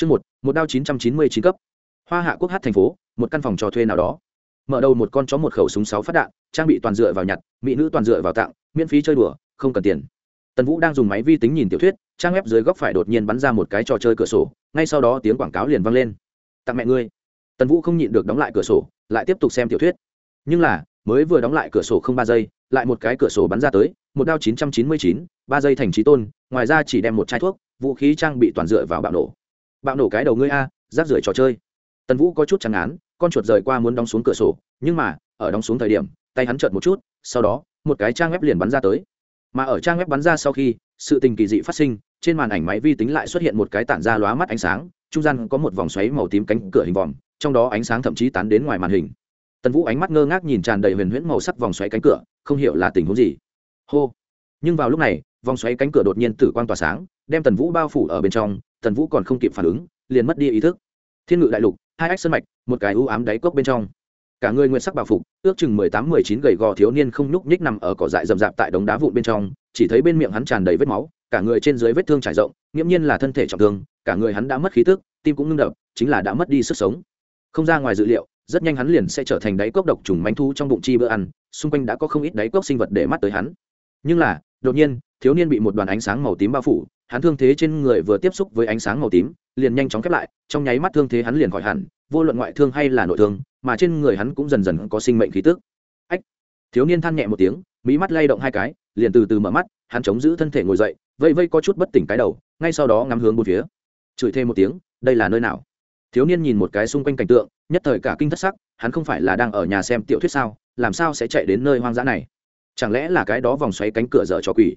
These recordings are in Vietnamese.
Chương một, một đao chín trăm chín mươi chín cấp. Hoa Hạ quốc hát thành phố, một căn phòng trò thuê nào đó. Mở đầu một con chó một khẩu súng sáu phát đạn, trang bị toàn dựa vào nhặt, mỹ nữ toàn dựa vào tặng, miễn phí chơi đùa, không cần tiền. Tần Vũ đang dùng máy vi tính nhìn tiểu thuyết, trang web dưới góc phải đột nhiên bắn ra một cái trò chơi cửa sổ, ngay sau đó tiếng quảng cáo liền vang lên. Tặng mẹ ngươi. Tần Vũ không nhịn được đóng lại cửa sổ, lại tiếp tục xem tiểu thuyết. Nhưng là, mới vừa đóng lại cửa sổ không ba giây, lại một cái cửa sổ bắn ra tới, một đao chín trăm chín mươi chín, ba giây thành trí tôn, ngoài ra chỉ đem một chai thuốc, vũ khí trang bị toàn dựa vào bạo nổ bạo nổ cái đầu ngươi a, rác rưởi trò chơi. Tần vũ có chút chẳng án con chuột rời qua muốn đóng xuống cửa sổ, nhưng mà, ở đóng xuống thời điểm, tay hắn chợt một chút, sau đó, một cái trang web liền bắn ra tới. Mà ở trang web bắn ra sau khi, sự tình kỳ dị phát sinh, trên màn ảnh máy vi tính lại xuất hiện một cái tản ra lóa mắt ánh sáng, trung gian có một vòng xoáy màu tím cánh cửa hình vòm trong đó ánh sáng thậm chí tán đến ngoài màn hình. Tần vũ ánh mắt ngơ ngác nhìn tràn đầy huyền huyễn màu sắc vòng xoáy cánh cửa, không hiểu là tình huống gì. Hô. Nhưng vào lúc này, vòng xoáy cánh cửa đột nhiên tử quang tỏa sáng, đem tần vũ bao phủ ở bên trong tần vũ còn không kịp phản ứng, liền mất đi ý thức. Thiên ngự đại lục, hai ách sân mạch, một cái u ám đáy cốc bên trong. Cả người nguyện sắc bảo phục, ước chừng mười tám mười chín gầy gò thiếu niên không nhúc nhích nằm ở cỏ dại rậm rạp tại đống đá vụn bên trong, chỉ thấy bên miệng hắn tràn đầy vết máu, cả người trên dưới vết thương trải rộng, nghiễm nhiên là thân thể trọng thương, cả người hắn đã mất khí tức, tim cũng ngưng đập, chính là đã mất đi sức sống. Không ra ngoài dự liệu, rất nhanh hắn liền sẽ trở thành đáy cốc độc trùng manh thu trong bụng chi bữa ăn, xung quanh đã có không ít đáy cốc sinh vật để mắt tới hắn. Nhưng là, đột nhiên, thiếu niên bị một đoàn ánh sáng màu tím bao phủ hắn thương thế trên người vừa tiếp xúc với ánh sáng màu tím, liền nhanh chóng khép lại, trong nháy mắt thương thế hắn liền khỏi hẳn, vô luận ngoại thương hay là nội thương, mà trên người hắn cũng dần dần có sinh mệnh khí tức. Ách! Thiếu niên than nhẹ một tiếng mỹ mắt lay động hai cái, liền từ từ mở mắt, hắn chống giữ thân thể ngồi dậy vây vây có chút bất tỉnh cái đầu, ngay sau đó ngắm hướng một phía. Chửi thêm một tiếng, đây là nơi nào? Thiếu niên nhìn một cái xung quanh cảnh tượng, nhất thời cả kinh thất sắc, hắn không phải là đang ở nhà xem tiểu thuyết sao, làm sao sẽ chạy đến nơi hoang dã này? Chẳng lẽ là cái đó vòng xoáy cánh cửa dở cho quỷ?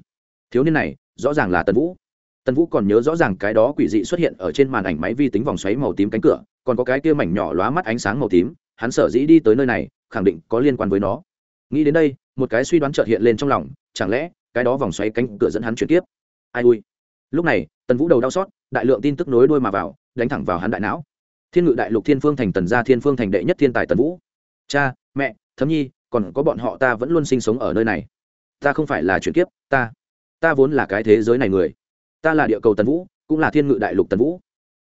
Thiếu niên này, rõ ràng là tần vũ tần vũ còn nhớ rõ ràng cái đó quỷ dị xuất hiện ở trên màn ảnh máy vi tính vòng xoáy màu tím cánh cửa, còn có cái kia mảnh nhỏ lóa mắt ánh sáng màu tím, hắn sở dĩ đi tới nơi này, khẳng định có liên quan với nó. Nghĩ đến đây, một cái suy đoán trợt hiện lên trong lòng, chẳng lẽ cái đó vòng xoáy cánh cửa dẫn hắn chuyển tiếp? Ai ui. Lúc này, tần vũ đầu đau xót, đại lượng tin tức nối đuôi mà vào, đánh thẳng vào hắn đại não. Thiên ngự đại lục thiên phương thành tần gia thiên phương thành đệ nhất thiên tài tần vũ. Cha, mẹ, thấm nhi, còn có bọn họ ta vẫn luôn sinh sống ở nơi này. Ta không phải là chuyển kiếp, ta ta vốn là cái thế giới này người ta là địa cầu tần vũ, cũng là thiên ngự đại lục tần vũ.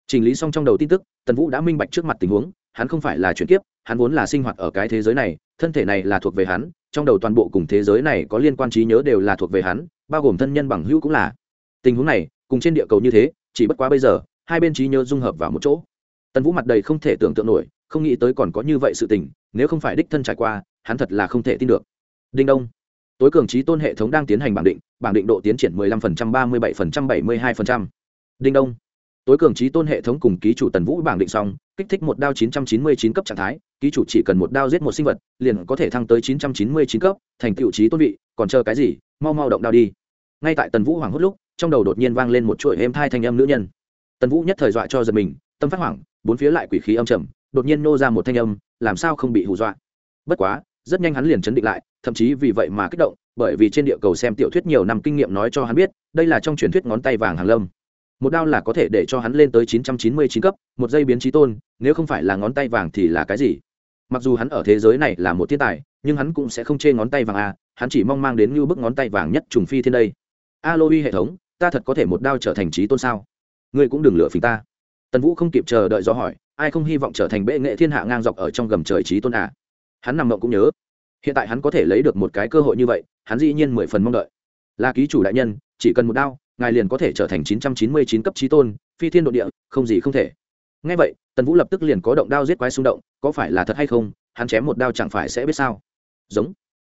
Chỉnh lý xong trong đầu tin tức, tần vũ đã minh bạch trước mặt tình huống, hắn không phải là chuyển kiếp, hắn vốn là sinh hoạt ở cái thế giới này, thân thể này là thuộc về hắn, trong đầu toàn bộ cùng thế giới này có liên quan trí nhớ đều là thuộc về hắn, bao gồm thân nhân bằng hữu cũng là. Tình huống này, cùng trên địa cầu như thế, chỉ bất quá bây giờ, hai bên trí nhớ dung hợp vào một chỗ. Tần vũ mặt đầy không thể tưởng tượng nổi, không nghĩ tới còn có như vậy sự tình, nếu không phải đích thân trải qua, hắn thật là không thể tin được. Đinh đông. Tối cường trí tôn hệ thống đang tiến hành bản định bảng định độ tiến triển 15%, 37%, 72%. đinh đông. Tối cường trí tôn hệ thống cùng ký chủ tần vũ bảng định xong kích thích một đao 999 cấp trạng thái ký chủ chỉ cần một đao giết một sinh vật liền có thể thăng tới 999 cấp thành tựu trí tôn vị còn chờ cái gì mau mau động đao đi. Ngay tại tần vũ hoảng hốt lúc trong đầu đột nhiên vang lên một chuỗi êm thai thanh âm nữ nhân. Tần vũ nhất thời dọa cho giật mình tâm phát hoảng bốn phía lại quỷ khí âm trầm đột nhiên nô ra một thanh âm làm sao không bị hù dọa. Bất quá rất nhanh hắn liền chấn định lại thậm chí vì vậy mà kích động bởi vì trên địa cầu xem tiểu thuyết nhiều năm kinh nghiệm nói cho hắn biết, đây là trong truyền thuyết ngón tay vàng hàng lâm. Một đao là có thể để cho hắn lên tới 999 cấp, một giây biến trí tôn, nếu không phải là ngón tay vàng thì là cái gì? Mặc dù hắn ở thế giới này là một thiên tài, nhưng hắn cũng sẽ không chê ngón tay vàng a, hắn chỉ mong mang đến như bức ngón tay vàng nhất trùng phi thiên đây. Alo hệ thống, ta thật có thể một đao trở thành trí tôn sao? Ngươi cũng đừng lựa phình ta. Tần vũ không kịp chờ đợi do hỏi, ai không hy vọng trở thành bệ nghệ thiên hạ ngang dọc ở trong gầm trời trí tôn à? Hắn nằm mộng cũng nhớ hiện tại hắn có thể lấy được một cái cơ hội như vậy, hắn dĩ nhiên mười phần mong đợi. Là ký chủ đại nhân, chỉ cần một đao, ngài liền có thể trở thành chín trăm chín mươi chín cấp trí tôn, phi thiên đ ộ địa, không gì không thể. Ngay vậy, tần vũ lập tức liền có động đao giết quái xung động, có phải là thật hay không, hắn chém một đao chẳng phải sẽ biết sao? Giống.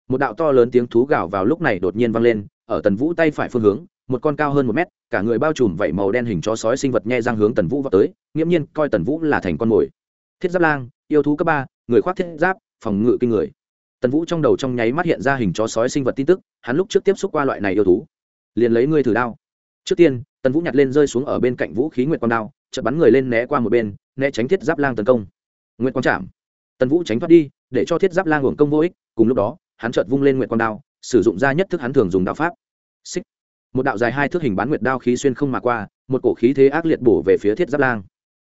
Một đạo to lớn tiếng thú gào vào lúc này đột nhiên vang lên, ở tần vũ tay phải phương hướng, một con cao hơn một mét, cả người bao trùm vảy màu đen hình chó sói sinh vật nhe răng hướng tần vũ vào tới, nghiễm nhiên coi tần vũ là thành con mồi. Thiết giáp lang, yêu thú cấp ba, người khoác thiết giáp, phòng ngự kinh người tần vũ trong đầu trong nháy mắt hiện ra hình chó sói sinh vật tin tức, hắn lúc trước tiếp xúc qua loại này yêu thú. Liền lấy ngươi thử đao. Trước tiên, tần vũ nhặt lên rơi xuống ở bên cạnh vũ khí nguyệt quang đao, chợt bắn người lên né qua một bên, né tránh thiết giáp lang tấn công. Nguyệt quang chạm. Tần vũ tránh thoát đi, để cho thiết giáp lang hưởng công vô ích, cùng lúc đó, hắn chợt vung lên nguyệt quang đao, sử dụng ra nhất thức hắn thường dùng đạo pháp. Xích. Một đạo dài hai thước hình bán nguyệt đao khí xuyên không mà qua, một cổ khí thế ác liệt bổ về phía thiết giáp lang.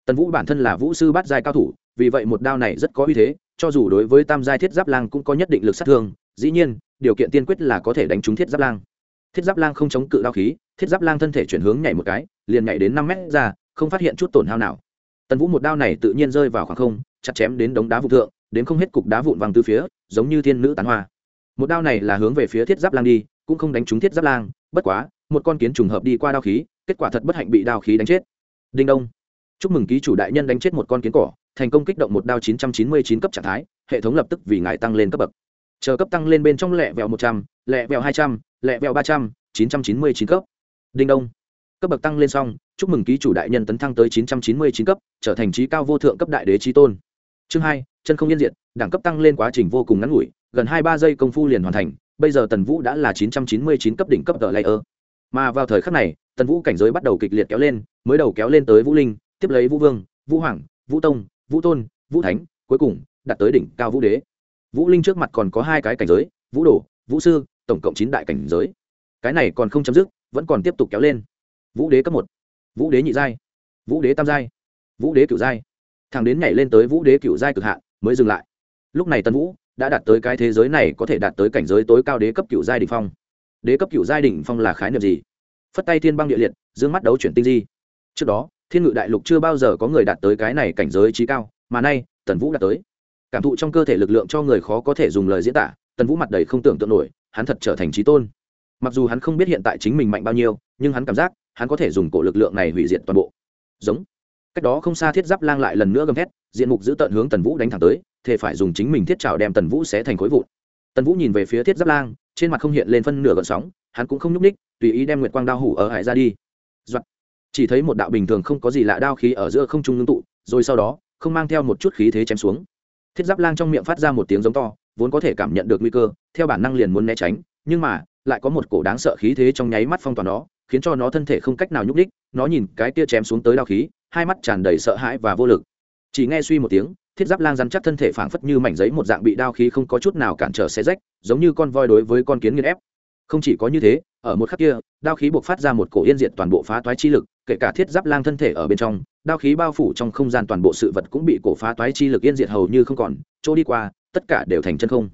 Tần vũ bản thân là vũ sư bát giai cao thủ, vì vậy một đao này rất có uy thế cho dù đối với tam giai thiết giáp lang cũng có nhất định lực sát thương, dĩ nhiên, điều kiện tiên quyết là có thể đánh trúng thiết giáp lang. Thiết giáp lang không chống cự đao khí, thiết giáp lang thân thể chuyển hướng nhảy một cái, liền nhảy đến năm mét ra, không phát hiện chút tổn hao nào. Tần vũ một đao này tự nhiên rơi vào khoảng không, chặt chém đến đống đá vụ thượng, đến không hết cục đá vụn văng từ phía, giống như thiên nữ tán hoa. Một đao này là hướng về phía thiết giáp lang đi, cũng không đánh trúng thiết giáp lang, bất quá, một con kiến trùng hợp đi qua đao khí, kết quả thật bất hạnh bị đao khí đánh chết. Đinh đông. Chúc mừng ký chủ đại nhân đánh chết một con kiến cỏ thành công kích động một đao 999 cấp trạng thái hệ thống lập tức vì ngài tăng lên cấp bậc. Chờ cấp tăng lên bên trong lẹ vẹo 100, lẹ vẹo 200, lẹ vẹo 300, 999 cấp. Đinh đông. Cấp bậc tăng lên xong chúc mừng ký chủ đại nhân tấn thăng tới 999 cấp trở thành trí cao vô thượng cấp đại đế chí tôn. Chương hai chân không yên diện đẳng cấp tăng lên quá trình vô cùng ngắn ngủi gần hai ba giây công phu liền hoàn thành bây giờ tần vũ đã là 999 cấp đỉnh cấp tờ layer. Mà vào thời khắc này tần vũ cảnh giới bắt đầu kịch liệt kéo lên mới đầu kéo lên tới vũ linh tiếp lấy vũ vương vũ hoàng vũ tông vũ tôn, vũ thánh, cuối cùng đạt tới đỉnh cao vũ đế. Vũ linh trước mặt còn có hai cái cảnh giới, vũ đồ, vũ sư, tổng cộng chín đại cảnh giới. Cái này còn không chấm dứt, vẫn còn tiếp tục kéo lên. Vũ đế cấp một, vũ đế nhị giai, vũ đế tam giai, vũ đế cựu giai. Thằng đến nhảy lên tới vũ đế cựu giai cực hạn, mới dừng lại. Lúc này tân vũ đã đạt tới cái thế giới này có thể đạt tới cảnh giới tối cao đế cấp cựu giai đ ỉ n h phong. Đế cấp cựu giai đ ỉ n h phong là khái niệm gì? Phất tay thiên băng địa liệt d ư ơ n g mắt đấu chuyển tinh di. Trước đó thiên ngự đại lục chưa bao giờ có người đạt tới cái này cảnh giới trí cao, mà nay, tần vũ đạt tới. Cảm thụ trong cơ thể lực lượng cho người khó có thể dùng lời diễn tả, tần vũ mặt đầy không tưởng tượng nổi, hắn thật trở thành trí tôn. Mặc dù hắn không biết hiện tại chính mình mạnh bao nhiêu, nhưng hắn cảm giác, hắn có thể dùng cổ lực lượng này hủy diệt toàn bộ. Giống. Cách đó không xa thiết giáp lang lại lần nữa gầm thét, diện mục giữ tận hướng tần vũ đánh thẳng tới thể phải dùng chính mình thiết trào đem tần vũ xé thành khối vụn. Tần vũ nhìn về phía thiết giáp lang, trên mặt không hiện lên phân nửa gợn sóng, hắn cũng không nhúc ních tùy ý đem nguyệt quang đao hủ ở hải ra đi、Doạn chỉ thấy một đạo bình thường không có gì lạ đao khí ở giữa không trung ngưng tụ, rồi sau đó, không mang theo một chút khí thế chém xuống. Thiết giáp lang trong miệng phát ra một tiếng giống to, vốn có thể cảm nhận được nguy cơ, theo bản năng liền muốn né tránh, nhưng mà, lại có một cổ đáng sợ khí thế trong nháy mắt phong toàn nó, khiến cho nó thân thể không cách nào nhúc đích nó nhìn cái tia chém xuống tới đao khí, hai mắt tràn đầy sợ hãi và vô lực. Chỉ nghe suy một tiếng, thiết giáp lang rắn chắc thân thể phảng phất như mảnh giấy một dạng bị đao khí không có chút nào cản trở xe rách, giống như con voi đối với con kiến nghiên ép không chỉ có như thế, ở một khắc kia, đao khí buộc phát ra một cổ yên diện toàn bộ phá toái chi lực, kể cả thiết giáp lang thân thể ở bên trong, đao khí bao phủ trong không gian toàn bộ sự vật cũng bị cổ phá toái chi lực yên diệt hầu như không còn, chỗ đi qua, tất cả đều thành chân không.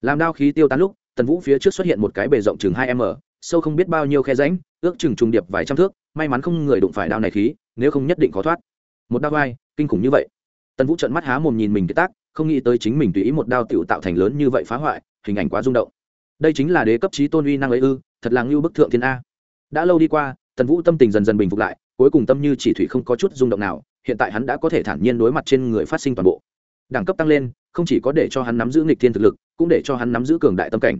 Làm đao khí tiêu tán lúc, tần vũ phía trước xuất hiện một cái bề rộng chừng hai m, sâu không biết bao nhiêu khe ránh ước chừng trùng điệp vài trăm thước, may mắn không người đụng phải đao này khí, nếu không nhất định khó thoát. Một đao vai, kinh khủng như vậy. Tần vũ trợn mắt há mồm nhìn mình cái tác, không nghĩ tới chính mình tùy ý một đao tiểu tạo thành lớn như vậy phá hoại, hình ảnh quá rung động đây chính là đế cấp trí tôn uy năng ấy ư, thật là ngưu bức thượng thiên a. Đã lâu đi qua, tần vũ tâm tình dần dần bình phục lại, cuối cùng tâm như chỉ thủy không có chút rung động nào, hiện tại hắn đã có thể thản nhiên đối mặt trên người phát sinh toàn bộ. Đẳng cấp tăng lên, không chỉ có để cho hắn nắm giữ nghịch thiên thực lực, cũng để cho hắn nắm giữ cường đại tâm cảnh.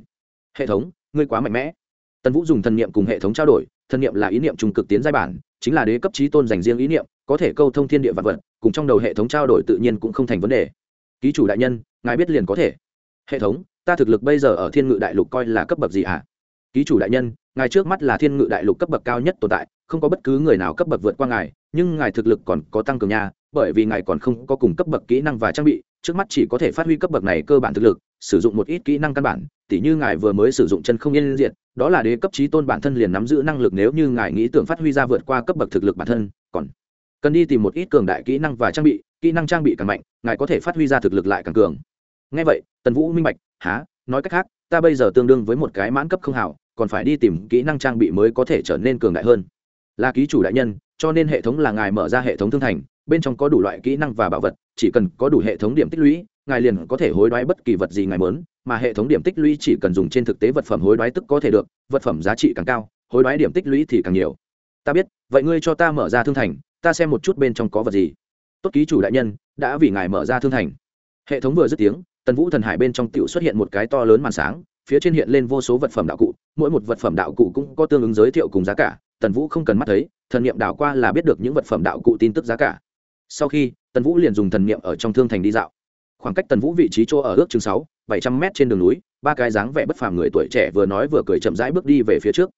Hệ thống, ngươi quá mạnh mẽ. Tần vũ dùng thần niệm cùng hệ thống trao đổi, thần niệm là ý niệm trùng cực tiến giai bản, chính là đế cấp trí tôn dành riêng ý niệm, có thể câu thông thiên địa vật vật, cùng trong đầu hệ thống trao đổi tự nhiên cũng không thành vấn đề. Ký chủ đại nhân, ngài biết liền có thể. Hệ thống ta thực lực bây giờ ở thiên ngự đại lục coi là cấp bậc gì ạ à? ký chủ đại nhân, ngài trước mắt là thiên ngự đại lục cấp bậc cao nhất tồn tại, không có bất cứ người nào cấp bậc vượt qua ngài, nhưng ngài thực lực còn có tăng cường nha, bởi vì ngài còn không có cùng cấp bậc kỹ năng và trang bị, trước mắt chỉ có thể phát huy cấp bậc này cơ bản thực lực, sử dụng một ít kỹ năng căn bản, tỉ như ngài vừa mới sử dụng chân không yên diện đó là đế cấp trí tôn bản thân liền nắm giữ năng lực nếu như ngài nghĩ tưởng phát huy ra vượt qua cấp bậc thực lực bản thân, còn cần đi tìm một ít cường đại kỹ năng và trang bị, kỹ năng trang bị càng mạnh, ngài có thể phát huy ra thực lực lại càng cường ngay vậy, tần vũ minh bạch há nói cách khác, ta bây giờ tương đương với một cái mãn cấp không hảo, còn phải đi tìm kỹ năng trang bị mới có thể trở nên cường đại hơn. Là ký chủ đại nhân, cho nên hệ thống là ngài mở ra hệ thống thương thành, bên trong có đủ loại kỹ năng và bảo vật, chỉ cần có đủ hệ thống điểm tích lũy, ngài liền có thể hối đoái bất kỳ vật gì ngài mớn mà hệ thống điểm tích lũy chỉ cần dùng trên thực tế vật phẩm hối đoái tức có thể được, vật phẩm giá trị càng cao, hối đoái điểm tích lũy thì càng nhiều. Ta biết, vậy ngươi cho ta mở ra thương thành, ta xem một chút bên trong có vật gì. Tốt ký chủ đại nhân, đã vì ngài mở ra thương thành. Hệ thống vừa dứt tiếng tần vũ thần hải bên trong tiểu xuất hiện một cái to lớn màn sáng, phía trên hiện lên vô số vật phẩm đạo cụ, mỗi một vật phẩm đạo cụ cũng có tương ứng giới thiệu cùng giá cả, tần vũ không cần mắt thấy, thần niệm đảo qua là biết được những vật phẩm đạo cụ tin tức giá cả. Sau khi, tần vũ liền dùng thần niệm ở trong thương thành đi dạo. Khoảng cách tần vũ vị trí chỗ ở ước chừng sáu, bảy trăm mét trên đường núi, ba cái dáng vẻ bất phàm người tuổi trẻ vừa nói vừa cười chậm rãi bước đi về phía trước.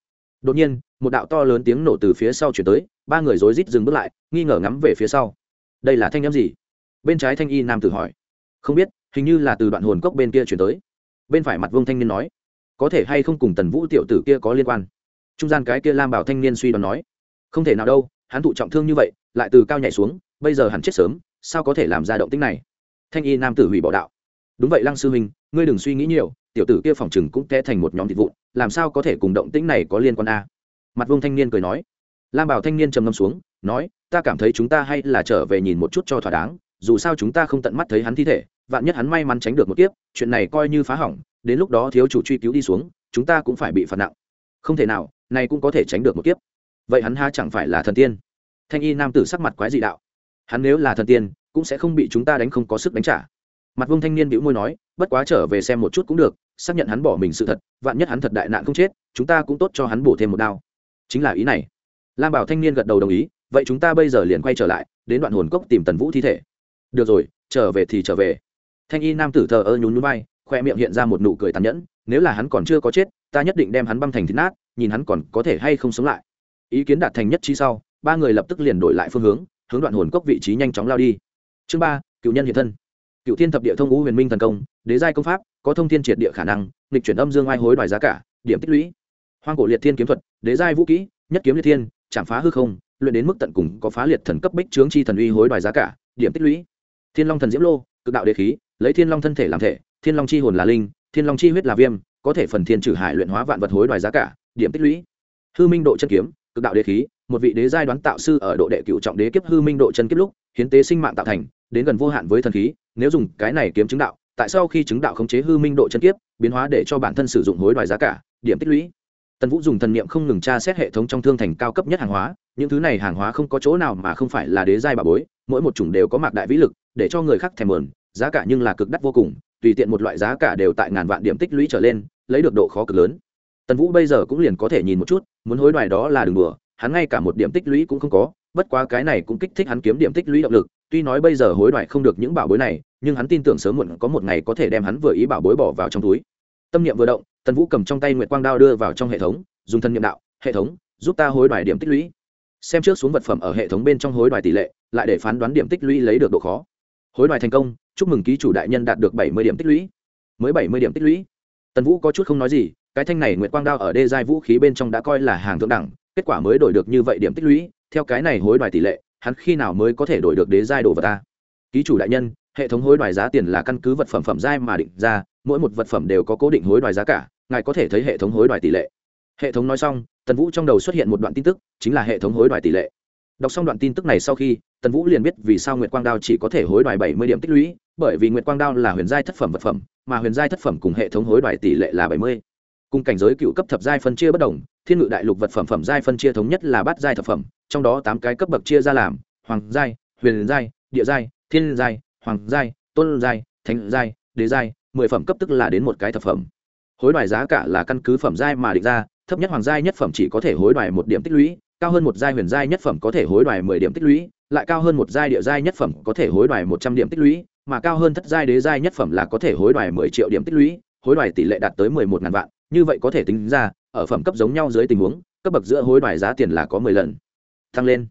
Đột nhiên, một đạo to lớn tiếng nổ từ phía sau chuyển tới, ba người rối rít dừng bước lại, nghi ngờ ngắm về phía sau. Đây là thanh â m gì? Bên trái thanh y nam tử hỏi. Không biết hình như là từ đoạn hồn cốc bên kia chuyển tới. Bên phải mặt vương thanh niên nói, có thể hay không cùng tần vũ tiểu tử kia có liên quan? Trung gian cái kia lam bảo thanh niên suy đoán nói, không thể nào đâu, hắn thụ trọng thương như vậy, lại từ cao nhảy xuống, bây giờ hắn chết sớm, sao có thể làm ra động tích này? Thanh y nam tử hủy bỏ đạo, đúng vậy lăng sư huynh, ngươi đừng suy nghĩ nhiều, tiểu tử kia phòng chừng cũng té thành một nhóm thịt vụn, làm sao có thể cùng động tĩnh này có liên quan a? Mặt vương thanh niên cười nói, lam bảo thanh niên trầm ngâm xuống, nói, ta cảm thấy chúng ta hay là trở về nhìn một chút cho thỏa đáng dù sao chúng ta không tận mắt thấy hắn thi thể, vạn nhất hắn may mắn tránh được một kiếp, chuyện này coi như phá hỏng, đến lúc đó thiếu chủ truy cứu đi xuống, chúng ta cũng phải bị phạt nặng. Không thể nào, này cũng có thể tránh được một kiếp. Vậy hắn ha chẳng phải là thần tiên? Thanh y nam tử sắc mặt quái dị đạo. Hắn nếu là thần tiên, cũng sẽ không bị chúng ta đánh không có sức đánh trả. Mặt vương thanh niên bĩu môi nói, bất quá trở về xem một chút cũng được, xác nhận hắn bỏ mình sự thật, vạn nhất hắn thật đại nạn không chết, chúng ta cũng tốt cho hắn bổ thêm một đao. Chính là ý này. Lam bảo thanh niên gật đầu đồng ý, vậy chúng ta bây giờ liền quay trở lại, đến đoạn hồn cốc tìm tần vũ thi thể được rồi, trở về thì trở về. Thanh y nam tử thờ ơ nhún núi bay khoe miệng hiện ra một nụ cười tàn nhẫn, nếu là hắn còn chưa có chết, ta nhất định đem hắn băm thành thịt nát, nhìn hắn còn có thể hay không sống lại. Ý kiến đạt thành nhất trí sau, ba người lập tức liền đổi lại phương hướng hướng đoạn hồn cốc vị trí nhanh chóng lao đi. Chương ba, cựu nhân hiện thân. Cựu thiên thập địa thông ngũ huyền minh thần công, đế giai công pháp, có thông thiên triệt địa khả năng, nghịch chuyển âm dương ai hối đoài giá cả, điểm tích lũy. Hoang cổ liệt thiên kiếm thuật, đế giai vũ kỹ, nhất kiếm liệt thiên, chạm phá hư không, luyện đến mức tận cùng có phá liệt thần cấp bích trướng chi thần uy hối đoài giá cả, điểm tích lũy thiên long thần diễm lô, cực đạo đế khí, lấy thiên long thân thể làm thể, thiên long chi hồn là linh, thiên long chi huyết là viêm, có thể phần thiên trừ hải luyện hóa vạn vật hối đoài giá cả, điểm tích lũy. Hư minh độ chân kiếm, cực đạo đế khí, một vị đế giai đoán tạo sư ở độ đệ cựu trọng đế kiếp hư minh độ chân kiếp lúc, hiến tế sinh mạng tạo thành, đến gần vô hạn với thần khí, nếu dùng cái này kiếm chứng đạo, tại sao khi chứng đạo khống chế hư minh độ chân kiếp, biến hóa để cho bản thân sử dụng hối đoài giá cả, điểm tích lũy. Tần vũ dùng thần niệm không ngừng tra xét hệ thống trong thương thành cao cấp nhất hàng hóa, những thứ này hàng hóa không có chỗ nào mà không phải là đế giai bà bối mỗi một chủng đều có mạc đại vĩ lực, để cho người khác thèm mờn, giá cả nhưng là cực đắt vô cùng, tùy tiện một loại giá cả đều tại ngàn vạn điểm tích lũy trở lên, lấy được độ khó cực lớn. Tần vũ bây giờ cũng liền có thể nhìn một chút, muốn hối đoài đó là đường đùa, hắn ngay cả một điểm tích lũy cũng không có, bất quá cái này cũng kích thích hắn kiếm điểm tích lũy động lực, tuy nói bây giờ hối đoái không được những bảo bối này, nhưng hắn tin tưởng sớm muộn có một ngày có thể đem hắn vừa ý bảo bối bỏ vào trong túi. Tâm niệm vừa động, tần vũ cầm trong tay nguyệt quang đao đưa vào trong hệ thống, dùng thân niệm đạo, hệ thống, giúp ta hối đoái điểm tích lũy. Xem trước xuống vật phẩm ở hệ thống bên trong hối đoái tỷ lệ lại để phán đoán điểm tích lũy lấy được độ khó. Hối đoái thành công, chúc mừng ký chủ đại nhân đạt được bảy mươi điểm tích lũy. Mới bảy mươi điểm tích lũy. Tần vũ có chút không nói gì, cái thanh này nguyệt quang đao ở đê giai vũ khí bên trong đã coi là hàng thượng đẳng, kết quả mới đổi được như vậy điểm tích lũy, theo cái này hối đoái tỷ lệ, hắn khi nào mới có thể đổi được đế giai đồ vật ta? Ký chủ đại nhân, hệ thống hối đoái giá tiền là căn cứ vật phẩm phẩm giai mà định ra, mỗi một vật phẩm đều có cố định hối đoái giá cả, ngài có thể thấy hệ thống hối đoái tỷ lệ. Hệ thống nói xong, tần vũ trong đầu xuất hiện một đoạn tin tức, chính là hệ thống hối đoái tỷ lệ đọc xong đoạn tin tức này sau khi, tần vũ liền biết vì sao nguyệt quang đao chỉ có thể hối đoái bảy mươi điểm tích lũy, bởi vì nguyệt quang đao là huyền giai thất phẩm vật phẩm, mà huyền giai thất phẩm cùng hệ thống hối đoái tỷ lệ là bảy mươi. Cùng cảnh giới cựu cấp thập giai phân chia bất đồng, thiên ngự đại lục vật phẩm phẩm giai phân chia thống nhất là bát giai thập phẩm, trong đó tám cái cấp bậc chia ra làm, hoàng giai, huyền giai, địa giai, thiên giai, hoàng giai, tôn giai, thánh giai, đế giai, mười phẩm cấp tức là đến một cái thập phẩm. Hối đoái giá cả là căn cứ phẩm giai mà định ra, thấp nhất hoàng giai nhất phẩm chỉ có thể hối đoái một điểm tích lũy cao hơn một giai huyền giai nhất phẩm có thể hối đoái mười điểm tích lũy, lại cao hơn một giai địa giai nhất phẩm có thể hối đoái một trăm điểm tích lũy, mà cao hơn thất giai đế giai nhất phẩm là có thể hối đoái mười triệu điểm tích lũy, hối đoái tỷ lệ đạt tới mười một ngàn vạn, như vậy có thể tính ra, ở phẩm cấp giống nhau dưới tình huống, cấp bậc giữa hối đoái giá tiền là có mười lần tăng lên.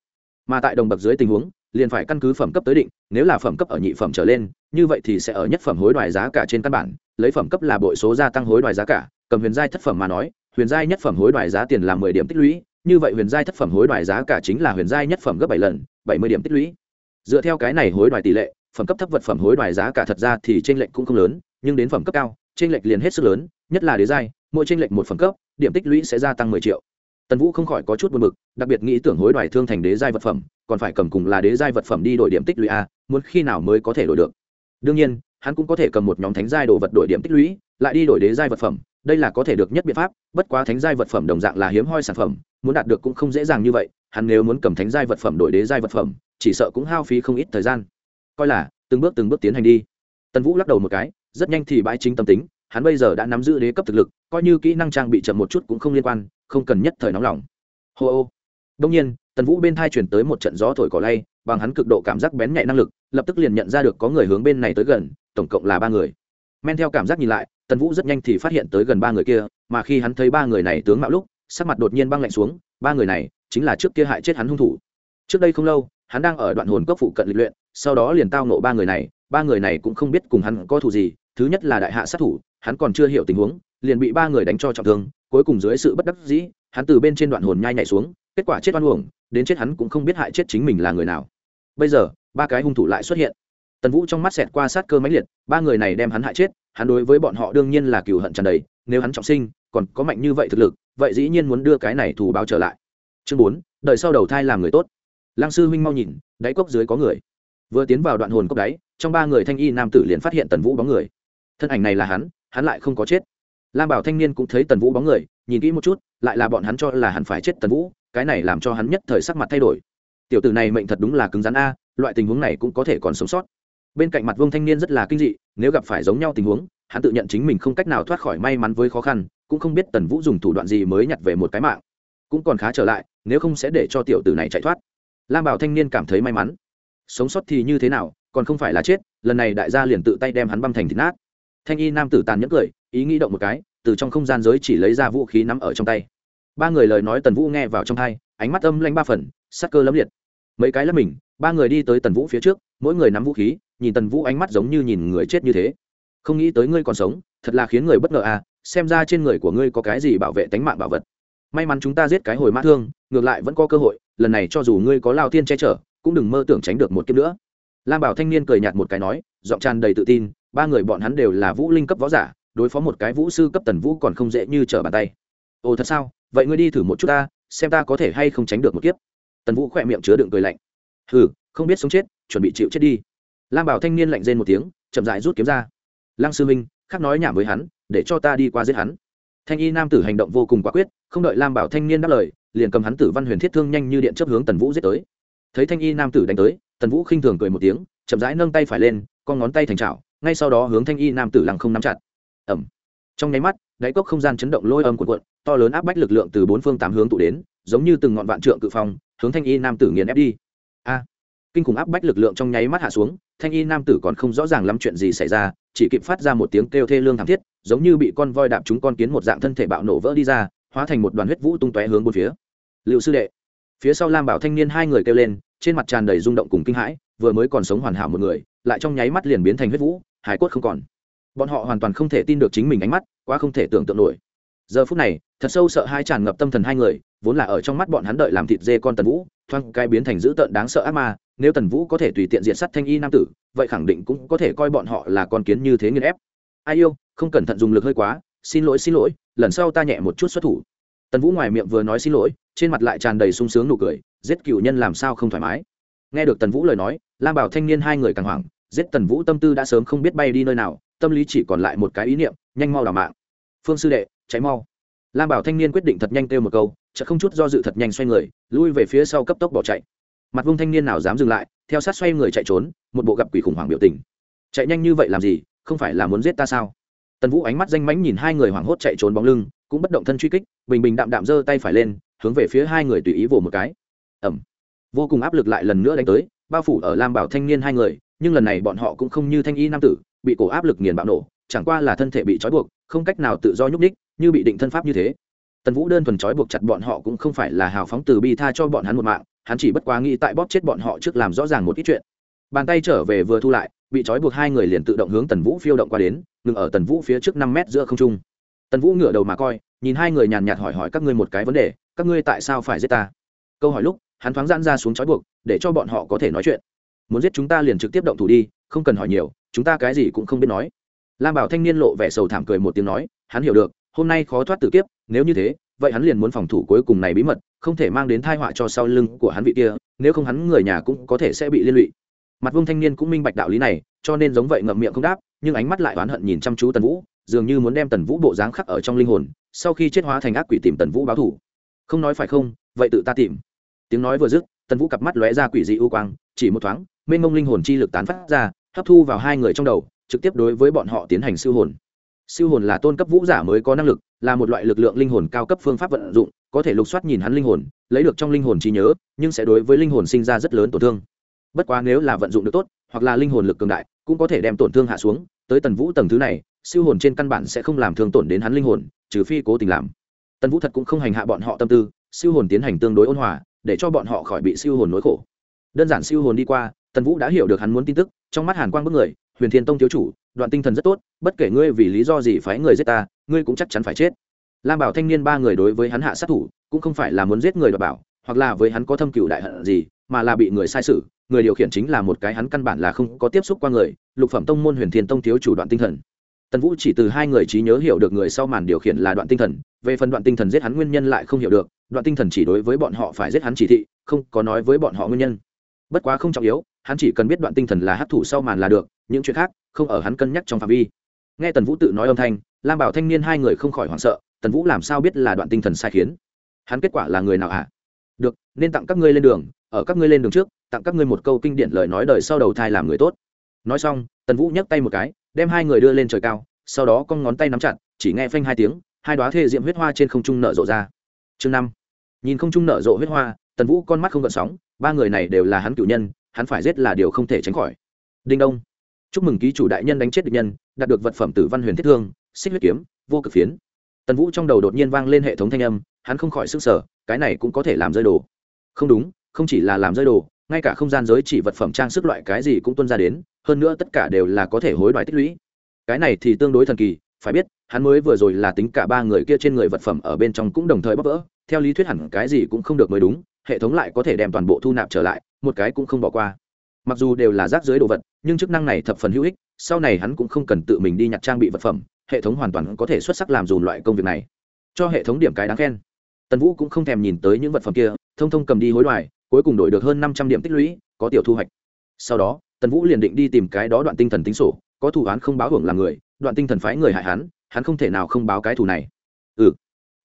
Mà tại đồng bậc dưới tình huống, liền phải căn cứ phẩm cấp tới định, nếu là phẩm cấp ở nhị phẩm trở lên, như vậy thì sẽ ở nhất phẩm hối đoái giá cả trên căn bản, lấy phẩm cấp là bội số gia tăng hối đoái giá cả, cầm huyền giai thất phẩm mà nói, huyền giai nhất phẩm hối đoái giá tiền là mười điểm tích lũy như vậy huyền giai thất phẩm hối đoái giá cả chính là huyền giai nhất phẩm gấp bảy lần, bảy mươi điểm tích lũy. Dựa theo cái này hối đoái tỷ lệ, phẩm cấp thấp vật phẩm hối đoái giá cả thật ra thì t r ê n lệch cũng không lớn, nhưng đến phẩm cấp cao t r ê n lệch liền hết sức lớn, nhất là đế giai, mỗi t r ê n lệch một phẩm cấp, điểm tích lũy sẽ gia tăng mười triệu. Tần vũ không khỏi có chút buồn b ự c đặc biệt nghĩ tưởng hối đoái thương thành đế giai vật phẩm, còn phải cầm cùng là đế giai vật phẩm đi đổi điểm tích lũy a, muốn khi nào mới có thể đổi được? Đương nhiên, hắn cũng có thể cầm một nhóm thánh giai đồ vật đổi điểm tích lũy, lại đi đổi đế giai vật phẩm, đây là có thể được nhất biện pháp, bất quá thánh giai vật phẩm đồng dạng là hiếm hoi sản phẩm muốn đạt được cũng không dễ dàng như vậy, hắn nếu muốn cầm thánh giai vật phẩm đổi đế giai vật phẩm, chỉ sợ cũng hao phí không ít thời gian. Coi là, từng bước từng bước tiến hành đi. Tần vũ lắc đầu một cái, rất nhanh thì bãi chính tâm tính, hắn bây giờ đã nắm giữ đế cấp thực lực, coi như kỹ năng trang bị chậm một chút cũng không liên quan, không cần nhất thời nóng lòng. Hô ô. Đông nhiên, tần vũ bên thai chuyển tới một trận gió thổi cỏ lay, bằng hắn cực độ cảm giác bén nhạy năng lực, lập tức liền nhận ra được có người hướng bên này tới gần, tổng cộng là ba người. Men theo cảm giác nhìn lại, tần vũ rất nhanh thì phát hiện tới gần ba người kia, mà khi hắn thấy ba người này tướng mạo lúc sắc mặt đột nhiên băng lạnh xuống, ba người này chính là trước kia hại chết hắn hung thủ. Trước đây không lâu, hắn đang ở đoạn hồn cốc phụ cận lịch luyện, sau đó liền tao nộ ba người này, ba người này cũng không biết cùng hắn có thù gì, thứ nhất là đại hạ sát thủ, hắn còn chưa hiểu tình huống, liền bị ba người đánh cho trọng thương, cuối cùng dưới sự bất đắc dĩ, hắn từ bên trên đoạn hồn nhai nhảy xuống, kết quả chết oan uổng, đến chết hắn cũng không biết hại chết chính mình là người nào. Bây giờ, ba cái hung thủ lại xuất hiện. Tần vũ trong mắt xẹt qua sát cơ máy liệt, ba người này đem hắn hại chết, hắn đối với bọn họ đương nhiên là cừu hận tràn đầy, nếu hắn trọng sinh, còn có mạnh như vậy thực lực vậy dĩ nhiên muốn đưa cái này thù báo trở lại. Chương bốn, đợi sau đầu thai làm người tốt. Lăng sư huynh mau nhìn, đáy cốc dưới có người. Vừa tiến vào đoạn hồn cốc đáy, trong ba người thanh y nam tử liền phát hiện tần vũ bóng người. Thân ảnh này là hắn hắn lại không có chết. Lam bảo thanh niên cũng thấy tần vũ bóng người, nhìn kỹ một chút, lại là bọn hắn cho là hắn phải chết tần vũ, cái này làm cho hắn nhất thời sắc mặt thay đổi. Tiểu tử này mệnh thật đúng là cứng rắn a, loại tình huống này cũng có thể còn sống sót. Bên cạnh mặt vương thanh niên rất là kinh dị, nếu gặp phải giống nhau tình huống, hắn tự nhận chính mình không cách nào thoát khỏi may mắn với khó khăn cũng không biết tần vũ dùng thủ đoạn gì mới nhặt về một cái mạng. Cũng còn khá trở lại, nếu không sẽ để cho tiểu tử này chạy thoát. Lam bảo thanh niên cảm thấy may mắn. Sống sót thì như thế nào, còn không phải là chết, lần này đại gia liền tự tay đem hắn băm thành thịt nát. Thanh y nam tử tàn nhẫn cười, ý nghĩ động một cái, từ trong không gian giới chỉ lấy ra vũ khí nắm ở trong tay. Ba người lời nói tần vũ nghe vào trong hai, ánh mắt âm lanh ba phần, sắc cơ lấm liệt. Mấy cái lấp mình, ba người đi tới tần vũ phía trước, mỗi người nắm vũ khí, nhìn tần vũ ánh mắt giống như nhìn người chết như thế. Không nghĩ tới ngươi còn sống, thật là khiến người bất ngờ à xem ra trên người của ngươi có cái gì bảo vệ tánh mạng bảo vật. May mắn chúng ta giết cái hồi mã thương, ngược lại vẫn có cơ hội, lần này cho dù ngươi có lao tiên che chở, cũng đừng mơ tưởng tránh được một kiếp nữa. Lam bảo thanh niên cười nhạt một cái nói, giọng tràn đầy tự tin, ba người bọn hắn đều là vũ linh cấp võ giả, đối phó một cái vũ sư cấp tần vũ còn không dễ như trở bàn tay. Ồ, thật sao? Vậy ngươi đi thử một chút ta, xem ta có thể hay không tránh được một kiếp. Tần vũ khỏe miệng chứa đựng cười lạnh. Hừ, không biết sống chết, chuẩn bị chịu chết đi. Lam bảo thanh niên lạnh rên một tiếng, chậm dại rút kiếm ra. Lăng sư minh khắc nói nhảm với hắn để cho ta đi qua giết hắn. Thanh y nam tử hành động vô cùng quả quyết, không đợi lam bảo thanh niên đáp lời, liền cầm hắn tử văn huyền thiết thương nhanh như điện chấp hướng tần vũ giết tới. Thấy thanh y nam tử đánh tới, tần vũ khinh thường cười một tiếng, chậm rãi nâng tay phải lên, con ngón tay thành trào ngay sau đó hướng thanh y nam tử lăng không nắm chặt. Ẩm trong nháy mắt, đáy cốc không gian chấn động lôi âm cuộn cuộn, to lớn áp bách lực lượng từ bốn phương tám hướng tụ đến, giống như từng ngọn vạn trượng cự phong, hướng thanh y nam tử nghiền ép đi. A kinh khủng áp bách lực lượng trong nháy mắt hạ xuống, thanh y nam tử còn không rõ ràng lắm chuyện gì xảy ra, chỉ kịp phát ra một tiếng kêu thê lương thảm thiết, giống như bị con voi đạp chúng con kiến một dạng thân thể bạo nổ vỡ đi ra, hóa thành một đoàn huyết vũ tung tóe hướng bốn phía. Liệu sư đệ, phía sau lam bảo thanh niên hai người kêu lên, trên mặt tràn đầy rung động cùng kinh hãi, vừa mới còn sống hoàn hảo một người, lại trong nháy mắt liền biến thành huyết vũ, hải cốt không còn. Bọn họ hoàn toàn không thể tin được chính mình ánh mắt, quá không thể tưởng tượng nổi. Giờ phút này, thật sâu sợ hai tràn ngập tâm thần hai người, vốn là ở trong mắt bọn hắn đợi làm thịt dê con tần vũ, thoáng cai biến thành dữ tợn đáng sợ ác ma nếu tần vũ có thể tùy tiện diện sắt thanh y nam tử, vậy khẳng định cũng có thể coi bọn họ là con kiến như thế nghiên ép. Ai yêu, không cẩn thận dùng lực hơi quá, xin lỗi xin lỗi, lần sau ta nhẹ một chút xuất thủ. Tần vũ ngoài miệng vừa nói xin lỗi, trên mặt lại tràn đầy sung sướng nụ cười, giết cựu nhân làm sao không thoải mái. Nghe được tần vũ lời nói, lam bảo thanh niên hai người càng hoảng, giết tần vũ tâm tư đã sớm không biết bay đi nơi nào, tâm lý chỉ còn lại một cái ý niệm, nhanh mau đào mạng. Phương sư đệ cháy mau. Lam bảo thanh niên quyết định thật nhanh kêu một câu chợ không chút do dự thật nhanh xoay người, lui về phía sau cấp tốc bỏ chạy mặt vung thanh niên nào dám dừng lại, theo sát xoay người chạy trốn, một bộ gặp quỷ khủng hoảng biểu tình. Chạy nhanh như vậy làm gì, không phải là muốn giết ta sao? Tần vũ ánh mắt danh mánh nhìn hai người hoảng hốt chạy trốn bóng lưng, cũng bất động thân truy kích, bình bình đạm đạm giơ tay phải lên, hướng về phía hai người tùy ý vồ một cái. Ẩm vô cùng áp lực lại lần nữa đánh tới, bao phủ ở lam bảo thanh niên hai người, nhưng lần này bọn họ cũng không như thanh y nam tử, bị cổ áp lực nghiền bạo nổ, chẳng qua là thân thể bị trói buộc, không cách nào tự do nhúc ních như bị định thân pháp như thế. Tần vũ đơn thuần trói buộc chặt bọn họ cũng không phải là hào phóng từ bi tha cho bọn hắn một mạng hắn chỉ bất quá nghĩ tại bóp chết bọn họ trước làm rõ ràng một ít chuyện. Bàn tay trở về vừa thu lại, bị trói buộc hai người liền tự động hướng tần vũ phiêu động qua đến, ngừng ở tần vũ phía trước năm mét giữa không trung. Tần vũ ngửa đầu mà coi, nhìn hai người nhàn nhạt hỏi hỏi các ngươi một cái vấn đề, các ngươi tại sao phải giết ta? Câu hỏi lúc, hắn thoáng giãn ra xuống trói buộc, để cho bọn họ có thể nói chuyện. Muốn giết chúng ta liền trực tiếp động thủ đi, không cần hỏi nhiều, chúng ta cái gì cũng không biết nói. Lam bảo thanh niên lộ vẻ sầu thảm cười một tiếng nói, hắn hiểu được, hôm nay khó thoát tử kiếp, nếu như thế vậy hắn liền muốn phòng thủ cuối cùng này bí mật, không thể mang đến thai họa cho sau lưng của hắn vị kia, nếu không hắn người nhà cũng có thể sẽ bị liên lụy. Mặt vương thanh niên cũng minh bạch đạo lý này, cho nên giống vậy ngậm miệng không đáp, nhưng ánh mắt lại oán hận nhìn chăm chú tần vũ, dường như muốn đem tần vũ bộ dáng khắc ở trong linh hồn, sau khi chết hóa thành ác quỷ tìm tần vũ báo thủ không nói phải không, vậy tự ta tìm. Tiếng nói vừa dứt, tần vũ cặp mắt lóe ra quỷ dị u quang, chỉ một thoáng, mênh mông linh hồn chi lực tán phát ra, hấp thu vào hai người trong đầu, trực tiếp đối với bọn họ tiến hành siêu hồn siêu hồn là tôn cấp vũ giả mới có năng lực, là một loại lực lượng linh hồn cao cấp phương pháp vận dụng, có thể lục soát nhìn hắn linh hồn, lấy được trong linh hồn trí nhớ, nhưng sẽ đối với linh hồn sinh ra rất lớn tổn thương. Bất quá nếu là vận dụng được tốt, hoặc là linh hồn lực cường đại, cũng có thể đem tổn thương hạ xuống, tới tần vũ tầng thứ này, siêu hồn trên căn bản sẽ không làm thương tổn đến hắn linh hồn, trừ phi cố tình làm. Tần vũ thật cũng không hành hạ bọn họ tâm tư, siêu hồn tiến hành tương đối ôn hòa, để cho bọn họ khỏi bị siêu hồn nỗi khổ. Đơn giản siêu hồn đi qua, tần vũ đã hiểu được hắn muốn tin tức, trong mắt hàn quang bức người, huyền thiên tông thiếu chủ, đoạn tinh thần rất tốt bất kể ngươi vì lý do gì phái người giết ta ngươi cũng chắc chắn phải chết. Lam bảo thanh niên ba người đối với hắn hạ sát thủ cũng không phải là muốn giết người đ bảo hoặc là với hắn có thâm cựu đại hận gì mà là bị người sai sử, người điều khiển chính là một cái hắn căn bản là không có tiếp xúc qua người lục phẩm tông môn huyền thiên tông thiếu chủ đoạn tinh thần. Tần vũ chỉ từ hai người trí nhớ hiểu được người sau màn điều khiển là đoạn tinh thần về phần đoạn tinh thần giết hắn nguyên nhân lại không hiểu được đoạn tinh thần chỉ đối với bọn họ phải giết hắn chỉ thị không có nói với bọn họ nguyên nhân. Bất quá không trọng yếu hắn chỉ cần biết đoạn tinh thần là hấp thụ sau màn là được những chuyện khác không ở hắn cân nhắc trong phạm vi nghe tần vũ tự nói âm thanh, lam bảo thanh niên hai người không khỏi hoảng sợ, tần vũ làm sao biết là đoạn tinh thần sai khiến? Hắn kết quả là người nào ạ à? được, nên tặng các ngươi lên đường, ở các ngươi lên đường trước, tặng các ngươi một câu kinh điển lời nói đời sau đầu thai làm người tốt. Nói xong, tần vũ nhấc tay một cái, đem hai người đưa lên trời cao, sau đó con ngón tay nắm chặt, chỉ nghe phanh hai tiếng, hai đoá thê diệm huyết hoa trên không trung nở rộ ra. Chương năm. Nhìn không trung nở rộ huyết hoa, tần vũ con mắt không gợn sóng, ba người này đều là hắn cựu nhân, hắn phải giết là điều không thể tránh khỏi. Đinh đông chúc mừng ký chủ đại nhân đánh chết địch nhân, đạt được vật phẩm tử văn huyền thiết thương, xích huyết kiếm, vô cực phiến. Tần vũ trong đầu đột nhiên vang lên hệ thống thanh âm, hắn không khỏi s ư n g sở cái này cũng có thể làm rơi đồ. Không đúng, không chỉ là làm rơi đồ, ngay cả không gian giới chỉ vật phẩm trang sức loại cái gì cũng tuân ra đến, hơn nữa tất cả đều là có thể hối đoái tích lũy. Cái này thì tương đối thần kỳ, phải biết, hắn mới vừa rồi là tính cả ba người kia trên người vật phẩm ở bên trong cũng đồng thời bóc vỡ, theo lý thuyết hẳn cái gì cũng không được mới đúng, hệ thống lại có thể đem toàn bộ thu nạp trở lại, một cái cũng không bỏ qua mặc dù đều là rác dưới đồ vật, nhưng chức năng này thập phần hữu ích, sau này hắn cũng không cần tự mình đi nhặt trang bị vật phẩm, hệ thống hoàn toàn có thể xuất sắc làm dùn loại công việc này. Cho hệ thống điểm cái đáng khen. Tần vũ cũng không thèm nhìn tới những vật phẩm kia, thông thông cầm đi hối đoài cuối cùng đổi được hơn năm trăm điểm tích lũy, có tiểu thu hoạch. Sau đó, tần vũ liền định đi tìm cái đó đoạn tinh thần tính sổ, có thủ án không báo hưởng làm người, đoạn tinh thần phái người hại hắn hắn không thể nào không báo cái thù này. Ừ.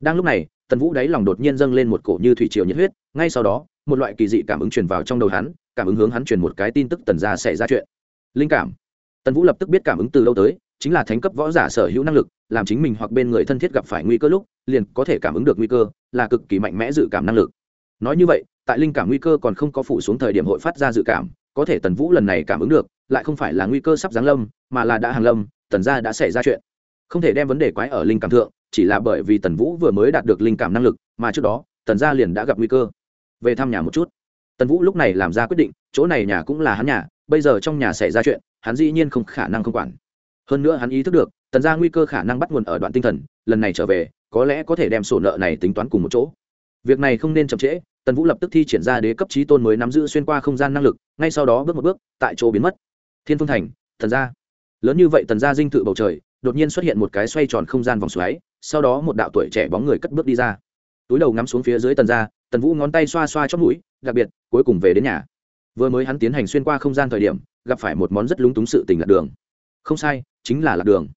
Đang lúc này, tần vũ đáy lòng đột nhiên dâng lên một cổ như thủy triều nhiệt huyết, ngay sau đó một loại kỳ dị cảm ứng truyền vào trong đầu hắn, cảm ứng hướng hắn truyền một cái tin tức tần ra xảy ra chuyện. Linh cảm. Tần vũ lập tức biết cảm ứng từ lâu tới, chính là thánh cấp võ giả sở hữu năng lực, làm chính mình hoặc bên người thân thiết gặp phải nguy cơ lúc, liền có thể cảm ứng được nguy cơ, là cực kỳ mạnh mẽ dự cảm năng lực. Nói như vậy, tại linh cảm nguy cơ còn không có phủ xuống thời điểm hội phát ra dự cảm, có thể tần vũ lần này cảm ứng được, lại không phải là nguy cơ sắp giáng lâm, mà là đã hàng lâm, tần gia đã xảy ra chuyện. Không thể đem vấn đề quái ở linh cảm thượng, chỉ là bởi vì tần vũ vừa mới đạt được linh cảm năng lực, mà trước đó, tần gia liền đã gặp nguy cơ về thăm nhà một chút. Tần vũ lúc này làm ra quyết định, chỗ này nhà cũng là hắn nhà, bây giờ trong nhà xảy ra chuyện, hắn dĩ nhiên không khả năng không quản. Hơn nữa hắn ý thức được, tần gia nguy cơ khả năng bắt nguồn ở đoạn tinh thần, lần này trở về, có lẽ có thể đem sổ nợ này tính toán cùng một chỗ. Việc này không nên chậm trễ, tần vũ lập tức thi triển ra đế cấp trí tôn mới nắm giữ xuyên qua không gian năng lực, ngay sau đó bước một bước, tại chỗ biến mất. Thiên phương thành thần gia. Lớn như vậy tần gia dinh thự bầu trời, đột nhiên xuất hiện một cái xoay tròn không gian vòng xoáy, sau đó một đạo tuổi trẻ bóng người cất bước đi ra. Túi đầu ngắm xuống phía dưới tần gia tần vũ ngón tay xoa xoa chót mũi, đặc biệt, cuối cùng về đến nhà. Vừa mới hắn tiến hành xuyên qua không gian thời điểm, gặp phải một món rất lúng túng sự tình lạc đường. Không sai, chính là lạc đường.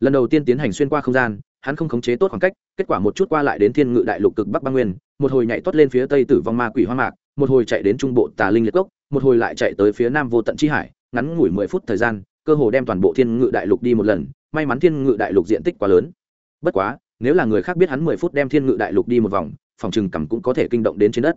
Lần đầu tiên tiến hành xuyên qua không gian, hắn không khống chế tốt khoảng cách, kết quả một chút qua lại đến thiên ngự đại lục cực bắc băng nguyên, một hồi nhảy toát lên phía tây tử vong ma quỷ hoa mạc, một hồi chạy đến trung bộ tà linh liệt cốc, một hồi lại chạy tới phía nam vô tận chi hải, ngắn ngủi mười phút thời gian, cơ hồ đem toàn bộ thiên ngự đại lục đi một lần, may mắn thiên ngự đại lục diện tích quá lớn. Bất quá, nếu là người khác biết hắn mười phút đem thiên ngự đại lục đi một vòng phòng Trừng cằm cũng có thể kinh động đến trên đất.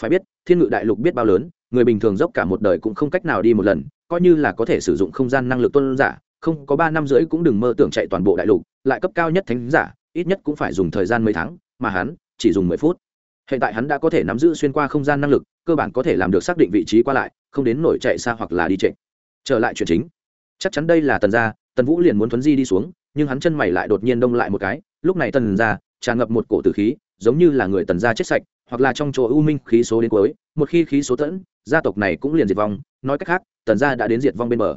Phải biết, thiên ngự đại lục biết bao lớn, người bình thường dốc cả một đời cũng không cách nào đi một lần, coi như là có thể sử dụng không gian năng lực tôn giả, không, có ba năm rưỡi cũng đừng mơ tưởng chạy toàn bộ đại lục, lại cấp cao nhất thánh giả, ít nhất cũng phải dùng thời gian mấy tháng, mà hắn chỉ dùng mười phút. Hiện tại hắn đã có thể nắm giữ xuyên qua không gian năng lực, cơ bản có thể làm được xác định vị trí qua lại, không đến nổi chạy xa hoặc là đi chạy trở lại chuyện chính. Chắc chắn đây là tần gia, tần vũ liền muốn thuấn di đi xuống, nhưng hắn chân mày lại đột nhiên đông lại một cái, lúc này tần gia tràn ngập một cổ tử khí giống như là người tần gia chết sạch, hoặc là trong chỗ u minh khí số đến cuối, một khi khí số tẫn gia tộc này cũng liền diệt vong, nói cách khác, tần gia đã đến diệt vong bên bờ.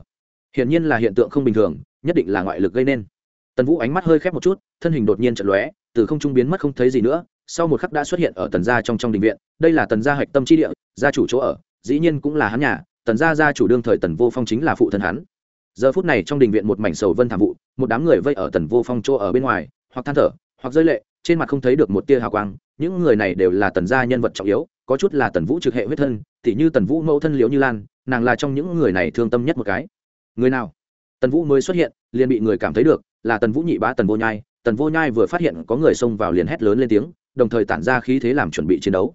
Hiển nhiên là hiện tượng không bình thường, nhất định là ngoại lực gây nên. Tần vũ ánh mắt hơi khép một chút, thân hình đột nhiên chật lóe, từ không trung biến mất không thấy gì nữa, sau một khắc đã xuất hiện ở tần gia trong trong đình viện, đây là tần gia hạch tâm trí địa, gia chủ chỗ ở, dĩ nhiên cũng là hắn nhà, tần gia gia chủ đương thời tần vô phong chính là phụ thân hắn. Giờ phút này trong đình viện một mảnh sầu vân thảm vụ, một đám người vây ở tần vô phong chỗ ở bên ngoài, hoặc than thở, hoặc rơi lệ trên mặt không thấy được một tia hào quang, những người này đều là tần gia nhân vật trọng yếu, có chút là tần vũ trực hệ huyết thân thì như tần vũ mẫu thân liễu như lan, nàng là trong những người này thương tâm nhất một cái. Người nào? Tần vũ mới xuất hiện, liền bị người cảm thấy được, là tần vũ nhị bá tần vô nhai, tần vô nhai vừa phát hiện có người xông vào liền hét lớn lên tiếng, đồng thời tản ra khí thế làm chuẩn bị chiến đấu.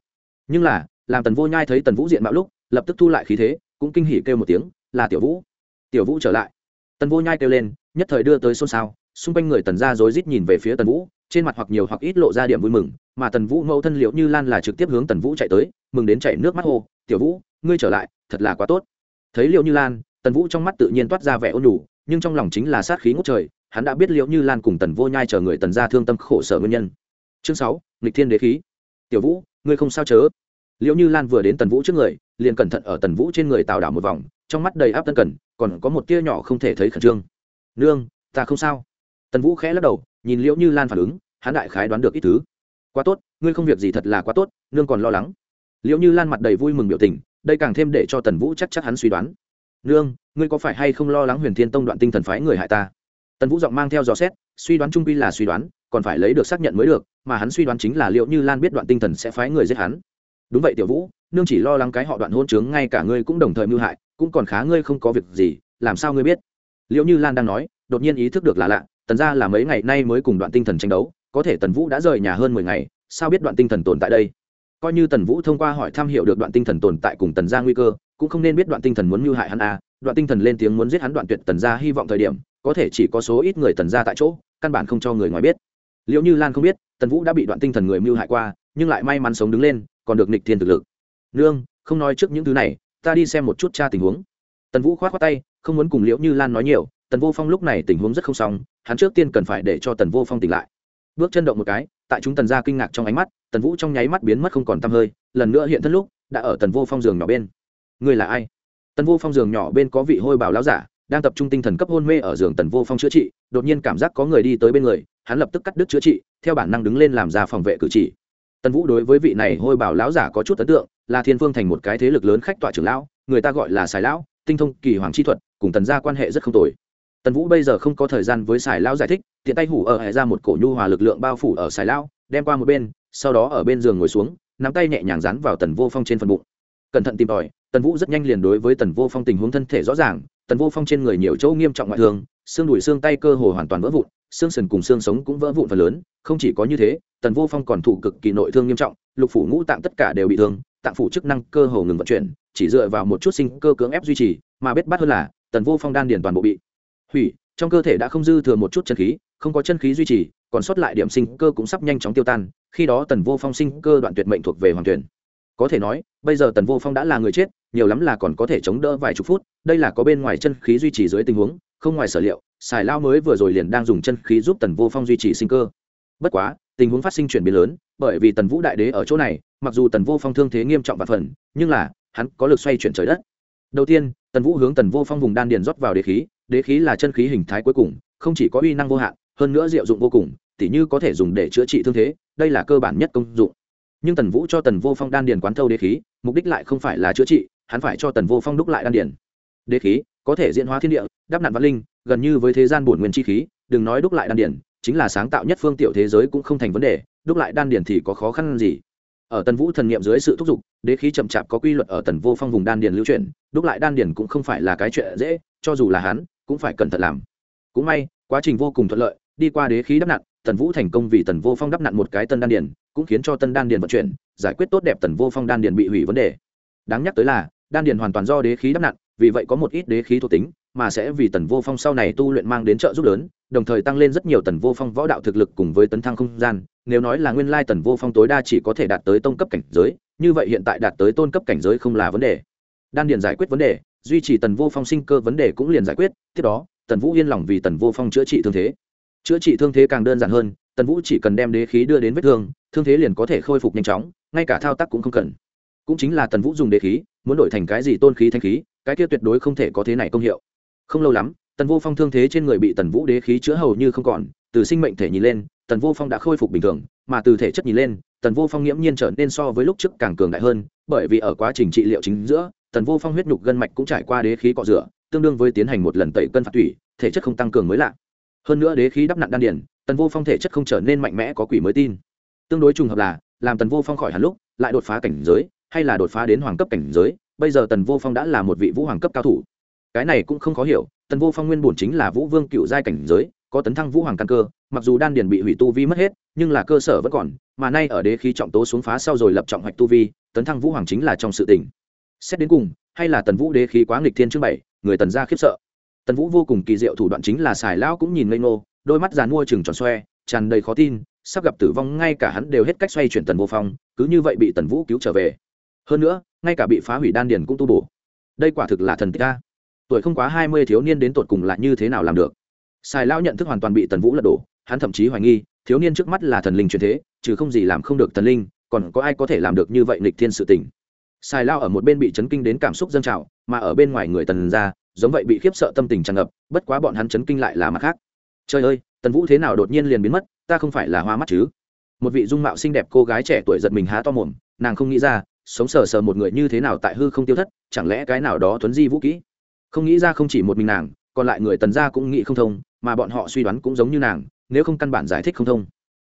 Nhưng là, làm tần vô nhai thấy tần vũ diện mạo lúc, lập tức thu lại khí thế, cũng kinh hỉ kêu một tiếng, là tiểu vũ. Tiểu vũ trở lại. Tần vô nhai kêu lên, nhất thời đưa tới xôn xao, xung quanh người tần ra rối rít nhìn về phía tần vũ trên mặt hoặc nhiều hoặc ít lộ ra điểm vui mừng, mà tần vũ mẫu thân liệu như lan là trực tiếp hướng tần vũ chạy tới, mừng đến chạy nước mắt hô, tiểu vũ, ngươi trở lại, thật là quá tốt. Thấy liệu như lan, tần vũ trong mắt tự nhiên toát ra vẻ ôn đủ nhưng trong lòng chính là sát khí ngút trời, hắn đã biết liệu như lan cùng tần vô nhai chờ người tần ra thương tâm khổ sở nguyên nhân. Chương sáu, nghịch thiên đế khí. Tiểu vũ, ngươi không sao chớ? Liệu như lan vừa đến tần vũ trước người, liền cẩn thận ở tần vũ trên người tào đảo một vòng, trong mắt đầy áp tân cần, còn có một tia nhỏ không thể thấy khẩn trương. Nương, ta không sao. Tần vũ khẽ lắc đầu nhìn liễu như lan phản ứng, hắn đại khái đoán được ít thứ. Quá tốt, ngươi không việc gì thật là quá tốt, nương còn lo lắng. Liễu như lan mặt đầy vui mừng biểu tình, đây càng thêm để cho tần vũ chắc chắc hắn suy đoán. Nương, ngươi có phải hay không lo lắng huyền thiên tông đoạn tinh thần phái người hại ta? Tần vũ giọng mang theo dò xét, suy đoán trung quy là suy đoán, còn phải lấy được xác nhận mới được, mà hắn suy đoán chính là liệu như lan biết đoạn tinh thần sẽ phái người giết hắn. Đúng vậy tiểu vũ, nương chỉ lo lắng cái họ đoạn hôn trướng ngay cả ngươi cũng đồng thời mưu hại, cũng còn khá ngươi không có việc gì, làm sao ngươi biết? Liệu như lan đang nói, đột nhiên ý thức được là lạ tần ra là mấy ngày nay mới cùng đoạn tinh thần tranh đấu, có thể tần vũ đã rời nhà hơn mười ngày, sao biết đoạn tinh thần tồn tại đây? Coi như tần vũ thông qua hỏi thăm hiểu được đoạn tinh thần tồn tại cùng tần ra nguy cơ, cũng không nên biết đoạn tinh thần muốn mưu hại hắn à. Đoạn tinh thần lên tiếng muốn giết hắn đoạn tuyệt tần ra hy vọng thời điểm, có thể chỉ có số ít người tần ra tại chỗ, căn bản không cho người ngoài biết. Liệu như lan không biết, tần vũ đã bị đoạn tinh thần người mưu hại qua, nhưng lại may mắn sống đứng lên, còn được nịch thiên thực lực. Nương, không nói trước những thứ này, ta đi xem một chút cha tình huống. Tần vũ k h o á t khoác tay, không muốn cùng liễu như lan nói nhiều, tần vô phong lúc này tình huống rất không xong hắn trước tiên cần phải để cho tần vô phong tỉnh lại. Bước chân động một cái, tại chúng tần gia kinh ngạc trong ánh mắt, tần vũ trong nháy mắt biến mất không còn t hơi, lần nữa hiện thân lúc, đã ở tần vô phong giường nhỏ bên. Người là ai? Tần vô phong giường nhỏ bên có vị hôi bảo láo giả, đang tập trung tinh thần cấp hôn mê ở giường tần vô phong chữa trị, đột nhiên cảm giác có người đi tới bên người, hắn lập tức cắt đứt chữa trị, theo bản năng đứng lên làm ra phòng vệ cử chỉ. Tần vũ đối với vị này hôi bảo lão giả có chút ấn tượng, là thiên phương thành một cái thế lực lớn khách tọa trưởng lão, người ta gọi là sài lão, tinh thông kỳ hoàng chi thuật, cùng tần gia quan hệ rất không tồi tần vũ bây giờ không có thời gian với sài lao giải thích tiện tay hủ ở hệ ra một cổ nhu hòa lực lượng bao phủ ở sài lao, đem qua một bên sau đó ở bên giường ngồi xuống nắm tay nhẹ nhàng dán vào tần vô phong trên phần bụng. Cẩn thận tìm tòi tần vũ rất nhanh liền đối với tần vô phong tình huống thân thể rõ ràng tần vô phong trên người nhiều chỗ nghiêm trọng ngoại thương xương đùi xương tay cơ hồ hoàn toàn vỡ vụn xương sườn cùng xương sống cũng vỡ vụn phần lớn không chỉ có như thế tần vô phong còn thụ cực kỳ nội thương nghiêm trọng lục phủ ngũ tạng tất cả đều bị thương tạng phủ chức năng cơ hồ ngừng vận chuyển chỉ dựa vào một chút sinh cơ cưỡng ép duy trì mà biết bắt hơn là tần vô phong đan điền toàn bộ bị hủy, trong cơ thể đã không dư thừa một chút chân khí, không có chân khí duy trì, còn sót lại điểm sinh cơ cũng sắp nhanh chóng tiêu tan, khi đó tần vô phong sinh cơ đoạn tuyệt mệnh thuộc về hoàng tuyển có thể nói, bây giờ tần vô phong đã là người chết, nhiều lắm là còn có thể chống đỡ vài chục phút, đây là có bên ngoài chân khí duy trì dưới tình huống, không ngoài sở liệu, xài lao mới vừa rồi liền đang dùng chân khí giúp tần vô phong duy trì sinh cơ. Bất quá, tình huống phát sinh chuyển biến lớn, bởi vì tần vũ đại đế ở chỗ này, mặc dù tần vô phong thương thế nghiêm trọng và phần, nhưng là, hắn có lực xoay chuyển trời đất. Đầu tiên, tần vũ hướng tần vô phong vùng đan điền rót vào đế khí đế khí là chân khí hình thái cuối cùng, không chỉ có uy năng vô hạn, hơn nữa diệu dụng vô cùng, tỉ như có thể dùng để chữa trị thương thế, đây là cơ bản nhất công dụng. Nhưng tần vũ cho tần vô phong đan điền quán thâu đế khí, mục đích lại không phải là chữa trị, hắn phải cho tần vô phong đúc lại đan điền. Đế khí có thể diễn hóa thiên địa, đắp nạn văn linh, gần như với thế gian bổn nguyên chi khí, đừng nói đúc lại đan điền, chính là sáng tạo nhất phương tiểu thế giới cũng không thành vấn đề, đúc lại đan điền thì có khó khăn gì? Ở tần vũ thần nghiệm dưới sự thúc giục, đế khí chậm chạp có quy luật ở tần vô phong vùng đan điền lưu chuyển, đúc lại đan điền cũng không phải là cái chuyện dễ, cho dù là hắn cũng phải cẩn thận làm. Cũng may, quá trình vô cùng thuận lợi, đi qua đế khí đắp nặn, tần vũ thành công vì tần vô phong đắp nặn một cái tân đan điền, cũng khiến cho tân đan điền vận chuyển, giải quyết tốt đẹp tần vô phong đan điền bị hủy vấn đề. Đáng nhắc tới là, đan điền hoàn toàn do đế khí đắp nặn, vì vậy có một ít đế khí thuộc tính, mà sẽ vì tần vô phong sau này tu luyện mang đến trợ giúp lớn, đồng thời tăng lên rất nhiều tần vô phong võ đạo thực lực cùng với tấn thăng không gian. Nếu nói là nguyên lai tần vô phong tối đa chỉ có thể đạt tới tông cấp cảnh giới, như vậy hiện tại đạt tới tôn cấp cảnh giới không là vấn đề. Đan điền giải quyết vấn đề duy trì tần vô phong sinh cơ vấn đề cũng liền giải quyết, tiếp đó, tần vũ yên lòng vì tần vô phong chữa trị thương thế. Chữa trị thương thế càng đơn giản hơn, tần vũ chỉ cần đem đế khí đưa đến vết thương thương thế liền có thể khôi phục nhanh chóng, ngay cả thao tác cũng không cần. Cũng chính là tần vũ dùng đế khí, muốn đổi thành cái gì tôn khí thanh khí, cái kia tuyệt đối không thể có thế này công hiệu. Không lâu lắm, tần vô phong thương thế trên người bị tần vũ đế khí chữa hầu như không còn, từ sinh mệnh thể nhìn lên, tần vô phong đã khôi phục bình thường, mà từ thể chất nhìn lên, tần vô phong nghiễm nhiên trở nên so với lúc trước càng cường đại hơn, bởi vì ở quá trình trị liệu chính giữa tần vô phong huyết nhục gân mạch cũng trải qua đế khí cọ rửa, tương đương với tiến hành một lần tẩy cân phạt thủy, thể chất không tăng cường mới lạ. Hơn nữa đế khí đắp nặng đan điển, tần vô phong thể chất không trở nên mạnh mẽ có quỷ mới tin. Tương đối trùng hợp là, làm tần vô phong khỏi hẳn lúc, lại đột phá cảnh giới, hay là đột phá đến hoàng cấp cảnh giới, bây giờ tần vô phong đã là một vị vũ hoàng cấp cao thủ. Cái này cũng không khó hiểu, tần vô phong nguyên bổn chính là vũ vương cựu giai cảnh giới, có tấn thăng vũ hoàng căn cơ, mặc dù đan điền bị hủy tu vi mất hết, nhưng là cơ sở vẫn còn, mà nay ở đế khí trọng tố xuống phá sau rồi lập trọng hoạch tu vi, tấn thăng vũ hoàng chính là trong sự tình xét đến cùng, hay là tần vũ đế khí quá nghịch thiên trước bảy, người tần ra khiếp sợ. Tần vũ vô cùng kỳ diệu thủ đoạn chính là xài lão cũng nhìn ngây ngô, đôi mắt dàn mua chừng tròn xoe, tràn đầy khó tin, sắp gặp tử vong ngay cả hắn đều hết cách xoay chuyển tần vô phong, cứ như vậy bị tần vũ cứu trở về. Hơn nữa, ngay cả bị phá hủy đan điền cũng tu bổ. Đây quả thực là thần tích ca tuổi không quá hai mươi thiếu niên đến tột cùng là như thế nào làm được? Xài lão nhận thức hoàn toàn bị tần vũ lật đổ, hắn thậm chí hoài nghi, thiếu niên trước mắt là thần linh truyền thế chứ không gì làm không được thần linh, còn có ai có thể làm được như vậy nghịch thiên sự tình? Xài lao ở một bên bị chấn kinh đến cảm xúc dâng trào, mà ở bên ngoài người tần ra, giống vậy bị khiếp sợ tâm tình tràn ngập, bất quá bọn hắn chấn kinh lại là mặt khác. Trời ơi, tần vũ thế nào đột nhiên liền biến mất, ta không phải là hoa mắt chứ? Một vị dung mạo xinh đẹp cô gái trẻ tuổi giật mình há to mồm, nàng không nghĩ ra, sống sờ sờ một người như thế nào tại hư không tiêu thất, chẳng lẽ cái nào đó thuấn di vũ kỹ? Không nghĩ ra không chỉ một mình nàng, còn lại người tần gia cũng nghĩ không thông, mà bọn họ suy đoán cũng giống như nàng, nếu không căn bản giải thích không thông.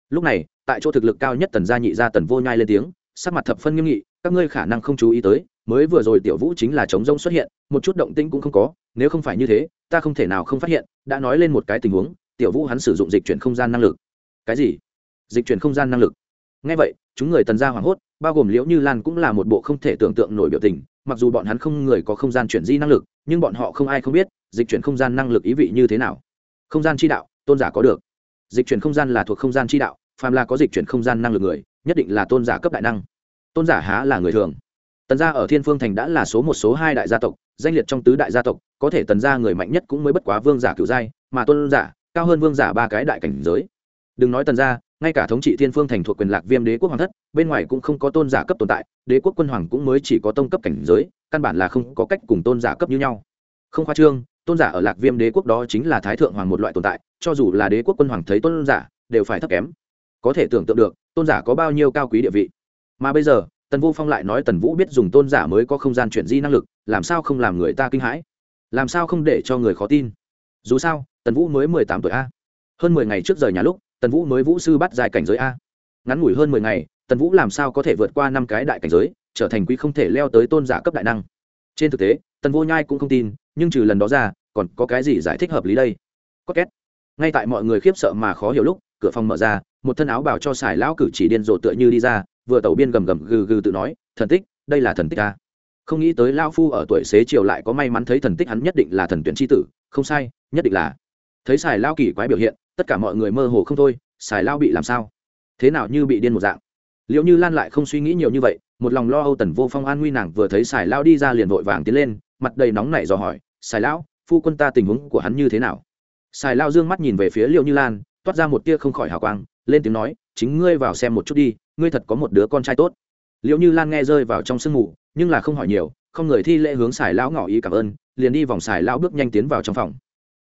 Lúc này, tại chỗ thực lực cao nhất tần gia nhị gia tần vô nhai lên tiếng, sắc mặt thập phân nghiêm nghị các ngươi khả năng không chú ý tới, mới vừa rồi tiểu vũ chính là chống rông xuất hiện, một chút động tĩnh cũng không có, nếu không phải như thế, ta không thể nào không phát hiện, đã nói lên một cái tình huống, tiểu vũ hắn sử dụng dịch chuyển không gian năng lực. Cái gì? Dịch chuyển không gian năng lực. Ngay vậy, chúng người tần gia hoảng hốt, bao gồm liễu như lan cũng là một bộ không thể tưởng tượng nổi biểu tình, mặc dù bọn hắn không người có không gian chuyển di năng lực, nhưng bọn họ không ai không biết, dịch chuyển không gian năng lực ý vị như thế nào. Không gian chi đạo, tôn giả có được. Dịch chuyển không gian là thuộc không gian chi đạo, phàm là có dịch chuyển không gian năng lực người, nhất định là tôn giả cấp đại năng tôn giả há là người thường. Tần gia ở thiên phương thành đã là số một, số hai đại gia tộc, danh liệt trong tứ đại gia tộc, có thể tần gia người mạnh nhất cũng mới bất quá vương giả cựu giai, mà tôn giả, cao hơn vương giả ba cái đại cảnh giới. Đừng nói tần gia, ngay cả thống trị thiên phương thành thuộc quyền lạc viêm đế quốc hoàng thất, bên ngoài cũng không có tôn giả cấp tồn tại, đế quốc quân hoàng cũng mới chỉ có tông cấp cảnh giới, căn bản là không có cách cùng tôn giả cấp như nhau. Không khoa trương, tôn giả ở lạc viêm đế quốc đó chính là thái thượng hoàng một loại tồn tại, cho dù là đế quốc quân hoàng thấy tôn giả, đều phải thấp kém. Có thể tưởng tượng được, tôn giả có bao nhiêu cao quý địa vị mà bây giờ, tần vô phong lại nói tần vũ biết dùng tôn giả mới có không gian chuyển di năng lực, làm sao không làm người ta kinh hãi? Làm sao không để cho người khó tin? Dù sao, tần vũ mới mười tám tuổi a. Hơn mười ngày trước rời nhà lúc, tần vũ mới vũ sư bắt dài cảnh giới a. Ngắn ngủi hơn mười ngày, tần vũ làm sao có thể vượt qua năm cái đại cảnh giới, trở thành quý không thể leo tới tôn giả cấp đại năng? Trên thực tế, tần vô nhai cũng không tin, nhưng trừ lần đó ra, còn có cái gì giải thích hợp lý đây? Có két. Ngay tại mọi người khiếp sợ mà khó hiểu lúc, cửa phòng mở ra, một thân áo bảo cho xài lão cử chỉ điên rồ tựa như đi ra vừa tẩu biên gầm gầm gừ gừ tự nói, thần tích, đây là thần tích ta không nghĩ tới lao phu ở tuổi xế chiều lại có may mắn thấy thần tích hắn nhất định là thần tuyển tri tử, không sai, nhất định là. Thấy xài lao kỳ quái biểu hiện, tất cả mọi người mơ hồ không thôi xài lao bị làm sao? Thế nào như bị điên một dạng? Liệu như lan lại không suy nghĩ nhiều như vậy, một lòng lo âu tần vô phong an nguy nàng vừa thấy xài lao đi ra liền vội vàng tiến lên, mặt đầy nóng nảy dò hỏi xài lão, phu quân ta tình huống của hắn như thế nào? Xài lao dương mắt nhìn về phía liệu như lan, toát ra một tia không khỏi hào quang, lên tiếng nói, chính ngươi vào xem một chút đi ngươi thật có một đứa con trai tốt. Liệu như lan nghe rơi vào trong sương mù, nhưng là không hỏi nhiều, không người thi lễ hướng xài lão ngỏ ý cảm ơn, liền đi vòng xài lão bước nhanh tiến vào trong phòng.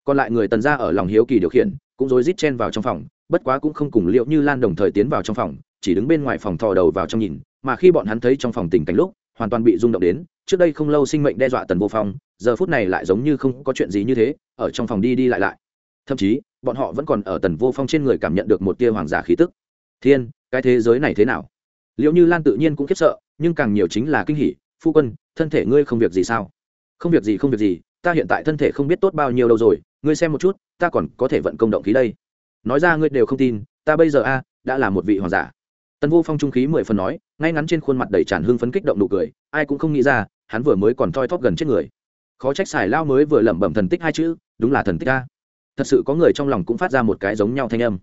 Còn lại người tần ra ở lòng hiếu kỳ điều khiển, cũng rối rít chen vào trong phòng, bất quá cũng không cùng liệu như lan đồng thời tiến vào trong phòng, chỉ đứng bên ngoài phòng thò đầu vào trong nhìn, mà khi bọn hắn thấy trong phòng tình cảnh lúc, hoàn toàn bị rung động đến, trước đây không lâu sinh mệnh đe dọa tần vô phong, giờ phút này lại giống như không có chuyện gì như thế, ở trong phòng đi đi lại lại. Thậm chí, bọn họ vẫn còn ở tần vô phong trên người cảm nhận được một tia hoàng giả khí tức. Thiên cái thế giới này thế nào? Liệu như lan tự nhiên cũng khiếp sợ, nhưng càng nhiều chính là kinh hỉ. Phu quân, thân thể ngươi không việc gì sao? Không việc gì, không việc gì. Ta hiện tại thân thể không biết tốt bao nhiêu đâu rồi. Ngươi xem một chút, ta còn có thể vận công động khí đây. Nói ra ngươi đều không tin, ta bây giờ a, đã là một vị hoàng giả. Tần vô phong trung khí mười phần nói, ngay ngắn trên khuôn mặt đầy tràn hưng phấn kích động nụ cười, ai cũng không nghĩ ra, hắn vừa mới còn thoi thóp gần chết người. Khó trách xài lao mới vừa lẩm bẩm thần tích hai chữ, đúng là thần tích a. Thật sự có người trong lòng cũng phát ra một cái giống nhau thanh âm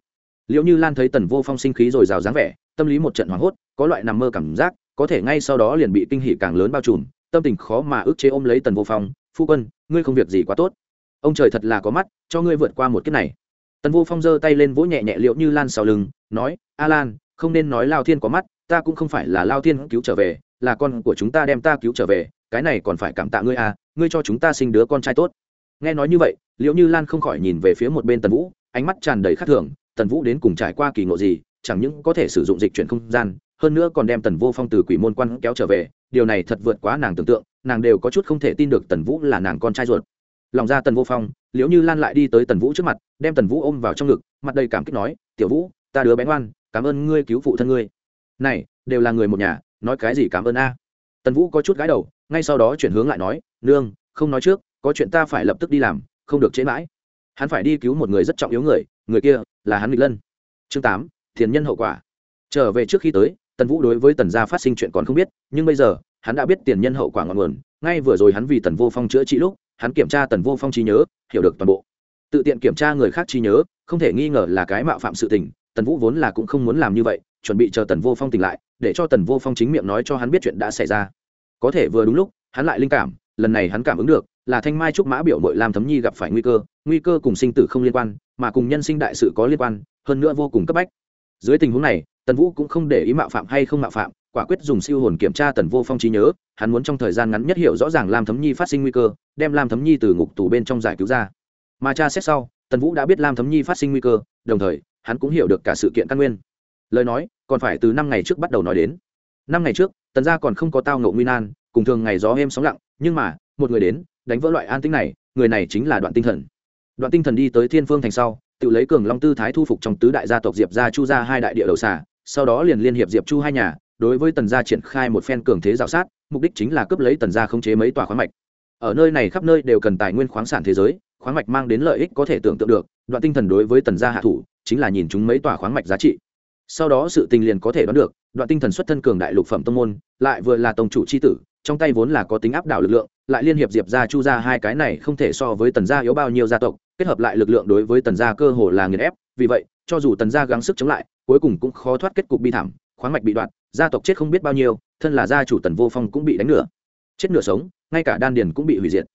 liệu như lan thấy tần vô phong sinh khí rồi rào dáng vẻ, tâm lý một trận hoảng hốt, có loại nằm mơ cảm giác, có thể ngay sau đó liền bị kinh hỉ càng lớn bao trùm, tâm tình khó mà ức chế ôm lấy tần vô phong, phu quân, ngươi không việc gì quá tốt. Ông trời thật là có mắt, cho ngươi vượt qua một kiếp này. Tần vô phong giơ tay lên vỗ nhẹ nhẹ liệu như lan sau lưng, nói, a lan, không nên nói lao thiên có mắt, ta cũng không phải là lao thiên cứu trở về, là con của chúng ta đem ta cứu trở về, cái này còn phải cảm tạ ngươi à ngươi cho chúng ta sinh đứa con trai tốt. Nghe nói như vậy liệu như lan không khỏi nhìn về phía một bên tần vũ, ánh mắt tràn đầy khắc thường tần vũ đến cùng trải qua kỳ ngộ gì, chẳng những có thể sử dụng dịch chuyển không gian, hơn nữa còn đem tần vô phong từ quỷ môn quan kéo trở về. Điều này thật vượt quá nàng tưởng tượng, nàng đều có chút không thể tin được tần vũ là nàng con trai ruột. Lòng ra tần vô phong liễu như lan lại đi tới tần vũ trước mặt, đem tần vũ ôm vào trong ngực, mặt đầy cảm kích nói, tiểu vũ, ta đứa bé ngoan, cảm ơn ngươi cứu phụ thân ngươi. Này, đều là người một nhà, nói cái gì cảm ơn a? Tần vũ có chút gái đầu, ngay sau đó chuyển hướng lại nói, nương, không nói trước, có chuyện ta phải lập tức đi làm, không được chế mãi. Hắn phải đi cứu một người rất trọng yếu người người kia là hắn nghịch lân chương tám, thiền nhân hậu quả. Trở về trước khi tới, tần vũ đối với tần gia phát sinh chuyện còn không biết, nhưng bây giờ, hắn đã biết tiền nhân hậu quả ngọn nguồn. Ngay vừa rồi hắn vì tần vô phong chữa trị lúc, hắn kiểm tra tần vô phong trí nhớ, hiểu được toàn bộ. Tự tiện kiểm tra người khác trí nhớ, không thể nghi ngờ là cái mạo phạm sự tình, tần vũ vốn là cũng không muốn làm như vậy, chuẩn bị chờ tần vô phong tỉnh lại, để cho tần vô phong chính miệng nói cho hắn biết chuyện đã xảy ra. Có thể vừa đúng lúc, hắn lại linh cảm, lần này hắn cảm ứng được, là thanh mai trúc mã biểu mội lam thấm nhi gặp phải nguy cơ nguy cơ cùng sinh tử không liên quan mà cùng nhân sinh đại sự có liên quan, hơn nữa vô cùng cấp bách. Dưới tình huống này, tần vũ cũng không để ý mạo phạm hay không mạo phạm, quả quyết dùng siêu hồn kiểm tra tần vô phong trí nhớ, hắn muốn trong thời gian ngắn nhất hiểu rõ ràng lam thấm nhi phát sinh nguy cơ, đem lam thấm nhi từ ngục tù bên trong giải cứu ra. Mà cha xét sau, tần vũ đã biết lam thấm nhi phát sinh nguy cơ, đồng thời, hắn cũng hiểu được cả sự kiện căn nguyên. Lời nói, còn phải từ năm ngày trước bắt đầu nói đến. Năm ngày trước, tần gia còn không có tao ngộ nguy nan, cùng thường ngày gió êm sóng lặng, nhưng mà, một người đến, đánh vỡ loại an tĩnh này, người này chính là đoạn tinh thần đoạn tinh thần đi tới thiên phương thành sau, tự lấy cường long tư thái thu phục trong tứ đại gia tộc diệp gia chu gia hai đại địa đầu xả sau đó liền liên hiệp diệp chu hai nhà, đối với tần gia triển khai một phen cường thế rào sát, mục đích chính là cướp lấy tần gia khống chế mấy tòa khoáng mạch. Ở nơi này khắp nơi đều cần tài nguyên khoáng sản thế giới, khoáng mạch mang đến lợi ích có thể tưởng tượng được, đoạn tinh thần đối với tần gia hạ thủ, chính là nhìn chúng mấy tòa khoáng mạch giá trị. Sau đó sự tình liền có thể đoán được, đoạn tinh thần xuất thân cường đại lục phẩm tông môn, lại vừa là tông chủ c h i tử trong tay vốn là có tính áp đảo lực lượng, lại liên hiệp diệp ra chu ra hai cái này không thể so với tần gia yếu bao nhiêu gia tộc, kết hợp lại lực lượng đối với tần gia cơ hồ là nghiền ép, vì vậy, cho dù tần gia gắng sức chống lại, cuối cùng cũng khó thoát kết cục bi thảm, khoáng mạch bị đoạn, gia tộc chết không biết bao nhiêu, thân là gia chủ tần vô phong cũng bị đánh nửa, chết nửa sống, ngay cả đan điền cũng bị hủy diệt.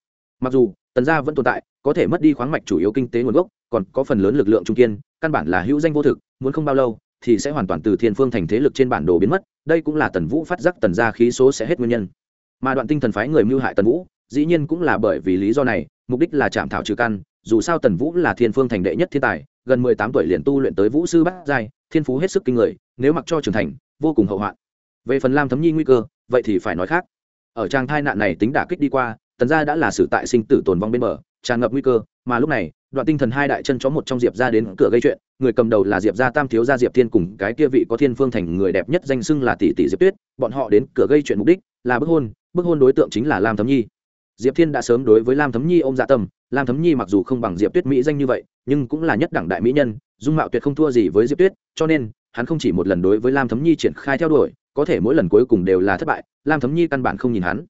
Mặc dù, tần gia vẫn tồn tại, có thể mất đi khoáng mạch chủ yếu kinh tế nguồn gốc, còn có phần lớn lực lượng trung kiên, căn bản là hữu danh vô thực, muốn không bao lâu, thì sẽ hoàn toàn từ thiên phương thành thế lực trên bản đồ biến mất, đây cũng là tần vũ phát giác tần gia khí số sẽ hết nguyên nhân mà đoạn tinh thần phái người mưu hại tần vũ, dĩ nhiên cũng là bởi vì lý do này, mục đích là chạm thảo trừ căn, dù sao tần vũ là thiên phương thành đệ nhất thiên tài, gần mười tám tuổi liền tu luyện tới vũ sư bát giai, thiên phú hết sức kinh người, nếu mặc cho trưởng thành, vô cùng hậu hoạn. Về phần lam thấm nhi nguy cơ, vậy thì phải nói khác. Ở trang thai nạn này tính đả kích đi qua, tần gia đã là xử tại sinh tử tồn vong bên bờ, tràn ngập nguy cơ, mà lúc này, đoạn tinh thần hai đại chân chó một trong diệp ra đến cửa gây chuyện, người cầm đầu là diệp gia tam thiếu gia diệp thiên cùng cái kia vị có thiên phương thành người đẹp nhất danh xưng là tỷ tỷ diệp tuyết, bọn họ đến cửa gây chuyện mục đích là bức hôn bức hôn đối tượng chính là lam thấm nhi. Diệp thiên đã sớm đối với lam thấm nhi ô m dạ tâm, lam thấm nhi mặc dù không bằng diệp tuyết mỹ danh như vậy, nhưng cũng là nhất đẳng đại mỹ nhân, dung mạo tuyệt không thua gì với diệp tuyết, cho nên, hắn không chỉ một lần đối với lam thấm nhi triển khai theo đuổi, có thể mỗi lần cuối cùng đều là thất bại, lam thấm nhi căn bản không nhìn hắn.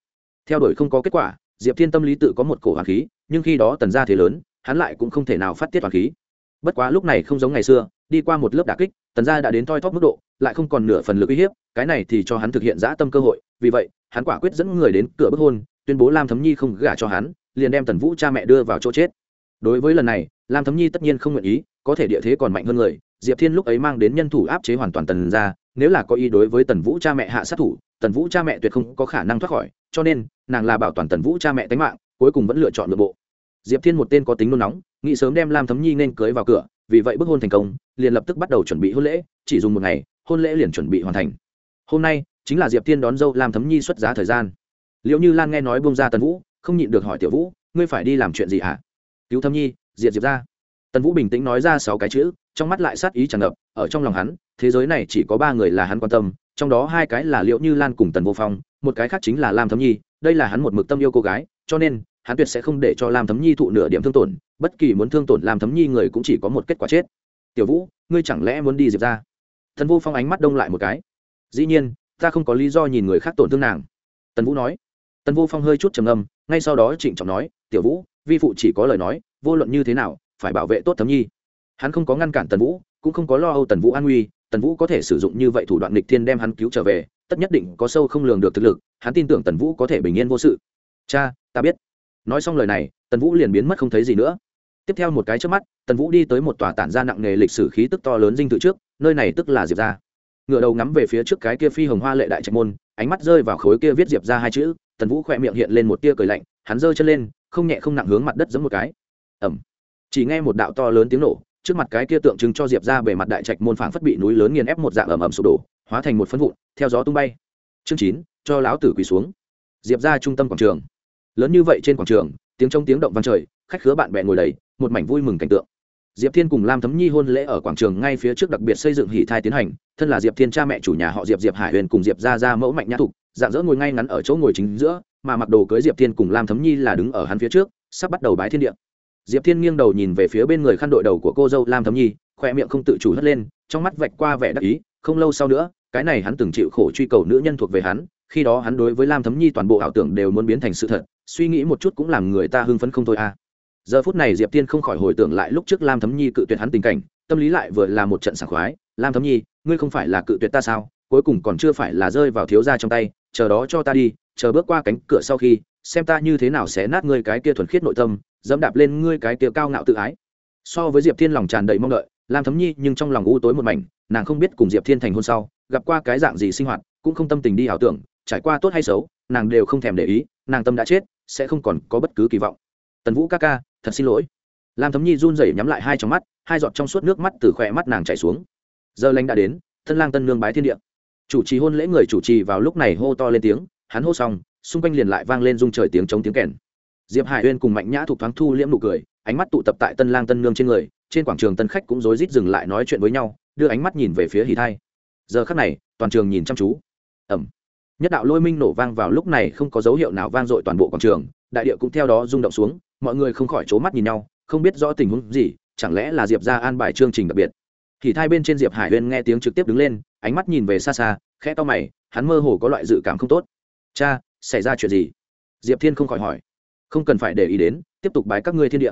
Theo đuổi không có kết quả, diệp thiên tâm lý tự có một cổ hoàng khí, nhưng khi đó tần gia thế lớn, hắn lại cũng không thể nào phát tiết hoàng khí. Bất quá lúc này không giống ngày xưa đi qua một lớp đả kích, tần gia đã đến thoi thóp mức độ, lại không còn nửa phần lực uy hiếp, cái này thì cho hắn thực hiện dã tâm cơ hội, vì vậy, hắn quả quyết dẫn người đến cửa bức hôn, tuyên bố lam thấm nhi không gả cho hắn, liền đem tần vũ cha mẹ đưa vào chỗ chết. Đối với lần này, lam thấm nhi tất nhiên không nguyện ý, có thể địa thế còn mạnh hơn người, diệp thiên lúc ấy mang đến nhân thủ áp chế hoàn toàn tần ra nếu là có ý đối với tần vũ cha mẹ hạ sát thủ, tần vũ cha mẹ tuyệt không có khả năng thoát khỏi, cho nên, nàng là bảo toàn tần vũ cha mẹ tính mạng, cuối cùng vẫn lựa chọn nội bộ. Diệp thiên một tên có tính nôn nóng, nghĩ sớm đem lam thấm nhi nên cưới vào cửa vì vậy bức hôn thành công, liền lập tức bắt đầu chuẩn bị hôn lễ, chỉ dùng một ngày, hôn lễ liền chuẩn bị hoàn thành. Hôm nay, chính là diệp thiên đón dâu lam thấm nhi xuất giá thời gian. Liệu như lan nghe nói bông ra tần vũ, không nhịn được hỏi tiểu vũ, ngươi phải đi làm chuyện gì hả? Cứu thấm nhi, diệt diệp ra. Tần vũ bình tĩnh nói ra sáu cái chữ, trong mắt lại sát ý tràn ngập, ở trong lòng hắn, thế giới này chỉ có ba người là hắn quan tâm, trong đó hai cái là liệu như lan cùng tần vô phong, một cái khác chính là lam thấm nhi, đây là hắn một mực tâm yêu cô gái, cho nên hắn tuyệt sẽ không để cho lam thấm nhi thụ nửa điểm thương tổn, bất kỳ muốn thương tổn lam thấm nhi người cũng chỉ có một kết quả chết. Tiểu vũ, ngươi chẳng lẽ muốn đi diệp ra thần vô phong ánh mắt đông lại một cái. Dĩ nhiên, ta không có lý do nhìn người khác tổn thương nàng. Tần vũ nói. Tần vô phong hơi chút trầm âm ngay sau đó trịnh trọng nói, tiểu vũ, vi phụ chỉ có lời nói, vô luận như thế nào, phải bảo vệ tốt thấm nhi. Hắn không có ngăn cản tần vũ, cũng không có lo âu tần vũ an nguy, tần vũ có thể sử dụng như vậy thủ đoạn lịch thiên đem hắn cứu trở về, tất nhất định có sâu không lường được thực lực, hắn tin tưởng tần vũ có thể bình yên vô sự. Cha, ta biết nói xong lời này, tần vũ liền biến mất không thấy gì nữa. Tiếp theo một cái trước mắt, tần vũ đi tới một tòa tản ra nặng nề lịch sử khí tức to lớn dinh tự trước, nơi này tức là diệp ra ngựa đầu ngắm về phía trước cái kia phi hồng hoa lệ đại trạch môn, ánh mắt rơi vào khối kia viết diệp ra hai chữ, tần vũ khỏe miệng hiện lên một tia cười lạnh, hắn giơ chân lên, không nhẹ không nặng hướng mặt đất giấm một cái. Ẩm chỉ nghe một đạo to lớn tiếng nổ, trước mặt cái kia tượng trưng cho diệp ra bề mặt đại trạch môn phảng phất bị núi lớn nghiền ép một dạng ẩm ẩm sụp đổ, hóa thành một phân vụn, theo gió tung bay. Chương chín, cho lão tử quỳ xuống. Diệp ra trung tâm quảng trường lớn như vậy trên quảng trường, tiếng trông tiếng động vang trời, khách khứa bạn bè ngồi đầy, một mảnh vui mừng cảnh tượng. Diệp thiên cùng lam thấm nhi hôn lễ ở quảng trường ngay phía trước đặc biệt xây dựng hỷ thai tiến hành, thân là diệp thiên cha mẹ chủ nhà họ diệp diệp hải huyền cùng diệp ra ra mẫu mạnh nhã thục, dạng dỡ ngồi ngay ngắn ở chỗ ngồi chính giữa, mà mặc đồ cưới diệp thiên cùng lam thấm nhi là đứng ở hắn phía trước, sắp bắt đầu bái thiên địa. Diệp thiên nghiêng đầu nhìn về phía bên người khăn đội đầu của cô dâu lam thấm nhi khoe miệng không tự chủ hất lên, trong mắt vạch qua vẻ đắc ý, không lâu sau nữa, cái này hắn từng chịu khổ truy cầu nữ nhân thuộc về hắn, khi đó hắn đối với lam thấm nhi toàn bộ ảo tưởng đều muốn biến thành sự thật suy nghĩ một chút cũng làm người ta hưng phấn không thôi à. Giờ phút này diệp tiên không khỏi hồi tưởng lại lúc trước lam thấm nhi cự tuyệt hắn tình cảnh, tâm lý lại vừa là một trận sảng khoái. Lam thấm nhi, ngươi không phải là cự tuyệt ta sao? Cuối cùng còn chưa phải là rơi vào thiếu gia trong tay, chờ đó cho ta đi, chờ bước qua cánh cửa sau khi, xem ta như thế nào sẽ nát ngươi cái kia thuần khiết nội tâm, dẫm đạp lên ngươi cái kia cao ngạo tự ái. So với diệp thiên lòng tràn đầy mong đợi, lam thấm nhi nhưng trong lòng u tối một mảnh, nàng không biết cùng diệp thiên thành hôn sau, gặp qua cái dạng gì sinh hoạt, cũng không tâm tình đi ảo tưởng, trải qua tốt hay xấu, nàng đều không thèm để ý, nàng tâm đã chết sẽ không còn có bất cứ kỳ vọng. Tần vũ ca ca, thật xin lỗi. Lam thấm nhi run rẩy nhắm lại hai trong mắt, hai giọt trong suốt nước mắt từ khỏe mắt nàng chảy xuống. Giờ lành đã đến, thân lang tân nương bái thiên địa. Chủ trì hôn lễ người chủ trì vào lúc này hô to lên tiếng, hắn hô xong, xung quanh liền lại vang lên rung trời tiếng chống tiếng kèn. Diệp hải uyên cùng mạnh nhã thuộc thoáng thu liễm nụ cười, ánh mắt tụ tập tại tân lang tân nương trên người, trên quảng trường tân khách cũng rối rít dừng lại nói chuyện với nhau, đưa ánh mắt nhìn về phía hì thai. Giờ khắc này, toàn trường nhìn chăm chú. Ẩm nhất đạo lôi minh nổ vang vào lúc này không có dấu hiệu nào vang dội toàn bộ quảng trường, đại địa cũng theo đó rung động xuống, mọi người không khỏi c mắt nhìn nhau, không biết rõ tình huống gì, chẳng lẽ là diệp ra an bài chương trình đặc biệt. Thì thai bên trên diệp hải huyên nghe tiếng trực tiếp đứng lên, ánh mắt nhìn về xa xa, khẽ to mày, hắn mơ hồ có loại dự cảm không tốt. Cha, xảy ra chuyện gì? Diệp thiên không khỏi hỏi. Không cần phải để ý đến, tiếp tục bái các ngươi thiên địa.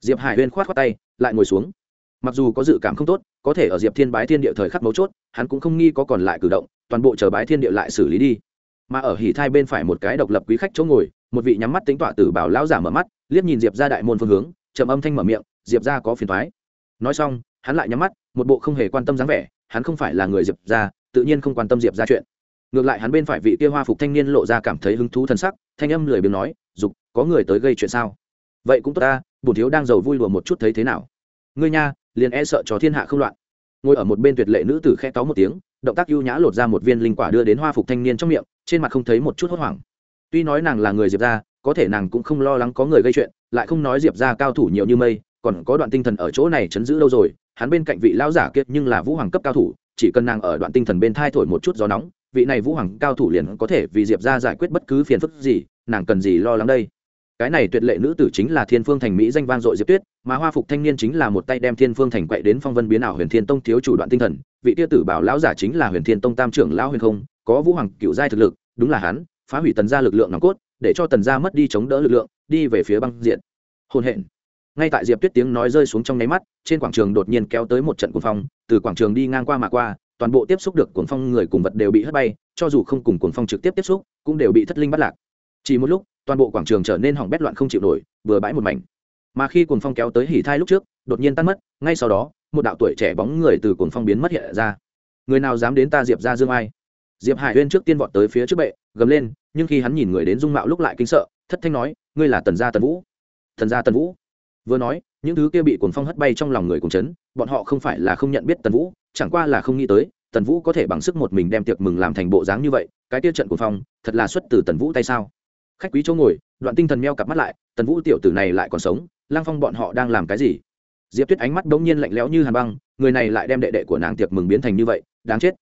Diệp hải huyên khoát khoát tay, lại ngồi xuống mặc dù có dự cảm không tốt, có thể ở diệp thiên bái thiên địa thời khắc mấu chốt, hắn cũng không nghi có còn lại cử động, toàn bộ chờ bái thiên địa lại xử lý đi. Mà ở hỉ thai bên phải một cái độc lập quý khách chỗ ngồi, một vị nhắm mắt tính tọa tử bảo lão giả mở mắt, liếc nhìn diệp ra đại môn phương hướng, trầm âm thanh mở miệng, diệp ra có phiền thoái nói xong, hắn lại nhắm mắt, một bộ không hề quan tâm dáng vẻ, hắn không phải là người diệp ra tự nhiên không quan tâm diệp ra chuyện. Ngược lại hắn bên phải vị kia hoa phục thanh niên lộ ra cảm thấy hứng thú thân sắc, thanh âm lười biếng nói, dục, có người tới gây chuyện sao? Vậy cũng tốt ta, bổn thiếu đang giàu vui lùa một chút thấy thế nào? Ngươi nha liền e sợ cho thiên hạ không loạn. Ngồi ở một bên tuyệt lệ nữ tử khẽ tó một tiếng, động tác ưu nhã lột ra một viên linh quả đưa đến hoa phục thanh niên trong miệng, trên mặt không thấy một chút hốt hoảng. Tuy nói nàng là người diệp ra có thể nàng cũng không lo lắng có người gây chuyện, lại không nói diệp ra cao thủ nhiều như mây, còn có đoạn tinh thần ở chỗ này chấn giữ lâu rồi, hắn bên cạnh vị lão giả kiệt nhưng là vũ hoàng cấp cao thủ, chỉ cần nàng ở đoạn tinh thần bên thai thổi một chút gió nóng, vị này vũ hoàng cao thủ liền có thể vì diệp ra giải quyết bất cứ phiền phức gì, nàng cần gì lo lắng đây? Cái này tuyệt lệ nữ tử chính là thiên phương thành mỹ danh vang dội diệp tuyết mà hoa phục thanh niên chính là một tay đem thiên phương thành quậy đến phong vân biến ảo huyền thiên tông thiếu chủ đoạn tinh thần, vị tia tử bảo lão giả chính là huyền thiên tông tam trưởng lão huyền không, có vũ hoàng cựu giai thực lực, đúng là hắn, phá hủy tần gia lực lượng nòng cốt, để cho tần gia mất đi chống đỡ lực lượng, đi về phía băng diện hôn hẹn ngay tại diệp tuyết tiếng nói rơi xuống trong nháy mắt, trên quảng trường đột nhiên kéo tới một trận cuồng phong, từ quảng trường đi ngang qua mà qua, toàn bộ tiếp xúc được cuồng phong người cùng vật đều bị hất bay, cho dù không cùng cuồng phong trực tiếp tiếp xúc, cũng đều bị thất linh bắt lạc. Chỉ một lúc, toàn bộ quảng trường trở nên hỏng bét loạn không chịu nổi, vừa bãi một mảnh mà khi cuồng phong kéo tới hỉ thai lúc trước, đột nhiên tan mất, ngay sau đó, một đạo tuổi trẻ bóng người từ cuồng phong biến mất hiện ra. Người nào dám đến ta diệp ra dương ai? Diệp hải huyên trước tiên vọt tới phía trước bệ, gầm lên, nhưng khi hắn nhìn người đến dung mạo lúc lại kinh sợ, thất thanh nói, ngươi là tần gia tần vũ. Thần gia tần vũ? Vừa nói, những thứ kia bị cuồng phong hất bay trong lòng người cùng chấn, bọn họ không phải là không nhận biết tần vũ, chẳng qua là không nghĩ tới, tần vũ có thể bằng sức một mình đem tiệc mừng làm thành bộ dáng như vậy, cái tiêu trận cuồng phong, thật là xuất từ tần vũ tay sao? Khách quý chỗ ngồi, đoạn tinh thần meo cặp mắt lại, tần vũ tiểu tử này lại còn sống lang phong bọn họ đang làm cái gì? Diệp tuyết ánh mắt đ ỗ n g nhiên lạnh lẽo như hàn băng, người này lại đem đệ đệ của nàng tiệc mừng biến thành như vậy, đáng chết.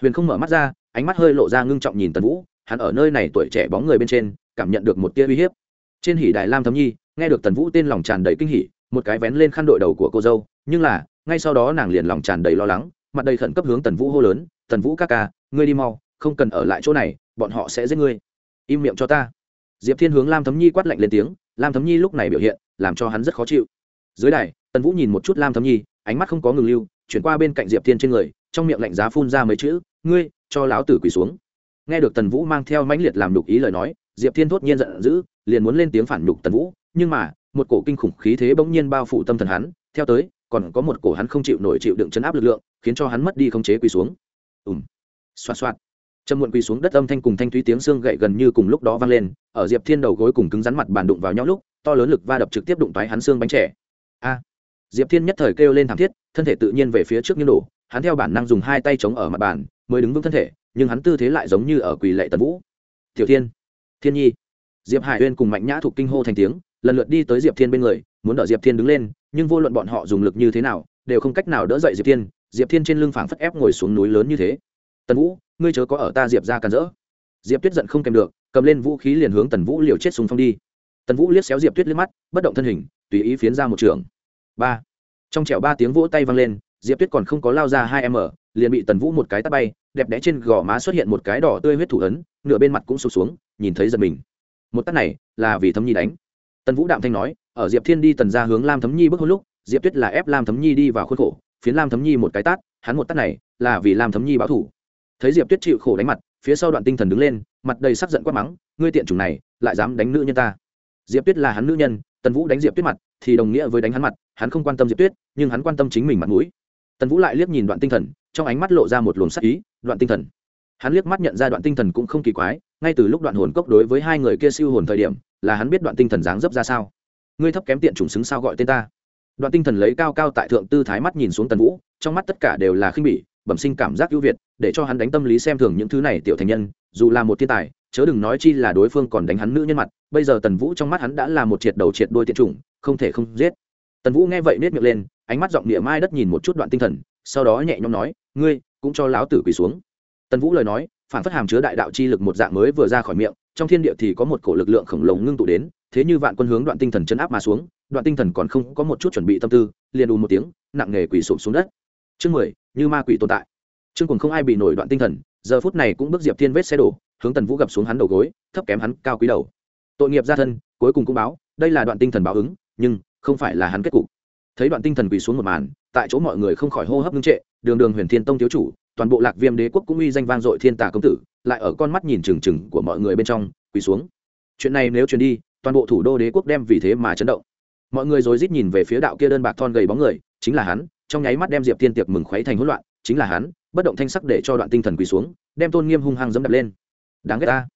Huyền không mở mắt ra, ánh mắt hơi lộ ra ngưng trọng nhìn tần vũ, hắn ở nơi này tuổi trẻ bóng người bên trên, cảm nhận được một tia uy hiếp. Trên hỉ đại lam thấm nhi, nghe được tần vũ tên lòng tràn đầy kinh hỉ, một cái vén lên khăn đội đầu của cô dâu, nhưng là, ngay sau đó nàng liền lòng tràn đầy lo lắng, mặt đầy khẩn cấp hướng tần vũ hô lớn, tần vũ ca ca, ngươi đi mau, không cần ở lại chỗ này, bọn họ sẽ giết ngươi. Im miệng cho ta. Diệp thiên hướng lam thấm nhi quát lạnh lên tiếng lam thấm nhi lúc này biểu hiện, làm cho hắn rất khó chịu. Dưới đài, tần vũ nhìn một chút lam thấm nhi, ánh mắt không có ngừng lưu, chuyển qua bên cạnh diệp thiên trên người, trong miệng lạnh giá phun ra mấy chữ, ngươi, cho lão tử quỳ xuống. Nghe được tần vũ mang theo mãnh liệt làm nhục ý lời nói, diệp thiên thốt nhiên giận dữ, liền muốn lên tiếng phản nhục tần vũ, nhưng mà, một cổ kinh khủng khí thế bỗng nhiên bao phủ tâm thần hắn, theo tới, còn có một cổ hắn không chịu nổi chịu đựng chấn áp lực lượng, khiến cho hắn mất đi khống chế quỳ xuống. Ùm. Xoạt xoạt trầm muộn quỳ xuống đất âm thanh cùng thanh thúy tiếng xương gậy gần như cùng lúc đó vang lên, ở diệp thiên đầu gối cùng cứng rắn mặt bàn đụng vào nhau lúc, to lớn lực va đập trực tiếp đụng toái hắn xương bánh trẻ a! Diệp thiên nhất thời kêu lên thảm thiết, thân thể tự nhiên về phía trước như nổ hắn theo bản năng dùng hai tay chống ở mặt bàn, mới đứng vững thân thể, nhưng hắn tư thế lại giống như ở quỳ lệ tần vũ. Tiểu thiên! Thiên nhi! Diệp hải uyên cùng mạnh nhã thuộc kinh hô thành tiếng, lần lượt đi tới diệp thiên bên người, muốn đỡ diệp thiên đứng lên, nhưng vô luận bọn họ dùng lực như thế nào, đều không cách nào đỡ dậy diệp thiên diệp thiên trên lưng phảng phất ép ngồi xuống núi lớn như thế. Tần vũ ngươi chớ có ở ta diệp ra càn rỡ. Diệp tuyết giận không kèm được, cầm lên vũ khí liền hướng tần vũ liều chết súng phong đi. Tần vũ liếc xéo diệp tuyết liếc mắt, bất động thân hình, tùy ý phiến ra một trường. Ba. Trong trẻo ba tiếng vỗ tay vang lên, diệp tuyết còn không có lao ra hai m liền bị tần vũ một cái tắt bay, đẹp đẽ trên gò má xuất hiện một cái đỏ tươi huyết thủ ấn, nửa bên mặt cũng sụp xuống, nhìn thấy giật mình. Một tắt này là vì thấm nhi đánh. Tần vũ đạm thanh nói, ở diệp thiên đi tần ra hướng lam thấm nhi bước hôn lúc, diệp tuyết là ép lam thấm nhi đi vào khuôn khổ, phiến lam thấm nhi một cái tát, hắn một tắt này là vì lam thấm nhi báo thủ thấy diệp tuyết chịu khổ đánh mặt, phía sau đoạn tinh thần đứng lên, mặt đầy sắc giận quát mắng, ngươi tiện chủng này, lại dám đánh nữ nhân ta. Diệp tuyết là hắn nữ nhân, tần vũ đánh diệp tuyết mặt, thì đồng nghĩa với đánh hắn mặt, hắn không quan tâm diệp tuyết, nhưng hắn quan tâm chính mình mặt mũi. Tần vũ lại liếc nhìn đoạn tinh thần, trong ánh mắt lộ ra một luồng sắc ý, đoạn tinh thần. Hắn liếc mắt nhận ra đoạn tinh thần cũng không kỳ quái, ngay từ lúc đoạn hồn cốc đối với hai người kia siêu hồn thời điểm, là hắn biết đoạn tinh thần dáng dấp ra sao. Ngươi thấp kém tiện chủng xứng sao gọi tên ta. Đoạn tinh thần lấy cao cao tại thượng tư thái mắt nhìn xuống tần vũ, trong mắt tất cả đều là khinh bỉ bẩm sinh cảm giác ưu việt, để cho hắn đánh tâm lý xem thường những thứ này tiểu thành nhân, dù là một thiên tài, chớ đừng nói chi là đối phương còn đánh hắn nữ nhân mặt, bây giờ tần vũ trong mắt hắn đã là một triệt đầu triệt đôi tiện chủng, không thể không giết. Tần vũ nghe vậy nết miệng lên, ánh mắt giọng địa mai đất nhìn một chút đoạn tinh thần, sau đó nhẹ nhõm nói, ngươi cũng cho láo tử quỳ xuống. Tần vũ lời nói, phản phất hàm chứa đại đạo chi lực một dạng mới vừa ra khỏi miệng, trong thiên địa thì có một cổ lực lượng khổng lồ ngưng tụ đến, thế như vạn quân hướng đoạn tinh thần chấn áp mà xuống, đoạn tinh thần còn không có một chút chuẩn bị tâm tư, liền ùn một tiếng, nặng nề quỳ sụp xuống đất. Chương mười như ma quỷ tồn tại. Trương cùng không ai bị nổi đoạn tinh thần, giờ phút này cũng bước diệp thiên vết xe đổ, hướng tần vũ gặp xuống hắn đầu gối, thấp kém hắn cao quý đầu. Tội nghiệp gia thân, cuối cùng cũng báo, đây là đoạn tinh thần báo ứng, nhưng không phải là hắn kết cục. Thấy đoạn tinh thần quỳ xuống một màn, tại chỗ mọi người không khỏi hô hấp ngưng trệ, đường đường huyền thiên tông thiếu chủ, toàn bộ lạc viêm đế quốc cũng uy danh vang dội thiên tà công tử, lại ở con mắt nhìn trừng trừng của mọi người bên trong, quỳ xuống. Chuyện này nếu truyền đi, toàn bộ thủ đô đế quốc đem vì thế mà chấn động. Mọi người rồi rít nhìn về phía đạo kia đơn bạc thon gầy bóng người, chính là hắn trong nháy mắt đem diệp thiên tiệc mừng khuấy thành hỗn loạn, chính là hắn, bất động thanh sắc để cho đoạn tinh thần quỳ xuống, đem tôn nghiêm hung hăng dẫm đập lên. Đáng ghét ta.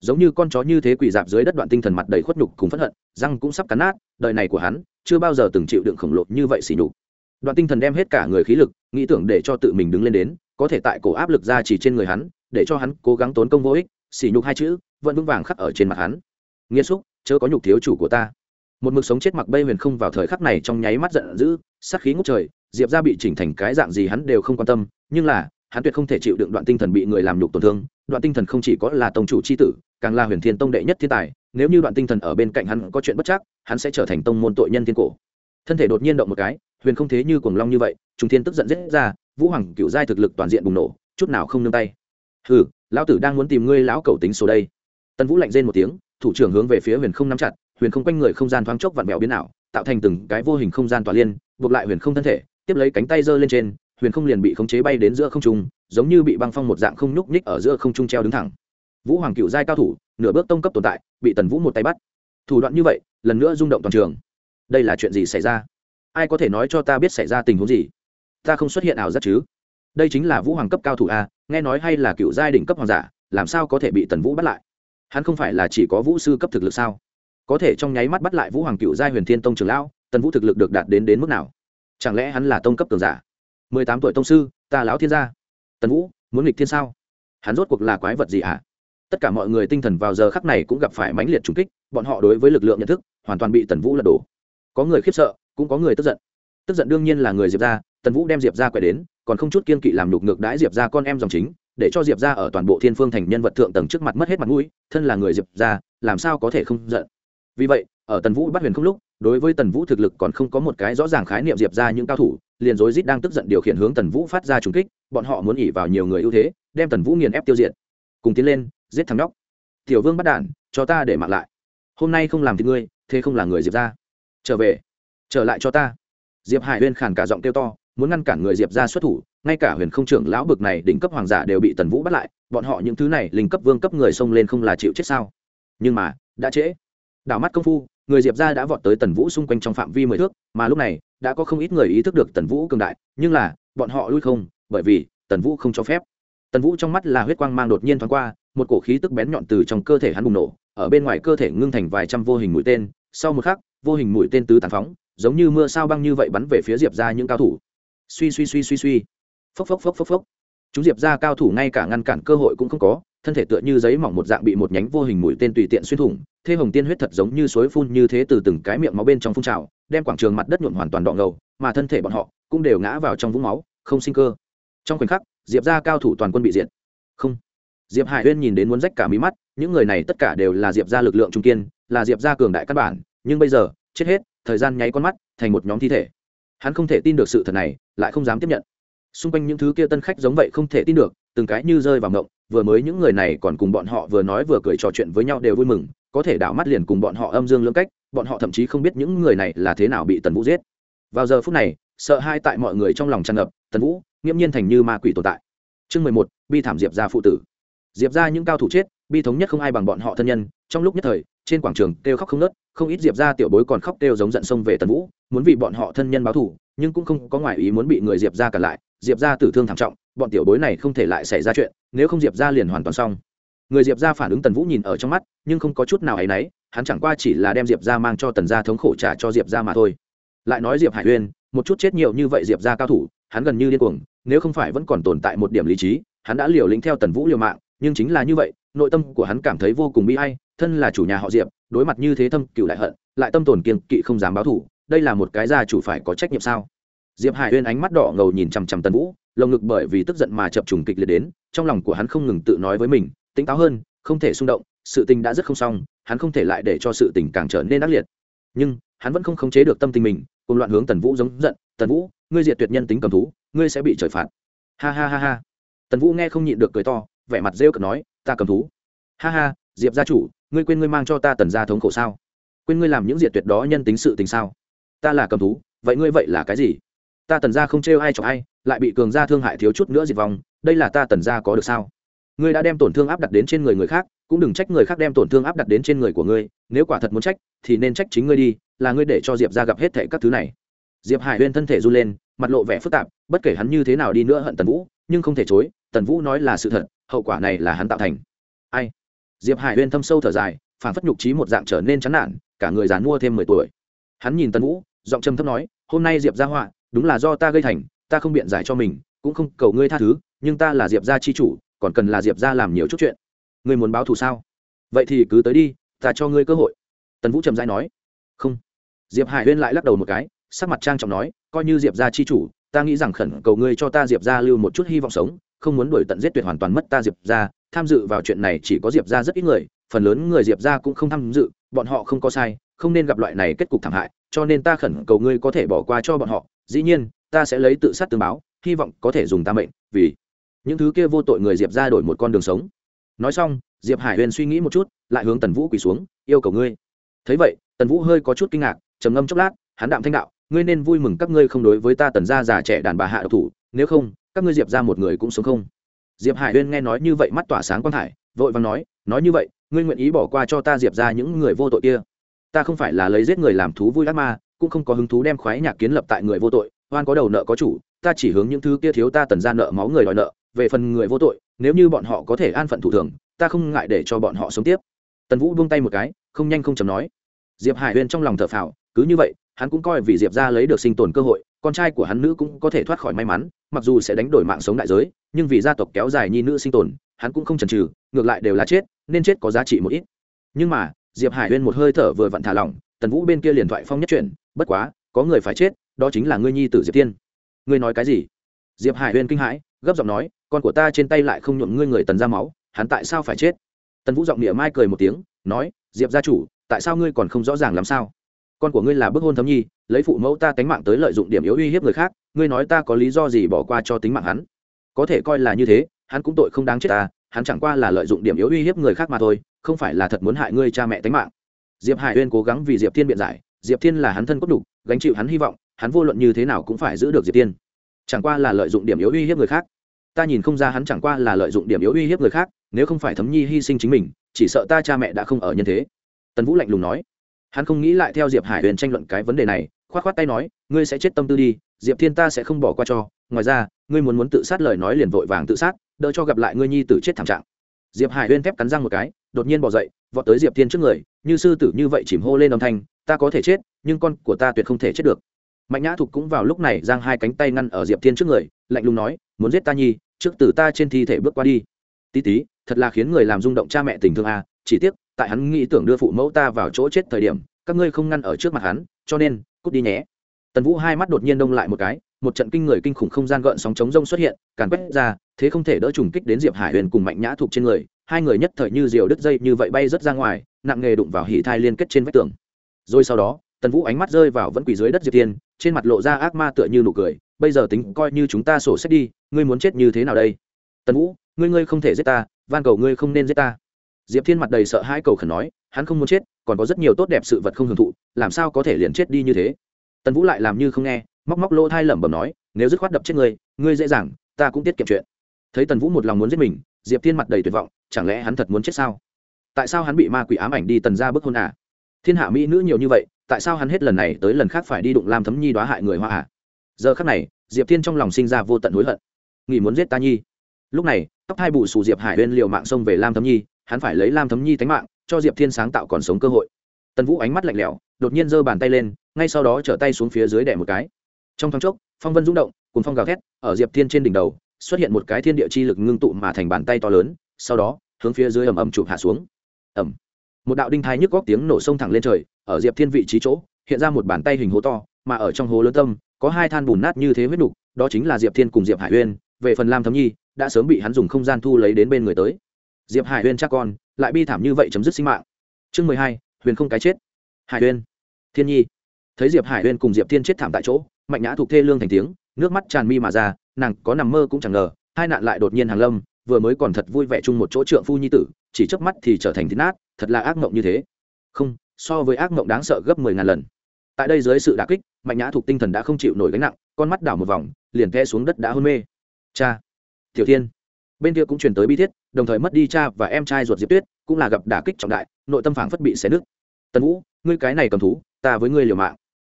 Giống như con chó như thế quỳ dạp dưới đất đoạn tinh thần mặt đầy khuất nhục cùng phẫn hận, răng cũng sắp cắn nát, đời này của hắn, chưa bao giờ từng chịu đựng khổng lồ như vậy xỉ nhục. Đoạn tinh thần đem hết cả người khí lực, nghĩ tưởng để cho tự mình đứng lên đến, có thể tại cổ áp lực ra chỉ trên người hắn, để cho hắn cố gắng tốn công vô ích xỉ nhục hai chữ, vẫn vững vàng khắc ở trên mặt hắn. Nghiêm xúc, chớ có nhục thiếu chủ của ta. Một mực sống chết mặc bây huyền không vào thời khắc này trong nháy mắt giận dữ sắc khí ngút trời diệp ra bị chỉnh thành cái dạng gì hắn đều không quan tâm, nhưng là, hắn tuyệt không thể chịu đựng đoạn tinh thần bị người làm nhục tổn thương. Đoạn tinh thần không chỉ có là tông chủ c h i tử, càng là huyền thiên tông đệ nhất thiên tài. Nếu như đoạn tinh thần ở bên cạnh hắn có chuyện bất chắc, hắn sẽ trở thành tông môn tội nhân thiên cổ. Thân thể đột nhiên động một cái, huyền không thế như cuồng long như vậy trung thiên tức giận giết ra, vũ hoàng cựu giai thực lực toàn diện bùng nổ, chút nào không nương tay. Hừ, lão tử đang muốn tìm ngươi lão cầu tính số đây. Tần vũ lạnh rên một tiếng, thủ trưởng hướng về phía huyền không nắm chặt, huyền không quanh người không gian thoáng chốc vặn vẹo biến ảo, tạo thành từng cái vô hình không gian tỏa liên, buộc lại huyền không thân thể tiếp lấy cánh tay giơ lên trên, huyền không liền bị khống chế bay đến giữa không trung, giống như bị băng phong một dạng không nhúc nhích ở giữa không trung treo đứng thẳng. Vũ hoàng cựu giai cao thủ, nửa bước tông cấp tồn tại, bị tần vũ một tay bắt. Thủ đoạn như vậy, lần nữa rung động toàn trường. Đây là chuyện gì xảy ra? Ai có thể nói cho ta biết xảy ra tình huống gì? Ta không xuất hiện ảo giác chứ? Đây chính là vũ hoàng cấp cao thủ a, nghe nói hay là cựu giai đỉnh cấp hoàng giả, làm sao có thể bị tần vũ bắt lại? Hắn không phải là chỉ có vũ sư cấp thực lực sao? Có thể trong nháy mắt bắt lại vũ hoàng cựu giai huyền thiên tông trường lão, tần vũ thực lực được đạt đến đến mức nào? Chẳng lẽ hắn là tông cấp cường giả? Mười tám tuổi tông sư, ta lão thiên gia. Tần vũ, muốn nghịch thiên sao? Hắn rốt cuộc là quái vật gì ạ? À? tất cả mọi người tinh thần vào giờ khắc này cũng gặp phải mãnh liệt trùng kích, bọn họ đối với lực lượng nhận thức hoàn toàn bị tần vũ lật đổ. Có người khiếp sợ, cũng có người tức giận. Tức giận đương nhiên là người diệp ra tần vũ đem diệp ra quay đến, còn không chút kiên kỵ làm nhục ngược đãi diệp ra con em dòng chính, để cho diệp ra ở toàn bộ thiên phương thành nhân vật thượng tầng trước mặt mất hết mặt mũi, thân là người diệp ra làm sao có thể không giận? Vì vậy, ở tần vũ bắt huyền không lúc đối với tần vũ thực lực còn không có một cái rõ ràng khái niệm diệp ra những cao thủ, liền rối rít đang tức giận điều khiển hướng tần vũ phát ra trùng kích, bọn họ muốn ỉ vào nhiều người ưu thế, đem tần vũ nghiền ép tiêu diệt. Cùng tiến lên, giết thằng nhóc. Tiểu vương bắt đản cho ta để mặc lại. Hôm nay không làm thì ngươi, thế không là người diệp ra. Trở về. Trở lại cho ta. Diệp hải huyên khản cả giọng kêu to, muốn ngăn cản người diệp ra xuất thủ, ngay cả huyền không trưởng lão bực này đỉnh cấp hoàng giả đều bị tần vũ bắt lại, bọn họ những thứ này linh cấp vương cấp người xông lên không là chịu chết sao? Nhưng mà, đã trễ. Đảo mắt công phu người diệp ra đã vọt tới tần vũ xung quanh trong phạm vi mười thước, mà lúc này, đã có không ít người ý thức được tần vũ cường đại, nhưng là, bọn họ lui không, bởi vì, tần vũ không cho phép. Tần vũ trong mắt là huyết quang mang đột nhiên thoáng qua, một cổ khí tức bén nhọn từ trong cơ thể hắn bùng nổ, ở bên ngoài cơ thể ngưng thành vài trăm vô hình mũi tên, sau một khắc, vô hình mũi tên tứ tàn phóng, giống như mưa sao băng như vậy bắn về phía diệp ra những cao thủ. Suy suy suy suy suy. Phốc phốc phốc phốc phốc chúng diệp ra cao thủ ngay cả ngăn cản cơ hội cũng không có, thân thể tựa như giấy mỏng một dạng bị một nhánh vô hình mũi tên tùy tiện xuyên thủng, thê hồng tiên huyết thật giống như suối phun như thế từ từng cái miệng máu bên trong phun trào, đem quảng trường mặt đất nhuộm hoàn toàn đọ ngầu, mà thân thể bọn họ cũng đều ngã vào trong vũng máu, không sinh cơ. Trong khoảnh khắc, diệp ra cao thủ toàn quân bị diệt. Không. Diệp hải huyên nhìn đến muốn rách cả mí mắt, những người này tất cả đều là diệp ra lực lượng trung kiên, là diệp ra cường đại căn bản, nhưng bây giờ, chết hết, thời gian nháy con mắt, thành một nhóm thi thể. Hắn không thể tin được sự thật này, lại không dám tiếp nhận xung quanh những thứ kia tân khách giống vậy không thể tin được, từng cái như rơi vào ngộng, vừa mới những người này còn cùng bọn họ vừa nói vừa cười trò chuyện với nhau đều vui mừng, có thể đảo mắt liền cùng bọn họ âm dương lưỡng cách, bọn họ thậm chí không biết những người này là thế nào bị tần vũ giết. Vào giờ phút này, sợ hai tại mọi người trong lòng tràn ngập, tần vũ, nghiễm nhiên thành như ma quỷ tồn tại. Chương mười một, bi thảm diệp ra phụ tử. Diệp ra những cao thủ chết, bi thống nhất không ai bằng bọn họ thân nhân, trong lúc nhất thời, trên quảng trường kêu khóc không nớt không ít diệp ra tiểu bối còn khóc kêu giống giận sông về tần vũ muốn vì bọn họ thân nhân báo thù, nhưng cũng không có ngoại ý muốn bị người diệp ra cả lại, diệp ra tử thương thảm trọng, bọn tiểu bối này không thể lại xảy ra chuyện, nếu không diệp ra liền hoàn toàn xong. Người diệp ra phản ứng tần vũ nhìn ở trong mắt, nhưng không có chút nào áy náy, hắn chẳng qua chỉ là đem diệp ra mang cho tần gia thống khổ trả cho diệp ra mà thôi. Lại nói diệp hải uyên, một chút chết nhiều như vậy diệp ra cao thủ, hắn gần như điên cuồng, nếu không phải vẫn còn tồn tại một điểm lý trí, hắn đã liều lĩnh theo tần vũ liều mạng, nhưng chính là như vậy, nội tâm của hắn cảm thấy vô cùng bi ai, thân là chủ nhà họ diệp, đối mặt như thế thâm cựu đại hận, lại tâm tồn kiên kỵ không dám báo thủ đây là một cái gia chủ phải có trách nhiệm sao? Diệp hải uyên ánh mắt đỏ ngầu nhìn chằm chằm tần vũ, lồng ngực bởi vì tức giận mà chập trùng kịch liệt đến, trong lòng của hắn không ngừng tự nói với mình, tỉnh táo hơn, không thể xung động, sự tình đã rất không xong, hắn không thể lại để cho sự tình càng trở nên ác liệt. Nhưng, hắn vẫn không khống chế được tâm tình mình, cùng loạn hướng tần vũ giống giận, tần vũ, ngươi diệt tuyệt nhân tính cầm thú, ngươi sẽ bị trời phạt. Ha ha ha ha. Tần vũ nghe không nhịn được cười to, vẻ mặt rêu cợt nói, ta cầm thú. Ha ha, diệp gia chủ, ngươi quên ngươi mang cho ta tần gia thống khổ sao? Quên ngươi làm những diệt tuyệt đó nhân tính sự tình sao? Ta là cầm thú, vậy ngươi vậy là cái gì? Ta tần gia không trêu ai chọc ai, lại bị cường gia thương hại thiếu chút nữa diệt vong, đây là ta tần gia có được sao? Ngươi đã đem tổn thương áp đặt đến trên người người khác, cũng đừng trách người khác đem tổn thương áp đặt đến trên người của ngươi, nếu quả thật muốn trách, thì nên trách chính ngươi đi, là ngươi để cho diệp ra gặp hết thệ các thứ này. Diệp hải huyên thân thể run lên, mặt lộ vẻ phức tạp, bất kể hắn như thế nào đi nữa hận tần vũ, nhưng không thể chối, tần vũ nói là sự thật, hậu quả này là hắn tạo thành. Ai? Diệp hải huyên thâm sâu thở dài phản phất nhục trí một dạng trở nên chán nản, cả người dán mua thêm mười tuổi. Hắn nhìn tần vũ giọng trầm thấp nói, hôm nay diệp gia họa, đúng là do ta gây thành, ta không biện giải cho mình, cũng không cầu ngươi tha thứ, nhưng ta là diệp gia chi chủ, còn cần là diệp gia làm nhiều chút chuyện. Ngươi muốn báo thù sao? Vậy thì cứ tới đi, ta cho ngươi cơ hội. Tần vũ trầm dai nói. Không. Diệp hải huyên lại lắc đầu một cái, sắc mặt trang trọng nói, coi như diệp gia chi chủ, ta nghĩ rằng khẩn cầu ngươi cho ta diệp gia lưu một chút hy vọng sống, không muốn đuổi tận giết tuyệt hoàn toàn mất ta diệp gia, tham dự vào chuyện này chỉ có diệp gia rất ít người, phần lớn người diệp gia cũng không tham dự, bọn họ không có sai, không nên gặp loại này kết cục thảm hại cho nên ta khẩn cầu ngươi có thể bỏ qua cho bọn họ, dĩ nhiên, ta sẽ lấy tự sát tương báo, hy vọng có thể dùng ta mệnh, vì những thứ kia vô tội người diệp ra đổi một con đường sống. Nói xong, diệp hải huyền suy nghĩ một chút, lại hướng tần vũ quỳ xuống, yêu cầu ngươi. Thấy vậy, tần vũ hơi có chút kinh ngạc, trầm ngâm chốc lát, hắn đạm thanh đạo, ngươi nên vui mừng các ngươi không đối với ta tần gia già trẻ đàn bà hạ độc thủ, nếu không, các ngươi diệp ra một người cũng sống không? Diệp hải huyên nghe nói như vậy mắt tỏa sáng quang thải, vội vàng nói nói như vậy, ngươi nguyện ý bỏ qua cho ta diệp ra những người vô tội kia? Ta không phải là lấy giết người làm thú vui ác ma, cũng không có hứng thú đem khoái nhạc kiến lập tại người vô tội, oan có đầu nợ có chủ, ta chỉ hướng những thứ kia thiếu ta tần ra nợ máu người đòi nợ, về phần người vô tội, nếu như bọn họ có thể an phận thủ thường, ta không ngại để cho bọn họ sống tiếp. Tần vũ buông tay một cái, không nhanh không chầm nói. Diệp hải huyên trong lòng thở phào, cứ như vậy, hắn cũng coi vì diệp ra lấy được sinh tồn cơ hội, con trai của hắn nữ cũng có thể thoát khỏi may mắn, mặc dù sẽ đánh đổi mạng sống đại giới, nhưng vì gia tộc kéo dài nhi nữ sinh tồn, hắn cũng không chần chừ, ngược lại đều là chết, nên chết có giá trị một ít. Nhưng mà diệp hải huyên một hơi thở vừa vặn thả lỏng, tần vũ bên kia liền thoại phong nhất chuyển, bất quá, có người phải chết, đó chính là ngươi nhi tử diệp tiên. Ngươi nói cái gì? Diệp hải huyên kinh hãi, gấp giọng nói, con của ta trên tay lại không nhuộm ngươi người tần ra máu, hắn tại sao phải chết? Tần vũ giọng địa mai cười một tiếng, nói, diệp gia chủ, tại sao ngươi còn không rõ ràng làm sao? Con của ngươi là bức hôn thấm nhi, lấy phụ mẫu ta tánh mạng tới lợi dụng điểm yếu uy hiếp người khác, ngươi nói ta có lý do gì bỏ qua cho tính mạng hắn? Có thể coi là như thế, hắn cũng tội không đáng chết ta, hắn chẳng qua là lợi dụng điểm yếu uy hiếp người khác mà thôi không phải là thật muốn hại ngươi cha mẹ tính mạng. Diệp hải uyên cố gắng vì diệp thiên biện giải, diệp thiên là hắn thân cốt đục gánh chịu hắn hy vọng, hắn vô luận như thế nào cũng phải giữ được diệp tiên chẳng qua là lợi dụng điểm yếu uy hiếp người khác. Ta nhìn không ra hắn chẳng qua là lợi dụng điểm yếu uy hiếp người khác, nếu không phải thấm nhi hy sinh chính mình, chỉ sợ ta cha mẹ đã không ở nhân thế. Tần vũ lạnh lùng nói. Hắn không nghĩ lại theo diệp hải huyền tranh luận cái vấn đề này k h o á t k h o á t tay nói, ngươi sẽ chết tâm tư đi, diệp thiên ta sẽ không bỏ qua cho. Ngoài ra, ngươi muốn muốn tự sát lời nói liền vội vàng tự sát, đỡ cho gặp lại ngươi nhi tử chết thảm trạng. Diệp hải huyên thép cắn răng một cái đột nhiên bỏ dậy, vọt tới diệp thiên trước người, như sư tử như vậy chìm hô lên âm thanh, ta có thể chết, nhưng con của ta tuyệt không thể chết được mạnh nhã thục cũng vào lúc này giang hai cánh tay ngăn ở diệp thiên trước người, lạnh lùng nói, muốn giết ta nhi, trước từ ta trên thi thể bước qua đi tí tí, thật là khiến người làm rung động cha mẹ tình thương à? chỉ tiếc, tại hắn nghĩ tưởng đưa phụ mẫu ta vào chỗ chết thời điểm, các ngươi không ngăn ở trước mặt hắn, cho nên, cút đi nhé tần vũ hai mắt đột nhiên đông lại một cái một trận kinh người kinh khủng không gian gợn sóng chống rông xuất hiện, càn quét ra, thế không thể đỡ trùng kích đến diệp hải huyền cùng mạnh nhã thuộc trên người, hai người nhất thời như diều đứt dây như vậy bay rớt ra ngoài, nặng nghề đụng vào hỉ thai liên kết trên vách tường. Rồi sau đó, tần vũ ánh mắt rơi vào vẫn quỳ dưới đất diệp tiên, trên mặt lộ ra ác ma tựa như nụ cười, bây giờ tính coi như chúng ta sổ sách đi, ngươi muốn chết như thế nào đây? Tần vũ, ngươi ngươi không thể giết ta, van cầu ngươi không nên giết ta. Diệp thiên mặt đầy sợ hãi cầu khẩn nói, hắn không muốn chết, còn có rất nhiều tốt đẹp sự vật không hưởng thụ, làm sao có thể liền chết đi như thế? Tần vũ lại làm như không nghe móc móc lỗ thai lẩm bẩm nói, nếu dứt khoát đập chết ngươi ngươi dễ dàng, ta cũng tiết kiệm chuyện. Thấy tần vũ một lòng muốn giết mình, diệp thiên mặt đầy tuyệt vọng, chẳng lẽ hắn thật muốn chết sao? Tại sao hắn bị ma quỷ ám ảnh đi tần ra bức hôn à? Thiên hạ mỹ nữ nhiều như vậy, tại sao hắn hết lần này tới lần khác phải đi đụng lam thấm nhi đoá hại người hoa à? Giờ khắc này, diệp thiên trong lòng sinh ra vô tận hối hận. Nghỉ muốn giết ta nhi. Lúc này, tóc hai bù xù diệp hải bên liều mạng xông về lam thấm nhi, hắn phải lấy lam thấm nhi tánh mạng, cho diệp thiên sáng tạo còn sống cơ hội. Tần vũ ánh mắt lạnh lẽo, đột nhiên giơ bàn tay lên, ngay sau đó trở tay xuống phía dưới đẻ một cái trong thoáng chốc, phong vân rung động cùng phong gào thét, ở diệp thiên trên đỉnh đầu, xuất hiện một cái thiên địa chi lực ngưng tụ mà thành bàn tay to lớn, sau đó, hướng phía dưới ầm ầm chụp hạ xuống. Ầm. Một đạo đinh thai nhức góc tiếng nổ sông thẳng lên trời, ở diệp thiên vị trí chỗ, hiện ra một bàn tay hình hố to, mà ở trong hố lớn tâm, có hai than bùn nát như thế huyết đục đó chính là diệp thiên cùng diệp hải uyên, về phần lam thấm nhi, đã sớm bị hắn dùng không gian thu lấy đến bên người tới. Diệp hải uyên cha con, lại bi thảm như vậy chấm dứt sinh mạng. Chương mười hai, huyền không cái chết. Hải uyên, thiên nhi. Thấy diệp hải uyên cùng diệp thiên chết thảm tại chỗ mạnh nhã thuộc thê lương thành tiếng, nước mắt tràn mi mà ra, nàng có nằm mơ cũng chẳng ngờ, hai nạn lại đột nhiên hàng lâm, vừa mới còn thật vui vẻ chung một chỗ trượng phu nhi tử, chỉ chớp mắt thì trở thành thịt nát, thật là ác mộng như thế. Không, so với ác mộng đáng sợ gấp mười ngàn lần. Tại đây dưới sự đả kích, mạnh nhã thuộc tinh thần đã không chịu nổi gánh nặng, con mắt đảo một vòng, liền khe xuống đất đã hôn mê. Cha, tiểu thiên. Bên kia cũng truyền tới bi thiết, đồng thời mất đi cha và em trai ruột diệp tuyết, cũng là gặp đả kích trọng đại, nội tâm phảng phất bị xé nứt. Tần vũ, ngươi cái này cầm thú, ta với ngươi liều mạng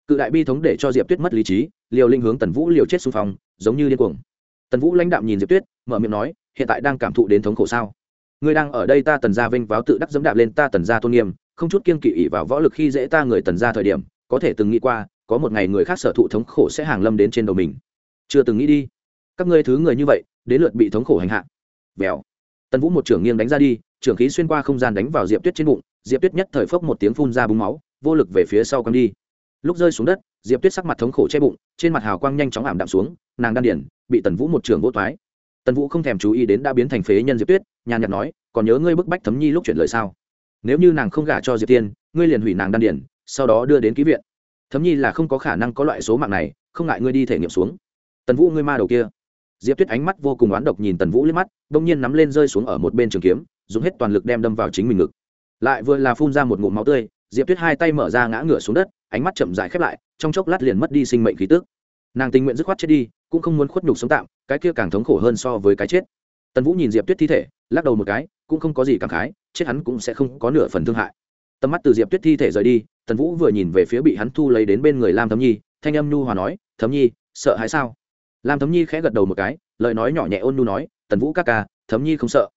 cự đại bi thống để cho diệp tuyết mất lý trí, liều linh hướng tần vũ liều chết xung phong, giống như điên cuồng. tần vũ lãnh đạm nhìn diệp tuyết, mở miệng nói, hiện tại đang cảm thụ đến thống khổ sao? ngươi đang ở đây ta tần gia vinh váo tự đắc dẫm đạp lên ta tần gia tôn nghiêm, không chút kiên kỵ ỉ vào võ lực khi dễ ta người tần gia thời điểm, có thể từng nghĩ qua, có một ngày người khác sở thụ thống khổ sẽ hàng lâm đến trên đầu mình. chưa từng nghĩ đi. các ngươi thứ người như vậy, đến lượt bị thống khổ hành hạ. vèo. tần vũ một trưởng nghiêng đánh ra đi, trưởng khí xuyên qua không gian đánh vào diệp tuyết trên bụng, diệp tuyết nhất thời phốc một tiếng phun ra búng máu, vô lực về phía sau căng đi lúc rơi xuống đất, diệp tuyết sắc mặt thống khổ che bụng, trên mặt hào quang nhanh chóng ảm đạm xuống, nàng đan điển bị tần vũ một trường vô thoái tần vũ không thèm chú ý đến đã biến thành phế nhân diệp tuyết, nhàn nhạt nói, còn nhớ ngươi bức bách thấm nhi lúc chuyển lời sao? Nếu như nàng không gả cho diệp tiên, ngươi liền hủy nàng đan điển sau đó đưa đến ký viện. Thấm nhi là không có khả năng có loại số mạng này, không ngại ngươi đi thể nghiệm xuống. Tần vũ, ngươi ma đầu kia. Diệp tuyết ánh mắt vô cùng oán độc nhìn tần vũ liếc mắt đ ỗ n g nhiên nắm lên rơi xuống ở một bên trường kiếm, dùng hết toàn lực đem đâm vào chính mình ngực. Lại vừa là phun ra một ngụm máu tươi, diệp tuyết hai tay mở ra ngã ngửa xuống đất ánh mắt chậm dài khép lại, trong chốc lát liền mất đi sinh mệnh khí tức. Nàng tình nguyện dứt khoát chết đi, cũng không muốn khuất nhục sống tạm, cái kia càng thống khổ hơn so với cái chết. Tần vũ nhìn diệp tuyết thi thể, lắc đầu một cái, cũng không có gì cảm khái, chết hắn cũng sẽ không có nửa phần thương hại. Tầm mắt từ diệp tuyết thi thể rời đi, tần vũ vừa nhìn về phía bị hắn thu lấy đến bên người lam thấm nhi, thanh âm nhu hòa nói, thấm nhi, sợ hãi sao? Lam thấm nhi khẽ gật đầu một cái, lời nói nhỏ nhẹ ôn nhu nói, tần vũ các ca, thấm nhi không sợ.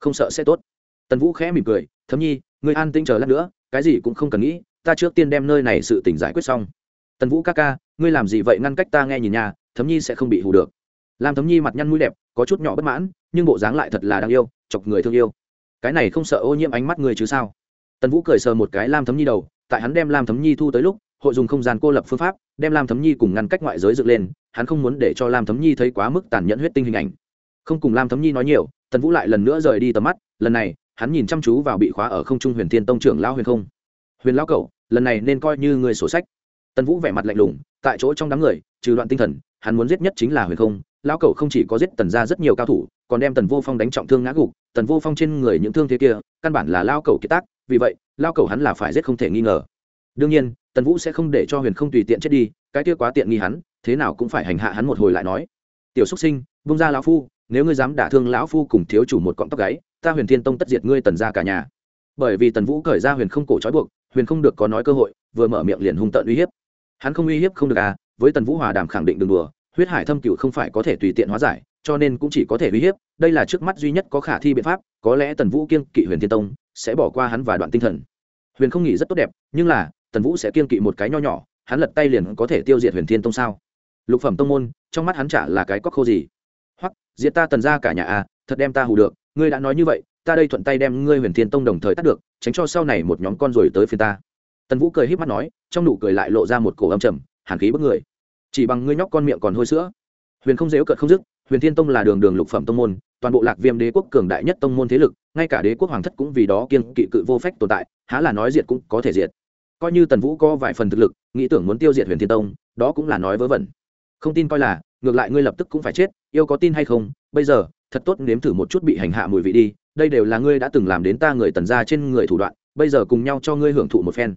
Không sợ sẽ tốt. Tần vũ khẽ mỉm cười, thấm nhi người an tinh chờ lát nữa, cái gì cũng không cần nghĩ ta trước tiên đem nơi này sự tình giải quyết xong. Tần vũ ca ca, ngươi làm gì vậy ngăn cách ta nghe nhìn nhà thấm nhi sẽ không bị hù được. Lam thấm nhi mặt nhăn mũi đẹp, có chút nhỏ bất mãn, nhưng bộ dáng lại thật là đáng yêu, chọc người thương yêu. Cái này không sợ ô nhiễm ánh mắt người chứ sao? Tần vũ cười sờ một cái lam thấm nhi đầu, tại hắn đem lam thấm nhi thu tới lúc, hội dùng không gian cô lập phương pháp, đem lam thấm nhi cùng ngăn cách ngoại giới dựng lên, hắn không muốn để cho lam thấm nhi thấy quá mức tàn nhẫn huyết tinh hình ảnh. Không cùng lam thấm nhi nói nhiều, tần vũ lại lần nữa rời đi tầm mắt, lần này, hắn nhìn chăm chú vào bị khóa ở không trung huyền thiên tông trưởng lão huyền không huyền lão cậu lần này nên coi như người sổ sách. Tần vũ vẻ mặt lạnh lùng, tại chỗ trong đám người, trừ đoạn tinh thần, hắn muốn giết nhất chính là huyền không. Lão cậu không chỉ có giết tần ra rất nhiều cao thủ, còn đem tần vô phong đánh trọng thương ngã gục. Tần vô phong trên người những thương thế kia, căn bản là lao cậu kiệt tác, vì vậy lao cậu hắn là phải giết không thể nghi ngờ. Đương nhiên, tần vũ sẽ không để cho huyền không tùy tiện chết đi, cái kia quá tiện nghi hắn, thế nào cũng phải hành hạ hắn một hồi lại nói. Tiểu xúc sinh bung ra lão phu, nếu ngươi dám đả thương lão phu cùng thiếu chủ một cọng tóc gáy, ta huyền thiên tông tất diệt ngươi tần ra cả nhà. Bởi vì tần vũ cởi ra huyền không cổ trói buộc huyền không được có nói cơ hội, vừa mở miệng liền hung tợn uy hiếp. Hắn không uy hiếp không được à với tần vũ hòa đàm khẳng định đường đùa, huyết hải thâm cựu không phải có thể tùy tiện hóa giải, cho nên cũng chỉ có thể uy hiếp, đây là trước mắt duy nhất có khả thi biện pháp, có lẽ tần vũ kiên kỵ huyền thiên tông, sẽ bỏ qua hắn và đoạn tinh thần. Huyền không nghĩ rất tốt đẹp, nhưng là, tần vũ sẽ kiên kỵ một cái nho nhỏ, hắn lật tay liền có thể tiêu diệt huyền thiên tông sao? Lục phẩm tông môn, trong mắt hắn chả là cái cóc khô gì. Hoặc diệt ta tần ra cả nhà à thật đem ta hù được, ngươi đã nói như vậy ta đây thuận tay đem ngươi huyền thiên tông đồng thời tắt được, tránh cho sau này một nhóm con rồi tới phiên ta. Tần vũ cười h í p mắt nói, trong nụ cười lại lộ ra một cổ âm trầm, hàn khí bức người. Chỉ bằng ngươi nhóc con miệng còn hôi sữa. Huyền không dễu cợt không dứt, huyền thiên tông là đường đường lục phẩm tông môn, toàn bộ lạc viêm đế quốc cường đại nhất tông môn thế lực, ngay cả đế quốc hoàng thất cũng vì đó kiên kỵ cự vô phách tồn tại, há là nói diệt cũng có thể diệt. Coi như tần vũ có vài phần thực lực, nghĩ tưởng muốn tiêu diệt huyền thiên tông, đó cũng là nói vớ vẩn. Không tin coi là, ngược lại ngươi lập tức cũng phải chết, yêu có tin hay không, bây giờ, thật tốt nếm thử một chút bị hành hạ mùi vị đi đây đều là ngươi đã từng làm đến ta người tần ra trên người thủ đoạn, bây giờ cùng nhau cho ngươi hưởng thụ một phen.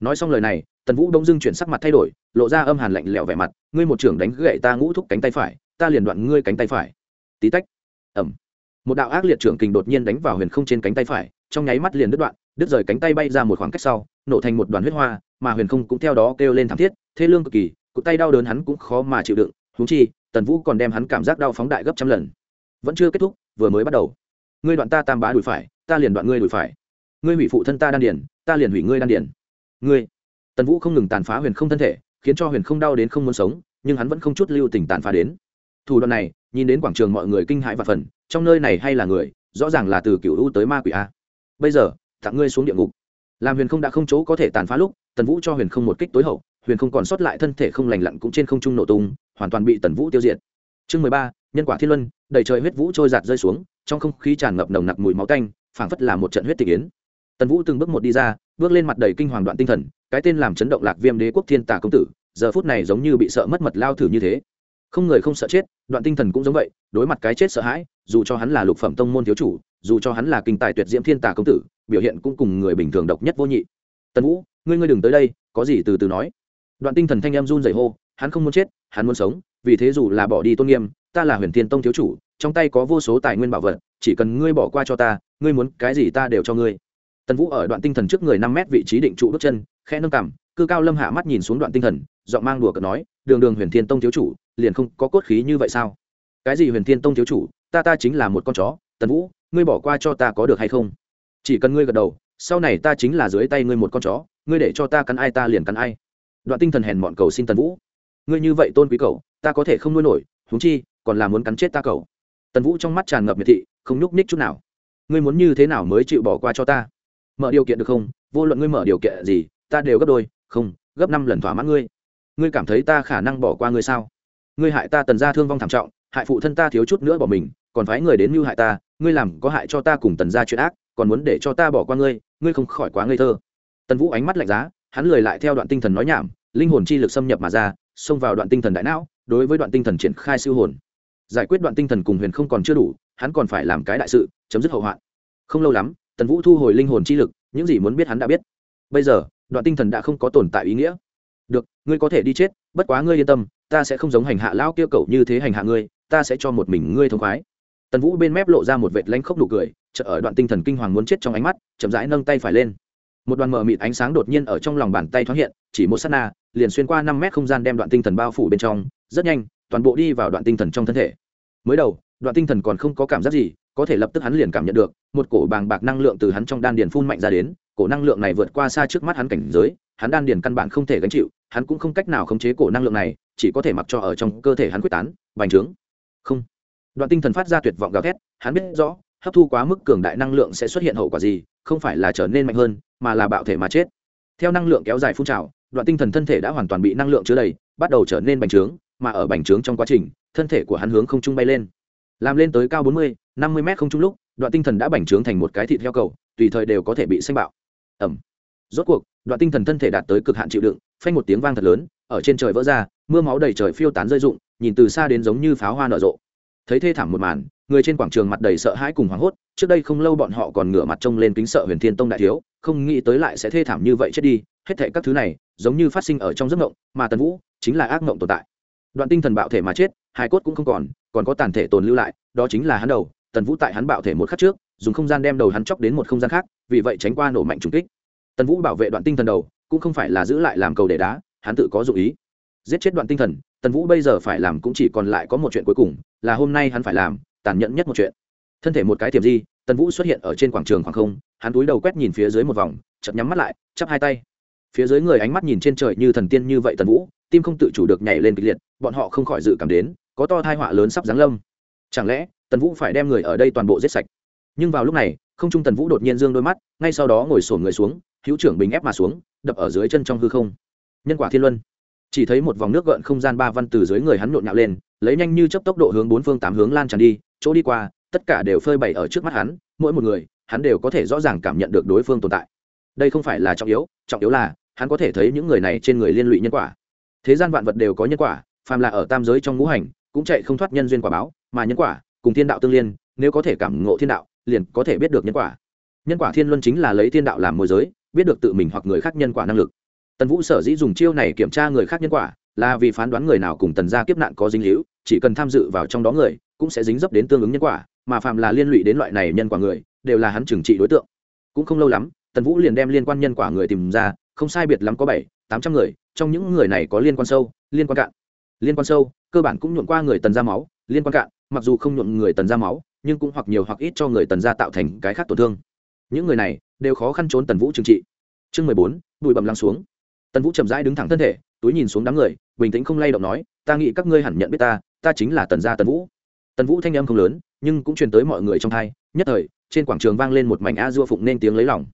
Nói xong lời này, tần vũ đông dưng chuyển sắc mặt thay đổi, lộ ra âm hàn lạnh lẽo vẻ mặt, ngươi một trưởng đánh gậy ta ngũ thúc cánh tay phải, ta liền đoạn ngươi cánh tay phải. Tí tách. Ẩm một đạo ác liệt trưởng kình đột nhiên đánh vào huyền không trên cánh tay phải, trong nháy mắt liền đứt đoạn, đứt rời cánh tay bay ra một khoảng cách sau, nổ thành một đoàn huyết hoa, mà huyền không cũng theo đó kêu lên thảm thiết thế lương cực kỳ cụ tay đau đớn hắn cũng khó mà chịu đựng. Húng chi, tần vũ còn đem hắn cảm giác đau phóng đại gấp trăm lần. Vẫn chưa kết thúc, vừa mới bắt đầu ngươi đoạn ta tam bá đùi phải, ta liền đoạn ngươi đùi phải. Ngươi hủy phụ thân ta đan điển ta liền hủy ngươi đan điển ngươi. Tần vũ không ngừng tàn phá huyền không thân thể, khiến cho huyền không đau đến không muốn sống, nhưng hắn vẫn không chút lưu tình tàn phá đến. Thủ đoạn này, nhìn đến quảng trường mọi người kinh hãi và phần, trong nơi này hay là người, rõ ràng là từ cựu u tới ma quỷ a. Bây giờ tặng ngươi xuống địa ngục. Làm huyền không đã không chỗ có thể tàn phá lúc, tần vũ cho huyền không một kích tối hậu, huyền không còn sót lại thân thể không lành lặn cũng trên không trung nổ tung, hoàn toàn bị tần vũ tiêu diệt. Chương mười ba nhân quả thiên luân, đầy trời huyết vũ trôi giạt rơi xuống, trong không khí tràn ngập nồng nặc mùi máu canh phảng phất là một trận huyết tịch yến. Tần vũ từng bước một đi ra, bước lên mặt đầy kinh hoàng đoạn tinh thần, cái tên làm chấn động lạc viêm đế quốc thiên tả công tử, giờ phút này giống như bị sợ mất mật lao thử như thế. Không người không sợ chết, đoạn tinh thần cũng giống vậy, đối mặt cái chết sợ hãi, dù cho hắn là lục phẩm tông môn thiếu chủ, dù cho hắn là kinh tài tuyệt diễm thiên tả công tử, biểu hiện cũng cùng người bình thường độc nhất vô nhị. Tần vũ, ngươi ngươi đừng tới đây, có gì từ từ nói. Đoạn tinh thần thanh em run rẩy hô, hắn không muốn chết, hắn muốn sống, vì thế dù là bỏ đi tôn nghiêm ta là huyền thiên tông thiếu chủ, trong tay có vô số tài nguyên bảo vật, chỉ cần ngươi bỏ qua cho ta, ngươi muốn cái gì ta đều cho ngươi. Tần vũ ở đoạn tinh thần trước người năm mét vị trí định trụ bước chân, khẽ nâng cằm, cư cao lâm hạ mắt nhìn xuống đoạn tinh thần, giọng mang đùa cợt nói, đường đường huyền thiên tông thiếu chủ, liền không có cốt khí như vậy sao? Cái gì huyền thiên tông thiếu chủ, ta ta chính là một con chó, tần vũ, ngươi bỏ qua cho ta có được hay không? Chỉ cần ngươi gật đầu, sau này ta chính là dưới tay ngươi một con chó, ngươi để cho ta cắn ai ta liền cắn ai. Đoạn tinh thần hèn mọn cầu xin tần vũ, ngươi như vậy tôn quý cầu ta có thể không nuôi nổi, huống chi còn là muốn cắn chết ta cậu, tần vũ trong mắt tràn ngập miệt thị không nhúc ních chút nào. Ngươi muốn như thế nào mới chịu bỏ qua cho ta? Mở điều kiện được không? Vô luận ngươi mở điều kiện gì ta đều gấp đôi. Không gấp năm lần thỏa mãn ngươi. Ngươi cảm thấy ta khả năng bỏ qua ngươi sao? Ngươi hại ta tần gia thương vong thảm trọng hại phụ thân ta thiếu chút nữa bỏ mình còn phái người đến mưu hại ta ngươi làm có hại cho ta cùng tần gia chuyện ác còn muốn để cho ta bỏ qua ngươi ngươi không khỏi quá ngây thơ. Tần vũ ánh mắt lạnh giá hắn lười lại theo đoạn tinh thần nói nhảm linh hồn chi lực xâm nhập mà ra xông vào đoạn tinh thần đại não đối với đoạn tinh thần triển khai siêu hồn giải quyết đoạn tinh thần cùng huyền không còn chưa đủ, hắn còn phải làm cái đại sự, chấm dứt hậu hoạn. Không lâu lắm, tần vũ thu hồi linh hồn chi lực, những gì muốn biết hắn đã biết. Bây giờ, đoạn tinh thần đã không có tồn tại ý nghĩa. Được, ngươi có thể đi chết, bất quá ngươi yên tâm, ta sẽ không giống hành hạ lão kia cậu như thế hành hạ ngươi, ta sẽ cho một mình ngươi thông khoái. Tần vũ bên mép lộ ra một vệt lanh khốc nụ cười chợ ở đoạn tinh thần kinh hoàng muốn chết trong ánh mắt, chậm rãi nâng tay phải lên. Một đoàn mờ mịt ánh sáng đột nhiên ở trong lòng bàn tay thoáng hiện, chỉ một s á t na, liền xuyên qua năm mét không gian đem đoạn tinh thần bao phủ bên trong, rất nhanh, toàn bộ đi vào đoạn tinh thần trong thân thể mới đầu, đoạn tinh thần còn không có cảm giác gì, có thể lập tức hắn liền cảm nhận được, một cổ bàng bạc năng lượng từ hắn trong đan điền phun mạnh ra đến, cổ năng lượng này vượt qua xa trước mắt hắn cảnh giới, hắn đan điền căn bản không thể gánh chịu, hắn cũng không cách nào khống chế cổ năng lượng này, chỉ có thể mặc cho ở trong cơ thể hắn quyết tán, bành trướng. Không. Đoạn tinh thần phát ra tuyệt vọng gào thét, hắn biết rõ, hấp thu quá mức cường đại năng lượng sẽ xuất hiện hậu quả gì, không phải là trở nên mạnh hơn, mà là bạo thể mà chết. Theo năng lượng kéo dài phun trào, đoạn tinh thần thân thể đã hoàn toàn bị năng lượng chứa đầy, bắt đầu trở nên bành trướng, mà ở bành trướng trong quá trình thân thể của hắn hướng không trung bay lên. Làm lên tới cao bốn mươi, năm mươi m không trung lúc, đoạn tinh thần đã bành trướng thành một cái thịt heo cầu, tùy thời đều có thể bị xanh bạo. Ẩm rốt cuộc, đoạn tinh thần thân thể đạt tới cực hạn chịu đựng, phanh một tiếng vang thật lớn, ở trên trời vỡ ra, mưa máu đầy trời phiêu tán rơi rụng, nhìn từ xa đến giống như pháo hoa nở rộ. Thấy thê thảm một màn, người trên quảng trường mặt đầy sợ hãi cùng hoảng hốt, trước đây không lâu bọn họ còn ngửa mặt trông lên kính sợ huyền thiên tông đại thiếu, không nghĩ tới lại sẽ thê thảm như vậy chết đi, hết thệ các thứ này, giống như phát sinh ở trong giấc mộng, mà tần vũ chính là ác mộng tồn tại đoạn tinh thần bạo thể mà chết hai cốt cũng không còn còn có tàn thể tồn lưu lại, đó chính là hắn đầu, tần vũ tại hắn bạo thể một khắc trước, dùng không gian đem đầu hắn chóc đến một không gian khác, vì vậy tránh qua nổ mạnh trùng kích. Tần vũ bảo vệ đoạn tinh thần đầu, cũng không phải là giữ lại làm cầu để đá, hắn tự có dụ ý. Giết chết đoạn tinh thần, tần vũ bây giờ phải làm cũng chỉ còn lại có một chuyện cuối cùng, là hôm nay hắn phải làm, tàn nhẫn nhất một chuyện. Thân thể một cái tiềm di, tần vũ xuất hiện ở trên quảng trường khoảng không, hắn túi đầu quét nhìn phía dưới một vòng chậm nhắm mắt lại, chắp hai tay. Phía dưới người ánh mắt nhìn trên trời như thần tiên như vậy tần vũ tim không tự chủ được nhảy lên kịch liệt, bọn họ không khỏi dự cảm đến, có to thai họa lớn sắp giáng lâm. Chẳng lẽ, tần vũ phải đem người ở đây toàn bộ giết sạch? Nhưng vào lúc này, không trung tần vũ đột nhiên dương đôi mắt, ngay sau đó ngồi sổn người xuống, hữu trưởng bình ép mà xuống, đập ở dưới chân trong hư không. Nhân quả thiên luân. Chỉ thấy một vòng nước gợn không gian ba văn từ dưới người hắn nhộn nhạo lên, lấy nhanh như chấp tốc độ hướng bốn phương tám hướng lan tràn đi, chỗ đi qua, tất cả đều phơi bày ở trước mắt hắn, mỗi một người, hắn đều có thể rõ ràng cảm nhận được đối phương tồn tại. Đây không phải là trọng yếu trọng yếu là, hắn có thể thấy những người này trên người liên lụy nhân quả thế gian vạn vật đều có nhân quả, phàm là ở tam giới trong ngũ hành, cũng chạy không thoát nhân duyên quả báo, mà nhân quả, cùng thiên đạo tương liên, nếu có thể cảm ngộ thiên đạo, liền có thể biết được nhân quả. Nhân quả thiên luân chính là lấy thiên đạo làm môi giới, biết được tự mình hoặc người khác nhân quả năng lực. Tần vũ sở dĩ dùng chiêu này kiểm tra người khác nhân quả, là vì phán đoán người nào cùng tần gia kiếp nạn có dính hữu chỉ cần tham dự vào trong đó người, cũng sẽ dính dấp đến tương ứng nhân quả, mà phạm là liên lụy đến loại này nhân quả người, đều là hắn trừng trị đối tượng. Cũng không lâu lắm, tần vũ liền đem liên quan nhân quả người tìm ra, không sai biệt lắm có bảy, tám trăm người trong những người này có liên quan sâu, liên quan cạn. Liên quan sâu, cơ bản cũng nhuộn qua người tần ra máu, liên quan cạn, mặc dù không nhuộn người tần ra máu, nhưng cũng hoặc nhiều hoặc ít cho người tần ra tạo thành cái khác tổn thương. Những người này đều khó khăn trốn tần vũ trừng trị. Chương mười bốn, bụi bầm lăng xuống. Tần vũ chậm rãi đứng thẳng thân thể, túi nhìn xuống đám người, bình tĩnh không lay động nói, ta nghĩ các ngươi hẳn nhận biết ta ta chính là tần gia tần vũ. Tần vũ thanh âm không lớn, nhưng cũng truyền tới mọi người trong thai, nhất thời, trên quảng trường vang lên một mảnh a dua phụng nên tiếng lấy lòng.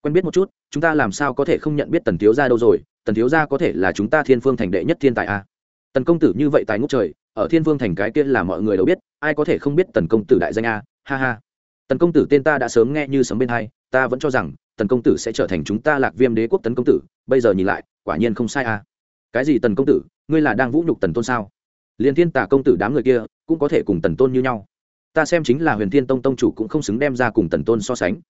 Quen biết một chút, chúng ta làm sao có thể không nhận biết tần thiếu gia đâu rồi tần thiếu gia có thể là chúng ta thiên phương thành đệ nhất thiên tài a. Tần công tử như vậy tài ngốc trời, ở thiên phương thành cái kia là mọi người đều biết, ai có thể không biết tần công tử đại danh a, ha ha. Tần công tử tên ta đã sớm nghe như sấm bên hai, ta vẫn cho rằng, tần công tử sẽ trở thành chúng ta lạc viêm đế quốc tấn công tử, bây giờ nhìn lại, quả nhiên không sai a. Cái gì tần công tử, ngươi là đang vũ nhục tần tôn sao? Liền thiên tả công tử đám người kia, cũng có thể cùng tần tôn như nhau. Ta xem chính là huyền thiên tông tông chủ cũng không xứng đem ra cùng tần tôn so sánh.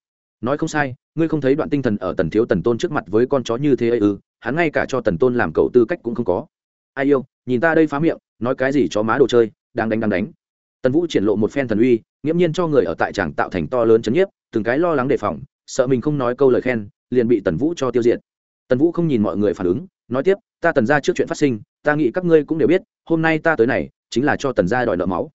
Nói không sai, ngươi không thấy đoạn tinh thần ở tần thiếu tần tôn trước mặt với con chó như thế ấy ư? Hắn ngay cả cho tần tôn làm cậu tư cách cũng không có. Ai yêu, nhìn ta đây phá miệng, nói cái gì cho má đồ chơi, đang đánh đang đánh. Tần vũ triển lộ một phen thần uy, nghiễm nhiên cho người ở tại tràng tạo thành to lớn chấn nhiếp, từng cái lo lắng đề phòng, sợ mình không nói câu lời khen, liền bị tần vũ cho tiêu diệt. Tần vũ không nhìn mọi người phản ứng, nói tiếp, ta tần ra trước chuyện phát sinh, ta nghĩ các ngươi cũng đều biết, hôm nay ta tới này, chính là cho tần gia đòi nợ máu.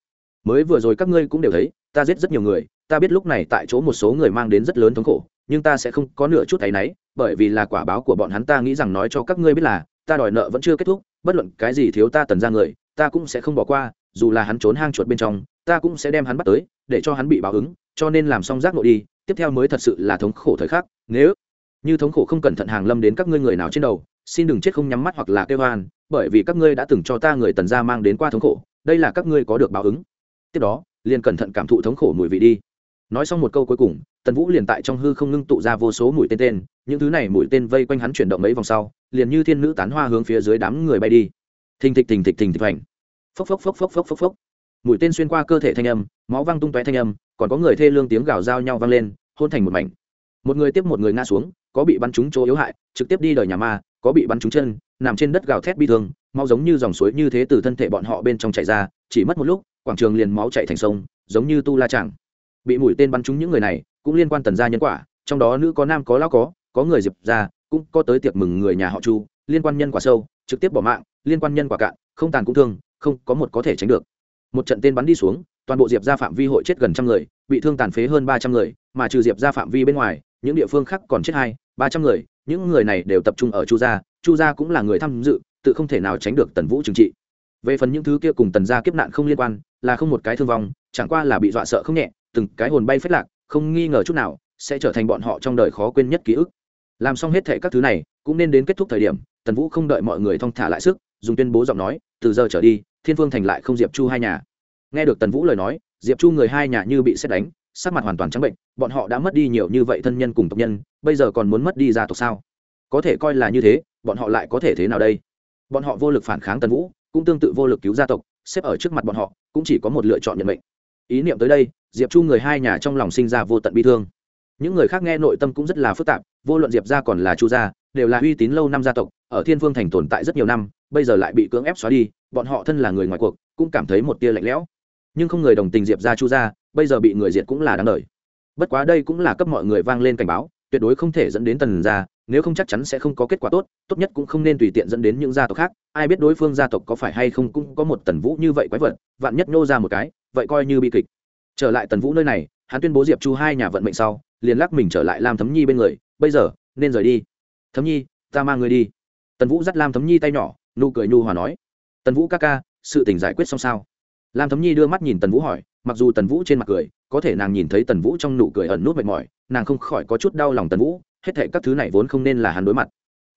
Mới vừa rồi các ngươi cũng đều thấy, ta giết rất nhiều người, ta biết lúc này tại chỗ một số người mang đến rất lớn thống khổ, nhưng ta sẽ không có nửa chút thấy náy bởi vì là quả báo của bọn hắn ta nghĩ rằng nói cho các ngươi biết là, ta đòi nợ vẫn chưa kết thúc, bất luận cái gì thiếu ta tần ra người, ta cũng sẽ không bỏ qua, dù là hắn trốn hang chuột bên trong, ta cũng sẽ đem hắn bắt tới, để cho hắn bị báo ứng, cho nên làm xong giác nội đi, tiếp theo mới thật sự là thống khổ thời khắc, nếu như thống khổ không cẩn thận hàng lâm đến các ngươi người nào trên đầu, xin đừng chết không nhắm mắt hoặc là kêu hoan bởi vì các ngươi đã từng cho ta người tần gia mang đến qua thống khổ, đây là các ngươi có được báo ứng. Tiếp đó, liền cẩn thận cảm thụ thống khổ mùi vị đi nói xong một câu cuối cùng, tần vũ liền tại trong hư không ngưng tụ ra vô số mũi tên tên, những thứ này mũi tên vây quanh hắn chuyển động mấy vòng sau, liền như thiên nữ tán hoa hướng phía dưới đám người bay đi. Thình thịch thình thịch thình thịch hoành. Phốc phốc phốc phốc phốc phốc phốc. Mũi tên xuyên qua cơ thể thanh âm, máu văng tung tóe thanh âm, còn có người thê lương tiếng gào giao nhau vang lên, hôn thành một mảnh. Một người tiếp một người ngã xuống, có bị bắn trúng chỗ yếu hại, trực tiếp đi đời nhà ma, có bị bắn trúng chân, nằm trên đất gào thét bi thương mau giống như dòng suối như thế từ thân thể bọn họ bên trong chảy ra, chỉ mất một lúc, quảng trường liền máu chảy thành sông, giống như tu la chẳng bị mũi tên bắn trúng những người này, cũng liên quan tần gia nhân quả, trong đó nữ có nam có lão có có người diệp ra cũng có tới tiệc mừng người nhà họ chu, liên quan nhân quả sâu, trực tiếp bỏ mạng, liên quan nhân quả cạn, không tàn cũng thương, không có một có thể tránh được. Một trận tên bắn đi xuống, toàn bộ diệp ra phạm vi hội chết gần trăm người, bị thương tàn phế hơn ba trăm người, mà trừ diệp ra phạm vi bên ngoài, những địa phương khác còn chết hai, ba trăm người, những người này đều tập trung ở chu gia chu gia cũng là người tham dự, tự không thể nào tránh được tần vũ trừng trị. Về phần những thứ kia cùng tần gia kiếp nạn không liên quan, là không một cái thương vong chẳng qua là bị dọa sợ không nhẹ, từng cái hồn bay phết lạc, không nghi ngờ chút nào, sẽ trở thành bọn họ trong đời khó quên nhất ký ức. Làm xong hết thệ các thứ này, cũng nên đến kết thúc thời điểm, tần vũ không đợi mọi người thong thả lại sức, dùng tuyên bố giọng nói, từ giờ trở đi, thiên phương thành lại không diệp chu hai nhà. Nghe được tần vũ lời nói, diệp chu người hai nhà như bị xét đánh, sắc mặt hoàn toàn trắng bệnh, bọn họ đã mất đi nhiều như vậy thân nhân cùng tộc nhân, bây giờ còn muốn mất đi gia tộc sao? Có thể coi là như thế, bọn họ lại có thể thế nào đây? Bọn họ vô lực phản kháng tần vũ, cũng tương tự vô lực cứu gia tộc, xếp ở trước mặt bọn họ, cũng chỉ có một lựa chọn nhận mệnh ý niệm tới đây, diệp chu người hai nhà trong lòng sinh ra vô tận bi thương. Những người khác nghe nội tâm cũng rất là phức tạp, vô luận diệp gia còn là chu gia, đều là uy tín lâu năm gia tộc, ở thiên phương thành tồn tại rất nhiều năm, bây giờ lại bị cưỡng ép xóa đi, bọn họ thân là người ngoài cuộc, cũng cảm thấy một tia lạnh lẽo. Nhưng không người đồng tình diệp gia chu gia, bây giờ bị người diệt cũng là đáng đời. Bất quá đây cũng là cấp mọi người vang lên cảnh báo, tuyệt đối không thể dẫn đến tần gia, nếu không chắc chắn sẽ không có kết quả tốt tốt nhất cũng không nên tùy tiện dẫn đến những gia tộc khác, ai biết đối phương gia tộc có phải hay không cũng có một tần vũ như vậy quái vật, vạn nhất nô ra một cái vậy coi như bi kịch. Trở lại tần vũ nơi này, hắn tuyên bố diệp chu hai nhà vận mệnh sau, liền lắc mình trở lại lam thấm nhi bên người, bây giờ, nên rời đi. Thấm nhi, ta mang người đi. Tần vũ dắt lam thấm nhi tay nhỏ, nụ cười nhu hòa nói. Tần vũ ca ca, sự tình giải quyết xong sao? Lam thấm nhi đưa mắt nhìn tần vũ hỏi, mặc dù tần vũ trên mặt cười, có thể nàng nhìn thấy tần vũ trong nụ cười ẩn nút mệt mỏi, nàng không khỏi có chút đau lòng tần vũ, hết thệ các thứ này vốn không nên là hắn đối mặt.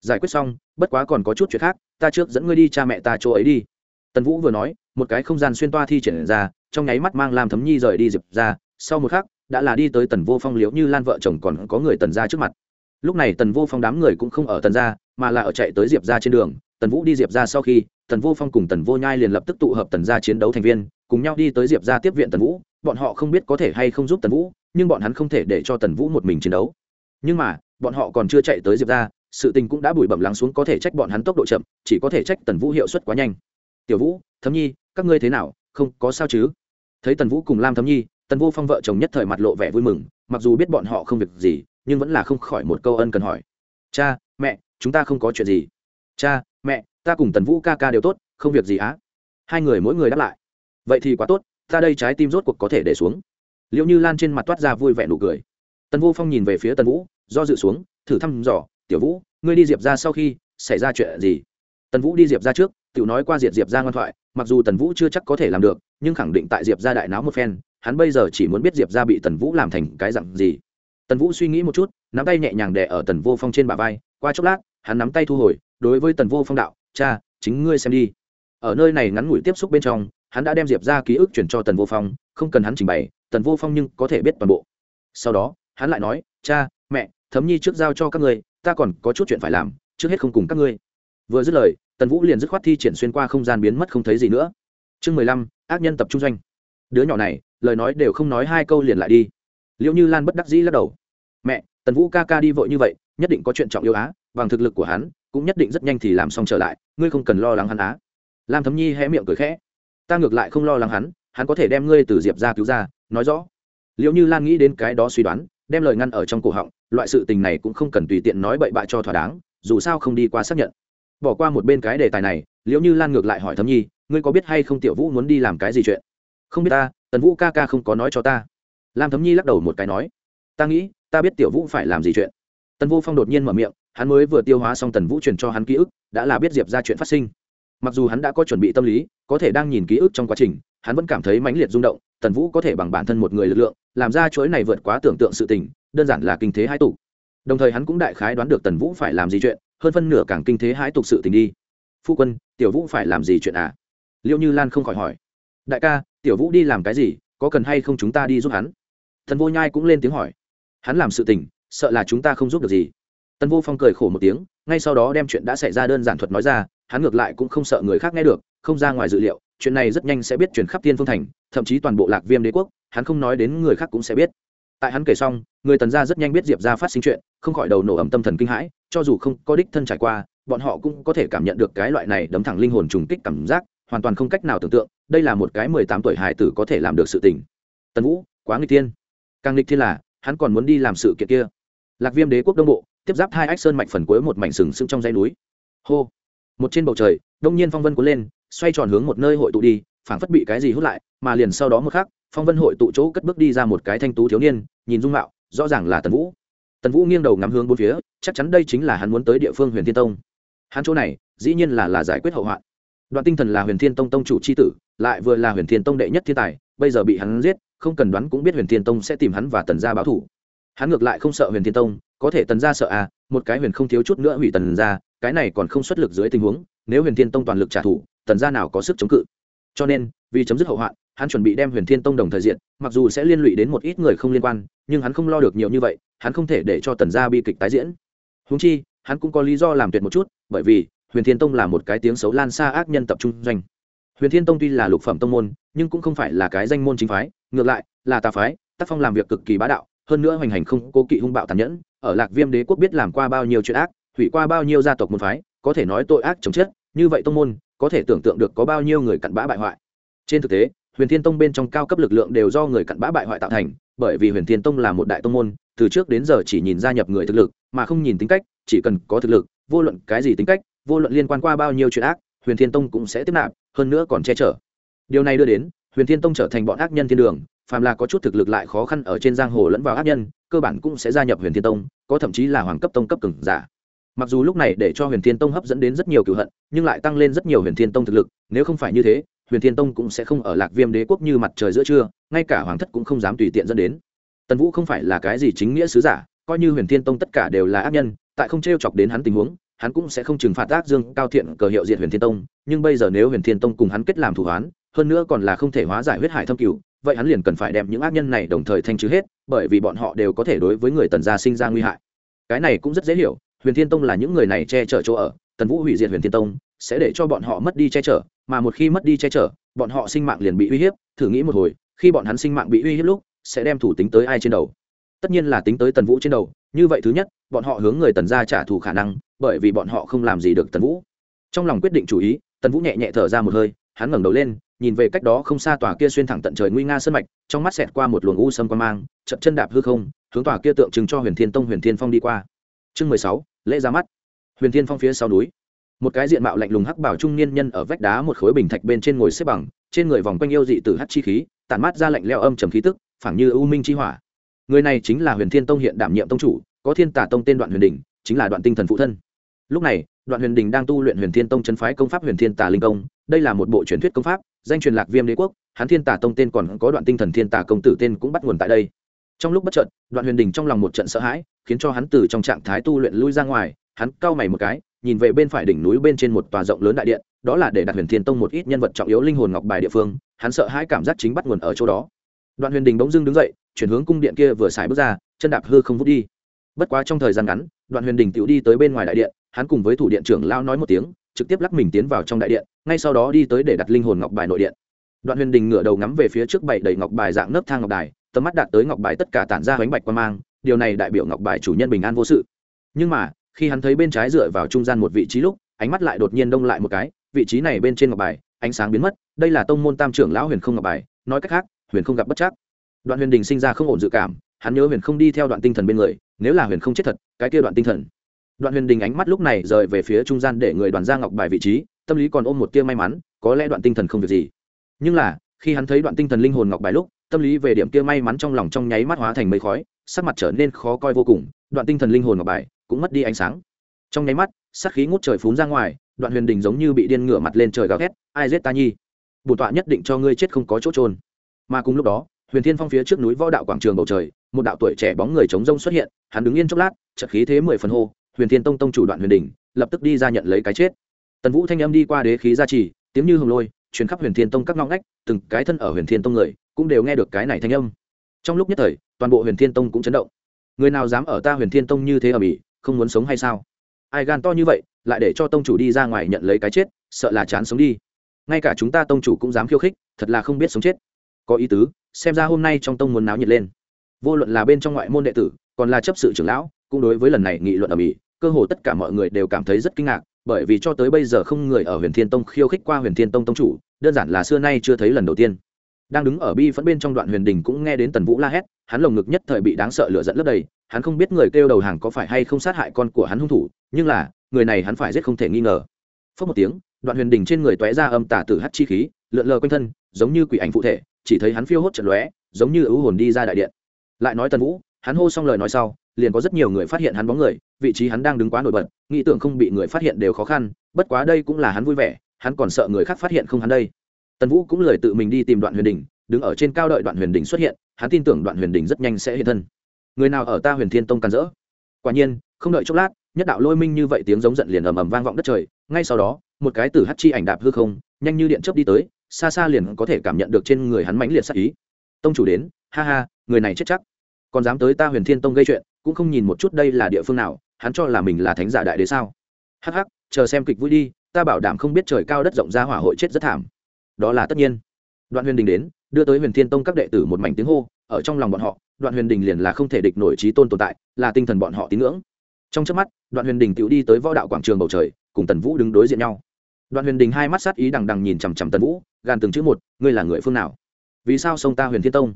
Giải quyết xong, bất quá còn có chút chuyện khác, ta trước dẫn ngươi đi cha mẹ ta chỗ ấy đi. Tần vũ vừa nói, một cái không gian xuyên toa thi triển ra trong nháy mắt mang lam thấm nhi rời đi diệp ra, sau một khắc, đã là đi tới tần vô phong liễu như lan vợ chồng còn có người tần ra trước mặt. Lúc này tần vô phong đám người cũng không ở tần ra mà là ở chạy tới diệp ra trên đường. Tần vũ đi diệp ra sau khi, tần vô phong cùng tần vô nhai liền lập tức tụ hợp tần ra chiến đấu thành viên, cùng nhau đi tới diệp ra tiếp viện tần vũ. Bọn họ không biết có thể hay không giúp tần vũ, nhưng bọn hắn không thể để cho tần vũ một mình chiến đấu. Nhưng mà, bọn họ còn chưa chạy tới diệp ra, sự tình cũng đã bụi bẩm lắng xuống, có thể trách bọn hắn tốc độ chậm, chỉ có thể trách tần vũ hiệu suất quá nhanh. Tiểu vũ, thấm nhi, các ngươi thế nào? Không có sao chứ? Thấy tần vũ cùng lam thấm nhi, tần vô phong vợ chồng nhất thời mặt lộ vẻ vui mừng, mặc dù biết bọn họ không việc gì, nhưng vẫn là không khỏi một câu ân cần hỏi. Cha, mẹ, chúng ta không có chuyện gì. Cha, mẹ, ta cùng tần vũ ca ca đều tốt, không việc gì á. Hai người mỗi người đáp lại. Vậy thì quá tốt, ta đây trái tim rốt cuộc có thể để xuống. Liệu như lan trên mặt toát ra vui vẻ nụ cười. Tần vô phong nhìn về phía tần vũ, do dự xuống, thử thăm dò, tiểu vũ, ngươi đi diệp ra sau khi xảy ra chuyện gì? Tần vũ đi diệp ra trước tự nói qua diệt diệp ra ngoan thoại mặc dù tần vũ chưa chắc có thể làm được, nhưng khẳng định tại diệp ra đại náo một phen, hắn bây giờ chỉ muốn biết diệp ra bị tần vũ làm thành cái dặn gì. Tần vũ suy nghĩ một chút, nắm tay nhẹ nhàng đè ở tần vô phong trên bả vai, qua chốc lát, hắn nắm tay thu hồi, đối với tần vô phong đạo, cha, chính ngươi xem đi. Ở nơi này ngắn ngủi tiếp xúc bên trong, hắn đã đem diệp ra ký ức chuyển cho tần vô phong, không cần hắn trình bày, tần vô phong nhưng có thể biết toàn bộ. Sau đó, hắn lại nói, cha, mẹ, thấm nhi trước giao cho các ngươi, ta còn có chút chuyện phải làm, trước hết không cùng các ngươi vừa dứt lời, tần vũ liền dứt khoát thi triển xuyên qua không gian biến mất không thấy gì nữa. Chương mười lăm, ác nhân tập trung doanh. Đứa nhỏ này, lời nói đều không nói hai câu liền lại đi. Liệu như lan bất đắc dĩ lắc đầu. Mẹ, tần vũ ca ca đi vội như vậy, nhất định có chuyện trọng yêu á, bằng thực lực của hắn, cũng nhất định rất nhanh thì làm xong trở lại, ngươi không cần lo lắng hắn á. Lam thấm nhi hé miệng cười khẽ. Ta ngược lại không lo lắng hắn hắn có thể đem ngươi từ diệp ra cứu ra, nói rõ. Liệu như lan nghĩ đến cái đó suy đoán, đem lời ngăn ở trong cổ họng, loại sự tình này cũng không cần tùy tiện nói bậy bạ cho thỏa đáng, dù sao không đi qua xác nhận bỏ qua một bên cái đề tài này liệu như lan ngược lại hỏi thấm nhi, ngươi có biết hay không tiểu vũ muốn đi làm cái gì chuyện? Không biết ta, tần vũ ca ca không có nói cho ta. Lam thấm nhi lắc đầu một cái nói, ta nghĩ, ta biết tiểu vũ phải làm gì chuyện. Tần vô phong đột nhiên mở miệng, hắn mới vừa tiêu hóa xong tần vũ truyền cho hắn ký ức, đã là biết diệp ra chuyện phát sinh. Mặc dù hắn đã có chuẩn bị tâm lý, có thể đang nhìn ký ức trong quá trình, hắn vẫn cảm thấy mãnh liệt rung động, tần vũ có thể bằng bản thân một người lực lượng, làm ra chuỗi này vượt quá tưởng tượng sự tình, đơn giản là kinh thế hai tủ đồng thời hắn cũng đại khái đoán được tần vũ phải làm gì chuyện hơn phân nửa càng kinh thế hãi tục sự tình đi. Phu quân, tiểu vũ phải làm gì chuyện à? Liệu như lan không khỏi hỏi. Đại ca, tiểu vũ đi làm cái gì, có cần hay không chúng ta đi giúp hắn? Thần vô nhai cũng lên tiếng hỏi. Hắn làm sự tình, sợ là chúng ta không giúp được gì. Tần vô phong cười khổ một tiếng, ngay sau đó đem chuyện đã xảy ra đơn giản thuật nói ra, hắn ngược lại cũng không sợ người khác nghe được, không ra ngoài dự liệu, chuyện này rất nhanh sẽ biết chuyển khắp thiên phương thành, thậm chí toàn bộ lạc viêm đế quốc, hắn không nói đến người khác cũng sẽ biết. Tại hắn kể xong, người tần gia rất nhanh biết diệp ra phát sinh chuyện, không khỏi đầu nổ ẩm tâm thần kinh hãi cho dù không có đích thân trải qua, bọn họ cũng có thể cảm nhận được cái loại này đấm thẳng linh hồn trùng kích cảm giác, hoàn toàn không cách nào tưởng tượng, đây là một cái mười tám tuổi hải tử có thể làm được sự tình. Tần vũ, quá nghịch thiên. Càng nghịch thiên là, hắn còn muốn đi làm sự kiện kia. Lạc viêm đế quốc đông bộ, tiếp giáp hai ách sơn mạch phần cuối một mảnh sừng sững trong dãy núi. Hô. Một trên bầu trời, đông nhiên phong vân cuốn lên, xoay tròn hướng một nơi hội tụ đi, phảng phất bị cái gì hút lại, mà liền sau đó một khắc, phong vân hội tụ chỗ cất bước đi ra một cái thanh tú thiếu niên, nhìn dung mạo, rõ ràng là tần vũ tần vũ nghiêng đầu ngắm hướng bốn phía, chắc chắn đây chính là hắn muốn tới địa phương huyền thiên tông. Hắn chỗ này, dĩ nhiên là là giải quyết hậu hoạn. Đoạn tinh thần là huyền thiên tông tông chủ c h i tử, lại vừa là huyền thiên tông đệ nhất thiên tài, bây giờ bị hắn giết, không cần đoán cũng biết huyền thiên tông sẽ tìm hắn và tần gia báo thủ hắn ngược lại không sợ huyền thiên tông, có thể tần gia sợ à một cái huyền không thiếu chút nữa hủy tần gia, cái này còn không xuất lực dưới tình huống, nếu huyền thiên tông toàn lực trả thù, tần gia nào có sức chống cự. Cho nên, vì chấm dứt hậu hoạn hắn chuẩn bị đem huyền thiên tông đồng thời diện, mặc dù sẽ liên lụy đến một ít người không liên quan, nhưng hắn không lo được nhiều như vậy, hắn không thể để cho tần gia bi kịch tái diễn. Húng chi, hắn cũng có lý do làm tuyệt một chút, bởi vì huyền thiên tông là một cái tiếng xấu lan xa ác nhân tập trung doanh. Huyền thiên tông tuy là lục phẩm tông môn, nhưng cũng không phải là cái danh môn chính phái, ngược lại, là tà phái, tác phong làm việc cực kỳ bá đạo, hơn nữa hoành hành không cố kỵ hung bạo tàn nhẫn, ở lạc viêm đế quốc biết làm qua bao nhiêu chuyện ác, hủy qua bao nhiêu gia tộc môn phái, có thể nói tội ác chống chết như vậy tông môn, có thể tưởng tượng được có bao nhiêu người cặn bã bại hoại. Trên thực tế huyền thiên tông bên trong cao cấp lực lượng đều do người cặn bã bại hoại tạo thành, bởi vì huyền thiên tông là một đại tông môn, từ trước đến giờ chỉ nhìn gia nhập người thực lực, mà không nhìn tính cách, chỉ cần có thực lực, vô luận cái gì tính cách, vô luận liên quan qua bao nhiêu chuyện ác, huyền thiên tông cũng sẽ tiếp nạp, hơn nữa còn che chở. Điều này đưa đến, huyền thiên tông trở thành bọn ác nhân thiên đường, phàm là có chút thực lực lại khó khăn ở trên giang hồ lẫn vào ác nhân, cơ bản cũng sẽ gia nhập huyền thiên tông, có thậm chí là hoàng cấp tông cấp cường giả. Mặc dù lúc này để cho huyền thiên tông hấp dẫn đến rất nhiều cựu hận, nhưng lại tăng lên rất nhiều huyền thiên tông thực lực, nếu không phải như thế huyền thiên tông cũng sẽ không ở lạc viêm đế quốc như mặt trời giữa trưa, ngay cả hoàng thất cũng không dám tùy tiện dẫn đến. Tần vũ không phải là cái gì chính nghĩa sứ giả, coi như huyền thiên tông tất cả đều là ác nhân, tại không t r e o chọc đến hắn tình huống, hắn cũng sẽ không trừng phạt ác dương cao thiện cờ hiệu diện huyền thiên tông, nhưng bây giờ nếu huyền thiên tông cùng hắn kết làm thủ hoán hơn nữa còn là không thể hóa giải huyết hải thâm cửu, vậy hắn liền cần phải đem những ác nhân này đồng thời thanh trừ hết, bởi vì bọn họ đều có thể đối với người tần gia sinh ra nguy hại. Cái này cũng rất dễ hiểu, huyền thiên tông là những người này che chở chỗ ở, tần vũ hủy diệt huyền thiên tông sẽ để cho bọn họ mất đi che chở, mà một khi mất đi che chở, bọn họ sinh mạng liền bị uy hiếp. Thử nghĩ một hồi, khi bọn hắn sinh mạng bị uy hiếp lúc, sẽ đem thủ tính tới ai trên đầu? Tất nhiên là tính tới tần vũ trên đầu. Như vậy thứ nhất, bọn họ hướng người tần gia trả thù khả năng, bởi vì bọn họ không làm gì được tần vũ. Trong lòng quyết định chủ ý, tần vũ nhẹ nhẹ thở ra một hơi, hắn ngẩng đầu lên, nhìn về cách đó không xa tòa kia xuyên thẳng tận trời nguy nga sơn mạch, trong mắt xẹt qua một luồng u sâm quan mang, chậm chân đạp hư không, hướng tòa kia tượng trưng cho huyền thiên tông huyền thiên phong đi qua. Chương mười sáu, lễ ra mắt. Huyền thiên phong phía sau núi một cái diện mạo lạnh lùng hắc bảo trung niên nhân ở vách đá một khối bình thạch bên trên ngồi xếp bằng, trên người vòng quanh yêu dị từ hắc chi khí, tản mát ra lạnh leo âm trầm khí tức, phảng như u minh chi hỏa. Người này chính là huyền thiên tông hiện đảm nhiệm tông chủ, có thiên tả tông tên đoạn huyền đình, chính là đoạn tinh thần phụ thân. Lúc này, đoạn huyền đình đang tu luyện huyền thiên tông chân phái công pháp huyền thiên tà linh công, đây là một bộ truyền thuyết công pháp, danh truyền lạc viêm đế quốc, hắn thiên tà tông tên còn có đoạn tinh thần thiên tà công tử tên cũng bắt nguồn tại đây. Trong lúc bất chợt, đoạn huyền đình trong lòng một trận sợ hãi, khiến cho hắn từ trong trạng thái tu luyện lui ra ngoài hắn cau mày một cái, nhìn về bên phải đỉnh núi bên trên một tòa rộng lớn đại điện, đó là để đặt huyền thiên tông một ít nhân vật trọng yếu linh hồn ngọc bài địa phương, hắn sợ hãi cảm giác chính bắt nguồn ở chỗ đó. Đoạn huyền đình bỗng dưng đứng dậy, chuyển hướng cung điện kia vừa xài bước ra, chân đạp hư không vút đi. Bất quá trong thời gian ngắn, đoạn huyền đình tự đi tới bên ngoài đại điện, hắn cùng với thủ điện trưởng lao nói một tiếng, trực tiếp lắc mình tiến vào trong đại điện, ngay sau đó đi tới để đặt linh hồn ngọc bài nội điện. Đoạn huyền đình ngửa đầu ngắm về phía trước bảy đầy ngọc bài dạng nấc thang ngọc đài, tầm mắt đạt tới ngọc bài tất cả tản ra bánh bạch quan mang, điều này đại biểu ngọc bài chủ nhân bình an vô sự. Nhưng mà khi hắn thấy bên trái dựa vào trung gian một vị trí lúc, ánh mắt lại đột nhiên đông lại một cái, vị trí này bên trên ngọc bài, ánh sáng biến mất, đây là tông môn tam trưởng lão huyền không ngọc bài, nói cách khác, huyền không gặp bất chắc. Đoạn huyền đình sinh ra không ổn dự cảm, hắn nhớ huyền không đi theo đoạn tinh thần bên người, nếu là huyền không chết thật, cái kia đoạn tinh thần. Đoạn huyền đình ánh mắt lúc này rời về phía trung gian để người đoàn ra ngọc bài vị trí, tâm lý còn ôm một tia may mắn, có lẽ đoạn tinh thần không việc gì. Nhưng là, khi hắn thấy đoạn tinh thần linh hồn ngọc bài lúc, tâm lý về điểm kia may mắn trong lòng trong nháy mắt hóa thành mây khói, sắc mặt trở nên khó coi vô cùng, đoạn tinh thần linh hồn ngọc bài cũng mất đi ánh sáng. Trong nháy mắt sắc khí ngút trời phún ra ngoài, đoạn huyền đình giống như bị điên ngửa mặt lên trời gào thét, ai giết ta nhi? Bổn tọa nhất định cho ngươi chết không có chỗ trôn mà cùng lúc đó, huyền thiên phong phía trước núi võ đạo quảng trường bầu trời, một đạo tuổi trẻ bóng người chống rông xuất hiện, hắn đứng yên chốc lát chật khí thế mười phần hô, huyền thiên tông tông chủ đoạn huyền đình, lập tức đi ra nhận lấy cái chết. Tần vũ thanh âm đi qua đế khí gia trì, tiếng như hồng lôi chuyến khắp huyền thiên tông các ngõ ngách, từng cái thân ở huyền thiên tông người, cũng đều nghe được cái này thanh âm. Trong lúc nhất thời, toàn bộ huyền thiên tông cũng chấn động. Người nào dám ở ta huyền thiên tông như thế ở bỉ? Không muốn sống hay sao? Ai gan to như vậy, lại để cho tông chủ đi ra ngoài nhận lấy cái chết, sợ là chán sống đi. Ngay cả chúng ta tông chủ cũng dám khiêu khích, thật là không biết sống chết. Có ý tứ, xem ra hôm nay trong tông muốn náo nhiệt lên. Vô luận là bên trong ngoại môn đệ tử, còn là chấp sự trưởng lão, cũng đối với lần này nghị luận ở mỹ, cơ hồ tất cả mọi người đều cảm thấy rất kinh ngạc, bởi vì cho tới bây giờ không người ở huyền thiên tông khiêu khích qua huyền thiên tông tông chủ, đơn giản là xưa nay chưa thấy lần đầu tiên đang đứng ở bi phẫn bên trong đoạn huyền đình cũng nghe đến tần vũ la hét, hắn lồng ngực nhất thời bị đáng sợ lửa dẫn lấp đầy, hắn không biết người kêu đầu hàng có phải hay không sát hại con của hắn hung thủ, nhưng là, người này hắn phải giết không thể nghi ngờ. Phớt một tiếng, đoạn huyền đình trên người tóe ra âm tả tử hắt chi khí, lượn lờ quanh thân, giống như quỷ ảnh phụ thể, chỉ thấy hắn phiêu hốt trận lóe, giống như ưu hồn đi ra đại điện. Lại nói tần vũ, hắn hô xong lời nói sau, liền có rất nhiều người phát hiện hắn bóng người, vị trí hắn đang đứng quá nổi bật, nghĩ tưởng không bị người phát hiện đều khó khăn, bất quá đây cũng là hắn vui vẻ, hắn còn sợ người khác phát hiện không hắn đây tần vũ cũng lời tự mình đi tìm đoạn huyền đình, đứng ở trên cao đợi đoạn huyền đình xuất hiện, hắn tin tưởng đoạn huyền đình rất nhanh sẽ hiện thân. Người nào ở ta huyền thiên tông can rỡ? Quả nhiên, không đợi chốc lát, nhất đạo lôi minh như vậy tiếng giống giận liền ầm ầm vang vọng đất trời, ngay sau đó, một cái từ hắt chi ảnh đạp hư không, nhanh như điện chớp đi tới, xa xa liền có thể cảm nhận được trên người hắn mãnh liệt sắc ý. Tông chủ đến, ha ha, người này chết chắc. Còn dám tới ta huyền thiên tông gây chuyện, cũng không nhìn một chút đây là địa phương nào, hắn cho là mình là thánh giả đại đế sao? Hắc hắc, chờ xem kịch vui đi, ta bảo đảm không biết trời cao đất rộng ra hỏa hội chết rất thảm đó là tất nhiên. Đoạn huyền đình đến, đưa tới huyền thiên tông các đệ tử một mảnh tiếng hô, ở trong lòng bọn họ, đoạn huyền đình liền là không thể địch nổi trí tôn tồn tại, là tinh thần bọn họ tín ngưỡng. Trong trước mắt, đoạn huyền đình tự đi tới võ đạo quảng trường bầu trời, cùng tần vũ đứng đối diện nhau. Đoạn huyền đình hai mắt sát ý đằng đằng nhìn chằm chằm tần vũ gan từng chữ một, ngươi là người phương nào? Vì sao sông ta huyền thiên tông?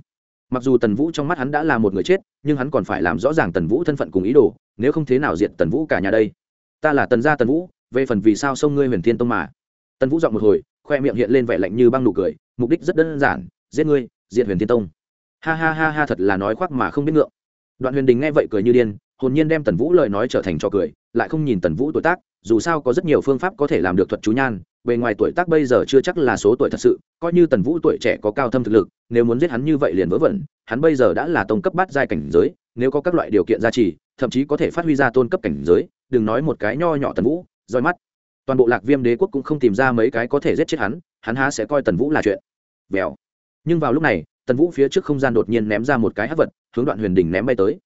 Mặc dù tần vũ trong mắt hắn đã là một người chết, nhưng hắn còn phải làm rõ ràng tần vũ thân phận cùng ý đồ, nếu không thế nào diện tần vũ cả nhà đây. Ta là tần gia tần vũ, về phần vì sao sông ngươi huyền thiên tông mà? Tần vũ giọng một hồi khoe miệng hiện lên vẻ lạnh như băng nụ cười, mục đích rất đơn giản, giết ngươi diện huyền thiên tông. Ha ha ha ha, thật là nói khoác mà không biết ngượng. Đoạn huyền đình nghe vậy cười như điên, hồn nhiên đem tần vũ lời nói trở thành trò cười, lại không nhìn tần vũ tuổi tác, dù sao có rất nhiều phương pháp có thể làm được thuật chú nhan, bề ngoài tuổi tác bây giờ chưa chắc là số tuổi thật sự, coi như tần vũ tuổi trẻ có cao thâm thực lực, nếu muốn giết hắn như vậy liền vớ vẩn, hắn bây giờ đã là tông cấp bát giai cảnh giới, nếu có các loại điều kiện gia trì, thậm chí có thể phát huy ra tôn cấp cảnh giới, đừng nói một cái nho nhỏ tần vũ, roi mắt toàn bộ lạc viêm đế quốc cũng không tìm ra mấy cái có thể giết chết hắn hắn há sẽ coi tần vũ là chuyện. Vèo. Nhưng vào lúc này, tần vũ phía trước không gian đột nhiên ném ra một cái hắc vật, hướng đoạn huyền đình ném bay tới.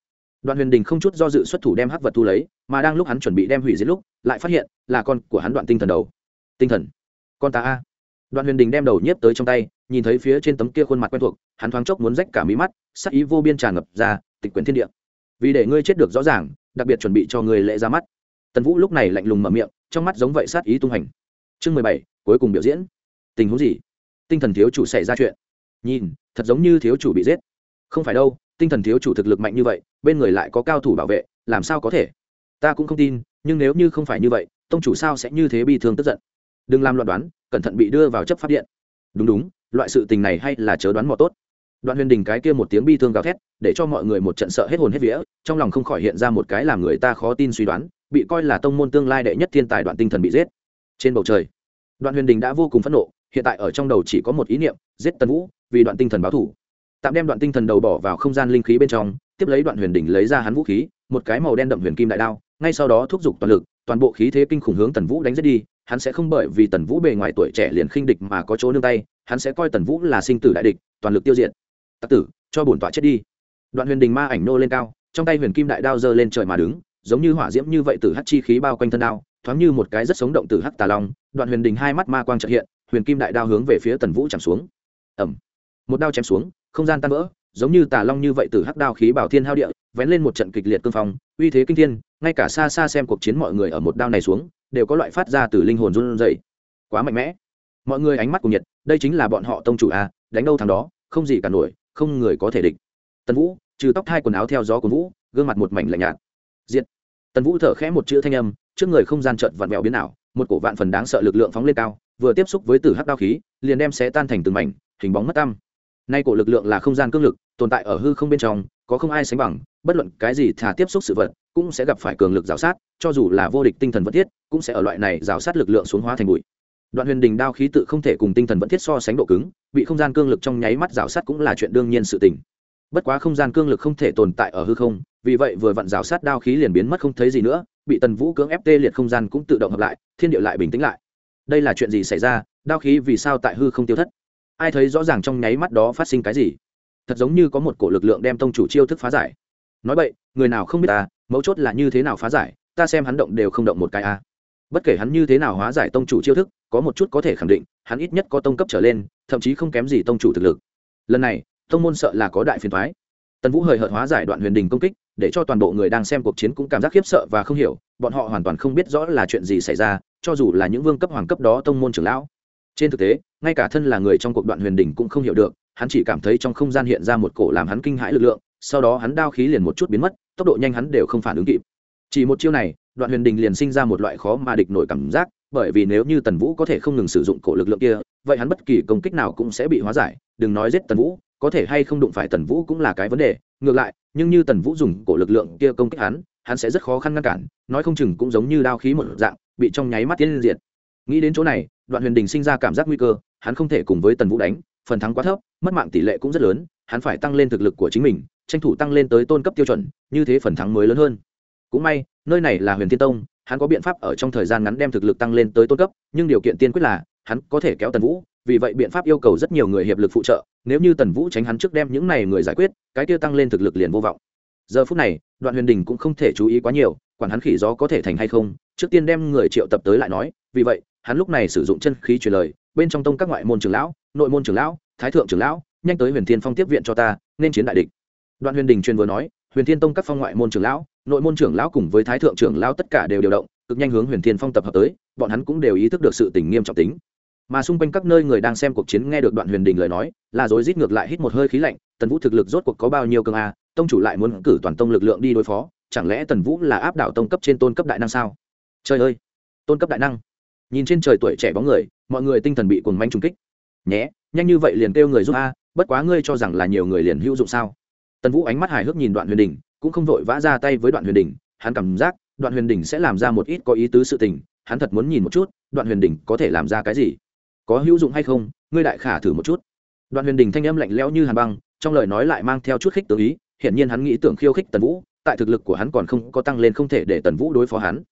Đoạn huyền đình không chút do dự xuất thủ đem hắc vật thu lấy, mà đang lúc hắn chuẩn bị đem hủy diệt lúc, lại phát hiện là con của hắn đoạn tinh thần đầu. Tinh thần. Con ta a. Đoạn huyền đình đem đầu nhiếp tới trong tay, nhìn thấy phía trên tấm kia khuôn mặt quen thuộc, hắn thoáng chốc muốn rách cả mí mắt, sắc ý vô biên tràn ngập ra, tịch quyển thiên địa. Vì để ngươi chết được rõ ràng, đặc biệt chuẩn bị cho người lệ ra mắt tần vũ lúc này lạnh lùng mở miệng, trong mắt giống vậy sát ý tung hành. Chương mười bảy, cuối cùng biểu diễn. Tình huống gì? Tinh thần thiếu chủ xảy ra chuyện. Nhìn, thật giống như thiếu chủ bị giết. Không phải đâu, tinh thần thiếu chủ thực lực mạnh như vậy, bên người lại có cao thủ bảo vệ, làm sao có thể? Ta cũng không tin, nhưng nếu như không phải như vậy, tông chủ sao sẽ như thế bi thương tức giận? Đừng làm loạn đoán, cẩn thận bị đưa vào chấp pháp điện. Đúng đúng, loại sự tình này hay là chớ đoán mò tốt. Đoạn huyền đình cái kia một tiếng bi thương gào thét, để cho mọi người một trận sợ hết hồn hết vía, trong lòng không khỏi hiện ra một cái làm người ta khó tin suy đoán bị coi là tông môn tương lai đệ nhất thiên tài đoạn tinh thần bị giết. Trên bầu trời, đoạn huyền đình đã vô cùng phẫn nộ, hiện tại ở trong đầu chỉ có một ý niệm, giết tần vũ, vì đoạn tinh thần báo thủ. Tạm đem đoạn tinh thần đầu bỏ vào không gian linh khí bên trong, tiếp lấy đoạn huyền đình lấy ra hắn vũ khí, một cái màu đen đậm huyền kim đại đao, ngay sau đó thúc giục toàn lực, toàn bộ khí thế kinh khủng hướng tần vũ đánh giết đi, hắn sẽ không bởi vì tần vũ bề ngoài tuổi trẻ liền khinh địch mà có chỗ nương tay, hắn sẽ coi tần vũ là sinh tử đại địch, toàn lực tiêu diệt. Tặc tử, cho bổn tọa chết đi. Đoạn huyền đình ma ảnh nô lên cao, trong tay huyền kim đại đao giơ lên trời mà đứng giống như hỏa diễm như vậy từ hắc chi khí bao quanh thân đao, thoáng như một cái rất sống động từ hắc tà long, đoạn huyền đình hai mắt ma quang trợ hiện, huyền kim đại đao hướng về phía tần vũ chạm xuống. Ẩm một đao chém xuống, không gian tan vỡ, giống như tà long như vậy từ hắc đao khí bảo thiên hao địa, vén lên một trận kịch liệt cương phong, uy thế kinh thiên, ngay cả xa xa xem cuộc chiến mọi người ở một đao này xuống, đều có loại phát ra từ linh hồn run rẩy. Quá mạnh mẽ. Mọi người ánh mắt cùng nhiệt, đây chính là bọn họ tông chủ a đánh đâu thằng đó, không gì cả nổi, không người có thể địch. Tần vũ, trừ tóc hai quần áo theo gió của vũ, gương mặt một mảnh lạnh nhạt diện tần vũ thở khẽ một chữ thanh âm, trước người không gian trợn vặn vẹo biến ảo, một cổ vạn phần đáng sợ lực lượng phóng lên cao, vừa tiếp xúc với tử hắc đao khí, liền đem xé tan thành từng mảnh, hình bóng mất tăm. Nay cổ lực lượng là không gian cương lực, tồn tại ở hư không bên trong, có không ai sánh bằng, bất luận cái gì thà tiếp xúc sự vật, cũng sẽ gặp phải cường lực rào sát, cho dù là vô địch tinh thần vẫn thiết, cũng sẽ ở loại này rào sát lực lượng xuống hóa thành bụi. Đoạn huyền đình đao khí tự không thể cùng tinh thần vẫn thiết so sánh độ cứng, bị không gian cương lực trong nháy mắt rào sát cũng là chuyện đương nhiên sự tình bất quá không gian cương lực không thể tồn tại ở hư không, vì vậy vừa vặn rào sát đao khí liền biến mất không thấy gì nữa, bị tần vũ cưỡng ép tê liệt không gian cũng tự động hợp lại, thiên địa lại bình tĩnh lại. Đây là chuyện gì xảy ra? Đao khí vì sao tại hư không tiêu thất? Ai thấy rõ ràng trong nháy mắt đó phát sinh cái gì? Thật giống như có một cổ lực lượng đem tông chủ chiêu thức phá giải. Nói vậy người nào không biết ta mấu chốt là như thế nào phá giải, ta xem hắn động đều không động một cái a bất kể hắn như thế nào hóa giải tông chủ chiêu thức, có một chút có thể khẳng định, hắn ít nhất có tông cấp trở lên, thậm chí không kém gì tông chủ thực lực. Lần này tông môn sợ là có đại phiền thoái. Tần vũ hời hợt hóa giải đoạn huyền đình công kích, để cho toàn bộ người đang xem cuộc chiến cũng cảm giác khiếp sợ và không hiểu, bọn họ hoàn toàn không biết rõ là chuyện gì xảy ra, cho dù là những vương cấp hoàng cấp đó tông môn trưởng lão. Trên thực tế, ngay cả thân là người trong cuộc đoạn huyền đình cũng không hiểu được, hắn chỉ cảm thấy trong không gian hiện ra một cổ làm hắn kinh hãi lực lượng, sau đó hắn đao khí liền một chút biến mất, tốc độ nhanh hắn đều không phản ứng kịp. Chỉ một chiêu này, đoạn huyền đình liền sinh ra một loại khó mà địch nổi cảm giác, bởi vì nếu như tần vũ có thể không ngừng sử dụng cổ lực lượng kia, vậy hắn bất kỳ công kích nào cũng sẽ bị hóa giải, đừng nói giết tần vũ có thể hay không đụng phải tần vũ cũng là cái vấn đề, ngược lại, nhưng như tần vũ dùng cổ lực lượng kia công kích hắn hắn sẽ rất khó khăn ngăn cản, nói không chừng cũng giống như đao khí một dạng, bị trong nháy mắt tiến diện nghĩ đến chỗ này, đoạn huyền đình sinh ra cảm giác nguy cơ, hắn không thể cùng với tần vũ đánh, phần thắng quá thấp, mất mạng tỷ lệ cũng rất lớn, hắn phải tăng lên thực lực của chính mình, tranh thủ tăng lên tới tôn cấp tiêu chuẩn, như thế phần thắng mới lớn hơn. Cũng may, nơi này là huyền thiên tông, hắn có biện pháp ở trong thời gian ngắn đem thực lực tăng lên tới tôn cấp, nhưng điều kiện tiên quyết là, hắn có thể kéo tần vũ vì vậy biện pháp yêu cầu rất nhiều người hiệp lực phụ trợ, nếu như tần vũ tránh hắn trước đem những này người giải quyết, cái kia tăng lên thực lực liền vô vọng. Giờ phút này, đoạn huyền đình cũng không thể chú ý quá nhiều, quản hắn khỉ gió có thể thành hay không, trước tiên đem người triệu tập tới lại nói, vì vậy, hắn lúc này sử dụng chân khí truyền lời, bên trong tông các ngoại môn trưởng lão, nội môn trưởng lão, thái thượng trưởng lão, nhanh tới huyền thiên phong tiếp viện cho ta, nên chiến đại địch. Đoạn huyền đình truyền vừa nói, huyền thiên tông các phong ngoại môn trưởng lão, nội môn trưởng lão cùng với thái thượng trưởng lão tất cả đều điều động, cực nhanh hướng huyền thiên phong tập hợp tới, bọn hắn cũng đều ý thức được sự tình nghiêm trọng tính mà xung quanh các nơi người đang xem cuộc chiến nghe được đoạn huyền đình lời nói, là dối rít ngược lại hít một hơi khí lạnh, tần vũ thực lực rốt cuộc có bao nhiêu cường a, tông chủ lại muốn cử toàn tông lực lượng đi đối phó, chẳng lẽ tần vũ là áp đảo tông cấp trên tôn cấp đại năng sao? Trời ơi, tôn cấp đại năng. Nhìn trên trời tuổi trẻ bóng người, mọi người tinh thần bị cuồng manh trung kích. Nhé, nhanh như vậy liền kêu người giúp a, bất quá ngươi cho rằng là nhiều người liền hữu dụng sao? Tần vũ ánh mắt hài hước nhìn đoạn huyền đình, cũng không vội vã ra tay với đoạn huyền đình, hắn cảm giác đoạn huyền đình sẽ làm ra một ít có ý tứ sự tình, hắn thật muốn nhìn một chút, đoạn huyền đình có thể làm ra cái gì có hữu dụng hay không, ngươi đại khả thử một chút. Đoạn huyền đình thanh âm lạnh lẽo như hàn băng, trong lời nói lại mang theo chút khích tự ý, hiển nhiên hắn nghĩ tưởng khiêu khích tần vũ, tại thực lực của hắn còn không có tăng lên không thể để tần vũ đối phó hắn.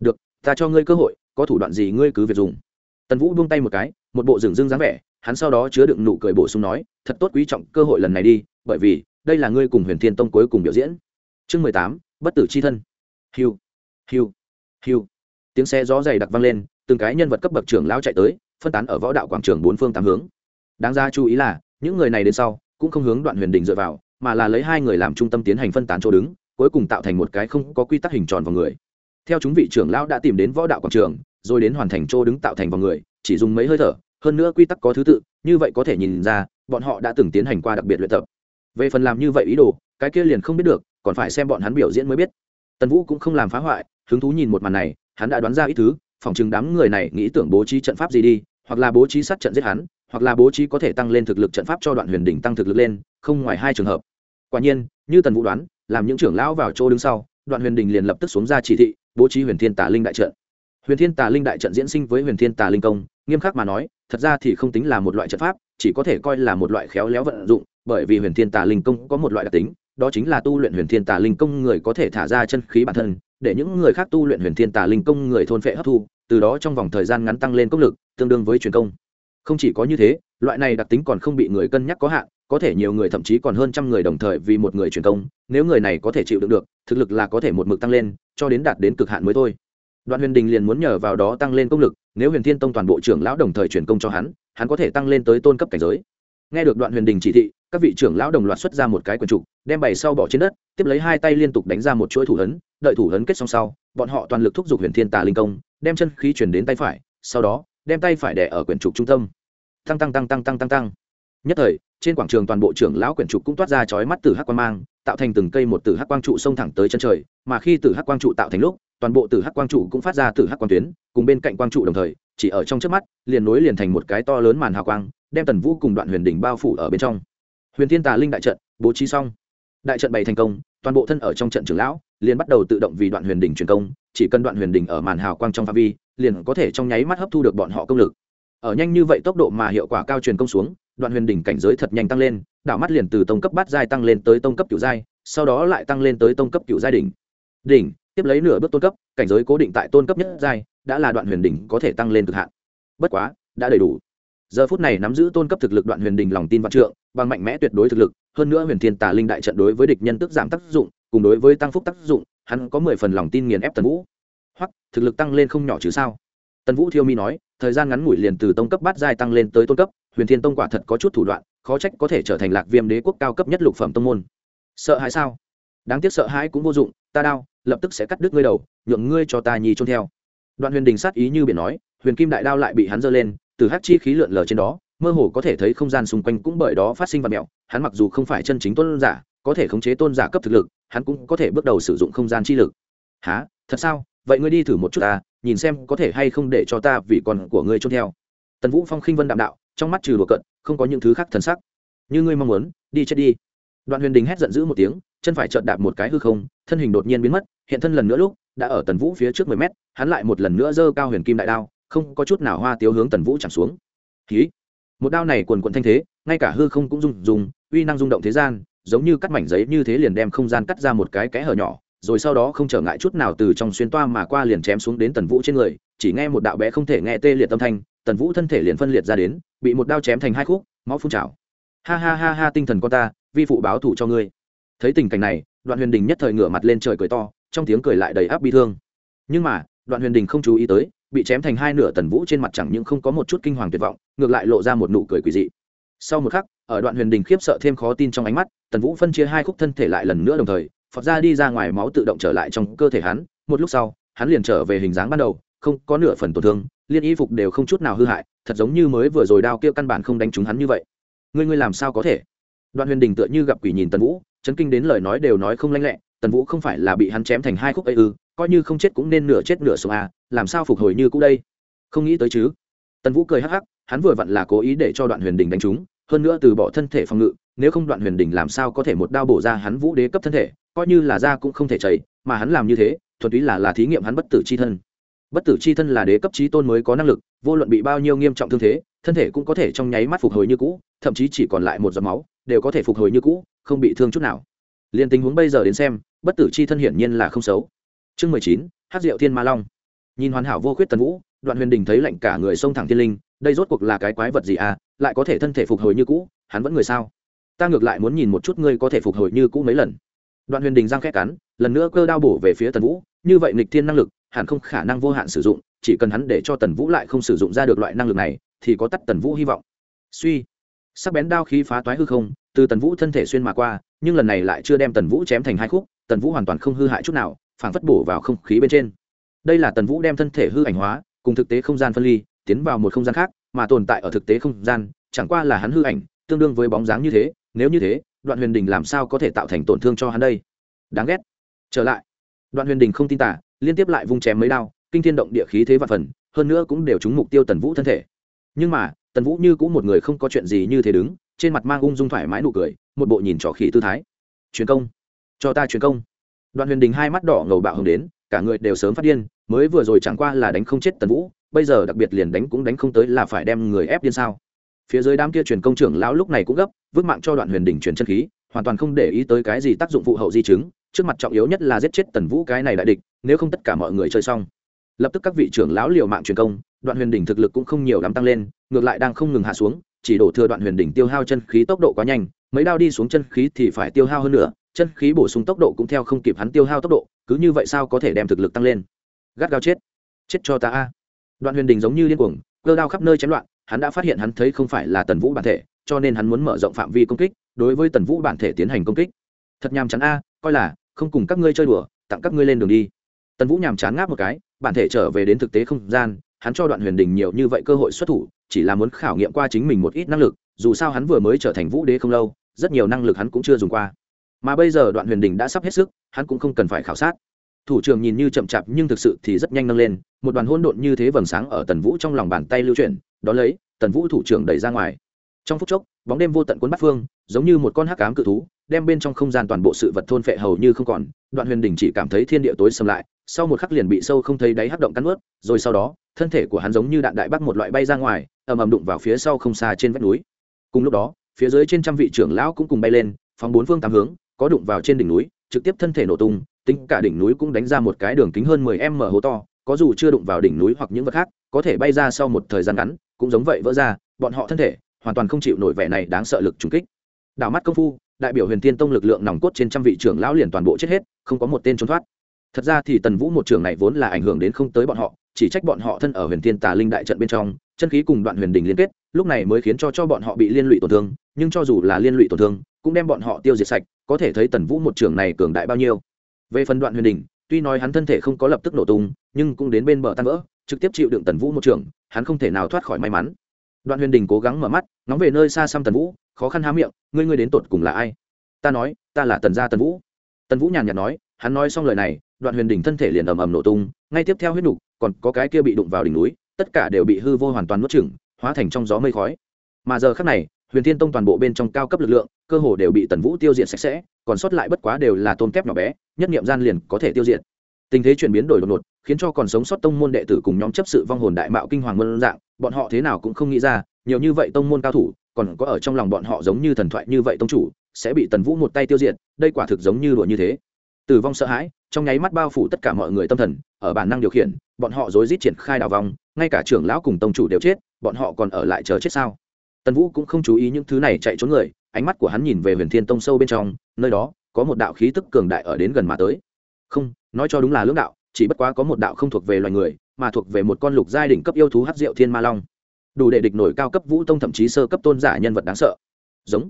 Được, ta cho ngươi cơ hội, có thủ đoạn gì ngươi cứ việc dùng. Tần vũ buông tay một cái, một bộ rừng rưng dáng vẻ, hắn sau đó chứa đựng nụ cười bổ sung nói, thật tốt quý trọng cơ hội lần này đi, bởi vì, đây là ngươi cùng huyền thiên tông cuối cùng biểu diễn. Chương mười tám, bất tử c h i thân. Hiu hiu hiu. Tiếng xe gió dày đặc vang lên, từng cái nhân vật cấp bậc trưởng lao chạy tới phân tán ở võ đạo quảng trường bốn phương tám hướng. Đáng ra chú ý là, những người này đến sau, cũng không hướng đoạn huyền đình dựa vào, mà là lấy hai người làm trung tâm tiến hành phân tán chỗ đứng, cuối cùng tạo thành một cái không có quy tắc hình tròn vào người. Theo chúng vị trưởng lão đã tìm đến võ đạo quảng trường, rồi đến hoàn thành chỗ đứng tạo thành vào người, chỉ dùng mấy hơi thở, hơn nữa quy tắc có thứ tự, như vậy có thể nhìn ra, bọn họ đã từng tiến hành qua đặc biệt luyện tập. Về phần làm như vậy ý đồ, cái kia liền không biết được, còn phải xem bọn hắn biểu diễn mới biết. Tần vũ cũng không làm phá hoại, hứng thú nhìn một màn này, hắn đã đoán ra ít thứ phòng chừng đám người này nghĩ tưởng bố trí trận pháp gì đi, hoặc là bố trí sát trận giết hắn, hoặc là bố trí có thể tăng lên thực lực trận pháp cho đoạn huyền đỉnh tăng thực lực lên, không ngoài hai trường hợp. Quả nhiên, như tần vũ đoán, làm những trưởng lão vào chỗ đứng sau, đoạn huyền đình liền lập tức xuống ra chỉ thị, bố trí huyền thiên tà linh đại trận. Huyền thiên tà linh đại trận diễn sinh với huyền thiên tà linh công, nghiêm khắc mà nói, thật ra thì không tính là một loại trận pháp, chỉ có thể coi là một loại khéo léo vận dụng, bởi vì huyền thiên tà linh công có một loại đặc tính, đó chính là tu luyện huyền thiên tà linh công người có thể thả ra chân khí bản thân để những người khác tu luyện huyền thiên tà linh công người thôn phệ hấp thu, từ đó trong vòng thời gian ngắn tăng lên công lực, tương đương với truyền công. Không chỉ có như thế, loại này đặc tính còn không bị người cân nhắc có hạn, có thể nhiều người thậm chí còn hơn trăm người đồng thời vì một người truyền công, nếu người này có thể chịu đựng được, thực lực là có thể một mực tăng lên, cho đến đạt đến cực hạn mới thôi. Đoạn huyền đình liền muốn nhờ vào đó tăng lên công lực, nếu huyền thiên tông toàn bộ trưởng lão đồng thời truyền công cho hắn hắn có thể tăng lên tới tôn cấp cảnh giới. Nghe được đoạn huyền đình chỉ thị các vị trưởng lão đồng loạt xuất ra một cái quần trục, đem bày sau bỏ trên đất, tiếp lấy hai tay liên tục đánh ra một chuỗi thủ hấn đợi thủ hấn kết xong sau, bọn họ toàn lực thúc giục huyền thiên tà linh công, đem chân khí chuyển đến tay phải, sau đó, đem tay phải đẻ ở quyển trục trung tâm. Tăng tăng tăng tăng tăng tăng tăng. Nhất thời, trên quảng trường toàn bộ trưởng lão quyển trục cũng toát ra chói mắt từ hắc quang mang, tạo thành từng cây một từ hắc quang trụ xông thẳng tới chân trời, mà khi từ hắc quang trụ tạo thành lúc, toàn bộ từ hắc quang trụ cũng phát ra từ hắc quang tuyến, cùng bên cạnh quang trụ đồng thời, chỉ ở trong trước mắt, liền nối liền thành một cái to lớn màn hào quang, đem tần vũ cùng đoạn huyền đỉnh bao phủ ở bên trong huyền thiên tà linh đại trận, bố trí xong. Đại trận bày thành công, toàn bộ thân ở trong trận trưởng lão, liền bắt đầu tự động vì đoạn huyền đỉnh truyền công, chỉ cần đoạn huyền đỉnh ở màn hào quang trong phạm vi, liền có thể trong nháy mắt hấp thu được bọn họ công lực. Ở nhanh như vậy tốc độ mà hiệu quả cao truyền công xuống, đoạn huyền đỉnh cảnh giới thật nhanh tăng lên đảo mắt liền từ tông cấp bát giai tăng lên tới tông cấp cửu giai, sau đó lại tăng lên tới tông cấp cửu giai đỉnh. Đỉnh, tiếp lấy nửa bước tôn cấp, cảnh giới cố định tại tôn cấp nhất giai, đã là đoạn huyền đỉnh có thể tăng lên cực hạn. Bất quá, đã đầy đủ giờ phút này nắm giữ tôn cấp thực lực đoạn huyền đình lòng tin vạn trượng, bằng mạnh mẽ tuyệt đối thực lực, hơn nữa huyền thiên tà linh đại trận đối với địch nhân tức giảm tác dụng, cùng đối với tăng phúc tác dụng, hắn có mười phần lòng tin nghiền ép tần vũ. Hoặc, thực lực tăng lên không nhỏ chứ sao? Tần vũ thiêu mi nói, thời gian ngắn ngủi liền từ tông cấp bát giai tăng lên tới tôn cấp, huyền thiên tông quả thật có chút thủ đoạn, khó trách có thể trở thành lạc viêm đế quốc cao cấp nhất lục phẩm tông môn. Sợ hãi sao? Đáng tiếc sợ hãi cũng vô dụng, ta đao lập tức sẽ cắt đứt ngươi đầu, nhượng ngươi cho ta nhì trôn theo. Đoạn huyền đình sát ý như biển nói, huyền kim đại đao lại bị hắn giơ lên từ hát chi khí lượn lờ trên đó, mơ hồ có thể thấy không gian xung quanh cũng bởi đó phát sinh vật mẹo. Hắn mặc dù không phải chân chính tôn giả, có thể khống chế tôn giả cấp thực lực, hắn cũng có thể bước đầu sử dụng không gian chi lực. Há thật sao? Vậy ngươi đi thử một chút ta, nhìn xem có thể hay không để cho ta vì con của ngươi chôn theo. Tần vũ phong khinh vân đạm đạo, trong mắt trừ đùa cận, không có những thứ khác thần sắc. Như ngươi mong muốn, đi chết đi. Đoạn huyền đình hét giận dữ một tiếng, chân phải trợn đạp một cái hư không, thân hình đột nhiên biến mất, hiện thân lần nữa lúc, đã ở tần vũ phía trước mười mét, hắn lại một lần nữa giơ cao huyền kim đại đao không có chút nào hoa tiếu hướng tần vũ chạm xuống. Ký một đao này quần quận thanh thế ngay cả hư không cũng rung rung, uy năng rung động thế gian giống như cắt mảnh giấy như thế liền đem không gian cắt ra một cái kẽ hở nhỏ rồi sau đó không trở ngại chút nào từ trong xuyên toa mà qua liền chém xuống đến tần vũ trên người chỉ nghe một đạo bé không thể nghe tê liệt tâm thanh tần vũ thân thể liền phân liệt ra đến bị một đao chém thành hai khúc máu phun trào. Ha ha ha ha tinh thần con ta vi phụ báo thủ cho ngươi. Thấy tình cảnh này đoạn huyền đình nhất thời ngửa mặt lên trời cười to trong tiếng cười lại đầy áp bi thương. Nhưng mà đoạn huyền đình không chú ý tới bị chém thành hai nửa tần vũ trên mặt chẳng những không có một chút kinh hoàng tuyệt vọng, ngược lại lộ ra một nụ cười quỳ dị. Sau một khắc, ở đoạn huyền đình khiếp sợ thêm khó tin trong ánh mắt, tần vũ phân chia hai khúc thân thể lại lần nữa đồng thời, phật ra đi ra ngoài máu tự động trở lại trong cơ thể hắn, một lúc sau, hắn liền trở về hình dáng ban đầu, không có nửa phần tổn thương, liên y phục đều không chút nào hư hại, thật giống như mới vừa rồi đao kia căn bản không đánh trúng hắn như vậy. Ngươi ngươi làm sao có thể? Đoạn huyền đình tựa như gặp quỷ nhìn tần vũ, chấn kinh đến lời nói đều nói không lanh lẹ, tần vũ không phải là bị hắn chém thành hai khúc ấy ư coi như không chết cũng nên nửa chết nửa sống à làm sao phục hồi như cũ đây? Không nghĩ tới chứ. Tần vũ cười hắc hắc, hắn vừa vặn là cố ý để cho đoạn huyền đình đánh trúng hơn nữa từ bỏ thân thể phòng ngự, nếu không đoạn huyền đình làm sao có thể một đao bổ ra hắn vũ đế cấp thân thể, coi như là ra cũng không thể chảy, mà hắn làm như thế, thuần túy là là thí nghiệm hắn bất tử c h i thân. Bất tử c h i thân là đế cấp trí tôn mới có năng lực, vô luận bị bao nhiêu nghiêm trọng thương thế, thân thể cũng có thể trong nháy mắt phục hồi như cũ, thậm chí chỉ còn lại một giọt máu, đều có thể phục hồi như cũ, không bị thương chút nào. Liền tình huống bây giờ đến xem, bất tử c h i thân hiển nhiên là không xấu chương mười chín hát rượu thiên ma long. Nhìn hoàn hảo vô khuyết tần vũ, đoạn huyền đình thấy lạnh cả người sông thẳng thiên linh, đây rốt cuộc là cái quái vật gì à lại có thể thân thể phục hồi như cũ, hắn vẫn người sao? Ta ngược lại muốn nhìn một chút ngươi có thể phục hồi như cũ mấy lần. Đoạn huyền đình giang khét cắn, lần nữa cơ đao bổ về phía tần vũ, như vậy nghịch thiên năng lực, hẳn không khả năng vô hạn sử dụng, chỉ cần hắn để cho tần vũ lại không sử dụng ra được loại năng lực này, thì có tắt tần vũ hy vọng. Suy. Sắc bén đao khí phá toái hư không, từ tần vũ thân thể xuyên mà qua, nhưng lần này lại chưa đem tần vũ chém thành hai khúc, tần vũ hoàn toàn không hư hại chút nào phảng phất bổ vào không khí bên trên. Đây là tần vũ đem thân thể hư ảnh hóa, cùng thực tế không gian phân ly, tiến vào một không gian khác, mà tồn tại ở thực tế không gian, chẳng qua là hắn hư ảnh, tương đương với bóng dáng như thế, nếu như thế, đoạn huyền đình làm sao có thể tạo thành tổn thương cho hắn đây? Đáng ghét. Trở lại. Đoạn huyền đình không tin tả liên tiếp lại vung chém mấy đao, kinh thiên động địa khí thế và phần, hơn nữa cũng đều trúng mục tiêu tần vũ thân thể. Nhưng mà, tần vũ như cũng một người không có chuyện gì như thế đứng, trên mặt mang ung dung thoải mái nụ cười, một bộ nhìn trò khỉ tư thái. Truyền công. Cho ta truyền công đoạn huyền đình hai mắt đỏ ngầu bạo hồng đến, cả người đều sớm phát điên, mới vừa rồi chẳng qua là đánh không chết tần vũ, bây giờ đặc biệt liền đánh cũng đánh không tới là phải đem người ép điên sao? Phía dưới đám kia truyền công trưởng lão lúc này cũng gấp, vứt mạng cho đoạn huyền đỉnh truyền chân khí, hoàn toàn không để ý tới cái gì tác dụng phụ hậu di chứng, trước mặt trọng yếu nhất là giết chết tần vũ cái này đại địch, nếu không tất cả mọi người chơi xong. Lập tức các vị trưởng lão liều mạng truyền công, đoạn huyền đỉnh thực lực cũng không nhiều lắm tăng lên, ngược lại đang không ngừng hạ xuống, chỉ đổ thừa đoạn huyền đỉnh tiêu hao chân khí tốc độ quá nhanh, mấy đao đi xuống chân khí thì phải tiêu hao hơn nữa chân khí bổ sung tốc độ cũng theo không kịp hắn tiêu hao tốc độ, cứ như vậy sao có thể đem thực lực tăng lên? Gắt gao chết. Chết cho ta a. Đoạn huyền đình giống như điên cuồng, cơ đao khắp nơi chém loạn, hắn đã phát hiện hắn thấy không phải là tần vũ bản thể, cho nên hắn muốn mở rộng phạm vi công kích, đối với tần vũ bản thể tiến hành công kích. Thật nhàm chán a, coi là, không cùng các ngươi chơi đùa, tặng các ngươi lên đường đi. Tần vũ nhàm chán ngáp một cái, bản thể trở về đến thực tế không gian, hắn cho đoạn huyền đình nhiều như vậy cơ hội xuất thủ, chỉ là muốn khảo nghiệm qua chính mình một ít năng lực, dù sao hắn vừa mới trở thành vũ đế không lâu, rất nhiều năng lực hắn cũng chưa dùng qua mà bây giờ đoạn huyền đình đã sắp hết sức, hắn cũng không cần phải khảo sát. Thủ trưởng nhìn như chậm chạp nhưng thực sự thì rất nhanh nâng lên, một đoàn hôn độn như thế vầng sáng ở tần vũ trong lòng bàn tay lưu chuyển, đó lấy, tần vũ thủ trưởng đẩy ra ngoài. Trong phút chốc, bóng đêm vô tận cuốn bắt phương, giống như một con hắc cám cự thú, đem bên trong không gian toàn bộ sự vật thôn phệ hầu như không còn, đoạn huyền đình chỉ cảm thấy thiên địa tối xâm lại, sau một khắc liền bị sâu không thấy đáy hắc động cắn ướt rồi sau đó, thân thể của hắn giống như đạn đại bắc một loại bay ra ngoài, ầm ầm đụng vào phía sau không xa trên vách núi. Cùng lúc đó, phía dưới trên trăm vị trưởng lão cũng cùng bay lên, phóng bốn phương tám hướng có đụng vào trên đỉnh núi, trực tiếp thân thể nổ tung, tính cả đỉnh núi cũng đánh ra một cái đường kính hơn mười m hố to, có dù chưa đụng vào đỉnh núi hoặc những vật khác, có thể bay ra sau một thời gian ngắn, cũng giống vậy vỡ ra, bọn họ thân thể hoàn toàn không chịu nổi vẻ này đáng sợ lực trùng kích. Đảo mắt công phu, đại biểu huyền thiên tông lực lượng nòng cốt trên trăm vị trưởng lão liền toàn bộ chết hết, không có một tên trốn thoát. Thật ra thì tần vũ một trưởng này vốn là ảnh hưởng đến không tới bọn họ, chỉ trách bọn họ thân ở huyền thiên tà linh đại trận bên trong, chân khí cùng đoạn huyền đình liên kết, lúc này mới khiến cho cho bọn họ bị liên lụy tổn thương, nhưng cho dù là liên lụy tổn thương, cũng đem bọn họ tiêu diệt sạch có thể thấy tần vũ một trưởng này cường đại bao nhiêu. Về phần đoạn huyền đình tuy nói hắn thân thể không có lập tức nổ tung, nhưng cũng đến bên bờ tan vỡ, trực tiếp chịu đựng tần vũ một trưởng, hắn không thể nào thoát khỏi may mắn. Đoạn huyền đình cố gắng mở mắt nóng về nơi xa xăm tần vũ, khó khăn há miệng, ngươi ngươi đến tột cùng là ai? Ta nói, ta là tần gia tần vũ. Tần vũ nhàn nhạt nói, hắn nói xong lời này, đoạn huyền đình thân thể liền ầm ầm nổ tung, ngay tiếp theo huyết nục, còn có cái kia bị đụng vào đỉnh núi, tất cả đều bị hư vô hoàn toàn nuốt chửng, hóa thành trong gió mây khói. Mà giờ khác này huyền thiên tông toàn bộ bên trong cao cấp lực lượng, cơ hồ đều bị tần vũ tiêu diệt sạch sẽ, còn sót lại bất quá đều là tôm kép nhỏ bé, nhất nghiệm gian liền có thể tiêu diệt. Tình thế chuyển biến đổi đột ngột, khiến cho còn sống sót tông môn đệ tử cùng nhóm chấp sự vong hồn đại mạo kinh hoàng mơn dạng, bọn họ thế nào cũng không nghĩ ra, nhiều như vậy tông môn cao thủ, còn có ở trong lòng bọn họ giống như thần thoại như vậy tông chủ, sẽ bị tần vũ một tay tiêu diệt, đây quả thực giống như đùa như thế. Tử vong sợ hãi, trong nháy mắt bao phủ tất cả mọi người tâm thần, ở bản năng điều khiển, bọn họ rối rít triển khai đào vòng ngay cả trưởng lão cùng tông chủ đều chết, bọn họ còn ở lại chờ chết sao? Tần vũ cũng không chú ý những thứ này chạy trốn người, ánh mắt của hắn nhìn về huyền thiên tông sâu bên trong, nơi đó có một đạo khí tức cường đại ở đến gần mà tới. Không, nói cho đúng là lưỡng đạo, chỉ bất quá có một đạo không thuộc về loài người, mà thuộc về một con lục giai đỉnh cấp yêu thú hát diệu thiên ma long. Đủ để địch nổi cao cấp vũ tông thậm chí sơ cấp tôn giả nhân vật đáng sợ. Giống.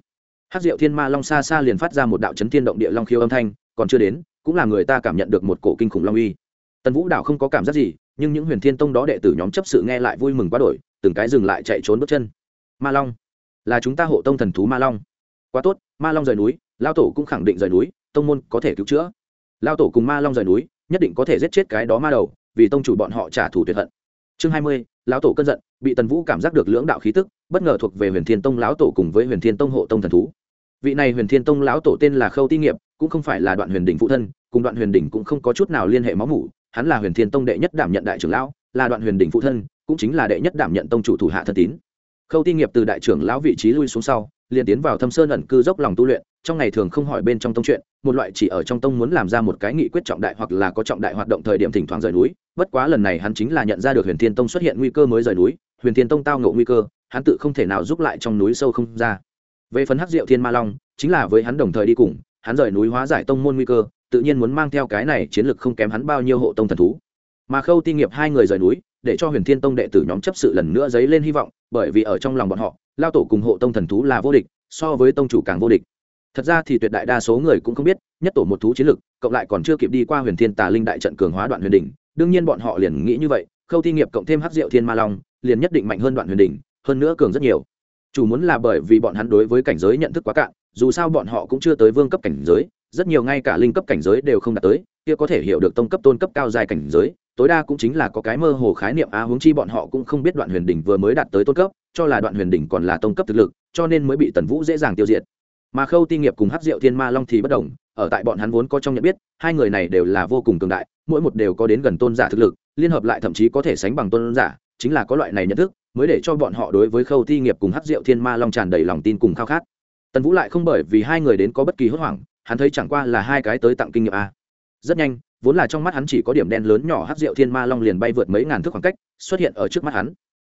Hát diệu thiên ma long xa xa liền phát ra một đạo chấn thiên động địa long khiêu âm thanh, còn chưa đến, cũng là người ta cảm nhận được một cổ kinh khủng long uy. Tần vũ đạo không có cảm giác gì, nhưng những huyền thiên tông đó đệ tử nhóm chấp sự nghe lại vui mừng quá đổi, từng cái dừng lại chạy trốn bước chân ma long. Là chúng ta hộ tông thần thú ma long. Quá tốt, ma long rời núi, lao tổ cũng khẳng định rời núi, tông môn có thể cứu chữa. Lao tổ cùng ma long rời núi, nhất định có thể giết chết cái đó ma đầu, vì tông chủ bọn họ trả thù tuyệt hận. Chương hai mươi, lão tổ cơn giận, bị tần vũ cảm giác được lưỡng đạo khí tức, bất ngờ thuộc về huyền thiên tông lão tổ cùng với huyền thiên tông hộ tông thần thú. Vị này huyền thiên tông lão tổ tên là khâu ti nghiệp, cũng không phải là đoạn huyền đỉnh phụ thân, cùng đoạn huyền đỉnh cũng không có chút nào liên hệ máu mủ, hắn là huyền thiên tông đệ nhất đảm nhận đại trưởng lão, là đoạn huyền đỉnh phụ thân, cũng chính là đệ nhất đảm nhận tông chủ thủ hạ thân tín khâu ti nghiệp từ đại trưởng lão vị trí lui xuống sau, liền tiến vào thâm sơn ẩn cư dốc lòng tu luyện, trong ngày thường không hỏi bên trong tông chuyện, một loại chỉ ở trong tông muốn làm ra một cái nghị quyết trọng đại hoặc là có trọng đại hoạt động thời điểm thỉnh thoảng rời núi, bất quá lần này hắn chính là nhận ra được huyền thiên tông xuất hiện nguy cơ mới rời núi, huyền thiên tông tao ngộ nguy cơ, hắn tự không thể nào giúp lại trong núi sâu không ra. Về phần hắc diệu thiên ma long, chính là với hắn đồng thời đi cùng, hắn rời núi hóa giải tông môn nguy cơ, tự nhiên muốn mang theo cái này chiến lược không kém hắn bao nhiêu hộ tông thần thú. Mà khâu ti nghiệp hai người rời núi để cho huyền thiên tông đệ tử nhóm chấp sự lần nữa dấy lên hy vọng, bởi vì ở trong lòng bọn họ, lao tổ cùng hộ tông thần thú là vô địch, so với tông chủ càng vô địch. Thật ra thì tuyệt đại đa số người cũng không biết, nhất tổ một thú chiến lực, cộng lại còn chưa kịp đi qua huyền thiên tà linh đại trận cường hóa đoạn huyền đỉnh, đương nhiên bọn họ liền nghĩ như vậy, khâu thi nghiệp cộng thêm hắc diệu thiên ma long, liền nhất định mạnh hơn đoạn huyền đỉnh, hơn nữa cường rất nhiều. Chủ muốn là bởi vì bọn hắn đối với cảnh giới nhận thức quá cạn, dù sao bọn họ cũng chưa tới vương cấp cảnh giới, rất nhiều ngay cả linh cấp cảnh giới đều không đạt tới, kia có thể hiểu được tông cấp tôn cấp cao dài cảnh giới tối đa cũng chính là có cái mơ hồ khái niệm à, huống chi bọn họ cũng không biết đoạn huyền đỉnh vừa mới đạt tới tôn cấp cho là đoạn huyền đỉnh còn là tông cấp thực lực cho nên mới bị tần vũ dễ dàng tiêu diệt. Mà khâu ti nghiệp cùng hát diệu thiên ma long thì bất đồng ở tại bọn hắn vốn có trong nhận biết hai người này đều là vô cùng cường đại mỗi một đều có đến gần tôn giả thực lực liên hợp lại thậm chí có thể sánh bằng tôn giả chính là có loại này nhận thức mới để cho bọn họ đối với khâu thi nghiệp cùng hát diệu thiên ma long tràn đầy lòng tin cùng khao khát. Tần vũ lại không bởi vì hai người đến có bất kỳ hốt hoảng hắn thấy chẳng qua là hai cái tới tặng kinh nghiệm a rất nhanh vốn là trong mắt hắn chỉ có điểm đen lớn nhỏ hát rượu thiên ma long liền bay vượt mấy ngàn thước khoảng cách, xuất hiện ở trước mắt hắn.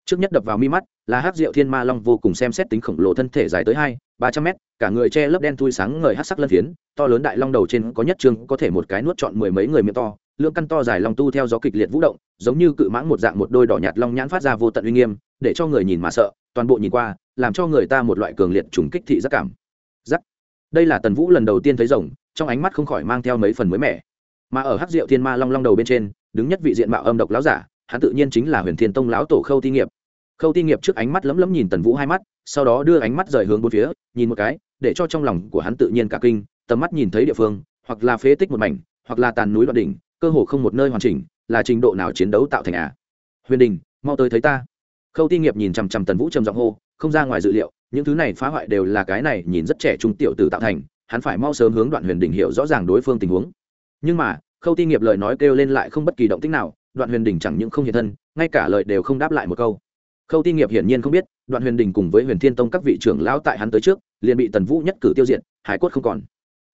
Trước nhất đập vào mi mắt là hát rượu thiên ma long vô cùng xem xét tính khổng lồ thân thể dài tới hai, ba trăm mét, cả người che lớp đen thui sáng ngời hát sắc lân phiến, to lớn đại long đầu trên có nhất trương có thể một cái nuốt trọn mười mấy người miệng to, lượng căn to dài long tu theo gió kịch liệt vũ động, giống như cự mãng một dạng một đôi đỏ nhạt long nhãn phát ra vô tận uy nghiêm, để cho người nhìn mà sợ, toàn bộ nhìn qua, làm cho người ta một loại cường liệt trùng kích thị giác cảm. Giác đây là tần vũ lần đầu tiên thấy rồng, trong ánh mắt không khỏi mang theo mấy phần mới mẻ mà ở hắc diệu thiên ma long long đầu bên trên, đứng nhất vị diện mạo âm độc lão giả, hắn tự nhiên chính là huyền thiên tông lão tổ khâu ti nghiệp. Khâu ti nghiệp trước ánh mắt lấm lấm nhìn tần vũ hai mắt, sau đó đưa ánh mắt rời hướng bốn phía, nhìn một cái, để cho trong lòng của hắn tự nhiên cả kinh, tầm mắt nhìn thấy địa phương, hoặc là phế tích một mảnh, hoặc là tàn núi đoạn đỉnh, cơ hồ không một nơi hoàn chỉnh, là trình độ nào chiến đấu tạo thành à? Huyền đình, mau tới thấy ta. Khâu ti nghiệp nhìn chằm chằm tần vũ trầm giọng hô, không ra ngoài dự liệu, những thứ này phá hoại đều là cái này nhìn rất trẻ trung tiểu tử tạo thành, hắn phải mau sớm hướng đoạn huyền đình hiểu rõ ràng đối phương tình huống nhưng mà, khâu ti nghiệp lời nói kêu lên lại không bất kỳ động tích nào, đoạn huyền đình chẳng những không hiện thân, ngay cả lời đều không đáp lại một câu. Khâu ti nghiệp hiển nhiên không biết, đoạn huyền đình cùng với huyền thiên tông các vị trưởng lão tại hắn tới trước, liền bị tần vũ nhất cử tiêu diệt, hải quất không còn.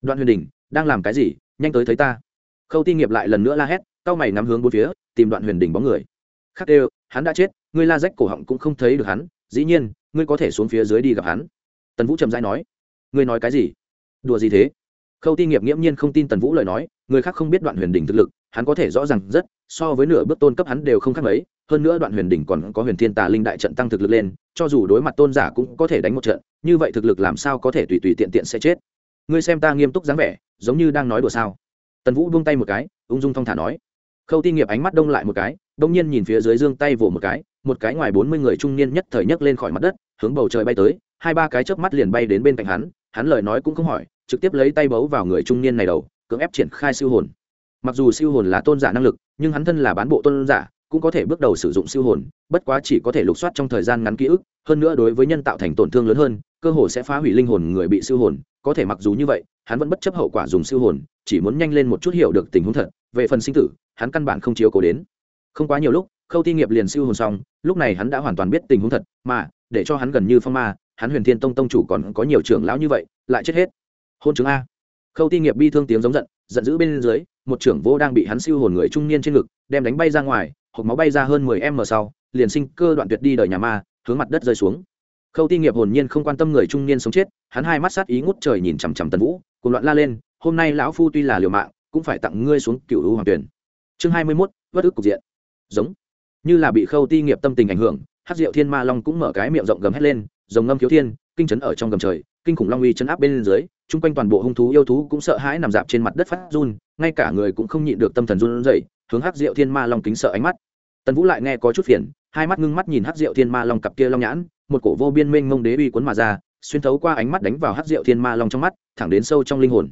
Đoạn huyền đình, đang làm cái gì? Nhanh tới thấy ta. Khâu ti nghiệp lại lần nữa la hét cao mày ngắm hướng bốn phía, tìm đoạn huyền đình bóng người. Khắc đều, hắn đã chết, ngươi la rách cổ họng cũng không thấy được hắn, dĩ nhiên, ngươi có thể xuống phía dưới đi gặp hắn. Tần vũ trầm dai nói. Ngươi nói cái gì? Đùa gì thế? Khâu ti nghiệp nghiễm nhiên không tin tần vũ lời nói người khác không biết đoạn huyền đỉnh thực lực, hắn có thể rõ ràng rất, so với nửa bước tôn cấp hắn đều không khác mấy, hơn nữa đoạn huyền đỉnh còn có huyền thiên tà linh đại trận tăng thực lực lên, cho dù đối mặt tôn giả cũng có thể đánh một trận, như vậy thực lực làm sao có thể tùy tùy tiện tiện sẽ chết? Ngươi xem ta nghiêm túc dáng vẻ, giống như đang nói đùa sao? Tần vũ buông tay một cái, ung dung thong thả nói. Khâu ti nghiệp ánh mắt đông lại một cái, đông nhiên nhìn phía dưới dương tay vỗ một cái một cái ngoài bốn mươi người trung niên nhất thời nhấc lên khỏi mặt đất, hướng bầu trời bay tới, hai ba cái chớp mắt liền bay đến bên cạnh hắn hắn lời nói cũng không hỏi, trực tiếp lấy tay bấu vào người trung niên này đầu cưỡng ép triển khai siêu hồn. Mặc dù siêu hồn là tôn giả năng lực, nhưng hắn thân là bán bộ tôn giả, cũng có thể bước đầu sử dụng siêu hồn, bất quá chỉ có thể lục soát trong thời gian ngắn ký ức, hơn nữa đối với nhân tạo thành tổn thương lớn hơn, cơ hồ sẽ phá hủy linh hồn người bị siêu hồn, có thể mặc dù như vậy, hắn vẫn bất chấp hậu quả dùng siêu hồn, chỉ muốn nhanh lên một chút hiểu được tình huống thật, về phần sinh tử, hắn căn bản không chiếu cố đến. Không quá nhiều lúc, khâu ti nghiệp liền siêu hồn xong, lúc này hắn đã hoàn toàn biết tình huống thật, mà, để cho hắn gần như phong ma, hắn huyền thiên tông tông chủ còn có nhiều trưởng lão như vậy, lại chết hết. Hôn chứng a khâu ti nghiệp bi thương tiếng giống giận giận dữ bên dưới, một trưởng vô đang bị hắn siêu hồn người trung niên trên ngực, đem đánh bay ra ngoài, hộp máu bay ra hơn mười m sau, liền sinh cơ đoạn tuyệt đi đời nhà ma, hướng mặt đất rơi xuống. Khâu ti nghiệp hồn nhiên không quan tâm người trung niên sống chết, hắn hai mắt sát ý ngút trời nhìn chằm chằm tần vũ cùng loạn la lên, hôm nay lão phu tuy là liều mạng, cũng phải tặng ngươi xuống cựu hoàng tuyển. Chương hai mươi mốt vất ức cục diện. Giống. Như là bị khâu ti nghiệp tâm tình ảnh hưởng hát rượu thiên ma long cũng mở cái miệng rộng gầm hét lên, rồng ngâm khiếu thiên, kinh chấn ở trong gầm trời kinh khủng long uy chấn áp bên dưới, chung quanh toàn bộ hung thú yêu thú cũng sợ hãi nằm dạp trên mặt đất phát run, ngay cả người cũng không nhịn được tâm thần run rẩy, hướng hắc diệu thiên ma long kính sợ ánh mắt. Tần vũ lại nghe có chút phiền, hai mắt ngưng mắt nhìn hắc diệu thiên ma long cặp kia long nhãn, một cổ vô biên mênh mông đế uy cuốn mà ra, xuyên thấu qua ánh mắt đánh vào hắc diệu thiên ma long trong mắt, thẳng đến sâu trong linh hồn.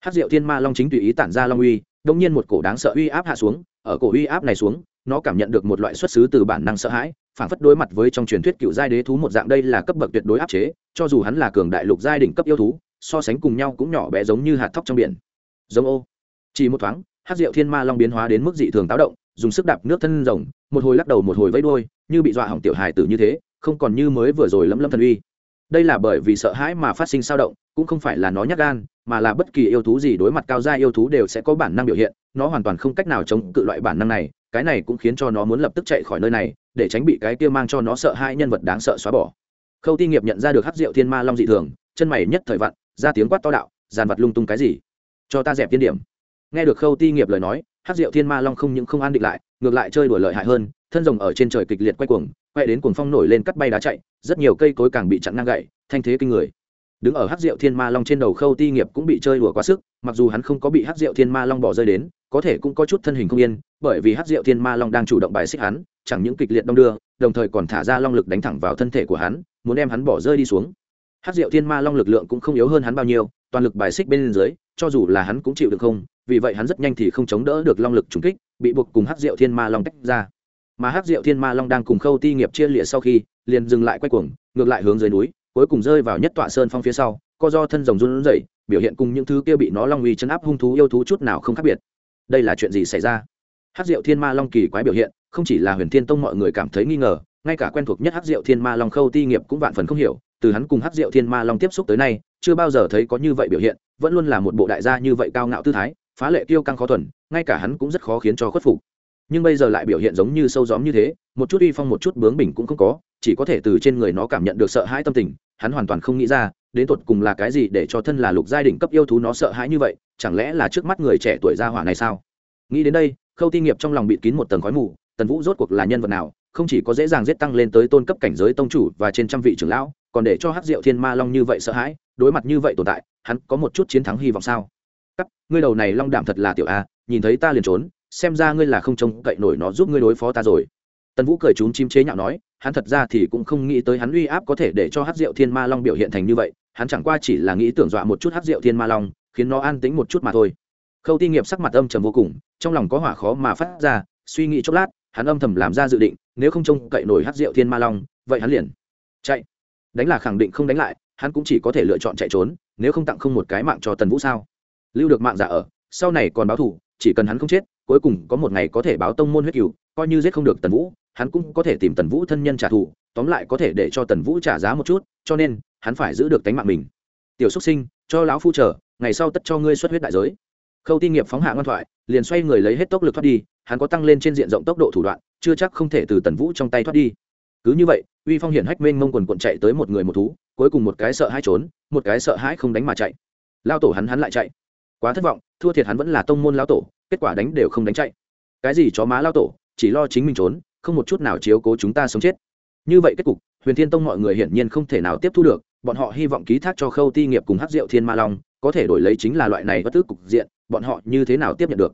Hắc diệu thiên ma long chính tùy ý tản ra long uy đông nhiên một cổ đáng sợ uy áp hạ xuống, ở cổ uy áp này xuống, nó cảm nhận được một loại xuất xứ từ bản năng sợ hãi phản phất đối mặt với trong truyền thuyết cựu giai đế thú một dạng, đây là cấp bậc tuyệt đối áp chế, cho dù hắn là cường đại lục giai đỉnh cấp yêu thú, so sánh cùng nhau cũng nhỏ bé giống như hạt thóc trong biển. Giống ô. Chỉ một thoáng, hát rượu thiên ma long biến hóa đến mức dị thường táo động, dùng sức đạp nước thân rồng, một hồi lắc đầu một hồi vẫy đuôi, như bị dọa hỏng tiểu hài tử như thế, không còn như mới vừa rồi lấm lấm thần uy. Đây là bởi vì sợ hãi mà phát sinh sao động, cũng không phải là nó nhát gan, mà là bất kỳ yêu thú gì đối mặt cao gia yêu thú đều sẽ có bản năng biểu hiện, nó hoàn toàn không cách nào chống cự loại bản năng này cái này cũng khiến cho nó muốn lập tức chạy khỏi nơi này, để tránh bị cái kia mang cho nó sợ hai nhân vật đáng sợ xóa bỏ. Khâu ti nghiệp nhận ra được hát rượu thiên ma long dị thường, chân mày nhất thời vặn, ra tiếng quát to đạo dàn vật lung tung cái gì? Cho ta dẹp tiên điểm. Nghe được khâu ti nghiệp lời nói hát rượu thiên ma long không những không an định lại, ngược lại chơi đuổi lợi hại hơn, thân rồng ở trên trời kịch liệt quay cuồng, quay đến cuồng phong nổi lên cắt bay đá chạy, rất nhiều cây cối càng bị chặn ngang gậy thanh thế kinh người đứng ở Hắc Diệu thiên ma long trên đầu khâu ti nghiệp cũng bị chơi đùa quá sức, mặc dù hắn không có bị Hắc Diệu thiên ma long bỏ rơi đến, có thể cũng có chút thân hình không yên, bởi vì Hắc Diệu thiên ma long đang chủ động bài xích hắn, chẳng những kịch liệt đông đưa, đồng thời còn thả ra long lực đánh thẳng vào thân thể của hắn, muốn đem hắn bỏ rơi đi xuống. Hắc Diệu thiên ma long lực lượng cũng không yếu hơn hắn bao nhiêu, toàn lực bài xích bên dưới, cho dù là hắn cũng chịu được không, vì vậy hắn rất nhanh thì không chống đỡ được long lực trúng kích, bị buộc cùng Hắc Diệu thiên ma long tách ra. Mà Hắc Diệu thiên ma long đang cùng khâu ti nghiệp chia lịa sau khi, liền dừng lại quay cuồng, ngược lại hướng dưới núi cuối cùng rơi vào nhất tọa sơn phong phía sau, co do thân rồng run rẩy, biểu hiện cùng những thứ kia bị nó long uy chấn áp hung thú yêu thú chút nào không khác biệt. Đây là chuyện gì xảy ra? Hát diệu thiên ma long kỳ quái biểu hiện, không chỉ là huyền thiên tông mọi người cảm thấy nghi ngờ, ngay cả quen thuộc nhất hát diệu thiên ma long khâu ti nghiệp cũng vạn phần không hiểu, từ hắn cùng hát diệu thiên ma long tiếp xúc tới nay, chưa bao giờ thấy có như vậy biểu hiện, vẫn luôn là một bộ đại gia như vậy cao ngạo tư thái, phá lệ tiêu căng khó thuần, ngay cả hắn cũng rất khó khiến cho khuất phục nhưng bây giờ lại biểu hiện giống như sâu gióm như thế, một chút uy phong một chút bướng bỉnh cũng không có, chỉ có thể từ trên người nó cảm nhận được sợ hãi tâm tình, hắn hoàn toàn không nghĩ ra, đến tột cùng là cái gì để cho thân là lục giai đỉnh cấp yêu thú nó sợ hãi như vậy, chẳng lẽ là trước mắt người trẻ tuổi gia hỏa này sao? Nghĩ đến đây, khâu ti nghiệp trong lòng bịt kín một tầng khói mù, tần vũ rốt cuộc là nhân vật nào, không chỉ có dễ dàng giết tăng lên tới tôn cấp cảnh giới tông chủ và trên trăm vị trưởng lão, còn để cho hắc diệu thiên ma long như vậy sợ hãi, đối mặt như vậy tồn tại, hắn có một chút chiến thắng hy vọng sao? Cắp ngươi đầu này long đạm thật là tiểu a, nhìn thấy ta liền trốn xem ra ngươi là không trông cậy nổi nó giúp ngươi đối phó ta rồi. Tần vũ cười trúng chim chế nhạo nói, hắn thật ra thì cũng không nghĩ tới hắn uy áp có thể để cho hát rượu thiên ma long biểu hiện thành như vậy, hắn chẳng qua chỉ là nghĩ tưởng dọa một chút hát rượu thiên ma long, khiến nó an tính một chút mà thôi. Khâu ti nghiệp sắc mặt âm trầm vô cùng, trong lòng có hỏa khó mà phát ra, suy nghĩ chốc lát, hắn âm thầm làm ra dự định, nếu không trông cậy nổi hát rượu thiên ma long, vậy hắn liền chạy. Đánh là khẳng định không đánh lại, hắn cũng chỉ có thể lựa chọn chạy trốn, nếu không tặng không một cái mạng cho tần vũ sao? Lưu được mạng giả ở, sau này còn báo thủ chỉ cần hắn không chết cuối cùng có một ngày có thể báo tông môn huyết cửu, coi như giết không được tần vũ, hắn cũng có thể tìm tần vũ thân nhân trả thù, tóm lại có thể để cho tần vũ trả giá một chút, cho nên, hắn phải giữ được tánh mạng mình. Tiểu xúc sinh, cho lão phu chờ, ngày sau tất cho ngươi xuất huyết đại giới. Khâu ti nghiệp phóng hạ ngoan thoại, liền xoay người lấy hết tốc lực thoát đi, hắn có tăng lên trên diện rộng tốc độ thủ đoạn, chưa chắc không thể từ tần vũ trong tay thoát đi. Cứ như vậy, uy phong hiển hách mênh mông quần quần chạy tới một người một thú, cuối cùng một cái sợ hãi trốn, một cái sợ hãi không đánh mà chạy. Lao tổ hắn hắn lại chạy quá thất vọng, thua thiệt hắn vẫn là tông môn lao tổ, kết quả đánh đều không đánh chạy. Cái gì chó má lao tổ, chỉ lo chính mình trốn, không một chút nào chiếu cố chúng ta sống chết. Như vậy kết cục, huyền thiên tông mọi người hiển nhiên không thể nào tiếp thu được, bọn họ hy vọng ký thác cho khâu ti nghiệp cùng hát rượu thiên ma long, có thể đổi lấy chính là loại này bất tức cục diện, bọn họ như thế nào tiếp nhận được?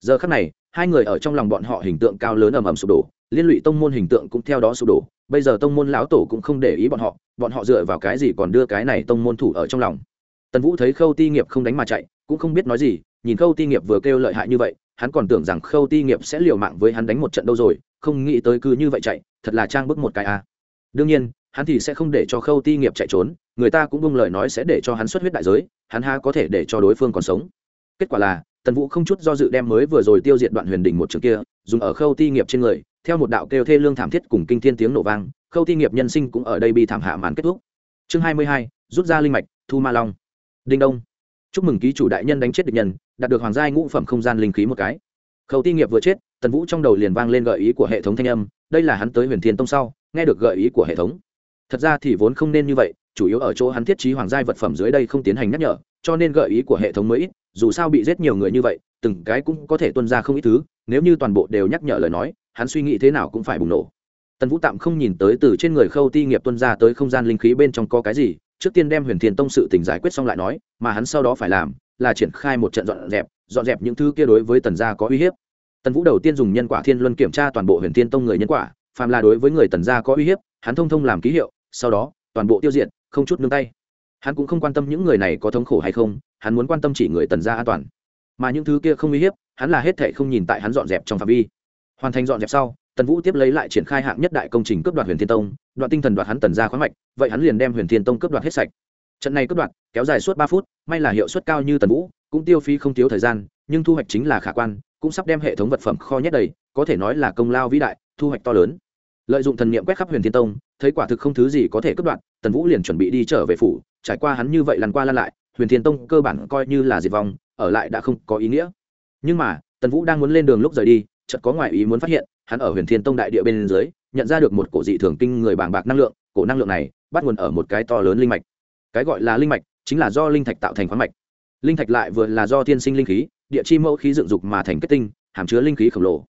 Giờ khắc này, hai người ở trong lòng bọn họ hình tượng cao lớn ầm ầm sụp đổ, liên lụy tông môn hình tượng cũng theo đó sụp đổ, bây giờ tông môn lão tổ cũng không để ý bọn họ bọn họ dựa vào cái gì còn đưa cái này tông môn thủ ở trong lòng? Tần vũ thấy khâu ti nghiệp không đánh mà chạy, cũng không biết nói gì, nhìn khâu ti nghiệp vừa kêu lợi hại như vậy, hắn còn tưởng rằng khâu ti nghiệp sẽ liều mạng với hắn đánh một trận đâu rồi, không nghĩ tới cứ như vậy chạy, thật là trang bức một cái a. À. đương nhiên, hắn thì sẽ không để cho khâu ti nghiệp chạy trốn, người ta cũng bông lời nói sẽ để cho hắn xuất huyết đại giới, hắn ha có thể để cho đối phương còn sống. Kết quả là, tần vũ không chút do dự đem mới vừa rồi tiêu diệt đoạn huyền đỉnh một trường kia, dùng ở khâu ti nghiệp trên người, theo một đạo kêu thê lương thảm thiết cùng kinh thiên tiếng nổ vang, khâu ti nghiệp nhân sinh cũng ở đây bị thảm hạ màn kết thúc. Chương hai mươi hai, rút ra linh mạch, thu ma long đinh đông. Chúc mừng ký chủ đại nhân đánh chết địch nhân, đạt được hoàng gia ngũ phẩm không gian linh khí một cái. Khâu ti nghiệp vừa chết, tần vũ trong đầu liền vang lên gợi ý của hệ thống thanh âm, đây là hắn tới huyền thiên tông sau, nghe được gợi ý của hệ thống. Thật ra thì vốn không nên như vậy, chủ yếu ở chỗ hắn thiết trí hoàng gia vật phẩm dưới đây không tiến hành nhắc nhở, cho nên gợi ý của hệ thống mới ít, dù sao bị giết nhiều người như vậy, từng cái cũng có thể tuân ra không ít thứ, nếu như toàn bộ đều nhắc nhở lời nói, hắn suy nghĩ thế nào cũng phải bùng nổ. Tần vũ tạm không nhìn tới từ trên người khâu ti nghiệp tuân ra tới không gian linh khí bên trong có cái gì trước tiên đem huyền thiên tông sự tình giải quyết xong lại nói, mà hắn sau đó phải làm là triển khai một trận dọn dẹp dọn dẹp những thứ kia đối với tần gia có uy hiếp. Tần vũ đầu tiên dùng nhân quả thiên luân kiểm tra toàn bộ huyền thiên tông người nhân quả, phàm là đối với người tần gia có uy hiếp, hắn thông thông làm ký hiệu, sau đó, toàn bộ tiêu diệt, không chút nương tay. Hắn cũng không quan tâm những người này có thống khổ hay không, hắn muốn quan tâm chỉ người tần gia an toàn. Mà những thứ kia không uy hiếp, hắn là hết thệ không nhìn tại hắn dọn dẹp trong phạm vi. Hoàn thành dọn dẹp sau, tần vũ tiếp lấy lại triển khai hạng nhất đại công trình cướp đoạt huyền thiên tông đoạn tinh thần đoạt hắn tần gia khoáng mạch, vậy hắn liền đem huyền thiên tông cướp đoạt hết sạch. Trận này cướp đoạt kéo dài suốt ba phút, may là hiệu suất cao như tần vũ, cũng tiêu phí không thiếu thời gian, nhưng thu hoạch chính là khả quan, cũng sắp đem hệ thống vật phẩm kho nhất đầy, có thể nói là công lao vĩ đại, thu hoạch to lớn. Lợi dụng thần niệm quét khắp huyền thiên tông, thấy quả thực không thứ gì có thể cướp đoạt, tần vũ liền chuẩn bị đi trở về phủ, trải qua hắn như vậy lần qua lăn lại, huyền thiên tông cơ bản coi như là diệt vong, ở lại đã không có ý nghĩa. Nhưng mà, tần vũ đang muốn lên đường lúc rời đi, chợt có ngoại ý muốn phát hiện, hắn ở huyền thiên tông đại địa bên dưới nhận ra được một cổ dị thường kinh người bàng bạc năng lượng, cổ năng lượng này bắt nguồn ở một cái to lớn linh mạch. Cái gọi là linh mạch chính là do linh thạch tạo thành khoáng mạch. Linh thạch lại vừa là do thiên sinh linh khí, địa chi mẫu khí dựng dục mà thành kết tinh, hàm chứa linh khí khổng lồ.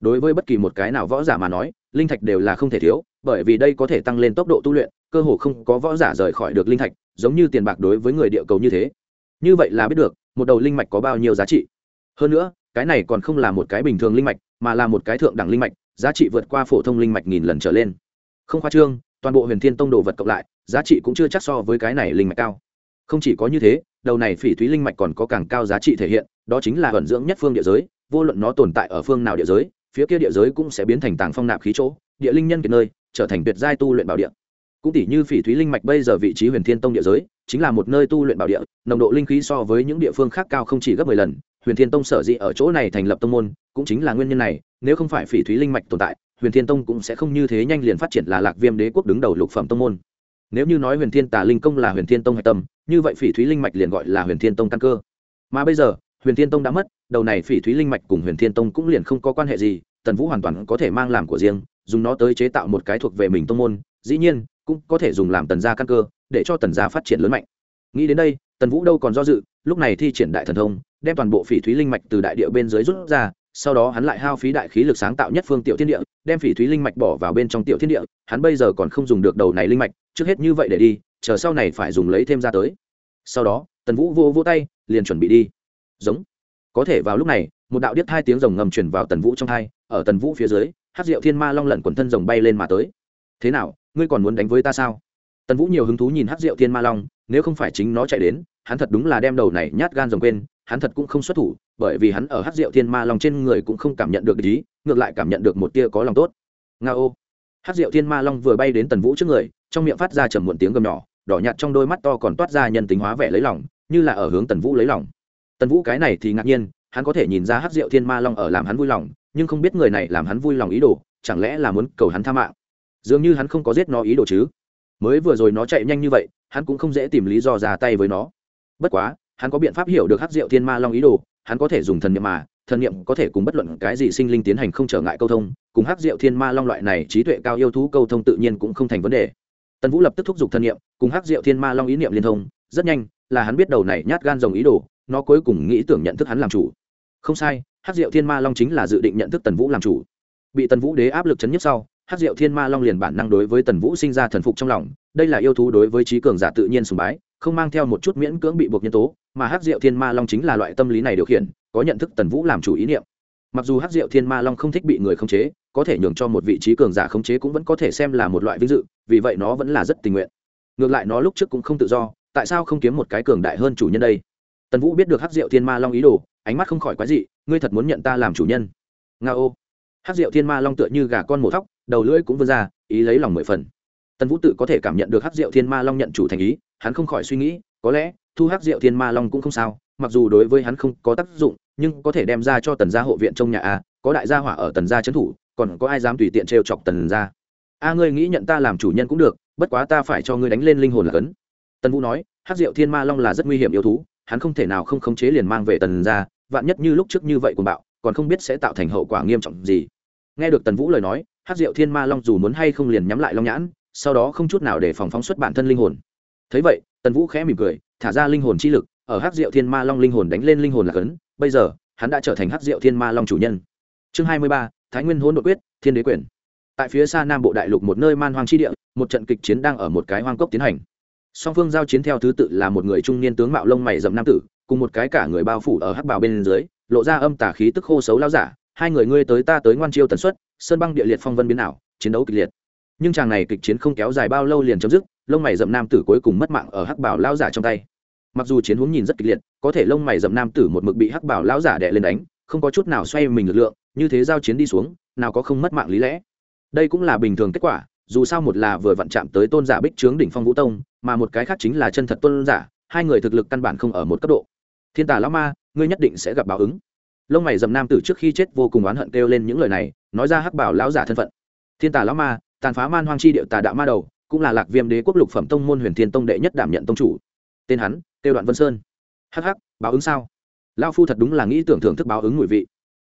Đối với bất kỳ một cái nào võ giả mà nói, linh thạch đều là không thể thiếu, bởi vì đây có thể tăng lên tốc độ tu luyện, cơ hồ không có võ giả rời khỏi được linh thạch, giống như tiền bạc đối với người địa cầu như thế. Như vậy là biết được, một đầu linh mạch có bao nhiêu giá trị. Hơn nữa, cái này còn không là một cái bình thường linh mạch, mà là một cái thượng đẳng linh mạch giá trị vượt qua phổ thông linh mạch nghìn lần trở lên. Không khoa trương, toàn bộ huyền thiên tông đồ vật cộng lại, giá trị cũng chưa chắc so với cái này linh mạch cao. Không chỉ có như thế, đầu này phỉ thúy linh mạch còn có càng cao giá trị thể hiện, đó chính là vận dưỡng nhất phương địa giới, vô luận nó tồn tại ở phương nào địa giới, phía kia địa giới cũng sẽ biến thành tàng phong nạp khí chỗ, địa linh nhân kiệt nơi, trở thành tuyệt giai tu luyện bảo địa. Cũng tỷ như phỉ thúy linh mạch bây giờ vị trí huyền thiên tông địa giới, chính là một nơi tu luyện bảo địa, nồng độ linh khí so với những địa phương khác cao không chỉ gấp mười lần, huyền thiên tông sở dĩ ở chỗ này thành lập tông môn, cũng chính là nguyên nhân này nếu không phải phỉ thúy linh mạch tồn tại, huyền thiên tông cũng sẽ không như thế nhanh liền phát triển là lạc viêm đế quốc đứng đầu lục phẩm tông môn. Nếu như nói huyền thiên tà linh công là huyền thiên tông hạch tâm, như vậy phỉ thúy linh mạch liền gọi là huyền thiên tông căn cơ. Mà bây giờ, huyền thiên tông đã mất, đầu này phỉ thúy linh mạch cùng huyền thiên tông cũng liền không có quan hệ gì, tần vũ hoàn toàn có thể mang làm của riêng, dùng nó tới chế tạo một cái thuộc về mình tông môn, dĩ nhiên, cũng có thể dùng làm tần gia căn cơ, để cho tần gia phát triển lớn mạnh. Nghĩ đến đây, tần vũ đâu còn do dự, lúc này thi triển đại thần thông, đem toàn bộ phỉ thúy linh mạch từ đại địa bên dưới rút ra sau đó hắn lại hao phí đại khí lực sáng tạo nhất phương tiểu thiên địa, đem phỉ thúy linh mạch bỏ vào bên trong tiểu thiên địa, hắn bây giờ còn không dùng được đầu này linh mạch, trước hết như vậy để đi, chờ sau này phải dùng lấy thêm ra tới. Sau đó, tần vũ vô vô tay, liền chuẩn bị đi. Giống. Có thể vào lúc này, một đạo điếc hai tiếng rồng ngầm chuyển vào tần vũ trong hai, ở tần vũ phía dưới hát rượu thiên ma long lẩn quần thân rồng bay lên mà tới. Thế nào, ngươi còn muốn đánh với ta sao? Tần vũ nhiều hứng thú nhìn hát rượu thiên ma long, nếu không phải chính nó chạy đến, hắn thật đúng là đem đầu này nhát gan rồng quên, hắn thật cũng không xuất thủ bởi vì hắn ở hát rượu thiên ma long trên người cũng không cảm nhận được ý, ngược lại cảm nhận được một tia có lòng tốt. Nga ô. Hát rượu thiên ma long vừa bay đến tần vũ trước người, trong miệng phát ra trầm muộn tiếng gầm nhỏ, đỏ nhạt trong đôi mắt to còn toát ra nhân tính hóa vẻ lấy lòng, như là ở hướng tần vũ lấy lòng. Tần vũ cái này thì ngạc nhiên, hắn có thể nhìn ra hát rượu thiên ma long ở làm hắn vui lòng, nhưng không biết người này làm hắn vui lòng ý đồ, chẳng lẽ là muốn cầu hắn tha mạng? Dường như hắn không có giết nó ý đồ chứ. Mới vừa rồi nó chạy nhanh như vậy, hắn cũng không dễ tìm lý do ra tay với nó. Bất quá, hắn có biện pháp hiểu được hát rượu thiên ma long ý đồ hắn có thể dùng thần niệm mà, thần niệm có thể cùng bất luận cái gì sinh linh tiến hành không trở ngại câu thông, cùng hắc diệu thiên ma long loại này trí tuệ cao yêu thú câu thông tự nhiên cũng không thành vấn đề. Tần vũ lập tức thúc giục thần niệm, cùng hắc diệu thiên ma long ý niệm liên thông, rất nhanh là hắn biết đầu này nhát gan rồng ý đồ, nó cuối cùng nghĩ tưởng nhận thức hắn làm chủ. Không sai, hắc diệu thiên ma long chính là dự định nhận thức tần vũ làm chủ. Bị tần vũ đế áp lực chấn nhất sau, hắc diệu thiên ma long liền bản năng đối với tần vũ sinh ra thần phục trong lòng, đây là yêu thú đối với trí cường giả tự nhiên sùng bái không mang theo một chút miễn cưỡng bị buộc nhân tố, mà hát Diệu thiên ma long chính là loại tâm lý này điều khiển, có nhận thức tần vũ làm chủ ý niệm. Mặc dù hát Diệu thiên ma long không thích bị người khống chế, có thể nhường cho một vị trí cường giả khống chế cũng vẫn có thể xem là một loại vinh dự, vì vậy nó vẫn là rất tình nguyện. Ngược lại nó lúc trước cũng không tự do, tại sao không kiếm một cái cường đại hơn chủ nhân đây? Tần vũ biết được hát Diệu thiên ma long ý đồ, ánh mắt không khỏi quái dị, ngươi thật muốn nhận ta làm chủ nhân? Nga ô. Hát diệu thiên ma long tựa như gà con mổ thóc, đầu lưỡi cũng vươn ra, ý lấy lòng mười phần. Tần vũ tự có thể cảm nhận được hát Diệu thiên ma long nhận chủ thành ý hắn không khỏi suy nghĩ, có lẽ, thu hát rượu thiên ma long cũng không sao, mặc dù đối với hắn không có tác dụng, nhưng có thể đem ra cho tần gia hộ viện trong nhà a, có đại gia hỏa ở tần gia trấn thủ, còn có ai dám tùy tiện trêu chọc tần gia. A ngươi nghĩ nhận ta làm chủ nhân cũng được, bất quá ta phải cho ngươi đánh lên linh hồn là cấn. Tần vũ nói hát rượu thiên ma long là rất nguy hiểm yêu thú, hắn không thể nào không khống chế liền mang về tần gia, vạn nhất như lúc trước như vậy của bạo, còn không biết sẽ tạo thành hậu quả nghiêm trọng gì. Nghe được tần vũ lời nói hát rượu thiên ma long dù muốn hay không liền nhắm lại long nhãn, sau đó không chút nào để phòng phóng xuất bản thân linh hồn thấy vậy, tần vũ khẽ mỉm cười, thả ra linh hồn chi lực, ở hát rượu thiên ma long linh hồn đánh lên linh hồn là cấn. Bây giờ, hắn đã trở thành hát rượu thiên ma long chủ nhân. Chương hai mươi ba, thái nguyên hôn đ quyết, thiên đế quyền. Tại phía xa nam bộ đại lục một nơi man hoang chi địa, một trận kịch chiến đang ở một cái hoang cốc tiến hành. Song phương giao chiến theo thứ tự là một người trung niên tướng mạo lông mày dầm nam tử, cùng một cái cả người bao phủ ở hắc bào bên dưới, lộ ra âm tả khí tức khô xấu lao giả. Hai người ngươi tới ta tới ngoan chiêu tần suất, sơn băng địa liệt phong vân biến ảo, chiến đấu kịch liệt. Nhưng chàng này kịch chiến không kéo dài bao lâu liền chấm dứt lông mày dậm nam tử cuối cùng mất mạng ở hắc bảo lao giả trong tay. Mặc dù chiến hướng nhìn rất kịch liệt, có thể lông mày dậm nam tử một mực bị hắc bảo lao giả đè lên đánh, không có chút nào xoay mình lực lượng, như thế giao chiến đi xuống, nào có không mất mạng lý lẽ. Đây cũng là bình thường kết quả, dù sao một là vừa vặn chạm tới tôn giả bích trướng đỉnh phong vũ tông, mà một cái khác chính là chân thật tôn giả, hai người thực lực căn bản không ở một cấp độ. Thiên tà lão ma, ngươi nhất định sẽ gặp báo ứng. Lông mày dầm nam tử trước khi chết vô cùng oán hận kêu lên những lời này, nói ra hắc bảo lão giả thân phận. Thiên tà lão ma, tàn phá man hoang chi điệu tà đạo ma đầu cũng là lạc viêm đế quốc lục phẩm tông môn huyền thiên tông đệ nhất đảm nhận tông chủ. Tên hắn kêu đoạn vân sơn. Hắc hắc, báo ứng sao? Lao phu thật đúng là nghĩ tưởng thưởng thức báo ứng mùi vị.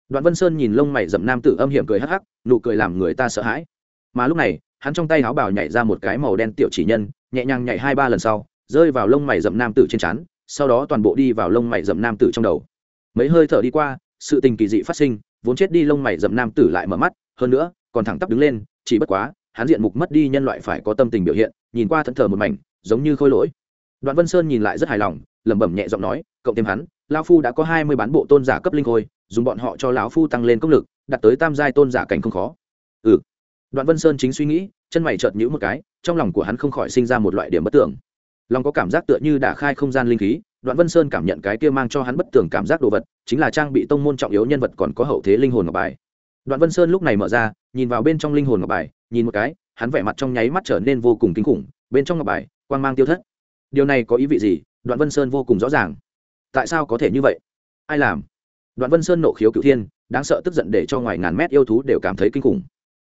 Đoạn vân sơn nhìn lông mày dậm nam tử âm hiểm cười hắc hắc, nụ cười làm người ta sợ hãi. Mà lúc này, hắn trong tay áo bảo nhảy ra một cái màu đen tiểu chỉ nhân, nhẹ nhàng nhảy hai ba lần sau, rơi vào lông mày dậm nam tử trên trán, sau đó toàn bộ đi vào lông mày dậm nam tử trong đầu. Mấy hơi thở đi qua, sự tình kỳ dị phát sinh, vốn chết đi lông mày dậm nam tử lại mở mắt, hơn nữa, còn thẳng tắp đứng lên, chỉ bất quá hắn diện mục mất đi nhân loại phải có tâm tình biểu hiện, nhìn qua thẫn thờ một mảnh, giống như khôi lỗi. Đoạn vân sơn nhìn lại rất hài lòng, lẩm bẩm nhẹ giọng nói, cộng thêm hắn lao phu đã có hai mươi bán bộ tôn giả cấp linh khôi dùng bọn họ cho lão phu tăng lên công lực đặt tới tam giai tôn giả cảnh không khó. Ừ. Đoạn vân sơn chính suy nghĩ, chân mày chợt nhữ một cái, trong lòng của hắn không khỏi sinh ra một loại điểm bất tưởng. Lòng có cảm giác tựa như đã khai không gian linh khí, đoạn vân sơn cảm nhận cái kia mang cho hắn bất tưởng cảm giác đồ vật, chính là trang bị tông môn trọng yếu nhân vật còn có hậu thế linh hồn ngọc bài. Đoạn vân sơn lúc này mở ra, nhìn vào bên trong linh hồn ngọc bài nhìn một cái, hắn vẻ mặt trong nháy mắt trở nên vô cùng kinh khủng, bên trong ngọc bài, quang mang tiêu thất. Điều này có ý vị gì? Đoạn vân sơn vô cùng rõ ràng. Tại sao có thể như vậy? Ai làm? Đoạn vân sơn nộ khiếu cựu thiên, đáng sợ tức giận để cho ngoài ngàn mét yêu thú đều cảm thấy kinh khủng.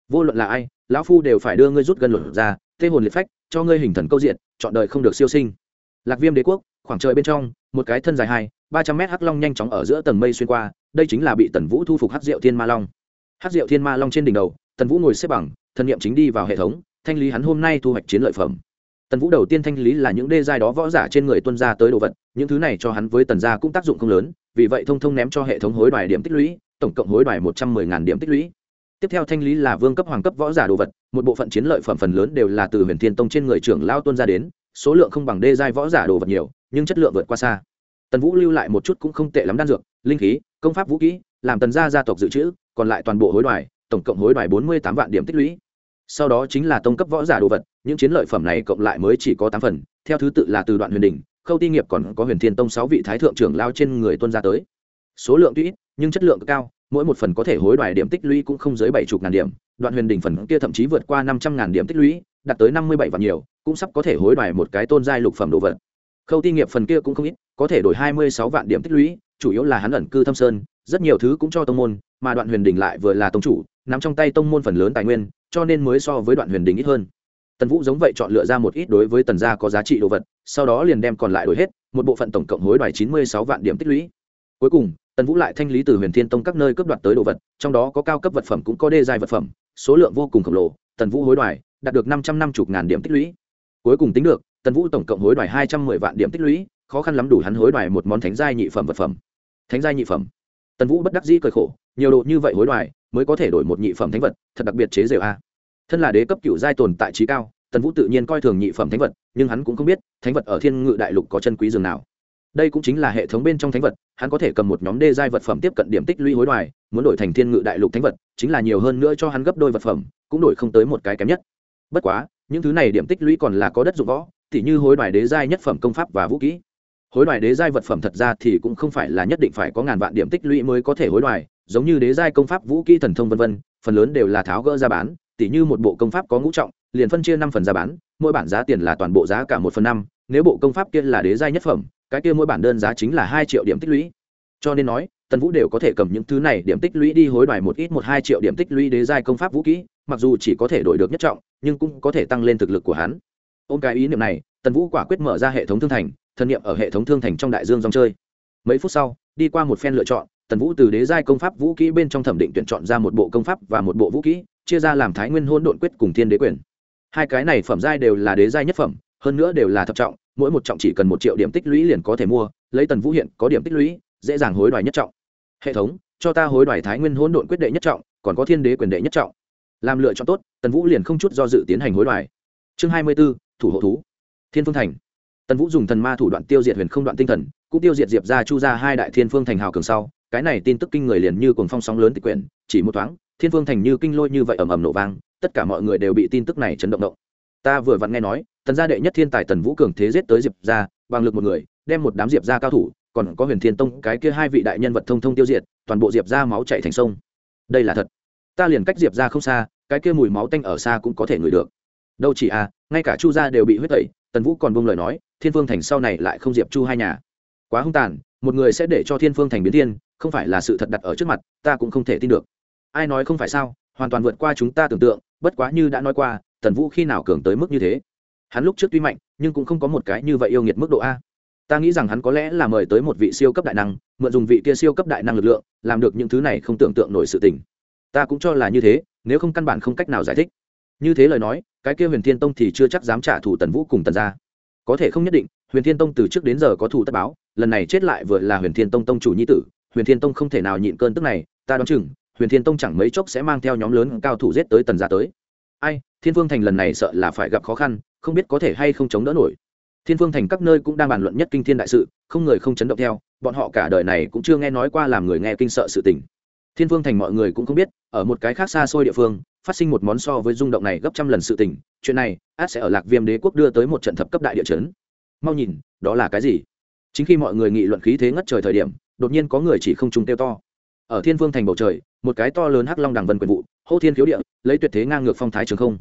Vô luận là ai, lão phu đều phải đưa ngươi rút gần luật ra, tê hồn liệt phách, cho ngươi hình thần câu diện, chọn đời không được siêu sinh. Lạc viêm đế quốc, khoảng trời bên trong, một cái thân dài hai, ba trăm mét hắc long nhanh chóng ở giữa tầng mây xuyên qua, đây chính là bị tần vũ thu phục hắc diệu thiên ma long. Hắc diệu thiên ma long trên đỉnh đầu, tần vũ ngồi xếp bằng thần nghiệm chính đi vào hệ thống, thanh lý hắn hôm nay thu hoạch chiến lợi phẩm. Tần vũ đầu tiên thanh lý là những đê giai đó võ giả trên người tuân ra tới đồ vật, những thứ này cho hắn với tần gia cũng tác dụng không lớn, vì vậy thông thông ném cho hệ thống hối đoài điểm tích lũy, tổng cộng hối đoài một trăm mười ngàn điểm tích lũy. Tiếp theo thanh lý là vương cấp, hoàng cấp võ giả đồ vật, một bộ phận chiến lợi phẩm phần lớn đều là từ huyền thiên tông trên người trưởng lao tuân ra đến, số lượng không bằng đê giai võ giả đồ vật nhiều, nhưng chất lượng vượt qua xa. Tần vũ lưu lại một chút cũng không tệ lắm đan dược, linh khí, công pháp vũ kỹ, làm tần gia gia tộc dự trữ, còn lại toàn bộ hối đoài tổng cộng hối đoài bốn mươi tám vạn điểm tích lũy. Sau đó chính là tông cấp võ giả đồ vật, những chiến lợi phẩm này cộng lại mới chỉ có tám phần, theo thứ tự là từ đoạn huyền đình khâu ti nghiệp còn có huyền thiên tông sáu vị thái thượng trưởng lao trên người tuân ra tới. Số lượng tuy ít, nhưng chất lượng cao, mỗi một phần có thể hối đoài điểm tích lũy cũng không dưới bảy chục ngàn điểm, đoạn huyền đình phần kia thậm chí vượt qua năm trăm ngàn điểm tích lũy, đạt tới năm mươi bảy vạn nhiều, cũng sắp có thể hối đoài một cái tôn giai lục phẩm đồ vật. Khâu ti nghiệp phần kia cũng không ít, có thể đổi hai mươi sáu vạn điểm tích lũy, chủ yếu là hắn ẩn cư thâm sơn, rất nhiều thứ cũng cho tông môn, mà đoạn huyền đình lại vừa là tông chủ nắm trong tay tông môn phần lớn tài nguyên, cho nên mới so với đoạn huyền đình ít hơn. Tần vũ giống vậy chọn lựa ra một ít đối với tần gia có giá trị đồ vật, sau đó liền đem còn lại đổi hết, một bộ phận tổng cộng hối đoái chín mươi sáu vạn điểm tích lũy. Cuối cùng, tần vũ lại thanh lý từ huyền thiên tông các nơi cướp đoạt tới đồ vật, trong đó có cao cấp vật phẩm cũng có đê dài vật phẩm, số lượng vô cùng khổng lồ, tần vũ hối đoái, đạt được năm trăm năm mươi ngàn điểm tích lũy. Cuối cùng tính được, tần vũ tổng cộng hối đoái hai trăm mười vạn điểm tích lũy, khó khăn lắm đủ hắn hối đoái một món thánh giai nhị phẩm vật phẩm. Thánh giai nhị phẩm. Tần vũ bất đắc dĩ cười khổ, nhiều độ như vậy hối đoái mới có thể đổi một nhị phẩm thánh vật, thật đặc biệt chế rều a. Thân là đế cấp cựu giai tồn tại trí cao, tần vũ tự nhiên coi thường nhị phẩm thánh vật, nhưng hắn cũng không biết, thánh vật ở thiên ngự đại lục có chân quý dường nào. Đây cũng chính là hệ thống bên trong thánh vật, hắn có thể cầm một nhóm đê giai vật phẩm tiếp cận điểm tích lũy hối đoái muốn đổi thành thiên ngự đại lục thánh vật, chính là nhiều hơn nữa cho hắn gấp đôi vật phẩm, cũng đổi không tới một cái kém nhất. Bất quá, những thứ này điểm tích lũy còn là có đất dụng võ t như hối đoái đế giai nhất phẩm công pháp và vũ kỹ. Hối đoái đế giai vật phẩm thật ra thì cũng không phải là nhất định phải có ngàn vạn điểm tích lũy mới có thể hối đoái giống như đế giai công pháp vũ kỹ thần thông vân vân, phần lớn đều là tháo gỡ ra bán, tỉ như một bộ công pháp có ngũ trọng, liền phân chia năm phần ra bán, mỗi bản giá tiền là toàn bộ giá cả một phần năm, nếu bộ công pháp kia là đế giai nhất phẩm, cái kia mỗi bản đơn giá chính là hai triệu điểm tích lũy. Cho nên nói, tần vũ đều có thể cầm những thứ này điểm tích lũy đi hối đoái một ít một hai triệu điểm tích lũy đế giai công pháp vũ kỹ, mặc dù chỉ có thể đổi được nhất trọng, nhưng cũng có thể tăng lên thực lực của hắn. Ôm cái ý niệm này, tần vũ quả quyết mở ra hệ thống thương thành, thân niệm ở hệ thống thương thành trong đại dương dòng chơi. Mấy phút sau, đi qua một phen lựa chọn tần vũ từ đế giai công pháp vũ kỹ bên trong thẩm định tuyển chọn ra một bộ công pháp và một bộ vũ kỹ, chia ra làm thái nguyên hôn độn quyết cùng thiên đế quyền. Hai cái này phẩm giai đều là đế giai nhất phẩm, hơn nữa đều là thập trọng, mỗi một trọng chỉ cần một triệu điểm tích lũy liền có thể mua, lấy tần vũ hiện có điểm tích lũy, dễ dàng hối đoái nhất trọng. Hệ thống, cho ta hối đoái thái nguyên hôn độn quyết đệ nhất trọng, còn có thiên đế quyền đệ nhất trọng. Làm lựa chọn tốt, tần vũ liền không chút do dự tiến hành hối đoái. Chương hai mươi b ố thủ hộ thú. Thiên phương thành. Tần vũ dùng thần ma thủ đoạn tiêu diệt huyền không đoạn tinh thần, cũng tiêu diệt diệp ra chu ra hai đại thiên phương thành hào cường sau cái này tin tức kinh người liền như cuồng phong sóng lớn tịch quyển, chỉ một thoáng, thiên phương thành như kinh lôi như vậy ầm ầm nổ vang, tất cả mọi người đều bị tin tức này chấn động động. Ta vừa vặn nghe nói, tần gia đệ nhất thiên tài tần vũ cường thế giết tới diệp ra bằng lực một người, đem một đám diệp ra cao thủ, còn có huyền thiên tông, cái kia hai vị đại nhân vật thông thông tiêu diệt, toàn bộ diệp ra máu chạy thành sông. Đây là thật. Ta liền cách diệp ra không xa, cái kia mùi máu tanh ở xa cũng có thể ngửi được. Đâu chỉ à ngay cả chu gia đều bị huyết tẩy, tần vũ còn buông lời nói, thiên phương thành sau này lại không diệp chu hai nhà. Quá hung tàn, một người sẽ để cho thiên phương thành biến thiên không phải là sự thật đặt ở trước mặt, ta cũng không thể tin được. Ai nói không phải sao? Hoàn toàn vượt qua chúng ta tưởng tượng, bất quá như đã nói qua, tần vũ khi nào cường tới mức như thế? Hắn lúc trước tuy mạnh, nhưng cũng không có một cái như vậy yêu nghiệt mức độ a. Ta nghĩ rằng hắn có lẽ là mời tới một vị siêu cấp đại năng, mượn dùng vị kia siêu cấp đại năng lực lượng, làm được những thứ này không tưởng tượng nổi sự tình. Ta cũng cho là như thế, nếu không căn bản không cách nào giải thích. Như thế lời nói, cái kia huyền thiên tông thì chưa chắc dám trả thù tần vũ cùng tần gia. Có thể không nhất định, huyền thiên tông từ trước đến giờ có thủ tất báo, lần này chết lại vừa là huyền thiên tông tông chủ nhi tử huyền thiên tông không thể nào nhịn cơn tức này, ta đoán chừng, huyền thiên tông chẳng mấy chốc sẽ mang theo nhóm lớn cao thủ giết tới tần gia tới. Ai, thiên phương thành lần này sợ là phải gặp khó khăn, không biết có thể hay không chống đỡ nổi. Thiên phương thành các nơi cũng đang bàn luận nhất kinh thiên đại sự, không người không chấn động theo, bọn họ cả đời này cũng chưa nghe nói qua làm người nghe kinh sợ sự tình. Thiên phương thành mọi người cũng không biết, ở một cái khác xa xôi địa phương, phát sinh một món so với rung động này gấp trăm lần sự tình, chuyện này, át sẽ ở lạc viêm đế quốc đưa tới một trận thập cấp đại địa chấn. Mau nhìn, đó là cái gì? Chính khi mọi người nghị luận khí thế ngất trời thời điểm đột nhiên có người chỉ không trùng tiêu to. Ở thiên Vương thành bầu trời, một cái to lớn hắc long đằng vân quyền vụ, hô thiên khiếu địa, lấy tuyệt thế ngang ngược phong thái trường không.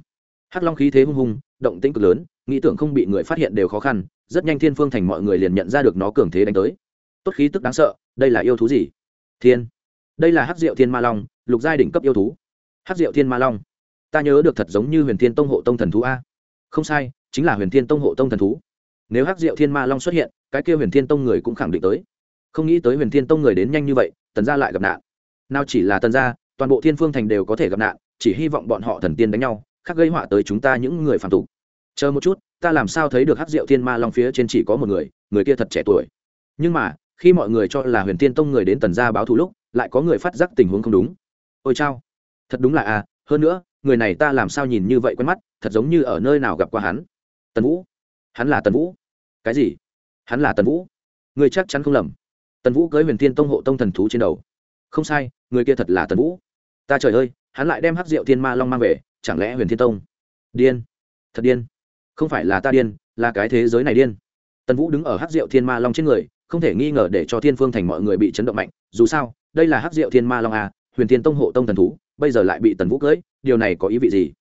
Hắc long khí thế hung hùng, động tĩnh cực lớn, nghĩ tưởng không bị người phát hiện đều khó khăn, rất nhanh thiên phương thành mọi người liền nhận ra được nó cường thế đánh tới. Tốt khí tức đáng sợ, đây là yêu thú gì? Thiên. Đây là Hắc Diệu thiên ma long, lục giai đỉnh cấp yêu thú. Hắc Diệu thiên ma long. Ta nhớ được thật giống như huyền thiên tông hộ tông thần thú a. Không sai, chính là huyền thiên tông hộ tông thần thú. Nếu Hắc Diệu thiên ma long xuất hiện, cái kia huyền thiên tông người cũng khẳng định tới không nghĩ tới huyền thiên tông người đến nhanh như vậy, tần gia lại gặp nạn. Nào chỉ là tần gia, toàn bộ thiên phương thành đều có thể gặp nạn, chỉ hy vọng bọn họ thần tiên đánh nhau, khác gây họa tới chúng ta những người phản tục. Chờ một chút, ta làm sao thấy được hát rượu thiên ma long phía trên chỉ có một người người kia thật trẻ tuổi. Nhưng mà, khi mọi người cho là huyền thiên tông người đến tần gia báo thù lúc, lại có người phát giác tình huống không đúng. Ôi chao, thật đúng là à hơn nữa, người này ta làm sao nhìn như vậy quen mắt, thật giống như ở nơi nào gặp qua hắn. Tần vũ, hắn là tần vũ. Cái gì? Hắn là tần vũ. Người chắc chắn không lầm tần vũ cưới huyền thiên tông hộ tông thần thú trên đầu. Không sai, người kia thật là tần vũ. Ta trời ơi, hắn lại đem hắc rượu thiên ma long mang về, chẳng lẽ huyền thiên tông? Điên, thật điên. Không phải là ta điên, là cái thế giới này điên. Tần vũ đứng ở hắc rượu thiên ma long trên người, không thể nghi ngờ để cho thiên phương thành mọi người bị chấn động mạnh. Dù sao, đây là hắc rượu thiên ma long à huyền thiên tông hộ tông thần thú, bây giờ lại bị tần vũ cưới, điều này có ý vị gì?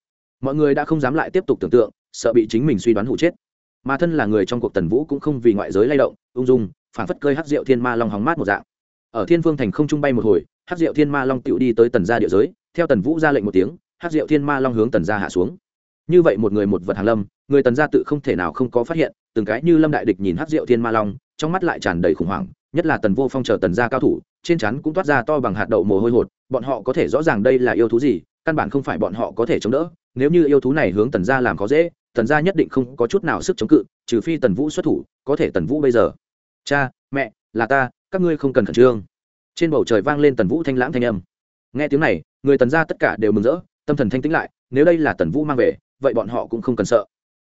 Mọi người đã không dám lại tiếp tục tưởng tượng, sợ bị chính mình suy đoán hụ chết. Mà thân là người trong cuộc tần vũ cũng không vì ngoại giới lay động, ung dung phản phất cơi hắc rượu thiên ma long hóng mát một dạng. Ở thiên phương thành không trung bay một hồi, hắc rượu thiên ma long tựu đi tới tần gia địa giới, theo tần vũ ra lệnh một tiếng, hắc rượu thiên ma long hướng tần gia hạ xuống. Như vậy một người một vật hàng lâm, người tần gia tự không thể nào không có phát hiện, từng cái như lâm đại địch nhìn hắc rượu thiên ma long, trong mắt lại tràn đầy khủng hoảng, nhất là tần vô phong chờ tần gia cao thủ, trên chắn cũng toát ra to bằng hạt đậu mồ hôi hột, bọn họ có thể rõ ràng đây là yêu thú gì, căn bản không phải bọn họ có thể chống đỡ, nếu như yêu thú này hướng tần gia làm khó dễ, tần gia nhất định không có chút nào sức chống cự, trừ phi tần vũ xuất thủ, có thể tần vũ bây giờ cha, mẹ, là ta, các ngươi không cần khẩn trương. Trên bầu trời vang lên tần vũ thanh lãng thanh âm. Nghe tiếng này, người tần gia tất cả đều mừng rỡ, tâm thần thanh tĩnh lại, nếu đây là tần vũ mang về, vậy bọn họ cũng không cần sợ.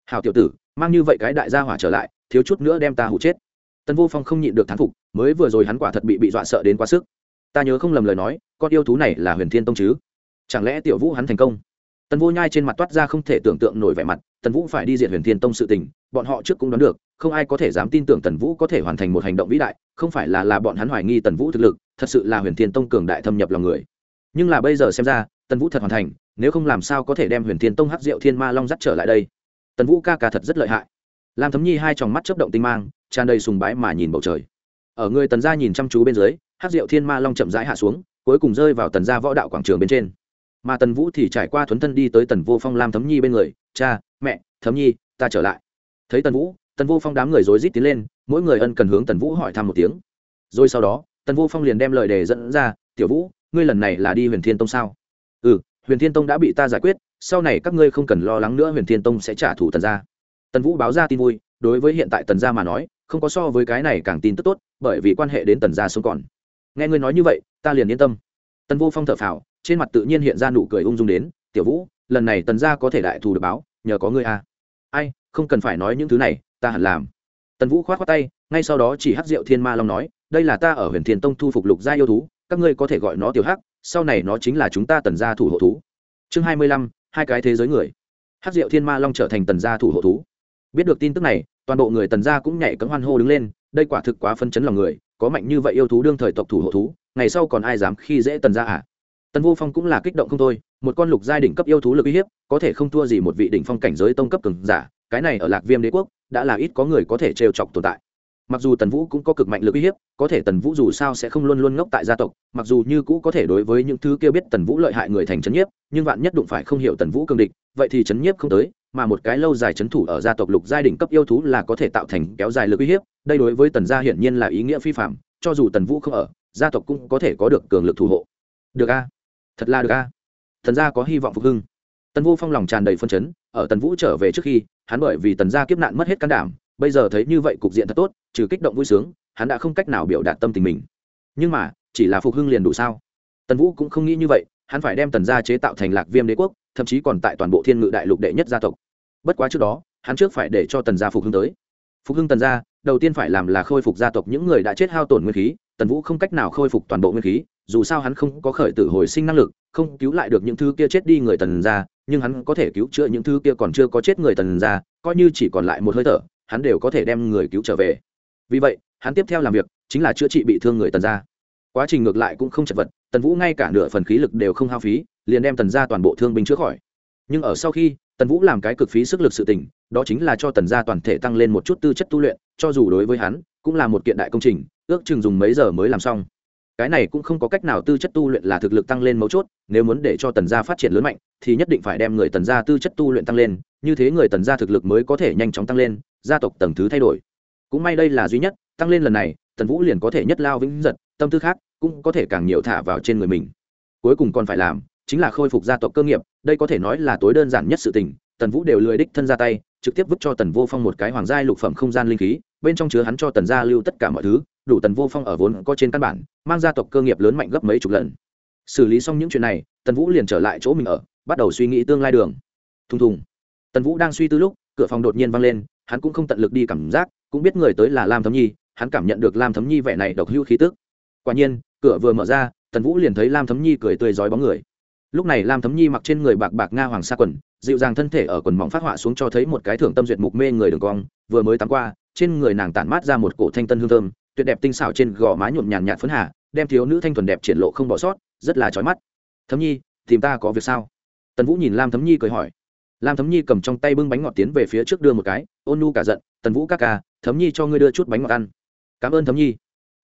Hào tiểu tử, mang như vậy cái đại gia hỏa trở lại, thiếu chút nữa đem ta hụ chết. Tần vô phong không nhịn được thán phục, mới vừa rồi hắn quả thật bị bị dọa sợ đến quá sức. Ta nhớ không lầm lời nói, con yêu thú này là huyền thiên tông chứ? Chẳng lẽ tiểu vũ hắn thành công? Tần vô nhai trên mặt toát ra không thể tưởng tượng nổi vẻ mặt, tần vũ phải đi diện huyền thiên tông sự tình, bọn họ trước cũng đoán được, không ai có thể dám tin tưởng tần vũ có thể hoàn thành một hành động vĩ đại, không phải là là bọn hắn hoài nghi tần vũ thực lực, thật sự là huyền thiên tông cường đại thâm nhập lòng người. Nhưng là bây giờ xem ra, tần vũ thật hoàn thành, nếu không làm sao có thể đem huyền thiên tông hắc diệu thiên ma long dắt trở lại đây. Tần vũ ca ca thật rất lợi hại. Lam thấm nhi hai tròng mắt chấp động tinh mang, tràn đầy sùng bái mà nhìn bầu trời. Ở người tần gia nhìn chăm chú bên dưới, hắc diệu thiên ma long chậm rãi hạ xuống, cuối cùng rơi vào tần gia võ đạo quảng trường bên trên mà tần vũ thì trải qua thuấn thân đi tới tần vô phong lam thấm nhi bên người, cha, mẹ, thấm nhi, ta trở lại. Thấy tần vũ, tần vô phong đám người rối rít tiến lên, mỗi người ân cần hướng tần vũ hỏi thăm một tiếng. Rồi sau đó, tần vô phong liền đem lời đề dẫn ra, tiểu vũ, ngươi lần này là đi huyền thiên tông sao? Ừ huyền thiên tông đã bị ta giải quyết, sau này các ngươi không cần lo lắng nữa huyền thiên tông sẽ trả thù tần gia. Tần vũ báo ra tin vui, đối với hiện tại tần gia mà nói, không có so với cái này càng tin tức tốt, bởi vì quan hệ đến tần gia sống còn. Nghe ngươi nói như vậy, ta liền yên tâm. Tần vô phong thở phào trên mặt tự nhiên hiện ra nụ cười ung dung đến, tiểu vũ, lần này tần gia có thể đại thù được báo, nhờ có ngươi a à. ai, không cần phải nói những thứ này, ta hẳn làm. Tần vũ khoát khoát tay, ngay sau đó chỉ hắc diệu thiên ma long nói, đây là ta ở huyền thiên tông thu phục lục gia yêu thú, các ngươi có thể gọi nó tiểu hắc, sau này nó chính là chúng ta tần gia thủ hộ thú. Chương hai mươi lăm, hai cái thế giới người. Hắc diệu thiên ma long trở thành tần gia thủ hộ thú. Biết được tin tức này, toàn bộ người tần gia cũng nhảy cấm hoan hô đứng lên, đây quả thực quá phân chấn lòng người, có mạnh như vậy yêu thú đương thời tộc thủ hộ thú, ngày sau còn ai dám khi dễ tần gia à? Tần vô phong cũng là kích động không thôi, một con lục giai đỉnh cấp yêu thú lực uy hiếp, có thể không thua gì một vị đỉnh phong cảnh giới tông cấp cường giả, cái này ở lạc viêm đế quốc, đã là ít có người có thể trêu chọc tồn tại. Mặc dù tần vũ cũng có cực mạnh lực uy hiếp, có thể tần vũ dù sao sẽ không luôn luôn ngốc tại gia tộc, mặc dù như cũ có thể đối với những thứ kia biết tần vũ lợi hại người thành trấn nhiếp, nhưng vạn nhất đụng phải không hiểu tần vũ cương địch, vậy thì trấn nhiếp không tới, mà một cái lâu dài trấn thủ ở gia tộc lục giai đỉnh cấp yêu thú là có thể tạo thành kéo dài lực uy hiếp, đây đối với tần gia hiển nhiên là ý nghĩa phi phạm cho dù tần vũ không ở, gia tộc cũng có thể có được cường lực thủ hộ. Được a? Thật là được a. Thần gia có hy vọng phục hưng. Tần vô phong lòng tràn đầy phân chấn, ở tần vũ trở về trước khi, hắn bởi vì tần gia kiếp nạn mất hết can đảm, bây giờ thấy như vậy cục diện thật tốt, trừ kích động vui sướng, hắn đã không cách nào biểu đạt tâm tình mình. Nhưng mà, chỉ là phục hưng liền đủ sao? Tần vũ cũng không nghĩ như vậy, hắn phải đem tần gia chế tạo thành lạc viêm đế quốc, thậm chí còn tại toàn bộ thiên ngự đại lục đệ nhất gia tộc. Bất quá trước đó, hắn trước phải để cho tần gia phục hưng tới. Phục hưng tần gia, đầu tiên phải làm là khôi phục gia tộc những người đã chết hao tổn nguyên khí, tần vũ không cách nào khôi phục toàn bộ nguyên khí dù sao hắn không có khởi tử hồi sinh năng lực, không cứu lại được những thứ kia chết đi người tần ra nhưng hắn có thể cứu chữa những thứ kia còn chưa có chết người tần ra coi như chỉ còn lại một hơi thở, hắn đều có thể đem người cứu trở về. Vì vậy, hắn tiếp theo làm việc chính là chữa trị bị thương người tần ra quá trình ngược lại cũng không chật vật, tần vũ ngay cả nửa phần khí lực đều không hao phí, liền đem tần ra toàn bộ thương binh chữa khỏi. Nhưng ở sau khi, tần vũ làm cái cực phí sức lực sự tỉnh đó chính là cho tần gia toàn thể tăng lên một chút tư chất tu luyện, cho dù đối với hắn, cũng là một kiện đại công trình, ước chừng dùng mấy giờ mới làm xong cái này cũng không có cách nào tư chất tu luyện là thực lực tăng lên mấu chốt, nếu muốn để cho tần gia phát triển lớn mạnh, thì nhất định phải đem người tần gia tư chất tu luyện tăng lên, như thế người tần gia thực lực mới có thể nhanh chóng tăng lên, gia tộc tầng thứ thay đổi. Cũng may đây là duy nhất, tăng lên lần này, tần vũ liền có thể nhất lao vĩnh giật, tâm tư khác cũng có thể càng nhiều thả vào trên người mình. Cuối cùng còn phải làm, chính là khôi phục gia tộc cơ nghiệp, đây có thể nói là tối đơn giản nhất sự tình, tần vũ đều lười đích thân ra tay, trực tiếp vứt cho tần vô phong một cái hoàng giai lục phẩm không gian linh khí, bên trong chứa hắn cho tần gia lưu tất cả mọi thứ đủ tần vô phong ở vốn có trên căn bản, mang gia tộc cơ nghiệp lớn mạnh gấp mấy chục lần. Xử lý xong những chuyện này, tần vũ liền trở lại chỗ mình ở, bắt đầu suy nghĩ tương lai đường. Thùng thùng. Tần vũ đang suy tư lúc, cửa phòng đột nhiên văng lên, hắn cũng không tận lực đi cảm giác, cũng biết người tới là lam thấm nhi, hắn cảm nhận được lam thấm nhi vẻ này độc hữu khí tức. Quả nhiên, cửa vừa mở ra, tần vũ liền thấy lam thấm nhi cười tươi rói bóng người. Lúc này lam thấm nhi mặc trên người bạc bạc nga hoàng sa quần, dịu dàng thân thể ở quần mỏng phát họa xuống cho thấy một cái thưởng tâm duyệt mục mê người đường cong, vừa mới tắm qua, trên người nàng tản mát ra một cổ thanh tân hương thơm tuyệt đẹp tinh xảo trên gò má nhuộm nhàn nhạt phấn hà, đem thiếu nữ thanh thuần đẹp triển lộ không bỏ sót, rất là trói mắt. Thấm nhi, tìm ta có việc sao? Tần vũ nhìn lam thấm nhi cười hỏi. Lam thấm nhi cầm trong tay bưng bánh ngọt tiến về phía trước đưa một cái, ôn nu cả giận, tần vũ ca ca, thấm nhi cho ngươi đưa chút bánh ngọt ăn. Cảm ơn thấm nhi.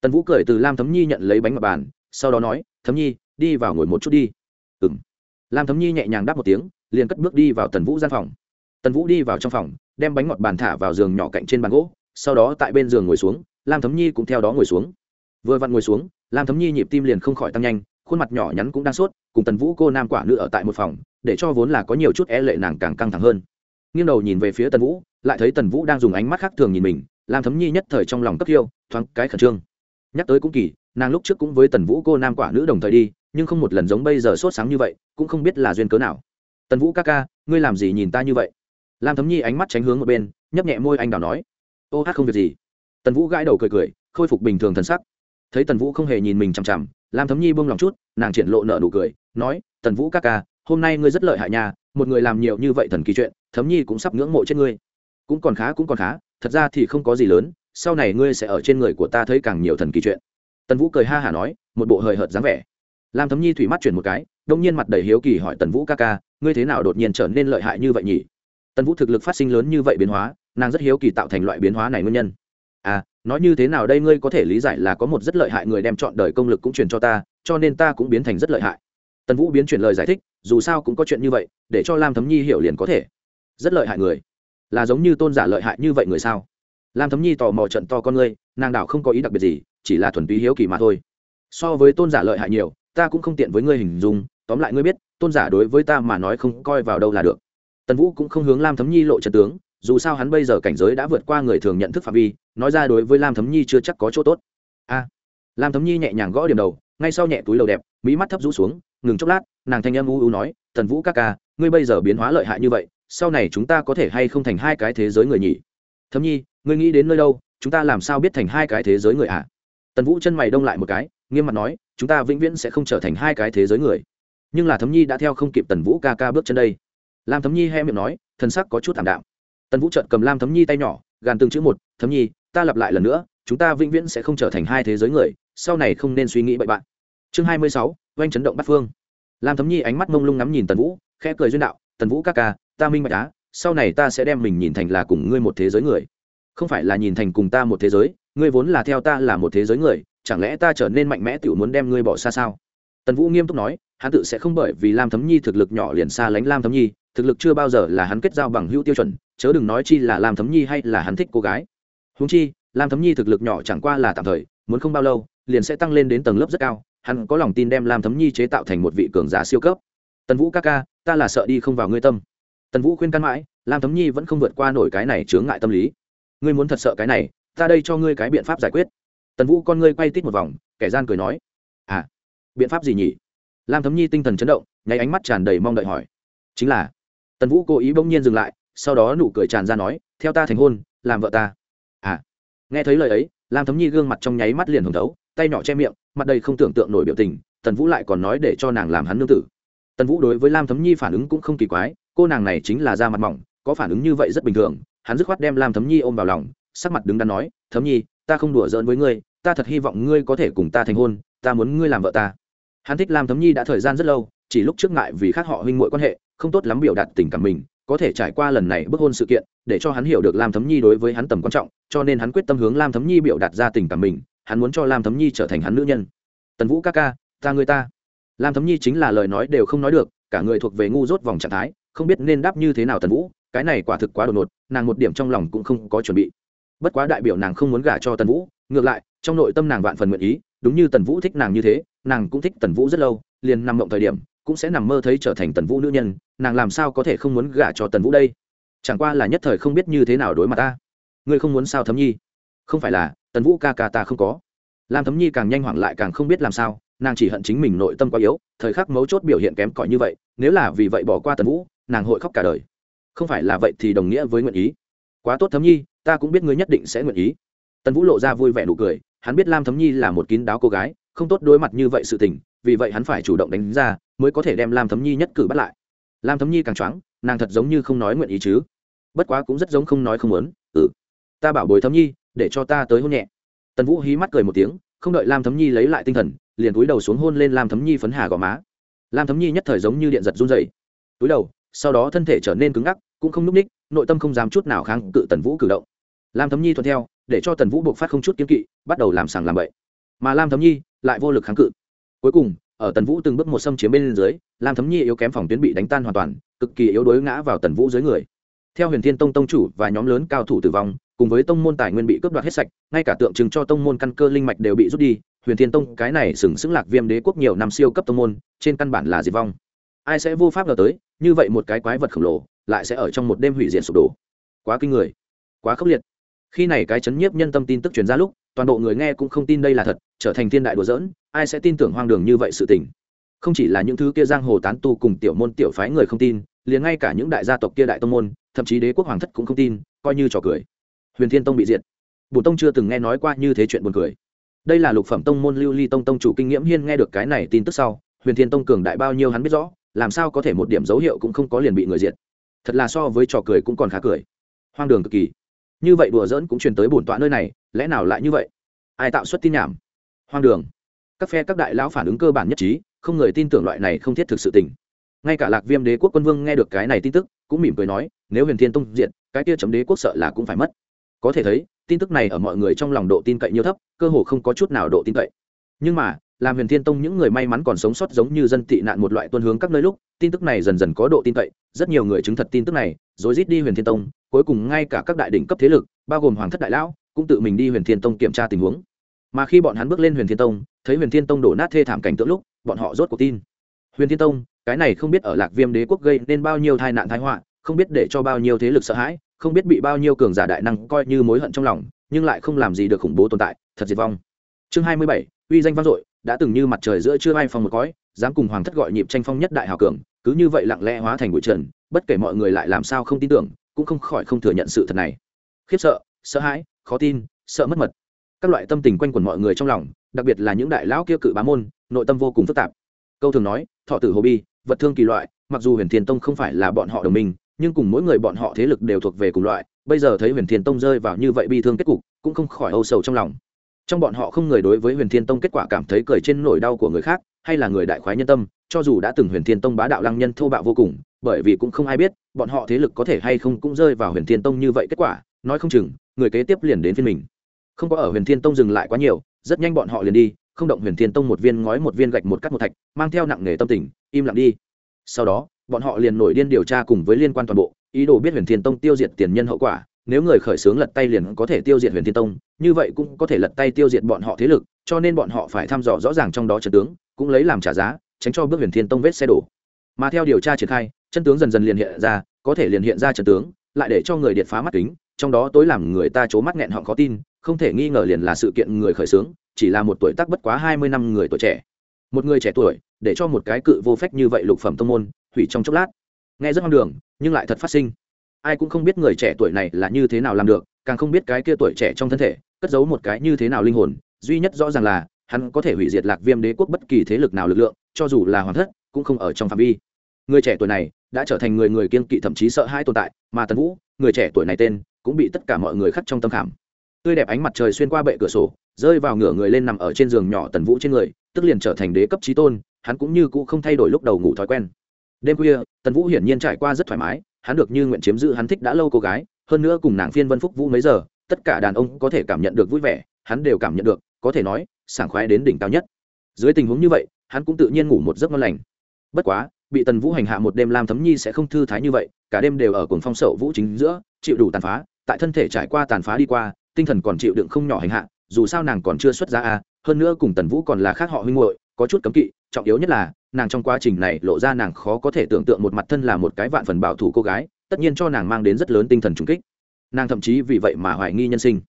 Tần vũ cười từ lam thấm nhi nhận lấy bánh ngọt bàn, sau đó nói, thấm nhi, đi vào ngồi một chút đi. Ừ m lam thấm nhi nhẹ nhàng đáp một tiếng, liền cất bước đi vào tần vũ gian phòng. Tần vũ đi vào trong phòng, đem bánh ngọt bàn thả vào giường nhỏ cạnh trên bàn gỗ, sau đó tại bên giường ngồi xuống lam thấm nhi cũng theo đó ngồi xuống. Vừa vặn ngồi xuống, lam thấm nhi nhịp tim liền không khỏi tăng nhanh, khuôn mặt nhỏ nhắn cũng đang sốt, cùng tần vũ cô nam quả nữ ở tại một phòng, để cho vốn là có nhiều chút e lệ nàng càng căng thẳng hơn. Nghiêng đầu nhìn về phía tần vũ, lại thấy tần vũ đang dùng ánh mắt khác thường nhìn mình, lam thấm nhi nhất thời trong lòng cấp yêu thoáng cái khẩn trương. Nhắc tới cũng kỳ, nàng lúc trước cũng với tần vũ cô nam quả nữ đồng thời đi, nhưng không một lần giống bây giờ sốt sáng như vậy, cũng không biết là duyên cớ nào. Tần vũ ca ca, ngươi làm gì nhìn ta như vậy? Lam thấm nhi ánh mắt tránh hướng một bên, nhấp nhẹ môi anh đào nói. Ô hát không việc gì tần vũ gãi đầu cười cười, khôi phục bình thường thân sắc. Thấy tần vũ không hề nhìn mình chằm chằm, lam thấm nhi buông lòng chút, nàng triển lộ nợ nụ cười, nói, tần vũ ca ca, hôm nay ngươi rất lợi hại nhà một người làm nhiều như vậy thần kỳ chuyện, thấm nhi cũng sắp ngưỡng mộ trên ngươi. Cũng còn khá, cũng còn khá, thật ra thì không có gì lớn, sau này ngươi sẽ ở trên người của ta thấy càng nhiều thần kỳ chuyện. Tần vũ cười ha hả nói, một bộ hời hợt dáng vẻ. Lam thấm nhi thủy mắt chuyển một cái, đông nhiên mặt đầy hiếu kỳ hỏi tần vũ ca ca, ngươi thế nào đột nhiên trở nên lợi hại như vậy nhỉ? Tần vũ thực lực phát sinh lớn như vậy biến hóa, nàng rất hiếu kỳ tạo thành loại biến hóa này nguyên nhân à nói như thế nào đây ngươi có thể lý giải là có một rất lợi hại người đem chọn đời công lực cũng truyền cho ta, cho nên ta cũng biến thành rất lợi hại. Tần vũ biến chuyển lời giải thích, dù sao cũng có chuyện như vậy, để cho lam thấm nhi hiểu liền có thể. Rất lợi hại người. Là giống như tôn giả lợi hại như vậy người sao? Lam thấm nhi tò mò trận to con ngươi, nàng đảo không có ý đặc biệt gì, chỉ là thuần túy hiếu kỳ mà thôi. So với tôn giả lợi hại nhiều, ta cũng không tiện với ngươi hình dung, tóm lại ngươi biết, tôn giả đối với ta mà nói không coi vào đâu là được. Tần vũ cũng không hướng lam thấm nhi lộ trận tướng, dù sao hắn bây giờ cảnh giới đã vượt qua người thường nhận thức phạm vi nói ra đối với lam thấm nhi chưa chắc có chỗ tốt. A. Lam thấm nhi nhẹ nhàng gõ điểm đầu, ngay sau nhẹ túi đầu đẹp, mỹ mắt thấp rũ xuống, ngừng chốc lát, nàng thanh âm u u nói, tần vũ ca ca, ngươi bây giờ biến hóa lợi hại như vậy, sau này chúng ta có thể hay không thành hai cái thế giới người nhỉ? Thấm nhi, ngươi nghĩ đến nơi đâu, chúng ta làm sao biết thành hai cái thế giới người ạ? À? tần vũ chân mày đông lại một cái, nghiêm mặt nói, chúng ta vĩnh viễn sẽ không trở thành hai cái thế giới người. Nhưng là thấm nhi đã theo không kịp tần vũ ca ca bước chân đây. Lam thấm nhi he miệng nói, thân sắc có chút thảm đạm. Tần vũ trợn cầm lam thấm nhi tay nhỏ gàn từng chữ một, thấm nhi, ta lặp lại lần nữa, chúng ta vĩnh viễn sẽ không trở thành hai thế giới người, sau này không nên suy nghĩ bậy bạn. Chương hai mươi sáu, oanh chấn động bắt phương. Lam thấm nhi ánh mắt mông lung ngắm nhìn tần vũ, khẽ cười duyên đạo, tần vũ ca ca, ta minh bạch á, sau này ta sẽ đem mình nhìn thành là cùng ngươi một thế giới người. Không phải là nhìn thành cùng ta một thế giới, ngươi vốn là theo ta là một thế giới người, chẳng lẽ ta trở nên mạnh mẽ tự muốn đem ngươi bỏ xa sao? Tần vũ nghiêm túc nói, hắn tự sẽ không bởi vì lam thấm nhi thực lực nhỏ liền xa lánh lam thấm nhi, thực lực chưa bao giờ là hắn kết giao bằng hữu tiêu chuẩn chớ đừng nói chi là lam thấm nhi hay là hắn thích cô gái. Húng chi, lam thấm nhi thực lực nhỏ chẳng qua là tạm thời, muốn không bao lâu, liền sẽ tăng lên đến tầng lớp rất cao, hắn có lòng tin đem lam thấm nhi chế tạo thành một vị cường giả siêu cấp. Tần vũ ca ca, ta là sợ đi không vào ngươi tâm. Tần vũ khuyên can mãi, lam thấm nhi vẫn không vượt qua nổi cái này chướng ngại tâm lý. Ngươi muốn thật sợ cái này, ta đây cho ngươi cái biện pháp giải quyết. Tần vũ con ngươi quay tít một vòng, kẻ gian cười nói à biện pháp gì nhỉ? Lam thấm nhi tinh thần chấn động, nháy ánh mắt tràn đầy mong đợi hỏi. Chính là. Tần vũ cố ý bỗng nhiên dừng lại sau đó nụ cười tràn ra nói, theo ta thành hôn, làm vợ ta. À nghe thấy lời ấy, lam thấm nhi gương mặt trong nháy mắt liền hồng thấu, tay nhỏ che miệng, mặt đây không tưởng tượng nổi biểu tình, tần vũ lại còn nói để cho nàng làm hắn nương tử. Tần vũ đối với lam thấm nhi phản ứng cũng không kỳ quái, cô nàng này chính là da mặt mỏng, có phản ứng như vậy rất bình thường, hắn dứt khoát đem lam thấm nhi ôm vào lòng, sắc mặt đứng đắn nói, thấm nhi, ta không đùa giỡn với ngươi, ta thật hy vọng ngươi có thể cùng ta thành hôn, ta muốn ngươi làm vợ ta. Hắn thích lam thấm nhi đã thời gian rất lâu, chỉ lúc trước ngại vì khác họ huynh muội quan hệ, không tốt lắm biểu đạt tình cảm mình có thể trải qua lần này bức hôn sự kiện, để cho hắn hiểu được lam thấm nhi đối với hắn tầm quan trọng, cho nên hắn quyết tâm hướng lam thấm nhi biểu đạt ra tình cảm mình, hắn muốn cho lam thấm nhi trở thành hắn nữ nhân. Tần vũ ca ca, ta người ta. Lam thấm nhi chính là lời nói đều không nói được, cả người thuộc về ngu dốt vòng trạng thái, không biết nên đáp như thế nào tần vũ, cái này quả thực quá đột ngột, nàng một điểm trong lòng cũng không có chuẩn bị. Bất quá đại biểu nàng không muốn gả cho tần vũ, ngược lại, trong nội tâm nàng vạn phần nguyện ý, đúng như tần vũ thích nàng như thế, nàng cũng thích tần vũ rất lâu, liền nằm mộng thời điểm cũng sẽ nằm mơ thấy trở thành tần vũ nữ nhân, nàng làm sao có thể không muốn gả cho tần vũ đây? Chẳng qua là nhất thời không biết như thế nào đối mặt ta. Ngươi không muốn sao thấm nhi? Không phải là, tần vũ ca ca ta không có. Lam thấm nhi càng nhanh hoảng lại càng không biết làm sao, nàng chỉ hận chính mình nội tâm quá yếu, thời khắc mấu chốt biểu hiện kém cỏi như vậy, nếu là vì vậy bỏ qua tần vũ, nàng hội khóc cả đời. Không phải là vậy thì đồng nghĩa với nguyện ý. Quá tốt thấm nhi, ta cũng biết ngươi nhất định sẽ nguyện ý. Tần vũ lộ ra vui vẻ nụ cười, hắn biết lam thấm nhi là một kín đáo cô gái, không tốt đối mặt như vậy sự tình, vì vậy hắn phải chủ động đánh ra mới có thể đem lam thấm nhi nhất cử bắt lại. Lam thấm nhi càng choáng, nàng thật giống như không nói nguyện ý chứ. Bất quá cũng rất giống không nói không muốn ừ ta bảo bồi thấm nhi, để cho ta tới hôn nhẹ. Tần vũ hí mắt cười một tiếng, không đợi lam thấm nhi lấy lại tinh thần, liền túi đầu xuống hôn lên lam thấm nhi phấn hà gò má. Lam thấm nhi nhất thời giống như điện giật run dày túi đầu, sau đó thân thể trở nên cứng ngắc, cũng không n ú c ních, nội tâm không dám chút nào kháng cự tần vũ cử động. Lam thấm nhi thuận theo, để cho tần vũ buộc phát không chút kiếm kỵ, bắt đầu làm sàng làm bậy. Mà lam thấm nhi lại vô lực kháng cự. Cuối cùng ở tần vũ từng bước một xâm chiếm bên dưới, lam thấm nhi yếu kém phòng tuyến bị đánh tan hoàn toàn, cực kỳ yếu đuối ngã vào tần vũ dưới người. Theo huyền thiên tông tông chủ và nhóm lớn cao thủ tử vong, cùng với tông môn tài nguyên bị cướp đoạt hết sạch, ngay cả tượng trưng cho tông môn căn cơ linh mạch đều bị rút đi, huyền thiên tông cái này sừng sững lạc viêm đế quốc nhiều năm siêu cấp tông môn, trên căn bản là diệt vong. Ai sẽ vô pháp ngờ tới, như vậy một cái quái vật khổng lồ, lại sẽ ở trong một đêm hủy diệt sụp đổ. Quá kinh người, quá khốc liệt. Khi này cái chấn nhiếp nhân tâm tin tức truyền ra lúc toàn bộ người nghe cũng không tin đây là thật, trở thành thiên đại đùa dỡn ai sẽ tin tưởng hoang đường như vậy sự tình? Không chỉ là những thứ kia giang hồ tán tu cùng tiểu môn tiểu phái người không tin, liền ngay cả những đại gia tộc kia đại tông môn, thậm chí đế quốc hoàng thất cũng không tin, coi như trò cười. Huyền thiên tông bị diệt. Bùn tông chưa từng nghe nói qua như thế chuyện buồn cười. Đây là lục phẩm tông môn lưu ly tông tông chủ kinh nghiệm hiên nghe được cái này tin tức sau, huyền thiên tông cường đại bao nhiêu hắn biết rõ, làm sao có thể một điểm dấu hiệu cũng không có liền bị người diệt. Thật là so với trò cười cũng còn khá cười. Hoang đường cực kỳ. Như vậy đùa dỡn cũng truyền tới bổn tọa nơi này lẽ nào lại như vậy? Ai tạo xuất tin nhảm? Hoang đường. Các phe các đại lão phản ứng cơ bản nhất trí, không người tin tưởng loại này không thiết thực sự tình. Ngay cả lạc viêm đế quốc quân vương nghe được cái này tin tức, cũng mỉm cười nói, nếu huyền thiên tông diện cái kia chấm đế quốc sợ là cũng phải mất. Có thể thấy, tin tức này ở mọi người trong lòng độ tin cậy nhiều thấp, cơ hồ không có chút nào độ tin cậy. Nhưng mà, làm huyền thiên tông những người may mắn còn sống sót giống như dân tị nạn một loại tuân hướng các nơi lúc, tin tức này dần dần có độ tin cậy, rất nhiều người chứng thật tin tức này rồi rít đi huyền thiên tông, cuối cùng ngay cả các đại đỉnh cấp thế lực, bao gồm hoàng thất đại lão cũng tự mình đi huyền thiên tông kiểm tra tình huống. Mà khi bọn hắn bước lên huyền thiên tông, thấy huyền thiên tông đổ nát thê thảm cảnh tượng lúc, bọn họ rốt cuộc tin. Huyền thiên tông, cái này không biết ở lạc viêm đế quốc gây nên bao nhiêu tai nạn thái họa, không biết để cho bao nhiêu thế lực sợ hãi, không biết bị bao nhiêu cường giả đại năng coi như mối hận trong lòng, nhưng lại không làm gì được khủng bố tồn tại, thật diệt vong. Chương hai mươi bảy, uy danh vang dội, đã từng như mặt trời giữa chưa bay phong một cõi, dám cùng hoàng thất gọi nhịp tranh phong nhất đại hào cường, cứ như vậy lặng lẽ hóa thành bụi trần, bất kể mọi người lại làm sao không tin tưởng, cũng không khỏi không thừa nhận sự thật này. Khiếp sợ sợ hãi khó tin, sợ mất mật. Các loại tâm tình quanh quẩn mọi người trong lòng, đặc biệt là những đại lão kia cự bá môn, nội tâm vô cùng phức tạp. Câu thường nói, thọ tử hồ bi, vật thương kỳ loại, mặc dù huyền thiên tông không phải là bọn họ đồng minh, nhưng cùng mỗi người bọn họ thế lực đều thuộc về cùng loại, bây giờ thấy huyền thiên tông rơi vào như vậy bi thương kết cục, cũng không khỏi âu sầu trong lòng. Trong bọn họ không người đối với huyền thiên tông kết quả cảm thấy cười trên nỗi đau của người khác, hay là người đại khoái nhân tâm, cho dù đã từng huyền thiên tông bá đạo lăng nhân thô bạo vô cùng, bởi vì cũng không ai biết, bọn họ thế lực có thể hay không cũng rơi vào huyền thiên tông như vậy kết quả nói không chừng, người kế tiếp liền đến phiên mình. Không có ở huyền thiên tông dừng lại quá nhiều, rất nhanh bọn họ liền đi, không động huyền thiên tông một viên ngói một viên gạch một cắt một thạch, mang theo nặng nghề tâm tình, im lặng đi. Sau đó, bọn họ liền nổi điên điều tra cùng với liên quan toàn bộ, ý đồ biết huyền thiên tông tiêu diệt tiền nhân hậu quả, nếu người khởi xướng lật tay liền có thể tiêu diệt huyền thiên tông, như vậy cũng có thể lật tay tiêu diệt bọn họ thế lực, cho nên bọn họ phải thăm dò rõ ràng trong đó trận tướng, cũng lấy làm trả giá, tránh cho bước huyền thiên tông vết xe đổ. Mà theo điều tra triển khai, chân tướng dần dần liền hiện ra, có thể liền hiện ra trận tướng, lại để cho người điện phá mắt kính trong đó tối làm người ta c mắt nghẹn họng khó tin, không thể nghi ngờ liền là sự kiện người khởi xướng, chỉ là một tuổi tác bất quá hai mươi năm người tuổi trẻ. Một người trẻ tuổi, để cho một cái cự vô phách như vậy lục phẩm tông môn, hủy trong chốc lát. Nghe rất ngang đường, nhưng lại thật phát sinh. Ai cũng không biết người trẻ tuổi này là như thế nào làm được, càng không biết cái kia tuổi trẻ trong thân thể, cất giấu một cái như thế nào linh hồn, duy nhất rõ ràng là, hắn có thể hủy diệt lạc viêm đế quốc bất kỳ thế lực nào lực lượng, cho dù là hoàng thất, cũng không ở trong phạm vi. Người trẻ tuổi này, đã trở thành người người kiên kỵ thậm chí sợ hãi tồn tại, mà tần vũ, người trẻ tuổi này tên cũng bị tất cả mọi người khắc trong tâm khảm. Tươi đẹp ánh mặt trời xuyên qua bệ cửa sổ, rơi vào ngửa người lên nằm ở trên giường nhỏ tần vũ trên người, tức liền trở thành đế cấp trí tôn, hắn cũng như cũ không thay đổi lúc đầu ngủ thói quen. Đêm khuya, tần vũ hiển nhiên trải qua rất thoải mái, hắn được như nguyện chiếm giữ hắn thích đã lâu cô gái, hơn nữa cùng nàng phiên vân phúc vũ mấy giờ, tất cả đàn ông có thể cảm nhận được vui vẻ, hắn đều cảm nhận được, có thể nói, sảng khoái đến đỉnh cao nhất. Dưới tình huống như vậy, hắn cũng tự nhiên ngủ một giấc ngon lành. Bất quá, bị tần vũ hành hạ một đêm lam thấm nhi sẽ không thư thái như vậy, cả đêm đều ở cùng phong sậu vũ chính giữa, chịu đủ tàn phá tại thân thể trải qua tàn phá đi qua, tinh thần còn chịu đựng không nhỏ hành hạ, dù sao nàng còn chưa xuất ra a, hơn nữa cùng tần vũ còn là khác họ huynh hội có chút cấm kỵ, trọng yếu nhất là, nàng trong quá trình này lộ ra nàng khó có thể tưởng tượng một mặt thân là một cái vạn phần bảo thủ cô gái, tất nhiên cho nàng mang đến rất lớn tinh thần trung kích. Nàng thậm chí vì vậy mà hoài nghi nhân sinh.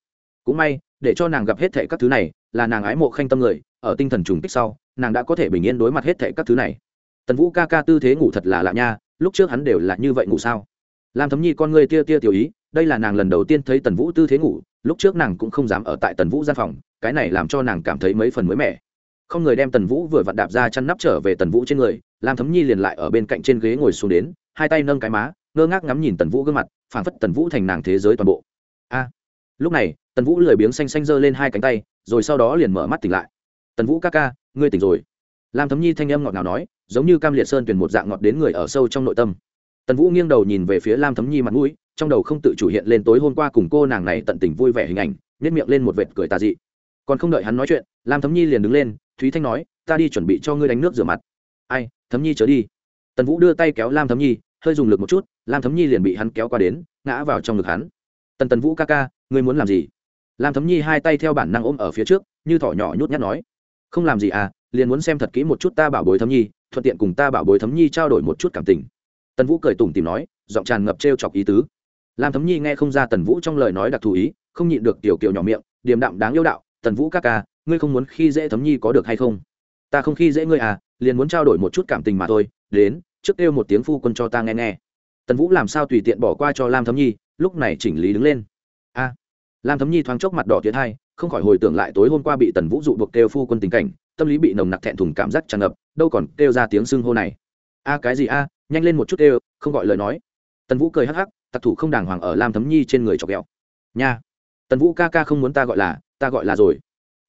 Cũng may, để cho nàng gặp hết thệ các thứ này, là nàng ái mộ khanh tâm người, ở tinh thần trùng kích sau, nàng đã có thể bình yên đối mặt hết thệ các thứ này. Tần vũ ca ca tư thế ngủ thật là lạ nha, lúc trước hắn đều là như vậy ngủ sao? Lam thấm nhi con ngươi tia tia tiểu ý đây là nàng lần đầu tiên thấy tần vũ tư thế ngủ, lúc trước nàng cũng không dám ở tại tần vũ gian phòng, cái này làm cho nàng cảm thấy mấy phần mới mẻ. Không người đem tần vũ vừa vặn đạp ra chăn nắp trở về tần vũ trên người, lam thấm nhi liền lại ở bên cạnh trên ghế ngồi xuống đến, hai tay nâng cái má, ngơ ngác ngắm nhìn tần vũ gương mặt, phảng phất tần vũ thành nàng thế giới toàn bộ. A! Lúc này, tần vũ lười biếng xanh xanh giơ lên hai cánh tay, rồi sau đó liền mở mắt tỉnh lại. Tần vũ ca ca, ngươi tỉnh rồi. Lam thấm nhi thanh âm ngọt ngào nói, giống như cam liệt sơn tuyển một dạng ngọt đến người ở sâu trong nội tâm tần vũ nghiêng đầu nhìn về phía lam thấm nhi mặt mũi, trong đầu không tự chủ hiện lên tối hôm qua cùng cô nàng này tận tình vui vẻ hình ảnh nếp miệng lên một vệt cười tà dị. Còn không đợi hắn nói chuyện, lam thấm nhi liền đứng lên, thúy thanh nói, ta đi chuẩn bị cho ngươi đánh nước rửa mặt. Ai, thấm nhi trở đi. Tần vũ đưa tay kéo lam thấm nhi, hơi dùng lực một chút, lam thấm nhi liền bị hắn kéo qua đến, ngã vào trong ngực hắn. Tần tần vũ ca ca, ngươi muốn làm gì? Lam thấm nhi hai tay theo bản năng ôm ở phía trước, như thỏ nhỏ nhút nhát nói. Không làm gì à liền muốn xem thật kỹ một chút ta bảo bối thấm nhi, thuận tiện cùng ta bảo bối thấm nhi trao đổi một chút cảm tình tần vũ cười tủm tìm nói, giọng tràn ngập t r e o chọc ý tứ. Lam thấm nhi nghe không ra tần vũ trong lời nói đặc thù ý, không nhịn được tiểu kiểu nhỏ miệng, điềm đạm đáng yêu đạo, tần vũ các ca, ngươi không muốn khi dễ thấm nhi có được hay không? Ta không khi dễ ngươi à liền muốn trao đổi một chút cảm tình mà thôi, đến, trước kêu một tiếng phu quân cho ta nghe nghe. Tần vũ làm sao tùy tiện bỏ qua cho lam thấm nhi, lúc này chỉnh lý đứng lên. A. Lam thấm nhi thoáng chốc mặt đỏ tiến hai, không khỏi hồi tưởng lại tối hôm qua bị tần vũ dụ buộc kêu phu quân tình cảnh, tâm lý bị nồng nặc thẹn thùng cảm giác tràn ngập, đâu còn kêu ra tiếng xưng hô này. A, cái gì a nhanh lên một chút đều không gọi lời nói. Tần vũ cười hắc hắc, tặc thủ không đàng hoàng ở lam thấm nhi trên người chọc ghẹo. Nha, tần vũ ca ca không muốn ta gọi là, ta gọi là rồi.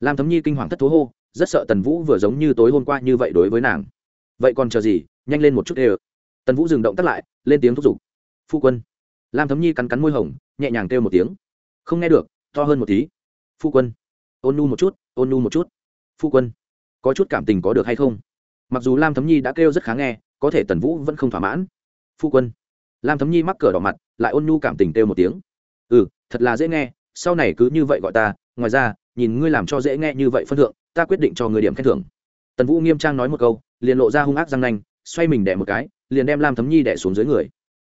Lam thấm nhi kinh hoàng thất thố hô, rất sợ tần vũ vừa giống như tối hôm qua như vậy đối với nàng. Vậy còn chờ gì, nhanh lên một chút đều tần vũ dừng động tắt lại, lên tiếng thúc giục. Phu quân. Lam thấm nhi cắn cắn môi hồng, nhẹ nhàng kêu một tiếng. Không nghe được, to hơn một tí. Phu quân. Ôn nu một chút, ôn nu một chút. Phu quân. Có chút cảm tình có được hay không? Mặc dù lam thấm nhi đã kêu rất khá nghe có thể tần vũ vẫn không thỏa mãn. Phu quân. Lam thấm nhi mắc cửa đỏ mặt, lại ôn nhu cảm tình têu một tiếng. Ừ thật là dễ nghe, sau này cứ như vậy gọi ta, ngoài ra, nhìn ngươi làm cho dễ nghe như vậy phân thượng, ta quyết định cho người điểm khen thưởng. Tần vũ nghiêm trang nói một câu, liền lộ ra hung ác răng nanh, xoay mình đẻ một cái, liền đem lam thấm nhi đẻ xuống dưới người.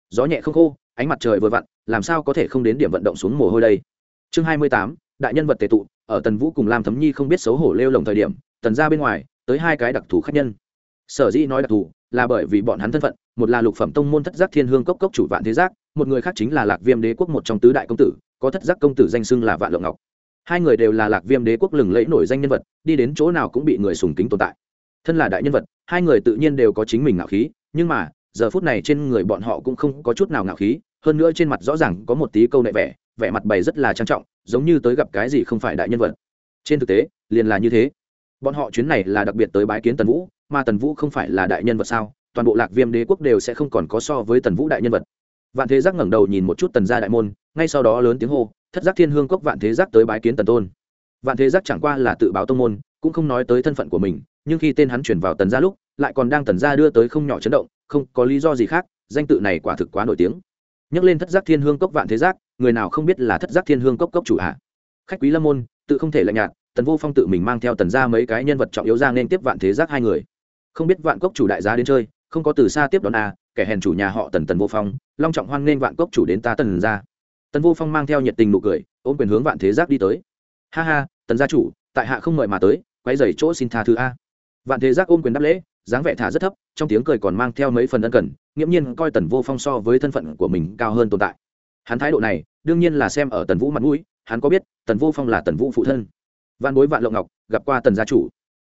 Gió nhẹ không khô, ánh mặt trời vừa vặn, làm sao có thể không đến điểm vận động xuống mồ hôi đây? Chương hai mươi tám, đại nhân vật tề tụ, ở tần vũ cùng lam thấm nhi không biết xấu hổ lêu lồng thời điểm, tần ra bên ngoài, tới hai cái đặc thù khác nhân. Sở dĩ nói đặc thù là bởi vì bọn hắn thân phận, một là lục phẩm tông môn thất giác thiên hương cốc cốc chủ vạn thế giác, một người khác chính là lạc viêm đế quốc một trong tứ đại công tử, có thất giác công tử danh xưng là vạn lộng ngọc. Hai người đều là lạc viêm đế quốc lừng lẫy nổi danh nhân vật, đi đến chỗ nào cũng bị người sùng kính tồn tại. Thân là đại nhân vật, hai người tự nhiên đều có chính mình ngạo khí, nhưng mà, giờ phút này trên người bọn họ cũng không có chút nào ngạo khí, hơn nữa trên mặt rõ ràng có một tí câu nệ vẻ vẻ mặt bày rất là trang trọng, giống như tới gặp cái gì không phải đại nhân vật. Trên thực tế, liền là như thế bọn họ chuyến này là đặc biệt tới bái kiến tần vũ, mà tần vũ không phải là đại nhân vật sao? Toàn bộ lạc viêm đế quốc đều sẽ không còn có so với tần vũ đại nhân vật. Vạn thế giác ngẩng đầu nhìn một chút tần gia đại môn, ngay sau đó lớn tiếng hô, thất giác thiên hương cốc vạn thế giác tới bái kiến tần tôn. Vạn thế giác chẳng qua là tự báo tông môn, cũng không nói tới thân phận của mình, nhưng khi tên hắn chuyển vào tần gia lúc, lại còn đang tần gia đưa tới không nhỏ chấn động, không có lý do gì khác, danh tự này quả thực quá nổi tiếng. Nhắc lên thất giác thiên hương cốc vạn thế giác, người nào không biết là thất giác thiên hương cốc cốc chủ hạ khách quý lâm môn, tự không thể lạnh nhạt tần vô phong tự mình mang theo tần ra mấy cái nhân vật trọng yếu ra nên tiếp vạn thế giác hai người. Không biết vạn cốc chủ đại gia đến chơi không có từ xa tiếp đón à, kẻ hèn chủ nhà họ tần tần vô phong long trọng hoan nghênh vạn cốc chủ đến ta tần ra. Tần vô phong mang theo nhiệt tình nụ cười ôm quyền hướng vạn thế giác đi tới. Ha ha tần gia chủ tại hạ không mời mà tới quay dày chỗ xin tha thứ a. Vạn thế giác ôm quyền đáp lễ dáng vẻ thả rất thấp trong tiếng cười còn mang theo mấy phần ân cần nghiễm nhiên coi tần vô phong so với thân phận của mình cao hơn tồn tại. Hắn thái độ này đương nhiên là xem ở tần vũ mặt mũi hắn có biết tần vô phong là tần vũ phụ thân van bối vạn lộng ngọc, gặp qua tần gia chủ.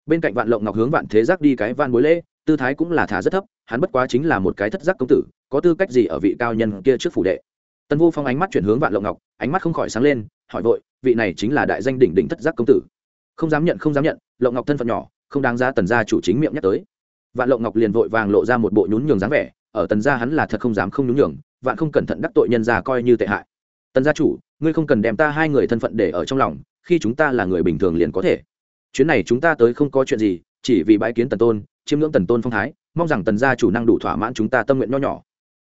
Bên cạnh vạn lộng ngọc hướng vạn thế giác đi cái van bối lễ, tư thái cũng là thả rất thấp, hắn bất quá chính là một cái thất giác công tử, có tư cách gì ở vị cao nhân kia trước phủ đệ. Tần vô phong ánh mắt chuyển hướng vạn lộng ngọc, ánh mắt không khỏi sáng lên, hỏi vội, vị này chính là đại danh đỉnh đỉnh thất giác công tử. Không dám nhận, không dám nhận, lộng ngọc thân phận nhỏ, không đáng ra tần gia chủ chính miệng nhắc tới. Vạn lộng ngọc liền vội vàng lộ ra một bộ nhún nhường dáng vẻ, ở tần gia hắn là thật không dám không nhún nhường, vạn không cẩn thận đắc tội nhân gia coi như tệ hại. Tần gia chủ ngươi không cần đem ta hai người thân phận để ở trong lòng, khi chúng ta là người bình thường liền có thể. Chuyến này chúng ta tới không có chuyện gì, chỉ vì bãi kiến tần tôn, chiêm ngưỡng tần tôn phong thái, mong rằng tần gia chủ năng đủ thỏa mãn chúng ta tâm nguyện nho nhỏ.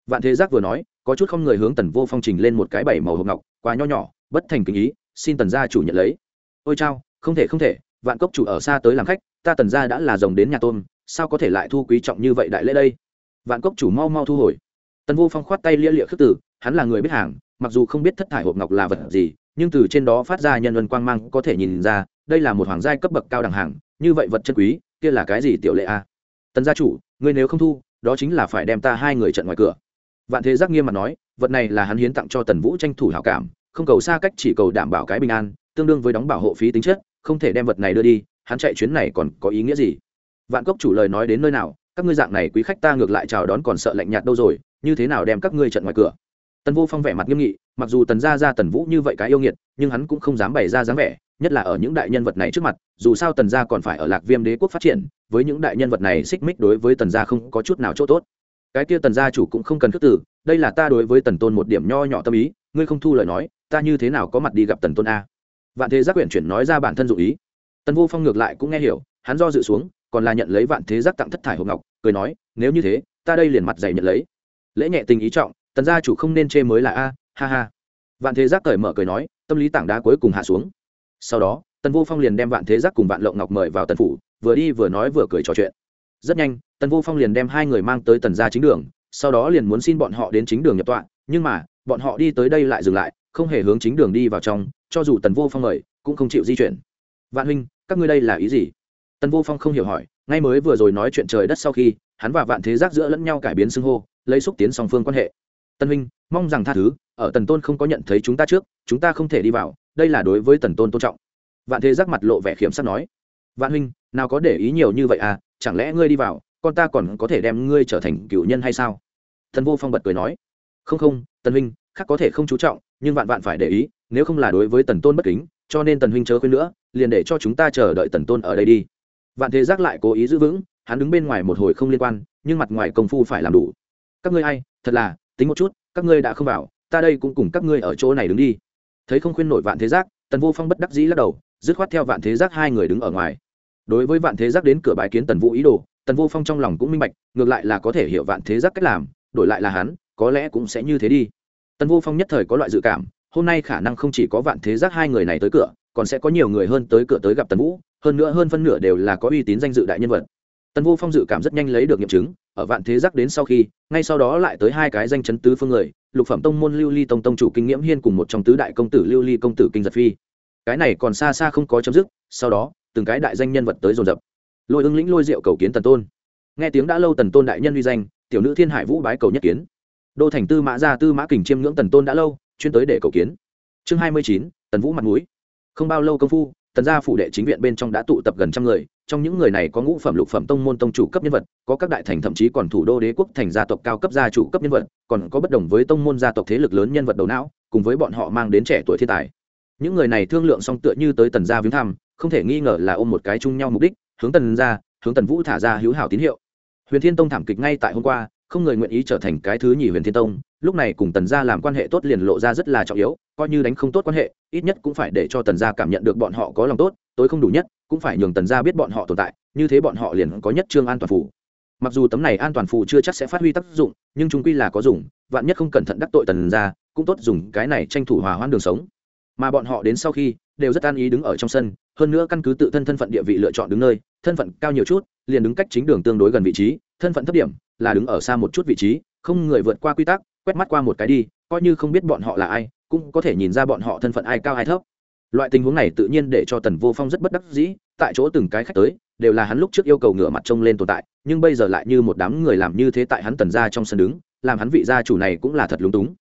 Vạn thế giác vừa nói, có chút không người hướng tần vô phong trình lên một cái bảy màu hộp ngọc, quá nho nhỏ, bất thành kính ý, xin tần gia chủ nhận lấy. Ôi chao, không thể không thể, vạn cốc chủ ở xa tới làm khách, ta tần gia đã là rồng đến nhà tôn, sao có thể lại thu quý trọng như vậy đại lễ đây? Vạn cốc chủ mau mau thu hồi. Tần vô phong khoát tay lia lịa khước tử hắn là người biết hàng mặc dù không biết thất thải hộp ngọc là vật gì, nhưng từ trên đó phát ra nhân luân quang mang có thể nhìn ra, đây là một hoàng giai cấp bậc cao đẳng hàng như vậy vật chân quý, kia là cái gì tiểu lệ a? Tần gia chủ, ngươi nếu không thu, đó chính là phải đem ta hai người trận ngoài cửa. Vạn thế giác nghiêm mặt nói, vật này là hắn hiến tặng cho tần vũ tranh thủ hảo cảm, không cầu xa cách chỉ cầu đảm bảo cái bình an, tương đương với đóng bảo hộ phí tính chất, không thể đem vật này đưa đi, hắn chạy chuyến này còn có ý nghĩa gì? Vạn cốc chủ lời nói đến nơi nào, các ngươi dạng này quý khách ta ngược lại chào đón còn sợ lạnh nhạt đâu rồi, như thế nào đem các ngươi trận ngoài cửa? Tần vô phong vẻ mặt nghiêm nghị, mặc dù tần gia ra tần vũ như vậy cái yêu nghiệt, nhưng hắn cũng không dám bày ra dáng vẻ, nhất là ở những đại nhân vật này trước mặt, dù sao tần gia còn phải ở lạc viêm đế quốc phát triển, với những đại nhân vật này xích mích đối với tần gia không có chút nào chỗ tốt. Cái kia tần gia chủ cũng không cần khước tử đây là ta đối với tần tôn một điểm nho nhỏ tâm ý, ngươi không thu lời nói, ta như thế nào có mặt đi gặp tần tôn a? Vạn thế giác quyển chuyển nói ra bản thân dụ ý. Tần vô phong ngược lại cũng nghe hiểu, hắn do dự xuống, còn là nhận lấy vạn thế giác tặng thất thải hộp ngọc, cười nói, nếu như thế, ta đây liền mặt dày nhận lấy. Lễ nhẹ tình ý trọng tần gia chủ không nên chê mới là a, ha ha. Vạn thế giác cởi mở cười nói, tâm lý tảng đá cuối cùng hạ xuống. Sau đó, tần vô phong liền đem vạn thế giác cùng vạn lộng ngọc mời vào tần phủ, vừa đi vừa nói vừa cười trò chuyện. Rất nhanh, tần vô phong liền đem hai người mang tới tần gia chính đường, sau đó liền muốn xin bọn họ đến chính đường nhập tọa, nhưng mà, bọn họ đi tới đây lại dừng lại, không hề hướng chính đường đi vào trong, cho dù tần vô phong mời, cũng không chịu di chuyển. Vạn huynh, các ngươi đây là ý gì? Tần vô phong không hiểu hỏi, ngay mới vừa rồi nói chuyện trời đất sau khi, hắn và vạn thế giác giữa lẫn nhau cải biến xưng hô, lấy xúc tiến song phương quan hệ tân huynh, mong rằng tha thứ, ở tần tôn không có nhận thấy chúng ta trước, chúng ta không thể đi vào, đây là đối với tần tôn tôn trọng. Vạn thế giác mặt lộ vẻ khiếm sắc nói. Vạn huynh, nào có để ý nhiều như vậy à chẳng lẽ ngươi đi vào, con ta còn có thể đem ngươi trở thành cựu nhân hay sao? Thần vô phong bật cười nói. Không không, tần huynh, khác có thể không chú trọng, nhưng vạn vạn phải để ý, nếu không là đối với tần tôn bất kính, cho nên tần huynh chớ khuyên nữa, liền để cho chúng ta chờ đợi tần tôn ở đây đi. Vạn thế giác lại cố ý giữ vững, hắn đứng bên ngoài một hồi không liên quan, nhưng mặt ngoài công phu phải làm đủ. Các ngươi hay thật là tính một chút, các ngươi đã không vào, ta đây cũng cùng các ngươi ở chỗ này đứng đi. Thấy không khuyên nổi vạn thế giác, tần vô phong bất đắc dĩ lắc đầu, dứt khoát theo vạn thế giác hai người đứng ở ngoài. Đối với vạn thế giác đến cửa bái kiến tần vũ ý đồ, tần vô phong trong lòng cũng minh bạch, ngược lại là có thể hiểu vạn thế giác cách làm, đổi lại là hắn, có lẽ cũng sẽ như thế đi. Tần vô phong nhất thời có loại dự cảm, hôm nay khả năng không chỉ có vạn thế giác hai người này tới cửa, còn sẽ có nhiều người hơn tới cửa tới gặp tần vũ, hơn nữa hơn phân nửa đều là có uy tín danh dự đại nhân vật tần vô phong dự cảm rất nhanh lấy được nghiệm chứng, ở vạn thế giác đến sau khi, ngay sau đó lại tới hai cái danh chấn tứ phương người, lục phẩm tông môn lưu ly tông tông chủ kinh nghiễm hiên cùng một trong tứ đại công tử lưu ly công tử kinh giật phi. Cái này còn xa xa không có chấm dứt, sau đó, từng cái đại danh nhân vật tới dồn dập. Lôi ưng lĩnh lôi diệu cầu kiến tần tôn. Nghe tiếng đã lâu tần tôn đại nhân uy danh, tiểu nữ thiên hải vũ bái cầu nhất kiến. Đô thành tư mã gia tư mã kình chiêm ngưỡng tần tôn đã lâu, chuyên tới để cầu kiến. Chương hai mươi chín, tần vũ mặt mũi. Không bao lâu công phu, tần gia phủ đệ chính viện bên trong đã tụ tập gần trăm người trong những người này có ngũ phẩm lục phẩm tông môn tông chủ cấp nhân vật, có các đại thành thậm chí còn thủ đô đế quốc thành gia tộc cao cấp gia chủ cấp nhân vật, còn có bất đồng với tông môn gia tộc thế lực lớn nhân vật đầu não, cùng với bọn họ mang đến trẻ tuổi thiên tài. Những người này thương lượng xong tựa như tới tần gia viếng thăm, không thể nghi ngờ là ôm một cái chung nhau mục đích, hướng tần gia, hướng tần vũ thả ra hữu hảo tín hiệu. Huyền thiên tông thảm kịch ngay tại hôm qua, không người nguyện ý trở thành cái thứ nhì huyền thiên tông, lúc này cùng tần gia làm quan hệ tốt liền lộ ra rất là trọng yếu, coi như đánh không tốt quan hệ, ít nhất cũng phải để cho tần gia cảm nhận được bọn họ có lòng tốt, tối không đủ nhất cũng phải nhường tần gia biết bọn họ tồn tại, như thế bọn họ liền có nhất trương an toàn phủ mặc dù tấm này an toàn phủ chưa chắc sẽ phát huy tác dụng, nhưng chúng quy là có dùng, vạn nhất không cẩn thận đắc tội tần gia, cũng tốt dùng cái này tranh thủ hòa hoãn đường sống. Mà bọn họ đến sau khi, đều rất an ý đứng ở trong sân, hơn nữa căn cứ tự thân thân phận địa vị lựa chọn đứng nơi, thân phận cao nhiều chút, liền đứng cách chính đường tương đối gần vị trí, thân phận thấp điểm, là đứng ở xa một chút vị trí, không người vượt qua quy tắc, quét mắt qua một cái đi, coi như không biết bọn họ là ai, cũng có thể nhìn ra bọn họ thân phận ai cao ai thấp loại tình huống này tự nhiên để cho tần vô phong rất bất đắc dĩ, tại chỗ từng cái khách tới, đều là hắn lúc trước yêu cầu ngửa mặt trông lên tồn tại, nhưng bây giờ lại như một đám người làm như thế tại hắn tần ra trong sân đứng, làm hắn vị gia chủ này cũng là thật lúng túng.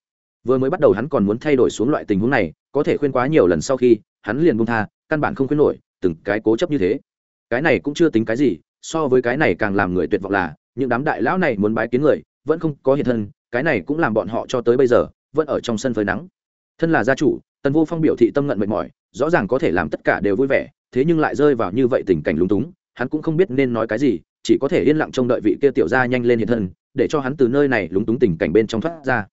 Vừa mới bắt đầu hắn còn muốn thay đổi xuống loại tình huống này, có thể khuyên quá nhiều lần sau khi, hắn liền buông tha, căn bản không khuyên nổi, từng cái cố chấp như thế. Cái này cũng chưa tính cái gì, so với cái này càng làm người tuyệt vọng là, những đám đại lão này muốn bái kiến người, vẫn không có hiện thân, cái này cũng làm bọn họ cho tới bây giờ, vẫn ở trong sân phơi nắng. Thân là gia chủ tần vô phong biểu thị tâm ngận mệt mỏi, rõ ràng có thể làm tất cả đều vui vẻ, thế nhưng lại rơi vào như vậy tình cảnh lúng túng, hắn cũng không biết nên nói cái gì, chỉ có thể yên lặng trông đợi vị kia tiểu gia nhanh lên hiện thân, để cho hắn từ nơi này lúng túng tình cảnh bên trong thoát ra.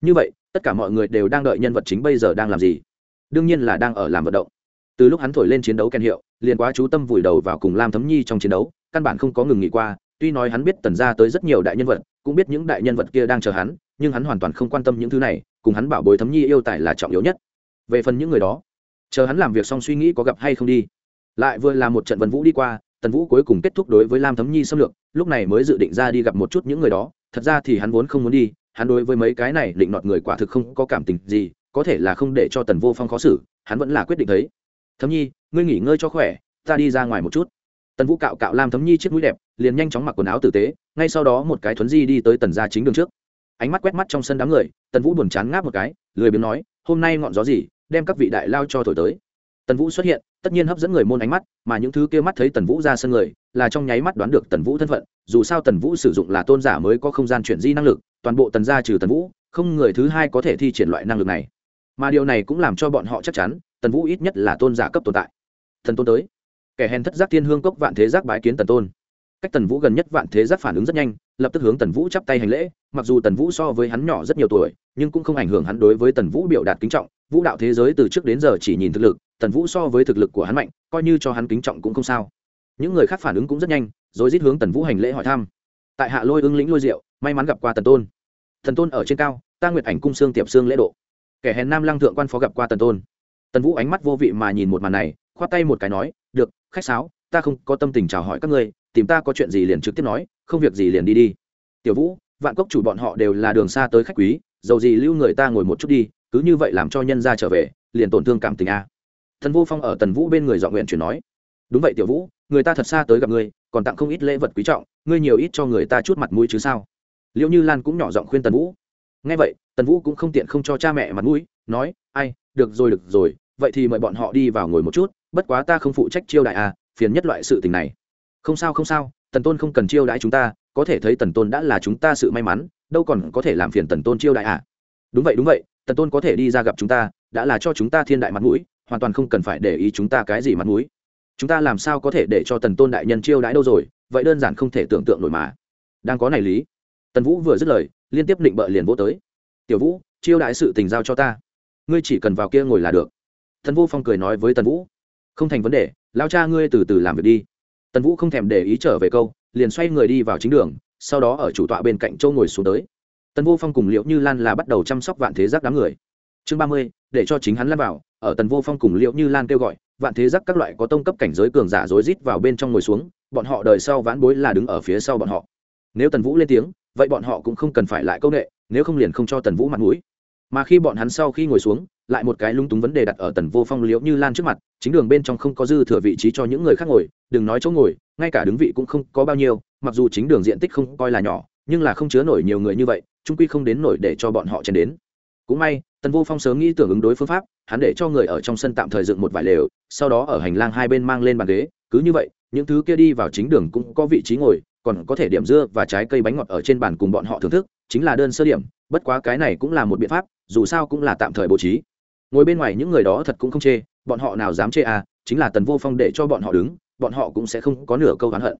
Như vậy, tất cả mọi người đều đang đợi nhân vật chính bây giờ đang làm gì? Đương nhiên là đang ở làm vận động. Từ lúc hắn thổi lên chiến đấu kèn hiệu, liền quá chú tâm vùi đầu vào cùng lam thấm nhi trong chiến đấu, căn bản không có ngừng nghỉ qua, tuy nói hắn biết tần gia tới rất nhiều đại nhân vật, cũng biết những đại nhân vật kia đang chờ hắn, nhưng hắn hoàn toàn không quan tâm những thứ này, cùng hắn bảo bối thấm nhi yêu tài là trọng yếu nhất về phần những người đó, chờ hắn làm việc xong suy nghĩ có gặp hay không đi. Lại vừa là một trận vần vũ đi qua, tần vũ cuối cùng kết thúc đối với lam thấm nhi xâm lược, lúc này mới dự định ra đi gặp một chút những người đó. Thật ra thì hắn vốn không muốn đi, hắn đối với mấy cái này định nọt người quả thực không có cảm tình gì, có thể là không để cho tần vô phong khó xử, hắn vẫn là quyết định thấy. Thấm nhi, ngươi nghỉ ngơi cho khỏe, ta đi ra ngoài một chút. Tần vũ cạo cạo lam thấm nhi chiếc mũi đẹp, liền nhanh chóng mặc quần áo tử tế, ngay sau đó một cái thuấn di đi tới tần ra chính đường trước. Ánh mắt quét mắt trong sân đám người, tần vũ buồn chán ngáp một cái, lười biếng nói, hôm nay ngọn gió gì đem các vị đại lao cho thổi tới. Tần vũ xuất hiện, tất nhiên hấp dẫn người môn ánh mắt, mà những thứ kia mắt thấy tần vũ ra sân người, là trong nháy mắt đoán được tần vũ thân phận, dù sao tần vũ sử dụng là tôn giả mới có không gian chuyển di năng lực, toàn bộ tần gia trừ tần vũ, không người thứ hai có thể thi triển loại năng lực này. Mà điều này cũng làm cho bọn họ chắc chắn, tần vũ ít nhất là tôn giả cấp tồn tại. Thần tôn tới. Kẻ hèn thất giác thiên hương cốc vạn thế giác bái kiến tần tôn cách tần vũ gần nhất vạn thế giác phản ứng rất nhanh, lập tức hướng tần vũ chắp tay hành lễ, mặc dù tần vũ so với hắn nhỏ rất nhiều tuổi, nhưng cũng không ảnh hưởng hắn đối với tần vũ biểu đạt kính trọng, vũ đạo thế giới từ trước đến giờ chỉ nhìn thực lực, tần vũ so với thực lực của hắn mạnh, coi như cho hắn kính trọng cũng không sao. Những người khác phản ứng cũng rất nhanh, rồi rít hướng tần vũ hành lễ hỏi thăm. Tại hạ lôi ưng lĩnh lôi diệu, may mắn gặp qua tần tôn. Thần tôn ở trên cao, ta nguyệt ảnh cung xương tiệp xương lễ độ. Kẻ hèn nam lăng thượng quan phó gặp qua tần tôn. Tần vũ ánh mắt vô vị mà nhìn một màn này, khoát tay một cái nói, được, khách sáo, ta không có tâm tình chào hỏi các ngươi tìm ta có chuyện gì liền trực tiếp nói, không việc gì liền đi đi. Tiểu vũ, vạn cốc chủ bọn họ đều là đường xa tới khách quý, dầu gì lưu người ta ngồi một chút đi, cứ như vậy làm cho nhân ra trở về, liền tổn thương cảm tình a. Thần vô phong ở tần vũ bên người dọn nguyện chuyển nói, đúng vậy tiểu vũ, người ta thật xa tới gặp ngươi, còn tặng không ít lễ vật quý trọng, ngươi nhiều ít cho người ta chút mặt mũi chứ sao? Liệu như lan cũng nhỏ giọng khuyên tần vũ. Ngay vậy, tần vũ cũng không tiện không cho cha mẹ mặt mũi, nói, ai, được rồi được rồi, vậy thì mời bọn họ đi vào ngồi một chút, bất quá ta không phụ trách chiêu đại à phiền nhất loại sự tình này không sao không sao, tần tôn không cần chiêu đãi chúng ta, có thể thấy tần tôn đã là chúng ta sự may mắn, đâu còn có thể làm phiền tần tôn chiêu đại à? Đúng vậy đúng vậy, tần tôn có thể đi ra gặp chúng ta, đã là cho chúng ta thiên đại mặt mũi, hoàn toàn không cần phải để ý chúng ta cái gì mặt mũi. Chúng ta làm sao có thể để cho tần tôn đại nhân chiêu đãi đâu rồi, vậy đơn giản không thể tưởng tượng nổi mà. Đang có này lý, tần vũ vừa dứt lời, liên tiếp định bợ liền vô tới. Tiểu vũ, chiêu đãi sự tình giao cho ta. Ngươi chỉ cần vào kia ngồi là được. Tần vô phong cười nói với tần vũ, không thành vấn đề, lao cha ngươi từ từ làm việc đi tần vũ không thèm để ý trở về câu, liền xoay người đi vào chính đường, sau đó ở chủ tọa bên cạnh châu ngồi xuống tới. Tần vô phong cùng liễu như lan là bắt đầu chăm sóc vạn thế giác đám người. Chương ba mươi, để cho chính hắn lan vào, ở tần vô phong cùng liễu như lan kêu gọi, vạn thế giác các loại có tông cấp cảnh giới cường giả rối rít vào bên trong ngồi xuống, bọn họ đời sau vãn bối là đứng ở phía sau bọn họ. Nếu tần vũ lên tiếng, vậy bọn họ cũng không cần phải lại câu nệ, nếu không liền không cho tần vũ mặt mũi. Mà khi bọn hắn sau khi ngồi xuống lại một cái lung túng vấn đề đặt ở tần vô phong liễu như lan trước mặt, chính đường bên trong không có dư thừa vị trí cho những người khác ngồi, đừng nói chỗ ngồi, ngay cả đứng vị cũng không có bao nhiêu, mặc dù chính đường diện tích không coi là nhỏ, nhưng là không chứa nổi nhiều người như vậy, trung quy không đến nổi để cho bọn họ chen đến. Cũng may, tần vô phong sớm nghĩ tưởng ứng đối phương pháp, hắn để cho người ở trong sân tạm thời dựng một vài lều, sau đó ở hành lang hai bên mang lên bàn ghế, cứ như vậy, những thứ kia đi vào chính đường cũng có vị trí ngồi, còn có thể điểm dưa và trái cây bánh ngọt ở trên bàn cùng bọn họ thưởng thức, chính là đơn sơ điểm, bất quá cái này cũng là một biện pháp, dù sao cũng là tạm thời bố trí ngồi bên ngoài những người đó thật cũng không chê, bọn họ nào dám chê à chính là tần vô phong để cho bọn họ đứng, bọn họ cũng sẽ không có nửa câu oán hận.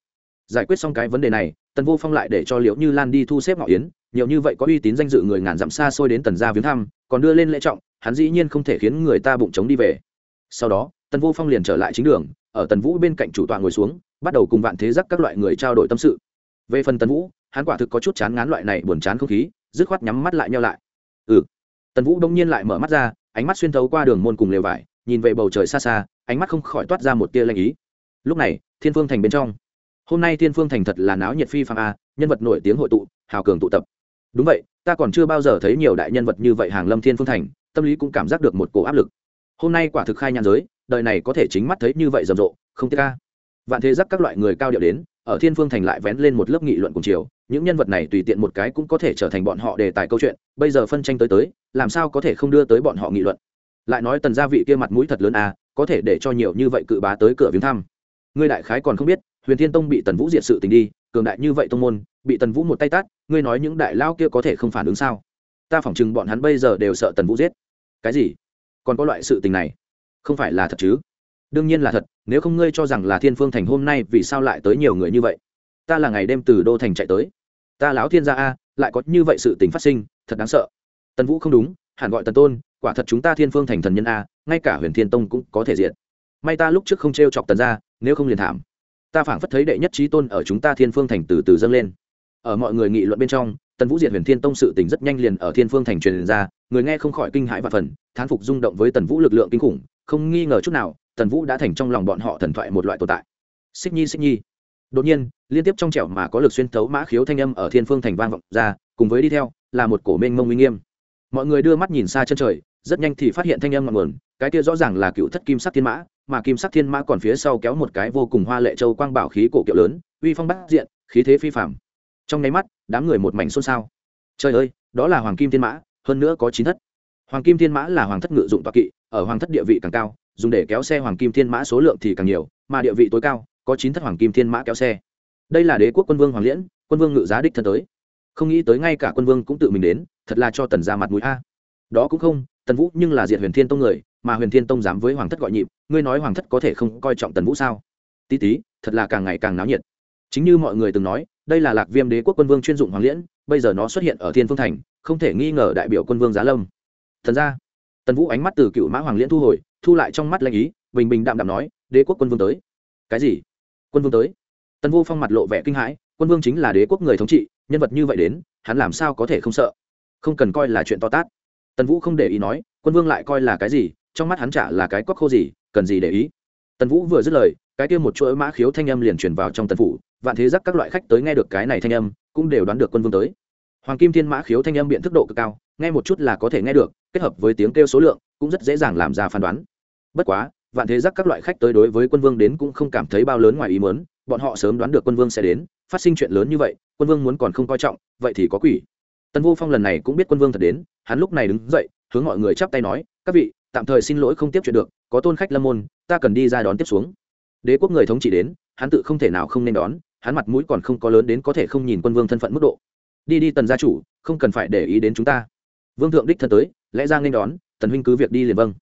Giải quyết xong cái vấn đề này, tần vô phong lại để cho liễu như lan đi thu xếp ngọ yến, nhiều như vậy có uy tín danh dự người ngàn dặm xa xôi đến tần gia viếng thăm, còn đưa lên lễ trọng, hắn dĩ nhiên không thể khiến người ta bụng trống đi về. Sau đó, tần vô phong liền trở lại chính đường, ở tần vũ bên cạnh chủ tọa ngồi xuống, bắt đầu cùng vạn thế giác các loại người trao đổi tâm sự. Về phần tần vũ, hắn quả thực có chút chán ngán loại này buồn chán không khí, dứt khoát nhắm mắt lại nhau lại. Ừ. Tần vũ đông nhiên lại mở mắt ra ánh mắt xuyên thấu qua đường môn cùng lều vải, nhìn về bầu trời xa xa, ánh mắt không khỏi toát ra một tia lanh ý. Lúc này, thiên phương thành bên trong. Hôm nay thiên phương thành thật là náo nhiệt phi phạm a, nhân vật nổi tiếng hội tụ, hào cường tụ tập. Đúng vậy, ta còn chưa bao giờ thấy nhiều đại nhân vật như vậy hàng lâm thiên phương thành, tâm lý cũng cảm giác được một cổ áp lực. Hôm nay quả thực khai nhàn giới, đời này có thể chính mắt thấy như vậy rầm rộ, không tiết ca vạn thế giác các loại người cao điệu đến, ở thiên phương thành lại vén lên một lớp nghị luận cùng chiều những nhân vật này tùy tiện một cái cũng có thể trở thành bọn họ đề tài câu chuyện, bây giờ phân tranh tới tới, làm sao có thể không đưa tới bọn họ nghị luận? Lại nói tần gia vị kia mặt mũi thật lớn à có thể để cho nhiều như vậy cự bá tới cửa viếng thăm. Ngươi đại khái còn không biết, huyền thiên tông bị tần vũ diệt sự tình đi, cường đại như vậy tông môn, bị tần vũ một tay tát, ngươi nói những đại lao kia có thể không phản ứng sao? Ta phỏng chừng bọn hắn bây giờ đều sợ tần vũ giết. Cái gì? Còn có loại sự tình này? Không phải là thật chứ? Đương nhiên là thật, nếu không ngươi cho rằng là thiên phương thành hôm nay vì sao lại tới nhiều người như vậy? Ta là ngày đêm từ đô thành chạy tới. Ta lão thiên gia a, lại có như vậy sự tình phát sinh, thật đáng sợ. Tần vũ không đúng, hẳn gọi tần tôn, quả thật chúng ta thiên phương thành thần nhân a, ngay cả huyền thiên tông cũng có thể diện may ta lúc trước không t r e o chọc tần ra nếu không liền thảm. Ta phảng phất thấy đệ nhất trí tôn ở chúng ta thiên phương thành từ từ dâng lên. Ở mọi người nghị luận bên trong, tần vũ diệt huyền thiên tông sự tình rất nhanh liền ở thiên phương thành truyền ra, người nghe không khỏi kinh hãi và phần thán phục rung động với tần vũ lực lượng kinh khủng, không nghi ngờ chút nào, tần vũ đã thành trong lòng bọn họ thần thoại một loại tồn tại. Xích nhi xích nhi đột nhiên, liên tiếp trong trẻo mà có lực xuyên thấu mã khiếu thanh âm ở thiên phương thành vang vọng ra, cùng với đi theo, là một cổ mênh mông uy nghiêm. Mọi người đưa mắt nhìn xa chân trời, rất nhanh thì phát hiện thanh âm ngọn nguồn, cái kia rõ ràng là cựu thất kim sắc thiên mã, mà kim sắc thiên mã còn phía sau kéo một cái vô cùng hoa lệ châu quang bảo khí cổ kiệu lớn, uy phong bát diện, khí thế phi phạm trong nháy mắt, đám người một mảnh xôn xao. Trời ơi, đó là hoàng kim thiên mã, hơn nữa có chín thất. Hoàng kim thiên mã là hoàng thất ngự dụng toa kỵ, ở hoàng thất địa vị càng cao, dùng để kéo xe hoàng kim thiên mã số lượng thì càng nhiều, mà địa vị tối cao có chín thất hoàng kim thiên mã kéo xe. Đây là đế quốc quân vương hoàng liễn, quân vương ngự giá đích thân tới. Không nghĩ tới ngay cả quân vương cũng tự mình đến, thật là cho tần ra mặt mũi a. Đó cũng không, tần vũ nhưng là diệt huyền thiên tông người, mà huyền thiên tông dám với hoàng thất gọi nhịp, ngươi nói hoàng thất có thể không coi trọng tần vũ sao? Tí tí, thật là càng ngày càng náo nhiệt. Chính như mọi người từng nói, đây là lạc viêm đế quốc quân vương chuyên dụng hoàng liễn, bây giờ nó xuất hiện ở thiên phương thành, không thể nghi ngờ đại biểu quân vương giá lâm. Thần ra tần vũ ánh mắt từ cựu mã hoàng liễn thu hồi, thu lại trong mắt lãnh ý, bình bình đạm đạm nói, đế quốc quân vương tới. Cái gì? Quân vương tới. Tần vô phong mặt lộ vẻ kinh hãi, quân vương chính là đế quốc người thống trị, nhân vật như vậy đến, hắn làm sao có thể không sợ? Không cần coi là chuyện to tát. Tần vũ không để ý nói, quân vương lại coi là cái gì, trong mắt hắn chả là cái cóc khô gì, cần gì để ý. Tần vũ vừa dứt lời, cái kia một chuỗi mã khiếu thanh âm liền truyền vào trong tần phủ, vạn thế giác các loại khách tới nghe được cái này thanh âm, cũng đều đoán được quân vương tới. Hoàng kim thiên mã khiếu thanh âm biện thức độ cực cao, nghe một chút là có thể nghe được, kết hợp với tiếng kêu số lượng, cũng rất dễ dàng làm ra phán đoán. Bất quá vạn thế giác các loại khách tới đối với quân vương đến cũng không cảm thấy bao lớn ngoài ý muốn, bọn họ sớm đoán được quân vương sẽ đến, phát sinh chuyện lớn như vậy, quân vương muốn còn không coi trọng, vậy thì có quỷ. Tần vô phong lần này cũng biết quân vương thật đến, hắn lúc này đứng dậy, hướng mọi người chắp tay nói, các vị, tạm thời xin lỗi không tiếp chuyện được, có tôn khách lâm môn, ta cần đi ra đón tiếp xuống. Đế quốc người thống trị đến, hắn tự không thể nào không nên đón, hắn mặt mũi còn không có lớn đến có thể không nhìn quân vương thân phận mức độ. Đi đi tần gia chủ, không cần phải để ý đến chúng ta. Vương thượng đích thân tới, lẽ ra nên đón, tần huynh cứ việc đi liền vâng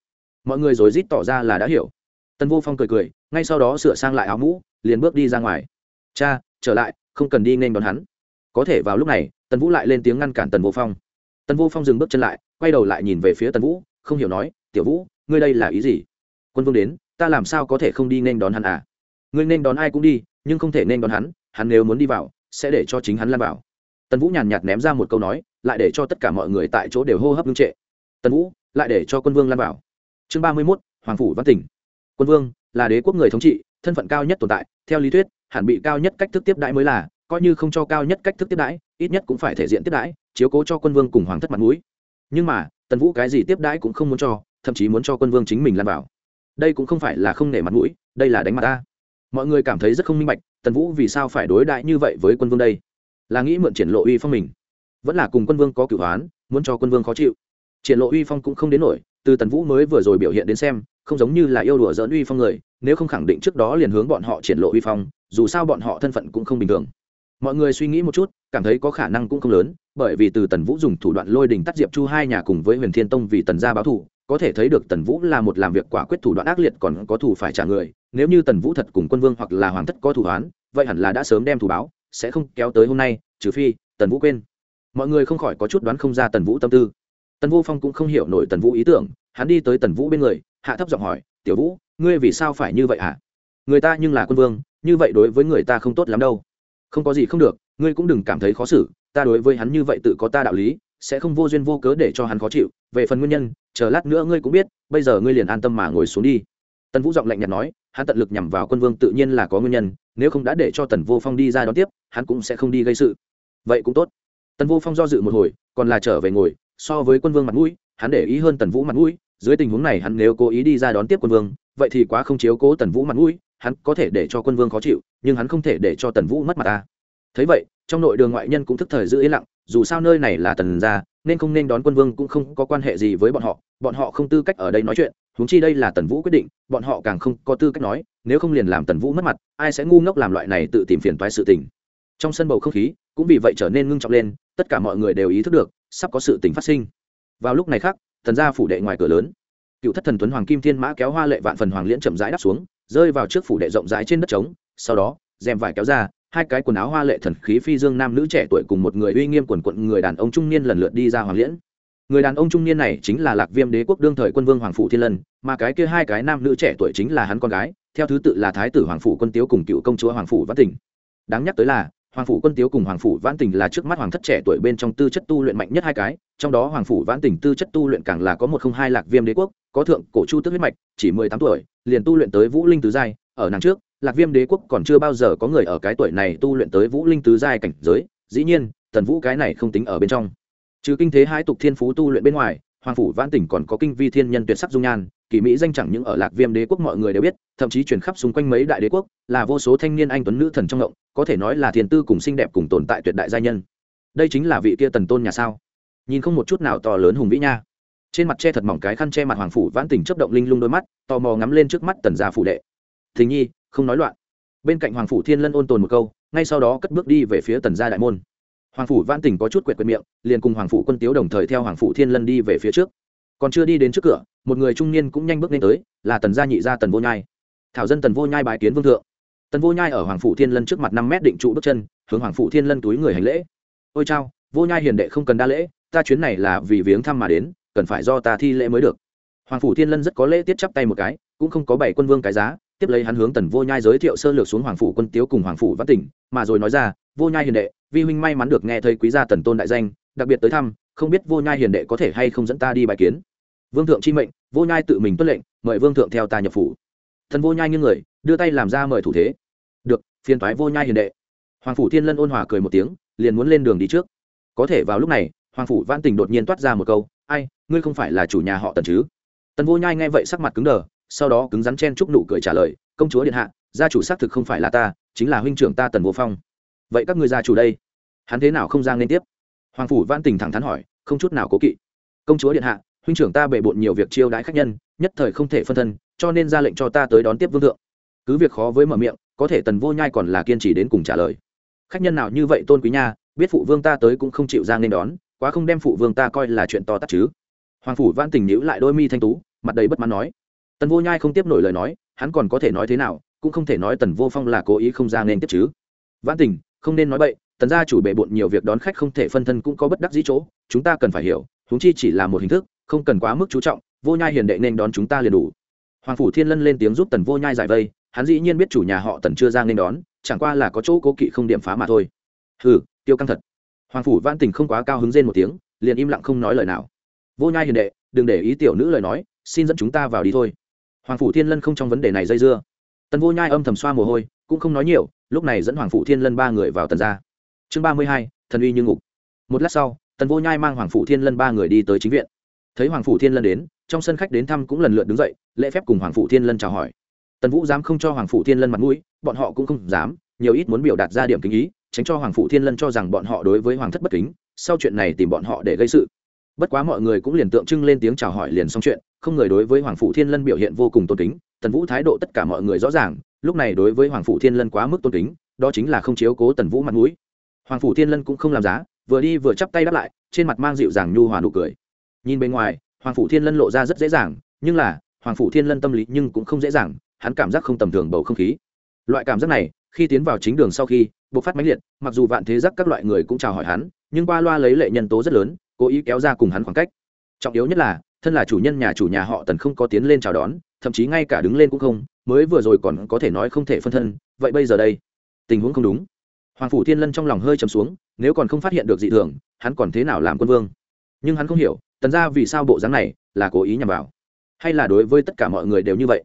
mọi người rồi rít tỏ ra là đã hiểu. Tần vô phong cười cười, ngay sau đó sửa sang lại áo mũ, liền bước đi ra ngoài. Cha, trở lại, không cần đi nên đón hắn. Có thể vào lúc này, tần vũ lại lên tiếng ngăn cản tần vô phong. Tần vô phong dừng bước chân lại, quay đầu lại nhìn về phía tần vũ, không hiểu nói, tiểu vũ, ngươi đây là ý gì? Quân vương đến, ta làm sao có thể không đi nên đón hắn à? Ngươi nên đón ai cũng đi, nhưng không thể nên đón hắn hắn nếu muốn đi vào, sẽ để cho chính hắn lan vào. Tần vũ nhàn nhạt ném ra một câu nói, lại để cho tất cả mọi người tại chỗ đều hô hấp ngưng trệ. Tần vũ, lại để cho quân vương lan vào chương ba mươi mốt, hoàng phủ văn tỉnh. Quân vương, là đế quốc người thống trị, thân phận cao nhất tồn tại, theo lý thuyết, hẳn bị cao nhất cách thức tiếp đãi mới là, coi như không cho cao nhất cách thức tiếp đãi, ít nhất cũng phải thể diện tiếp đãi, chiếu cố cho quân vương cùng hoàng thất mặt mũi. Nhưng mà, tần vũ cái gì tiếp đãi cũng không muốn cho, thậm chí muốn cho quân vương chính mình lan vào. Đây cũng không phải là không nể mặt mũi, đây là đánh mặt ta. Mọi người cảm thấy rất không minh bạch, tần vũ vì sao phải đối đại như vậy với quân vương đây? Là nghĩ mượn triển lộ uy phong mình. Vẫn là cùng quân vương có cửu hoán, muốn cho quân vương khó chịu. Triển lộ uy phong cũng không đến nổi từ tần vũ mới vừa rồi biểu hiện đến xem không giống như là yêu đùa dỡn uy phong người nếu không khẳng định trước đó liền hướng bọn họ triển lộ uy phong dù sao bọn họ thân phận cũng không bình thường. Mọi người suy nghĩ một chút cảm thấy có khả năng cũng không lớn bởi vì từ tần vũ dùng thủ đoạn lôi đình tắt diệp chu hai nhà cùng với huyền thiên tông vì tần gia báo thù, có thể thấy được tần vũ là một làm việc quả quyết thủ đoạn ác liệt còn có thủ phải trả người nếu như tần vũ thật cùng quân vương hoặc là hoàng thất có thủ án vậy hẳn là đã sớm đem thủ báo sẽ không kéo tới hôm nay trừ phi tần vũ quên. Mọi người không khỏi có chút đoán không ra tần vũ tâm tư tần vô phong cũng không hiểu nổi tần vũ ý tưởng, hắn đi tới tần vũ bên người, hạ thấp giọng hỏi, tiểu vũ, ngươi vì sao phải như vậy hả? Người ta nhưng là quân vương, như vậy đối với người ta không tốt lắm đâu. Không có gì không được, ngươi cũng đừng cảm thấy khó xử, ta đối với hắn như vậy tự có ta đạo lý, sẽ không vô duyên vô cớ để cho hắn khó chịu. Về phần nguyên nhân, chờ lát nữa ngươi cũng biết, bây giờ ngươi liền an tâm mà ngồi xuống đi. Tần vũ giọng lạnh nhạt nói, hắn tận lực nhằm vào quân vương tự nhiên là có nguyên nhân, nếu không đã để cho tần vô phong đi ra đón tiếp, hắn cũng sẽ không đi gây sự. Vậy cũng tốt. Tần vô phong do dự một hồi, còn là trở về ngồi so với quân vương mặt mũi, hắn để ý hơn tần vũ mặt mũi, dưới tình huống này hắn nếu cố ý đi ra đón tiếp quân vương, vậy thì quá không chiếu cố tần vũ mặt mũi, hắn có thể để cho quân vương khó chịu, nhưng hắn không thể để cho tần vũ mất mặt ta. Thấy vậy, trong nội đường ngoại nhân cũng thức thời giữ yên lặng, dù sao nơi này là tần gia, nên không nên đón quân vương cũng không có quan hệ gì với bọn họ bọn họ không tư cách ở đây nói chuyện, huống chi đây là tần vũ quyết định, bọn họ càng không có tư cách nói, nếu không liền làm tần vũ mất mặt, ai sẽ ngu ngốc làm loại này tự tìm phiền toái sự tình. Trong sân bầu không khí, cũng vì vậy trở nên ngưng trọng lên, tất cả mọi người đều ý thức được sắp có sự tình phát sinh. Vào lúc này khác, thần gia phủ đệ ngoài cửa lớn. Cựu thất thần tuấn hoàng kim thiên mã kéo hoa lệ vạn phần hoàng liễn chậm rãi đáp xuống, rơi vào trước phủ đệ rộng rãi trên đất trống, sau đó, rèm vải kéo ra, hai cái quần áo hoa lệ thần khí phi dương nam nữ trẻ tuổi cùng một người uy nghiêm quần quận người đàn ông trung niên lần lượt đi ra hoàng liễn. Người đàn ông trung niên này chính là lạc viêm đế quốc đương thời quân vương hoàng phủ thiên lân, mà cái kia hai cái nam nữ trẻ tuổi chính là hắn con gái, theo thứ tự là thái tử hoàng phủ quân tiếu cùng cựu công chúa hoàng phủ văn tỉnh đáng nhắc tới là hoàng phủ quân tiếu cùng hoàng phủ vãn tình là trước mắt hoàng thất trẻ tuổi bên trong tư chất tu luyện mạnh nhất hai cái, trong đó hoàng phủ vãn tình tư chất tu luyện càng là có một không hai lạc viêm đế quốc, có thượng cổ chu tức huyết mạch, chỉ mười tám tuổi, liền tu luyện tới vũ linh tứ giai, ở nàng trước, lạc viêm đế quốc còn chưa bao giờ có người ở cái tuổi này tu luyện tới vũ linh tứ giai cảnh giới, dĩ nhiên, tần vũ cái này không tính ở bên trong. Trừ kinh thế hai tục thiên phú tu luyện bên ngoài, hoàng phủ vãn tỉnh còn có kinh vi thiên nhân tuyệt sắc dung nhan kỳ mỹ danh chẳng những ở lạc viêm đế quốc mọi người đều biết, thậm chí chuyển khắp xung quanh mấy đại đế quốc, là vô số thanh niên anh tuấn nữ thần trong động có thể nói là thiền tư cùng xinh đẹp cùng tồn tại tuyệt đại gia nhân. Đây chính là vị kia tần tôn nhà sao? Nhìn không một chút nào to lớn hùng vĩ nha. Trên mặt che thật mỏng cái khăn che mặt hoàng phủ vãn tỉnh chấp động linh lung đôi mắt, tò mò ngắm lên trước mắt tần gia phủ đệ. Thình nhi, không nói loạn. Bên cạnh hoàng phủ thiên lân ôn tồn một câu, ngay sau đó cất bước đi về phía tần gia đại môn. Hoàng phủ vãn tỉnh có chút quệt quệt miệng, liền cùng hoàng phủ quân tiếu đồng thời theo hoàng phủ thiên lân đi về phía trước còn chưa đi đến trước cửa, một người trung niên cũng nhanh bước lên tới, là tần gia nhị gia tần vô nhai. Thảo dân tần vô nhai bài kiến vương thượng. Tần vô nhai ở hoàng phủ thiên lân trước mặt năm mét định trụ bước chân, hướng hoàng phủ thiên lân túi người hành lễ. Ôi chao, vô nhai hiền đệ không cần đa lễ, ta chuyến này là vì viếng thăm mà đến, cần phải do ta thi lễ mới được. Hoàng phủ thiên lân rất có lễ tiết chắp tay một cái, cũng không có bảy quân vương cái giá, tiếp lấy hắn hướng tần vô nhai giới thiệu sơ lược xuống hoàng phủ quân tiếu cùng hoàng phủ văn tỉnh, mà rồi nói ra, vô nhai hiền đệ, vi huynh may mắn được nghe thấy quý gia tần tôn đại danh, đặc biệt tới thăm không biết vô nhai hiền đệ có thể hay không dẫn ta đi bài kiến. Vương thượng chi mệnh, vô nhai tự mình tuân lệnh, mời vương thượng theo ta nhập phủ. Thần vô nhai như người, đưa tay làm ra mời thủ thế. Được, phiền toái vô nhai hiền đệ. Hoàng phủ thiên lân ôn hòa cười một tiếng, liền muốn lên đường đi trước. Có thể vào lúc này, hoàng phủ văn tình đột nhiên toát ra một câu, ai, ngươi không phải là chủ nhà họ tần chứ? Tần vô nhai nghe vậy sắc mặt cứng đờ, sau đó cứng rắn chen chúc nụ cười trả lời, công chúa điện hạ, gia chủ xác thực không phải là ta, chính là huynh trưởng ta tần vô phong. Vậy các ngươi gia chủ đây, hắn thế nào không ra nên tiếp? Hoàng phủ văn tình thẳng thắn hỏi, không chút nào cố kỵ. Công chúa điện hạ, huynh trưởng ta bề bộn nhiều việc chiêu đãi khách nhân, nhất thời không thể phân thân, cho nên ra lệnh cho ta tới đón tiếp vương thượng. Cứ việc khó với mở miệng, có thể tần vô nhai còn là kiên trì đến cùng trả lời. Khách nhân nào như vậy tôn quý nha, biết phụ vương ta tới cũng không chịu ra nên đón, quá không đem phụ vương ta coi là chuyện to tát chứ. Hoàng phủ văn tình nhữ lại đôi mi thanh tú, mặt đầy bất mãn nói. Tần vô nhai không tiếp nổi lời nói, hắn còn có thể nói thế nào, cũng không thể nói tần vô phong là cố ý không ra nên tiếp chứ. Văn tình, không nên nói bậy tần gia chủ bề bộn nhiều việc đón khách không thể phân thân cũng có bất đắc dĩ chỗ, chúng ta cần phải hiểu, huống chi chỉ là một hình thức, không cần quá mức chú trọng, vô nhai hiền đệ nên đón chúng ta liền đủ. Hoàng phủ thiên lân lên tiếng giúp tần vô nhai giải vây, hắn dĩ nhiên biết chủ nhà họ tần chưa ra nên đón, chẳng qua là có chỗ cố kỵ không điểm phá mà thôi. Hừ, tiêu căng thật. Hoàng phủ Van tình không quá cao hứng rên một tiếng, liền im lặng không nói lời nào. Vô nhai hiền đệ, đừng để ý tiểu nữ lời nói, xin dẫn chúng ta vào đi thôi. Hoàng phủ thiên lân không trong vấn đề này dây dưa. Tần vô nhai âm thầm xoa mồ hôi, cũng không nói nhiều, lúc này dẫn hoàng phủ thiên lân ba người vào tần ra chương ba mươi hai, thần uy như ngục. Một lát sau, tần vô nhai mang hoàng phủ thiên lân ba người đi tới chính viện. Thấy hoàng phủ thiên lân đến, trong sân khách đến thăm cũng lần lượt đứng dậy, lễ phép cùng hoàng phủ thiên lân chào hỏi. Tần vũ dám không cho hoàng phủ thiên lân mặt mũi, bọn họ cũng không dám, nhiều ít muốn biểu đạt ra điểm kính ý, tránh cho hoàng phủ thiên lân cho rằng bọn họ đối với hoàng thất bất kính, sau chuyện này tìm bọn họ để gây sự. Bất quá mọi người cũng liền tượng trưng lên tiếng chào hỏi liền xong chuyện, không người đối với hoàng phủ thiên lân biểu hiện vô cùng tôn kính, tần vũ thái độ tất cả mọi người rõ ràng, lúc này đối với hoàng phủ thiên lân quá mức tôn kính, đó chính là không chiếu cố tần vũ mặt mũi hoàng phủ thiên lân cũng không làm giá, vừa đi vừa chắp tay đáp lại, trên mặt mang dịu dàng nhu hòa nụ cười. Nhìn bên ngoài, hoàng phủ thiên lân lộ ra rất dễ dàng, nhưng là, hoàng phủ thiên lân tâm lý nhưng cũng không dễ dàng, hắn cảm giác không tầm thường bầu không khí. Loại cảm giác này, khi tiến vào chính đường sau khi, bộc phát mãnh liệt, mặc dù vạn thế giác các loại người cũng chào hỏi hắn, nhưng qua loa lấy lệ nhân tố rất lớn, cố ý kéo ra cùng hắn khoảng cách. Trọng yếu nhất là, thân là chủ nhân nhà chủ nhà họ tần không có tiến lên chào đón, thậm chí ngay cả đứng lên cũng không, mới vừa rồi còn có thể nói không thể phân thân, vậy bây giờ đây, tình huống không đúng hoàng phủ thiên lân trong lòng hơi trầm xuống, nếu còn không phát hiện được dị thường, hắn còn thế nào làm quân vương? Nhưng hắn không hiểu, tần ra vì sao bộ dáng này là cố ý nhằm vào? Hay là đối với tất cả mọi người đều như vậy?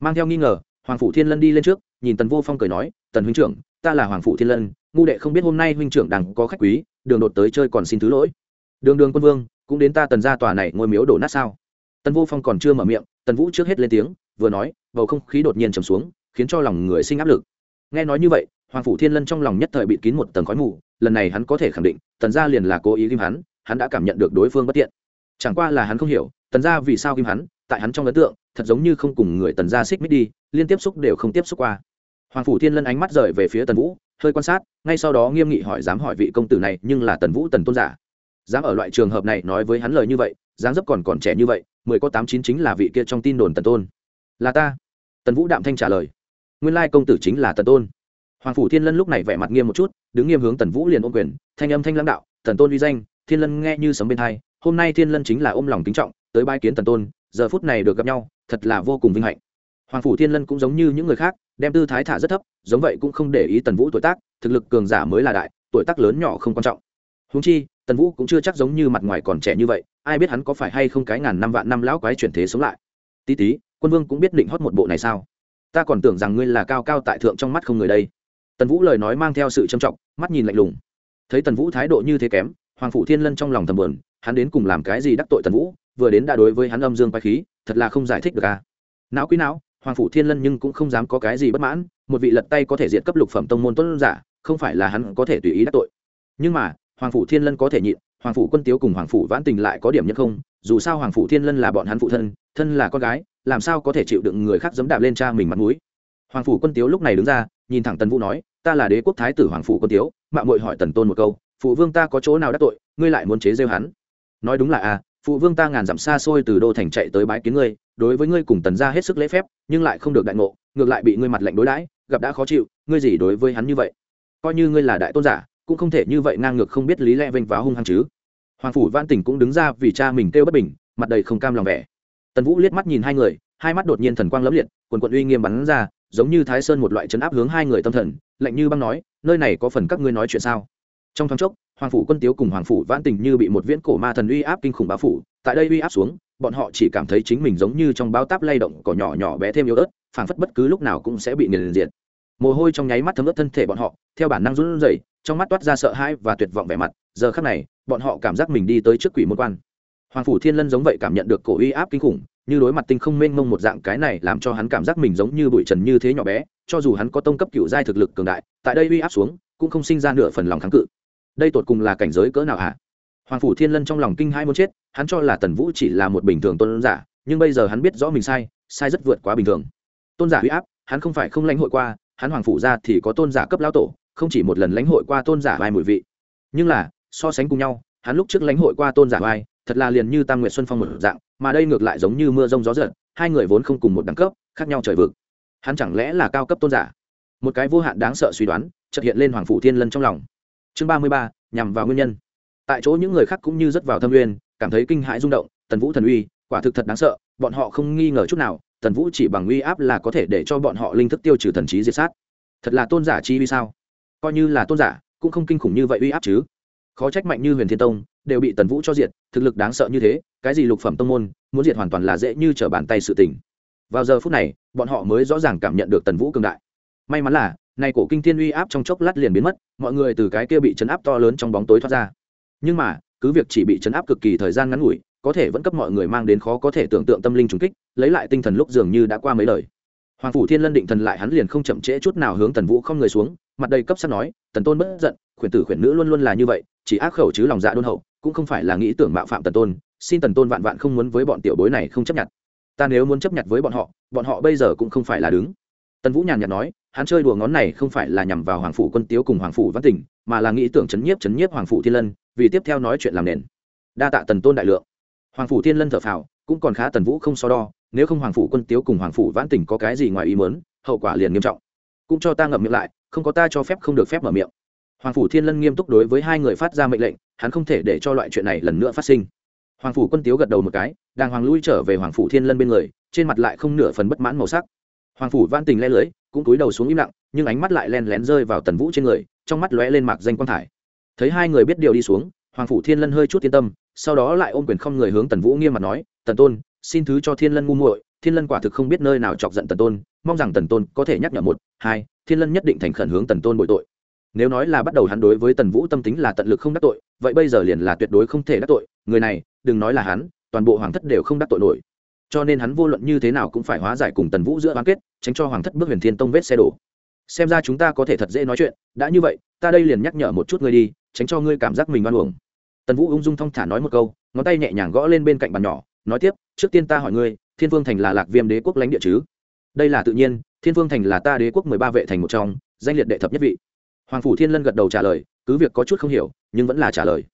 Mang theo nghi ngờ, hoàng phủ thiên lân đi lên trước, nhìn tần vô phong cười nói, tần huynh trưởng, ta là hoàng phủ thiên lân, ngu đệ không biết hôm nay huynh trưởng đang có khách quý, đường đột tới chơi còn xin thứ lỗi. Đường đường quân vương, cũng đến ta tần ra tòa này ngôi miếu đổ nát sao? Tần vô phong còn chưa mở miệng, tần vũ trước hết lên tiếng, vừa nói, bầu không khí đột nhiên trầm xuống, khiến cho lòng người sinh áp lực. Nghe nói như vậy hoàng phủ thiên lân trong lòng nhất thời bị kín một tầng khói mù, lần này hắn có thể khẳng định, tần gia liền là cố ý ghim hắn hắn đã cảm nhận được đối phương bất tiện. Chẳng qua là hắn không hiểu, tần gia vì sao ghim hắn, tại hắn trong ấn tượng, thật giống như không cùng người tần gia xích mít đi, liên tiếp xúc đều không tiếp xúc qua. Hoàng phủ thiên lân ánh mắt rời về phía tần vũ, hơi quan sát, ngay sau đó nghiêm nghị hỏi dám hỏi vị công tử này, nhưng là tần vũ tần tôn giả. Dám ở loại trường hợp này nói với hắn lời như vậy, dáng dấp còn còn trẻ như vậy, mười có tám chín chính là vị kia trong tin đồn tần tôn. Là ta. Tần vũ đạm thanh trả lời. Nguyên lai công tử chính là tần tôn hoàng phủ thiên lân lúc này vẻ mặt nghiêm một chút, đứng nghiêm hướng tần vũ liền ôm quyền, thanh âm thanh lãng đạo, tần tôn uy danh, thiên lân nghe như sấm bên thai hôm nay thiên lân chính là ôm lòng kính trọng, tới bái kiến tần tôn, giờ phút này được gặp nhau, thật là vô cùng vinh hạnh. Hoàng phủ thiên lân cũng giống như những người khác, đem tư thái thả rất thấp, giống vậy cũng không để ý tần vũ tuổi tác, thực lực cường giả mới là đại, tuổi tác lớn nhỏ không quan trọng. Húng chi, tần vũ cũng chưa chắc giống như mặt ngoài còn trẻ như vậy, ai biết hắn có phải hay không cái ngàn năm vạn năm lão quái chuyển thế sống lại. Tí tí, quân vương cũng biết định hót một bộ này sao? Ta còn tưởng rằng ngươi là cao cao tại thượng trong mắt không người đây tần vũ lời nói mang theo sự trầm trọng, mắt nhìn lạnh lùng. Thấy tần vũ thái độ như thế kém, hoàng phủ thiên lân trong lòng thầm buồn, hắn đến cùng làm cái gì đắc tội tần vũ, vừa đến đã đối với hắn âm dương quái khí, thật là không giải thích được à. Não quý não, hoàng phủ thiên lân nhưng cũng không dám có cái gì bất mãn, một vị lật tay có thể diện cấp lục phẩm tông môn tuấn giả, không phải là hắn có thể tùy ý đắc tội. Nhưng mà, hoàng phủ thiên lân có thể nhịn, hoàng phủ quân tiếu cùng hoàng phủ vãn tình lại có điểm nhất không, dù sao hoàng phủ thiên lân là bọn hắn phụ thân thân là con gái, làm sao có thể chịu đựng người khác dẫm đạp lên cha mình mặt mũi hoàng phủ quân tiếu lúc này đứng ra nhìn thẳng tần vũ nói ta là đế quốc thái tử hoàng phủ quân tiếu mạng mội hỏi tần tôn một câu phụ vương ta có chỗ nào đắc tội ngươi lại muốn chế rêu hắn? Nói đúng là à, phụ vương ta ngàn dặm xa xôi từ đô thành chạy tới bái kiến ngươi đối với ngươi cùng tần ra hết sức lễ phép nhưng lại không được đại ngộ ngược lại bị ngươi mặt lạnh đối đãi gặp đã khó chịu ngươi gì đối với hắn như vậy? Coi như ngươi là đại tôn giả cũng không thể như vậy ngang ngược không biết lý lẽ vênh váo hung hăng chứ. Hoàng phủ văn tỉnh cũng đứng ra vì cha mình kêu bất bình mặt đầy không cam lòng vẻ. Tần vũ liếc mắt nhìn hai người hai mắt đột nhiên thần quang lẫm liệt quần quận uy nghiêm bắn ra giống như thái sơn một loại chấn áp hướng hai người tâm thần, lạnh như băng nói, nơi này có phần các ngươi nói chuyện sao? Trong thoáng chốc, hoàng phủ quân tiếu cùng hoàng phủ vãn tình như bị một viễn cổ ma thần uy áp kinh khủng báo phủ, tại đây uy áp xuống, bọn họ chỉ cảm thấy chính mình giống như trong bao táp lay động, cỏ nhỏ nhỏ bé thêm yếu ớt, phảng phất bất cứ lúc nào cũng sẽ bị nghiền diệt. Mồ hôi trong nháy mắt thấm ướt thân thể bọn họ, theo bản năng run rẩy, trong mắt toát ra sợ hãi và tuyệt vọng vẻ mặt, giờ khắc này, bọn họ cảm giác mình đi tới trước quỷ môn quan. Hoàng phủ thiên lân giống vậy cảm nhận được cổ uy áp kinh khủng như đối mặt tinh không mênh mông một dạng cái này làm cho hắn cảm giác mình giống như bụi trần như thế nhỏ bé, cho dù hắn có tông cấp cựu giai thực lực cường đại, tại đây uy áp xuống, cũng không sinh ra nửa phần lòng kháng cự. Đây tột cùng là cảnh giới cỡ nào hả? Hoàng phủ thiên lân trong lòng kinh hai muốn chết, hắn cho là tần vũ chỉ là một bình thường tôn giả, nhưng bây giờ hắn biết rõ mình sai sai rất vượt quá bình thường. Tôn giả uy áp, hắn không phải không lãnh hội qua, hắn hoàng phủ ra thì có tôn giả cấp lão tổ, không chỉ một lần lãnh hội qua tôn giả vai mùi vị. Nhưng là, so sánh cùng nhau, hắn lúc trước lãnh hội qua tôn giả vai thật là liền như tam nguyệt xuân phong một dạng, mà đây ngược lại giống như mưa rông gió giật, hai người vốn không cùng một đẳng cấp, khác nhau trời vực. Hắn chẳng lẽ là cao cấp tôn giả? Một cái vô hạn đáng sợ suy đoán, chợt hiện lên hoàng phủ thiên lân trong lòng. Chương ba mươi ba, nhằm vào nguyên nhân. Tại chỗ những người khác cũng như rất vào thâm uyên cảm thấy kinh hãi rung động, tần vũ thần uy, quả thực thật đáng sợ, bọn họ không nghi ngờ chút nào, tần vũ chỉ bằng uy áp là có thể để cho bọn họ linh thức tiêu trừ thần trí diệt sát. Thật là tôn giả chi uy sao? Coi như là tôn giả, cũng không kinh khủng như vậy uy áp chứ. Khó trách mạnh như huyền thiên tông đều bị tần vũ cho diệt, thực lực đáng sợ như thế, cái gì lục phẩm tông môn, muốn diệt hoàn toàn là dễ như trở bàn tay sự tình. Vào giờ phút này, bọn họ mới rõ ràng cảm nhận được tần vũ cường đại. May mắn là, nay cổ kinh thiên uy áp trong chốc lát liền biến mất, mọi người từ cái kia bị chấn áp to lớn trong bóng tối thoát ra. Nhưng mà, cứ việc chỉ bị chấn áp cực kỳ thời gian ngắn ngủi, có thể vẫn cấp mọi người mang đến khó có thể tưởng tượng tâm linh trùng kích, lấy lại tinh thần lúc dường như đã qua mấy lời. Hoàng phủ thiên lân định thần lại hắn liền không chậm trễ chút nào hướng tần vũ không người xuống, mặt đầy cấp sắt nói, tần tôn bất giận, khuyển tử khuyển nữ luôn luôn là như vậy, chỉ ác khẩu chứ lòng dạ đôn hậu cũng không phải là nghĩ tưởng mạo phạm tần tôn, xin tần tôn vạn vạn không muốn với bọn tiểu bối này không chấp nhận. Ta nếu muốn chấp nhận với bọn họ bọn họ bây giờ cũng không phải là đứng. Tần vũ nhàn nhạt nói, hắn chơi đùa ngón này không phải là nhằm vào hoàng phủ quân tiếu cùng hoàng phủ văn tỉnh, mà là nghĩ tưởng chấn nhiếp chấn nhiếp hoàng phủ thiên lân, vì tiếp theo nói chuyện làm nền. Đa tạ tần tôn đại lượng. Hoàng phủ thiên lân thở phào, cũng còn khá tần vũ không so đo, nếu không hoàng phủ quân tiếu cùng hoàng phủ vãn tỉnh có cái gì ngoài ý mớn hậu quả liền nghiêm trọng. Cũng cho ta ngậm miệng lại, không có ta cho phép không được phép mở miệng hoàng phủ thiên lân nghiêm túc đối với hai người phát ra mệnh lệnh, hắn không thể để cho loại chuyện này lần nữa phát sinh. Hoàng phủ quân tiếu gật đầu một cái, đàng hoàng lui trở về hoàng phủ thiên lân bên người, trên mặt lại không nửa phần bất mãn màu sắc. Hoàng phủ văn tình le lưới, cũng cúi đầu xuống im lặng, nhưng ánh mắt lại len lén rơi vào tần vũ trên người, trong mắt lóe lên mạc danh quang thải. Thấy hai người biết điều đi xuống, hoàng phủ thiên lân hơi chút yên tâm, sau đó lại ôm quyền không người hướng tần vũ nghiêm mặt nói, tần tôn, xin thứ cho thiên lân ngu muội. Thiên lân quả thực không biết nơi nào chọc giận tần tôn, mong rằng tần tôn có thể nhắc nhở một, hai, thiên lân nhất định thành khẩn hướng tần tôn bội tội nếu nói là bắt đầu hắn đối với tần vũ tâm tính là tận lực không đắc tội, vậy bây giờ liền là tuyệt đối không thể đắc tội, người này, đừng nói là hắn, toàn bộ hoàng thất đều không đắc tội nổi. Cho nên hắn vô luận như thế nào cũng phải hóa giải cùng tần vũ giữa bán kết, tránh cho hoàng thất bước huyền thiên tông vết xe đổ. Xem ra chúng ta có thể thật dễ nói chuyện, đã như vậy, ta đây liền nhắc nhở một chút ngươi đi, tránh cho ngươi cảm giác mình oan uổng. Tần vũ ung dung thong thả nói một câu, ngón tay nhẹ nhàng gõ lên bên cạnh bàn nhỏ, nói tiếp, trước tiên ta hỏi ngươi, thiên vương thành là lạc viêm đế quốc lãnh địa chứ? Đây là tự nhiên, thiên vương thành là ta đế quốc mười ba vệ thành một trong, danh liệt đệ thập nhất vị hoàng phủ thiên lân gật đầu trả lời, cứ việc có chút không hiểu, nhưng vẫn là trả lời.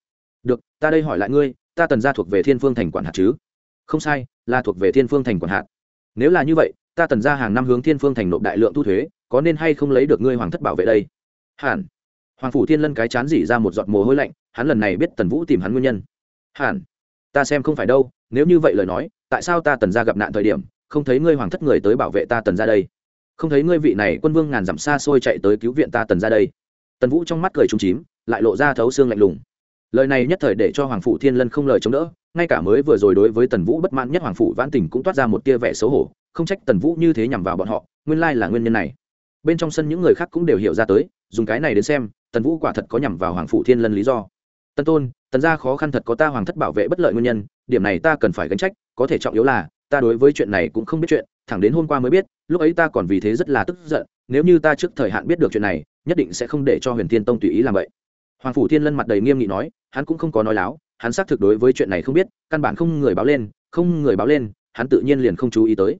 Được, ta đây hỏi lại ngươi, ta tần gia thuộc về thiên phương thành quản hạt chứ? Không sai, là thuộc về thiên phương thành quản hạt. Nếu là như vậy, ta tần gia hàng năm hướng thiên phương thành nộp đại lượng thu thuế, có nên hay không lấy được ngươi hoàng thất bảo vệ đây? Hẳn. Hoàng phủ thiên lân cái chán dỉ ra một giọt mồ hôi lạnh, hắn lần này biết tần vũ tìm hắn nguyên nhân. Hẳn. Ta xem không phải đâu, nếu như vậy lời nói, tại sao ta tần gia gặp nạn thời điểm, không thấy ngươi hoàng thất người tới bảo vệ ta tần ra đây? Không thấy ngươi vị này quân vương ngàn dặm xa xôi chạy tới cứu viện ta tần ra đây? Tần vũ trong mắt cười trúng chím, lại lộ ra thấu xương lạnh lùng. Lời này nhất thời để cho hoàng phụ thiên lân không lời chống đỡ, ngay cả mới vừa rồi đối với tần vũ bất mãn nhất hoàng phụ vãn tình cũng toát ra một tia vẻ xấu hổ, không trách tần vũ như thế nhằm vào bọn họ, nguyên lai là nguyên nhân này. Bên trong sân những người khác cũng đều hiểu ra tới, dùng cái này đến xem, tần vũ quả thật có nhằm vào hoàng phụ thiên lân lý do. Tân tôn, tần gia khó khăn thật có ta hoàng thất bảo vệ bất lợi nguyên nhân, điểm này ta cần phải gánh trách, có thể trọng yếu là, ta đối với chuyện này cũng không biết chuyện, thẳng đến hôm qua mới biết, lúc ấy ta còn vì thế rất là tức giận, nếu như ta trước thời hạn biết được chuyện này nhất định sẽ không để cho huyền thiên tông tùy ý làm vậy. Hoàng phủ thiên lân mặt đầy nghiêm nghị nói, hắn cũng không có nói láo, hắn xác thực đối với chuyện này không biết, căn bản không người báo lên, không người báo lên, hắn tự nhiên liền không chú ý tới.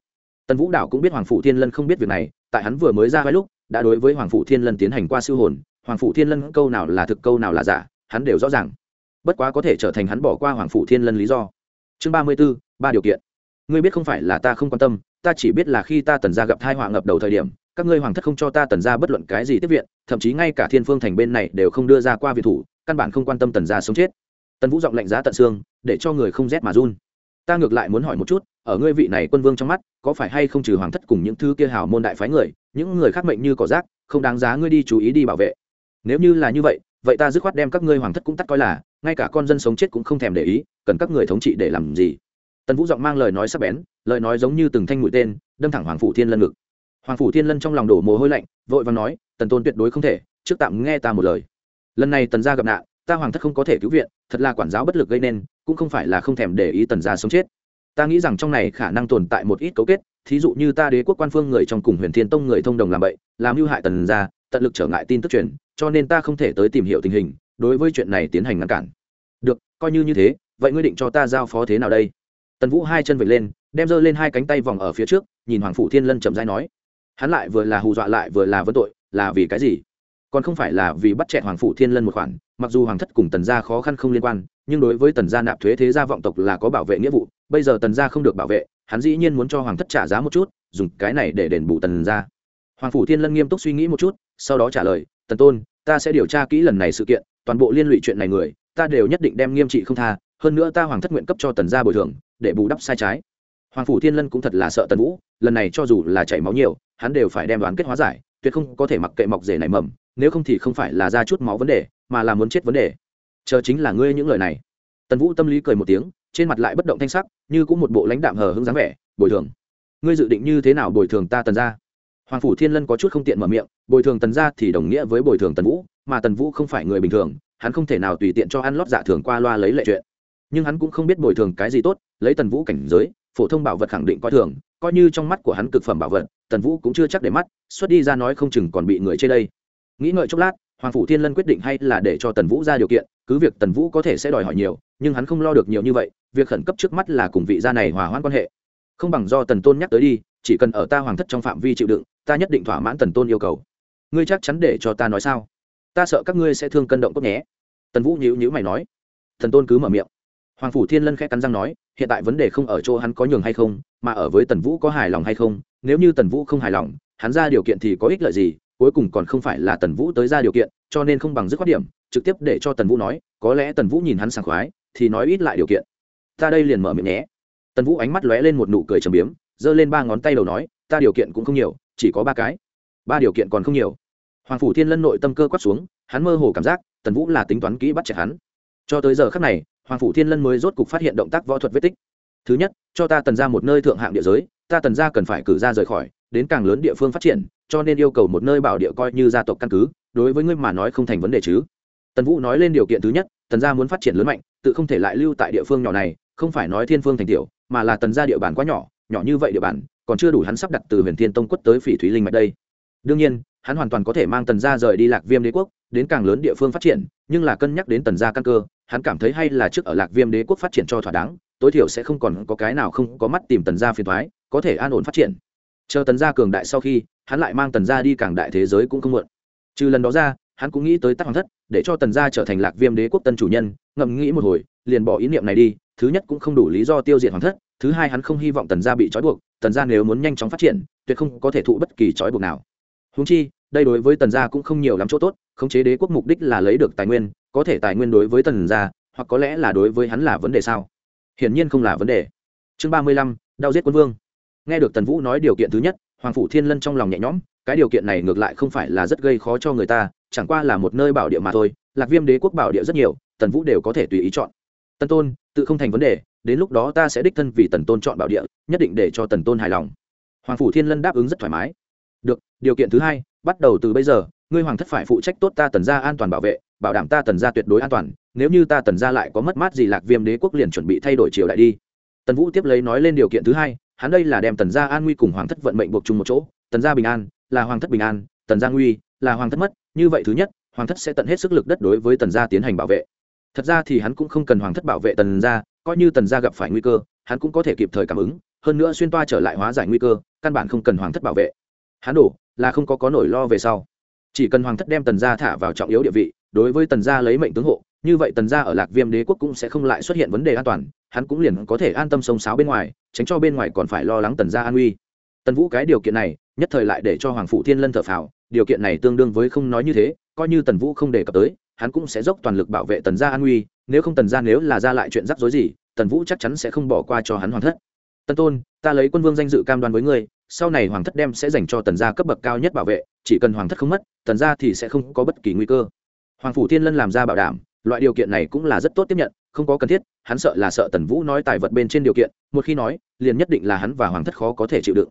Tần vũ đạo cũng biết hoàng phủ thiên lân không biết việc này, tại hắn vừa mới ra vai lúc, đã đối với hoàng phủ thiên lân tiến hành qua siêu hồn, hoàng phủ thiên lân câu nào là thực, câu nào là giả, hắn đều rõ ràng. Bất quá có thể trở thành hắn bỏ qua hoàng phủ thiên lân lý do. Chương ba mươi b ố ba điều kiện. Ngươi biết không phải là ta không quan tâm, ta chỉ biết là khi ta tần ra gặp thai họa ngập đầu thời điểm các ngươi hoàng thất không cho ta tần ra bất luận cái gì tiếp viện, thậm chí ngay cả thiên phương thành bên này đều không đưa ra qua viện thủ, căn bản không quan tâm tần ra sống chết. Tần vũ giọng lạnh giá tận xương, để cho người không rét mà run. Ta ngược lại muốn hỏi một chút, ở ngươi vị này quân vương trong mắt, có phải hay không trừ hoàng thất cùng những thứ kia hào môn đại phái người, những người khác mệnh như cỏ rác, không đáng giá ngươi đi chú ý đi bảo vệ? Nếu như là như vậy vậy ta dứt khoát đem các ngươi hoàng thất cũng tắt coi là, ngay cả con dân sống chết cũng không thèm để ý, cần các người thống trị để làm gì? Tần vũ giọng mang lời nói sắc bén, lời nói giống như từng thanh mũi tên, đâm thẳng hoàng phủ thiên lân ngực hoàng phủ thiên lân trong lòng đổ mồ hôi lạnh, vội và nói, tần tôn tuyệt đối không thể, trước tạm nghe ta một lời. Lần này tần gia gặp nạn, ta hoàng thất không có thể cứu viện, thật là quản giáo bất lực gây nên, cũng không phải là không thèm để ý tần gia sống chết. Ta nghĩ rằng trong này khả năng tồn tại một ít cấu kết, thí dụ như ta đế quốc quan phương người trong cùng huyền thiên tông người thông đồng làm bậy, làm hư hại tần gia, tận lực trở ngại tin tức truyền, cho nên ta không thể tới tìm hiểu tình hình, đối với chuyện này tiến hành ngăn cản. Được, coi như như thế, vậy ngươi định cho ta giao phó thế nào đây? Tần vũ hai chân vệt lên, đem giơ lên hai cánh tay vòng ở phía trước, nhìn hoàng phủ thiên lân chậm rãi nói hắn lại vừa là hù dọa lại vừa là vấn tội, là vì cái gì? Còn không phải là vì bắt chẹt hoàng phủ thiên lân một khoản, mặc dù hoàng thất cùng tần gia khó khăn không liên quan, nhưng đối với tần gia nạp thuế thế gia vọng tộc là có bảo vệ nghĩa vụ, bây giờ tần gia không được bảo vệ, hắn dĩ nhiên muốn cho hoàng thất trả giá một chút, dùng cái này để đền bù tần gia. Hoàng phủ thiên lân nghiêm túc suy nghĩ một chút, sau đó trả lời, tần tôn, ta sẽ điều tra kỹ lần này sự kiện, toàn bộ liên lụy chuyện này người, ta đều nhất định đem nghiêm trị không tha, hơn nữa ta hoàng thất nguyện cấp cho tần gia bồi thường, để bù đắp sai trái. Hoàng phủ thiên lân cũng thật là sợ tần vũ, lần này cho dù là chảy máu nhiều hắn đều phải đem đoán kết hóa giải, tuyệt không có thể mặc kệ mọc rể này mầm, nếu không thì không phải là ra chút máu vấn đề, mà là muốn chết vấn đề. Chờ chính là ngươi những lời này. Tần vũ tâm lý cười một tiếng, trên mặt lại bất động thanh sắc, như cũng một bộ lãnh đạm hờ hững dáng vẻ, bồi thường. Ngươi dự định như thế nào bồi thường ta tần ra hoàng phủ thiên lân có chút không tiện mở miệng, bồi thường tần ra thì đồng nghĩa với bồi thường tần vũ, mà tần vũ không phải người bình thường, hắn không thể nào tùy tiện cho ăn lót dạ thường qua loa lấy lệ chuyện. Nhưng hắn cũng không biết bồi thường cái gì tốt, lấy tần vũ cảnh giới, phổ thông bảo vật khẳng định coi thường coi như trong mắt của hắn cực phẩm bảo vật, tần vũ cũng chưa chắc để mắt, xuất đi ra nói không chừng còn bị người chê đây. Nghĩ ngợi chốc lát, hoàng phủ thiên lân quyết định hay là để cho tần vũ ra điều kiện, cứ việc tần vũ có thể sẽ đòi hỏi nhiều, nhưng hắn không lo được nhiều như vậy, việc khẩn cấp trước mắt là cùng vị gia này hòa hoãn quan hệ. Không bằng do tần tôn nhắc tới đi, chỉ cần ở ta hoàng thất trong phạm vi chịu đựng, ta nhất định thỏa mãn tần tôn yêu cầu. Ngươi chắc chắn để cho ta nói sao? Ta sợ các ngươi sẽ thương cân động cốt nhé. Tần vũ nhíu nhíu mày nói. Thần tôn cứ mở miệng hoàng phủ thiên lân khẽ cắn răng nói, hiện tại vấn đề không ở chỗ hắn có nhường hay không, mà ở với tần vũ có hài lòng hay không. Nếu như tần vũ không hài lòng, hắn ra điều kiện thì có ích lợi gì, cuối cùng còn không phải là tần vũ tới ra điều kiện, cho nên không bằng dứt khoát điểm, trực tiếp để cho tần vũ nói, có lẽ tần vũ nhìn hắn sảng khoái, thì nói ít lại điều kiện. Ta đây liền mở miệng nhé. Tần vũ ánh mắt lóe lên một nụ cười trầm biếm, giơ lên ba ngón tay đầu nói, ta điều kiện cũng không nhiều, chỉ có ba cái. Ba điều kiện còn không nhiều. Hoàng phủ thiên lân nội tâm cơ quát xuống, hắn mơ hồ cảm giác, tần vũ là tính toán kỹ bắt chẹt hắn. Cho tới giờ khắc này hoàng phủ thiên lân mới rốt cục phát hiện động tác võ thuật vết tích. Thứ nhất, cho ta tần ra một nơi thượng hạng địa giới, ta tần ra cần phải cử ra rời khỏi, đến càng lớn địa phương phát triển, cho nên yêu cầu một nơi bảo địa coi như gia tộc căn cứ, đối với ngươi mà nói không thành vấn đề chứ. Tần vũ nói lên điều kiện thứ nhất, tần gia muốn phát triển lớn mạnh, tự không thể lại lưu tại địa phương nhỏ này, không phải nói thiên phương thành tiểu, mà là tần gia địa bàn quá nhỏ nhỏ như vậy địa bàn, còn chưa đủ hắn sắp đặt từ huyền thiên tông quất tới phỉ thúy linh mạch đây. Đương nhiên, hắn hoàn toàn có thể mang tần gia rời đi lạc viêm đế quốc, đến càng lớn địa phương phát triển, nhưng là cân nhắc đến tần gia căn cơ hắn cảm thấy hay là trước ở lạc viêm đế quốc phát triển cho thỏa đáng, tối thiểu sẽ không còn có cái nào không có mắt tìm tần gia phiền thoái có thể an ổn phát triển. Chờ tần gia cường đại sau khi, hắn lại mang tần gia đi càng đại thế giới cũng không muộn. Trừ lần đó ra, hắn cũng nghĩ tới tắc hoàng thất, để cho tần gia trở thành lạc viêm đế quốc tân chủ nhân ngậm nghĩ một hồi, liền bỏ ý niệm này đi, thứ nhất cũng không đủ lý do tiêu diệt hoàng thất, thứ hai hắn không hy vọng tần gia bị trói buộc, tần gia nếu muốn nhanh chóng phát triển, tuyệt không có thể thụ bất kỳ trói buộc nào. Húng chi, đây đối với tần gia cũng không nhiều lắm chỗ tốt, khống chế đế quốc mục đích là lấy được tài nguyên có thể tài nguyên đối với tần gia, hoặc có lẽ là đối với hắn là vấn đề sao? Hiển nhiên không là vấn đề. Chương ba mươi lăm, đau giết quân vương. Nghe được tần vũ nói điều kiện thứ nhất, hoàng phủ thiên lân trong lòng nhẹ nhõm, cái điều kiện này ngược lại không phải là rất gây khó cho người ta, chẳng qua là một nơi bảo địa mà thôi, lạc viêm đế quốc bảo địa rất nhiều, tần vũ đều có thể tùy ý chọn. Tần tôn, tự không thành vấn đề, đến lúc đó ta sẽ đích thân vì tần tôn chọn bảo địa, nhất định để cho tần tôn hài lòng. Hoàng phủ thiên lân đáp ứng rất thoải mái. Được, điều kiện thứ hai, bắt đầu từ bây giờ, ngươi hoàng thất phải phụ trách tốt ta tần gia an toàn bảo vệ bảo đảm ta tần gia tuyệt đối an toàn, nếu như ta tần gia lại có mất mát gì lạc viêm đế quốc liền chuẩn bị thay đổi triều đại đi. Tần vũ tiếp lấy nói lên điều kiện thứ hai, hắn đây là đem tần gia an nguy cùng hoàng thất vận mệnh buộc chung một chỗ, tần gia bình an, là hoàng thất bình an, tần gia nguy, là hoàng thất mất, như vậy thứ nhất, hoàng thất sẽ tận hết sức lực đất đối với tần gia tiến hành bảo vệ. Thật ra thì hắn cũng không cần hoàng thất bảo vệ tần gia, coi như tần gia gặp phải nguy cơ, hắn cũng có thể kịp thời cảm ứng, hơn nữa xuyên toa trở lại hóa giải nguy cơ, căn bản không cần hoàng thất bảo vệ. Hắn đổ, là không có có nỗi lo về sau. Chỉ cần hoàng thất đem tần gia thả vào trọng yếu địa vị đối với tần gia lấy mệnh tướng hộ, như vậy tần gia ở lạc viêm đế quốc cũng sẽ không lại xuất hiện vấn đề an toàn, hắn cũng liền có thể an tâm sông sáo bên ngoài, tránh cho bên ngoài còn phải lo lắng tần gia an uy tần vũ cái điều kiện này, nhất thời lại để cho hoàng phụ thiên lân thở phào, điều kiện này tương đương với không nói như thế, coi như tần vũ không đề cập tới, hắn cũng sẽ dốc toàn lực bảo vệ tần gia an uy nếu không tần gia nếu là ra lại chuyện rắc rối gì, tần vũ chắc chắn sẽ không bỏ qua cho hắn hoàng thất. Tân tôn, ta lấy quân vương danh dự cam đoan với ngươi, sau này hoàng thất đem sẽ dành cho tần gia cấp bậc cao nhất bảo vệ, chỉ cần hoàng thất không mất, tần gia thì sẽ không có bất kỳ nguy cơ hoàng phủ thiên lân làm ra bảo đảm, loại điều kiện này cũng là rất tốt tiếp nhận, không có cần thiết, hắn sợ là sợ tần vũ nói tài vật bên trên điều kiện, một khi nói, liền nhất định là hắn và hoàng thất khó có thể chịu đựng.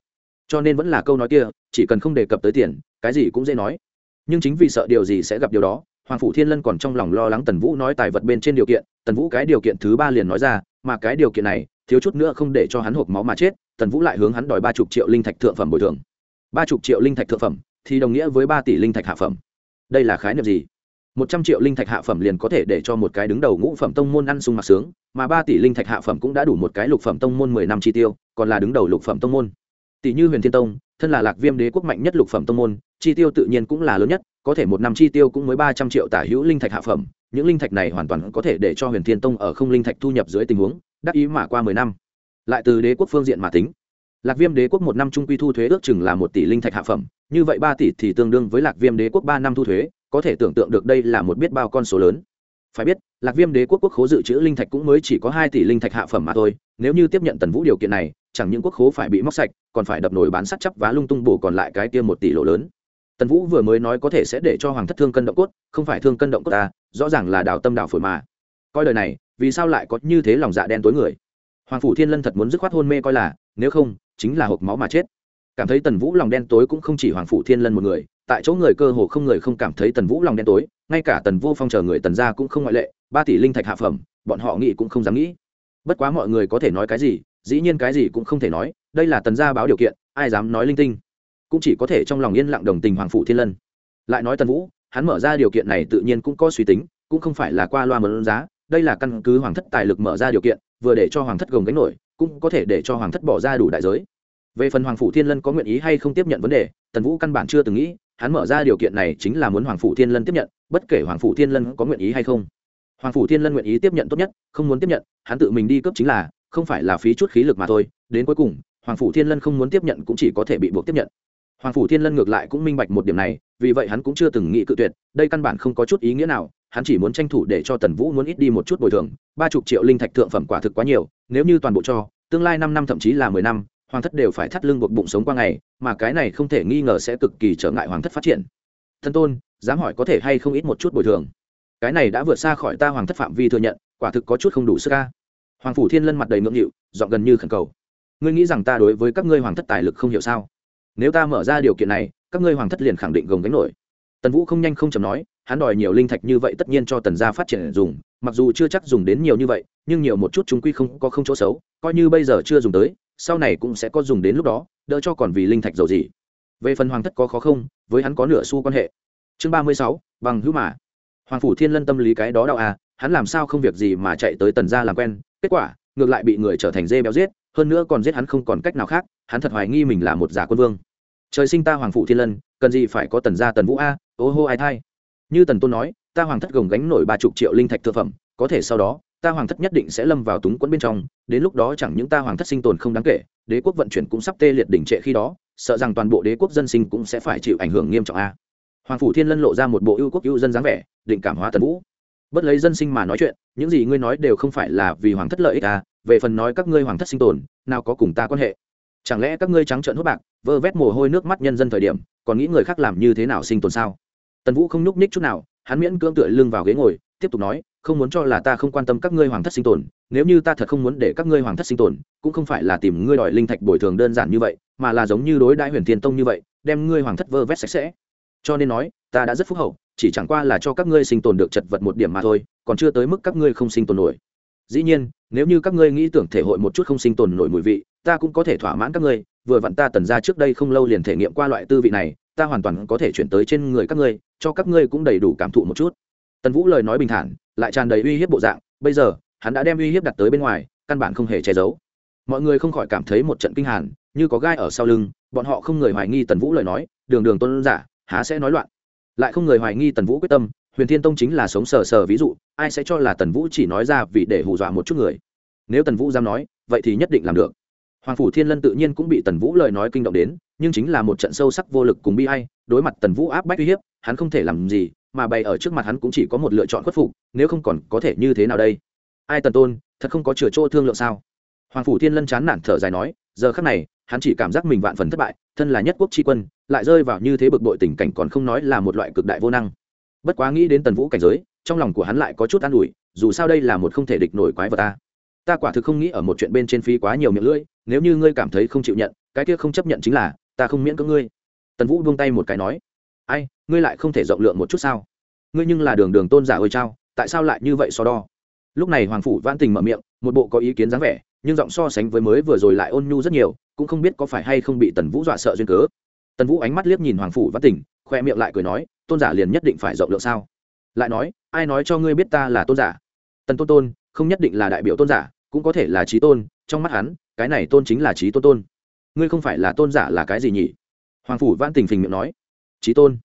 Cho nên vẫn là câu nói kia, chỉ cần không đề cập tới tiền, cái gì cũng dễ nói. Nhưng chính vì sợ điều gì sẽ gặp điều đó, hoàng phủ thiên lân còn trong lòng lo lắng tần vũ nói tài vật bên trên điều kiện, tần vũ cái điều kiện thứ ba liền nói ra, mà cái điều kiện này, thiếu chút nữa không để cho hắn hộp máu mà chết, tần vũ lại hướng hắn đòi ba chục triệu linh thạch thượng phẩm bồi thường. Ba chục triệu linh thạch thượng phẩm, thì đồng nghĩa với ba tỷ linh thạch hạ phẩm. Đây là khái niệm gì? Một trăm triệu linh thạch hạ phẩm liền có thể để cho một cái đứng đầu ngũ phẩm tông môn ăn sung mặc sướng, mà ba tỷ linh thạch hạ phẩm cũng đã đủ một cái lục phẩm tông môn mười năm chi tiêu, còn là đứng đầu lục phẩm tông môn. Tỷ như huyền thiên tông, thân là lạc viêm đế quốc mạnh nhất lục phẩm tông môn, chi tiêu tự nhiên cũng là lớn nhất, có thể một năm chi tiêu cũng mới ba trăm triệu tả hữu linh thạch hạ phẩm. Những linh thạch này hoàn toàn có thể để cho huyền thiên tông ở không linh thạch thu nhập dưới tình huống, đắc ý mà qua mười năm. Lại từ đế quốc phương diện mà tính, lạc viêm đế quốc một năm trung quy thu thuế ước chừng là một tỷ linh thạch hạ phẩm, như vậy ba tỷ thì tương đương với lạc viêm đế quốc ba năm thu thuế có thể tưởng tượng được đây là một biết bao con số lớn. Phải biết, lạc viêm đế quốc quốc khố dự trữ linh thạch cũng mới chỉ có hai tỷ linh thạch hạ phẩm mà thôi, nếu như tiếp nhận tần vũ điều kiện này, chẳng những quốc khố phải bị móc sạch, còn phải đập nổi bán sắt chắp vá lung tung bổ còn lại cái kia một tỷ lỗ lớn. Tần vũ vừa mới nói có thể sẽ để cho hoàng thất thương cân động cốt, không phải thương cân động cốt ta rõ ràng là đào tâm đào phổi mà. Coi đời này, vì sao lại có như thế lòng dạ đen tối người? Hoàng phủ thiên lân thật muốn dứt khoát hôn mê coi là, nếu không, chính là hộp máu mà chết cảm thấy tần vũ lòng đen tối cũng không chỉ hoàng phủ thiên lân một người, tại chỗ người cơ hồ không người không cảm thấy tần vũ lòng đen tối, ngay cả tần vô phong chờ người tần gia cũng không ngoại lệ, ba tỷ linh thạch hạ phẩm, bọn họ nghĩ cũng không dám nghĩ. Bất quá mọi người có thể nói cái gì, dĩ nhiên cái gì cũng không thể nói, đây là tần gia báo điều kiện, ai dám nói linh tinh. Cũng chỉ có thể trong lòng yên lặng đồng tình hoàng phủ thiên lân. Lại nói tần vũ, hắn mở ra điều kiện này tự nhiên cũng có suy tính, cũng không phải là qua loa mở giá, đây là căn cứ hoàng thất tài lực mở ra điều kiện, vừa để cho hoàng thất gồng gánh nổi, cũng có thể để cho hoàng thất bỏ ra đủ đại giới về phần hoàng phủ thiên lân có nguyện ý hay không tiếp nhận vấn đề, tần vũ căn bản chưa từng nghĩ, hắn mở ra điều kiện này chính là muốn hoàng phủ thiên lân tiếp nhận, bất kể hoàng phủ thiên lân có nguyện ý hay không. Hoàng phủ thiên lân nguyện ý tiếp nhận tốt nhất, không muốn tiếp nhận, hắn tự mình đi cấp chính là, không phải là phí chút khí lực mà thôi, đến cuối cùng, hoàng phủ thiên lân không muốn tiếp nhận cũng chỉ có thể bị buộc tiếp nhận. Hoàng phủ thiên lân ngược lại cũng minh bạch một điểm này, vì vậy hắn cũng chưa từng nghĩ cự tuyệt, đây căn bản không có chút ý nghĩa nào, hắn chỉ muốn tranh thủ để cho tần vũ muốn ít đi một chút bồi thường, ba chục triệu linh thạch thượng phẩm quả thực quá nhiều, nếu như toàn bộ cho, tương lai năm năm thậm chí là mười năm hoàng thất đều phải thắt lưng buộc bụng sống qua ngày, mà cái này không thể nghi ngờ sẽ cực kỳ trở ngại hoàng thất phát triển. Thân tôn, dám hỏi có thể hay không ít một chút bồi thường? Cái này đã vượt xa khỏi ta hoàng thất phạm vi thừa nhận, quả thực có chút không đủ sức ca hoàng phủ thiên lân mặt đầy ngưỡng nghịu dọn gần như khẩn cầu. Ngươi nghĩ rằng ta đối với các ngươi hoàng thất tài lực không hiểu sao? Nếu ta mở ra điều kiện này, các ngươi hoàng thất liền khẳng định gồng gánh nổi. Tần vũ không nhanh không chầm nói, hắn đòi nhiều linh thạch như vậy tất nhiên cho tần gia phát triển dùng, mặc dù chưa chắc dùng đến nhiều như vậy, nhưng nhiều một chút chúng quy không có không chỗ xấu, coi như bây giờ chưa dùng tới sau này cũng sẽ có dùng đến lúc đó, đỡ cho còn vì linh thạch dầu gì. Về phần hoàng thất có khó không, với hắn có nửa xu quan hệ. Chương ba mươi sáu, bằng hữu mà. Hoàng phủ thiên lân tâm lý cái đó đạo à hắn làm sao không việc gì mà chạy tới tần gia làm quen, kết quả, ngược lại bị người trở thành dê béo giết, hơn nữa còn giết hắn không còn cách nào khác, hắn thật hoài nghi mình là một giả quân vương. Trời sinh ta hoàng phủ thiên lân, cần gì phải có tần gia tần vũ a, ô hô ai thai. Như tần tôn nói, ta hoàng thất gồng gánh nổi ba chục triệu linh thạch thực phẩm, có thể sau đó ta hoàng thất nhất định sẽ lâm vào túng quẫn bên trong, đến lúc đó chẳng những ta hoàng thất sinh tồn không đáng kể, đế quốc vận chuyển cũng sắp tê liệt đỉnh trệ khi đó, sợ rằng toàn bộ đế quốc dân sinh cũng sẽ phải chịu ảnh hưởng nghiêm trọng a. Hoàng phủ thiên lân lộ ra một bộ ưu quốc ưu dân dáng vẻ, định cảm hóa tần vũ. Bất lấy dân sinh mà nói chuyện, những gì ngươi nói đều không phải là vì hoàng thất lợi ích à về phần nói các ngươi hoàng thất sinh tồn, nào có cùng ta quan hệ. Chẳng lẽ các ngươi trắng trợn hốt bạc, vơ vét mồ hôi nước mắt nhân dân thời điểm, còn nghĩ người khác làm như thế nào sinh tồn sao? Tần vũ không nhúc ních chút nào, hắn miễn cưỡng tựa lưng vào ghế ngồi, tiếp tục nói không muốn cho là ta không quan tâm các ngươi hoàng thất sinh tồn, nếu như ta thật không muốn để các ngươi hoàng thất sinh tồn, cũng không phải là tìm ngươi đòi linh thạch bồi thường đơn giản như vậy, mà là giống như đối đại huyền thiên tông như vậy, đem ngươi hoàng thất vơ vét sạch sẽ. Cho nên nói, ta đã rất phúc hậu, chỉ chẳng qua là cho các ngươi sinh tồn được chật vật một điểm mà thôi, còn chưa tới mức các ngươi không sinh tồn nổi. Dĩ nhiên, nếu như các ngươi nghĩ tưởng thể hội một chút không sinh tồn nổi mùi vị, ta cũng có thể thỏa mãn các ngươi, vừa vặn ta tần ra trước đây không lâu liền thể nghiệm qua loại tư vị này, ta hoàn toàn có thể chuyển tới trên người các ngươi, cho các ngươi cũng đầy đủ cảm thụ một chút. Tần vũ lời nói bình thản lại tràn đầy uy hiếp bộ dạng, bây giờ, hắn đã đem uy hiếp đặt tới bên ngoài, căn bản không hề che giấu. Mọi người không khỏi cảm thấy một trận kinh hàn, như có gai ở sau lưng, bọn họ không người hoài nghi tần vũ lời nói, đường đường tôn giả, há sẽ nói loạn? Lại không người hoài nghi tần vũ quyết tâm, huyền thiên tông chính là sống sờ sờ ví dụ, ai sẽ cho là tần vũ chỉ nói ra vì để hù dọa một chút người? Nếu tần vũ dám nói, vậy thì nhất định làm được. Hoàng phủ thiên lân tự nhiên cũng bị tần vũ lời nói kinh động đến, nhưng chính là một trận sâu sắc vô lực cùng bi hay đối mặt tần vũ áp bách uy hiếp, hắn không thể làm gì mà bày ở trước mặt hắn cũng chỉ có một lựa chọn khuất phục, nếu không còn có thể như thế nào đây? Ai tần tôn, thật không có chừa chỗ thương lượng sao? Hoàng phủ thiên lân chán nản thở dài nói, giờ khắc này, hắn chỉ cảm giác mình vạn phần thất bại, thân là nhất quốc tri quân, lại rơi vào như thế bực bội tình cảnh còn không nói là một loại cực đại vô năng. Bất quá nghĩ đến tần vũ cảnh giới, trong lòng của hắn lại có chút an ủi, dù sao đây là một không thể địch nổi quái vật ta. Ta quả thực không nghĩ ở một chuyện bên trên phí quá nhiều miệng lưỡi, nếu như ngươi cảm thấy không chịu nhận, cái kia không chấp nhận chính là, ta không miễn cưỡng ngươi. Tần vũ buông tay một cái nói ai, ngươi lại không thể rộng lượng một chút sao? Ngươi nhưng là đường đường tôn giả ôi trao tại sao lại như vậy so đo? Lúc này hoàng phủ vãn tình mở miệng, một bộ có ý kiến dáng vẻ, nhưng giọng so sánh với mới vừa rồi lại ôn nhu rất nhiều, cũng không biết có phải hay không bị tần vũ dọa sợ duyên cớ. Tần vũ ánh mắt liếc nhìn hoàng phủ vãn tình, khoe miệng lại cười nói, tôn giả liền nhất định phải rộng lượng sao? Lại nói, ai nói cho ngươi biết ta là tôn giả? Tần tôn tôn, không nhất định là đại biểu tôn giả, cũng có thể là trí tôn, trong mắt hắn, cái này tôn chính là trí tôn tôn. Ngươi không phải là tôn giả là cái gì nhỉ? Hoàng phủ vãn tình phình miệng nói trí tôn.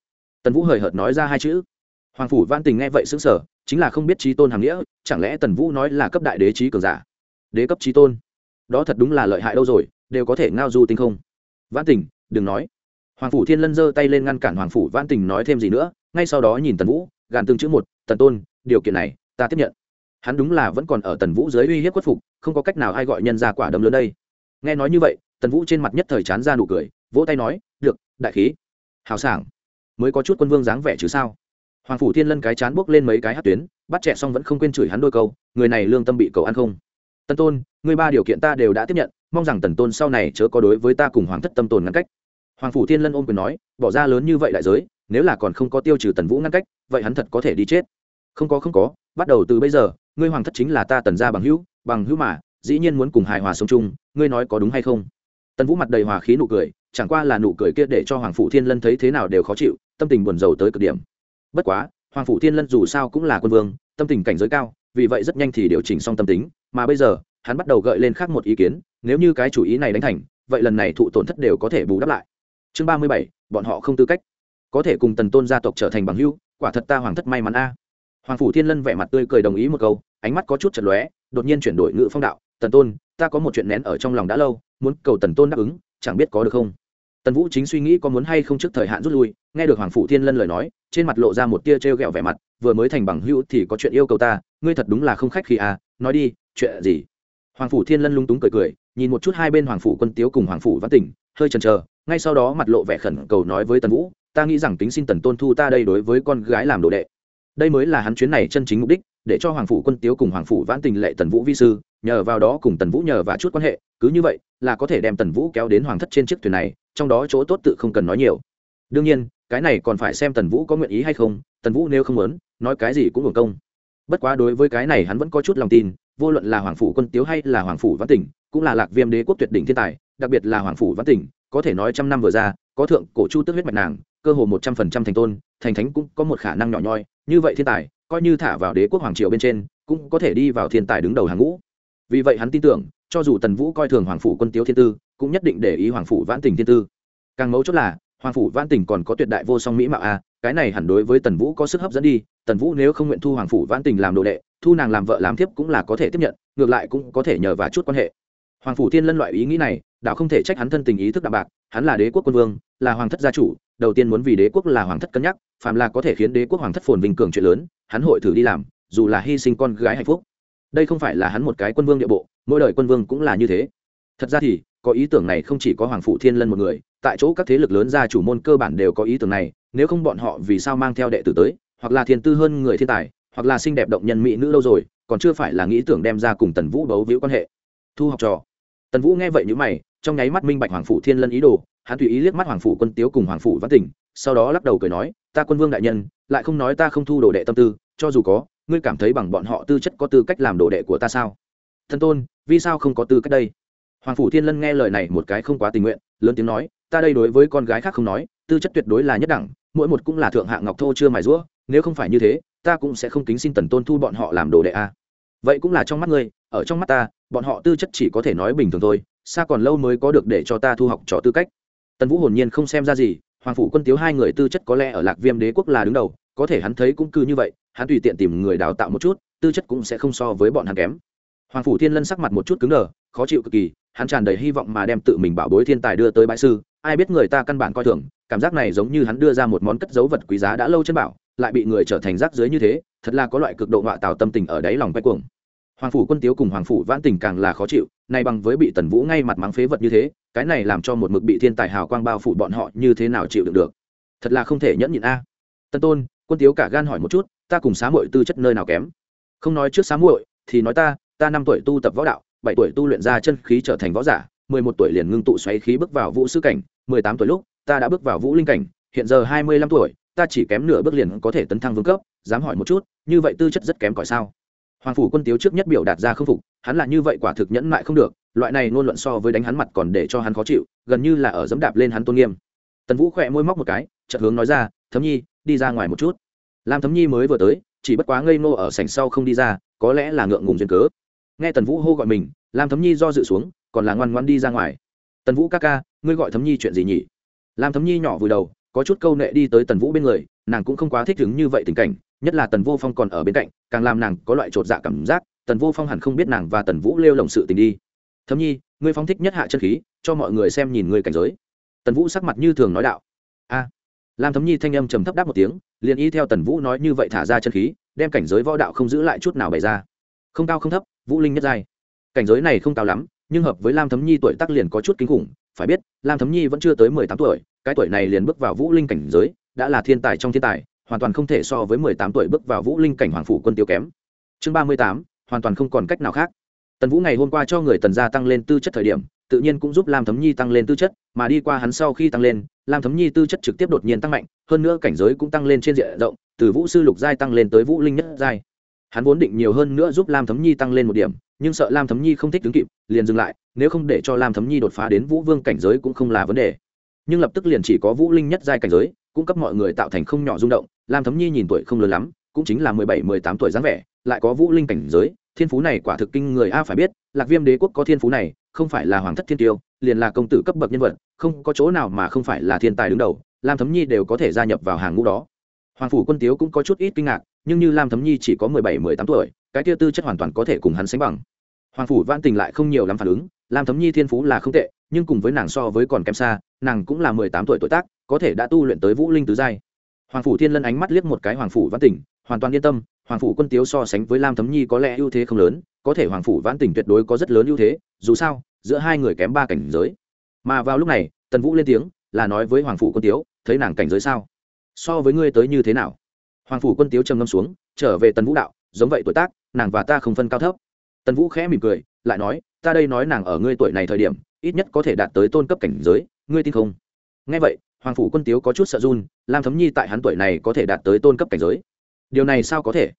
Tần vũ hời hợt nói ra hai chữ. Hoàng phủ vãn tình nghe vậy xứng sở chính là không biết trí tôn hàm nghĩa, chẳng lẽ tần vũ nói là cấp đại đế trí cường giả? Đế cấp trí tôn? Đó thật đúng là lợi hại đâu rồi, đều có thể ngao du tinh không. Vãn tình, đừng nói. Hoàng phủ thiên lân giơ tay lên ngăn cản hoàng phủ vãn tình nói thêm gì nữa, ngay sau đó nhìn tần vũ, gàn từng chữ một, tần tôn, điều kiện này, ta tiếp nhận. Hắn đúng là vẫn còn ở tần vũ dưới uy hiếp khuất phục, không có cách nào ai gọi nhân ra quả đấm lớn đây. Nghe nói như vậy, tần vũ trên mặt nhất thời chán ra nụ cười, vỗ tay nói, được, đại khí hào sảng. Mới có chút quân vương dáng vẻ chứ sao? Hoàng phủ thiên lân cái chán buốc lên mấy cái hát tuyến, bắt trẻ xong vẫn không quên chửi hắn đôi câu, người này lương tâm bị cầu ăn không? Tần tôn người ba điều kiện ta đều đã tiếp nhận, mong rằng tần tôn sau này chớ có đối với ta cùng hoàng thất tâm tồn ngăn cách. Hoàng phủ thiên lân ôm quyền nói, bỏ ra lớn như vậy đại giới, nếu là còn không có tiêu trừ tần vũ ngăn cách, vậy hắn thật có thể đi chết. Không có không có, bắt đầu từ bây giờ, ngươi hoàng thất chính là ta tần gia bằng hữu bằng hữu mà, dĩ nhiên muốn cùng hài hòa sống chung, ngươi nói có đúng hay không? Tần vũ mặt đầy hòa khí nụ cười chẳng qua là nụ cười kia để cho hoàng phủ thiên lân thấy thế nào đều khó chịu, tâm tình buồn rầu tới cực điểm. Bất quá, hoàng phủ thiên lân dù sao cũng là quân vương, tâm tình cảnh giới cao, vì vậy rất nhanh thì điều chỉnh xong tâm tính, mà bây giờ, hắn bắt đầu gợi lên khác một ý kiến, nếu như cái chủ ý này đánh thành, vậy lần này thụ tổn thất đều có thể bù đắp lại. Chương ba mươi bảy, bọn họ không tư cách. Có thể cùng tần tôn gia tộc trở thành bằng hữu, quả thật ta hoàng thất may mắn a. Hoàng phủ thiên lân vẻ mặt tươi cười đồng ý một câu, ánh mắt có chút chật lóe, đột nhiên chuyển đổi ngữ phong đạo. Tần tôn, ta có một chuyện nén ở trong lòng đã lâu, muốn cầu tần tôn đáp ứng, chẳng biết có được không? Tần vũ chính suy nghĩ có muốn hay không trước thời hạn rút lui, nghe được hoàng phủ thiên lân lời nói, trên mặt lộ ra một tia t r e o g ẹ o vẻ mặt, vừa mới thành bằng hữu thì có chuyện yêu cầu ta, ngươi thật đúng là không khách khi à nói đi, chuyện gì? Hoàng phủ thiên lân lung túng cười cười, nhìn một chút hai bên hoàng phủ quân tiếu cùng hoàng phủ văn tỉnh, hơi chần chờ, ngay sau đó mặt lộ vẻ khẩn cầu nói với tần vũ, ta nghĩ rằng tính xin tần tôn thu ta đây đối với con gái làm đồ đệ. Đây mới là hắn chuyến này chân chính mục đích, để cho hoàng phủ quân tiếu cùng hoàng phủ vãn tình lệ tần vũ vi sư, nhờ vào đó cùng tần vũ nhờ và chút quan hệ, cứ như vậy là có thể đem tần vũ kéo đến hoàng thất trên chiếc thuyền này trong đó chỗ tốt tự không cần nói nhiều. Đương nhiên, cái này còn phải xem tần vũ có nguyện ý hay không, tần vũ nếu không muốn, nói cái gì cũng hưởng công. Bất quá đối với cái này hắn vẫn có chút lòng tin, vô luận là hoàng phủ quân tiếu hay là hoàng phủ vãn tỉnh, cũng là lạc viêm đế quốc tuyệt đỉnh thiên tài, đặc biệt là hoàng phủ vãn tỉnh, có thể nói trăm năm vừa ra, có thượng cổ chu tức huyết mạch nàng, cơ hồ một trăm phần trăm thành tôn, thành thánh cũng có một khả năng nhỏ nhoi, như vậy thiên tài, coi như thả vào đế quốc hoàng triều bên trên, cũng có thể đi vào thiên tài đứng đầu hàng ngũ. Vì vậy hắn tin tưởng, cho dù tần vũ coi thường hoàng phủ quân tiếu thiên tư cũng nhất định để ý hoàng phủ vãn tình thiên tư. Càng mấu chốt là hoàng phủ vãn tình còn có tuyệt đại vô song mỹ mạo a à, cái này hẳn đối với tần vũ có sức hấp dẫn đi tần vũ nếu không nguyện thu hoàng phủ vãn tình làm đồ đệ thu nàng làm vợ làm thiếp cũng là có thể tiếp nhận ngược lại cũng có thể nhờ và chút quan hệ. Hoàng phủ thiên lân loại ý nghĩ này đạo không thể trách hắn thân tình ý thức đạm bạc hắn là đế quốc quân vương là hoàng thất gia chủ đầu tiên muốn vì đế quốc là hoàng thất cân nhắc phàm là có thể khiến đế quốc hoàng thất phồn vinh cường chuyện lớn hắn hội thử đi làm dù là hy sinh con gái hạnh phúc. Đây không phải là hắn một cái quân vương địa bộ mỗi đời quân vương cũng là như thế. Thật ra thì có ý tưởng này không chỉ có hoàng phụ thiên lân một người, tại chỗ các thế lực lớn gia chủ môn cơ bản đều có ý tưởng này, nếu không bọn họ vì sao mang theo đệ tử tới, hoặc là thiên tư hơn người thiên tài, hoặc là xinh đẹp động nhân mỹ nữ lâu rồi, còn chưa phải là nghĩ tưởng đem ra cùng tần vũ bấu víu quan hệ. Thu học trò. Tần vũ nghe vậy như mày, trong nháy mắt minh bạch hoàng phụ thiên lân ý đồ, hắn tùy ý liếc mắt hoàng phụ quân tiếu cùng hoàng phụ văn tỉnh, sau đó lắc đầu cười nói, ta quân vương đại nhân, lại không nói ta không thu đồ đệ tâm tư, cho dù có, ngươi cảm thấy bằng bọn họ tư chất có tư cách làm đồ đệ của ta sao? Thân tôn, vì sao không có tư cách đây? Hoàng phủ thiên lân nghe lời này một cái không quá tình nguyện, lớn tiếng nói, ta đây đối với con gái khác không nói, tư chất tuyệt đối là nhất đẳng, mỗi một cũng là thượng hạng ngọc thô chưa mài rũa nếu không phải như thế, ta cũng sẽ không kính xin tần tôn thu bọn họ làm đồ đệ a. Vậy cũng là trong mắt ngươi, ở trong mắt ta, bọn họ tư chất chỉ có thể nói bình thường thôi, xa còn lâu mới có được để cho ta thu học trò tư cách. Tần vũ hồn nhiên không xem ra gì, hoàng phủ quân tiếu hai người tư chất có lẽ ở lạc viêm đế quốc là đứng đầu, có thể hắn thấy cũng cứ như vậy, hắn tùy tiện tìm người đào tạo một chút, tư chất cũng sẽ không so với bọn hắn kém. Hoàng phủ thiên lân sắc mặt một chút cứng đờ khó chịu cực kỳ, hắn tràn đầy hy vọng mà đem tự mình bảo bối thiên tài đưa tới bãi sư. Ai biết người ta căn bản coi thường, cảm giác này giống như hắn đưa ra một món cất dấu vật quý giá đã lâu chân bảo, lại bị người trở thành rác dưới như thế, thật là có loại cực độ ngọa tạo tâm tình ở đáy lòng quay cuồng. Hoàng phủ quân tiếu cùng hoàng phủ vãn tình càng là khó chịu, nay bằng với bị tần vũ ngay mặt mắng phế vật như thế, cái này làm cho một mực bị thiên tài hào quang bao phủ bọn họ như thế nào chịu đựng được? Thật là không thể nhẫn nhịn a. Tân tôn, quân tiếu cả gan hỏi một chút, ta cùng xá muội tư chất nơi nào kém? Không nói trước xá muội, thì nói ta ta năm tuổi tu tập võ đạo bảy tuổi tu luyện ra chân khí trở thành võ giả, mười một tuổi liền ngưng tụ xoáy khí bước vào vũ sư cảnh, mười tám tuổi lúc, ta đã bước vào vũ linh cảnh, hiện giờ hai mươi lăm tuổi, ta chỉ kém nửa bước liền có thể tấn thăng vương cấp, dám hỏi một chút, như vậy tư chất rất kém cỏi sao? Hoàng phủ quân tiếu trước nhất biểu đạt ra không phục, hắn là như vậy quả thực nhẫn mại không được, loại này ngôn luận so với đánh hắn mặt còn để cho hắn khó chịu, gần như là ở dẫm đạp lên hắn tôn nghiêm. Tần vũ khỏe môi móc một cái, chợt hướng nói ra, thấm nhi, đi ra ngoài một chút. Lam thấm nhi mới vừa tới, chỉ bất quá ngây ngô ở sảnh sau không đi ra, có lẽ là ngượng ngùng duyên cớ nghe tần vũ hô gọi mình, lam thấm nhi do dự xuống, còn là ngoan ngoan đi ra ngoài. Tần vũ ca ca, ngươi gọi thấm nhi chuyện gì nhỉ? Lam thấm nhi nhỏ vùi đầu, có chút câu nệ đi tới tần vũ bên người, nàng cũng không quá thích ứng như vậy tình cảnh, nhất là tần vô phong còn ở bên cạnh, càng làm nàng có loại t r ộ t dạ cảm giác, tần vô phong hẳn không biết nàng và tần vũ lêu lồng sự tình đi. Thấm nhi, ngươi phong thích nhất hạ chân khí, cho mọi người xem nhìn ngươi cảnh giới. Tần vũ sắc mặt như thường nói đạo. A. Lam thấm nhi thanh âm trầm thấp đáp một tiếng, liền y theo tần vũ nói như vậy thả ra chân khí, đem cảnh giới võ đạo không giữ lại chút nào bày ra. Không cao không thấp vũ linh nhất giai. Cảnh giới này không cao lắm, nhưng hợp với lam thấm nhi tuổi tác liền có chút kinh khủng, phải biết, lam thấm nhi vẫn chưa tới mười tám tuổi, cái tuổi này liền bước vào vũ linh cảnh giới, đã là thiên tài trong thiên tài, hoàn toàn không thể so với mười tám tuổi bước vào vũ linh cảnh hoàng phủ quân tiêu kém. Chương ba mươi tám, hoàn toàn không còn cách nào khác. Tần vũ ngày hôm qua cho người tần gia tăng lên tư chất thời điểm, tự nhiên cũng giúp lam thấm nhi tăng lên tư chất, mà đi qua hắn sau khi tăng lên, lam thấm nhi tư chất trực tiếp đột nhiên tăng mạnh, hơn nữa cảnh giới cũng tăng lên trên diện rộng, từ vũ sư lục giai tăng lên tới vũ linh nhất giai hắn vốn định nhiều hơn nữa giúp lam thấm nhi tăng lên một điểm, nhưng sợ lam thấm nhi không thích đứng kịp, liền dừng lại, nếu không để cho lam thấm nhi đột phá đến vũ vương cảnh giới cũng không là vấn đề. Nhưng lập tức liền chỉ có vũ linh nhất giai cảnh giới, cung cấp mọi người tạo thành không nhỏ rung động, lam thấm nhi nhìn tuổi không lớn lắm, cũng chính là mười bảy, mười tám tuổi dáng vẻ, lại có vũ linh cảnh giới, thiên phú này quả thực kinh người a, phải biết, lạc viêm đế quốc có thiên phú này, không phải là hoàng thất thiên tiêu, liền là công tử cấp bậc nhân vật, không có chỗ nào mà không phải là thiên tài đứng đầu, lam thấm nhi đều có thể gia nhập vào hàng ngũ đó. Hoàng phủ quân tiếu cũng có chút ít kinh ngạc nhưng như lam thấm nhi chỉ có mười bảy, mười tám tuổi, cái tia tư chất hoàn toàn có thể cùng hắn sánh bằng. Hoàng phủ văn tình lại không nhiều lắm phản ứng, lam thấm nhi thiên phú là không tệ, nhưng cùng với nàng so với còn kém xa, nàng cũng là mười tám tuổi tuổi tác, có thể đã tu luyện tới vũ linh tứ giai. Hoàng phủ thiên lân ánh mắt liếc một cái hoàng phủ văn tỉnh hoàn toàn yên tâm, hoàng phủ quân tiếu so sánh với lam thấm nhi có lẽ ưu thế không lớn, có thể hoàng phủ văn tỉnh tuyệt đối có rất lớn ưu thế, dù sao, giữa hai người kém ba cảnh giới. Mà vào lúc này, tần vũ lên tiếng, là nói với hoàng phủ quân tiếu, thấy nàng cảnh giới sao? So với ngươi tới như thế nào? Hoàng phủ quân tiếu trầm ngâm xuống, trở về tần vũ đạo, giống vậy tuổi tác, nàng và ta không phân cao thấp. Tần vũ khẽ mỉm cười, lại nói, ta đây nói nàng ở ngươi tuổi này thời điểm, ít nhất có thể đạt tới tôn cấp cảnh giới, ngươi tin không? Nghe vậy, hoàng phủ quân tiếu có chút sợ run, lam thấm nhi tại hắn tuổi này có thể đạt tới tôn cấp cảnh giới. Điều này sao có thể?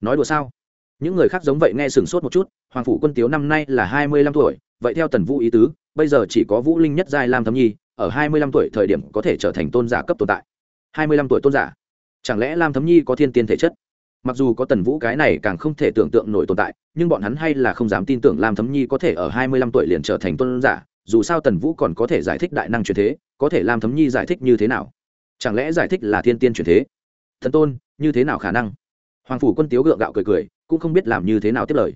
Nói đùa sao? Những người khác giống vậy nghe sửng sốt một chút, hoàng phủ quân tiếu năm nay là hai mươi lăm tuổi, vậy theo tần vũ ý tứ, bây giờ chỉ có vũ linh nhất giai lam thấm nhi, ở hai mươi lăm tuổi thời điểm có thể trở thành tôn giả cấp tồn tại. hai mươi lăm tuổi tôn giả chẳng lẽ lam thấm nhi có thiên tiên thể chất? Mặc dù có tần vũ cái này càng không thể tưởng tượng nổi tồn tại, nhưng bọn hắn hay là không dám tin tưởng lam thấm nhi có thể ở hai mươi lăm tuổi liền trở thành tôn giả, dù sao tần vũ còn có thể giải thích đại năng truyền thế, có thể lam thấm nhi giải thích như thế nào? Chẳng lẽ giải thích là thiên tiên truyền thế? Thần tôn, như thế nào khả năng? Hoàng phủ quân tiếu gượng gạo cười cười, cũng không biết làm như thế nào tiếp lời.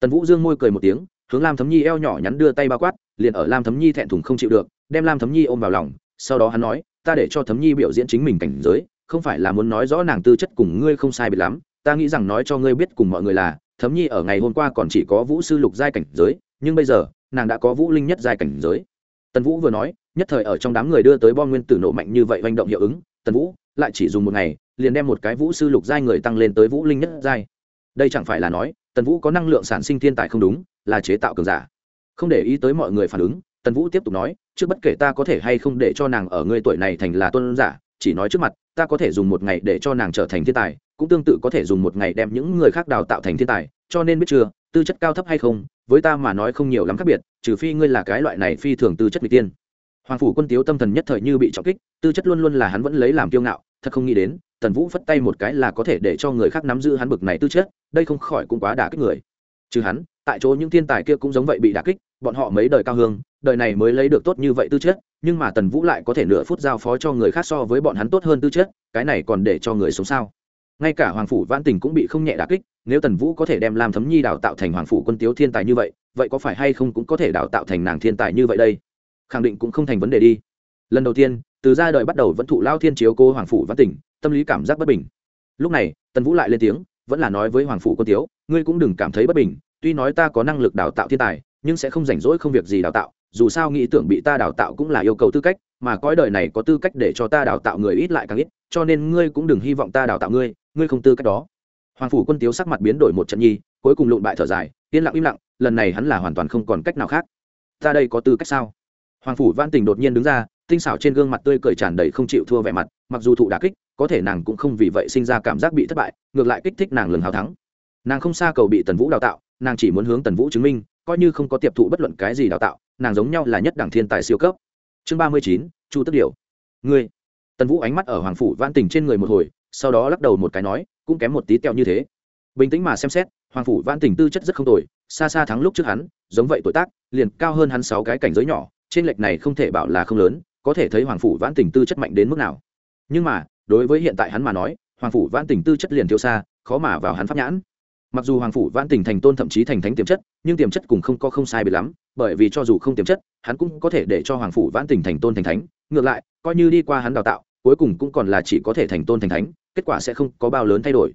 Tần vũ dương môi cười một tiếng, hướng lam thấm nhi eo nhỏ nhắn đưa tay bao quát, liền ở lam thấm nhi thẹn thùng không chịu được, đem lam thấm nhi ôm vào lòng, sau đó hắn nói, ta để cho thấm nhi biểu diễn chính mình cảnh giới không phải là muốn nói rõ nàng tư chất cùng ngươi không sai biệt lắm, ta nghĩ rằng nói cho ngươi biết cùng mọi người là, thấm nhi ở ngày hôm qua còn chỉ có vũ sư lục giai cảnh giới, nhưng bây giờ, nàng đã có vũ linh nhất giai cảnh giới. Tần vũ vừa nói, nhất thời ở trong đám người đưa tới bom nguyên tử nổ mạnh như vậy hành động hiệu ứng, tần vũ, lại chỉ dùng một ngày, liền đem một cái vũ sư lục giai người tăng lên tới vũ linh nhất giai. Đây chẳng phải là nói, tần vũ có năng lượng sản sinh thiên tài không đúng, là chế tạo cường giả. Không để ý tới mọi người phản ứng, tần vũ tiếp tục nói, trước bất kể ta có thể hay không để cho nàng ở ngươi tuổi này thành là tôn giả chỉ nói trước mặt, ta có thể dùng một ngày để cho nàng trở thành thiên tài, cũng tương tự có thể dùng một ngày đem những người khác đào tạo thành thiên tài, cho nên biết chưa, tư chất cao thấp hay không, với ta mà nói không nhiều lắm khác biệt, trừ phi ngươi là cái loại này phi thường tư chất vị tiên. Hoàng phủ quân tiếu tâm thần nhất thời như bị trọng kích, tư chất luôn luôn là hắn vẫn lấy làm kiêu ngạo, thật không nghĩ đến, tần vũ phất tay một cái là có thể để cho người khác nắm giữ hắn bực này tư chất, đây không khỏi cũng quá đả kích người. Trừ hắn, tại chỗ những thiên tài kia cũng giống vậy bị đả kích, bọn họ mấy đời cao hương, đời này mới lấy được tốt như vậy tư chất nhưng mà tần vũ lại có thể nửa phút giao phó cho người khác so với bọn hắn tốt hơn tư chất, cái này còn để cho người sống sao? Ngay cả hoàng phủ vãn tình cũng bị không nhẹ đả kích, nếu tần vũ có thể đem làm thấm nhi đào tạo thành hoàng phủ quân tiếu thiên tài như vậy vậy có phải hay không cũng có thể đào tạo thành nàng thiên tài như vậy đây? Khẳng định cũng không thành vấn đề đi. Lần đầu tiên, từ ra đời bắt đầu vẫn thụ lao thiên chiếu cô hoàng phủ vãn tình, tâm lý cảm giác bất bình. Lúc này, tần vũ lại lên tiếng, vẫn là nói với hoàng phủ quân tiếu, ngươi cũng đừng cảm thấy bất bình, tuy nói ta có năng lực đào tạo thiên tài, nhưng sẽ không rảnh rỗi không việc gì đào tạo dù sao nghĩ tưởng bị ta đào tạo cũng là yêu cầu tư cách, mà cõi đời này có tư cách để cho ta đào tạo người ít lại càng ít, cho nên ngươi cũng đừng hy vọng ta đào tạo ngươi ngươi không tư cách đó. Hoàng phủ quân tiếu sắc mặt biến đổi một trận nhi, cuối cùng lụn bại thở dài, yên lặng im lặng, lần này hắn là hoàn toàn không còn cách nào khác. Ta đây có tư cách sao? Hoàng phủ văn tình đột nhiên đứng ra, tinh xảo trên gương mặt tươi cười tràn đầy không chịu thua vẻ mặt, mặc dù thụ đà kích, có thể nàng cũng không vì vậy sinh ra cảm giác bị thất bại, ngược lại kích thích nàng lừng hào thắng. Nàng không xa cầu bị tần vũ đào tạo, nàng chỉ muốn hướng tần vũ chứng minh, coi như không có tiệp thụ bất luận cái gì đào tạo nàng giống nhau là nhất đẳng thiên tài siêu cấp. Chương ba mươi chín, chu tức điều ngươi. Tần vũ ánh mắt ở hoàng phủ vãn tình trên người một hồi, sau đó lắc đầu một cái nói, cũng kém một tí teo như thế. Bình tĩnh mà xem xét, hoàng phủ vãn tình tư chất rất không tồi, xa xa thắng lúc trước hắn, giống vậy tuổi tác, liền cao hơn hắn sáu cái cảnh giới nhỏ, trên lệch này không thể bảo là không lớn, có thể thấy hoàng phủ vãn tình tư chất mạnh đến mức nào. Nhưng mà, đối với hiện tại hắn mà nói, hoàng phủ vãn tình tư chất liền thiếu xa, khó mà vào hắn pháp nhãn mặc dù hoàng phủ vãn tình thành tôn thậm chí thành thánh tiềm chất, nhưng tiềm chất cũng không có không sai bị lắm, bởi vì cho dù không tiềm chất, hắn cũng có thể để cho hoàng phủ vãn tình thành tôn thành thánh. Ngược lại, coi như đi qua hắn đào tạo, cuối cùng cũng còn là chỉ có thể thành tôn thành thánh, kết quả sẽ không có bao lớn thay đổi.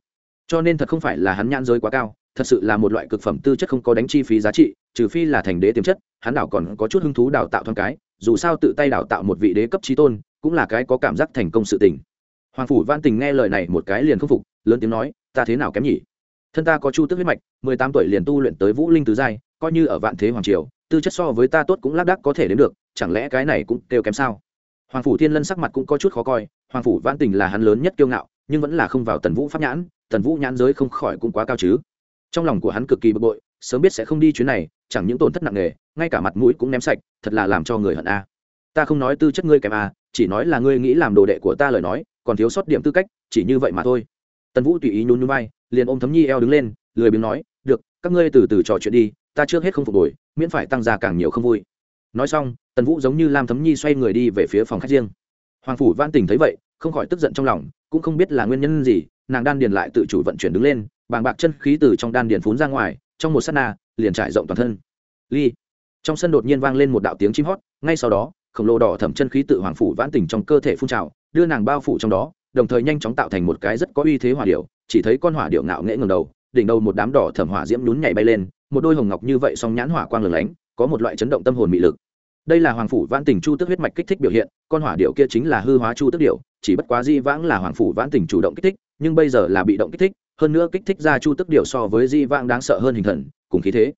Cho nên thật không phải là hắn nhãn giới quá cao, thật sự là một loại cực phẩm tư chất không có đánh chi phí giá trị, trừ phi là thành đế tiềm chất, hắn đảo còn có chút hứng thú đào tạo thoáng cái, dù sao tự tay đào tạo một vị đế cấp trí tôn, cũng là cái có cảm giác thành công sự tình. Hoàng phủ văn tình nghe lời này một cái liền không phục, lớn tiếng nói, ta thế nào kém nhỉ? Thân ta có chu tức huyết mạch, mười tám tuổi liền tu luyện tới vũ linh tứ giai, coi như ở vạn thế hoàng triều, tư chất so với ta tốt cũng lác đác có thể đến được, chẳng lẽ cái này cũng kêu kém sao? Hoàng phủ thiên lân sắc mặt cũng có chút khó coi, hoàng phủ văn tình là hắn lớn nhất kiêu ngạo, nhưng vẫn là không vào tần vũ pháp nhãn, tần vũ nhãn giới không khỏi cũng quá cao chứ. Trong lòng của hắn cực kỳ bực bội, sớm biết sẽ không đi chuyến này, chẳng những tổn thất nặng nề, ngay cả mặt mũi cũng ném sạch, thật là làm cho người hận a. Ta không nói tư chất ngươi kèm a, chỉ nói là ngươi nghĩ làm đồ đệ của ta lời nói, còn thiếu sót điểm tư cách, chỉ như vậy mà thôi. Tần vũ tùy ý nhún nhún vai liền ôm thấm nhi eo đứng lên, lười biếng nói, được, các ngươi từ từ trò chuyện đi, ta trước hết không phục hồi, miễn phải tăng ra càng nhiều không vui. Nói xong, tần vũ giống như lam thấm nhi xoay người đi về phía phòng khách riêng. Hoàng phủ van tình thấy vậy, không khỏi tức giận trong lòng, cũng không biết là nguyên nhân gì, nàng đan điền lại tự chủ vận chuyển đứng lên, bàng bạc chân khí từ trong đan điền phún ra ngoài, trong một s á t na, liền trải rộng toàn thân. Ly, trong sân đột nhiên vang lên một đạo tiếng chim hót, ngay sau đó, khổng lồ đỏ thẩm chân khí tự hoàng phủ vãn tỉnh trong cơ thể phun trào, đưa nàng bao phủ trong đó, đồng thời nhanh chóng tạo thành một cái rất có uy thế hòa điệu chỉ thấy con hỏa điệu ngạo nghễ ngầm đầu, đỉnh đầu một đám đỏ thẩm hỏa diễm nhún nhảy bay lên, một đôi hồng ngọc như vậy song nhãn hỏa quang lửng lánh, có một loại chấn động tâm hồn mị lực. Đây là hoàng phủ vãn tỉnh chu tức huyết mạch kích thích biểu hiện, con hỏa điệu kia chính là hư hóa chu tức điệu, chỉ bất quá di vãng là hoàng phủ vãn tỉnh chủ động kích thích, nhưng bây giờ là bị động kích thích, hơn nữa kích thích ra chu tức điệu so với di vãng đáng sợ hơn hình thần, cùng khí thế.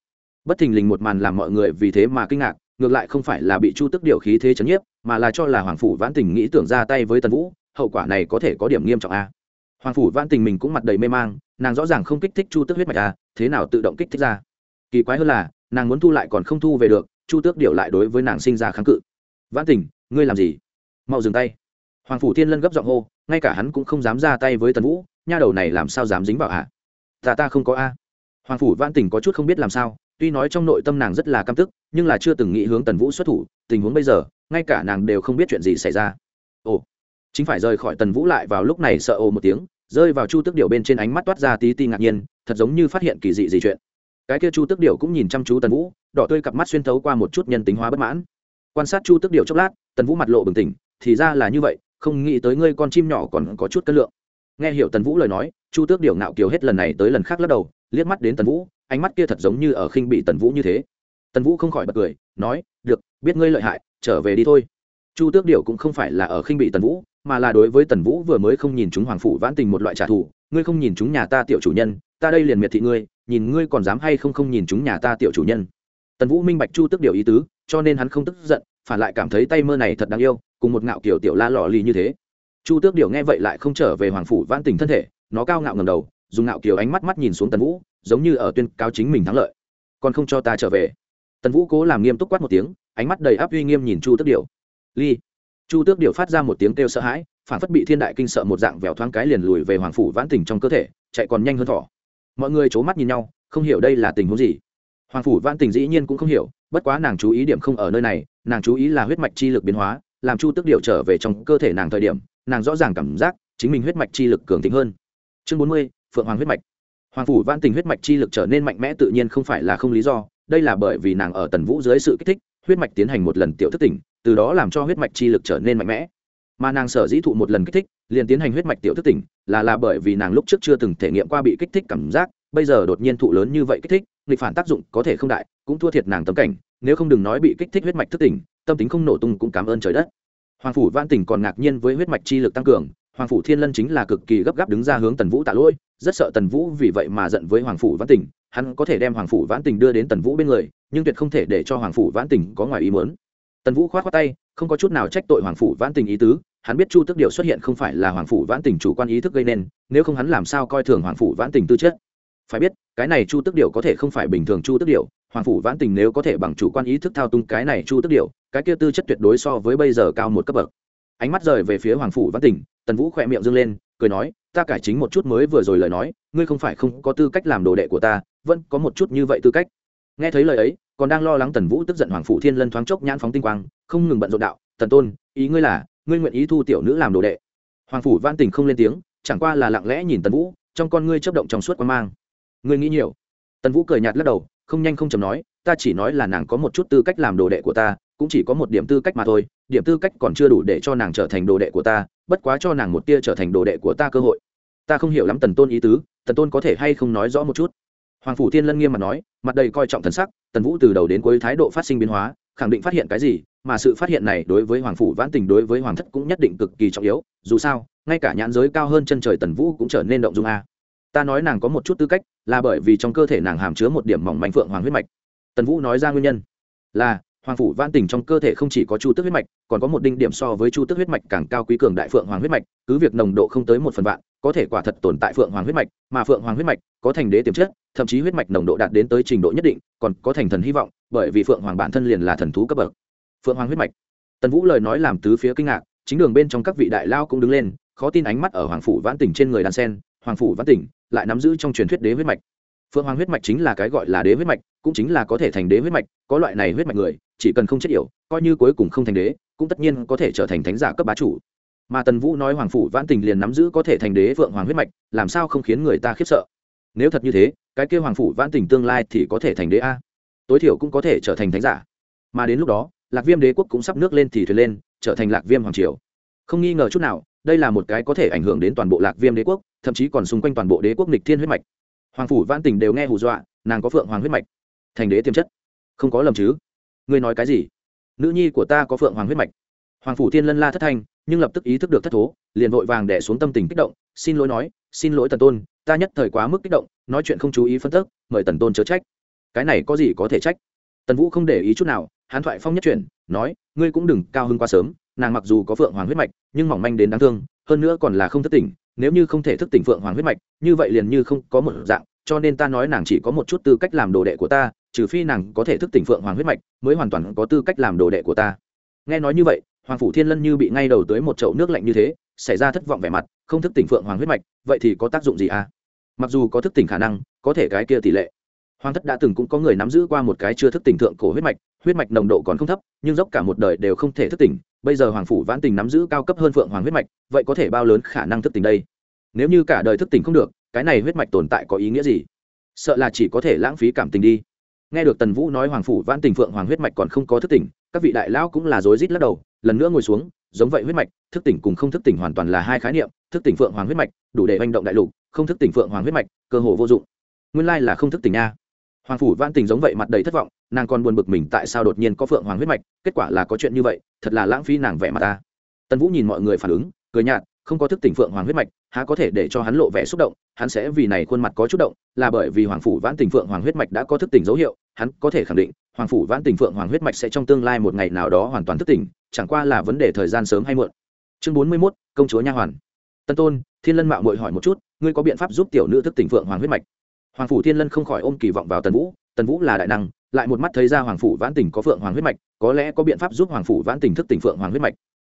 Bất thình lình một màn làm mọi người vì thế mà kinh ngạc, ngược lại không phải là bị chu tức điệu khí thế chấn nhiếp, mà là cho là hoàng phủ vãn tình nghĩ tưởng ra tay với tần vũ, hậu quả này có thể có điểm nghiêm trọng a hoàng phủ vãn tình mình cũng mặt đầy mê mang nàng rõ ràng không kích thích chu tước huyết mạch à, thế nào tự động kích thích ra? Kỳ quái hơn là nàng muốn thu lại còn không thu về được chu tước điều lại đối với nàng sinh ra kháng cự. Vãn tình ngươi làm gì? Mau dừng tay. Hoàng phủ thiên lân gấp giọng hô ngay cả hắn cũng không dám ra tay với tần vũ nha đầu này làm sao dám dính vào ạ ta ta không có a. Hoàng phủ vãn tình có chút không biết làm sao tuy nói trong nội tâm nàng rất là căm tức nhưng là chưa từng nghĩ hướng tần vũ xuất thủ tình huống bây giờ ngay cả nàng đều không biết chuyện gì xảy ra. Ồ chính phải rời khỏi tần vũ lại vào lúc này sợ ồ một tiếng, rơi vào chu tước điệu bên trên ánh mắt toát ra tí ti ngạc nhiên, thật giống như phát hiện kỳ dị gì chuyện. Cái kia chu tước điệu cũng nhìn chăm chú tần vũ, đỏ tươi cặp mắt xuyên thấu qua một chút nhân tính hóa bất mãn. Quan sát chu tước điệu chốc lát, tần vũ mặt lộ bừng tỉnh, thì ra là như vậy, không nghĩ tới ngươi con chim nhỏ còn có chút cân lượng. Nghe hiểu tần vũ lời nói, chu tước điệu nạo kiều hết lần này tới lần khác lắc đầu, liếc mắt đến tần vũ, ánh mắt kia thật giống như ở khinh bị tần vũ như thế. Tần vũ không khỏi bật cười, nói, được, biết ngươi lợi hại, trở về đi thôi. Chu tước điệu cũng không phải là ở khinh bị tần vũ mà là đối với tần vũ vừa mới không nhìn chúng hoàng phủ vãn tình một loại trả thù ngươi không nhìn chúng nhà ta tiểu chủ nhân ta đây liền miệt thị ngươi nhìn ngươi còn dám hay không không nhìn chúng nhà ta tiểu chủ nhân. Tần vũ minh bạch chu tước điều ý tứ cho nên hắn không tức giận phản lại cảm thấy tay mơ này thật đáng yêu cùng một ngạo kiểu tiểu la lò lì như thế. Chu tước điều nghe vậy lại không trở về hoàng phủ vãn tình thân thể nó cao ngạo ngầm đầu dùng ngạo kiểu ánh mắt mắt nhìn xuống tần vũ giống như ở tuyên cáo chính mình thắng lợi. Còn không cho ta trở về. Tần vũ cố làm nghiêm túc quát một tiếng ánh mắt đầy áp uy nghiêm nhìn chu tước điều, ly chu tước điệu phát ra một tiếng kêu sợ hãi phản phất bị thiên đại kinh sợ một dạng vèo thoáng cái liền lùi về hoàng phủ vãn tình trong cơ thể, chạy còn nhanh hơn thỏ. Mọi người c h ố mắt nhìn nhau, không hiểu đây là tình huống gì. Hoàng phủ vãn tình dĩ nhiên cũng không hiểu, bất quá nàng chú ý điểm không ở nơi này, nàng chú ý là huyết mạch chi lực biến hóa, làm chu tước điệu trở về trong cơ thể nàng thời điểm, nàng rõ ràng cảm giác chính mình huyết mạch chi lực cường tính hơn. Chương bốn mươi, phượng hoàng huyết mạch. Hoàng phủ vãn tình huyết mạch chi lực trở nên mạnh mẽ tự nhiên không phải là không lý do, đây là bởi vì nàng ở tần vũ dưới sự kích thích, huyết mạch tiến hành một lần tiểu thức tỉnh từ đó làm cho huyết mạch chi lực trở nên mạnh mẽ. Mà nàng sở dĩ thụ một lần kích thích, liền tiến hành huyết mạch tiểu thức tỉnh, là là bởi vì nàng lúc trước chưa từng thể nghiệm qua bị kích thích cảm giác, bây giờ đột nhiên thụ lớn như vậy kích thích, nghịch phản tác dụng có thể không đại, cũng thua thiệt nàng tấm cảnh, nếu không đừng nói bị kích thích huyết mạch thức tỉnh, tâm tính không nổ tung cũng cảm ơn trời đất. Hoàng phủ văn tỉnh còn ngạc nhiên với huyết mạch chi lực tăng cường, hoàng phủ thiên lân chính là cực kỳ gấp gáp đứng ra hướng tần vũ tạ lỗi, rất sợ tần vũ vì vậy mà giận với hoàng phủ văn tỉnh, hắn có thể đem hoàng phủ vãn tình đưa đến tần vũ bên người, nhưng tuyệt không thể để cho hoàng phủ vãn tình có ngoài ý muốn tần vũ khoát khoát tay, không có chút nào trách tội hoàng phủ vãn tình ý tứ, hắn biết chu tức điều xuất hiện không phải là hoàng phủ vãn tình chủ quan ý thức gây nên, nếu không hắn làm sao coi thường hoàng phủ vãn tình tư chất. Phải biết, cái này chu tức điều có thể không phải bình thường chu tức điều hoàng phủ vãn tình nếu có thể bằng chủ quan ý thức thao túng cái này chu tức điều cái kia tư chất tuyệt đối so với bây giờ cao một cấp bậc. Ánh mắt rời về phía hoàng phủ vãn tình, tần vũ khỏe miệng dâng lên, cười nói, ta cải chính một chút mới vừa rồi lời nói, ngươi không phải không có tư cách làm đồ đệ của ta, vẫn có một chút như vậy tư cách. Nghe thấy lời ấy còn đang lo lắng tần vũ tức giận hoàng phụ thiên lân thoáng chốc nhãn phóng tinh quang, không ngừng bận rộn đạo, tần tôn, ý ngươi là, ngươi nguyện ý thu tiểu nữ làm đồ đệ? Hoàng phủ van tình không lên tiếng, chẳng qua là lặng lẽ nhìn tần vũ, trong con ngươi chấp động trong suốt quan mang. Ngươi nghĩ nhiều. Tần vũ cười nhạt lắc đầu, không nhanh không chầm nói, ta chỉ nói là nàng có một chút tư cách làm đồ đệ của ta, cũng chỉ có một điểm tư cách mà thôi, điểm tư cách còn chưa đủ để cho nàng trở thành đồ đệ của ta, bất quá cho nàng một tia trở thành đồ đệ của ta cơ hội. Ta không hiểu lắm tần tôn ý tứ, tần tôn có thể hay không nói rõ một chút? Hoàng phủ thiên lân nghiêm mặt nói, mặt đầy coi trọng thần sắc, tần vũ từ đầu đến cuối thái độ phát sinh biến hóa, khẳng định phát hiện cái gì, mà sự phát hiện này đối với hoàng phủ vãn tình đối với hoàng thất cũng nhất định cực kỳ trọng yếu, dù sao, ngay cả nhãn giới cao hơn chân trời tần vũ cũng trở nên động dung a. Ta nói nàng có một chút tư cách, là bởi vì trong cơ thể nàng hàm chứa một điểm mỏng manh phượng hoàng huyết mạch. Tần vũ nói ra nguyên nhân, là hoàng phủ vãn tình trong cơ thể không chỉ có chu tước huyết mạch, còn có một đinh điểm so với chu tước huyết mạch càng cao quý cường đại phượng hoàng huyết mạch, cứ việc nồng độ không tới một phần vạn, có thể quả thật tồn tại phượng hoàng huyết mạch, mà phượng hoàng huyết mạch có thành đế tiềm chất, thậm chí huyết mạch nồng độ đạt đến tới trình độ nhất định, còn có thành thần hy vọng, bởi vì phượng hoàng bản thân liền là thần thú cấp bậc. Phượng hoàng huyết mạch. Tần vũ lời nói làm tứ phía kinh ngạc, chính đường bên trong các vị đại lao cũng đứng lên, khó tin ánh mắt ở hoàng phủ vãn tỉnh trên người đàn sen, hoàng phủ vãn tỉnh lại nắm giữ trong truyền thuyết đế huyết mạch. Phượng hoàng huyết mạch chính là cái gọi là đế huyết mạch, cũng chính là có thể thành đế huyết mạch, có loại này huyết mạch người chỉ cần không chết yểu, coi như cuối cùng không thành đế, cũng tất nhiên có thể trở thành thánh giả cấp bá chủ. Mà tần vũ nói hoàng phủ vãn tình liền nắm giữ có thể thành đế phượng hoàng huyết mạch, làm sao không khiến người ta khiếp sợ? Nếu thật như thế, cái kêu hoàng phủ vãn tình tương lai thì có thể thành đế a? Tối thiểu cũng có thể trở thành thánh giả. Mà đến lúc đó, lạc viêm đế quốc cũng sắp nước lên thì thuyền lên, trở thành lạc viêm hoàng triều. Không nghi ngờ chút nào, đây là một cái có thể ảnh hưởng đến toàn bộ lạc viêm đế quốc, thậm chí còn xung quanh toàn bộ đế quốc nịch thiên huyết mạch. Hoàng phủ vãn tình đều nghe hù dọa, nàng có phượng hoàng huyết mạch, thành đế tiềm chất. Không có lầm chứ? Ngươi nói cái gì? Nữ nhi của ta có phượng hoàng huyết mạch. Hoàng phủ thiên lân la thất thanh, nhưng lập tức ý thức được thất thố, liền vội vàng đẻ xuống tâm tình kích động, xin lỗi nói, xin lỗi tần tôn, ta nhất thời quá mức kích động, nói chuyện không chú ý phân tức mời tần tôn chớ trách. Cái này có gì có thể trách? Tần vũ không để ý chút nào, hán thoại phong nhất chuyển, nói, ngươi cũng đừng cao hơn quá sớm, nàng mặc dù có phượng hoàng huyết mạch, nhưng mỏng manh đến đáng thương, hơn nữa còn là không thức tỉnh, nếu như không thể thức tỉnh phượng hoàng huyết mạch, như vậy liền như không có một dạng, cho nên ta nói nàng chỉ có một chút tư cách làm đồ đệ của ta trừ phi nàng có thể thức tỉnh phượng hoàng huyết mạch, mới hoàn toàn có tư cách làm đồ đệ của ta. Nghe nói như vậy, hoàng phủ thiên lân như bị ngay đầu tới một chậu nước lạnh như thế, xảy ra thất vọng vẻ mặt, không thức tỉnh phượng hoàng huyết mạch, vậy thì có tác dụng gì à? Mặc dù có thức tỉnh khả năng, có thể cái kia tỷ lệ. Hoàng thất đã từng cũng có người nắm giữ qua một cái chưa thức tỉnh thượng cổ huyết mạch huyết mạch nồng độ còn không thấp, nhưng dốc cả một đời đều không thể thức tỉnh, bây giờ hoàng phủ vãn tình nắm giữ cao cấp hơn phượng hoàng huyết mạch, vậy có thể bao lớn khả năng thức tỉnh đây? Nếu như cả đời thức tỉnh không được, cái này huyết mạch tồn tại có ý nghĩa gì? Sợ là chỉ có thể lãng phí cảm tình đi nghe được tần vũ nói hoàng phủ vãn tình phượng hoàng huyết mạch còn không có thức tỉnh, các vị đại lão cũng là rối rít lắc đầu, lần nữa ngồi xuống, giống vậy huyết mạch, thức tỉnh cùng không thức tỉnh hoàn toàn là hai khái niệm, thức tỉnh phượng hoàng huyết mạch, đủ để manh động đại lục, không thức tỉnh phượng hoàng huyết mạch, cơ hồ vô dụng. Nguyên lai là không thức tỉnh nha. Hoàng phủ vãn tình giống vậy mặt đầy thất vọng, nàng còn buồn bực mình tại sao đột nhiên có phượng hoàng huyết mạch, kết quả là có chuyện như vậy, thật là lãng phí nàng vẻ mặt ta. Tần vũ nhìn mọi người phản ứng, cười nhạt không có thức tỉnh phượng hoàng huyết mạch, há có thể để cho hắn lộ vẻ xúc động, hắn sẽ vì này khuôn mặt có chút động, là bởi vì hoàng phủ vãn tình phượng hoàng huyết mạch đã có thức tỉnh dấu hiệu, hắn có thể khẳng định, hoàng phủ vãn tình phượng hoàng huyết mạch sẽ trong tương lai một ngày nào đó hoàn toàn thức tỉnh, chẳng qua là vấn đề thời gian sớm hay muộn. Chương bốn mươi mốt, công chúa nha hoàn. Tân tôn, thiên lân mạo mội hỏi một chút, ngươi có biện pháp giúp tiểu nữ thức tỉnh phượng hoàng huyết mạch? Hoàng phủ thiên lân không khỏi ôm kỳ vọng vào tần vũ tần vũ là đại năng, lại một mắt thấy ra hoàng phủ vãn tình có phượng hoàng huyết mạch, có lẽ có biện pháp giúp hoàng phủ vãn tình thức tỉnh phượng hoàng huyết mạch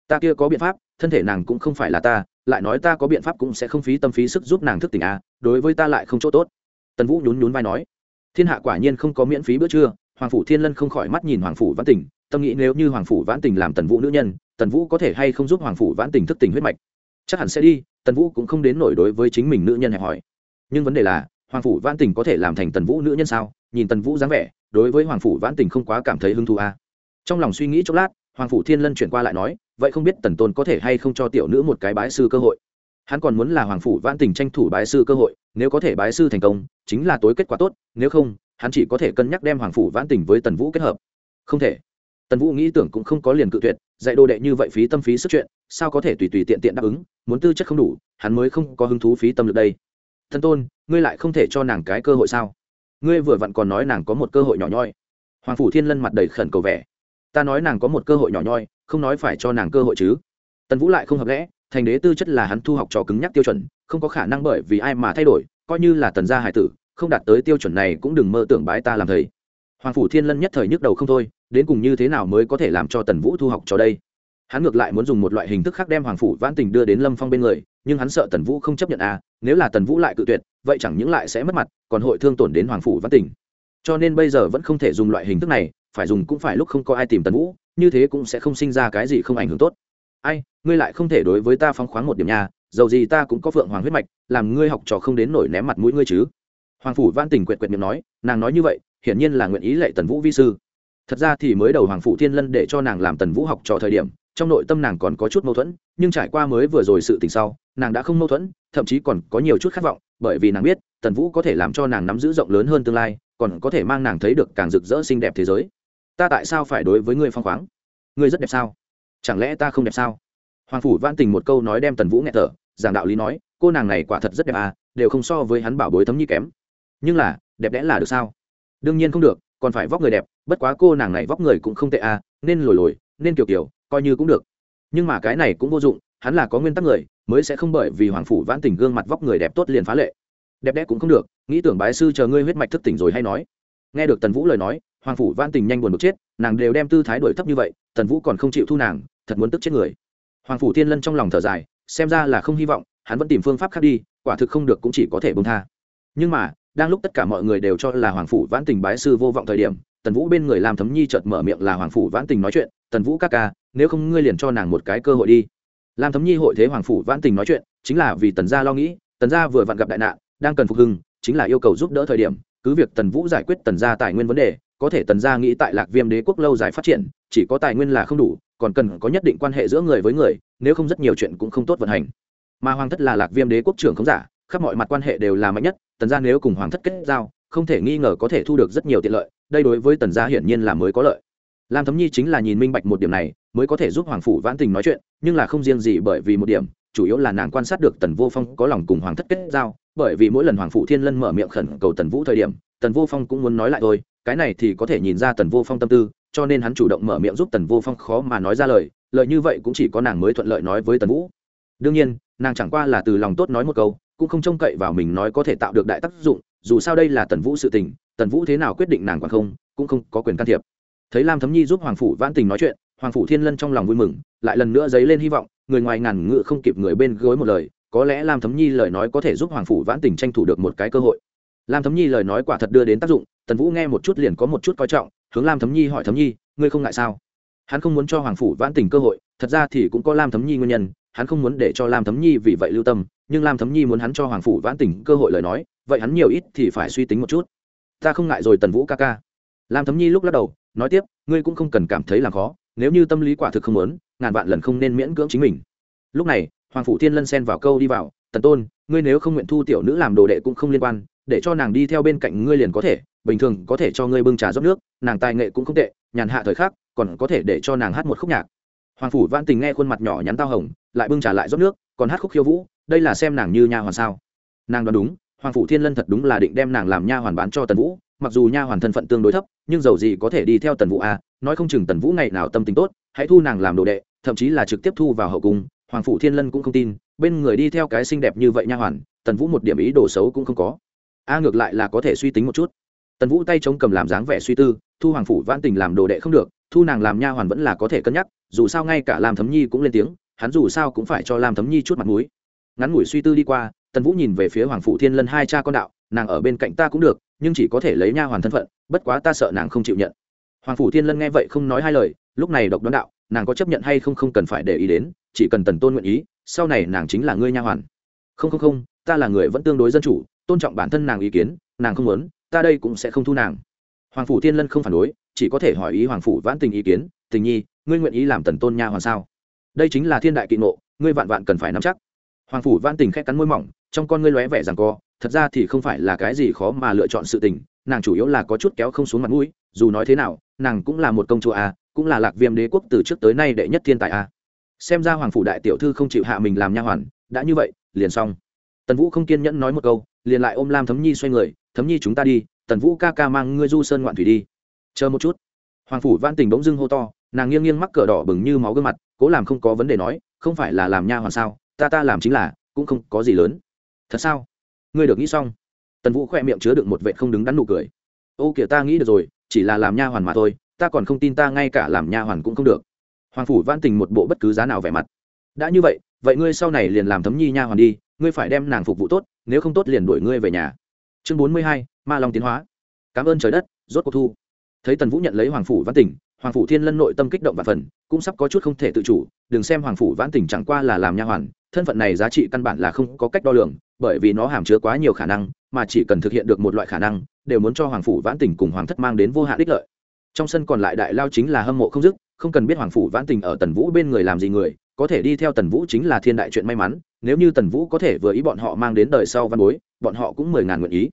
ta kia có biện pháp thân thể nàng cũng không phải là ta lại nói ta có biện pháp cũng sẽ không phí tâm phí sức giúp nàng thức tỉnh a à, đối với ta lại không chỗ tốt. Tần vũ nhún nhún vai nói thiên hạ quả nhiên không có miễn phí bữa trưa hoàng phủ thiên lân không khỏi mắt nhìn hoàng phủ vãn Tỉnh, tâm nghĩ nếu như hoàng phủ vãn Tỉnh làm tần vũ nữ nhân tần vũ có thể hay không giúp hoàng phủ vãn Tỉnh thức tỉnh huyết mạch? Chắc hẳn sẽ đi tần vũ cũng không đến nổi đối với chính mình nữ nhân hẹp hỏi. Nhưng vấn đề là hoàng phủ vãn Tỉnh có thể làm thành tần vũ nữ nhân sao? Nhìn tần vũ dáng vẻ đối với hoàng phủ vãn Tỉnh không quá cảm thấy hứng thú a à. trong lòng suy nghĩ chốc lát hoàng phủ thiên lân chuyển qua lại nói vậy không biết tần tôn có thể hay không cho tiểu nữ một cái bái sư cơ hội. Hắn còn muốn là hoàng phủ vãn tình tranh thủ bái sư cơ hội, nếu có thể bái sư thành công, chính là tối kết quả tốt, nếu không, hắn chỉ có thể cân nhắc đem hoàng phủ vãn tình với tần vũ kết hợp. Không thể. Tần vũ nghĩ tưởng cũng không có liền cự tuyệt, dạy đồ đệ như vậy phí tâm phí sức chuyện, sao có thể tùy tùy tiện tiện đáp ứng, muốn tư chất không đủ, hắn mới không có hứng thú phí tâm lực đây. Thần tôn, ngươi lại không thể cho nàng cái cơ hội sao? Ngươi vừa vặn còn nói nàng có một cơ hội nhỏ nhoi. Hoàng phủ thiên lân mặt đầy khẩn cầu vẻ. Ta nói nàng có một cơ hội nhỏ nhoi không nói phải cho nàng cơ hội chứ. Tần vũ lại không hợp lẽ, thành đế tư chất là hắn thu học trò cứng nhắc tiêu chuẩn, không có khả năng bởi vì ai mà thay đổi, coi như là tần gia hải tử, không đạt tới tiêu chuẩn này cũng đừng mơ tưởng bái ta làm thầy. Hoàng phủ thiên lân nhất thời nhức đầu không thôi, đến cùng như thế nào mới có thể làm cho tần vũ thu học trò đây? Hắn ngược lại muốn dùng một loại hình thức khác đem hoàng phủ vãn tình đưa đến lâm phong bên người, nhưng hắn sợ tần vũ không chấp nhận à nếu là tần vũ lại cự tuyệt, vậy chẳng những lại sẽ mất mặt, còn hội thương tổn đến hoàng phủ vãn tình. Cho nên bây giờ vẫn không thể dùng loại hình thức này, phải dùng cũng phải lúc không có ai tìm tần vũ như thế cũng sẽ không sinh ra cái gì không ảnh hưởng tốt. Ai, ngươi lại không thể đối với ta phóng khoáng một điểm nhà dầu gì ta cũng có phượng hoàng huyết mạch, làm ngươi học trò không đến nổi ném mặt mũi ngươi chứ. Hoàng phủ văn tình quyệt quyệt miệng nói, nàng nói như vậy, hiển nhiên là nguyện ý lệ tần vũ vi sư. Thật ra thì mới đầu hoàng phủ thiên lân để cho nàng làm tần vũ học trò thời điểm, trong nội tâm nàng còn có chút mâu thuẫn, nhưng trải qua mới vừa rồi sự tình sau, nàng đã không mâu thuẫn, thậm chí còn có nhiều chút khát vọng, bởi vì nàng biết, tần vũ có thể làm cho nàng nắm giữ rộng lớn hơn tương lai, còn có thể mang nàng thấy được càng rực rỡ xinh đẹp thế giới ta tại sao phải đối với ngươi phong khoáng? Ngươi rất đẹp sao? Chẳng lẽ ta không đẹp sao? Hoàng phủ van tình một câu nói đem tần vũ nghe thở, giảng đạo lý nói, cô nàng này quả thật rất đẹp à đều không so với hắn bảo bối thấm nhi kém. Nhưng là, đẹp đẽ là được sao? Đương nhiên không được, còn phải vóc người đẹp, bất quá cô nàng này vóc người cũng không tệ à nên lồi lồi, nên kiểu kiểu, coi như cũng được. Nhưng mà cái này cũng vô dụng, hắn là có nguyên tắc người, mới sẽ không bởi vì hoàng phủ vãn tình gương mặt vóc người đẹp tốt liền phá lệ. Đẹp đẽ cũng không được, nghĩ tưởng bái sư chờ ngươi huyết mạch thức tỉnh rồi hay nói. Nghe được tần vũ lời nói hoàng phủ vãn tình nhanh buồn bực chết, nàng đều đem tư thái đổi thấp như vậy, tần vũ còn không chịu thu nàng, thật muốn tức chết người. Hoàng phủ thiên lân trong lòng thở dài, xem ra là không hy vọng, hắn vẫn tìm phương pháp khác đi, quả thực không được cũng chỉ có thể bông tha. Nhưng mà, đang lúc tất cả mọi người đều cho là hoàng phủ vãn tình bái sư vô vọng thời điểm, tần vũ bên người làm thấm nhi chợt mở miệng là hoàng phủ vãn tình nói chuyện, tần vũ các ca, nếu không ngươi liền cho nàng một cái cơ hội đi. Làm thấm nhi hội thế hoàng phủ vãn tình nói chuyện, chính là vì tần gia lo nghĩ, tần gia vừa vặn gặp đại nạn, đang cần phục hưng, chính là yêu cầu giúp đỡ thời điểm, cứ việc tần vũ giải quyết tần gia tài nguyên vấn đề có thể tần gia nghĩ tại lạc viêm đế quốc lâu dài phát triển, chỉ có tài nguyên là không đủ, còn cần có nhất định quan hệ giữa người với người, nếu không rất nhiều chuyện cũng không tốt vận hành. Mà hoàng thất là lạc viêm đế quốc trưởng không giả, khắp mọi mặt quan hệ đều là mạnh nhất, tần gia nếu cùng hoàng thất kết giao, không thể nghi ngờ có thể thu được rất nhiều tiện lợi, đây đối với tần gia hiển nhiên là mới có lợi. Lam thấm nhi chính là nhìn minh bạch một điểm này, mới có thể giúp hoàng phủ vãn tình nói chuyện, nhưng là không riêng gì bởi vì một điểm, chủ yếu là nàng quan sát được tần vô phong có lòng cùng hoàng thất kết giao, bởi vì mỗi lần hoàng phủ thiên lân mở miệng khẩn cầu tần vũ thời điểm, tần vô phong cũng muốn nói lại thôi cái này thì có thể nhìn ra tần vô phong tâm tư, cho nên hắn chủ động mở miệng giúp tần vô phong khó mà nói ra lời lợi như vậy cũng chỉ có nàng mới thuận lợi nói với tần vũ. Đương nhiên, nàng chẳng qua là từ lòng tốt nói một câu, cũng không trông cậy vào mình nói có thể tạo được đại tác dụng, dù sao đây là tần vũ sự tình, tần vũ thế nào quyết định nàng còn không, cũng không có quyền can thiệp. Thấy lam thấm nhi giúp hoàng phủ vãn tình nói chuyện, hoàng phủ thiên lân trong lòng vui mừng, lại lần nữa dấy lên hy vọng, người ngoài ngàn ngự không kịp người bên gối một lời, có lẽ lam thấm nhi lời nói có thể giúp hoàng phủ vãn tình tranh thủ được một cái cơ hội. Lam thấm nhi lời nói quả thật đưa đến tác dụng tần vũ nghe một chút liền có một chút coi trọng, hướng lam thấm nhi hỏi thấm nhi, ngươi không ngại sao? Hắn không muốn cho hoàng phủ vãn tình cơ hội, thật ra thì cũng có lam thấm nhi nguyên nhân, hắn không muốn để cho lam thấm nhi vì vậy lưu tâm, nhưng lam thấm nhi muốn hắn cho hoàng phủ vãn tình cơ hội lời nói, vậy hắn nhiều ít thì phải suy tính một chút. Ta không ngại rồi, tần vũ ca ca. Lam thấm nhi lúc lắc đầu, nói tiếp, ngươi cũng không cần cảm thấy là khó, nếu như tâm lý quả thực không muốn, ngàn vạn lần không nên miễn cưỡng chính mình. Lúc này, hoàng phủ thiên lân xen vào câu đi vào, tần tôn, ngươi nếu không nguyện thu tiểu nữ làm đồ đệ cũng không liên quan, để cho nàng đi theo bên cạnh ngươi liền có thể bình thường có thể cho ngươi bưng trà rót nước nàng tài nghệ cũng không tệ nhàn hạ thời khắc còn có thể để cho nàng hát một khúc nhạc. Hoàng phủ văn tình nghe khuôn mặt nhỏ nhắn tao hồng lại bưng trà lại rót nước còn hát khúc khiêu vũ đây là xem nàng như nha hoàn sao. Nàng đoán đúng hoàng phủ thiên lân thật đúng là định đem nàng làm nha hoàn bán cho tần vũ mặc dù nha hoàn thân phận tương đối thấp nhưng dầu gì có thể đi theo tần vũ a à, nói không chừng tần vũ ngày nào tâm tính tốt hãy thu nàng làm đồ đệ thậm chí là trực tiếp thu vào hậu cung hoàng phủ thiên lân cũng không tin bên người đi theo cái xinh đẹp như vậy nha hoàn tần vũ một điểm ý đồ xấu cũng không có. A ngược lại là có thể suy tính một chút tần vũ tay chống cầm làm dáng vẻ suy tư, thu hoàng phủ vãn tình làm đồ đệ không được, thu nàng làm nha hoàn vẫn là có thể cân nhắc, dù sao ngay cả làm thấm nhi cũng lên tiếng, hắn dù sao cũng phải cho làm thấm nhi chút mặt mũi. Ngắn ngủi suy tư đi qua, tần vũ nhìn về phía hoàng phủ thiên lân hai cha con đạo, nàng ở bên cạnh ta cũng được, nhưng chỉ có thể lấy nha hoàn thân phận, bất quá ta sợ nàng không chịu nhận. Hoàng phủ thiên lân nghe vậy không nói hai lời, lúc này độc đoán đạo, nàng có chấp nhận hay không không cần phải để ý đến, chỉ cần tần tôn nguyện ý, sau này nàng chính là ngươi nha hoàn. Không không không, ta là người vẫn tương đối dân chủ, tôn trọng bản thân nàng ý kiến, nàng không muốn ta đây cũng sẽ không thu nàng. Hoàng phủ thiên lân không phản đối, chỉ có thể hỏi ý hoàng phủ vãn tình ý kiến. Tình nhi, ngươi nguyện ý làm tần tôn nha hoàn sao? Đây chính là thiên đại kỵ ngộ, ngươi vạn vạn cần phải nắm chắc. Hoàng phủ vãn tình khét cắn môi mỏng, trong con ngươi lóe vẻ rằng co, thật ra thì không phải là cái gì khó mà lựa chọn sự tình, nàng chủ yếu là có chút kéo không xuống mặt mũi, dù nói thế nào, nàng cũng là một công chúa a, cũng là lạc viêm đế quốc từ trước tới nay đệ nhất thiên tài a. Xem ra hoàng phủ đại tiểu thư không chịu hạ mình làm nha hoàn, đã như vậy, liền xong. Tần vũ không kiên nhẫn nói một câu, liền lại ôm lam thấm nhi xoay người thấm nhi chúng ta đi, tần vũ ca ca mang ngươi du sơn ngoạn thủy đi. Chờ một chút. Hoàng phủ văn tình bỗng dưng hô to, nàng nghiêng nghiêng mắc cờ đỏ bừng như máu gương mặt, cố làm không có vấn đề nói, không phải là làm nha hoàn sao, ta ta làm chính là, cũng không có gì lớn. Thật sao? Ngươi được nghĩ xong. Tần vũ khoe miệng chứa đựng một vệ không đứng đắn nụ cười. Ô kìa ta nghĩ được rồi, chỉ là làm nha hoàn mà thôi, ta còn không tin ta ngay cả làm nha hoàn cũng không được. Hoàng phủ văn tình một bộ bất cứ giá nào vẻ mặt. Đã như vậy vậy ngươi sau này liền làm thấm nhi nha hoàn đi, ngươi phải đem nàng phục vụ tốt, nếu không tốt liền đuổi ngươi về nhà chương bốn mươi hai, ma long tiến hóa. Cảm ơn trời đất, rốt cuộc thu. Thấy tần vũ nhận lấy hoàng phủ văn tỉnh, hoàng phủ thiên lân nội tâm kích động và phần, cũng sắp có chút không thể tự chủ, đừng xem hoàng phủ vãn tỉnh chẳng qua là làm nha hoàn, thân phận này giá trị căn bản là không có cách đo lường, bởi vì nó hàm chứa quá nhiều khả năng, mà chỉ cần thực hiện được một loại khả năng, đều muốn cho hoàng phủ vãn tỉnh cùng hoàng thất mang đến vô hạn ích lợi. Trong sân còn lại đại lao chính là hâm mộ không dứt, không cần biết hoàng phủ vãn tình ở tần vũ bên người làm gì người có thể đi theo tần vũ chính là thiên đại chuyện may mắn, nếu như tần vũ có thể vừa ý bọn họ mang đến đời sau văn bối, bọn họ cũng mười ngàn nguyện ý.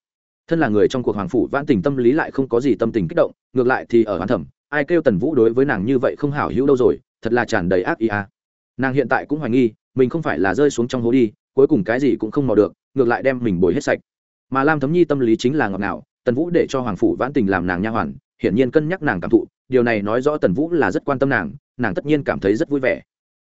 Thân là người trong cuộc hoàng phủ, vãn tình tâm lý lại không có gì tâm tình kích động, ngược lại thì ở hoàn thẩm, ai kêu tần vũ đối với nàng như vậy không hảo hữu đâu rồi, thật là tràn đầy ác ý à. nàng hiện tại cũng hoài nghi, mình không phải là rơi xuống trong hố đi, cuối cùng cái gì cũng không mò được, ngược lại đem mình bồi hết sạch. Mà lam thấm nhi tâm lý chính là ngọt ngào, tần vũ để cho hoàng phủ vãn tình làm nàng nha hoàn, hiển nhiên cân nhắc nàng cảm thụ, điều này nói rõ tần vũ là rất quan tâm nàng nàng tất nhiên cảm thấy rất vui vẻ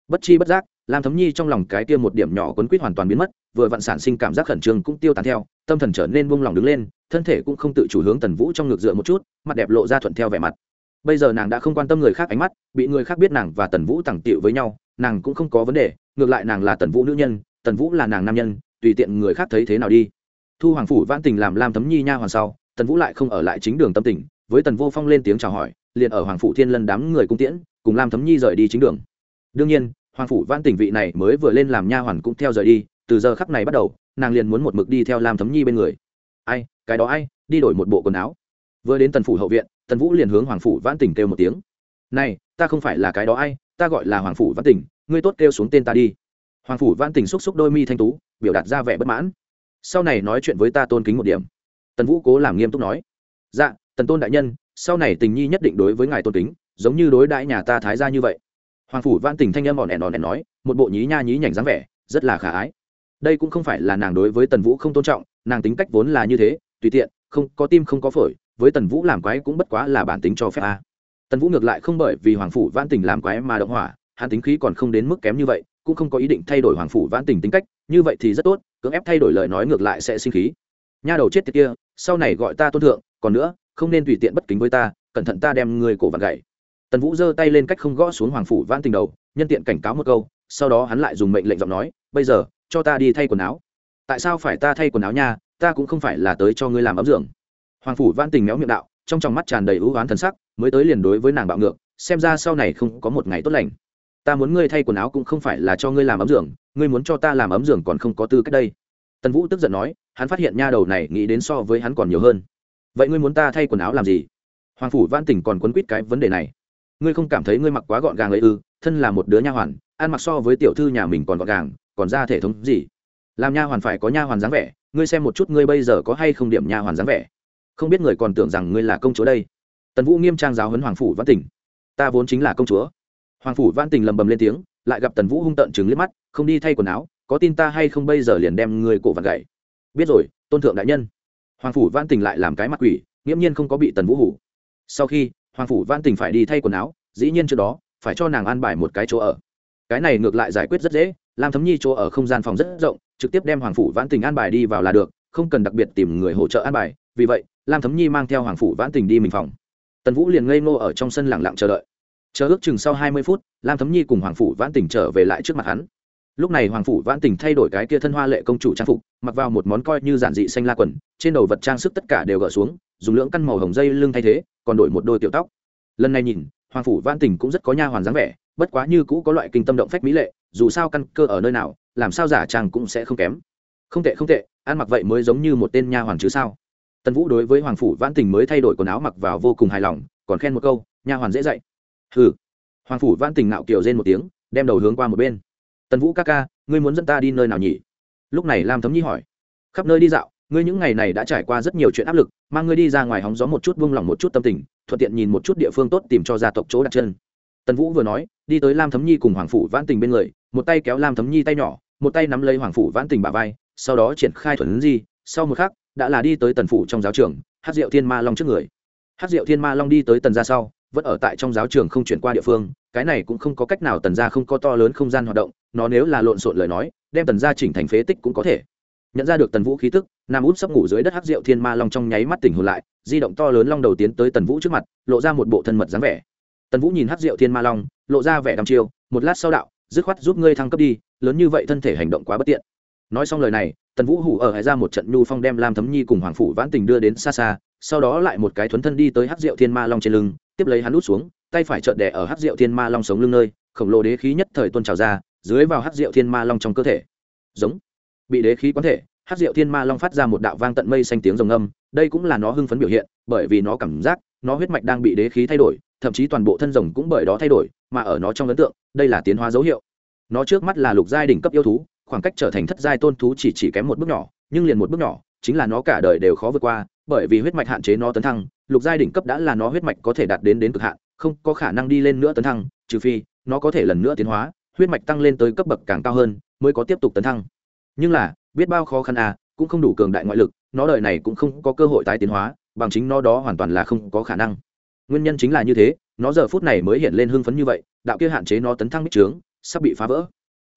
bất chi bất giác, lam thấm nhi trong lòng cái kia một điểm nhỏ quấn quýt hoàn toàn biến mất, vừa vặn sản sinh cảm giác khẩn trương cũng tiêu tán theo, tâm thần trở nên buông lỏng đứng lên, thân thể cũng không tự chủ hướng tần vũ trong ngực dựa một chút, mặt đẹp lộ ra thuận theo vẻ mặt. Bây giờ nàng đã không quan tâm người khác ánh mắt, bị người khác biết nàng và tần vũ tặng tiệu với nhau, nàng cũng không có vấn đề, ngược lại nàng là tần vũ nữ nhân, tần vũ là nàng nam nhân, tùy tiện người khác thấy thế nào đi. Thu hoàng phủ vãn tình làm lam thấm nhi nha hoàn sau, tần vũ lại không ở lại chính đường tâm tình, với tần vô phong lên tiếng chào hỏi, liền ở hoàng phủ thiên lân đám người cung tiễn, cùng lam thấm nhi rời đi chính đường đương nhiên, hoàng phủ vãn tỉnh vị này mới vừa lên làm nha hoàn cũng theo rời đi, từ giờ khắc này bắt đầu, nàng liền muốn một mực đi theo lam thấm nhi bên người. Ai, cái đó ai, đi đổi một bộ quần áo. Vừa đến tần phủ hậu viện, tần vũ liền hướng hoàng phủ vãn tỉnh kêu một tiếng. Này, ta không phải là cái đó ai, ta gọi là hoàng phủ vãn tỉnh, ngươi tốt kêu xuống tên ta đi. Hoàng phủ vãn tỉnh xúc xúc đôi mi thanh tú, biểu đạt ra vẻ bất mãn. Sau này nói chuyện với ta tôn kính một điểm. Tần vũ cố làm nghiêm túc nói. Dạ tần tôn đại nhân, sau này tình nhi nhất định đối với ngài tôn kính, giống như đối đãi nhà ta thái ra như vậy hoàng phủ vãn tình thanh âm ỏn ẻn ỏn ẻn nói, một bộ nhí nha nhí nhảnh dáng vẻ, rất là khả ái. Đây cũng không phải là nàng đối với tần vũ không tôn trọng, nàng tính cách vốn là như thế, tùy tiện, không, có tim không có phổi, với tần vũ làm quái cũng bất quá là bản tính cho phép a. Tần vũ ngược lại không bởi vì hoàng phủ vãn tình làm quái mà động hỏa, hắn tính khí còn không đến mức kém như vậy, cũng không có ý định thay đổi hoàng phủ vãn tình tính cách, như vậy thì rất tốt, cưỡng ép thay đổi lời nói ngược lại sẽ sinh khí. Nha đầu chết tiệt kia, sau này gọi ta tôn thượng, còn nữa, không nên tùy tiện bất kính với ta, cẩn thận ta đem người cổ vặn gậy tần vũ giơ tay lên cách không gõ xuống hoàng phủ vãn tình đầu, nhân tiện cảnh cáo một câu, sau đó hắn lại dùng mệnh lệnh giọng nói, bây giờ, cho ta đi thay quần áo. Tại sao phải ta thay quần áo nha? Ta cũng không phải là tới cho ngươi làm ấm dưỡng hoàng phủ vãn tình méo miệng đạo, trong tròng mắt tràn đầy ưu oán thần sắc, mới tới liền đối với nàng bạo ngược, xem ra sau này không có một ngày tốt lành. Ta muốn ngươi thay quần áo cũng không phải là cho ngươi làm ấm dưỡng ngươi muốn cho ta làm ấm dưỡng còn không có tư cách đây. Tần vũ tức giận nói, hắn phát hiện nha đầu này nghĩ đến so với hắn còn nhiều hơn. Vậy ngươi muốn ta thay quần áo làm gì? Hoàng phủ Vãn Tình còn quấn quýt cái vấn đề này ngươi không cảm thấy ngươi mặc quá gọn gàng ấy ư, thân là một đứa nha hoàn, ăn mặc so với tiểu thư nhà mình còn gọn gàng, còn ra thể thống gì? Làm nha hoàn phải có nha hoàn dáng vẻ, ngươi xem một chút ngươi bây giờ có hay không điểm nha hoàn dáng vẻ. Không biết người còn tưởng rằng ngươi là công chúa đây. Tần vũ nghiêm trang giáo huấn hoàng phủ văn tỉnh. Ta vốn chính là công chúa. Hoàng phủ văn tỉnh lầm bầm lên tiếng, lại gặp tần vũ hung tợn chừng liếc mắt, không đi thay quần áo, có tin ta hay không bây giờ liền đem người cổ vặt gậy. Biết rồi, tôn thượng đại nhân. Hoàng phủ văn tỉnh lại làm cái mặt quỷ, nghiễm nhiên không có bị tần vũ hủ. Sau khi hoàng phủ van tỉnh phải đi thay quần áo, dĩ nhiên trước đó, phải cho nàng an bài một cái chỗ ở. Cái này ngược lại giải quyết rất dễ, Lam thấm nhi chỗ ở không gian phòng rất rộng, trực tiếp đem hoàng phủ vãn tình an bài đi vào là được, không cần đặc biệt tìm người hỗ trợ an bài, vì vậy, lam thấm nhi mang theo hoàng phủ vãn tình đi mình phòng. Tần vũ liền ngây ngô ở trong sân lẳng lặng chờ đợi. Chờ ước chừng sau hai mươi phút, lam thấm nhi cùng hoàng phủ vãn tình trở về lại trước mặt hắn. Lúc này hoàng phủ vãn tình thay đổi cái kia thân hoa lệ công chủ trang phục, mặc vào một món coi như giản dị xanh la quần, trên đầu vật trang sức tất cả đều gỡ xuống dùng lưỡng căn màu hồng dây lưng thay thế, còn đổi một đôi tiểu tóc. Lần này nhìn, hoàng phủ văn tình cũng rất có nha hoàn dáng vẻ, bất quá như cũ có loại kinh tâm động phách mỹ lệ, dù sao căn cơ ở nơi nào, làm sao giả trang cũng sẽ không kém. Không tệ không tệ, ăn mặc vậy mới giống như một tên nha hoàn chứ sao. Tần vũ đối với hoàng phủ văn tình mới thay đổi quần áo mặc vào vô cùng hài lòng, còn khen một câu, nha hoàn dễ dạy. Ừ hoàng phủ văn tình nạo kiều rên một tiếng, đem đầu hướng qua một bên. Tần vũ ca ca, ngươi muốn dẫn ta đi nơi nào nhỉ? Lúc này lam thấm nhi hỏi. Khắp nơi đi dạo ngươi những ngày này đã trải qua rất nhiều chuyện áp lực, mang ngươi đi ra ngoài hóng gió một chút vung lòng một chút tâm tình, thuận tiện nhìn một chút địa phương tốt tìm cho gia tộc chỗ đặt chân. Tần vũ vừa nói, đi tới lam thấm nhi cùng hoàng phủ vãn tình bên người, một tay kéo lam thấm nhi tay nhỏ, một tay nắm lấy hoàng phủ vãn tình bà vai, sau đó triển khai thuần di, sau một khắc, đã là đi tới tần phủ trong giáo trường hát diệu thiên ma long trước người. Hát diệu thiên ma long đi tới tần ra sau, vẫn ở tại trong giáo trường không chuyển qua địa phương, cái này cũng không có cách nào tần ra không có to lớn không gian hoạt động, nó nếu là lộn xộn lời nói, đem tần ra chỉnh thành phế tích cũng có thể nhận ra được tần vũ khí tức nam út sắp ngủ dưới đất hắc diệu thiên ma long trong nháy mắt tỉnh hồn lại, di động to lớn long đầu tiến tới tần vũ trước mặt, lộ ra một bộ thân mật dáng vẻ. Tần vũ nhìn hắc diệu thiên ma long, lộ ra vẻ đăm chiêu, một lát sau đạo, dứt khoát giúp ngươi thăng cấp đi, lớn như vậy thân thể hành động quá bất tiện. Nói xong lời này, tần vũ hủ ở hải ra một trận nhu phong đem lam thấm nhi cùng hoàng phủ vãn tình đưa đến xa xa, sau đó lại một cái thuấn thân đi tới hắc rượu thiên ma long trên lưng, tiếp lấy hắn út xuống, tay phải trợn đẻ ở hắc rượu thiên ma long sống lưng nơi, khổng lồ đế khí nhất thời tuôn trào ra, dưới vào hắc rượu thiên ma long trong cơ thể. Giống bị đế khí quán thể, hát rượu thiên ma long phát ra một đạo vang tận mây xanh tiếng rồng âm đây cũng là nó hưng phấn biểu hiện, bởi vì nó cảm giác, nó huyết mạch đang bị đế khí thay đổi, thậm chí toàn bộ thân rồng cũng bởi đó thay đổi, mà ở nó trong ấn tượng, đây là tiến hóa dấu hiệu. Nó trước mắt là lục giai đỉnh cấp yêu thú, khoảng cách trở thành thất giai tôn thú chỉ chỉ kém một bước nhỏ, nhưng liền một bước nhỏ, chính là nó cả đời đều khó vượt qua, bởi vì huyết mạch hạn chế nó tấn thăng, lục giai đỉnh cấp đã là nó huyết mạch có thể đạt đến đến cực hạn, không có khả năng đi lên nữa tấn thăng, trừ phi, nó có thể lần nữa tiến hóa, huyết mạch tăng lên tới cấp bậc càng cao hơn, mới có tiếp tục tấn thăng nhưng là, biết bao khó khăn à cũng không đủ cường đại ngoại lực, nó đời này cũng không có cơ hội tái tiến hóa, bằng chính nó đó hoàn toàn là không có khả năng. Nguyên nhân chính là như thế, nó giờ phút này mới hiện lên hưng phấn như vậy, đạo kia hạn chế nó tấn thăng bích trướng, sắp bị phá vỡ.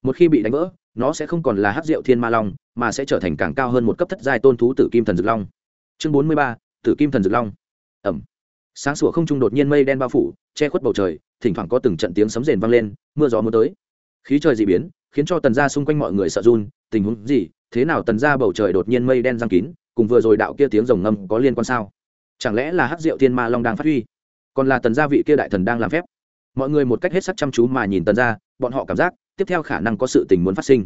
Một khi bị đánh vỡ, nó sẽ không còn là hát rượu thiên ma long, mà sẽ trở thành càng cao hơn một cấp thất giai tôn thú tử kim thần dược long. Chương bốn mươi ba, tử kim thần dược long. Ẩm. Sáng sủa không trung đột nhiên mây đen bao phủ, che khuất bầu trời, thỉnh thoảng có từng trận tiếng sấm rền vang lên, mưa gió mưa tới. Khí trời d ị biến khiến cho tần gia xung quanh mọi người sợ run, tình huống gì, thế nào tần gia bầu trời đột nhiên mây đen giăng kín, cùng vừa rồi đạo kia tiếng rồng ngâm có liên quan sao? Chẳng lẽ là hắc diệu thiên ma long đang phát huy? Còn là tần gia vị kia đại thần đang làm phép? Mọi người một cách hết sắc chăm chú mà nhìn tần gia, bọn họ cảm giác, tiếp theo khả năng có sự tình muốn phát sinh.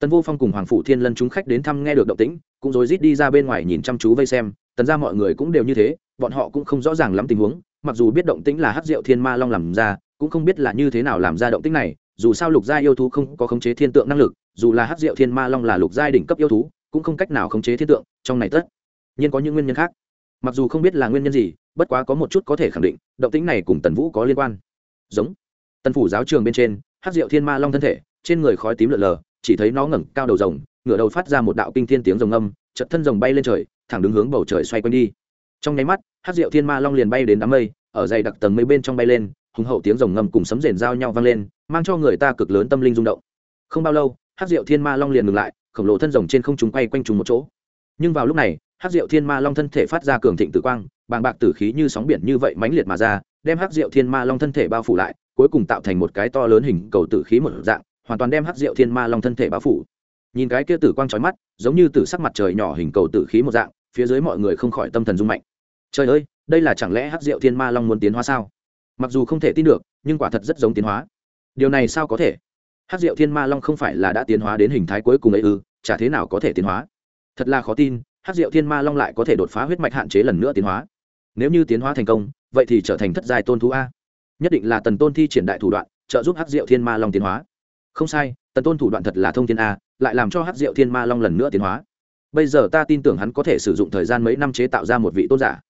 Tần vô phong cùng hoàng phủ thiên lân chúng khách đến thăm nghe được động tĩnh, cũng rồi rít đi ra bên ngoài nhìn chăm chú vây xem, tần ra mọi người cũng đều như thế, bọn họ cũng không rõ ràng lắm tình huống, mặc dù biết động tĩnh là hắc diệu thiên ma long làm ra, cũng không biết là như thế nào làm ra động tĩnh này dù sao lục gia yêu thú không có khống chế thiên tượng năng lực, dù là hát rượu thiên ma long là lục gia đỉnh cấp yêu thú, cũng không cách nào khống chế thiên tượng, trong này tất nhiên có những nguyên nhân khác. Mặc dù không biết là nguyên nhân gì, bất quá có một chút có thể khẳng định, động tĩnh này cùng tần vũ có liên quan. Giống. Tần phủ giáo trường bên trên hát rượu thiên ma long thân thể, trên người khói tím lợn lờ, chỉ thấy nó ngẩng cao đầu rồng, ngửa đầu phát ra một đạo kinh thiên tiếng rồng âm chật thân rồng bay lên trời, thẳng đứng hướng bầu trời xoay quanh đi. Trong nháy mắt hát rượu thiên ma long liền bay đến đám mây, ở dày đặc tầng mây bên trong bay lên hùng hậu tiếng rồng ngầm cùng sấm rền giao nhau vang lên, mang cho người ta cực lớn tâm linh rung động. Không bao lâu hát rượu thiên ma long liền ngừng lại, khổng lồ thân rồng trên không chúng quay quanh trùng một chỗ. Nhưng vào lúc này hát rượu thiên ma long thân thể phát ra cường thịnh tử quang, bàng bạc tử khí như sóng biển như vậy mãnh liệt mà ra, đem hát rượu thiên ma long thân thể bao phủ lại, cuối cùng tạo thành một cái to lớn hình cầu tử khí một dạng, hoàn toàn đem hắc rượu thiên ma long thân thể bao phủ. Nhìn cái kia tử quang trói mắt, giống như tử sắc mặt trời nhỏ hình cầu tử khí một dạng, phía dưới mọi người không khỏi tâm thần rung mạnh. Trời ơi, đây là chẳng lẽ hắc rượu thiên ma long muốn tiến hóa sao? Mặc dù không thể tin được, nhưng quả thật rất giống tiến hóa. Điều này sao có thể? Hắc rượu thiên ma long không phải là đã tiến hóa đến hình thái cuối cùng ấy ư, chả thế nào có thể tiến hóa? Thật là khó tin, hắc rượu thiên ma long lại có thể đột phá huyết mạch hạn chế lần nữa tiến hóa. Nếu như tiến hóa thành công, vậy thì trở thành thất giai tôn thú a. Nhất định là tần tôn thi triển đại thủ đoạn, trợ giúp hắc diệu thiên ma long tiến hóa. Không sai, tần tôn thủ đoạn thật là thông thiên a, lại làm cho hắc diệu thiên ma long lần nữa tiến hóa. Bây giờ ta tin tưởng hắn có thể sử dụng thời gian mấy năm chế tạo ra một vị tôn giả.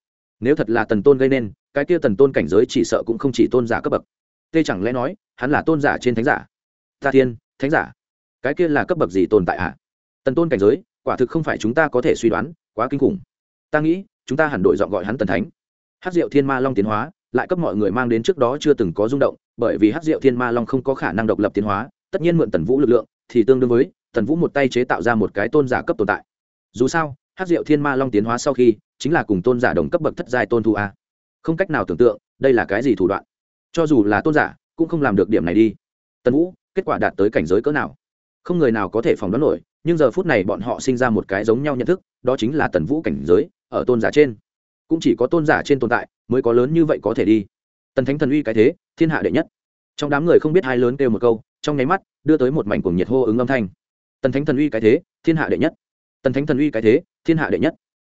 Nếu thật là tần tôn gây nên cái kia tần tôn cảnh giới chỉ sợ cũng không chỉ tôn giả cấp bậc. Tê chẳng lẽ nói, hắn là tôn giả trên thánh giả? Ta thiên, thánh giả? Cái kia là cấp bậc gì tồn tại ạ à? tần tôn cảnh giới, quả thực không phải chúng ta có thể suy đoán, quá kinh khủng. Ta nghĩ, chúng ta hẳn đổi dọn gọi hắn tần thánh. Hát Diệu thiên ma long tiến hóa, lại cấp mọi người mang đến trước đó chưa từng có rung động, bởi vì hát Diệu thiên ma long không có khả năng độc lập tiến hóa, tất nhiên mượn tần vũ lực lượng, thì tương đương với, tần vũ một tay chế tạo ra một cái tôn giả cấp tồn tại. Dù sao hát Diệu thiên ma long tiến hóa sau khi, chính là cùng tôn giả đồng cấp bậc thất giai tôn thu a không cách nào tưởng tượng, đây là cái gì thủ đoạn. Cho dù là tôn giả, cũng không làm được điểm này đi. Tần vũ, kết quả đạt tới cảnh giới cỡ nào? Không người nào có thể phỏng đoán nổi, nhưng giờ phút này bọn họ sinh ra một cái giống nhau nhận thức, đó chính là tần vũ cảnh giới, ở tôn giả trên. Cũng chỉ có tôn giả trên tồn tại, mới có lớn như vậy có thể đi. Tần thánh thần uy cái thế, thiên hạ đệ nhất. Trong đám người không biết hai lớn kêu một câu, trong nháy mắt, đưa tới một mảnh cuồng nhiệt hô ứng âm thanh. Tần thánh thần uy cái thế, thiên hạ đệ nhất. Tần thánh thần uy cái thế, thiên hạ đệ nhất.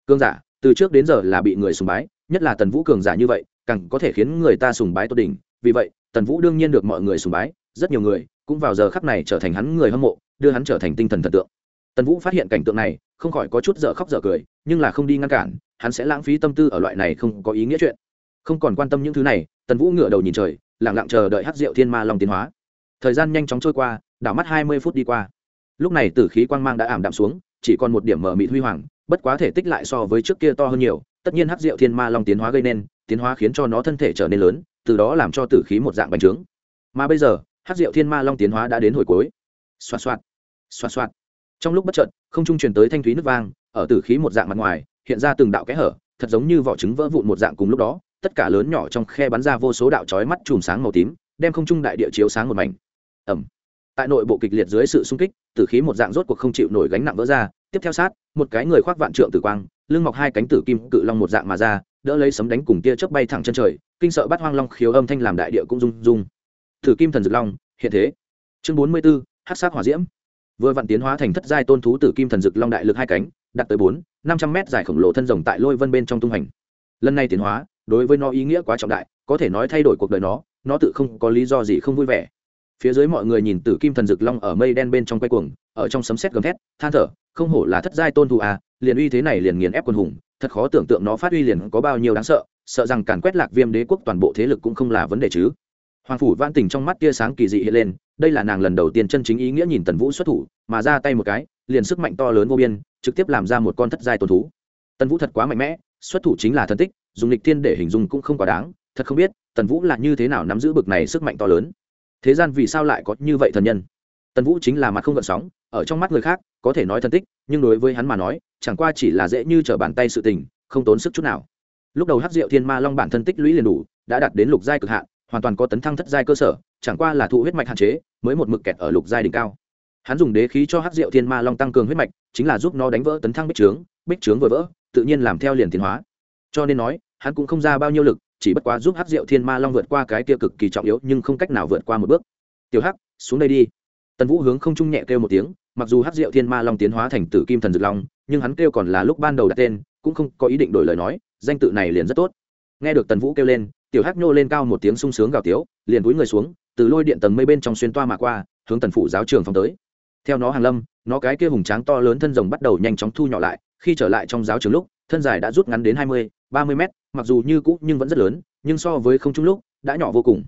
Cương giả, từ trước đến giờ là bị người sùng bái nhất là tần vũ cường giả như vậy, càng có thể khiến người ta sùng bái tốt đỉnh. Vì vậy, tần vũ đương nhiên được mọi người sùng bái, rất nhiều người cũng vào giờ khắc này trở thành hắn người hâm mộ, đưa hắn trở thành tinh thần thần tượng. Tần vũ phát hiện cảnh tượng này, không khỏi có chút dở khóc dở cười, nhưng là không đi ngăn cản, hắn sẽ lãng phí tâm tư ở loại này không có ý nghĩa chuyện. Không còn quan tâm những thứ này, tần vũ ngửa đầu nhìn trời lẳng lặng chờ đợi hát rượu thiên ma long tiến hóa. Thời gian nhanh chóng trôi qua, đảo mắt hai mươi phút đi qua. Lúc này tử khí quang mang đã ảm đạm xuống, chỉ còn một điểm mờ mịt huy hoàng, bất quá thể tích lại so với trước kia to hơn nhiều tất nhiên hắc diệu thiên ma long tiến hóa gây nên, tiến hóa khiến cho nó thân thể trở nên lớn, từ đó làm cho tử khí một dạng bành trướng. Mà bây giờ, hắc diệu thiên ma long tiến hóa đã đến hồi cuối. Xoa xoa xoa xoa trong lúc bất trợt không trung truyền tới thanh thúy nước vang, ở tử khí một dạng mặt ngoài, hiện ra từng đạo kẽ hở, thật giống như vỏ trứng vỡ vụn một dạng cùng lúc đó, tất cả lớn nhỏ trong khe bắn ra vô số đạo chói mắt chùm sáng màu tím, đem không trung đại địa chiếu sáng một mảnh. Ẩm tại nội bộ kịch liệt dưới sự sung kích, tử khí một dạng rốt cuộc không chịu nổi gánh nặng vỡ ra, tiếp theo sát, một cái người khoác vạn trượng tử quang lưng mọc hai cánh tử kim cự long một dạng mà ra đỡ lấy sấm đánh cùng tia chớp bay thẳng chân trời kinh sợ bắt hoang long khiếu âm thanh làm đại địa cũng rung rung. Tử kim thần dược long hiện thế. Chương bốn mươi 44, hắc sát hỏa diễm. Vừa vặn tiến hóa thành thất giai tôn thú tử kim thần dược long đại lực hai cánh đạt tới bốn năm trăm mét dài khổng lồ thân rồng tại lôi vân bên trong tung hành. Lần này tiến hóa đối với nó ý nghĩa quá trọng đại có thể nói thay đổi cuộc đời nó nó tự không có lý do gì không vui vẻ. Phía dưới mọi người nhìn tử kim thần dực long ở mây đen bên trong quay cuồng ở trong sấm sét gầm thét than thở không hổ là thất giai tôn thù à liền uy thế này liền nghiền ép quân hùng, thật khó tưởng tượng nó phát uy liền có bao nhiêu đáng sợ sợ rằng càn quét lạc viêm đế quốc toàn bộ thế lực cũng không là vấn đề chứ. Hoàng phủ van tình trong mắt tia sáng kỳ dị hiện lên, đây là nàng lần đầu tiên chân chính ý nghĩa nhìn tần vũ xuất thủ, mà ra tay một cái, liền sức mạnh to lớn vô biên, trực tiếp làm ra một con thất giai tồn thú. Tần vũ thật quá mạnh mẽ, xuất thủ chính là thần tích, dùng lịch tiên để hình dung cũng không quá đáng, thật không biết tần vũ là như thế nào nắm giữ bực này sức mạnh to lớn. Thế gian vì sao lại có như vậy thần nhân? Tần vũ chính là mặt không gợn sóng, ở trong mắt người khác, có thể nói thân tích, nhưng đối với hắn mà nói, chẳng qua chỉ là dễ như trở bàn tay sự tình, không tốn sức chút nào. Lúc đầu hắc diệu thiên ma long bản thân tích lũy liền đủ, đã đạt đến lục giai cực hạn, hoàn toàn có tấn thăng thất giai cơ sở, chẳng qua là thụ huyết mạch hạn chế, mới một mực kẹt ở lục giai đỉnh cao. Hắn dùng đế khí cho hắc diệu thiên ma long tăng cường huyết mạch, chính là giúp nó đánh vỡ tấn thăng bích trướng bích trướng vừa vỡ, tự nhiên làm theo liền tiến hóa. Cho nên nói, hắn cũng không ra bao nhiêu lực, chỉ bất quá giúp hắc diệu thiên ma long vượt qua cái kia cực kỳ trọng yếu nhưng không cách nào vượt qua một bước. Tiểu hắc, xuống đây đi tần vũ hướng không trung nhẹ kêu một tiếng, mặc dù hắc diệu thiên ma long tiến hóa thành tử kim thần dược long, nhưng hắn kêu còn là lúc ban đầu đặt tên, cũng không có ý định đổi lời nói, danh tự này liền rất tốt. Nghe được tần vũ kêu lên, tiểu hắc nhô lên cao một tiếng sung sướng gào tiếu, liền cúi người xuống, từ lôi điện tầng mây bên trong xuyên toa mà qua, hướng tần phủ giáo trường phóng tới. Theo nó hàng lâm, nó cái kia hùng tráng to lớn thân rồng bắt đầu nhanh chóng thu nhỏ lại, khi trở lại trong giáo trường lúc, thân dài đã rút ngắn đến hai mươi, ba mươi mét, mặc dù như cũ nhưng vẫn rất lớn, nhưng so với không trung lúc, đã nhỏ vô cùng.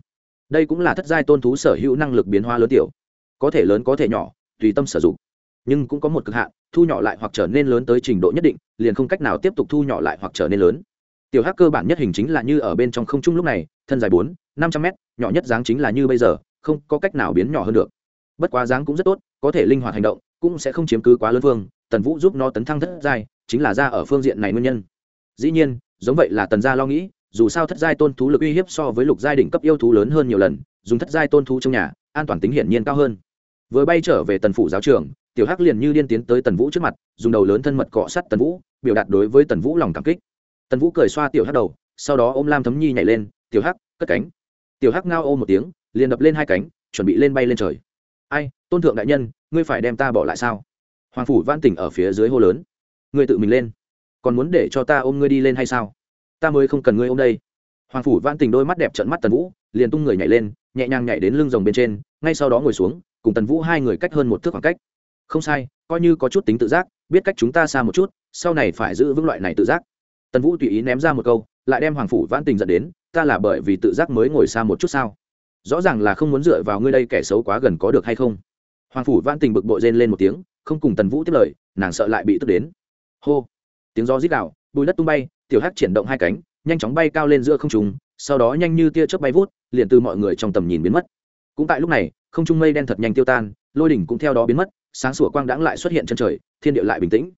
Đây cũng là thất giai tôn thú sở hữu năng lực biến hóa lớn tiểu có thể lớn có thể nhỏ, tùy tâm sử dụng. Nhưng cũng có một cực hạn, thu nhỏ lại hoặc trở nên lớn tới trình độ nhất định, liền không cách nào tiếp tục thu nhỏ lại hoặc trở nên lớn. Tiểu hắc cơ bản nhất hình chính là như ở bên trong không trung lúc này, thân dài bốn, năm trăm mét, nhỏ nhất dáng chính là như bây giờ, không có cách nào biến nhỏ hơn được. Bất quá dáng cũng rất tốt, có thể linh hoạt hành động, cũng sẽ không chiếm cứ quá lớn phương tần vũ giúp nó tấn thăng thất giai, chính là ra ở phương diện này nguyên nhân. Dĩ nhiên, giống vậy là tần gia lo nghĩ, dù sao thất giai tôn thú lực uy hiếp so với lục giai đỉnh cấp yêu thú lớn hơn nhiều lần, dùng thất giai tôn thú trong nhà an toàn tính hiển nhiên cao hơn. Vừa bay trở về tần phủ giáo trường, tiểu hắc liền như điên tiến tới tần vũ trước mặt, dùng đầu lớn thân mật cọ sát tần vũ, biểu đạt đối với tần vũ lòng cảm kích. Tần vũ cười xoa tiểu hắc đầu, sau đó ôm lam thấm nhi nhảy lên, tiểu hắc, cất cánh. Tiểu hắc ngao ô một tiếng, liền đập lên hai cánh, chuẩn bị lên bay lên trời. Ai, tôn thượng đại nhân, ngươi phải đem ta bỏ lại sao? Hoàng phủ van tỉnh ở phía dưới hô lớn. Ngươi tự mình lên. Còn muốn để cho ta ôm ngươi đi lên hay sao? Ta mới không cần ngươi ôm đây. Hoàng phủ van tỉnh đôi mắt đẹp trận mắt tần vũ liền tung người nhảy lên, nhẹ nhàng nhảy đến lưng rồng bên trên, ngay sau đó ngồi xuống, cùng tần vũ hai người cách hơn một thước khoảng cách. Không sai, coi như có chút tính tự giác, biết cách chúng ta xa một chút, sau này phải giữ vững loại này tự giác. Tần vũ tùy ý ném ra một câu, lại đem hoàng phủ vãn tình dẫn đến, ta là bởi vì tự giác mới ngồi xa một chút sao? Rõ ràng là không muốn dựa vào ngươi đây kẻ xấu quá gần có được hay không? Hoàng phủ vãn tình bực bội rên lên một tiếng, không cùng tần vũ tiếp lời, nàng sợ lại bị tức đến. Hô! Tiếng gió rít đạo bùi đất tung bay, tiểu hắc triển động hai cánh, nhanh chóng bay cao lên giữa không trung sau đó nhanh như tia chớp bay vút, liền từ mọi người trong tầm nhìn biến mất. Cũng tại lúc này, không trung mây đen thật nhanh tiêu tan, lôi đỉnh cũng theo đó biến mất, sáng sủa quang đãng lại xuất hiện chân trời, thiên địa lại bình tĩnh.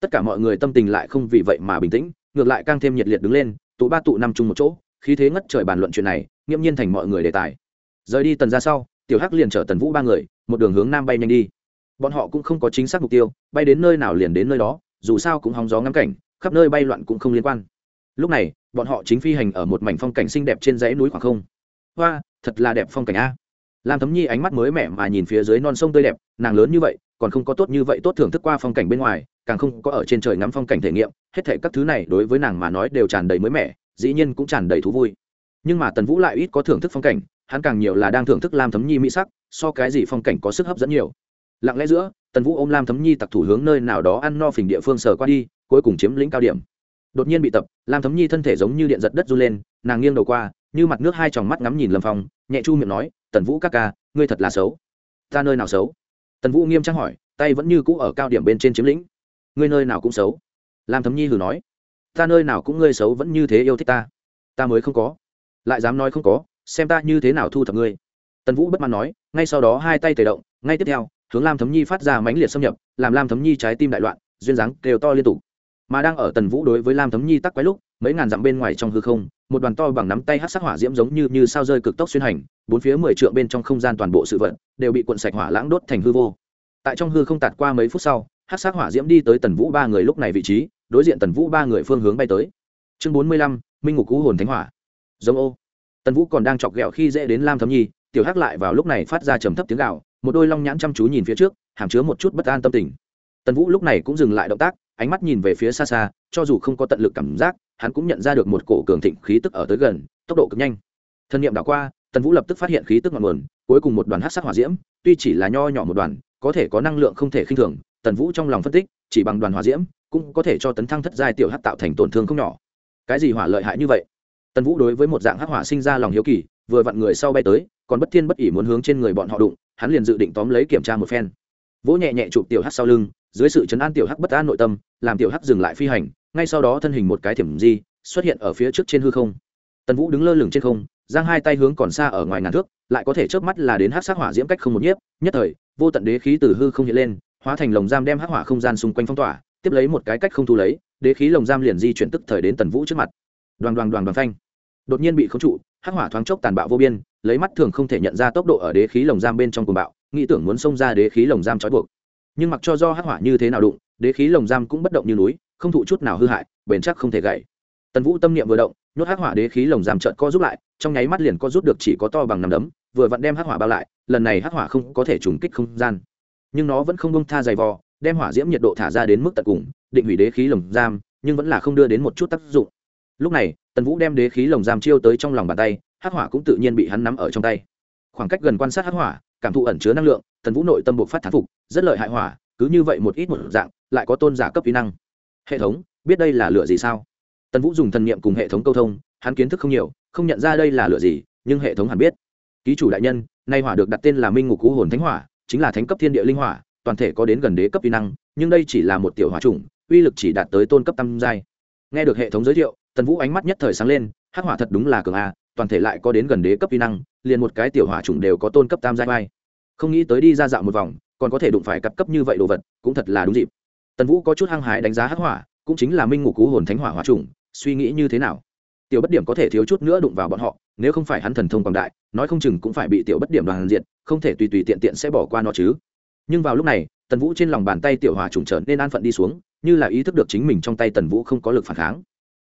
Tất cả mọi người tâm tình lại không vì vậy mà bình tĩnh, ngược lại càng thêm nhiệt liệt đứng lên, tụ ba tụ năm chung một chỗ, khí thế ngất trời bàn luận chuyện này, nghiễm nhiên thành mọi người đề tài. Rời đi tần ra sau, tiểu hắc liền chở tần vũ ba người, một đường hướng nam bay nhanh đi. Bọn họ cũng không có chính xác mục tiêu, bay đến nơi nào liền đến nơi đó, dù sao cũng hóng gió ngắm cảnh, khắp nơi bay loạn cũng không liên quan lúc này, bọn họ chính phi hành ở một mảnh phong cảnh xinh đẹp trên dãy núi khoảng không. Hoa, thật là đẹp phong cảnh a. Lam thấm nhi ánh mắt mới mẻ mà nhìn phía dưới non sông tươi đẹp, nàng lớn như vậy, còn không có tốt như vậy tốt thưởng thức qua phong cảnh bên ngoài, càng không có ở trên trời ngắm phong cảnh thể nghiệm, hết thể các thứ này đối với nàng mà nói đều tràn đầy mới mẻ, dĩ nhiên cũng tràn đầy thú vui. Nhưng mà tần vũ lại ít có thưởng thức phong cảnh, hắn càng nhiều là đang thưởng thức lam thấm nhi mỹ sắc, so cái gì phong cảnh có sức hấp dẫn nhiều. Lặng lẽ giữa, tần vũ ôm lam thấm nhi tặc thủ hướng nơi nào đó ăn no phình địa phương sờ qua đi, cuối cùng chiếm lĩnh cao điểm đột nhiên bị tập, lam thấm nhi thân thể giống như điện giật đất run lên, nàng nghiêng đầu qua, như mặt nước hai tròng mắt ngắm nhìn lâm phong, nhẹ chu miệng nói, tần vũ các ca, ngươi thật là xấu. Ta nơi nào xấu? Tần vũ nghiêm trang hỏi, tay vẫn như cũ ở cao điểm bên trên chiếm lĩnh. Ngươi nơi nào cũng xấu. Lam thấm nhi hừ nói, ta nơi nào cũng ngươi xấu vẫn như thế yêu thích ta. Ta mới không có. Lại dám nói không có, xem ta như thế nào thu thập ngươi. Tần vũ bất mãn nói, ngay sau đó hai tay tề động, ngay tiếp theo, hướng lam thấm nhi phát ra mãnh liệt xâm nhập, làm lam thấm nhi trái tim đại loạn, duyên dáng kêu to liên tục mà đang ở tần vũ đối với lam thấm nhi tắc quái lúc, mấy ngàn dặm bên ngoài trong hư không, một đoàn to bằng nắm tay hát sắc hỏa diễm giống như như sao rơi cực tốc xuyên hành, bốn phía mười trượng bên trong không gian toàn bộ sự vận đều bị cuộn sạch hỏa lãng đốt thành hư vô. Tại trong hư không tạt qua mấy phút sau hát sắc hỏa diễm đi tới tần vũ ba người lúc này vị trí, đối diện tần vũ ba người phương hướng bay tới. Chương bốn mươi lăm, minh ngục cú hồn thánh hỏa. Giống ô. Tần vũ còn đang chọc ghẹo khi dễ đến lam thấm nhi, tiểu hắc lại vào lúc này phát ra trầm thấp tiếng gạo một đôi long nhãn chăm chú nhìn phía trước, hàm chứa một chút bất an tâm tình. Tần vũ lúc này cũng dừng lại động tác ánh mắt nhìn về phía xa xa, cho dù không có tận lực cảm giác, hắn cũng nhận ra được một cổ cường thịnh khí tức ở tới gần, tốc độ cực nhanh. Thân nhiệm đảo qua, tần vũ lập tức phát hiện khí tức ngọn nguồn, cuối cùng một đoàn hát sắc hỏa diễm, tuy chỉ là nho nhỏ một đoàn, có thể có năng lượng không thể khinh thường, tần vũ trong lòng phân tích, chỉ bằng đoàn hỏa diễm, cũng có thể cho tấn thăng thất giai tiểu hát tạo thành tổn thương không nhỏ. Cái gì hỏa lợi hại như vậy? Tần vũ đối với một dạng hắc hỏa sinh ra lòng hiếu kỳ, vừa vặn người sau bay tới, còn bất thiên bất ỉ muốn hướng trên người bọn họ đụng, hắn liền dự định tóm lấy kiểm tra một phen. Vỗ nhẹ nhẹ chụp tiểu hát sau lưng dưới sự chấn an tiểu hắc bất an nội tâm, làm tiểu hắc dừng lại phi hành, ngay sau đó thân hình một cái thiểm di, xuất hiện ở phía trước trên hư không. Tần vũ đứng lơ lửng trên không, giang hai tay hướng còn xa ở ngoài ngàn thước, lại có thể chớp mắt là đến hắc sát hỏa diễm cách không một nhiếp, nhất thời, vô tận đế khí từ hư không hiện lên, hóa thành lồng giam đem hắc hỏa không gian xung quanh phong tỏa, tiếp lấy một cái cách không thu lấy, đế khí lồng giam liền di chuyển tức thời đến tần vũ trước mặt. Đoàn đoàn đoàn đoàn phanh. Đột nhiên bị khống trụ, hắc hỏa thoáng chốc tàn bạo vô biên, lấy mắt thường không thể nhận ra tốc độ ở đế khí lồng giam bên trong cuồng bạo, nghĩ tưởng muốn xông ra đế khí lồng giam trói buộc nhưng mặc cho do hắc hỏa như thế nào đụng, đế khí lồng giam cũng bất động như núi, không thụ chút nào hư hại, bền chắc không thể gãy. Tần vũ tâm niệm vừa động, nhốt hắc hỏa đế khí lồng giam trợn co rút lại, trong nháy mắt liền co rút được chỉ có to bằng nằm đấm, vừa vặn đem hắc hỏa bao lại, lần này hắc hỏa không có thể trùng kích không gian. Nhưng nó vẫn không bông tha dày vò, đem hỏa diễm nhiệt độ thả ra đến mức tận cùng, định hủy đế khí lồng giam, nhưng vẫn là không đưa đến một chút tác dụng. Lúc này, tần vũ đem đế khí lồng giam chiêu tới trong lòng bàn tay, hắc hỏa cũng tự nhiên bị hắn nắm ở trong tay. Khoảng cách gần quan sát hắc hỏa cảm thụ ẩn chứa năng lượng tần vũ nội tâm buộc phát thán phục, rất lợi hại hỏa, cứ như vậy một ít một dạng, lại có tôn giả cấp kỹ năng. Hệ thống, biết đây là lửa gì sao? Tần vũ dùng thần niệm cùng hệ thống câu thông, hắn kiến thức không nhiều, không nhận ra đây là lửa gì, nhưng hệ thống hẳn biết. Ký chủ đại nhân, nay hỏa được đặt tên là minh ngục cú hồn thánh hỏa, chính là thánh cấp thiên địa linh hỏa, toàn thể có đến gần đế cấp kỹ năng, nhưng đây chỉ là một tiểu hỏa chủng, uy lực chỉ đạt tới tôn cấp tam giai. Nghe được hệ thống giới thiệu, tần vũ ánh mắt nhất thời sáng lên, hắc hỏa thật đúng là cường a toàn thể lại có đến gần đế cấp vi năng, liền một cái tiểu hỏa trùng đều có tôn cấp tam giai vai. Không nghĩ tới đi ra dạo một vòng, còn có thể đụng phải cấp cấp như vậy đồ vật, cũng thật là đúng dịp. Tần vũ có chút hăng hái đánh giá hắc hỏa, cũng chính là minh ngục cú hồn thánh hỏa hỏa trùng suy nghĩ như thế nào? Tiểu bất điểm có thể thiếu chút nữa đụng vào bọn họ, nếu không phải hắn thần thông quảng đại, nói không chừng cũng phải bị tiểu bất điểm đoàn diện không thể tùy tùy tiện tiện sẽ bỏ qua nó chứ. Nhưng vào lúc này, tần vũ trên lòng bàn tay tiểu hỏa trùng trở nên an phận đi xuống, như là ý thức được chính mình trong tay tần vũ không có lực phản kháng.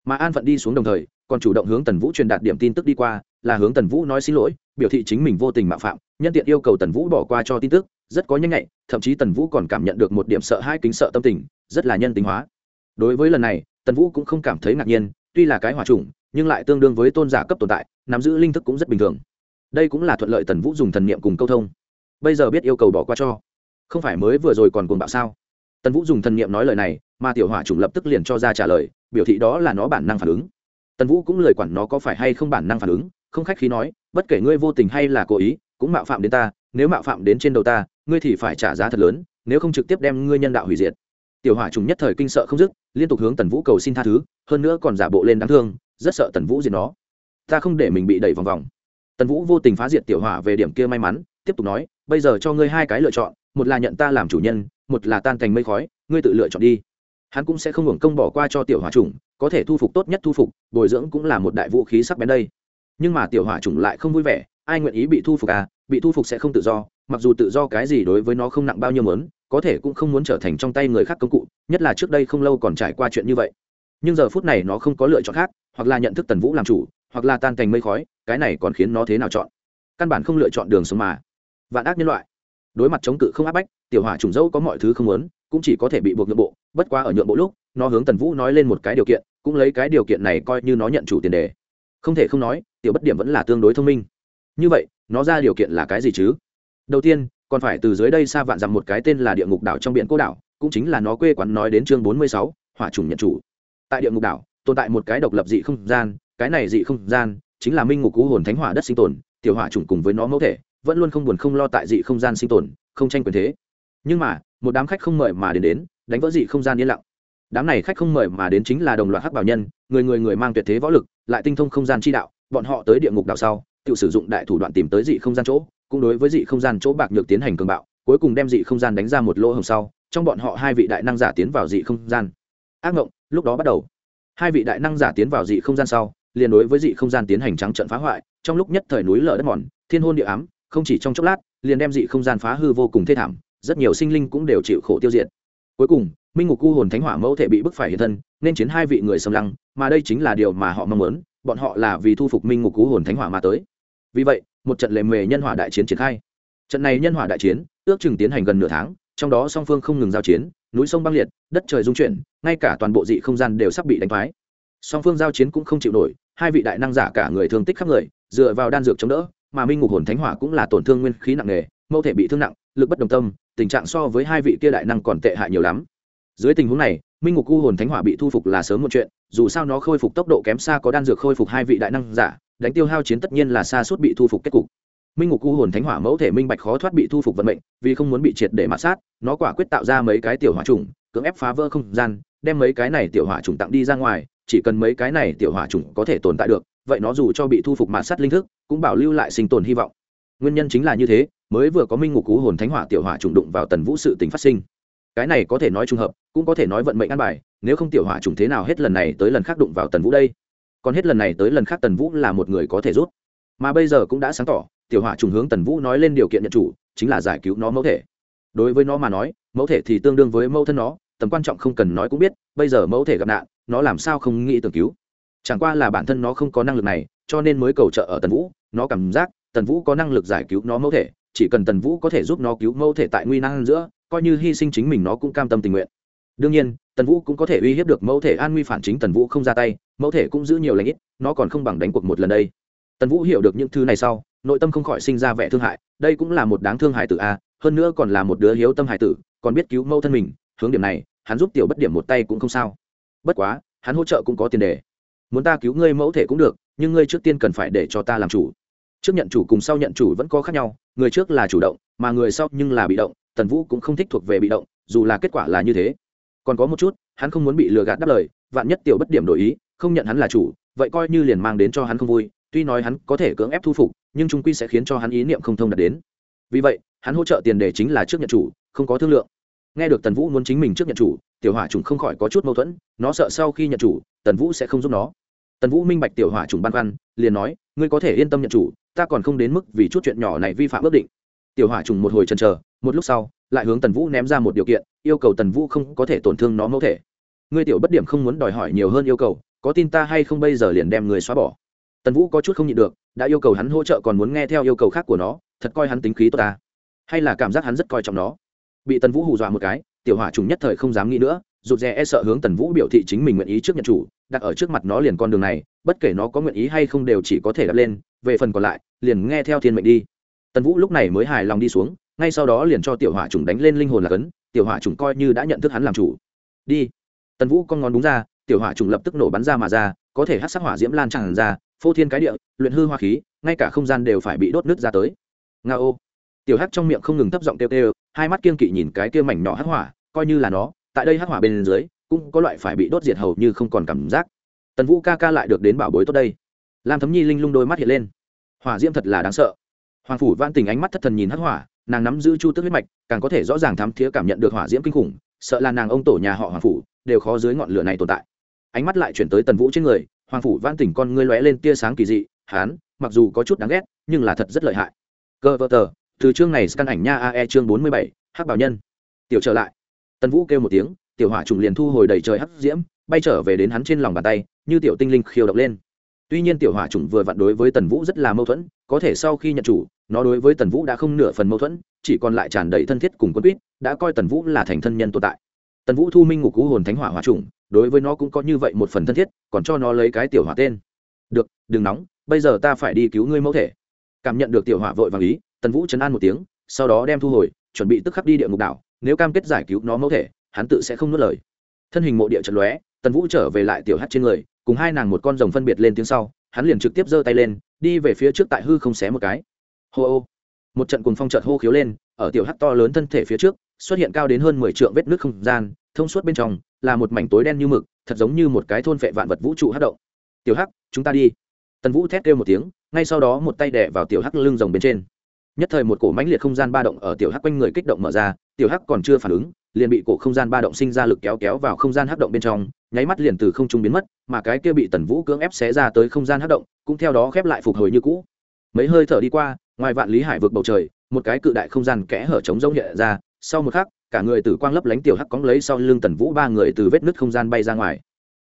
Mà an phận đi xuống đồng thời còn chủ động hướng tần vũ truyền đạt điểm tin tức đi qua, là hướng tần vũ nói xin lỗi, biểu thị chính mình vô tình mạo phạm, nhân tiện yêu cầu tần vũ bỏ qua cho tin tức, rất có nhanh nhạy, thậm chí tần vũ còn cảm nhận được một điểm sợ hai kính sợ tâm tình, rất là nhân tính hóa. Đối với lần này, tần vũ cũng không cảm thấy ngạc nhiên, tuy là cái hòa trùng nhưng lại tương đương với tôn giả cấp tồn tại, nắm giữ linh thức cũng rất bình thường. Đây cũng là thuận lợi tần vũ dùng thần niệm cùng câu thông. Bây giờ biết yêu cầu bỏ qua cho. Không phải mới vừa rồi còn cuồng bạo sao? Tần vũ dùng thần niệm nói lời này, mà tiểu hỏa trùng lập tức liền cho ra trả lời, biểu thị đó là nó bản năng phản ứng tần vũ cũng lời quản nó có phải hay không bản năng phản ứng, không khách khí nói, bất kể ngươi vô tình hay là cố ý, cũng mạo phạm đến ta, nếu mạo phạm đến trên đầu ta, ngươi thì phải trả giá thật lớn, nếu không trực tiếp đem ngươi nhân đạo hủy diệt. Tiểu hỏa trùng nhất thời kinh sợ không dứt, liên tục hướng tần vũ cầu xin tha thứ, hơn nữa còn giả bộ lên đáng thương, rất sợ tần vũ diệt nó. Ta không để mình bị đẩy vòng vòng. Tần vũ vô tình phá diệt tiểu hỏa về điểm kia may mắn, tiếp tục nói, bây giờ cho ngươi hai cái lựa chọn, một là nhận ta làm chủ nhân, một là tan thành mây khói, ngươi tự lựa chọn đi hắn cũng sẽ không hưởng công bỏ qua cho tiểu hỏa trùng, có thể thu phục tốt nhất thu phục, bồi dưỡng cũng là một đại vũ khí sắc bén đây. Nhưng mà tiểu hỏa trùng lại không vui vẻ, ai nguyện ý bị thu phục à? Bị thu phục sẽ không tự do, mặc dù tự do cái gì đối với nó không nặng bao nhiêu mớn có thể cũng không muốn trở thành trong tay người khác công cụ, nhất là trước đây không lâu còn trải qua chuyện như vậy. Nhưng giờ phút này nó không có lựa chọn khác, hoặc là nhận thức tần vũ làm chủ, hoặc là tan thành mây khói, cái này còn khiến nó thế nào chọn? Căn bản không lựa chọn đường sống mà. Vạn ác nhân loại. Đối mặt chống cự không áp bách, tiểu hỏa trùng dẫu có mọi thứ không muốn, cũng chỉ có thể bị buộc nội bộ bất quá ở nhượng bộ lúc, nó hướng tần vũ nói lên một cái điều kiện, cũng lấy cái điều kiện này coi như nó nhận chủ tiền đề. Không thể không nói, tiểu bất điểm vẫn là tương đối thông minh. Như vậy, nó ra điều kiện là cái gì chứ? Đầu tiên, còn phải từ dưới đây xa vạn dặm một cái tên là địa ngục đảo trong biển cô đảo, cũng chính là nó quê quán nói đến chương bốn mươi sáu, hỏa trùng nhận chủ. Tại địa ngục đảo, tồn tại một cái độc lập dị không gian, cái này dị không gian chính là minh ngục cú hồn thánh hỏa đất sinh tồn, tiểu hỏa trùng cùng với nó mẫu thể, vẫn luôn không buồn không lo tại dị không gian sinh tồn, không tranh quyền thế. Nhưng mà, một đám khách không mời mà đến đến đánh vỡ dị không gian yên lặng. Đám này khách không mời mà đến chính là đồng loạt hắc bảo nhân, người người người mang tuyệt thế võ lực, lại tinh thông không gian chi đạo, bọn họ tới địa ngục đạo sau, tự sử dụng đại thủ đoạn tìm tới dị không gian chỗ, cũng đối với dị không gian chỗ bạc nhược tiến hành cường bạo, cuối cùng đem dị không gian đánh ra một lỗ hồng sau, trong bọn họ hai vị đại năng giả tiến vào dị không gian. Ác ngộng, lúc đó bắt đầu. Hai vị đại năng giả tiến vào dị không gian sau, liền đối với dị không gian tiến hành trắng trận phá hoại, trong lúc nhất thời núi lở đất mòn, thiên hôn địa ám, không chỉ trong chốc lát, liền đem dị không gian phá hư vô cùng thê thảm, rất nhiều sinh linh cũng đều chịu khổ tiêu diệt cuối cùng, minh ngục cu hồn thánh hỏa mẫu thể bị bức phải hiện thân, nên chiến hai vị người xâm lăng, mà đây chính là điều mà họ mong muốn, bọn họ là vì thu phục minh ngục cu hồn thánh hỏa mà tới. Vì vậy, một trận lề mề nhân hỏa đại chiến triển khai. Trận này nhân hỏa đại chiến, ước chừng tiến hành gần nửa tháng, trong đó song phương không ngừng giao chiến, núi sông băng liệt, đất trời dung chuyển, ngay cả toàn bộ dị không gian đều sắp bị đánh phái song phương giao chiến cũng không chịu nổi, hai vị đại năng giả cả người thương tích khắp người, dựa vào đan dược chống đỡ, mà minh ngục hồn thánh hỏa cũng là tổn thương nguyên khí nặng nề, mẫu thể bị thương nặng lực bất đồng tâm, tình trạng so với hai vị kia đại năng còn tệ hại nhiều lắm. Dưới tình huống này, minh ngục u hồn thánh hỏa bị thu phục là sớm một chuyện, dù sao nó khôi phục tốc độ kém xa có đan dược khôi phục hai vị đại năng giả, đánh tiêu hao chiến tất nhiên là xa suốt bị thu phục kết cục. Minh ngục u hồn thánh hỏa mẫu thể minh bạch khó thoát bị thu phục vận mệnh, vì không muốn bị triệt để mạt sát, nó quả quyết tạo ra mấy cái tiểu hỏa trùng, cưỡng ép phá vỡ không gian, đem mấy cái này tiểu hỏa trùng tặng đi ra ngoài, chỉ cần mấy cái này tiểu hỏa trùng có thể tồn tại được, vậy nó dù cho bị thu phục mạt sát linh thức, cũng bảo lưu lại sinh tồn hy vọng. Nguyên nhân chính là như thế mới vừa có minh ngục cú hồn thánh hỏa tiểu hỏa trùng đụng vào tần vũ sự tình phát sinh. Cái này có thể nói trùng hợp, cũng có thể nói vận mệnh ăn bài, nếu không tiểu hỏa trùng thế nào hết lần này tới lần khác đụng vào tần vũ đây? Còn hết lần này tới lần khác tần vũ là một người có thể rút. Mà bây giờ cũng đã sáng tỏ, tiểu hỏa trùng hướng tần vũ nói lên điều kiện nhận chủ, chính là giải cứu nó mẫu thể. Đối với nó mà nói, mẫu thể thì tương đương với mẫu thân nó, tầm quan trọng không cần nói cũng biết, bây giờ mẫu thể gặp nạn, nó làm sao không nghĩ tưởng cứu? Chẳng qua là bản thân nó không có năng lực này, cho nên mới cầu trợ ở tần vũ, nó cảm giác tần vũ có năng lực giải cứu nó mẫu thể chỉ cần tần vũ có thể giúp nó cứu mẫu thể tại nguy năng giữa, coi như hy sinh chính mình nó cũng cam tâm tình nguyện. Đương nhiên, tần vũ cũng có thể uy hiếp được mẫu thể an nguy phản chính tần vũ không ra tay, mẫu thể cũng giữ nhiều lãnh ít, nó còn không bằng đánh cuộc một lần đây. Tần vũ hiểu được những thứ này sau, nội tâm không khỏi sinh ra vẻ thương hại, đây cũng là một đáng thương hại tử a, hơn nữa còn là một đứa hiếu tâm hại tử, còn biết cứu mẫu thân mình, hướng điểm này, hắn giúp tiểu bất điểm một tay cũng không sao. Bất quá, hắn hỗ trợ cũng có tiền đề. Muốn ta cứu ngươi mẫu thể cũng được, nhưng ngươi trước tiên cần phải để cho ta làm chủ trước nhận chủ cùng sau nhận chủ vẫn có khác nhau, người trước là chủ động, mà người sau nhưng là bị động, tần vũ cũng không thích thuộc về bị động, dù là kết quả là như thế. Còn có một chút, hắn không muốn bị lừa gạt đáp lời, vạn nhất tiểu bất điểm đổi ý, không nhận hắn là chủ, vậy coi như liền mang đến cho hắn không vui, tuy nói hắn có thể cưỡng ép thu phục, nhưng trung quy sẽ khiến cho hắn ý niệm không thông đạt đến. Vì vậy, hắn hỗ trợ tiền đề chính là trước nhận chủ, không có thương lượng. Nghe được tần vũ muốn chính mình trước nhận chủ, tiểu hỏa trùng không khỏi có chút mâu thuẫn, nó sợ sau khi nhận chủ, tần vũ sẽ không giúp nó. Tần vũ minh bạch tiểu hỏa trùng băn khoăn, liền nói, ngươi có thể yên tâm nhận chủ ta còn không đến mức vì chút chuyện nhỏ này vi phạm ước định. Tiểu hỏa trùng một hồi chần chờ, một lúc sau, lại hướng tần vũ ném ra một điều kiện, yêu cầu tần vũ không có thể tổn thương nó mẫu thể. Ngươi tiểu bất điểm không muốn đòi hỏi nhiều hơn yêu cầu, có tin ta hay không bây giờ liền đem người xóa bỏ. Tần vũ có chút không nhịn được, đã yêu cầu hắn hỗ trợ còn muốn nghe theo yêu cầu khác của nó, thật coi hắn tính khí tốt ta. Hay là cảm giác hắn rất coi trọng nó. Bị tần vũ hù dọa một cái, tiểu hỏa trùng nhất thời không dám nghĩ nữa, rụt rè e sợ hướng tần vũ biểu thị chính mình nguyện ý trước nhận chủ, đặt ở trước mặt nó liền con đường này, bất kể nó có nguyện ý hay không đều chỉ có thể đập lên về phần còn lại, liền nghe theo thiên mệnh đi. Tần vũ lúc này mới hài lòng đi xuống, ngay sau đó liền cho tiểu hỏa trùng đánh lên linh hồn là cấn, tiểu hỏa trùng coi như đã nhận thức hắn làm chủ. Đi. Tần vũ con ngón đúng ra, tiểu hỏa trùng lập tức nổ bắn ra mà ra, có thể hát sắc hỏa diễm lan tràn ra, phô thiên cái địa, luyện hư hoa khí, ngay cả không gian đều phải bị đốt nứt ra tới. Nga ô. Tiểu hắc trong miệng không ngừng thấp giọng kêu kêu, hai mắt kiên kỵ nhìn cái kia mảnh nhỏ hắc hỏa, coi như là nó, tại đây hắc hỏa bên dưới, cũng có loại phải bị đốt diệt hầu như không còn cảm giác. Tần vũ ca ca lại được đến bảo bối tốt đây. Lam thấm nhi linh lung đôi mắt hiện lên hỏa diễm thật là đáng sợ. Hoàng phủ văn tình ánh mắt thất thần nhìn hắc hỏa, nàng nắm giữ chu tước huyết mạch, càng có thể rõ ràng thám thía cảm nhận được hỏa diễm kinh khủng, sợ là nàng ông tổ nhà họ hoàng phủ đều khó dưới ngọn lửa này tồn tại. Ánh mắt lại chuyển tới tần vũ trên người, hoàng phủ văn tỉnh con ngươi lóe lên tia sáng kỳ dị, hán, mặc dù có chút đáng ghét, nhưng là thật rất lợi hại. Cơ vơ tờ, từ chương này scan ảnh nha ae chương bốn mươi bảy, hắc bảo nhân. Tiểu trở lại. Tần vũ kêu một tiếng, tiểu hỏa trùng liền thu hồi đầy trời hắc diễm, bay trở về đến hắn trên lòng bàn tay, như tiểu tinh linh khiêu động lên tuy nhiên tiểu hỏa trùng vừa vặn đối với tần vũ rất là mâu thuẫn, có thể sau khi nhận chủ, nó đối với tần vũ đã không nửa phần mâu thuẫn, chỉ còn lại tràn đầy thân thiết cùng quân quýt đã coi tần vũ là thành thân nhân tồn tại. Tần vũ thu minh ngục cú hồn thánh hỏa hỏa trùng đối với nó cũng có như vậy một phần thân thiết, còn cho nó lấy cái tiểu hỏa tên. Được, đừng nóng, bây giờ ta phải đi cứu ngươi mẫu thể. Cảm nhận được tiểu hỏa vội vàng ý, tần vũ chấn an một tiếng, sau đó đem thu hồi, chuẩn bị tức khắc đi địa ngục đảo, nếu cam kết giải cứu nó mẫu thể, hắn tự sẽ không nuốt lời. Thân hình mộ địa trận lóe, tần vũ trở về lại tiểu hát trên người cùng hai nàng một con rồng phân biệt lên tiếng sau, hắn liền trực tiếp giơ tay lên, đi về phía trước tại hư không xé một cái. Hô ô. Một trận cùng phong trợt hô khiếu lên, ở tiểu hắc to lớn thân thể phía trước, xuất hiện cao đến hơn mười trượng vết nước không gian, thông suốt bên trong, là một mảnh tối đen như mực, thật giống như một cái thôn phệ vạn vật vũ trụ hát động. Tiểu hắc, chúng ta đi. Tần vũ thét kêu một tiếng, ngay sau đó một tay đẻ vào tiểu hắc lưng rồng bên trên. Nhất thời một cổ mãnh liệt không gian ba động ở tiểu hắc quanh người kích động mở ra, tiểu hắc còn chưa phản ứng, liền bị cổ không gian ba động sinh ra lực kéo kéo vào không gian hắc động bên trong nháy mắt liền từ không trung biến mất, mà cái kia bị tần vũ cưỡng ép xé ra tới không gian hắc động, cũng theo đó khép lại phục hồi như cũ. Mấy hơi thở đi qua, ngoài vạn lý hải vực bầu trời, một cái cự đại không gian kẽ hở trống rỗng hiện ra, sau một khắc, cả người từ quang lấp lánh tiểu hắc cóng lấy sau lưng tần vũ ba người từ vết nứt không gian bay ra ngoài.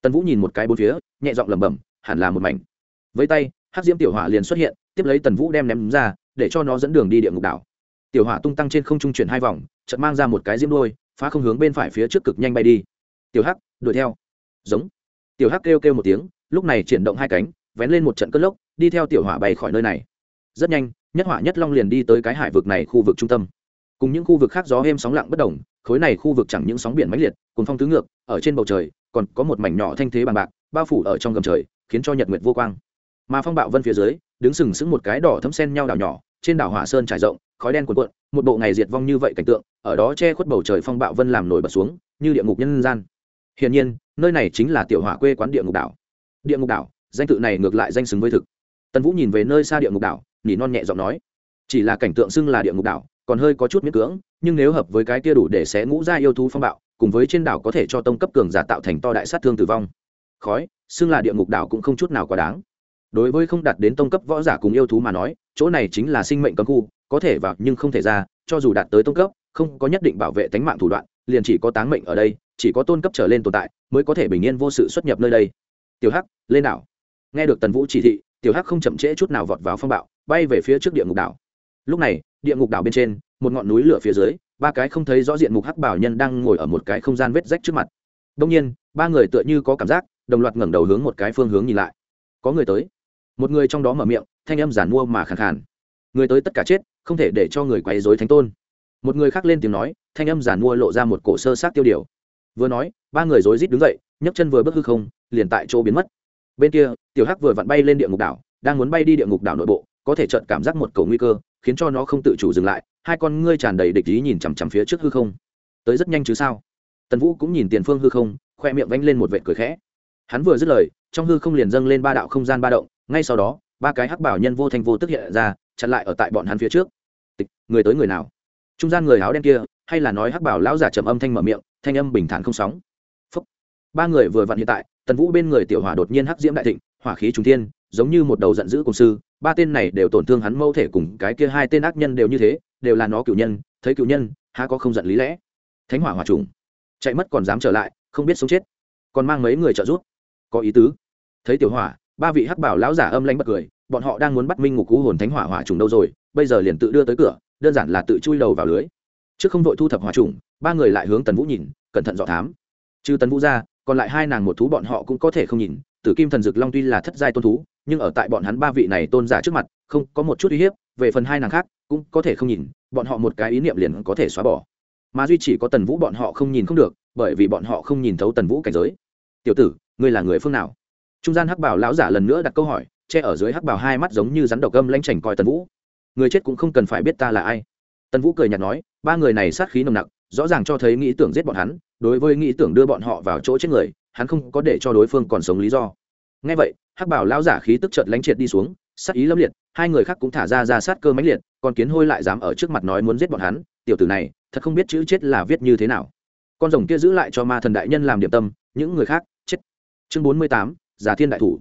Tần vũ nhìn một cái bốn phía, nhẹ giọng lẩm bẩm, hẳn là một mảnh. Với tay, hắc diễm tiểu hỏa liền xuất hiện, tiếp lấy tần vũ đem ném ra, để cho nó dẫn đường đi địa ngục đảo. Tiểu hỏa tung tăng trên không trung chuyển hai vòng, chợt mang ra một cái diễm đôi, phá không hướng bên phải phía trước cực nhanh bay đi. Tiểu hắc, đuổi theo giống. Tiểu hắc kêu kêu một tiếng, lúc này chuyển động hai cánh, vén lên một trận cất lốc, đi theo tiểu hỏa bay khỏi nơi này. Rất nhanh, nhất hỏa nhất long liền đi tới cái hải vực này khu vực trung tâm. Cùng những khu vực khác gió êm sóng lặng bất đồng, khối này khu vực chẳng những sóng biển mãnh liệt cùng phong tứ ngược, ở trên bầu trời, còn có một mảnh nhỏ thanh thế bằng bạc, bao phủ ở trong gầm trời, khiến cho nhật nguyệt vô quang. Mà phong bạo vân phía dưới, đứng sừng sững một cái đỏ thấm sen nhau đảo nhỏ, trên đảo hỏa sơn trải rộng, khói đen cuộn cuộn, một bộ ngày diệt vong như vậy cảnh tượng, ở đó che khuất bầu trời phong bạo vân làm nổi bật xuống, như địa ngục nhân gian hiển nhiên, nơi này chính là tiểu hỏa quê quán địa ngục đảo. Địa ngục đảo, danh tự này ngược lại danh xứng với thực. Tần vũ nhìn về nơi xa địa ngục đảo, nỉ non nhẹ giọng nói, chỉ là cảnh tượng xưng là địa ngục đảo, còn hơi có chút miễn cưỡng, nhưng nếu hợp với cái kia đủ để xé ngũ ra yêu thú phong bạo, cùng với trên đảo có thể cho tông cấp cường giả tạo thành to đại sát thương tử vong, khói, xưng là địa ngục đảo cũng không chút nào quá đáng. Đối với không đạt đến tông cấp võ giả cùng yêu thú mà nói, chỗ này chính là sinh mệnh cấm khu, có thể vào nhưng không thể ra, cho dù đạt tới tông cấp, không có nhất định bảo vệ tính mạng thủ đoạn, liền chỉ có táng mệnh ở đây chỉ có tôn cấp trở lên tồn tại mới có thể bình yên vô sự xuất nhập nơi đây. Tiểu hắc, lên đảo. Nghe được tần vũ chỉ thị, tiểu hắc không chậm trễ chút nào vọt vào phong bạo, bay về phía trước địa ngục đảo. Lúc này, địa ngục đảo bên trên, một ngọn núi lửa phía dưới, ba cái không thấy rõ diện mục hắc bảo nhân đang ngồi ở một cái không gian vết rách trước mặt. Đông nhiên, ba người tựa như có cảm giác, đồng loạt ngẩng đầu hướng một cái phương hướng nhìn lại. Có người tới. Một người trong đó mở miệng, thanh âm giản mua mà khàn khàn. Người tới tất cả chết, không thể để cho người quấy dối thánh tôn. Một người khác lên tiếng nói, thanh âm giản mua lộ ra một cổ sơ sát tiêu điều vừa nói, ba người rối rít đứng dậy, nhấc chân vừa bước hư không, liền tại chỗ biến mất. Bên kia, tiểu hắc vừa vặn bay lên địa ngục đảo, đang muốn bay đi địa ngục đảo nội bộ, có thể chợt cảm giác một cầu nguy cơ, khiến cho nó không tự chủ dừng lại, hai con ngươi tràn đầy địch ý nhìn chằm chằm phía trước hư không. Tới rất nhanh chứ sao? Tần vũ cũng nhìn tiền phương hư không, khoe miệng vanh lên một vệt cười khẽ. Hắn vừa dứt lời, trong hư không liền dâng lên ba đạo không gian ba động, ngay sau đó, ba cái hắc bảo nhân vô thành vô tức hiện ra, chặn lại ở tại bọn hắn phía trước. Tịch, người tới người nào? Trung gian người áo đen kia hay là nói hắc bảo lão giả trầm âm thanh mở miệng, thanh âm bình thản không sóng. Phúc. ba người vừa vặn hiện tại, tần vũ bên người tiểu hỏa đột nhiên hắc diễm đại thịnh, hỏa khí trung thiên, giống như một đầu giận dữ cùng sư, ba tên này đều tổn thương hắn mâu thể cùng cái kia hai tên ác nhân đều như thế, đều là nó cựu nhân, thấy cựu nhân, há có không giận lý lẽ. Thánh hỏa hỏa trùng. Chạy mất còn dám trở lại, không biết sống chết. Còn mang mấy người trợ giúp? Có ý tứ. Thấy tiểu hỏa, ba vị hắc bảo lão giả âm lãnh bật cười, bọn họ đang muốn bắt minh ngục cú hồn thánh hỏa hỏa trùng đâu rồi, bây giờ liền tự đưa tới cửa, đơn giản là tự chui đầu vào lưới trước không vội thu thập hòa trùng, ba người lại hướng tần vũ nhìn, cẩn thận dọ thám. Trừ tần vũ ra, còn lại hai nàng một thú bọn họ cũng có thể không nhìn, tử kim thần dực long tuy là thất giai tôn thú, nhưng ở tại bọn hắn ba vị này tôn giả trước mặt, không có một chút uy hiếp, về phần hai nàng khác, cũng có thể không nhìn, bọn họ một cái ý niệm liền có thể xóa bỏ. Mà duy chỉ có tần vũ bọn họ không nhìn không được, bởi vì bọn họ không nhìn thấu tần vũ cảnh giới. Tiểu tử, ngươi là người phương nào? Trung gian hắc bảo lão giả lần nữa đặt câu hỏi, che ở dưới hắc bảo hai mắt giống như rắn độc gâm lanh chảnh coi tần vũ. Người chết cũng không cần phải biết ta là ai. Tần vũ cười nhạt nói ba người này sát khí nồng nặc, rõ ràng cho thấy nghĩ tưởng giết bọn hắn, đối với nghĩ tưởng đưa bọn họ vào chỗ chết người, hắn không có để cho đối phương còn sống lý do. Ngay vậy, hắc bảo lão giả khí tức chợt lánh triệt đi xuống, sát ý lâm liệt, hai người khác cũng thả ra ra sát cơ mãnh liệt còn kiến hôi lại dám ở trước mặt nói muốn giết bọn hắn, tiểu tử này, thật không biết chữ chết là viết như thế nào. Con rồng kia giữ lại cho ma thần đại nhân làm điểm tâm, những người khác, chết. Chương bốn mươi tám, giả thiên đại thủ.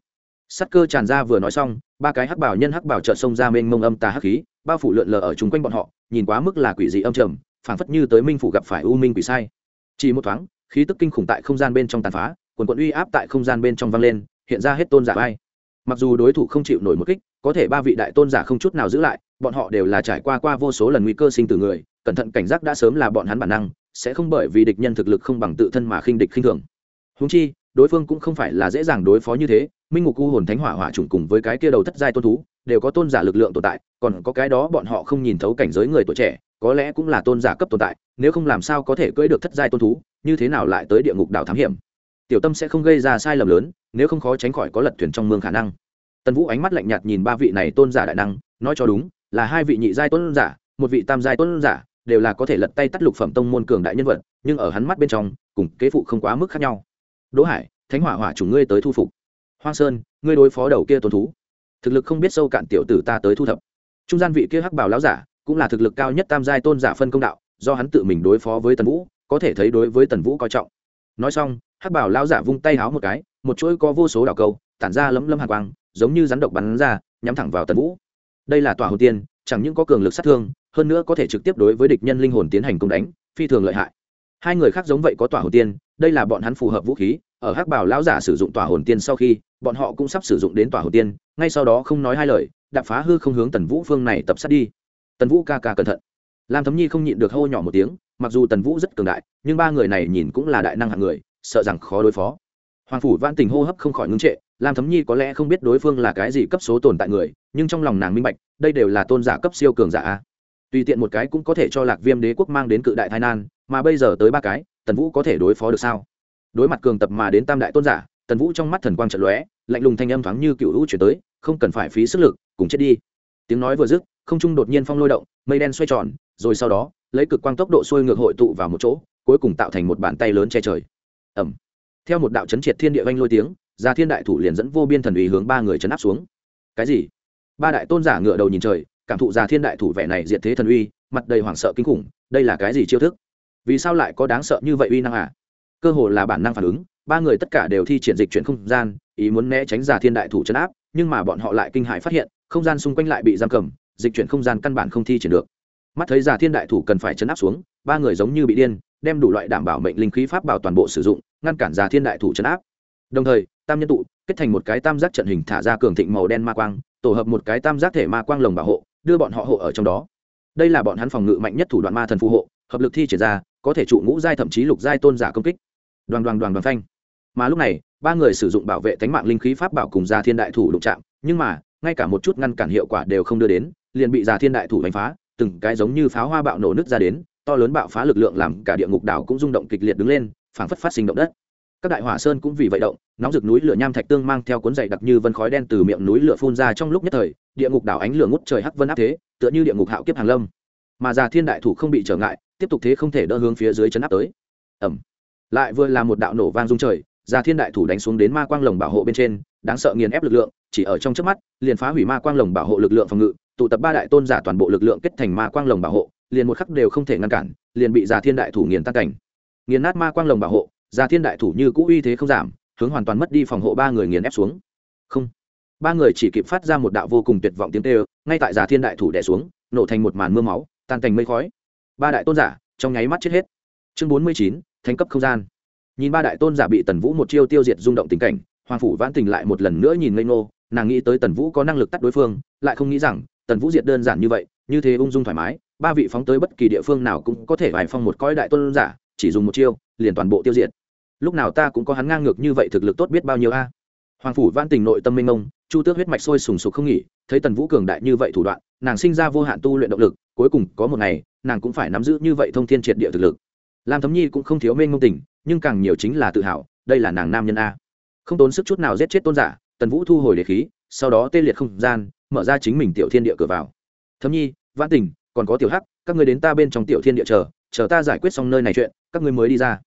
Sát cơ tràn ra vừa nói xong, ba cái hắc bảo nhân hắc bảo trợn xông ra mênh mông âm tà hắc khí bao phủ lượn lờ ở chung quanh bọn họ, nhìn quá mức là quỷ dị âm trầm, phảng phất như tới minh phủ gặp phải u minh quỷ sai. Chỉ một thoáng, khí tức kinh khủng tại không gian bên trong tàn phá, quần quận uy áp tại không gian bên trong vang lên, hiện ra hết tôn giả vai mặc dù đối thủ không chịu nổi một kích, có thể ba vị đại tôn giả không chút nào giữ lại, bọn họ đều là trải qua qua vô số lần nguy cơ sinh từ người, cẩn thận cảnh giác đã sớm là bọn hắn bản năng, sẽ không bởi vì địch nhân thực lực không bằng tự thân mà khinh địch khinh thường. Húng chi, đối phương cũng không phải là dễ dàng đối phó như thế, minh ngục u hồn thánh hỏa hỏa trùng cùng với cái kia đầu thất giai tôn thú đều có tôn giả lực lượng tồn tại, còn có cái đó bọn họ không nhìn thấu cảnh giới người tuổi trẻ, có lẽ cũng là tôn giả cấp tồn tại, nếu không làm sao có thể cưỡi được thất giai tôn thú, như thế nào lại tới địa ngục đảo thám hiểm? Tiểu tâm sẽ không gây ra sai lầm lớn, nếu không khó tránh khỏi có lật thuyền trong mương khả năng. Tần vũ ánh mắt lạnh nhạt nhìn ba vị này tôn giả đại năng, nói cho đúng, là hai vị nhị giai tôn giả, một vị tam giai tôn giả, đều là có thể lật tay tắt lục phẩm tông môn cường đại nhân vật, nhưng ở hắn mắt bên trong, cùng kế phụ không quá mức khác nhau. Đỗ hải, thánh hỏa hỏa chủ ngươi tới thu phục. Hoang sơn, ngươi đối phó đầu kia tôn thú thực lực không biết sâu cạn tiểu tử ta tới thu thập. Trung gian vị kia hắc bảo lão giả cũng là thực lực cao nhất tam giai tôn giả phân công đạo, do hắn tự mình đối phó với tần vũ, có thể thấy đối với tần vũ coi trọng. Nói xong, hắc bảo lão giả vung tay háo một cái, một chuỗi có vô số đảo câu, tản ra lấm lấm hàn quang, giống như rắn độc bắn ra, nhắm thẳng vào tần vũ. Đây là tòa hồn tiên, chẳng những có cường lực sát thương, hơn nữa có thể trực tiếp đối với địch nhân linh hồn tiến hành công đánh, phi thường lợi hại. Hai người khác giống vậy có tòa hồn tiên đây là bọn hắn phù hợp vũ khí, ở hắc bảo lão giả sử dụng tòa hồn tiên sau khi, bọn họ cũng sắp sử dụng đến tòa hồn tiên, ngay sau đó không nói hai lời, đạp phá hư không hướng tần vũ phương này tập sát đi. Tần vũ ca ca cẩn thận. Lam thấm nhi không nhịn được hô nhỏ một tiếng, mặc dù tần vũ rất cường đại, nhưng ba người này nhìn cũng là đại năng hạng người, sợ rằng khó đối phó. Hoàng phủ văn tình hô hấp không khỏi ngưng trệ, lam thấm nhi có lẽ không biết đối phương là cái gì cấp số tồn tại người, nhưng trong lòng nàng minh bạch, đây đều là tôn giả cấp siêu cường giả tùy tiện một cái cũng có thể cho lạc viêm đế quốc mang đến cự đại tai nan mà bây giờ tới ba cái tần vũ có thể đối phó được sao? Đối mặt cường tập mà đến tam đại tôn giả, tần vũ trong mắt thần quang trận lóe, lạnh lùng thanh âm thoáng như cựu hữu chuyển tới, không cần phải phí sức lực, cùng chết đi. Tiếng nói vừa dứt, không trung đột nhiên phong lôi động, mây đen xoay tròn, rồi sau đó, lấy cực quang tốc độ xuôi ngược hội tụ vào một chỗ, cuối cùng tạo thành một bàn tay lớn che trời. Ẩm theo một đạo chấn triệt thiên địa vanh lôi tiếng, gia thiên đại thủ liền dẫn vô biên thần uy hướng ba người chấn áp xuống. Cái gì? Ba đại tôn giả ngựa đầu nhìn trời, cảm thụ gia thiên đại thủ vẻ này diệt thế thần uy, mặt đầy hoảng sợ kinh khủng, đây là cái gì chiêu thức? Vì sao lại có đáng sợ như vậy uy năng à? Cơ hồ là bản năng phản ứng, ba người tất cả đều thi triển dịch chuyển không gian, ý muốn né tránh giả thiên đại thủ chấn áp, nhưng mà bọn họ lại kinh hãi phát hiện, không gian xung quanh lại bị giam cầm, dịch chuyển không gian căn bản không thi triển được. Mắt thấy giả thiên đại thủ cần phải chấn áp xuống, ba người giống như bị điên, đem đủ loại đảm bảo mệnh linh khí pháp bảo toàn bộ sử dụng, ngăn cản giả thiên đại thủ chấn áp. Đồng thời, tam nhân tụ, kết thành một cái tam giác trận hình thả ra cường thịnh màu đen ma quang, tổ hợp một cái tam giác thể ma quang lồng bảo hộ, đưa bọn họ hộ ở trong đó. Đây là bọn hắn phòng ngự mạnh nhất thủ đoạn ma thần phù hộ, hợp lực thi triển ra có thể trụ ngũ giai thậm chí lục giai tôn giả công kích. Đoàn đoàn đoàn đoàn phanh. Mà lúc này, ba người sử dụng bảo vệ tánh mạng linh khí pháp bảo cùng gia thiên đại thủ đụng chạm, nhưng mà, ngay cả một chút ngăn cản hiệu quả đều không đưa đến, liền bị gia thiên đại thủ đánh phá, từng cái giống như pháo hoa bạo nổ nứt ra đến, to lớn bạo phá lực lượng làm cả địa ngục đảo cũng rung động kịch liệt đứng lên, phảng phất phát sinh động đất. Các đại hỏa sơn cũng vì vậy động, nóng rực núi lửa nham thạch tương mang theo cuốn dày đặc như vân khói đen từ miệng núi lửa phun ra trong lúc nhất thời, địa ngục đảo ánh lửa ngút trời hắc vân áp thế, tựa như địa ngục hạo kiếp hàng lâm. Mà già thiên đại thủ không bị trở ngại tiếp tục thế không thể đỡ hướng phía dưới chấn áp tới. Ẩm. Lại vừa là một đạo nổ vang rung trời già thiên đại thủ đánh xuống đến ma quang lồng bảo hộ bên trên, đáng sợ nghiền ép lực lượng, chỉ ở trong trước mắt, liền phá hủy ma quang lồng bảo hộ lực lượng phòng ngự, tụ tập ba đại tôn giả toàn bộ lực lượng kết thành ma quang lồng bảo hộ, liền một khắc đều không thể ngăn cản, liền bị già thiên đại thủ nghiền tan cảnh. Nghiền nát ma quang lồng bảo hộ già thiên đại thủ như cũ uy thế không giảm, hướng hoàn toàn mất đi phòng hộ ba người nghiền ép xuống. Không. Ba người chỉ kịp phát ra một đạo vô cùng tuyệt vọng tiếng tê ngay tại già thiên đại thủ đẻ xuống, nổ thành một màn mưa máu, tan thành mây khói ba đại tôn giả, trong nháy mắt chết hết. Chương bốn mươi chín, thánh cấp không gian. Nhìn ba đại tôn giả bị tần vũ một chiêu tiêu diệt rung động tình cảnh, hoàng phủ vãn tình lại một lần nữa nhìn ngây ngô, nàng nghĩ tới tần vũ có năng lực tắt đối phương, lại không nghĩ rằng, tần vũ diệt đơn giản như vậy, như thế ung dung thoải mái, ba vị phóng tới bất kỳ địa phương nào cũng có thể vài phong một cõi đại tôn giả, chỉ dùng một chiêu, liền toàn bộ tiêu diệt. Lúc nào ta cũng có hắn ngang ngược như vậy thực lực tốt biết bao nhiêu a. Hoàng phủ vãn tình nội tâm minh ông chu tước huyết mạch sôi sùng sục không nghỉ, thấy tần vũ cường đại như vậy thủ đoạn, nàng sinh ra vô hạn tu luyện động lực, cuối cùng có một ngày, nàng cũng phải nắm giữ như vậy thông thiên triệt địa thực lực. Lam thấm nhi cũng không thiếu mênh ngông tình, nhưng càng nhiều chính là tự hào, đây là nàng nam nhân a. Không tốn sức chút nào giết chết tôn giả, tần vũ thu hồi đề khí, sau đó tê liệt không gian, mở ra chính mình tiểu thiên địa cửa vào. Thấm nhi, vãn tình, còn có tiểu hắc, các người đến ta bên trong tiểu thiên địa chờ chờ ta giải quyết xong nơi này chuyện, các người mới đi ra.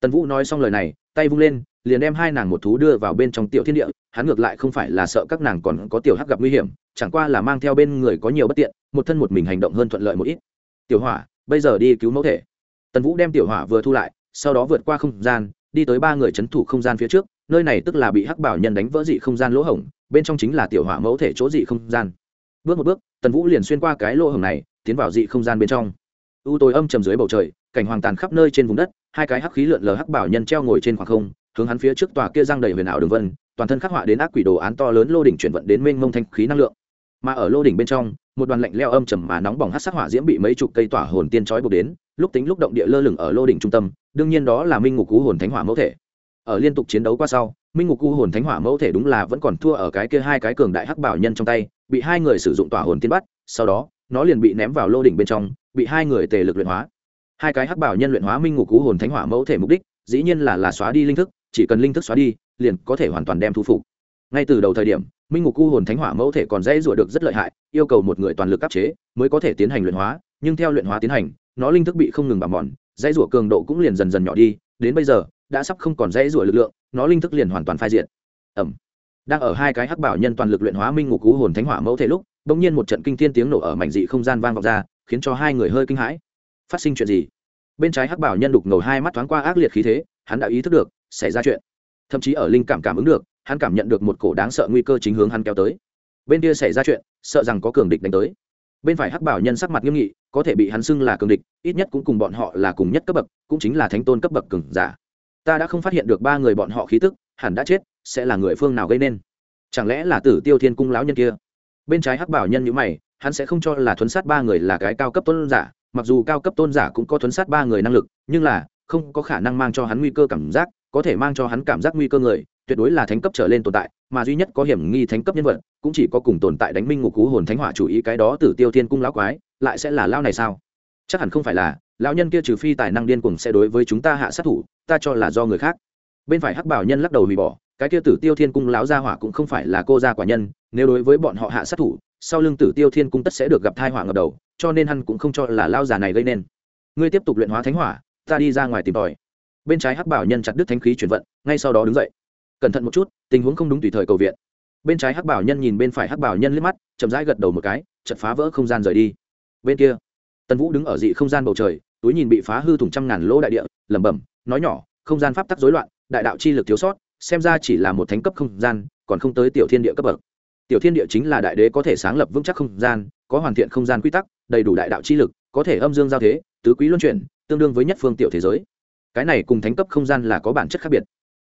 Tần vũ nói xong lời này, tay vung lên, liền đem hai nàng một thú đưa vào bên trong tiểu thiên địa hắn ngược lại không phải là sợ các nàng còn có tiểu hắc gặp nguy hiểm, chẳng qua là mang theo bên người có nhiều bất tiện, một thân một mình hành động hơn thuận lợi một ít. Tiểu hỏa, bây giờ đi cứu mẫu thể. Tần vũ đem tiểu hỏa vừa thu lại, sau đó vượt qua không gian, đi tới ba người c h ấ n thủ không gian phía trước, nơi này tức là bị hắc bảo nhân đánh vỡ dị không gian lỗ hổng, bên trong chính là tiểu hỏa mẫu thể chỗ dị không gian. Bước một bước, tần vũ liền xuyên qua cái lỗ hổng này, tiến vào dị không gian bên trong. U tối âm trầm dưới bầu trời, cảnh hoàng tàn khắp nơi trên vùng đất, hai cái hắc khí lượn lờ hắc bảo nhân treo ngồi trên khoảng không, hướng hắn phía trước tòa kia giang đầy huyền ảo đường vân toàn thân khắc họa đến ác quỷ đồ án to lớn lô đỉnh chuyển vận đến mênh mông thanh khí năng lượng. Mà ở lô đỉnh bên trong, một đoàn lạnh leo âm trầm mà nóng bỏng hát sắc hỏa diễm bị mấy chục cây tỏa hồn tiên trói buộc đến, lúc tính lúc động địa lơ lửng ở lô đỉnh trung tâm, đương nhiên đó là minh ngục cú hồn thánh hỏa mẫu thể. Ở liên tục chiến đấu qua sau, minh ngục cú hồn thánh hỏa mẫu thể đúng là vẫn còn thua ở cái kia hai cái cường đại hắc bảo nhân trong tay, bị hai người sử dụng tỏa hồn tiên bắt, sau đó, nó liền bị ném vào lô đỉnh bên trong, bị hai người tề lực luyện hóa. Hai cái hắc bảo nhân luyện hóa minh ngục cú hồn thánh hỏa mẫu thể mục đích, dĩ nhiên là là xóa đi linh thức chỉ cần linh thức xóa đi, liền có thể hoàn toàn đem thu phục. Ngay từ đầu thời điểm, minh ngục cu hồn thánh hỏa mẫu thể còn dễ rủa được rất lợi hại, yêu cầu một người toàn lực áp chế mới có thể tiến hành luyện hóa, nhưng theo luyện hóa tiến hành, nó linh thức bị không ngừng bào mòn, dãy rủa cường độ cũng liền dần dần nhỏ đi, đến bây giờ, đã sắp không còn dãy rủa lực lượng, nó linh thức liền hoàn toàn phai diện ẩm. Đang ở hai cái hắc bảo nhân toàn lực luyện hóa minh ngục cú hồn thánh hỏa mẫu thể lúc, bỗng nhiên một trận kinh thiên tiếng nổ ở mảnh dị không gian vang vọng ra, khiến cho hai người hơi kinh hãi. Phát sinh chuyện gì? Bên trái hắc bảo nhân đục ngầu hai mắt thoáng qua ác liệt khí thế, hắn đã ý thức được xảy ra chuyện. Thậm chí ở linh cảm cảm ứng được, hắn cảm nhận được một cổ đáng sợ nguy cơ chính hướng hắn kéo tới. Bên kia xảy ra chuyện, sợ rằng có cường địch đánh tới. Bên phải hắc bảo nhân sắc mặt nghiêm nghị, có thể bị hắn xưng là cường địch, ít nhất cũng cùng bọn họ là cùng nhất cấp bậc, cũng chính là thánh tôn cấp bậc cường giả. Ta đã không phát hiện được ba người bọn họ khí tức, hẳn đã chết, sẽ là người phương nào gây nên? Chẳng lẽ là tử tiêu thiên cung lão nhân kia? Bên trái hắc bảo nhân như mày, hắn sẽ không cho là thuấn sát ba người là cái cao cấp tôn giả, mặc dù cao cấp tôn giả cũng có thuấn sát ba người năng lực, nhưng là không có khả năng mang cho hắn nguy cơ cảm giác có thể mang cho hắn cảm giác nguy cơ người, tuyệt đối là thánh cấp trở lên tồn tại, mà duy nhất có hiểm nghi thánh cấp nhân vật, cũng chỉ có cùng tồn tại đánh minh ngục cú hồn thánh hỏa chủ ý cái đó tử tiêu thiên cung lão quái, lại sẽ là lao này sao? Chắc hẳn không phải là, lão nhân kia trừ phi tài năng điên cuồng sẽ đối với chúng ta hạ sát thủ, ta cho là do người khác. Bên phải hắc bảo nhân lắc đầu hủy bỏ, cái kia tử tiêu thiên cung lão gia hỏa cũng không phải là cô gia quả nhân, nếu đối với bọn họ hạ sát thủ, sau lưng tử tiêu thiên cung tất sẽ được gặp thai hỏa ngập đầu, cho nên hắn cũng không cho là lao già này gây nên. Ngươi tiếp tục luyện hóa thánh hỏa, ta đi ra ngoài tìm tòi bên trái hắc bảo nhân chặt đứt thánh khí chuyển vận, ngay sau đó đứng dậy. Cẩn thận một chút, tình huống không đúng tùy thời cầu viện. Bên trái hắc bảo nhân nhìn bên phải hắc bảo nhân liếc mắt, chậm rãi gật đầu một cái chật phá vỡ không gian rời đi. Bên kia, tần vũ đứng ở dị không gian bầu trời, túi nhìn bị phá hư thủng trăm ngàn lỗ đại địa, lẩm bẩm, nói nhỏ, không gian pháp tắc rối loạn, đại đạo chi lực thiếu sót, xem ra chỉ là một thánh cấp không gian, còn không tới tiểu thiên địa cấp bậc. Tiểu thiên địa chính là đại đế có thể sáng lập vững chắc không gian, có hoàn thiện không gian quy tắc, đầy đủ đại đạo chi lực, có thể âm dương giao thế, tứ quý luân chuyển, tương đương với nhất phương tiểu thế giới cái này cùng thánh cấp không gian là có bản chất khác biệt.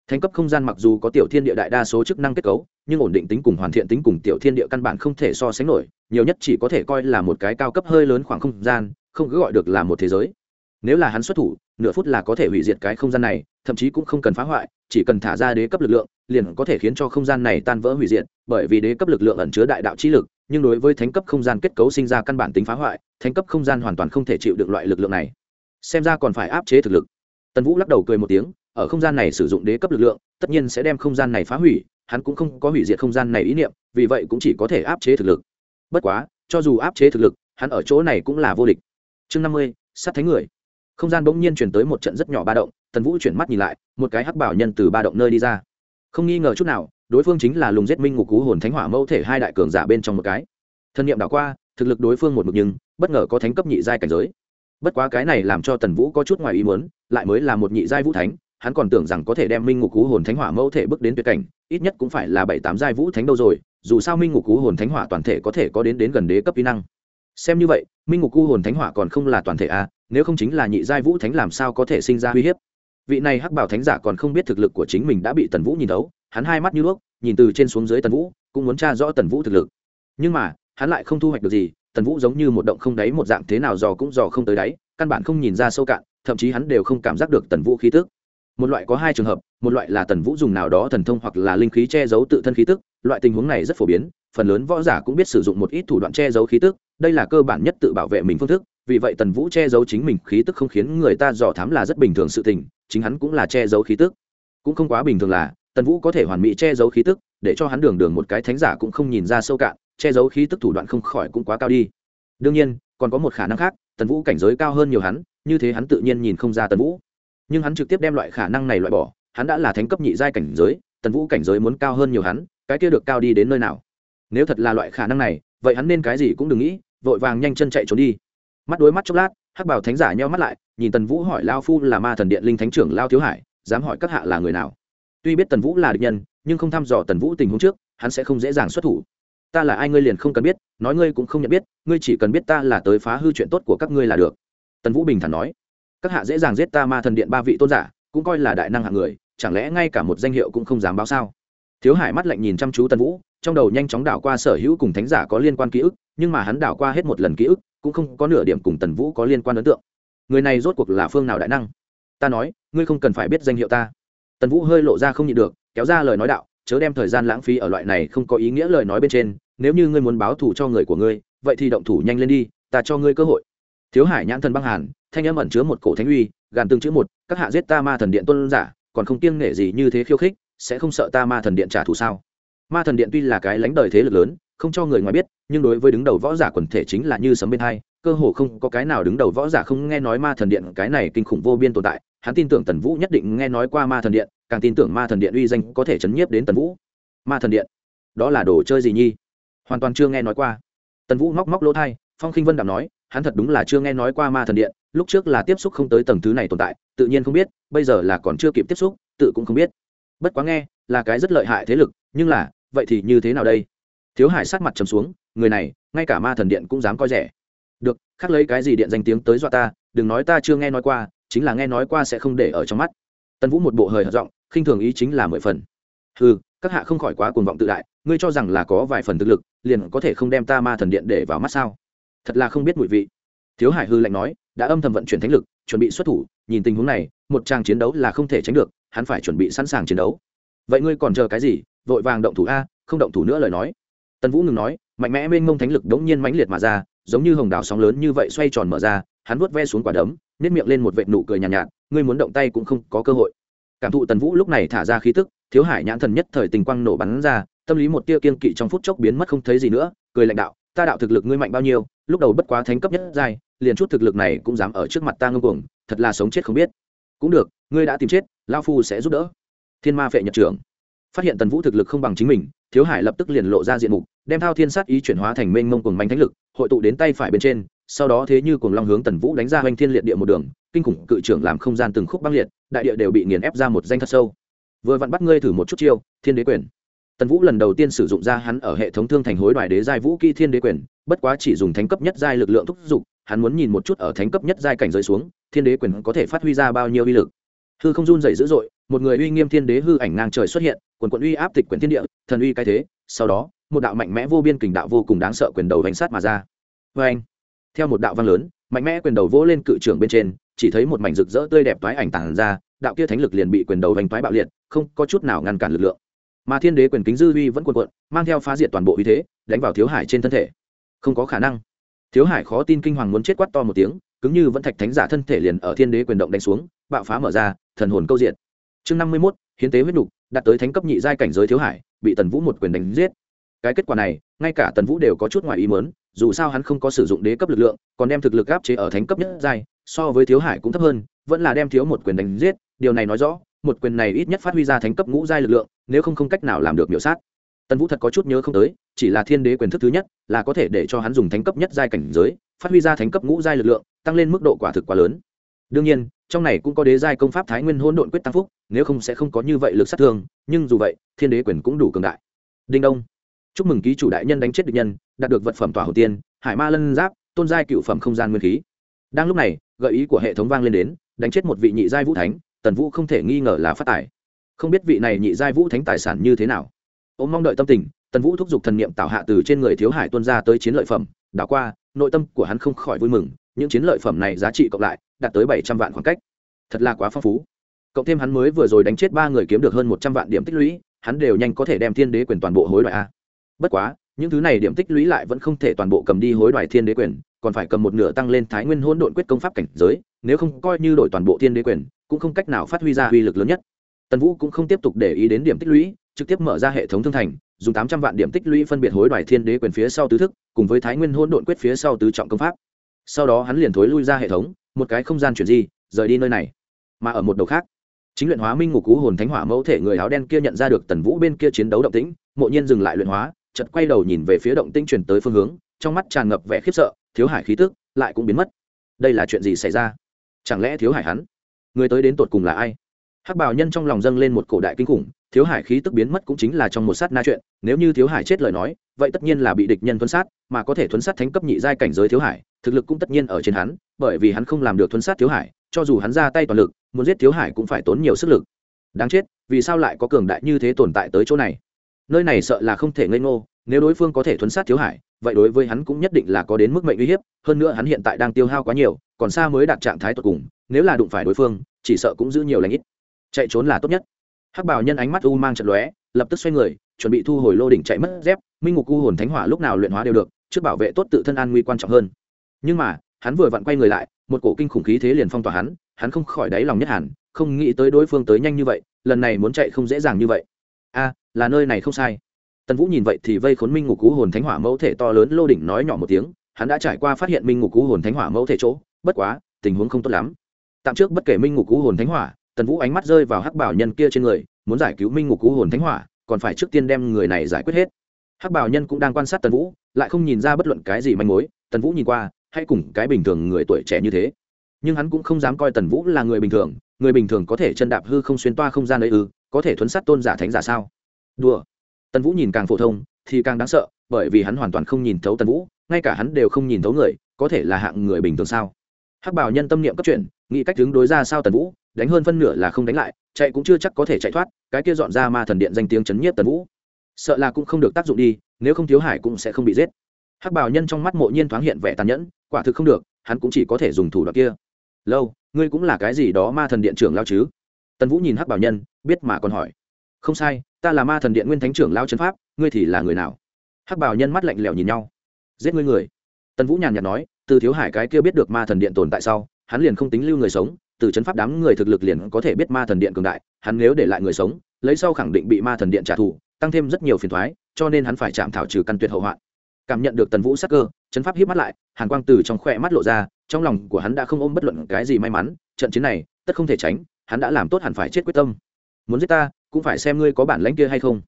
Thánh cấp không gian mặc dù có tiểu thiên địa đại đa số chức năng kết cấu, nhưng ổn định tính cùng hoàn thiện tính cùng tiểu thiên địa căn bản không thể so sánh nổi, nhiều nhất chỉ có thể coi là một cái cao cấp hơi lớn khoảng không gian, không cứ gọi được là một thế giới. Nếu là hắn xuất thủ, nửa phút là có thể hủy diệt cái không gian này, thậm chí cũng không cần phá hoại, chỉ cần thả ra đế cấp lực lượng, liền có thể khiến cho không gian này tan vỡ hủy diệt, bởi vì đế cấp lực lượng ẩn chứa đại đạo trí lực, nhưng đối với thánh cấp không gian kết cấu sinh ra căn bản tính phá hoại, thánh cấp không gian hoàn toàn không thể chịu được loại lực lượng này. Xem ra còn phải áp chế thực lực tần vũ lắc đầu cười một tiếng, ở không gian này sử dụng đế cấp lực lượng, tất nhiên sẽ đem không gian này phá hủy, hắn cũng không có hủy diệt không gian này ý niệm, vì vậy cũng chỉ có thể áp chế thực lực. Bất quá, cho dù áp chế thực lực, hắn ở chỗ này cũng là vô địch. Chương năm mươi, sát thánh người. Không gian bỗng nhiên chuyển tới một trận rất nhỏ ba động, tần vũ chuyển mắt nhìn lại, một cái hắc bảo nhân từ ba động nơi đi ra. Không nghi ngờ chút nào, đối phương chính là lùng giết minh ngục cú hồn thánh hỏa mẫu thể hai đại cường giả bên trong một cái. Thân nhiệm đảo qua, thực lực đối phương một mực nhưng, bất ngờ có thánh cấp nhị giai cảnh giới. Bất quá cái này làm cho tần vũ có chút ngoài ý muốn lại mới là một nhị giai vũ thánh hắn còn tưởng rằng có thể đem minh ngục cú hồn thánh hỏa mẫu thể bước đến tuyệt cảnh ít nhất cũng phải là bảy tám giai vũ thánh đâu rồi dù sao minh ngục cú hồn thánh hỏa toàn thể có thể có đến đến gần đế cấp kỹ năng. Xem như vậy minh ngục cú hồn thánh hỏa còn không là toàn thể a à, nếu không chính là nhị giai vũ thánh làm sao có thể sinh ra uy hiếp? Vị này hắc bảo thánh giả còn không biết thực lực của chính mình đã bị tần vũ nhìn thấu hắn hai mắt như đuốc nhìn từ trên xuống dưới tần vũ cũng muốn tra rõ tần vũ thực lực. Nhưng mà hắn lại không thu hoạch được gì tần vũ giống như một động không đáy một dạng thế nào dò cũng dò không tới đáy căn bản không nhìn ra sâu cạn thậm chí hắn đều không cảm giác được tần vũ khí tức. Một loại có hai trường hợp, một loại là tần vũ dùng nào đó thần thông hoặc là linh khí che giấu tự thân khí tức, loại tình huống này rất phổ biến, phần lớn võ giả cũng biết sử dụng một ít thủ đoạn che giấu khí tức, đây là cơ bản nhất tự bảo vệ mình phương thức, vì vậy tần vũ che giấu chính mình khí tức không khiến người ta dò thám là rất bình thường sự tình, chính hắn cũng là che giấu khí tức. Cũng không quá bình thường là, tần vũ có thể hoàn mỹ che giấu khí tức, để cho hắn đường đường một cái thánh giả cũng không nhìn ra sâu cạn, che giấu khí tức thủ đoạn không khỏi cũng quá cao đi. Đương nhiên, còn có một khả năng khác, tần vũ cảnh giới cao hơn nhiều hắn như thế hắn tự nhiên nhìn không ra tần vũ. Nhưng hắn trực tiếp đem loại khả năng này loại bỏ, hắn đã là thánh cấp nhị giai cảnh giới, tần vũ cảnh giới muốn cao hơn nhiều hắn, cái kia được cao đi đến nơi nào? Nếu thật là loại khả năng này, vậy hắn nên cái gì cũng đừng nghĩ, vội vàng nhanh chân chạy trốn đi. Mắt đôi mắt chốc lát, hắc bảo thánh giả nheo mắt lại, nhìn tần vũ hỏi lao phu là ma thần điện linh thánh trưởng lao thiếu hải, dám hỏi các hạ là người nào? Tuy biết tần vũ là địch nhân, nhưng không thăm dò tần vũ tình huống trước, hắn sẽ không dễ dàng xuất thủ. Ta là ai ngươi liền không cần biết, nói ngươi cũng không nhận biết, ngươi chỉ cần biết ta là tới phá hư chuyện tốt của các ngươi là được tần vũ bình thản nói, các hạ dễ dàng giết ta ma thần điện ba vị tôn giả, cũng coi là đại năng hạng người, chẳng lẽ ngay cả một danh hiệu cũng không dám báo sao? Thiếu hải mắt lạnh nhìn chăm chú tần vũ, trong đầu nhanh chóng đảo qua sở hữu cùng thánh giả có liên quan ký ức, nhưng mà hắn đảo qua hết một lần ký ức, cũng không có nửa điểm cùng tần vũ có liên quan ấn tượng. Người này rốt cuộc là phương nào đại năng? Ta nói, ngươi không cần phải biết danh hiệu ta. Tần vũ hơi lộ ra không nhịn được, kéo ra lời nói đạo, chớ đem thời gian lãng phí ở loại này không có ý nghĩa lời nói bên trên, nếu như ngươi muốn báo thù cho người của ngươi, vậy thì động thủ nhanh lên đi, ta cho ngươi cơ hội thiếu hải nhãn thần băng hàn, thanh âm ẩn chứa một cổ thánh uy, gàn từng chữ một, các hạ giết ta ma thần điện tôn giả, còn không kiêng nể gì như thế khiêu khích, sẽ không sợ ta ma thần điện trả thù sao? Ma thần điện tuy là cái lãnh đời thế lực lớn, không cho người ngoài biết, nhưng đối với đứng đầu võ giả quần thể chính là như sấm bên hai, cơ hồ không có cái nào đứng đầu võ giả không nghe nói ma thần điện cái này kinh khủng vô biên tồn tại. Hắn tin tưởng tần vũ nhất định nghe nói qua ma thần điện, càng tin tưởng ma thần điện uy danh có thể chấn nhiếp đến tần vũ. Ma thần điện, đó là đồ chơi gì nhi? Hoàn toàn chưa nghe nói qua. Tần vũ móc móc lỗ thai phong khinh vân đảm nói hắn thật đúng là chưa nghe nói qua ma thần điện, lúc trước là tiếp xúc không tới tầng thứ này tồn tại, tự nhiên không biết, bây giờ là còn chưa kịp tiếp xúc, tự cũng không biết. Bất quá nghe, là cái rất lợi hại thế lực, nhưng là, vậy thì như thế nào đây? Thiếu hải sát mặt trầm xuống, người này, ngay cả ma thần điện cũng dám coi rẻ. Được khắc lấy cái gì điện danh tiếng tới dọa ta, đừng nói ta chưa nghe nói qua, chính là nghe nói qua sẽ không để ở trong mắt. Tân vũ một bộ hời hợt giọng, khinh thường ý chính là mười phần. Ừ các hạ không khỏi quá cuồng vọng tự đại, ngươi cho rằng là có vài phần thực lực, liền có thể không đem ta ma thần điện để vào mắt sao? Thật là không biết mùi vị. Thiếu hải hư lạnh nói đã âm thầm vận chuyển thánh lực chuẩn bị xuất thủ nhìn tình huống này một trang chiến đấu là không thể tránh được hắn phải chuẩn bị sẵn sàng chiến đấu. Vậy ngươi còn chờ cái gì? Vội vàng động thủ a không động thủ nữa lời nói. Tần vũ ngừng nói mạnh mẽ mênh mông thánh lực đống nhiên mãnh liệt mà ra giống như hồng đảo sóng lớn như vậy xoay tròn mở ra hắn vuốt ve xuống quả đấm nếp miệng lên một vệt nụ cười nhàn nhạt, nhạt ngươi muốn động tay cũng không có cơ hội. Cảm thụ tần vũ lúc này thả ra khí tức thiếu hải nhãn thần nhất thời tình quang nổ bắn ra tâm lý một tia kiên kỵ trong phút chốc biến mất không thấy gì nữa cười lãnh đạo ta đạo thực lực ngươi mạnh bao nhiêu, lúc đầu bất quá thánh cấp nhất giai, liền chút thực lực này cũng dám ở trước mặt ta ngưng cuồng, thật là sống chết không biết. Cũng được, ngươi đã tìm chết lao phu sẽ giúp đỡ. Thiên ma phệ nhật trưởng. Phát hiện tần vũ thực lực không bằng chính mình, thiếu hải lập tức liền lộ ra diện mục, đem thao thiên sát ý chuyển hóa thành mênh mông cuồng manh thánh lực, hội tụ đến tay phải bên trên, sau đó thế như cuồng long hướng tần vũ đánh ra oanh thiên liệt địa một đường, kinh khủng cự trưởng làm không gian từng khúc băng liệt, đại địa đều bị nghiền ép ra một danh thật sâu. Vừa vặn bắt ngươi thử một chút chiêu, thiên đế quyền tần vũ lần đầu tiên sử dụng ra hắn ở hệ thống thương thành hối đoài đế giai vũ kỹ thiên đế quyền, bất quá chỉ dùng thánh cấp nhất giai lực lượng thúc giục hắn muốn nhìn một chút ở thánh cấp nhất giai cảnh giới xuống, thiên đế quyền có thể phát huy ra bao nhiêu uy lực. Hư không run dày dữ dội, một người uy nghiêm thiên đế hư ảnh ngang trời xuất hiện, quần quận uy áp tịch quyền thiên địa, thần uy cái thế, sau đó, một đạo mạnh mẽ vô biên kình đạo vô cùng đáng sợ quyền đầu bánh sát mà ra. Vê anh theo một đạo văn lớn, mạnh mẽ quyền đầu vỗ lên cự trưởng bên trên, chỉ thấy một mảnh rực rỡ tươi đẹp toái ảnh tàn ra, đạo kia thánh lực liền bị quyền đầu vành toái bạo liệt, không có chút nào ngăn cản lực lượng mà thiên đế quyền kính dư uy vẫn quần quận mang theo phá diệt toàn bộ uy thế, đánh vào thiếu hải trên thân thể. Không có khả năng. Thiếu hải khó tin kinh hoàng muốn chết quát to một tiếng, cứng như vẫn thạch thánh giả thân thể liền ở thiên đế quyền động đánh xuống, bạo phá mở ra, thần hồn câu diện. Chương năm mươi mốt, hiến tế huyết đục đạt tới thánh cấp nhị giai cảnh giới thiếu hải, bị tần vũ một quyền đánh giết. Cái kết quả này, ngay cả tần vũ đều có chút ngoài ý mớn dù sao hắn không có sử dụng đế cấp lực lượng, còn đem thực lực áp chế ở thánh cấp nhất giai, so với thiếu hải cũng thấp hơn, vẫn là đem thiếu một quyền đánh giết, điều này nói rõ một quyền này ít nhất phát huy ra thánh cấp ngũ giai lực lượng, nếu không không cách nào làm được miểu sát. Tần vũ thật có chút nhớ không tới, chỉ là thiên đế quyền thức thứ nhất, là có thể để cho hắn dùng thánh cấp nhất giai cảnh giới, phát huy ra thánh cấp ngũ giai lực lượng, tăng lên mức độ quả thực quá lớn. Đương nhiên, trong này cũng có đế giai công pháp thái nguyên hôn độn quyết tăng phúc, nếu không sẽ không có như vậy lực sát thương, nhưng dù vậy, thiên đế quyền cũng đủ cường đại. Đinh đông. Chúc mừng ký chủ đại nhân đánh chết địch nhân, đạt được vật phẩm tỏa hậu tiên, hải ma lân giáp, tôn giai cựu phẩm không gian nguyên khí. Đang lúc này, gợi ý của hệ thống vang lên đến, đánh chết một vị nhị giai vũ thánh tần vũ không thể nghi ngờ là phát tài. Không biết vị này nhị giai vũ thánh tài sản như thế nào. Ông mong đợi tâm tình, tần vũ thúc giục thần niệm tạo hạ từ trên người thiếu hải tuân ra tới chiến lợi phẩm, đảo qua, nội tâm của hắn không khỏi vui mừng, những chiến lợi phẩm này giá trị cộng lại, đạt tới bảy trăm vạn khoảng cách. Thật là quá phong phú. Cộng thêm hắn mới vừa rồi đánh chết ba người kiếm được hơn một trăm vạn điểm tích lũy, hắn đều nhanh có thể đem thiên đế quyền toàn bộ hối đoại a. Bất quá, những thứ này điểm tích lũy lại vẫn không thể toàn bộ cầm đi hối đoại thiên đế quyền, còn phải cầm một nửa tăng lên thái nguyên hôn độn quyết công pháp cảnh giới, nếu không coi như đổi toàn bộ thiên đế quyền cũng không cách nào phát huy ra uy lực lớn nhất. Tần vũ cũng không tiếp tục để ý đến điểm tích lũy, trực tiếp mở ra hệ thống thương thành, dùng tám trăm vạn điểm tích lũy phân biệt hối đoái thiên đế quyền phía sau tứ thức, cùng với thái nguyên hỗn độn quyết phía sau tứ trọng công pháp. Sau đó hắn liền thối lui ra hệ thống, một cái không gian chuyển di, rời đi nơi này. Mà ở một đầu khác, chính luyện hóa minh ngục cú hồn thánh hỏa mẫu thể người áo đen kia nhận ra được tần vũ bên kia chiến đấu động tĩnh, mộ nhiên dừng lại luyện hóa chật quay đầu nhìn về phía động tĩnh chuyển tới phương hướng, trong mắt tràn ngập vẻ khiếp sợ, thiếu hải khí tức lại cũng biến mất. Đây là chuyện gì xảy ra? Chẳng lẽ thiếu hải hắn? Người tới đến tột cùng là ai? Hắc bảo nhân trong lòng dâng lên một cổ đại kinh khủng, thiếu hải khí tức biến mất cũng chính là trong một sát na chuyện, nếu như thiếu hải chết lời nói, vậy tất nhiên là bị địch nhân thuấn sát, mà có thể thuấn sát thánh cấp nhị giai cảnh giới thiếu hải, thực lực cũng tất nhiên ở trên hắn, bởi vì hắn không làm được thuấn sát thiếu hải, cho dù hắn ra tay toàn lực, muốn giết thiếu hải cũng phải tốn nhiều sức lực. Đáng chết, vì sao lại có cường đại như thế tồn tại tới chỗ này? Nơi này sợ là không thể ngây ngô, nếu đối phương có thể thuấn sát thiếu hải, vậy đối với hắn cũng nhất định là có đến mức mệnh uy hiếp, hơn nữa hắn hiện tại đang tiêu hao quá nhiều, còn xa mới đạt trạng thái tột cùng nếu là đụng phải đối phương, chỉ sợ cũng giữ nhiều lãnh ít. Chạy trốn là tốt nhất. Hắc bảo nhân ánh mắt u mang trận lóe, lập tức xoay người, chuẩn bị thu hồi lô đỉnh chạy mất dép, minh ngục u hồn thánh hỏa lúc nào luyện hóa đều được, trước bảo vệ tốt tự thân an nguy quan trọng hơn. Nhưng mà, hắn vừa vặn quay người lại, một cổ kinh khủng khí thế liền phong tỏa hắn hắn không khỏi đáy lòng nhất hẳn, không nghĩ tới đối phương tới nhanh như vậy, lần này muốn chạy không dễ dàng như vậy. A, là nơi này không sai. Tần vũ nhìn vậy thì vây khốn minh ngục cú hồn thánh hỏa mẫu thể to lớn lô đỉnh nói nhỏ một tiếng, hắn đã trải qua phát hiện minh ngục cú hồn thánh hỏa mẫu thể chỗ, bất quá, tình huống không tốt lắm tạm trước bất kể minh ngục cú hồn thánh hỏa, tần vũ ánh mắt rơi vào hắc bảo nhân kia trên người, muốn giải cứu minh ngục cú hồn thánh hỏa, còn phải trước tiên đem người này giải quyết hết. Hắc bảo nhân cũng đang quan sát tần vũ, lại không nhìn ra bất luận cái gì manh mối, tần vũ nhìn qua, hay cùng cái bình thường người tuổi trẻ như thế. Nhưng hắn cũng không dám coi tần vũ là người bình thường, người bình thường có thể chân đạp hư không xuyên toa không gian ấy ư, có thể thuấn sát tôn giả thánh giả sao? Đùa. Tần vũ nhìn càng phổ thông, thì càng đáng sợ, bởi vì hắn hoàn toàn không nhìn thấu tần vũ, ngay cả hắn đều không nhìn thấu người, có thể là hạng người bình thường sao? Hắc bảo nhân tâm niệm cấp chuyện nghĩ cách đứng đối ra sao tần vũ, đánh hơn phân nửa là không đánh lại, chạy cũng chưa chắc có thể chạy thoát, cái kia dọn ra ma thần điện danh tiếng chấn nhiếp tần vũ. Sợ là cũng không được tác dụng đi, nếu không thiếu hải cũng sẽ không bị giết. Hắc bảo nhân trong mắt mộ nhiên thoáng hiện vẻ tàn nhẫn, quả thực không được, hắn cũng chỉ có thể dùng thủ đoạn kia. Lâu, ngươi cũng là cái gì đó ma thần điện trưởng lao chứ? Tần vũ nhìn hắc bảo nhân, biết mà còn hỏi. Không sai, ta là ma thần điện nguyên thánh trưởng lao chân pháp, ngươi thì là người nào? Hắc bảo nhân mắt lạnh lẽo nhìn nhau. Giết ngươi người. Tần vũ nhàn nhạt nói, từ thiếu hải cái kia biết được ma thần điện tồn tại sau hắn liền không tính lưu người sống, từ chấn pháp đám người thực lực liền có thể biết ma thần điện cường đại, hắn nếu để lại người sống, lấy sau khẳng định bị ma thần điện trả thù, tăng thêm rất nhiều phiền thoái, cho nên hắn phải chạm thảo trừ căn tuyệt hậu hoạn. Cảm nhận được tần vũ sắc cơ, chấn pháp hít mắt lại, hàn quang từ trong khỏe mắt lộ ra, trong lòng của hắn đã không ôm bất luận cái gì may mắn, trận chiến này, tất không thể tránh, hắn đã làm tốt hẳn phải chết quyết tâm. Muốn giết ta, cũng phải xem ngươi có bản lãnh kia hay không.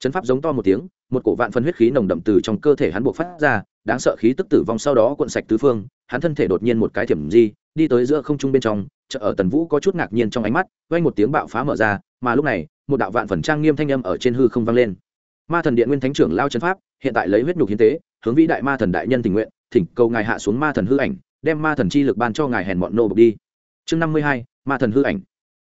Chấn pháp giống to một tiếng, một cổ vạn phân huyết khí nồng đậm từ trong cơ thể hắn buộc phát ra, đáng sợ khí tức tử vong sau đó cuộn sạch tứ phương, hắn thân thể đột nhiên một cái thiểm di đi tới giữa không trung bên trong, chợ ở tần vũ có chút ngạc nhiên trong ánh mắt, vang một tiếng bạo phá mở ra, mà lúc này, một đạo vạn phần trang nghiêm thanh âm ở trên hư không vang lên. Ma thần điện nguyên thánh trưởng lao chân pháp, hiện tại lấy huyết nhục hiến tế, hướng vĩ đại ma thần đại nhân tình nguyện, thỉnh cầu ngài hạ xuống ma thần hư ảnh, đem ma thần chi lực ban cho ngài hèn bọn nô bộc đi. Chương năm mươi hai, ma thần hư ảnh.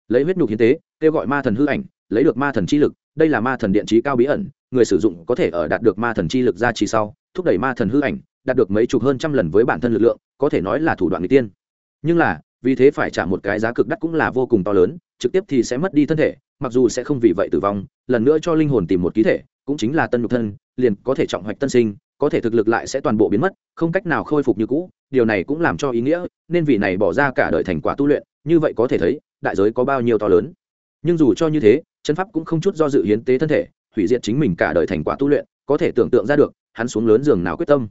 Lấy huyết nhục hiến tế, kêu gọi ma thần hư ảnh, lấy được ma thần chi lực, đây là ma thần điện trí cao bí ẩn, người sử dụng có thể ở đạt được ma thần chi lực ra trì sau, thúc đẩy ma thần hư ảnh, đạt được mấy chục hơn trăm lần với bản thân lực lượng, có thể nói là thủ đoạn người tiên nhưng là, vì thế phải trả một cái giá cực đắt cũng là vô cùng to lớn, trực tiếp thì sẽ mất đi thân thể, mặc dù sẽ không vì vậy tử vong, lần nữa cho linh hồn tìm một ký thể, cũng chính là tân nhục thân, liền có thể trọng hoạch tân sinh, có thể thực lực lại sẽ toàn bộ biến mất, không cách nào khôi phục như cũ, điều này cũng làm cho ý nghĩa, nên vì này bỏ ra cả đời thành quả tu luyện, như vậy có thể thấy, đại giới có bao nhiêu to lớn. Nhưng dù cho như thế, chân pháp cũng không chút do dự hiến tế thân thể, hủy diệt chính mình cả đời thành quả tu luyện, có thể tưởng tượng ra được, hắn xuống lớn giường nào quyết tâm.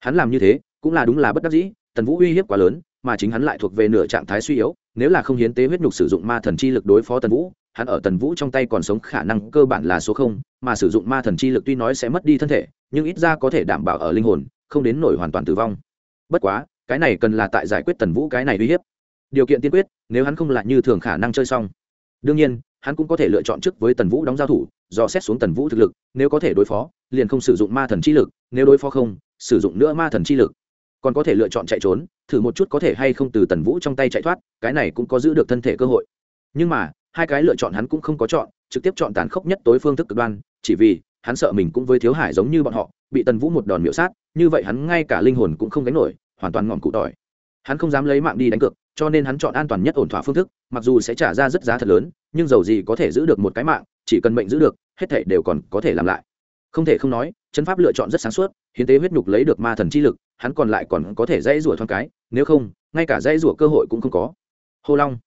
Hắn làm như thế, cũng là đúng là bất đắc dĩ, tần vũ uy hiếp quá lớn mà chính hắn lại thuộc về nửa trạng thái suy yếu, nếu là không hiến tế huyết nhục sử dụng ma thần chi lực đối phó tần vũ, hắn ở tần vũ trong tay còn sống khả năng cơ bản là số không, mà sử dụng ma thần chi lực tuy nói sẽ mất đi thân thể, nhưng ít ra có thể đảm bảo ở linh hồn, không đến nổi hoàn toàn tử vong. Bất quá, cái này cần là tại giải quyết tần vũ cái này uy hiếp. Điều kiện tiên quyết, nếu hắn không lại như thường khả năng chơi xong. Đương nhiên, hắn cũng có thể lựa chọn trước với tần vũ đóng giao thủ do xét xuống tần vũ thực lực, nếu có thể đối phó, liền không sử dụng ma thần chi lực, nếu đối phó không, sử dụng nữa ma thần chi lực. Còn có thể lựa chọn chạy trốn thử một chút có thể hay không từ tần vũ trong tay chạy thoát, cái này cũng có giữ được thân thể cơ hội. Nhưng mà, hai cái lựa chọn hắn cũng không có chọn, trực tiếp chọn tàn khốc nhất tối phương thức cực đoan, chỉ vì, hắn sợ mình cũng với thiếu hải giống như bọn họ, bị tần vũ một đòn miễu sát, như vậy hắn ngay cả linh hồn cũng không gánh nổi, hoàn toàn ngọn cụ tỏi. Hắn không dám lấy mạng đi đánh cược, cho nên hắn chọn an toàn nhất ổn thỏa phương thức, mặc dù sẽ trả ra rất giá thật lớn, nhưng dầu gì có thể giữ được một cái mạng, chỉ cần mệnh giữ được, hết thể đều còn có thể làm lại. Không thể không nói chân pháp lựa chọn rất sáng suốt, hiến tế huyết nhục lấy được ma thần chi lực, hắn còn lại còn có thể dãy rủa thoáng cái, nếu không, ngay cả dãy rủa cơ hội cũng không có. Hô long,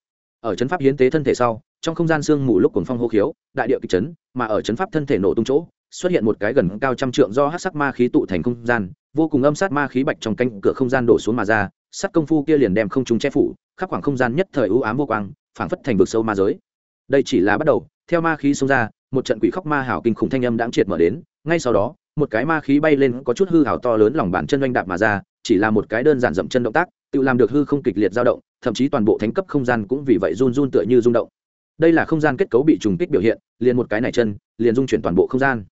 ở chấn pháp hiến tế thân thể sau, trong không gian sương mù lúc cuồng phong hô khiếu, đại địa kịch chấn, mà ở chấn pháp thân thể nổ tung chỗ, xuất hiện một cái gần cao trăm trượng do hát sắc ma khí tụ thành không gian, vô cùng âm sát ma khí bạch trong cánh cửa không gian đổ xuống mà ra, sắt công phu kia liền đem không trung che phủ, khắp khoảng không gian nhất thời ưu ám vô quang, phảng phất thành vực sâu ma giới. Đây chỉ là bắt đầu, theo ma khí xông ra, một trận quỷ khóc ma hảo kinh khủng thanh âm đãng triệt mở đến, ngay sau đó một cái ma khí bay lên có chút hư hảo to lớn lòng bàn chân oanh đạp mà ra, chỉ là một cái đơn giản dậm chân động tác, tự làm được hư không kịch liệt dao động, thậm chí toàn bộ thánh cấp không gian cũng vì vậy run run tựa như rung động. Đây là không gian kết cấu bị trùng kích biểu hiện, liền một cái này chân, liền dung chuyển toàn bộ không gian.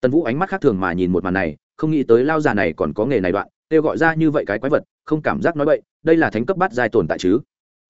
Tần vũ ánh mắt khác thường mà nhìn một màn này, không nghĩ tới lao già này còn có nghề này đoạn, kêu gọi ra như vậy cái quái vật, không cảm giác nói vậy đây là thánh cấp bát giai tồn tại chứ?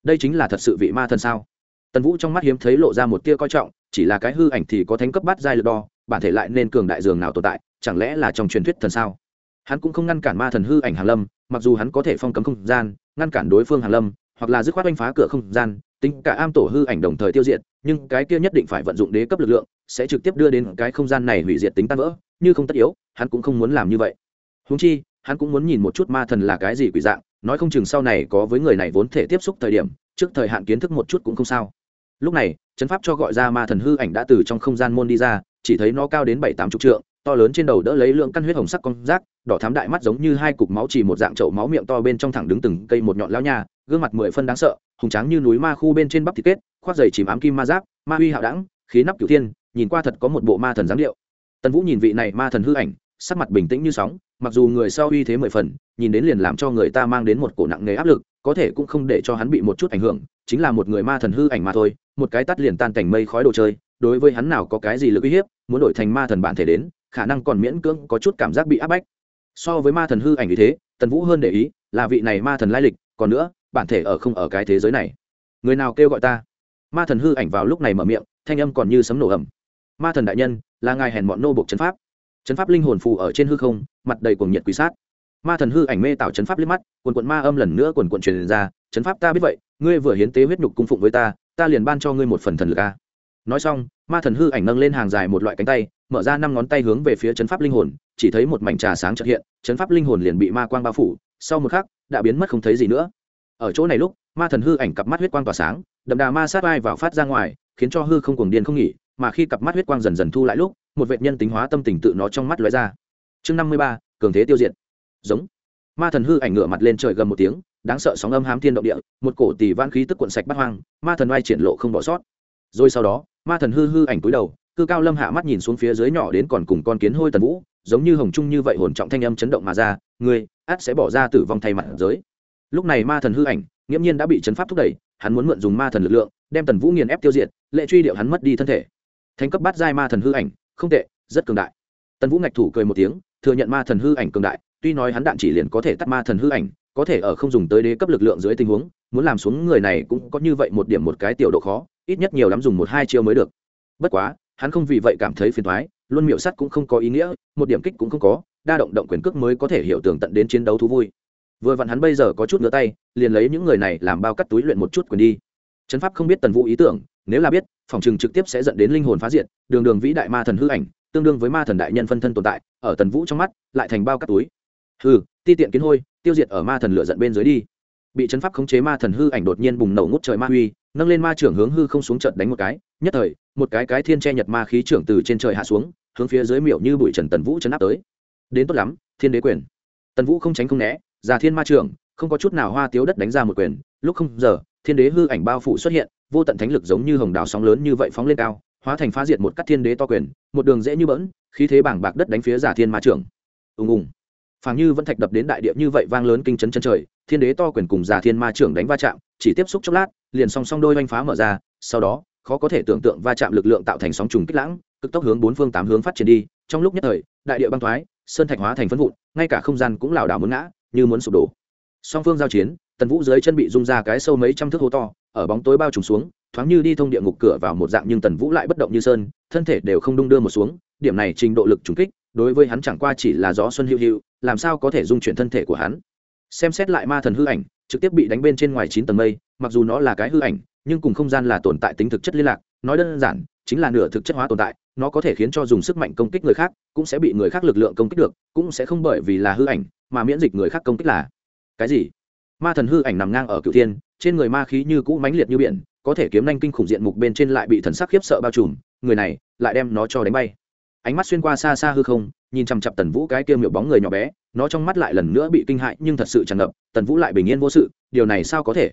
Đây chính là thật sự vị ma thần sao? Tần vũ trong mắt hiếm thấy lộ ra một tia coi trọng, chỉ là cái hư ảnh thì có thánh cấp bát giai lực đo, bản thể lại nên cường đại dường nào tồn tại chẳng lẽ là trong truyền thuyết thần sao? Hắn cũng không ngăn cản ma thần hư ảnh hàn lâm, mặc dù hắn có thể phong cấm không gian, ngăn cản đối phương hàn lâm, hoặc là dứt khoát oanh phá cửa không gian, tính cả am tổ hư ảnh đồng thời tiêu diệt, nhưng cái kia nhất định phải vận dụng đế cấp lực lượng, sẽ trực tiếp đưa đến cái không gian này hủy diệt tính tan vỡ, như không tất yếu, hắn cũng không muốn làm như vậy. Húng chi, hắn cũng muốn nhìn một chút ma thần là cái gì quỷ dạng, nói không chừng sau này có với người này vốn thể tiếp xúc thời điểm, trước thời hạn kiến thức một chút cũng không sao. Lúc này, chấn pháp cho gọi ra ma thần hư ảnh đã từ trong không gian môn đi ra, chỉ thấy nó cao đến bảy tám chục trượng to lớn trên đầu đỡ lấy lượng căn huyết hồng sắc con rác, đỏ thám đại mắt giống như hai cục máu chỉ một dạng chậu máu miệng to bên trong thẳng đứng từng cây một nhọn lao nha, gương mặt mười phân đáng sợ, hùng tráng như núi ma khu bên trên bắp thịt kết, khoác dày chìm ám kim ma giáp, ma huy hạo đẳng, khí nắp cửu thiên, nhìn qua thật có một bộ ma thần giáng điệu. Tần vũ nhìn vị này ma thần hư ảnh, sắc mặt bình tĩnh như sóng, mặc dù người sau uy thế mười phần, nhìn đến liền làm cho người ta mang đến một cổ nặng nề áp lực, có thể cũng không để cho hắn bị một chút ảnh hưởng, chính là một người ma thần hư ảnh mà thôi, một cái tắt liền tan cảnh mây khói đồ chơi, đối với hắn nào có cái gì lực uy hiếp, muốn đổi thành ma thần bản thể đến khả năng còn miễn cưỡng có chút cảm giác bị áp bách. So với ma thần hư ảnh như thế, tần vũ hơn để ý, là vị này ma thần lai lịch, còn nữa, bản thể ở không ở cái thế giới này. Người nào kêu gọi ta? Ma thần hư ảnh vào lúc này mở miệng, thanh âm còn như sấm nổ ẩm ma thần đại nhân, là ngài hèn bọn nô bộc chấn pháp. Chấn pháp linh hồn phù ở trên hư không, mặt đầy cuồng nhiệt quý sát. Ma thần hư ảnh mê tạo chấn pháp liếc mắt quần quận ma âm lần nữa quần quận truyền ra, chấn pháp ta biết vậy, ngươi vừa hiến tế huyết nhục cung phụng với ta ta liền ban cho ngươi một phần thần lực a. Nói xong, ma thần hư ảnh nâng lên hàng dài một loại cánh tay mở ra năm ngón tay hướng về phía chấn pháp linh hồn, chỉ thấy một mảnh trà sáng trật hiện, chấn pháp linh hồn liền bị ma quang bao phủ, sau một khắc, đã biến mất không thấy gì nữa. Ở chỗ này lúc, ma thần hư ảnh cặp mắt huyết quang tỏa sáng, đậm đà ma sát vai vào phát ra ngoài, khiến cho hư không cuồng điên không nghỉ, mà khi cặp mắt huyết quang dần dần thu lại lúc, một vệ nhân tính hóa tâm tình tự nó trong mắt lóe ra. Chương năm mươi ba, cường thế tiêu diệt. Giống. Ma thần hư ảnh ngửa mặt lên trời gầm một tiếng, đáng sợ sóng âm hám thiên động địa, một cổ tỷ van khí tức cuộn sạch bắt hoang, ma thần oai triển lộ không bỏ sót. Rồi sau đó, ma thần hư hư ảnh cúi đầu cư cao lâm hạ mắt nhìn xuống phía dưới nhỏ đến còn cùng con kiến hôi tần vũ, giống như hồng trung như vậy hồn trọng thanh âm chấn động mà ra, ngươi, át sẽ bỏ ra tử vong thay mặt giới. Lúc này ma thần hư ảnh, nghiễm nhiên đã bị chấn pháp thúc đẩy, hắn muốn mượn dùng ma thần lực lượng, đem tần vũ nghiền ép tiêu diệt, lệ truy điệu hắn mất đi thân thể. Thành cấp bắt giai ma thần hư ảnh, không tệ, rất cường đại. Tần vũ ngạch thủ cười một tiếng, thừa nhận ma thần hư ảnh cường đại, tuy nói hắn đạn chỉ liền có thể tắt ma thần hư ảnh, có thể ở không dùng tới đế cấp lực lượng dưới tình huống, muốn làm xuống người này cũng có như vậy một điểm một cái tiểu độ khó, ít nhất nhiều lắm dùng một hai chiêu mới được. Bất quá hắn không vì vậy cảm thấy phiền thoái, luôn miểu sắt cũng không có ý nghĩa, một điểm kích cũng không có, đa động động quyền cước mới có thể hiểu tường tận đến chiến đấu thú vui. Vừa vặn hắn bây giờ có chút ngứa tay, liền lấy những người này làm bao cắt túi luyện một chút quyền đi. Trấn pháp không biết tần vũ ý tưởng, nếu là biết, phòng chừng trực tiếp sẽ dẫn đến linh hồn phá diệt, đường đường vĩ đại ma thần hư ảnh, tương đương với ma thần đại nhân phân thân tồn tại, ở tần vũ trong mắt, lại thành bao cắt túi. Hư ti tiện kiến hôi, tiêu diệt ở ma thần lửa giận bên dưới đi bị chấn pháp khống chế ma thần hư ảnh đột nhiên bùng nổ ngút trời ma huy, nâng lên ma trưởng hướng hư không xuống trận đánh một cái. Nhất thời, một cái cái thiên che nhật ma khí trưởng từ trên trời hạ xuống, hướng phía dưới miểu như bụi trần tần vũ chấn áp tới. Đến tốt lắm, thiên đế quyền. Tần vũ không tránh không né, già thiên ma trưởng, không có chút nào hoa tiếu đất đánh ra một quyền. Lúc không giờ, thiên đế hư ảnh bao phủ xuất hiện, vô tận thánh lực giống như hồng đào sóng lớn như vậy phóng lên cao, hóa thành phá diệt một cắt thiên đế to quyền, một đường dễ như bỡn, khí thế bảng bạc đất đánh phía giả thiên ma trưởng. Ùng ùng phảng như vẫn thạch đập đến đại địa như vậy vang lớn kinh chấn chân trời, thiên đế to quyền cùng giả thiên ma trưởng đánh va chạm, chỉ tiếp xúc chốc lát, liền song song đôi oanh phá mở ra, sau đó, khó có thể tưởng tượng va chạm lực lượng tạo thành sóng trùng kích lãng, cực tốc hướng bốn phương tám hướng phát triển đi, trong lúc nhất thời, đại địa băng thoái, sơn thạch hóa thành phân vụn, ngay cả không gian cũng lảo đảo muốn ngã, như muốn sụp đổ. Song phương giao chiến, tần vũ dưới chân bị rung ra cái sâu mấy trăm thước hố to, ở bóng tối bao trùm xuống, thoáng như đi thông địa ngục cửa vào một dạng nhưng tần vũ lại bất động như sơn, thân thể đều không đung đưa một xuống, điểm này trình độ lực trùng kích đối với hắn chẳng qua chỉ là gió xuân hữu hữu, làm sao có thể dung chuyển thân thể của hắn? Xem xét lại ma thần hư ảnh, trực tiếp bị đánh bên trên ngoài chín tầng mây, mặc dù nó là cái hư ảnh, nhưng cùng không gian là tồn tại tính thực chất liên lạc, nói đơn giản, chính là nửa thực chất hóa tồn tại, nó có thể khiến cho dùng sức mạnh công kích người khác, cũng sẽ bị người khác lực lượng công kích được, cũng sẽ không bởi vì là hư ảnh, mà miễn dịch người khác công kích là. Cái gì? Ma thần hư ảnh nằm ngang ở cựu thiên, trên người ma khí như cũ mãnh liệt như biển, có thể kiếm nhanh kinh khủng diện mục bên trên lại bị thần sắc khiếp sợ bao trùm, người này lại đem nó cho đánh bay ánh mắt xuyên qua xa xa hư không, nhìn chằm chặp tần vũ cái kia miệng bóng người nhỏ bé, nó trong mắt lại lần nữa bị kinh hại nhưng thật sự tràn ngập, tần vũ lại bình yên vô sự, điều này sao có thể?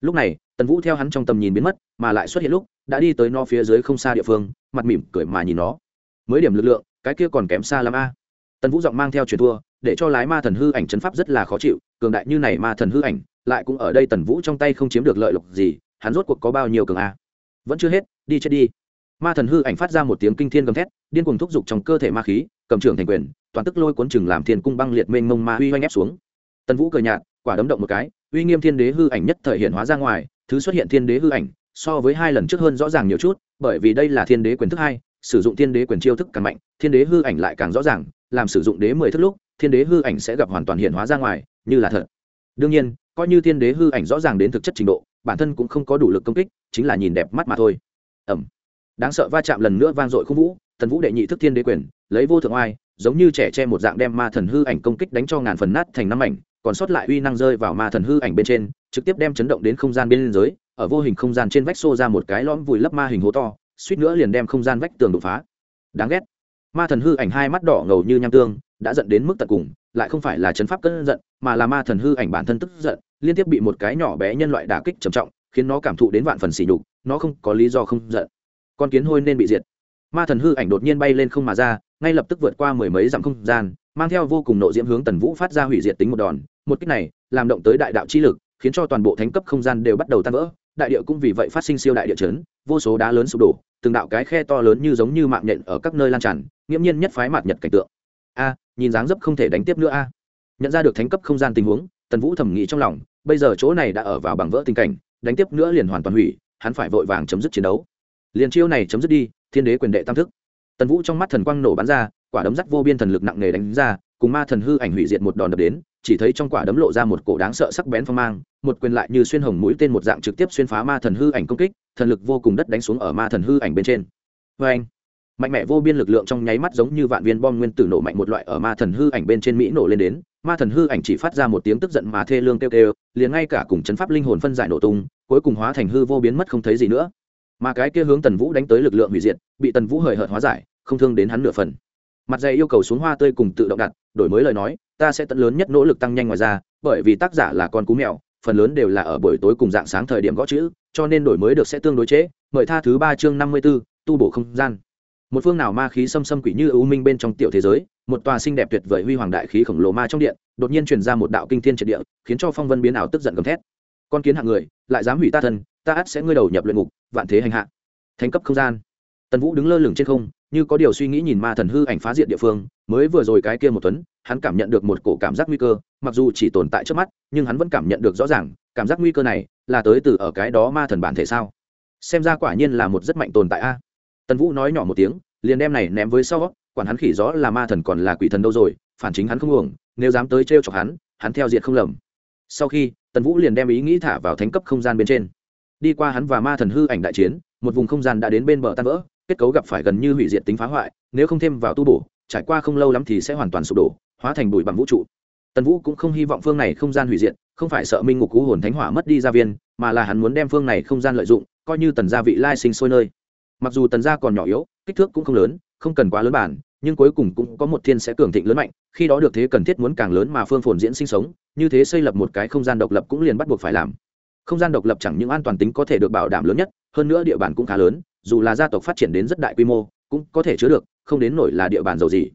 Lúc này, tần vũ theo hắn trong tầm nhìn biến mất, mà lại xuất hiện lúc, đã đi tới no phía dưới không xa địa phương, mặt mỉm cười mà nhìn nó. Mới điểm lực lượng, cái kia còn kém xa lắm a. Tần vũ giọng mang theo truyền thua, để cho lái ma thần hư ảnh chấn pháp rất là khó chịu, cường đại như này ma thần hư ảnh, lại cũng ở đây tần vũ trong tay không chiếm được lợi lộc gì, hắn rốt cuộc có bao nhiêu cường a? Vẫn chưa hết, đi chết đi ma thần hư ảnh phát ra một tiếng kinh thiên gầm thét, điên cuồng thúc giục trong cơ thể ma khí, cầm trưởng thành quyền, toàn tức lôi cuốn chừng làm thiên cung băng liệt mênh mông ma uy oanh ép xuống. Tần vũ cười nhạt, quả đấm động một cái, uy nghiêm thiên đế hư ảnh nhất thời hiện hóa ra ngoài, thứ xuất hiện thiên đế hư ảnh, so với hai lần trước hơn rõ ràng nhiều chút, bởi vì đây là thiên đế quyền thức hai, sử dụng thiên đế quyền chiêu thức càng mạnh, thiên đế hư ảnh lại càng rõ ràng, làm sử dụng đế mười thức lúc, thiên đế hư ảnh sẽ gặp hoàn toàn hiện hóa ra ngoài, như là thật. Đương nhiên, coi như thiên đế hư ảnh rõ ràng đến thực chất trình độ, bản thân cũng không có đủ lực công kích, chính là nhìn đẹp mắt mà thôi. Ẩm đáng sợ va chạm lần nữa vang dội khung vũ, thần vũ đệ nhị thức thiên đế quyền, lấy vô thượng oai, giống như trẻ che một dạng đem ma thần hư ảnh công kích đánh cho ngàn phần nát thành năm ảnh còn sót lại uy năng rơi vào ma thần hư ảnh bên trên, trực tiếp đem chấn động đến không gian bên dưới, ở vô hình không gian trên vách xô ra một cái lõm vùi lấp ma hình hố to, suýt nữa liền đem không gian vách tường đột phá. Đáng ghét. Ma thần hư ảnh hai mắt đỏ ngầu như nham tương, đã giận đến mức tận cùng, lại không phải là chấn pháp cơn giận, mà là ma thần hư ảnh bản thân tức giận, liên tiếp bị một cái nhỏ bé nhân loại đả kích trầm trọng, khiến nó cảm thụ đến vạn phần sỉ nhục, nó không có lý do không giận con kiến hôi nên bị diệt. Ma thần hư ảnh đột nhiên bay lên không mà ra, ngay lập tức vượt qua mười mấy dặm không gian, mang theo vô cùng nộ diễm hướng tần vũ phát ra hủy diệt tính một đòn. Một cách này, làm động tới đại đạo chi lực, khiến cho toàn bộ thánh cấp không gian đều bắt đầu tan vỡ. Đại địa cũng vì vậy phát sinh siêu đại địa chấn, vô số đá lớn sụp đổ, từng đạo cái khe to lớn như giống như mạng nhện ở các nơi lan tràn, nghiễm nhiên nhất phái mạt nhật cảnh tượng. A, nhìn dáng dấp không thể đánh tiếp nữa a. Nhận ra được thánh cấp không gian tình huống, tần vũ thầm nghĩ trong lòng, bây giờ chỗ này đã ở vào bằng vỡ tình cảnh, đánh tiếp nữa liền hoàn toàn hủy, hắn phải vội vàng chấm dứt chiến đấu liền chiêu này chấm dứt đi, thiên đế quyền đệ tam thức. Tần vũ trong mắt thần quang nổ bắn ra, quả đấm rắc vô biên thần lực nặng nề đánh ra, cùng ma thần hư ảnh hủy diệt một đòn đập đến, chỉ thấy trong quả đấm lộ ra một cổ đáng sợ sắc bén phong mang, một quyền lại như xuyên hồng mũi tên một dạng trực tiếp xuyên phá ma thần hư ảnh công kích, thần lực vô cùng đất đánh xuống ở ma thần hư ảnh bên trên. Vê anh mạnh mẽ vô biên lực lượng trong nháy mắt giống như vạn viên bom nguyên tử nổ mạnh một loại ở ma thần hư ảnh bên trên mỹ nổ lên đến, ma thần hư ảnh chỉ phát ra một tiếng tức giận mà thê lương kêu kêu, liền ngay cả cùng chấn pháp linh hồn phân giải nổ tung, cuối cùng hóa thành hư vô biến mất không thấy gì nữa mà cái kia hướng tần vũ đánh tới lực lượng hủy diệt, bị tần vũ hời hợt hóa giải, không thương đến hắn nửa phần mặt dày yêu cầu xuống hoa tươi cùng tự động đặt, đổi mới lời nói, ta sẽ tận lớn nhất nỗ lực tăng nhanh ngoài ra, bởi vì tác giả là con cú mèo, phần lớn đều là ở buổi tối cùng dạng sáng thời điểm gõ chữ, cho nên đổi mới được sẽ tương đối chế. mời tha thứ ba chương năm mươi b ố tu bổ không gian một phương nào ma khí xâm xâm quỷ như ưu minh bên trong tiểu thế giới, một tòa xinh đẹp tuyệt vời huy hoàng đại khí khổng lồ ma trong điện, đột nhiên truyền ra một đạo kinh thiên triệt địa, khiến cho phong vân biến ảo tức giận gầm thét con kiến hạng người, lại dám hủy ta thân ta ắt sẽ ngươi đầu nhập luyện ngục, vạn thế hành hạ. Thành cấp không gian. Tần vũ đứng lơ lửng trên không, như có điều suy nghĩ nhìn ma thần hư ảnh phá diện địa phương, mới vừa rồi cái kia một tuấn, hắn cảm nhận được một cổ cảm giác nguy cơ, mặc dù chỉ tồn tại trước mắt, nhưng hắn vẫn cảm nhận được rõ ràng, cảm giác nguy cơ này là tới từ ở cái đó ma thần bản thể sao? Xem ra quả nhiên là một rất mạnh tồn tại a. Tần vũ nói nhỏ một tiếng, liền đem này ném với sau, quản hắn khỉ rõ là ma thần còn là quỷ thần đâu rồi, phản chính hắn không uổng, nếu dám tới t chọc hắn hắn theo diện không lầm. Sau khi, tần vũ liền đem ý nghĩ thả vào thánh cấp không gian bên trên đi qua hắn và ma thần hư ảnh đại chiến, một vùng không gian đã đến bên bờ tan vỡ, kết cấu gặp phải gần như hủy diệt tính phá hoại, nếu không thêm vào tu bổ, trải qua không lâu lắm thì sẽ hoàn toàn sụp đổ, hóa thành bụi bằng vũ trụ. Tần vũ cũng không hy vọng phương này không gian hủy diệt, không phải sợ minh ngục cú hồn thánh hỏa mất đi gia viên, mà là hắn muốn đem phương này không gian lợi dụng, coi như tần gia vị lai sinh sôi nơi. Mặc dù tần gia còn nhỏ yếu, kích thước cũng không lớn, không cần quá lớn bản, nhưng cuối cùng cũng có một thiên sẽ cường thịnh lớn mạnh, khi đó được thế cần thiết muốn càng lớn mà phương phồn diễn sinh sống, như thế xây lập một cái không gian độc lập cũng liền bắt buộc phải làm không gian độc lập chẳng những an toàn tính có thể được bảo đảm lớn nhất, hơn nữa địa bàn cũng khá lớn, dù là gia tộc phát triển đến rất đại quy mô, cũng có thể chứa được, không đến nổi là địa bàn giàu gì.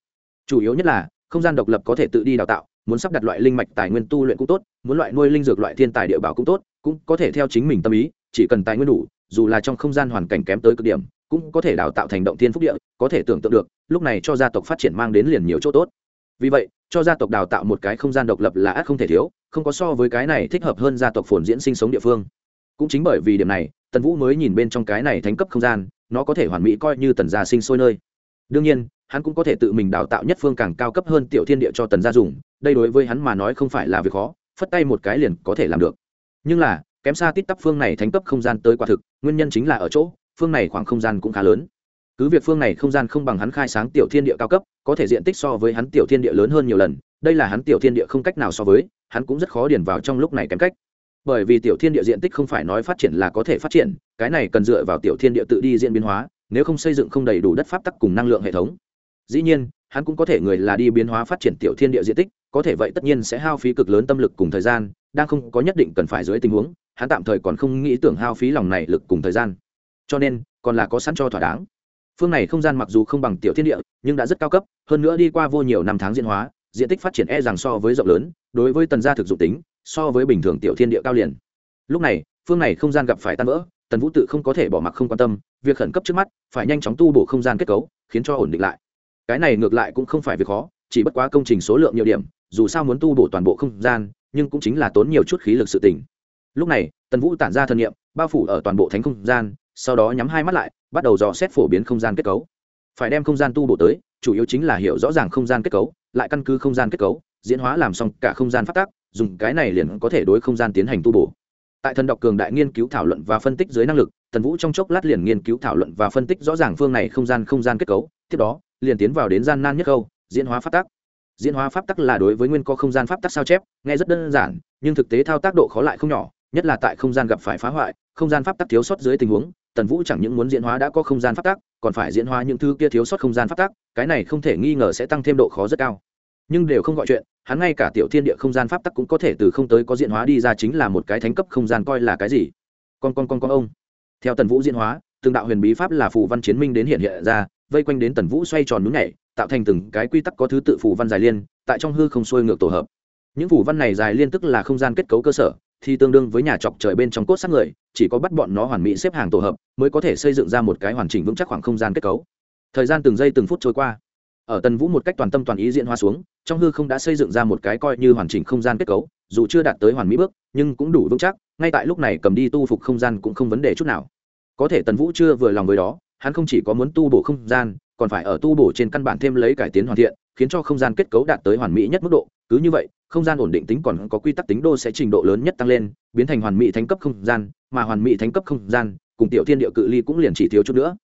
Chủ yếu nhất là, không gian độc lập có thể tự đi đào tạo, muốn sắp đặt loại linh mạch tài nguyên tu luyện cũng tốt, muốn loại nuôi linh dược loại thiên tài địa bảo cũng tốt, cũng có thể theo chính mình tâm ý, chỉ cần tài nguyên đủ, dù là trong không gian hoàn cảnh kém tới cực điểm, cũng có thể đào tạo thành động thiên phúc địa, có thể tưởng tượng được, lúc này cho gia tộc phát triển mang đến liền nhiều chỗ tốt. Vì vậy cho gia tộc đào tạo một cái không gian độc lập là ác không thể thiếu, không có so với cái này thích hợp hơn gia tộc phồn diễn sinh sống địa phương. Cũng chính bởi vì điểm này, tần vũ mới nhìn bên trong cái này thánh cấp không gian, nó có thể hoàn mỹ coi như tần gia sinh sôi nơi. Đương nhiên, hắn cũng có thể tự mình đào tạo nhất phương càng cao cấp hơn tiểu thiên địa cho tần gia dùng, đây đối với hắn mà nói không phải là việc khó, phất tay một cái liền có thể làm được. Nhưng là, kém xa tít tắp phương này thánh cấp không gian tới quả thực, nguyên nhân chính là ở chỗ, phương này khoảng không gian cũng khá lớn cứ việc phương này không gian không bằng hắn khai sáng tiểu thiên địa cao cấp, có thể diện tích so với hắn tiểu thiên địa lớn hơn nhiều lần, đây là hắn tiểu thiên địa không cách nào so với, hắn cũng rất khó điền vào trong lúc này kém cách. Bởi vì tiểu thiên địa diện tích không phải nói phát triển là có thể phát triển, cái này cần dựa vào tiểu thiên địa tự đi diễn biến hóa, nếu không xây dựng không đầy đủ đất pháp tắc cùng năng lượng hệ thống. Dĩ nhiên, hắn cũng có thể người là đi biến hóa phát triển tiểu thiên địa diện tích, có thể vậy tất nhiên sẽ hao phí cực lớn tâm lực cùng thời gian, đang không có nhất định cần phải dưới tình huống, hắn tạm thời còn không nghĩ tưởng hao phí lòng này lực cùng thời gian. Cho nên, còn là có sẵn cho thỏa đáng phương này không gian mặc dù không bằng tiểu thiên địa, nhưng đã rất cao cấp, hơn nữa đi qua vô nhiều năm tháng diễn hóa, diện tích phát triển e rằng so với rộng lớn, đối với tần gia thực dụng tính, so với bình thường tiểu thiên địa cao liền. Lúc này, phương này không gian gặp phải tan vỡ, tần vũ tự không có thể bỏ mặc không quan tâm, việc khẩn cấp trước mắt, phải nhanh chóng tu bổ không gian kết cấu, khiến cho ổn định lại. Cái này ngược lại cũng không phải việc khó, chỉ bất quá công trình số lượng nhiều điểm, dù sao muốn tu bổ toàn bộ không gian, nhưng cũng chính là tốn nhiều chút khí lực sự tỉnh lúc này, tần vũ tản ra thân nhiệm bao phủ ở toàn bộ thánh không gian sau đó nhắm hai mắt lại bắt đầu dò xét phổ biến không gian kết cấu phải đem không gian tu bổ tới chủ yếu chính là hiểu rõ ràng không gian kết cấu lại căn cứ không gian kết cấu diễn hóa làm xong cả không gian phát tác dùng cái này liền có thể đối không gian tiến hành tu bổ tại thần đọc cường đại nghiên cứu thảo luận và phân tích dưới năng lực tần vũ trong chốc lát liền nghiên cứu thảo luận và phân tích rõ ràng phương này không gian không gian kết cấu tiếp đó liền tiến vào đến gian nan nhất câu diễn hóa phát tác diễn hóa pháp tắc là đối với nguyên có không gian pháp tắc sao chép nghe rất đơn giản nhưng thực tế thao tác độ khó lại không nhỏ nhất là tại không gian gặp phải phá hoại không gian pháp tắc thiếu sót dưới tình huống tần vũ chẳng những muốn diễn hóa đã có không gian phát tác, còn phải diễn hóa những thứ kia thiếu sót không gian phát tác, cái này không thể nghi ngờ sẽ tăng thêm độ khó rất cao. Nhưng đều không gọi chuyện hắn ngay cả tiểu thiên địa không gian pháp tắc cũng có thể từ không tới có diễn hóa đi ra chính là một cái thánh cấp không gian coi là cái gì. Con con con con ông. Theo tần vũ diễn hóa từng đạo huyền bí pháp là phù văn chiến minh đến hiện hiện ra vây quanh đến tần vũ xoay tròn núi nhảy tạo thành từng cái quy tắc có thứ tự phù văn dài liên tại trong hư không xuôi ngược tổ hợp. Những phù văn này dài liên tức là không gian kết cấu cơ sở thì tương đương với nhà chọc trời bên trong cốt sát người, chỉ có bắt bọn nó hoàn mỹ xếp hàng tổ hợp mới có thể xây dựng ra một cái hoàn chỉnh vững chắc khoảng không gian kết cấu. Thời gian từng giây từng phút trôi qua. Ở tần vũ một cách toàn tâm toàn ý diễn hóa xuống, trong hư không đã xây dựng ra một cái coi như hoàn chỉnh không gian kết cấu, dù chưa đạt tới hoàn mỹ bước, nhưng cũng đủ vững chắc, ngay tại lúc này cầm đi tu phục không gian cũng không vấn đề chút nào. Có thể tần vũ chưa vừa lòng với đó, hắn không chỉ có muốn tu bổ không gian, còn phải ở tu bổ trên căn bản thêm lấy cải tiến hoàn thiện, khiến cho không gian kết cấu đạt tới hoàn mỹ nhất mức độ. Cứ như vậy không gian ổn định tính còn có quy tắc tính đô sẽ trình độ lớn nhất tăng lên, biến thành hoàn mỹ thánh cấp không gian, mà hoàn mỹ thánh cấp không gian, cùng tiểu thiên địa cự ly cũng liền chỉ thiếu chút nữa.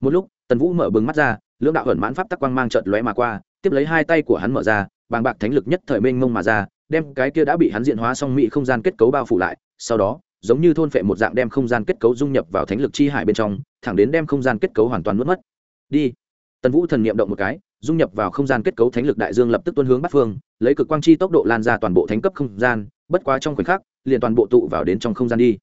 Một lúc, tần vũ mở bừng mắt ra, lưỡng đạo ẩn mãn pháp tắc quang mang trợt lóe mà qua, tiếp lấy hai tay của hắn mở ra, bàng bạc thánh lực nhất thời mênh mông mà ra, đem cái kia đã bị hắn diện hóa xong mỹ không gian kết cấu bao phủ lại, sau đó, giống như thôn phệ một dạng đem không gian kết cấu dung nhập vào thánh lực chi hải bên trong, thẳng đến đem không gian kết cấu hoàn toàn nuốt mất. Đi. Tần vũ thần niệm động một cái dung nhập vào không gian kết cấu thánh lực đại dương lập tức tuân hướng bắt phương, lấy cực quang chi tốc độ lan ra toàn bộ thánh cấp không gian, bất quá trong khoảnh khắc, liền toàn bộ tụ vào đến trong không gian đi.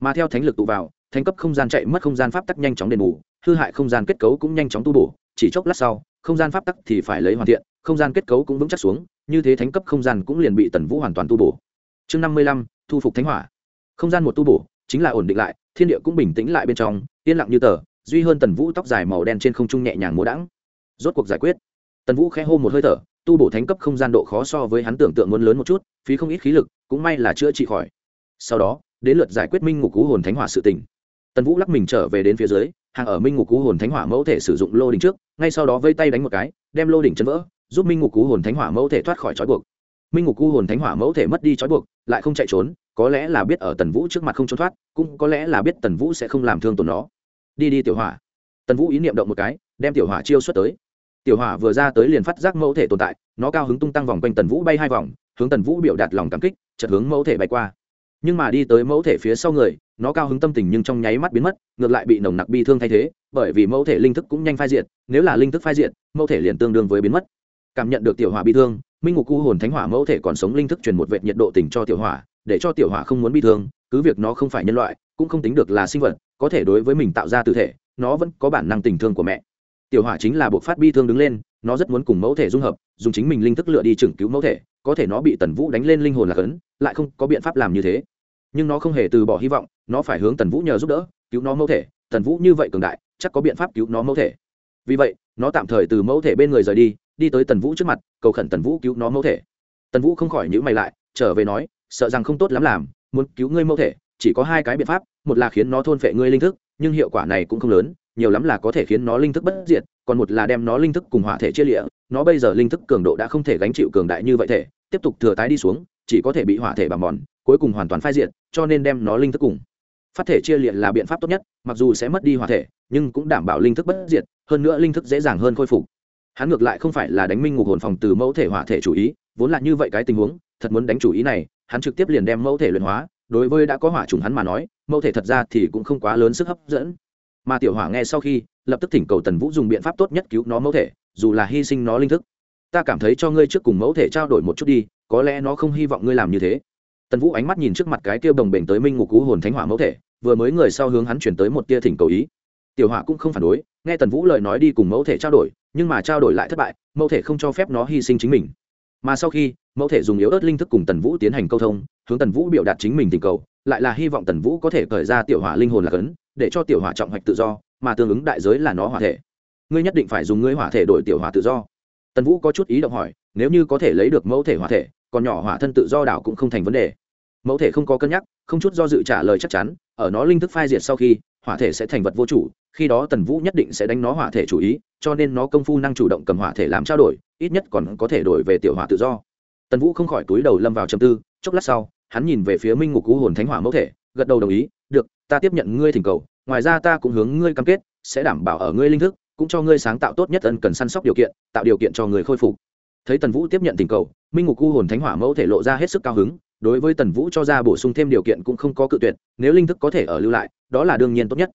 Mà theo thánh lực tụ vào, thánh cấp không gian chạy mất không gian pháp tắc nhanh chóng đền bù, hư hại không gian kết cấu cũng nhanh chóng tu bổ, chỉ chốc lát sau, không gian pháp tắc thì phải lấy hoàn thiện, không gian kết cấu cũng vững chắc xuống, như thế thánh cấp không gian cũng liền bị tần vũ hoàn toàn tu bổ. Chương năm mươi lăm, thu phục thánh hỏa. Không gian một tu bổ, chính là ổn định lại, thiên địa cũng bình tĩnh lại bên trong, yên lặng như tờ, duy hơn tần vũ tóc dài màu đen trên không trung nhẹ nhàng múa đãng rốt cuộc giải quyết. Tần vũ khẽ hô một hơi thở, tu bổ thánh cấp không gian độ khó so với hắn tưởng tượng muốn lớn một chút, phí không ít khí lực, cũng may là chữa trị khỏi. Sau đó, đến lượt giải quyết minh ngục cú hồn thánh hỏa sự tình. Tần vũ lắc mình trở về đến phía dưới, hàng ở minh ngục cú hồn thánh hỏa mẫu thể sử dụng lô đỉnh trước, ngay sau đó vây tay đánh một cái, đem lô đỉnh chân vỡ, giúp minh ngục cú hồn thánh hỏa mẫu thể thoát khỏi trói buộc. Minh ngục cú hồn thánh hỏa mẫu thể mất đi trói buộc, lại không chạy trốn, có lẽ là biết ở tần vũ trước mặt không trốn thoát, cũng có lẽ là biết tần vũ sẽ không làm thương tổn nó. Đi đi tiểu hỏa. Tần vũ ý niệm động một cái, đem tiểu hỏa chiêu xuất tới tiểu hỏa vừa ra tới liền phát giác mẫu thể tồn tại, nó cao hứng tung tăng vòng quanh tần vũ bay hai vòng, hướng tần vũ biểu đạt lòng cảm kích chật hướng mẫu thể bay qua. Nhưng mà đi tới mẫu thể phía sau người, nó cao hứng tâm tình nhưng trong nháy mắt biến mất, ngược lại bị nồng nặc bi thương thay thế, bởi vì mẫu thể linh thức cũng nhanh phai diệt, nếu là linh thức phai diệt, mẫu thể liền tương đương với biến mất. Cảm nhận được tiểu hỏa bi thương, minh ngục cu hồn thánh hỏa mẫu thể còn sống linh thức truyền một vệt nhiệt độ tình cho tiểu hỏa, để cho tiểu hỏa không muốn bi thương, cứ việc nó không phải nhân loại, cũng không tính được là sinh vật, có thể đối với mình tạo ra tự thể, nó vẫn có bản năng tình thương của mẹ tiểu hỏa chính là buộc phát bi thương đứng lên, nó rất muốn cùng mẫu thể dung hợp, dùng chính mình linh thức lựa đi chừng cứu mẫu thể, có thể nó bị tần vũ đánh lên linh hồn là cấn lại không có biện pháp làm như thế. Nhưng nó không hề từ bỏ hy vọng, nó phải hướng tần vũ nhờ giúp đỡ, cứu nó mẫu thể, tần vũ như vậy cường đại, chắc có biện pháp cứu nó mẫu thể. Vì vậy, nó tạm thời từ mẫu thể bên người rời đi đi tới tần vũ trước mặt, cầu khẩn tần vũ cứu nó mẫu thể. Tần vũ không khỏi nhữ mày lại, trở về nói, sợ rằng không tốt lắm làm, muốn cứu ngươi mẫu thể chỉ có hai cái biện pháp, một là khiến nó thôn phệ ngươi linh thức, nhưng hiệu quả này cũng không lớn, nhiều lắm là có thể khiến nó linh thức bất diệt, còn một là đem nó linh thức cùng hỏa thể chia lịa, nó bây giờ linh thức cường độ đã không thể gánh chịu cường đại như vậy thể, tiếp tục thừa tái đi xuống, chỉ có thể bị hỏa thể bằng mòn, cuối cùng hoàn toàn phai diệt, cho nên đem nó linh thức cùng phát thể chia liệt là biện pháp tốt nhất, mặc dù sẽ mất đi hỏa thể, nhưng cũng đảm bảo linh thức bất diệt, hơn nữa linh thức dễ dàng hơn khôi phục. Hắn ngược lại không phải là đánh minh ngục hồn phòng từ mẫu thể hỏa thể chủ ý, vốn là như vậy cái tình huống, thật muốn đánh chủ ý này, hắn trực tiếp liền đem mẫu thể luyện hóa đối với đã có hỏa trùng hắn mà nói, mẫu thể thật ra thì cũng không quá lớn sức hấp dẫn. Mà tiểu hỏa nghe sau khi, lập tức thỉnh cầu tần vũ dùng biện pháp tốt nhất cứu nó mẫu thể, dù là hy sinh nó linh thức. Ta cảm thấy cho ngươi trước cùng mẫu thể trao đổi một chút đi, có lẽ nó không hy vọng ngươi làm như thế. Tần vũ ánh mắt nhìn trước mặt cái tiêu bồng bềnh tới minh ngục cú hồn thánh hỏa mẫu thể, vừa mới người sau hướng hắn chuyển tới một tia thỉnh cầu ý. Tiểu hỏa cũng không phản đối, nghe tần vũ lời nói đi cùng mẫu thể trao đổi, nhưng mà trao đổi lại thất bại, mẫu thể không cho phép nó hy sinh chính mình. Mà sau khi mẫu thể dùng yếu ớt linh thức cùng tần vũ tiến hành câu thông, hướng tần vũ biểu đạt chính mình tình cầu, lại là hy vọng tần vũ có thể khởi ra tiểu hỏa linh hồn là cấn, để cho tiểu hỏa trọng hoạch tự do, mà tương ứng đại giới là nó hỏa thể. Ngươi nhất định phải dùng ngươi hỏa thể đổi tiểu hỏa tự do. Tần vũ có chút ý động hỏi, nếu như có thể lấy được mẫu thể hỏa thể, còn nhỏ hỏa thân tự do đảo cũng không thành vấn đề. Mẫu thể không có cân nhắc, không chút do dự trả lời chắc chắn, ở nó linh thức phai diệt sau khi, hỏa thể sẽ thành vật vô chủ, khi đó tần vũ nhất định sẽ đánh nó hỏa thể chủ ý, cho nên nó công phu năng chủ động cầm hỏa thể làm trao đổi, ít nhất còn có thể đổi về tiểu hỏa tự do tần vũ không khỏi túi đầu lâm vào chầm tư, chốc lát sau, hắn nhìn về phía minh ngục cú hồn thánh hỏa mẫu thể, gật đầu đồng ý, được, ta tiếp nhận ngươi thỉnh cầu, ngoài ra ta cũng hướng ngươi cam kết, sẽ đảm bảo ở ngươi linh thức, cũng cho ngươi sáng tạo tốt nhất ân cần săn sóc điều kiện, tạo điều kiện cho người khôi phục. Thấy tần vũ tiếp nhận tình cầu, minh ngục cu hồn thánh hỏa mẫu thể lộ ra hết sức cao hứng, đối với tần vũ cho ra bổ sung thêm điều kiện cũng không có cự tuyệt, nếu linh thức có thể ở lưu lại, đó là đương nhiên tốt nhất.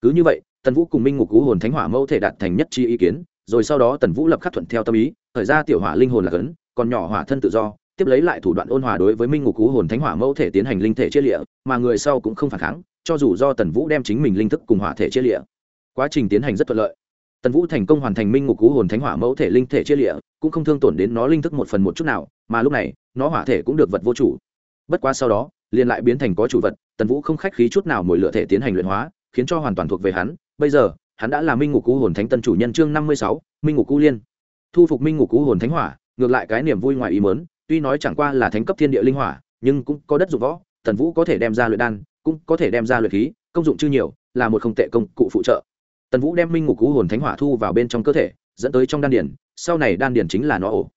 Cứ như vậy, tần vũ cùng minh ngục cu hồn thánh hỏa mẫu thể đạt thành nhất chi ý kiến, rồi sau đó tần vũ lập khắc thuận theo tâm ý thời ra tiểu hỏa linh hồn là cấn còn nhỏ hỏa thân tự do, tiếp lấy lại thủ đoạn ôn hòa đối với minh ngục cú hồn thánh hỏa mẫu thể tiến hành linh thể chia lịa, mà người sau cũng không phản kháng, cho dù do tần vũ đem chính mình linh thức cùng hỏa thể chia lịa. Quá trình tiến hành rất thuận lợi. Tần vũ thành công hoàn thành minh ngục cú hồn thánh hỏa mẫu thể linh thể chia lịa, cũng không thương tổn đến nó linh thức một phần một chút nào, mà lúc này, nó hỏa thể cũng được vật vô chủ. Bất quá sau đó, liền lại biến thành có chủ vật, tần vũ không khách khí chút nào mỗi lựa thể tiến hành luyện hóa, khiến cho hoàn toàn thuộc về hắn. Bây giờ, hắn đã là minh ngục cú hồn thánh tân chủ nhân chương năm mươi sáu, minh ngục cú liên. Thu phục minh ngục cú hồn thánh hỏa ngược lại cái niềm vui ngoài ý mớn tuy nói chẳng qua là thánh cấp thiên địa linh hỏa, nhưng cũng có đất dụng võ tần vũ có thể đem ra luyện đan, cũng có thể đem ra luyện khí, công dụng chưa nhiều, là một không tệ công cụ phụ trợ. Tần vũ đem minh ngục cú hồn thánh hỏa thu vào bên trong cơ thể, dẫn tới trong đan điển sau này đan điển chính là nó ổ.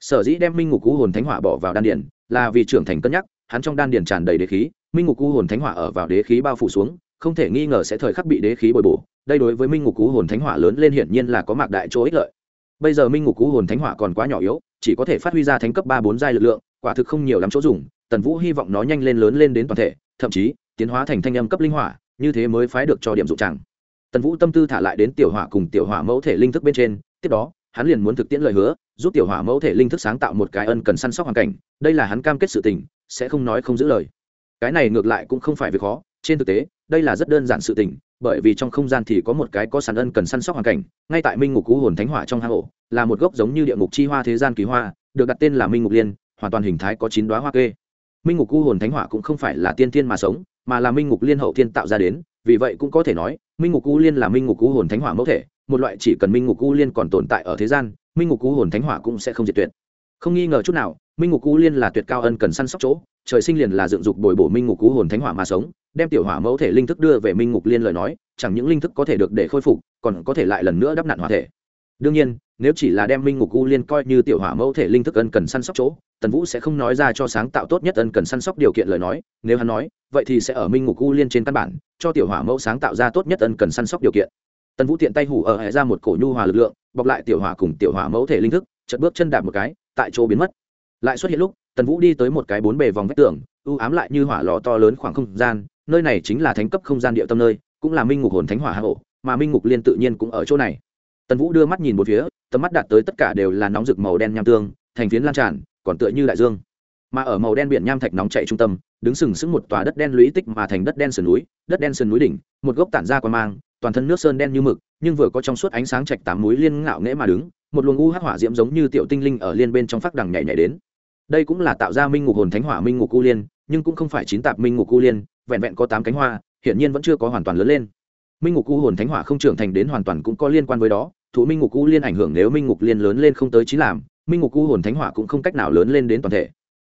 Sở dĩ đem minh ngục cú hồn thánh hỏa bỏ vào đan điển là vì trưởng thành cân nhắc, hắn trong đan điển tràn đầy đế khí, minh ngục cú hồn thánh hỏa ở vào đế khí bao phủ xuống, không thể nghi ngờ sẽ thời khắc bị đế khí bồi bổ, đây đối với minh ngục cú hồn thánh hỏa lớn lên hiển nhiên là có mạc đại chỗ ích lợi. Bây giờ minh ngục cú hồn thánh hỏa còn quá nhỏ yếu chỉ có thể phát huy ra thánh cấp ba bốn giai lực lượng, quả thực không nhiều lắm chỗ dùng, tần vũ hy vọng nó nhanh lên lớn lên đến toàn thể, thậm chí, tiến hóa thành thanh âm cấp linh hỏa, như thế mới phái được cho điểm dụng chẳng. Tần vũ tâm tư thả lại đến tiểu hỏa cùng tiểu hỏa mẫu thể linh thức bên trên, tiếp đó, hắn liền muốn thực tiễn lời hứa, giúp tiểu hỏa mẫu thể linh thức sáng tạo một cái ân cần săn sóc hoàn cảnh, đây là hắn cam kết sự tình, sẽ không nói không giữ lời. Cái này ngược lại cũng không phải việc khó trên thực tế đây là rất đơn giản sự tình bởi vì trong không gian thì có một cái có sàn ân cần săn sóc hoàn cảnh ngay tại minh ngục cú hồn thánh hỏa trong hang ổ là một gốc giống như địa ngục chi hoa thế gian kỳ hoa được đặt tên là minh ngục liên hoàn toàn hình thái có chín đoá hoa kê minh ngục cú hồn thánh hỏa cũng không phải là tiên thiên mà sống mà là minh ngục liên hậu thiên tạo ra đến vì vậy cũng có thể nói minh ngục cú liên là minh ngục cú hồn thánh hỏa mẫu thể một loại chỉ cần minh ngục cú liên còn tồn tại ở thế gian minh ngục cú hồn thánh hỏa cũng sẽ không diệt tuyệt không nghi ngờ chút nào minh ngục cú liên là tuyệt cao ân cần săn sóc chỗ trời sinh liền là dựng dục bồi bổ minh ngục cú hồn thánh hỏa mà sống đem tiểu hỏa mẫu thể linh thức đưa về minh ngục liên lời nói, chẳng những linh thức có thể được để khôi phục, còn có thể lại lần nữa đắp nạn hỏa thể. Đương nhiên, nếu chỉ là đem minh ngục u liên coi như tiểu hỏa mẫu thể linh thức ân cần săn sóc chỗ, tần vũ sẽ không nói ra cho sáng tạo tốt nhất ân cần săn sóc điều kiện lời nói, nếu hắn nói, vậy thì sẽ ở minh ngục u liên trên căn bản, cho tiểu hỏa mẫu sáng tạo ra tốt nhất ân cần săn sóc điều kiện. Tần vũ tiện tay hủ ở hệ ra một cổ nhu hòa lực lượng, bọc lại tiểu hỏa cùng tiểu hỏa mẫu thể linh thức chật bước chân đạp một cái, tại chỗ biến mất. Lại xuất hiện lúc, tần vũ đi tới một cái bốn bề vòng vách tường ưu ám lại như hỏa lò to lớn khoảng không gian nơi này chính là thánh cấp không gian địa tâm nơi, cũng là minh ngục hồn thánh hỏa hạ hộ mà minh ngục liên tự nhiên cũng ở chỗ này. Tần vũ đưa mắt nhìn một phía, tầm mắt đạt tới tất cả đều là nóng rực màu đen nham tương, thành phiến lan tràn, còn tựa như đại dương. Mà ở màu đen biển nham thạch nóng chạy trung tâm, đứng sừng sững một tòa đất đen lũy tích mà thành đất đen sườn núi, đất đen sườn núi đỉnh, một gốc tản ra qua mang, toàn thân nước sơn đen như mực, nhưng vừa có trong suốt ánh sáng chạch tám núi liên ngạo nghễ mà đứng, một luồng u hắc hỏa diễm giống như tiểu tinh linh ở liên bên trong phát đằng nhảy nhảy đến. Đây cũng là tạo ra minh ngục hồn thánh hỏa minh ngục cu liên, nhưng cũng không phải chín tạp minh ngục cu liên vẹn vẹn có tám cánh hoa, hiển nhiên vẫn chưa có hoàn toàn lớn lên. Minh ngục U hồn thánh hỏa không trưởng thành đến hoàn toàn cũng có liên quan với đó thủ minh ngục U liên ảnh hưởng nếu minh ngục liên lớn lên không tới chí làm, minh ngục U hồn thánh hỏa cũng không cách nào lớn lên đến toàn thể.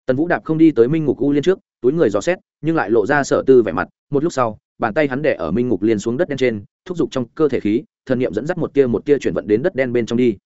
Tần vũ đạp không đi tới minh ngục U liên trước, túi người dò xét, nhưng lại lộ ra sở tư vẻ mặt, một lúc sau, bàn tay hắn đẻ ở minh ngục liên xuống đất đen trên, thúc giục trong cơ thể khí, thần niệm dẫn dắt một tia một tia chuyển vận đến đất đen bên trong đi.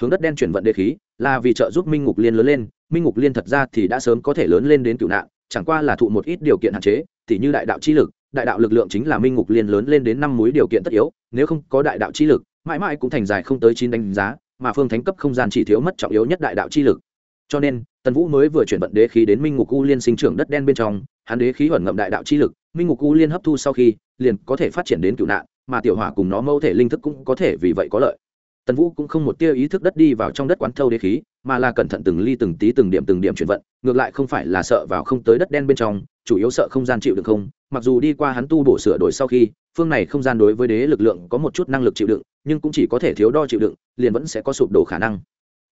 Hướng đất đen chuyển vận đề khí, là vì trợ giúp minh ngục liên lớn lên, minh ngục liên thật ra thì đã sớm có thể lớn lên đến cựu nạn, chẳng qua là thụ một ít điều kiện hạn chế thì như đại đạo chi lực, đại đạo lực lượng chính là minh ngục liên lớn lên đến năm múi điều kiện tất yếu, nếu không có đại đạo chi lực, mãi mãi cũng thành dài không tới chín đánh giá, mà phương thánh cấp không gian chỉ thiếu mất trọng yếu nhất đại đạo chi lực. Cho nên, tần vũ mới vừa chuyển vận đế khí đến minh ngục u liên sinh trưởng đất đen bên trong, hắn đế khí ẩn ngậm đại đạo chi lực, minh ngục u liên hấp thu sau khi, liền có thể phát triển đến cựu nạn, mà tiểu hỏa cùng nó mâu thể linh thức cũng có thể vì vậy có lợi. Tần vũ cũng không một tia ý thức đất đi vào trong đất quán thâu đế khí, mà là cẩn thận từng ly từng tí từng điểm từng điểm chuyển vận, ngược lại không phải là sợ vào không tới đất đen bên trong chủ yếu sợ không gian chịu đựng không, mặc dù đi qua hắn tu bổ sửa đổi sau khi, phương này không gian đối với đế lực lượng có một chút năng lực chịu đựng, nhưng cũng chỉ có thể thiếu đo chịu đựng, liền vẫn sẽ có sụp đổ khả năng.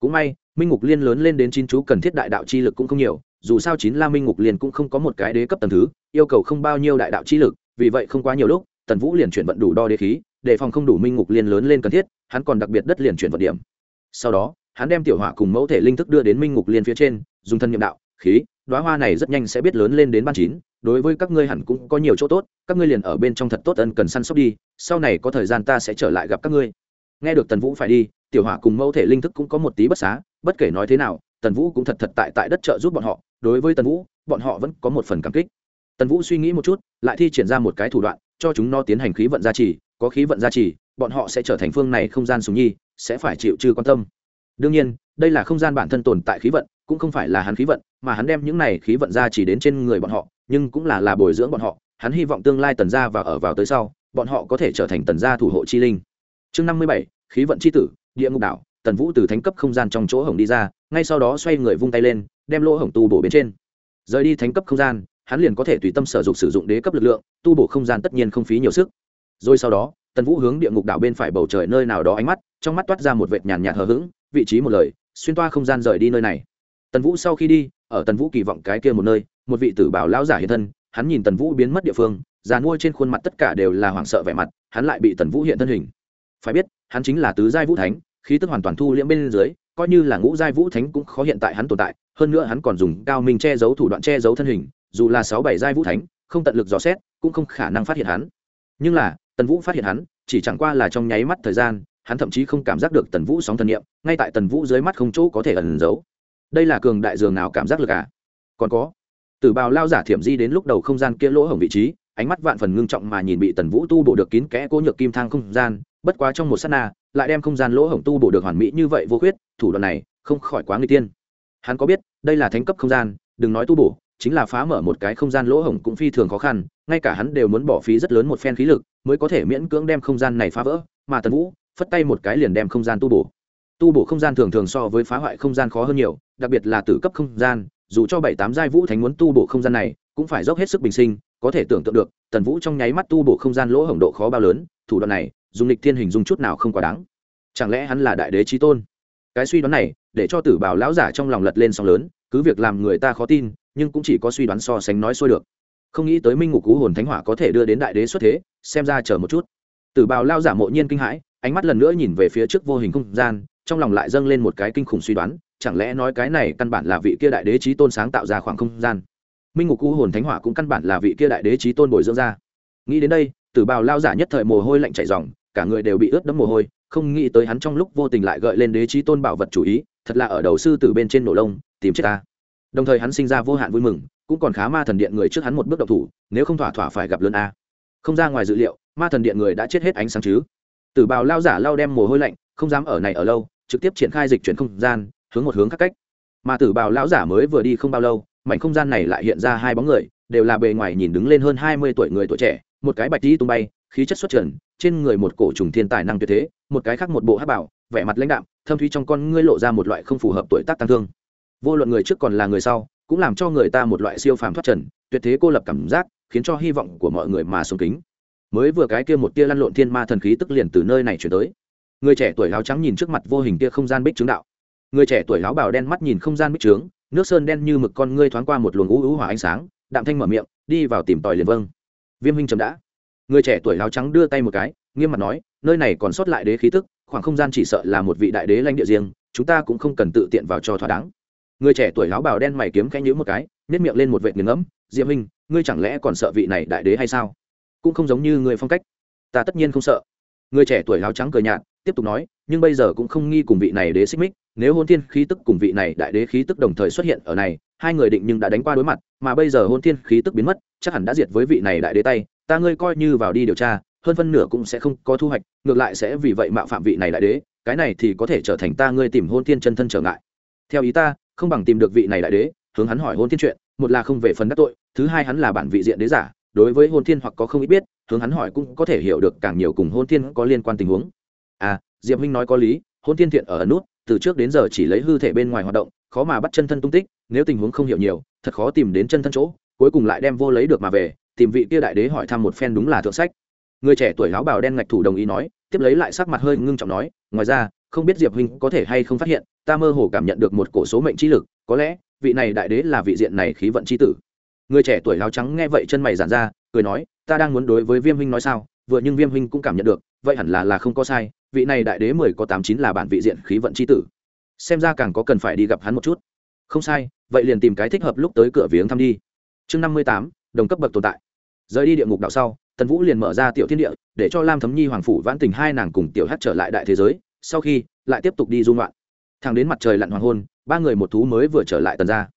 Cũng may, minh ngục liên lớn lên đến chín chú cần thiết đại đạo chi lực cũng không nhiều, dù sao chín la minh ngục liên cũng không có một cái đế cấp tầng thứ, yêu cầu không bao nhiêu đại đạo chi lực, vì vậy không quá nhiều lúc, tần vũ liền chuyển vận đủ đo đế khí để phòng không đủ minh ngục liên lớn lên cần thiết, hắn còn đặc biệt đất liền chuyển vận điểm. Sau đó, hắn đem tiểu hỏa cùng mẫu thể linh thức đưa đến minh ngục liên phía trên, dùng thân nhiệm đạo, khí đoá hoa này rất nhanh sẽ biết lớn lên đến ban chín, đối với các ngươi hẳn cũng có nhiều chỗ tốt, các ngươi liền ở bên trong thật tốt ân cần săn sóc đi, sau này có thời gian ta sẽ trở lại gặp các ngươi. Nghe được tần vũ phải đi, tiểu hỏa cùng mẫu thể linh thức cũng có một tí bất xá, bất kể nói thế nào, tần vũ cũng thật thật tại tại đất trợ giúp bọn họ, đối với tần vũ, bọn họ vẫn có một phần cảm kích. Tần vũ suy nghĩ một chút, lại thi triển ra một cái thủ đoạn, cho chúng nó tiến hành khí vận gia trì, có khí vận gia trì, bọn họ sẽ trở thành phương này không gian sùng nhi, sẽ phải chịu trừ quan tâm. Đương nhiên, đây là không gian bản thân tồn tại khí vận cũng không phải là hắn khí vận, mà hắn đem những này khí vận ra chỉ đến trên người bọn họ, nhưng cũng là là bồi dưỡng bọn họ. Hắn hy vọng tương lai tần gia và ở vào tới sau, bọn họ có thể trở thành tần gia thủ hộ chi linh. Chương năm mươi bảy, khí vận c h i tử, địa ngục đảo, tần vũ từ thánh cấp không gian trong chỗ hổng đi ra, ngay sau đó xoay người vung tay lên, đem lỗ hổng tu bổ bên trên. Rời đi thánh cấp không gian, hắn liền có thể tùy tâm sở dụng sử dụng đế cấp lực lượng, tu bổ không gian tất nhiên không phí nhiều sức. Rồi sau đó, tần vũ hướng địa ngục đảo bên phải bầu trời nơi nào đó ánh mắt, trong mắt toát ra một vệt nhàn nhạt hờ hững, vị trí một lời, xuyên toa không gian rời đi nơi này tần vũ sau khi đi, ở tần vũ kỳ vọng cái kia một nơi, một vị tử bảo lão giả hiện thân, hắn nhìn tần vũ biến mất địa phương, già nuôi trên khuôn mặt tất cả đều là hoảng sợ vẻ mặt, hắn lại bị tần vũ hiện thân hình. Phải biết, hắn chính là tứ giai vũ thánh, khí tức hoàn toàn thu liễm bên dưới, coi như là ngũ giai vũ thánh cũng khó hiện tại hắn tồn tại, hơn nữa hắn còn dùng cao minh che giấu thủ đoạn che giấu thân hình, dù là sáu bảy giai vũ thánh, không tận lực dò xét, cũng không khả năng phát hiện hắn. Nhưng là, tần vũ phát hiện hắn, chỉ chẳng qua là trong nháy mắt thời gian, hắn thậm chí không cảm giác được tần vũ sóng thần niệm, ngay tại tần vũ dưới mắt không chỗ có thể ẩn giấu đây là cường đại dường nào cảm giác lực à? Còn có, tử bào lao giả thiểm di đến lúc đầu không gian kia lỗ hổng vị trí, ánh mắt vạn phần ngưng trọng mà nhìn bị tần vũ tu bổ được kín kẽ cố nhược kim thang không gian, bất quá trong một s á t na, lại đem không gian lỗ hổng tu bổ được hoàn mỹ như vậy vô khuyết, thủ đoạn này không khỏi quá người tiên. Hắn có biết, đây là thánh cấp không gian, đừng nói tu bổ, chính là phá mở một cái không gian lỗ hổng cũng phi thường khó khăn, ngay cả hắn đều muốn bỏ phí rất lớn một phen khí lực mới có thể miễn cưỡng đem không gian này phá vỡ, mà tần vũ phất tay một cái liền đem không gian tu bổ tu bổ không gian thường thường so với phá hoại không gian khó hơn nhiều, đặc biệt là tử cấp không gian, dù cho bảy tám giai vũ thánh muốn tu bổ không gian này, cũng phải dốc hết sức bình sinh, có thể tưởng tượng được, tần vũ trong nháy mắt tu bổ không gian lỗ hổng độ khó bao lớn, thủ đoạn này, dùng lịch thiên hình dung chút nào không quá đáng. Chẳng lẽ hắn là đại đế trí tôn? Cái suy đoán này, để cho tử bảo lão giả trong lòng lật lên sóng lớn, cứ việc làm người ta khó tin, nhưng cũng chỉ có suy đoán so sánh nói xuôi được. Không nghĩ tới minh ngục cú hồn thánh hỏa có thể đưa đến đại đế xuất thế, xem ra chờ một chút. Tử bào lao giả mộ nhiên kinh hãi, ánh mắt lần nữa nhìn về phía trước vô hình không gian trong lòng lại dâng lên một cái kinh khủng suy đoán, chẳng lẽ nói cái này căn bản là vị kia đại đế trí tôn sáng tạo ra khoảng không gian? Minh ngục u hồn thánh hỏa cũng căn bản là vị kia đại đế trí tôn bồi dưỡng ra. Nghĩ đến đây, tử bào lao giả nhất thời mồ hôi lạnh chảy dòng cả người đều bị ướt đẫm mồ hôi, không nghĩ tới hắn trong lúc vô tình lại gợi lên đế trí tôn bảo vật chủ ý, thật là ở đầu sư từ bên trên nổ lông, tìm chết ta. Đồng thời hắn sinh ra vô hạn vui mừng, cũng còn khá ma thần điện người trước hắn một bước độc thủ, nếu không thỏa thỏa phải gặp lớn a. Không ra ngoài dự liệu, ma thần điện người đã chết hết ánh sáng chứ. Tử bào lao giả lao đem mồ hôi lạnh, không dám ở này ở lâu trực tiếp triển khai dịch chuyển không gian, hướng một hướng khác cách. Mà tử bào lão giả mới vừa đi không bao lâu, mảnh không gian này lại hiện ra hai bóng người, đều là bề ngoài nhìn đứng lên hơn hai mươi tuổi người tuổi trẻ, một cái bạch đi tung bay, khí chất xuất trần, trên người một cổ trùng thiên tài năng tuyệt thế, một cái khác một bộ hát bảo, vẻ mặt lãnh đạm, thâm thúy trong con ngươi lộ ra một loại không phù hợp tuổi tác tăng thương. Vô luận người trước còn là người sau, cũng làm cho người ta một loại siêu phàm thoát trần, tuyệt thế cô lập cảm giác, khiến cho hy vọng của mọi người mà sống kính. Mới vừa cái kia một tia lăn lộn thiên ma thần khí tức liền từ nơi này chuyển tới người trẻ tuổi áo trắng nhìn trước mặt vô hình kia không gian bích trướng đạo. Người trẻ tuổi áo bào đen mắt nhìn không gian bích trướng, nước sơn đen như mực con ngươi thoáng qua một luồng ú ú hỏa ánh sáng, đạm thanh mở miệng, đi vào tìm tòi liền vâng. Viêm huynh chấm đã. Người trẻ tuổi áo trắng đưa tay một cái, nghiêm mặt nói, nơi này còn sót lại đế khí tức, khoảng không gian chỉ sợ là một vị đại đế lãnh địa riêng, chúng ta cũng không cần tự tiện vào cho thỏa đáng. Người trẻ tuổi áo bào đen mày kiếm khẽ nhữ một cái nhét miệng lên một vệ nghiền ngẫm diễm minh ngươi chẳng lẽ còn sợ vị này đại đế hay sao? Cũng không giống như người phong cách. Ta tất nhiên không sợ. Người trẻ tuổi áo trắng cười nhạt tiếp tục nói, nhưng bây giờ cũng không nghi cùng vị này đế xích mích, nếu hôn thiên khí tức cùng vị này đại đế khí tức đồng thời xuất hiện ở này, hai người định nhưng đã đánh qua đối mặt, mà bây giờ hôn thiên khí tức biến mất, chắc hẳn đã diệt với vị này đại đế tay, ta ngươi coi như vào đi điều tra, hơn phân nửa cũng sẽ không có thu hoạch, ngược lại sẽ vì vậy mạo phạm vị này đại đế, cái này thì có thể trở thành ta ngươi tìm hôn thiên chân thân trở ngại. Theo ý ta, không bằng tìm được vị này đại đế, hướng hắn hỏi hôn thiên chuyện, một là không về phần đắc tội, thứ hai hắn là bản vị diện đế giả, đối với hôn thiên hoặc có không ít biết, hướng hắn hỏi cũng có thể hiểu được càng nhiều cùng hôn thiên có liên quan tình huống diệp huynh nói có lý, hôn thiên thiện ở ẩn nút, từ trước đến giờ chỉ lấy hư thể bên ngoài hoạt động, khó mà bắt chân thân tung tích, nếu tình huống không hiểu nhiều, thật khó tìm đến chân thân chỗ, cuối cùng lại đem vô lấy được mà về, tìm vị kia đại đế hỏi thăm một phen đúng là thượng sách. Người trẻ tuổi áo bào đen ngạch thủ đồng ý nói, tiếp lấy lại sắc mặt hơi ngưng trọng nói, ngoài ra, không biết diệp huynh có thể hay không phát hiện, ta mơ hồ cảm nhận được một cổ số mệnh trí lực, có lẽ, vị này đại đế là vị diện này khí vận trí tử. Người trẻ tuổi áo trắng nghe vậy chân mày giản ra, cười nói, ta đang muốn đối với viêm huynh nói sao, vừa nhưng viêm huynh cũng cảm nhận được vậy hẳn là là không có sai, vị này đại đế mười có tám chín là bản vị diện khí vận c h i tử. Xem ra càng có cần phải đi gặp hắn một chút. Không sai, vậy liền tìm cái thích hợp lúc tới cửa viếng thăm đi. Chương năm mươi tám, đồng cấp bậc tồn tại. Rời đi địa ngục đạo sau, tần vũ liền mở ra tiểu thiên địa, để cho lam thấm nhi hoàng phủ vãn tình hai nàng cùng tiểu hát trở lại đại thế giới, sau khi lại tiếp tục đi dung loạn thẳng đến mặt trời lặn hoàng hôn, ba người một thú mới vừa trở lại tần ra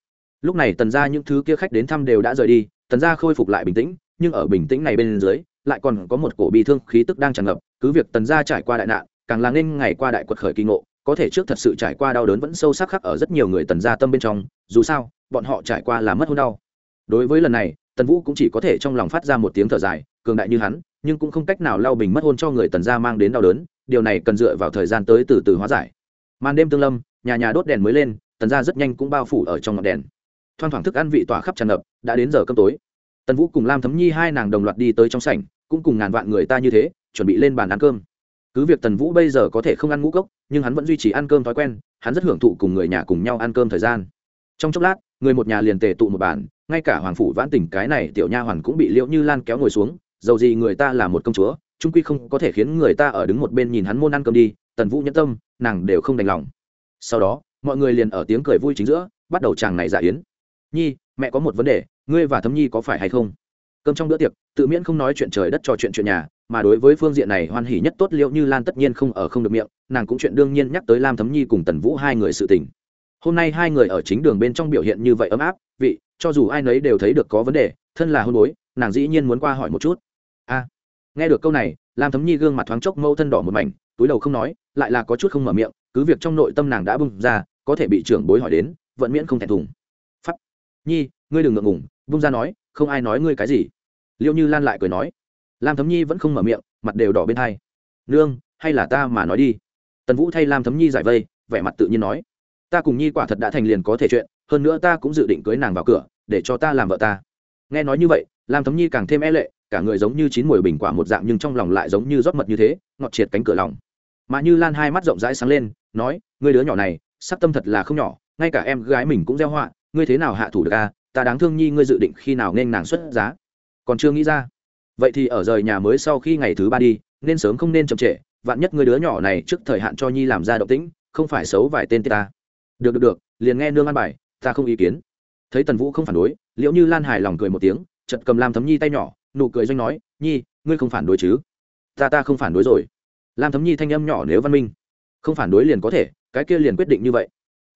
lúc này tần ra những thứ kia khách đến thăm đều đã rời đi, tần ra khôi phục lại bình tĩnh, nhưng ở bình tĩnh này bên dưới, lại còn có một cổ bi thương khí tức đang tràn ngập cứ việc tần gia trải qua đại nạn, càng là nên ngày qua đại quật khởi kỳ ngộ, có thể trước thật sự trải qua đau đớn vẫn sâu sắc khắc ở rất nhiều người tần gia tâm bên trong, dù sao, bọn họ trải qua là mất hôn đau. Đối với lần này, tần vũ cũng chỉ có thể trong lòng phát ra một tiếng thở dài, cường đại như hắn, nhưng cũng không cách nào lau bình mất hôn cho người tần gia mang đến đau đớn, điều này cần dựa vào thời gian tới từ từ hóa giải. Màn đêm tương lâm, nhà nhà đốt đèn mới lên, tần gia rất nhanh cũng bao phủ ở trong ngọn đèn. Thoang thoảng thức ăn vị tỏa khắp tràn ngập, đã đến giờ cơm tối. Tần vũ cùng lam thấm nhi hai nàng đồng loạt đi tới trong sảnh, cũng cùng ngàn vạn người ta như thế chuẩn bị lên bàn ăn cơm. Cứ việc tần vũ bây giờ có thể không ăn ngũ cốc, nhưng hắn vẫn duy trì ăn cơm thói quen, hắn rất hưởng thụ cùng người nhà cùng nhau ăn cơm thời gian. Trong chốc lát, người một nhà liền tề tụ một bàn, ngay cả hoàng phủ vãn tỉnh cái này tiểu nha hoàn cũng bị liễu như lan kéo ngồi xuống, dầu gì người ta là một công chúa, trung quy không có thể khiến người ta ở đứng một bên nhìn hắn môn ăn cơm đi, tần vũ nhẫn tâm, nàng đều không đành lòng. Sau đó, mọi người liền ở tiếng cười vui chính giữa, bắt đầu chàng này giả yến. Nhi, mẹ có một vấn đề, ngươi và thấm nhi có phải hay không? Cơm trong bữa tiệc, tự miễn không nói chuyện trời đất trò chuyện chuyện nhà mà đối với phương diện này hoan hỉ nhất tốt liệu như lan tất nhiên không ở không được miệng, nàng cũng chuyện đương nhiên nhắc tới lam thấm nhi cùng tần vũ hai người sự tình. Hôm nay hai người ở chính đường bên trong biểu hiện như vậy ấm áp, vị, cho dù ai nấy đều thấy được có vấn đề, thân là hôn bối, nàng dĩ nhiên muốn qua hỏi một chút. A, nghe được câu này, lam thấm nhi gương mặt thoáng chốc mâu thân đỏ một mảnh, túi đầu không nói, lại là có chút không mở miệng, cứ việc trong nội tâm nàng đã bung ra, có thể bị trưởng bối hỏi đến, vẫn miễn không thẹn thùng. Pháp nhi, ngươi đừng ngượng ngùng, bung ra nói, không ai nói ngươi cái gì. Liệu như lan lại cười nói lam thấm nhi vẫn không mở miệng, mặt đều đỏ bên thai nương, hay là ta mà nói đi. Tần vũ thay lam thấm nhi giải vây, vẻ mặt tự nhiên nói. Ta cùng nhi quả thật đã thành liền có thể chuyện, hơn nữa ta cũng dự định cưới nàng vào cửa, để cho ta làm vợ ta. Nghe nói như vậy, lam thấm nhi càng thêm e lệ, cả người giống như chín mùi bình quả một dạng nhưng trong lòng lại giống như rót mật như thế, ngọt triệt cánh cửa lòng. Mà như lan hai mắt rộng rãi sáng lên, nói người đứa nhỏ này, sắc tâm thật là không nhỏ, ngay cả em gái mình cũng gieo họa, ngươi thế nào hạ thủ được a? Ta đáng thương nhi, ngươi dự định khi nào nên nàng xuất giá? Còn chưa nghĩ ra vậy thì ở rời nhà mới sau khi ngày thứ ba đi, nên sớm không nên chậm trễ, vạn nhất người đứa nhỏ này trước thời hạn cho nhi làm ra động tĩnh, không phải xấu vài tên ta. Được được được, liền nghe nương ăn bài, ta không ý kiến. Thấy tần vũ không phản đối liệu như lan hài lòng cười một tiếng chật cầm lam thấm nhi tay nhỏ, nụ cười doanh nói, nhi, ngươi không phản đối chứ? Ta ta không phản đối rồi. Lam thấm nhi thanh âm nhỏ nếu văn minh. Không phản đối liền có thể, cái kia liền quyết định như vậy.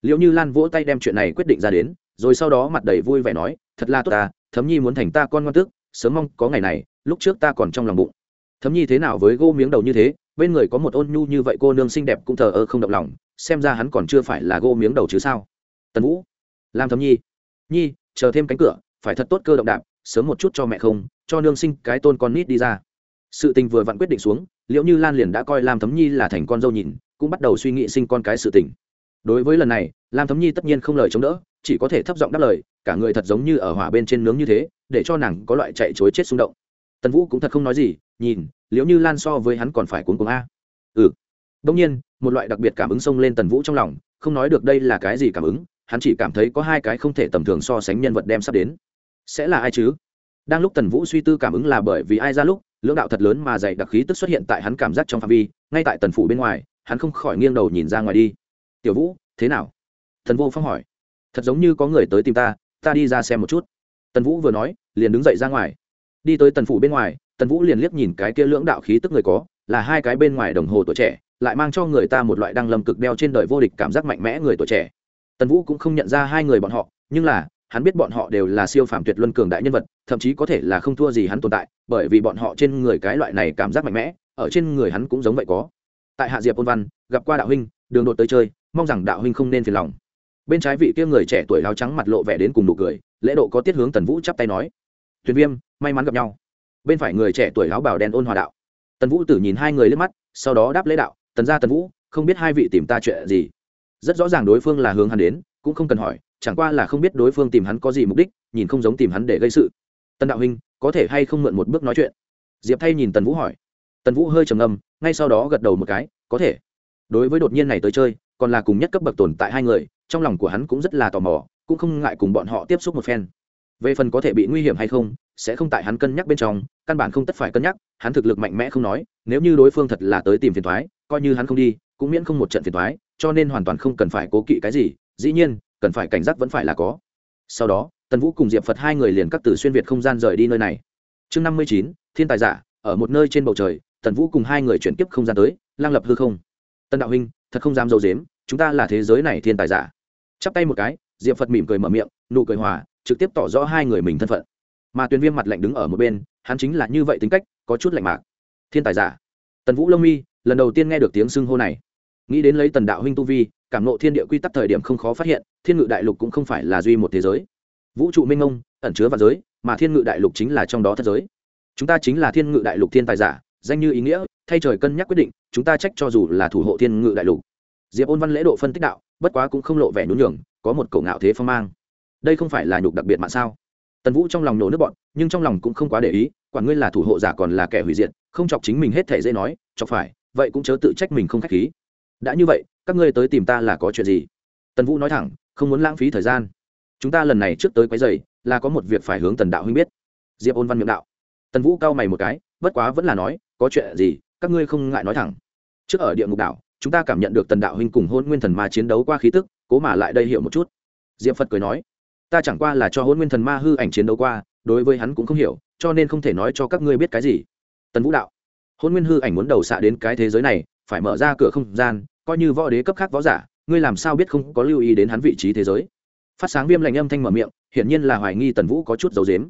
Liệu như lan vỗ tay đem chuyện này quyết định ra đến, rồi sau đó mặt đầy vui vẻ nói, thật là tốt ta, thấm nhi muốn thành ta con ngoan tức sớm mong có ngày này lúc trước ta còn trong lòng bụng. Thấm nhi thế nào với gô miếng đầu như thế, bên người có một ôn nhu như vậy cô nương xinh đẹp cũng thờ ơ không động lòng, xem ra hắn còn chưa phải là gô miếng đầu chứ sao? Tần vũ, làm thấm nhi. Nhi, chờ thêm cánh cửa, phải thật tốt cơ động đạp, sớm một chút cho mẹ không, cho nương sinh cái tôn con nít đi ra. Sự tình vừa vặn quyết định xuống liệu như lan liền đã coi lam thấm nhi là thành con dâu nhìn, cũng bắt đầu suy nghĩ sinh con cái sự tình. Đối với lần này, lam thấm nhi tất nhiên không lời chống đỡ, chỉ có thể thấp giọng đáp lời, cả người thật giống như ở hỏa bên trên nướng như thế, để cho nàng có loại chạy chối chết xung động tần vũ cũng thật không nói gì, nhìn, liệu như lan so với hắn còn phải cuốn cuồng a. Ừ. Đông nhiên, một loại đặc biệt cảm ứng xông lên tần vũ trong lòng, không nói được đây là cái gì cảm ứng, hắn chỉ cảm thấy có hai cái không thể tầm thường so sánh nhân vật đem sắp đến. Sẽ là ai chứ? Đang lúc tần vũ suy tư cảm ứng là bởi vì ai ra lúc, lưỡng đạo thật lớn mà dày đặc khí tức xuất hiện tại hắn cảm giác trong phạm vi, ngay tại tần phủ bên ngoài, hắn không khỏi nghiêng đầu nhìn ra ngoài đi. Tiểu vũ, thế nào? Thần vô phong hỏi. Thật giống như có người tới tìm ta ta đi ra xem một chút. Tần vũ vừa nói, liền đứng dậy ra ngoài đi tới tần phủ bên ngoài, tần vũ liền liếc nhìn cái kia lưỡng đạo khí tức người có, là hai cái bên ngoài đồng hồ tuổi trẻ, lại mang cho người ta một loại đăng lâm cực đeo trên đời vô địch cảm giác mạnh mẽ người tuổi trẻ. Tần vũ cũng không nhận ra hai người bọn họ, nhưng là, hắn biết bọn họ đều là siêu phàm tuyệt luân cường đại nhân vật, thậm chí có thể là không thua gì hắn tồn tại, bởi vì bọn họ trên người cái loại này cảm giác mạnh mẽ, ở trên người hắn cũng giống vậy có. Tại hạ diệp ôn văn, gặp qua đạo huynh, đường đột tới chơi, mong rằng đạo huynh không nên phiền lòng. Bên trái vị kia người trẻ tuổi áo trắng mặt lộ vẻ đến cùng nụ cười, lễ độ có tiết hướng tần vũ chắp tay nói thuyền viêm, may mắn gặp nhau. Bên phải người trẻ tuổi áo bảo đen ôn hòa đạo. Tần vũ tử nhìn hai người lên mắt, sau đó đáp lễ đạo, tần gia tần vũ, không biết hai vị tìm ta chuyện gì? Rất rõ ràng đối phương là hướng hắn đến, cũng không cần hỏi, chẳng qua là không biết đối phương tìm hắn có gì mục đích, nhìn không giống tìm hắn để gây sự. Tần đạo huynh, có thể hay không mượn một bước nói chuyện? Diệp thay nhìn tần vũ hỏi. Tần vũ hơi trầm ngâm, ngay sau đó gật đầu một cái, có thể. Đối với đột nhiên này tới chơi, còn là cùng nhất cấp bậc tồn tại hai người, trong lòng của hắn cũng rất là tò mò, cũng không ngại cùng bọn họ tiếp xúc một phen về phần có thể bị nguy hiểm hay không, sẽ không tại hắn cân nhắc bên trong, căn bản không tất phải cân nhắc, hắn thực lực mạnh mẽ không nói, nếu như đối phương thật là tới tìm phiền thoái, coi như hắn không đi, cũng miễn không một trận phiền thoái, cho nên hoàn toàn không cần phải cố kỵ cái gì, dĩ nhiên, cần phải cảnh giác vẫn phải là có. Sau đó, tần vũ cùng diệp phật hai người liền cắt từ xuyên việt không gian rời đi nơi này. Chương năm mươi chín, thiên tài giả, ở một nơi trên bầu trời, tần vũ cùng hai người chuyển tiếp không gian tới, lang lập hư không. Tần đạo huynh, thật không dám dâu dếm, chúng ta là thế giới này thiên tài giả. Chắp tay một cái, diệp phật mỉm cười mở miệng, nụ cười hòa trực tiếp tỏ rõ hai người mình thân phận. Mà tuyền viêm mặt lạnh đứng ở một bên, hắn chính là như vậy tính cách, có chút lạnh mạc. Thiên tài giả. Tần vũ lông mi, lần đầu tiên nghe được tiếng xưng hô này. Nghĩ đến lấy tần đạo huynh tu vi, cảm nộ thiên địa quy tắc thời điểm không khó phát hiện, thiên ngự đại lục cũng không phải là duy một thế giới. Vũ trụ minh ông ẩn chứa và giới, mà thiên ngự đại lục chính là trong đó thất giới. Chúng ta chính là thiên ngự đại lục thiên tài giả, danh như ý nghĩa, thay trời cân nhắc quyết định, chúng ta trách cho dù là thủ hộ thiên ngự đại lục. Diệp ôn văn lễ độ phân tích đạo, bất quá cũng không lộ vẻ nhún nhường, có một cổ ngạo thế phong mang đây không phải là nhục đặc biệt mà sao? Tần vũ trong lòng nổ nước bọn, nhưng trong lòng cũng không quá để ý quản ngươi là thủ hộ giả còn là kẻ hủy diệt, không chọc chính mình hết thể dễ nói, chọc phải, vậy cũng chớ tự trách mình không k h á c h khí. Đã như vậy, các ngươi tới tìm ta là có chuyện gì? Tần vũ nói thẳng, không muốn lãng phí thời gian. Chúng ta lần này trước tới quấy dày là có một việc phải hướng tần đạo huynh biết. Diệp ôn văn miệng đạo. Tần vũ cau mày một cái, bất quá vẫn là nói, có chuyện gì, các ngươi không ngại nói thẳng. Trước ở địa ngục đảo, chúng ta cảm nhận được tần đạo huynh cùng hôn nguyên thần ma chiến đấu qua khí tức, cố mà lại đây hiểu một chút. Diệp phật cười nói ta chẳng qua là cho hôn nguyên thần ma hư ảnh chiến đấu qua, đối với hắn cũng không hiểu, cho nên không thể nói cho các ngươi biết cái gì. Tần vũ đạo hôn nguyên hư ảnh muốn đầu xạ đến cái thế giới này, phải mở ra cửa không gian, coi như võ đế cấp khác võ giả, ngươi làm sao biết không có lưu ý đến hắn vị trí thế giới? Phát sáng viêm lạnh âm thanh mở miệng, hiển nhiên là hoài nghi tần vũ có chút dấu dếm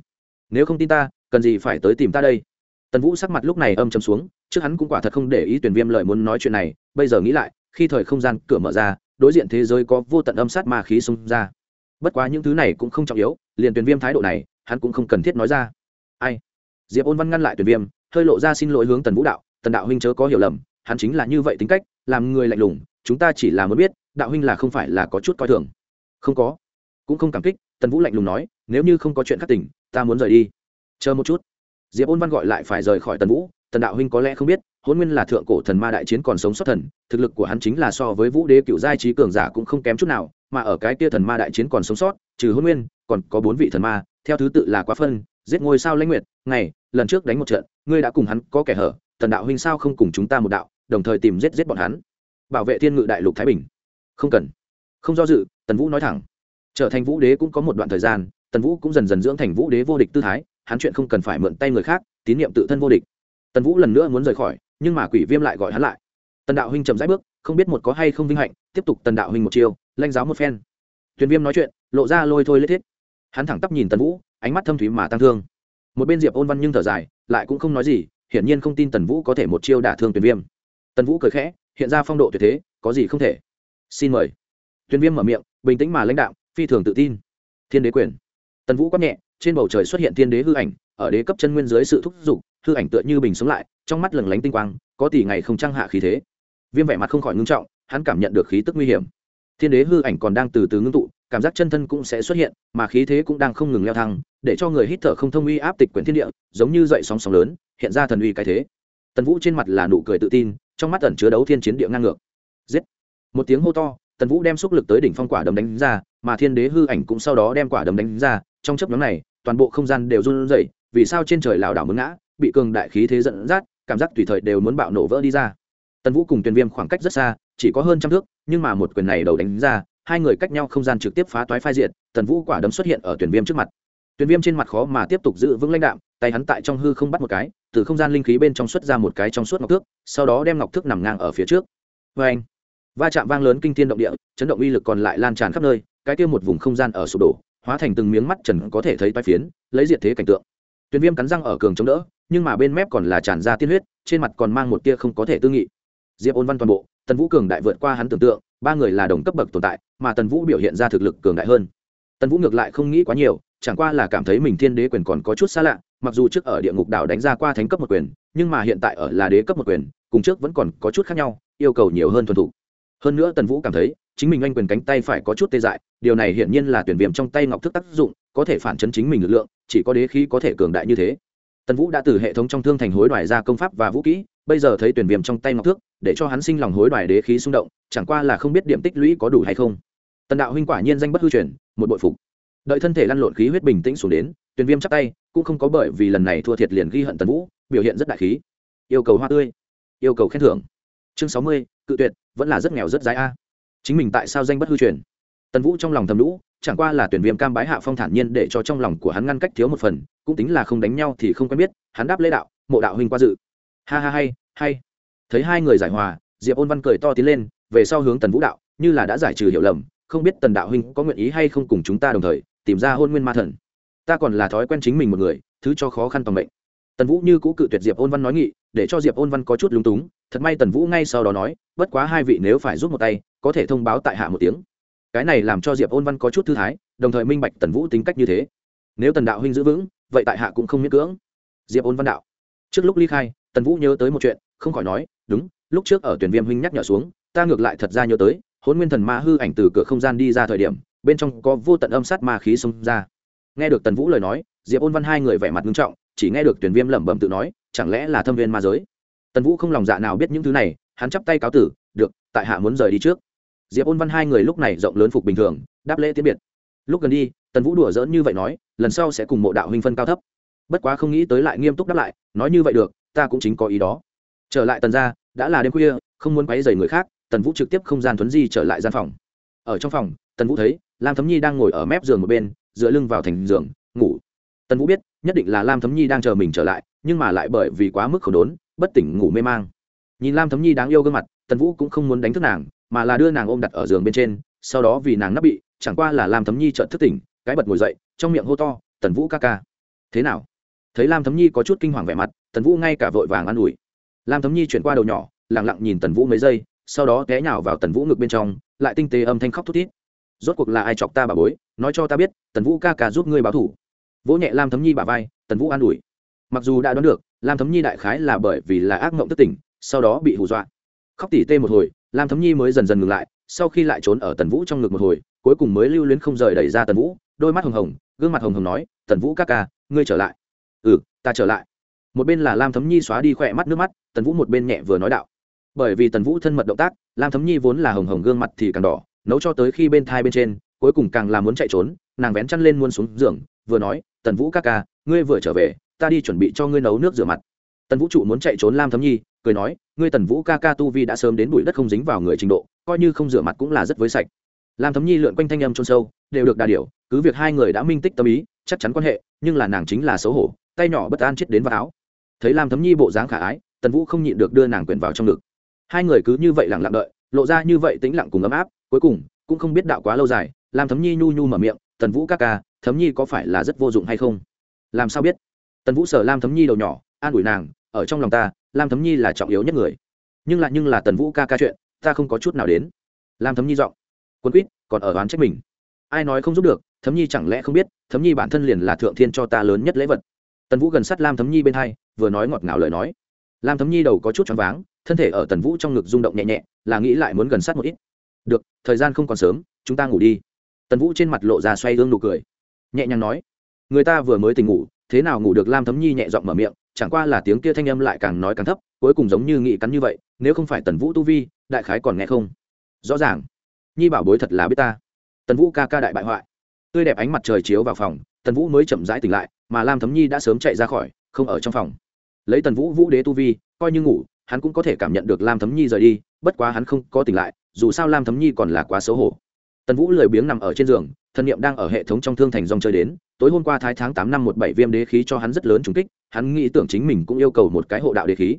nếu không tin ta, cần gì phải tới tìm ta đây? Tần vũ sắc mặt lúc này âm chầm xuống, trước hắn cũng quả thật không để ý tuyển viêm lợi muốn nói chuyện này, bây giờ nghĩ lại, khi thời không gian cửa mở ra, đối diện thế giới có vô tận âm sát ma khí xung ra bất quá những thứ này cũng không trọng yếu, liền tuyển viêm thái độ này, hắn cũng không cần thiết nói ra. Ai? Diệp ôn văn ngăn lại tuyển viêm, hơi lộ ra xin lỗi hướng tần vũ đạo, tần đạo huynh chớ có hiểu lầm, hắn chính là như vậy tính cách, làm người lạnh lùng, chúng ta chỉ là muốn biết, đạo huynh là không phải là có chút coi thường. Không có. Cũng không cảm kích, tần vũ lạnh lùng nói, nếu như không có chuyện khắc tỉnh, ta muốn rời đi. Chờ một chút. Diệp ôn văn gọi lại phải rời khỏi tần vũ tần đạo huynh có lẽ không biết, hôn nguyên là thượng cổ thần ma đại chiến còn sống sót thần, thực lực của hắn chính là so với vũ đế cựu giai trí cường giả cũng không kém chút nào, mà ở cái kia thần ma đại chiến còn sống sót, trừ hôn nguyên, còn có bốn vị thần ma, theo thứ tự là quá phân, giết ngôi sao lãnh nguyệt, ngày, lần trước đánh một trận, ngươi đã cùng hắn có kẻ hở tần đạo huynh sao không cùng chúng ta một đạo, đồng thời tìm giết giết bọn hắn. Bảo vệ thiên ngự đại lục thái bình. Không cần. Không do dự, tần vũ nói thẳng. Trở thành vũ đế cũng có một đoạn thời gian, tần vũ cũng dần dần dưỡng thành vũ đế vô địch tư thái, hắn chuyện không cần phải mượn tay người khác, tín nhiệm tự thân vô địch tần vũ lần nữa muốn rời khỏi, nhưng mà quỷ viêm lại gọi hắn lại. Tần đạo huynh chậm rãi bước, không biết một có hay không vinh hạnh, tiếp tục tần đạo huynh một chiêu, lanh giáo một phen. Tuyền viêm nói chuyện, lộ ra lôi thôi lết thiết. Hắn thẳng tắp nhìn tần vũ, ánh mắt thâm thúy mà tăng thương. Một bên diệp ôn văn nhưng thở dài, lại cũng không nói gì, hiển nhiên không tin tần vũ có thể một chiêu đả thương tuyền viêm. Tần vũ cười khẽ, hiện ra phong độ tuyệt thế, có gì không thể. Xin mời. Tuyền viêm mở miệng, bình tĩnh mà lãnh đạo, phi thường tự tin. Thiên đế quyền. Tần vũ quát nhẹ, trên bầu trời xuất hiện thiên đế hư ảnh, ở đế cấp chân nguyên dưới sự thúc giục hư ảnh tựa như bình sống lại, trong mắt lừng lánh tinh quang, có tỷ ngày không trăng hạ khí thế. Viêm vẻ mặt không khỏi ngưng trọng, hắn cảm nhận được khí tức nguy hiểm. Thiên đế hư ảnh còn đang từ từ ngưng tụ, cảm giác chân thân cũng sẽ xuất hiện, mà khí thế cũng đang không ngừng leo thăng, để cho người hít thở không thông uy áp tịch quyển thiên địa, giống như dậy sóng sóng lớn, hiện ra thần uy cái thế. Tần vũ trên mặt là nụ cười tự tin, trong mắt ẩn chứa đấu thiên chiến địa ngang ngược. Giết! Một tiếng hô to, tần vũ đem xúc lực tới đỉnh phong quả đấm đánh ra, mà thiên đế hư ảnh cũng sau đó đem quả đấm đánh ra, trong chấp nhóm này, toàn bộ không gian đều run rẩy, vì sao trên trời lảo đảo muốn ngã bị cường đại khí thế dẫn dắt, cảm giác tùy thời đều muốn bạo nổ vỡ đi ra. Tần vũ cùng tuyền viêm khoảng cách rất xa, chỉ có hơn trăm thước, nhưng mà một quyền này đầu đánh ra, hai người cách nhau không gian trực tiếp phá toái phai diện tần vũ quả đấm xuất hiện ở tuyển viêm trước mặt. Tuyển viêm trên mặt khó mà tiếp tục giữ vững lãnh đạm, tay hắn tại trong hư không bắt một cái, từ không gian linh khí bên trong xuất ra một cái trong suốt ngọc thước, sau đó đem ngọc thước nằm ngang ở phía trước. Vê anh, va chạm vang lớn kinh thiên động địa, chấn động uy lực còn lại lan tràn khắp nơi, cái kia một vùng không gian ở sụp đổ, hóa thành từng miếng mắt trần có thể thấy toai phiến, lấy diệt thế cảnh tượng tuyền viêm cắn răng ở cường chống đỡ, nhưng mà bên mép còn là tràn ra tiên huyết, trên mặt còn mang một tia không có thể tư nghị. Diệp ôn văn toàn bộ, tần vũ cường đại vượt qua hắn tưởng tượng, ba người là đồng cấp bậc tồn tại, mà tần vũ biểu hiện ra thực lực cường đại hơn. Tần vũ ngược lại không nghĩ quá nhiều, chẳng qua là cảm thấy mình thiên đế quyền còn có chút xa lạ, mặc dù trước ở địa ngục đảo đánh ra qua thánh cấp một quyền, nhưng mà hiện tại ở là đế cấp một quyền, cùng trước vẫn còn có chút khác nhau, yêu cầu nhiều hơn thuần thủ hơn nữa tần vũ cảm thấy, chính mình anh quyền cánh tay phải có chút tê dại, điều này hiển nhiên là tuyển viêm trong tay ngọc thức tác dụng, có thể phản chấn chính mình lực lượng, chỉ có đế khí có thể cường đại như thế. Tần vũ đã từ hệ thống trong thương thành hối đoài ra công pháp và vũ kỹ, bây giờ thấy tuyển viêm trong tay ngọc thước để cho hắn sinh lòng hối đoài đế khí xung động, chẳng qua là không biết điểm tích lũy có đủ hay không. Tần đạo huynh quả nhiên danh bất hư truyền, một bội phục. Đợi thân thể lăn lộn khí huyết bình tĩnh xuống đến, tuyển viêm chắc tay, cũng không có bởi vì lần này thua thiệt liền ghi hận tần vũ, biểu hiện rất đại khí. Yêu cầu hoa tươi, yêu cầu khen thưởng. Chương sáu mươi cự tuyệt, vẫn là rất nghèo rất dái a. Chính mình tại sao danh bất hư truyền? Tần vũ trong lòng thầm lũ, chẳng qua là tuyển viêm cam bái hạ phong thản nhiên để cho trong lòng của hắn ngăn cách thiếu một phần, cũng tính là không đánh nhau thì không quen biết, hắn đáp lễ đạo, mộ đạo huynh qua dự. Ha ha, hay hay. Thấy hai người giải hòa, diệp ôn văn cười to tiến lên, về sau hướng tần vũ đạo, như là đã giải trừ hiểu lầm, không biết tần đạo huynh có nguyện ý hay không cùng chúng ta đồng thời, tìm ra hôn nguyên ma thần. Ta còn là thói quen chính mình một người, thứ cho khó khăn toàn mệnh tần vũ như cũ cự tuyệt diệp ôn văn nói nghị, để cho diệp ôn văn có chút lúng túng, thật may tần vũ ngay sau đó nói, bất quá hai vị nếu phải giúp một tay, có thể thông báo tại hạ một tiếng. Cái này làm cho diệp ôn văn có chút thư thái, đồng thời minh bạch tần vũ tính cách như thế. Nếu tần đạo huynh giữ vững, vậy tại hạ cũng không miễn cưỡng. Diệp ôn văn đạo. Trước lúc ly khai, tần vũ nhớ tới một chuyện, không khỏi nói, đúng, lúc trước ở tuyển viêm huynh nhắc nhở xuống, ta ngược lại thật ra nhớ tới hôn nguyên thần ma hư ảnh từ cửa không gian đi ra thời điểm, bên trong có vô tận âm sát ma khí xông ra. Nghe được tần vũ lời nói, diệp ôn văn hai người vẻ mặt nghiêm trọng chỉ nghe được tuyển viêm lẩm bẩm tự nói, chẳng lẽ là thâm viên ma giới? Tần vũ không lòng dạ nào biết những thứ này, hắn chắp tay cáo tử, được, tại hạ muốn rời đi trước. Diệp ôn văn hai người lúc này rộng lớn phục bình thường, đáp lễ tiễn biệt. Lúc gần đi, tần vũ đùa dỡn như vậy nói, lần sau sẽ cùng mộ đạo huynh phân cao thấp. Bất quá không nghĩ tới lại nghiêm túc đáp lại, nói như vậy được, ta cũng chính có ý đó. Trở lại tần ra đã là đêm khuya, không muốn quấy dày người khác, tần vũ trực tiếp không gian thuấn di trở lại gian phòng. Ở trong phòng, tần vũ thấy, lam thấm nhi đang ngồi ở mép giường một bên, dựa lưng vào thành giường, ngủ. Tần vũ biết nhất định là lam thấm nhi đang chờ mình trở lại, nhưng mà lại bởi vì quá mức khổ đốn, bất tỉnh ngủ mê mang. Nhìn lam thấm nhi đáng yêu gương mặt, tần vũ cũng không muốn đánh thức nàng, mà là đưa nàng ôm đặt ở giường bên trên, sau đó vì nàng nắp bị, chẳng qua là lam thấm nhi trợn thức tỉnh, cái bật ngồi dậy, trong miệng hô to, tần vũ ca ca. Thế nào? Thấy lam thấm nhi có chút kinh hoàng vẻ mặt, tần vũ ngay cả vội vàng an ủi. Lam thấm nhi chuyển qua đầu nhỏ lẳng lặng nhìn tần vũ mấy giây, sau đó té nhào vào tần vũ ngực bên trong, lại tinh tế âm thanh khóc thút thít. Rốt cuộc là ai chọc ta bà bối? Nói cho ta biết, tần vũ ca ca giúp ngươi báo thủ vỗ nhẹ lam thấm nhi bà vai, tần vũ an ủi. Mặc dù đã đoán được, lam thấm nhi đại khái là bởi vì là ác mộng thất tỉnh sau đó bị hù dọa. Khóc tỉ tê một hồi, lam thấm nhi mới dần dần ngừng lại, sau khi lại trốn ở tần vũ trong ngực một hồi, cuối cùng mới lưu luyến không rời đẩy ra tần vũ, đôi mắt hồng hồng, gương mặt hồng hồng nói, tần vũ ca ca, ngươi trở lại. Ừ ta trở lại. Một bên là lam thấm nhi xóa đi khỏe mắt nước mắt, tần vũ một bên nhẹ vừa nói đạo. Bởi vì tần vũ thân mật động tác, lam thấm nhi vốn là hồng hồng gương mặt thì càng đỏ, nấu cho tới khi bên thai bên trên, cuối cùng càng là muốn chạy trốn, nàng vén chăn lên muôn xuống giường, vừa nói tần vũ ca ca, ngươi vừa trở về, ta đi chuẩn bị cho ngươi nấu nước rửa mặt. Tần vũ trụ muốn chạy trốn lam thấm nhi, cười nói, ngươi tần vũ ca ca tu vi đã sớm đến bụi đất không dính vào người trình độ, coi như không rửa mặt cũng là rất với sạch. Lam thấm nhi lượn quanh thanh âm trôn sâu, đều được đà điều cứ việc hai người đã minh tích tâm ý, chắc chắn quan hệ, nhưng là nàng chính là xấu hổ, tay nhỏ bất an chết đến vào áo. Thấy lam thấm nhi bộ dáng khả ái, tần vũ không nhịn được đưa nàng quyển vào trong ngực. Hai người cứ như vậy lặng lặng đợi, lộ ra như vậy tĩnh lặng cùng ấm áp, cuối cùng, cũng không biết đạo quá lâu dài, lam thấm nhi nhu nhu mở miệng, tần vũ ca ca thấm nhi có phải là rất vô dụng hay không? Làm sao biết? Tần vũ sở lam thấm nhi đầu nhỏ, an ủi nàng, ở trong lòng ta, lam thấm nhi là trọng yếu nhất người. Nhưng lại nhưng là tần vũ ca ca chuyện, ta không có chút nào đến. Lam thấm nhi giọng, quân quýt, còn ở oán trách mình. Ai nói không giúp được, thấm nhi chẳng lẽ không biết, thấm nhi bản thân liền là thượng thiên cho ta lớn nhất lễ vật. Tần vũ gần sát lam thấm nhi bên hai, vừa nói ngọt ngào lời nói. Lam thấm nhi đầu có chút choáng váng, thân thể ở tần vũ trong ngực rung động nhẹ nhẹ, là nghĩ lại muốn gần sát một ít. Được, thời gian không còn sớm, chúng ta ngủ đi. Tần vũ trên mặt lộ ra xoay gương nụ cười nhẹ nhàng nói, người ta vừa mới tỉnh ngủ, thế nào ngủ được? Lam thấm nhi nhẹ giọng mở miệng, chẳng qua là tiếng kia thanh âm lại càng nói càng thấp, cuối cùng giống như nghị cắn như vậy, nếu không phải tần vũ tu vi, đại khái còn nghe không? Rõ ràng. Nhi bảo bối thật là biết ta. Tần vũ ca ca đại bại hoại. Tươi đẹp ánh mặt trời chiếu vào phòng, tần vũ mới chậm rãi tỉnh lại, mà lam thấm nhi đã sớm chạy ra khỏi, không ở trong phòng. Lấy tần vũ vũ đế tu vi, coi như ngủ, hắn cũng có thể cảm nhận được lam thấm nhi rời đi, bất quá hắn không có tỉnh lại, dù sao lam thấm nhi còn là quá xấu hổ. Tần vũ lười biếng nằm ở trên giường thần niệm đang ở hệ thống trong thương thành dòng chơi đến, tối hôm qua thái tháng tám năm một bảy viêm đế khí cho hắn rất lớn trùng kích, hắn nghĩ tưởng chính mình cũng yêu cầu một cái hộ đạo đế khí.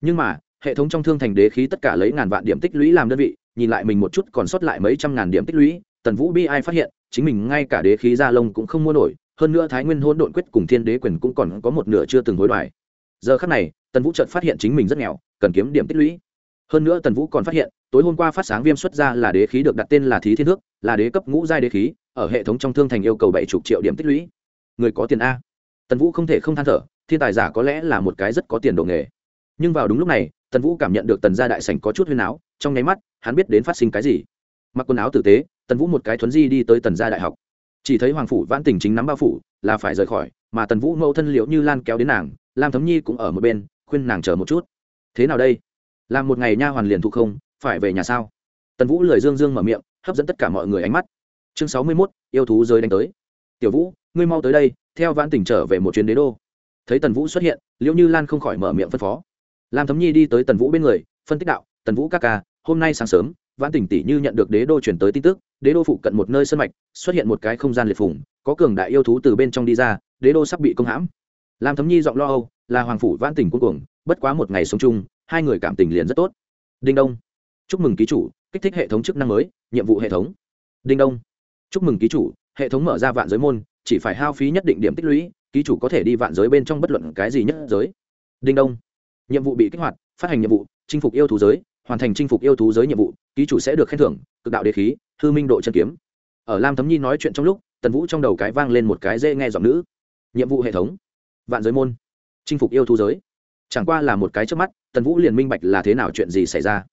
Nhưng mà, hệ thống trong thương thành đế khí tất cả lấy ngàn vạn điểm tích lũy làm đơn vị, nhìn lại mình một chút còn sót lại mấy trăm ngàn điểm tích lũy, tần vũ bi ai phát hiện, chính mình ngay cả đế khí gia lông cũng không mua nổi, hơn nữa thái nguyên hôn độn quyết cùng thiên đế quyền cũng còn có một nửa chưa từng hối đoái. Giờ khắc này, tần vũ chợt phát hiện chính mình rất nghèo, cần kiếm điểm tích lũy. Hơn nữa tần vũ còn phát hiện, tối hôm qua phát sáng viêm xuất ra là đế khí được đặt tên là thí thiên thước, là đế cấp ngũ giai đế khí ở hệ thống trong thương thành yêu cầu bảy chục triệu điểm tích lũy. Người có tiền a. Tần vũ không thể không than thở, thiên tài giả có lẽ là một cái rất có tiền đồ nghề. Nhưng vào đúng lúc này, tần vũ cảm nhận được tần gia đại sảnh có chút huyên áo trong nháy mắt, hắn biết đến phát sinh cái gì. Mặc quần áo tử tế, tần vũ một cái thuấn di đi tới tần gia đại học. Chỉ thấy hoàng phủ vãn tình chính nắm bao phủ, là phải rời khỏi, mà tần vũ mẫu thân liệu như lan kéo đến nàng, lam thấm nhi cũng ở một bên, khuyên nàng chờ một chút. Thế nào đây? Làm một ngày nha hoàn liền thụ không? Phải về nhà sao? Tần vũ lời dương dương mở miệng, hấp dẫn tất cả mọi người ánh mắt chương sáu mươi mốt, yêu thú rơi đánh tới. Tiểu vũ, ngươi mau tới đây, theo vãn tỉnh trở về một chuyến đế đô. Thấy tần vũ xuất hiện, liễu như lan không khỏi mở miệng phân phó. Lam thấm nhi đi tới tần vũ bên người, phân tích đạo, tần vũ ca ca, hôm nay sáng sớm, vãn tỉnh tỷ như nhận được đế đô chuyển tới tin tức, đế đô phụ cận một nơi sân mạch, xuất hiện một cái không gian liệt phủng có cường đại yêu thú từ bên trong đi ra, đế đô sắp bị công hãm. Lam thấm nhi giọng lo âu, là hoàng phủ vãn tỉnh cuối cùng, bất quá một ngày sống chung, hai người cảm tình liền rất tốt. Đinh đông, chúc mừng ký chủ, kích thích hệ thống chức năng mới, nhiệm vụ hệ thống. Đinh đông chúc mừng ký chủ, hệ thống mở ra vạn giới môn, chỉ phải hao phí nhất định điểm tích lũy, ký chủ có thể đi vạn giới bên trong bất luận cái gì nhất giới. Đinh đông. Nhiệm vụ bị kích hoạt, phát hành nhiệm vụ, chinh phục yêu thú giới, hoàn thành chinh phục yêu thú giới nhiệm vụ, ký chủ sẽ được khen thưởng, cực đạo đế khí, hư minh độ chân kiếm. Ở lam thấm nhi nói chuyện trong lúc, tần vũ trong đầu cái vang lên một cái dễ nghe giọng nữ. Nhiệm vụ hệ thống. Vạn giới môn. Chinh phục yêu thú giới. Chẳng qua là một cái trước mắt, tần vũ liền minh bạch là thế nào chuyện gì xảy ra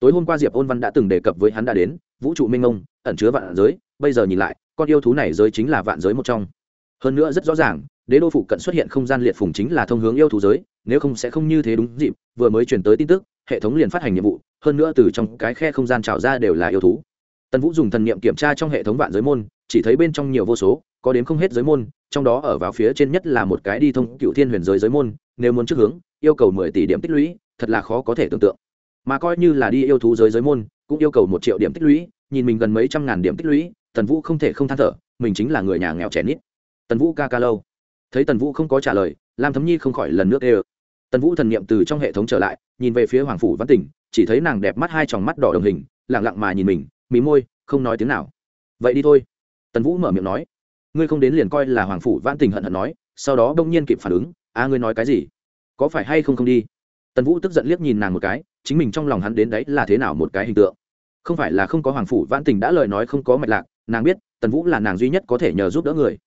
tối hôm qua diệp ôn văn đã từng đề cập với hắn đã đến, vũ trụ minh ông ẩn chứa vạn giới, bây giờ nhìn lại, con yêu thú này giới chính là vạn giới một trong. Hơn nữa rất rõ ràng, đế đô phụ cận xuất hiện không gian liệt phùng chính là thông hướng yêu thú giới, nếu không sẽ không như thế đúng dịp, vừa mới chuyển tới tin tức, hệ thống liền phát hành nhiệm vụ, hơn nữa từ trong cái khe không gian trào ra đều là yêu thú. Tần vũ dùng thần niệm kiểm tra trong hệ thống vạn giới môn, chỉ thấy bên trong nhiều vô số, có đến không hết giới môn, trong đó ở vào phía trên nhất là một cái đi thông cựu thiên huyền giới giới môn, nếu muốn trước hướng, yêu cầu mười tỷ điểm tích lũy, thật là khó có thể tưởng tượng mà coi như là đi yêu thú giới giới môn, cũng yêu cầu một triệu điểm tích lũy, nhìn mình gần mấy trăm ngàn điểm tích lũy, tần vũ không thể không than thở, mình chính là người nhà nghèo trẻ nít. Tần vũ ca ca lâu. Thấy tần vũ không có trả lời, lam thấm nhi không khỏi lần nước ê ơ. Tần vũ thần n i ệ m từ trong hệ thống trở lại, nhìn về phía hoàng phủ văn tỉnh, chỉ thấy nàng đẹp mắt hai tròng mắt đỏ đồng hình lẳng lặng mà nhìn mình, mí môi, không nói tiếng nào. Vậy đi thôi. Tần vũ mở miệng nói. Ngươi không đến liền coi là hoàng phủ văn tỉnh hận hận nói, sau đó đông nhiên kịp phản ứng, a, ngươi nói cái gì? Có phải hay không không đi? Tần vũ tức giận liếc nhìn nàng một cái, chính mình trong lòng hắn đến đấy là thế nào một cái hình tượng. Không phải là không có hoàng phủ vãn tình đã lời nói không có mạch lạc, nàng biết, tần vũ là nàng duy nhất có thể nhờ giúp đỡ người.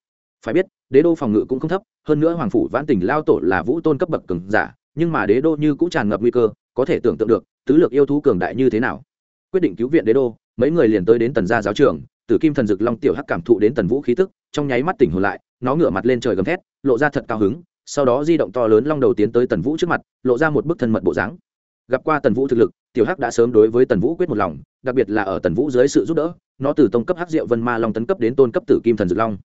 Phải biết, đế đô phòng ngự cũng không thấp, hơn nữa hoàng phủ vãn tình lao tổ là vũ tôn cấp bậc cường giả, nhưng mà đế đô như cũng tràn ngập nguy cơ, có thể tưởng tượng được, tứ lược yêu thú cường đại như thế nào. Quyết định cứu viện đế đô, mấy người liền tới đến tần gia giáo trường, tử kim thần dực long tiểu hắc cảm thụ đến tần vũ khí tức, trong nháy mắt tỉnh hồn lại, nó ngửa mặt lên trời gầm thét, lộ ra thật cao hứng sau đó di động to lớn long đầu tiến tới tần vũ trước mặt, lộ ra một bức thân mật bộ dáng. Gặp qua tần vũ thực lực, tiểu hắc đã sớm đối với tần vũ quyết một lòng, đặc biệt là ở tần vũ dưới sự giúp đỡ, nó từ tông cấp hắc diệu vân ma long tấn cấp đến tôn cấp tử kim thần dược long.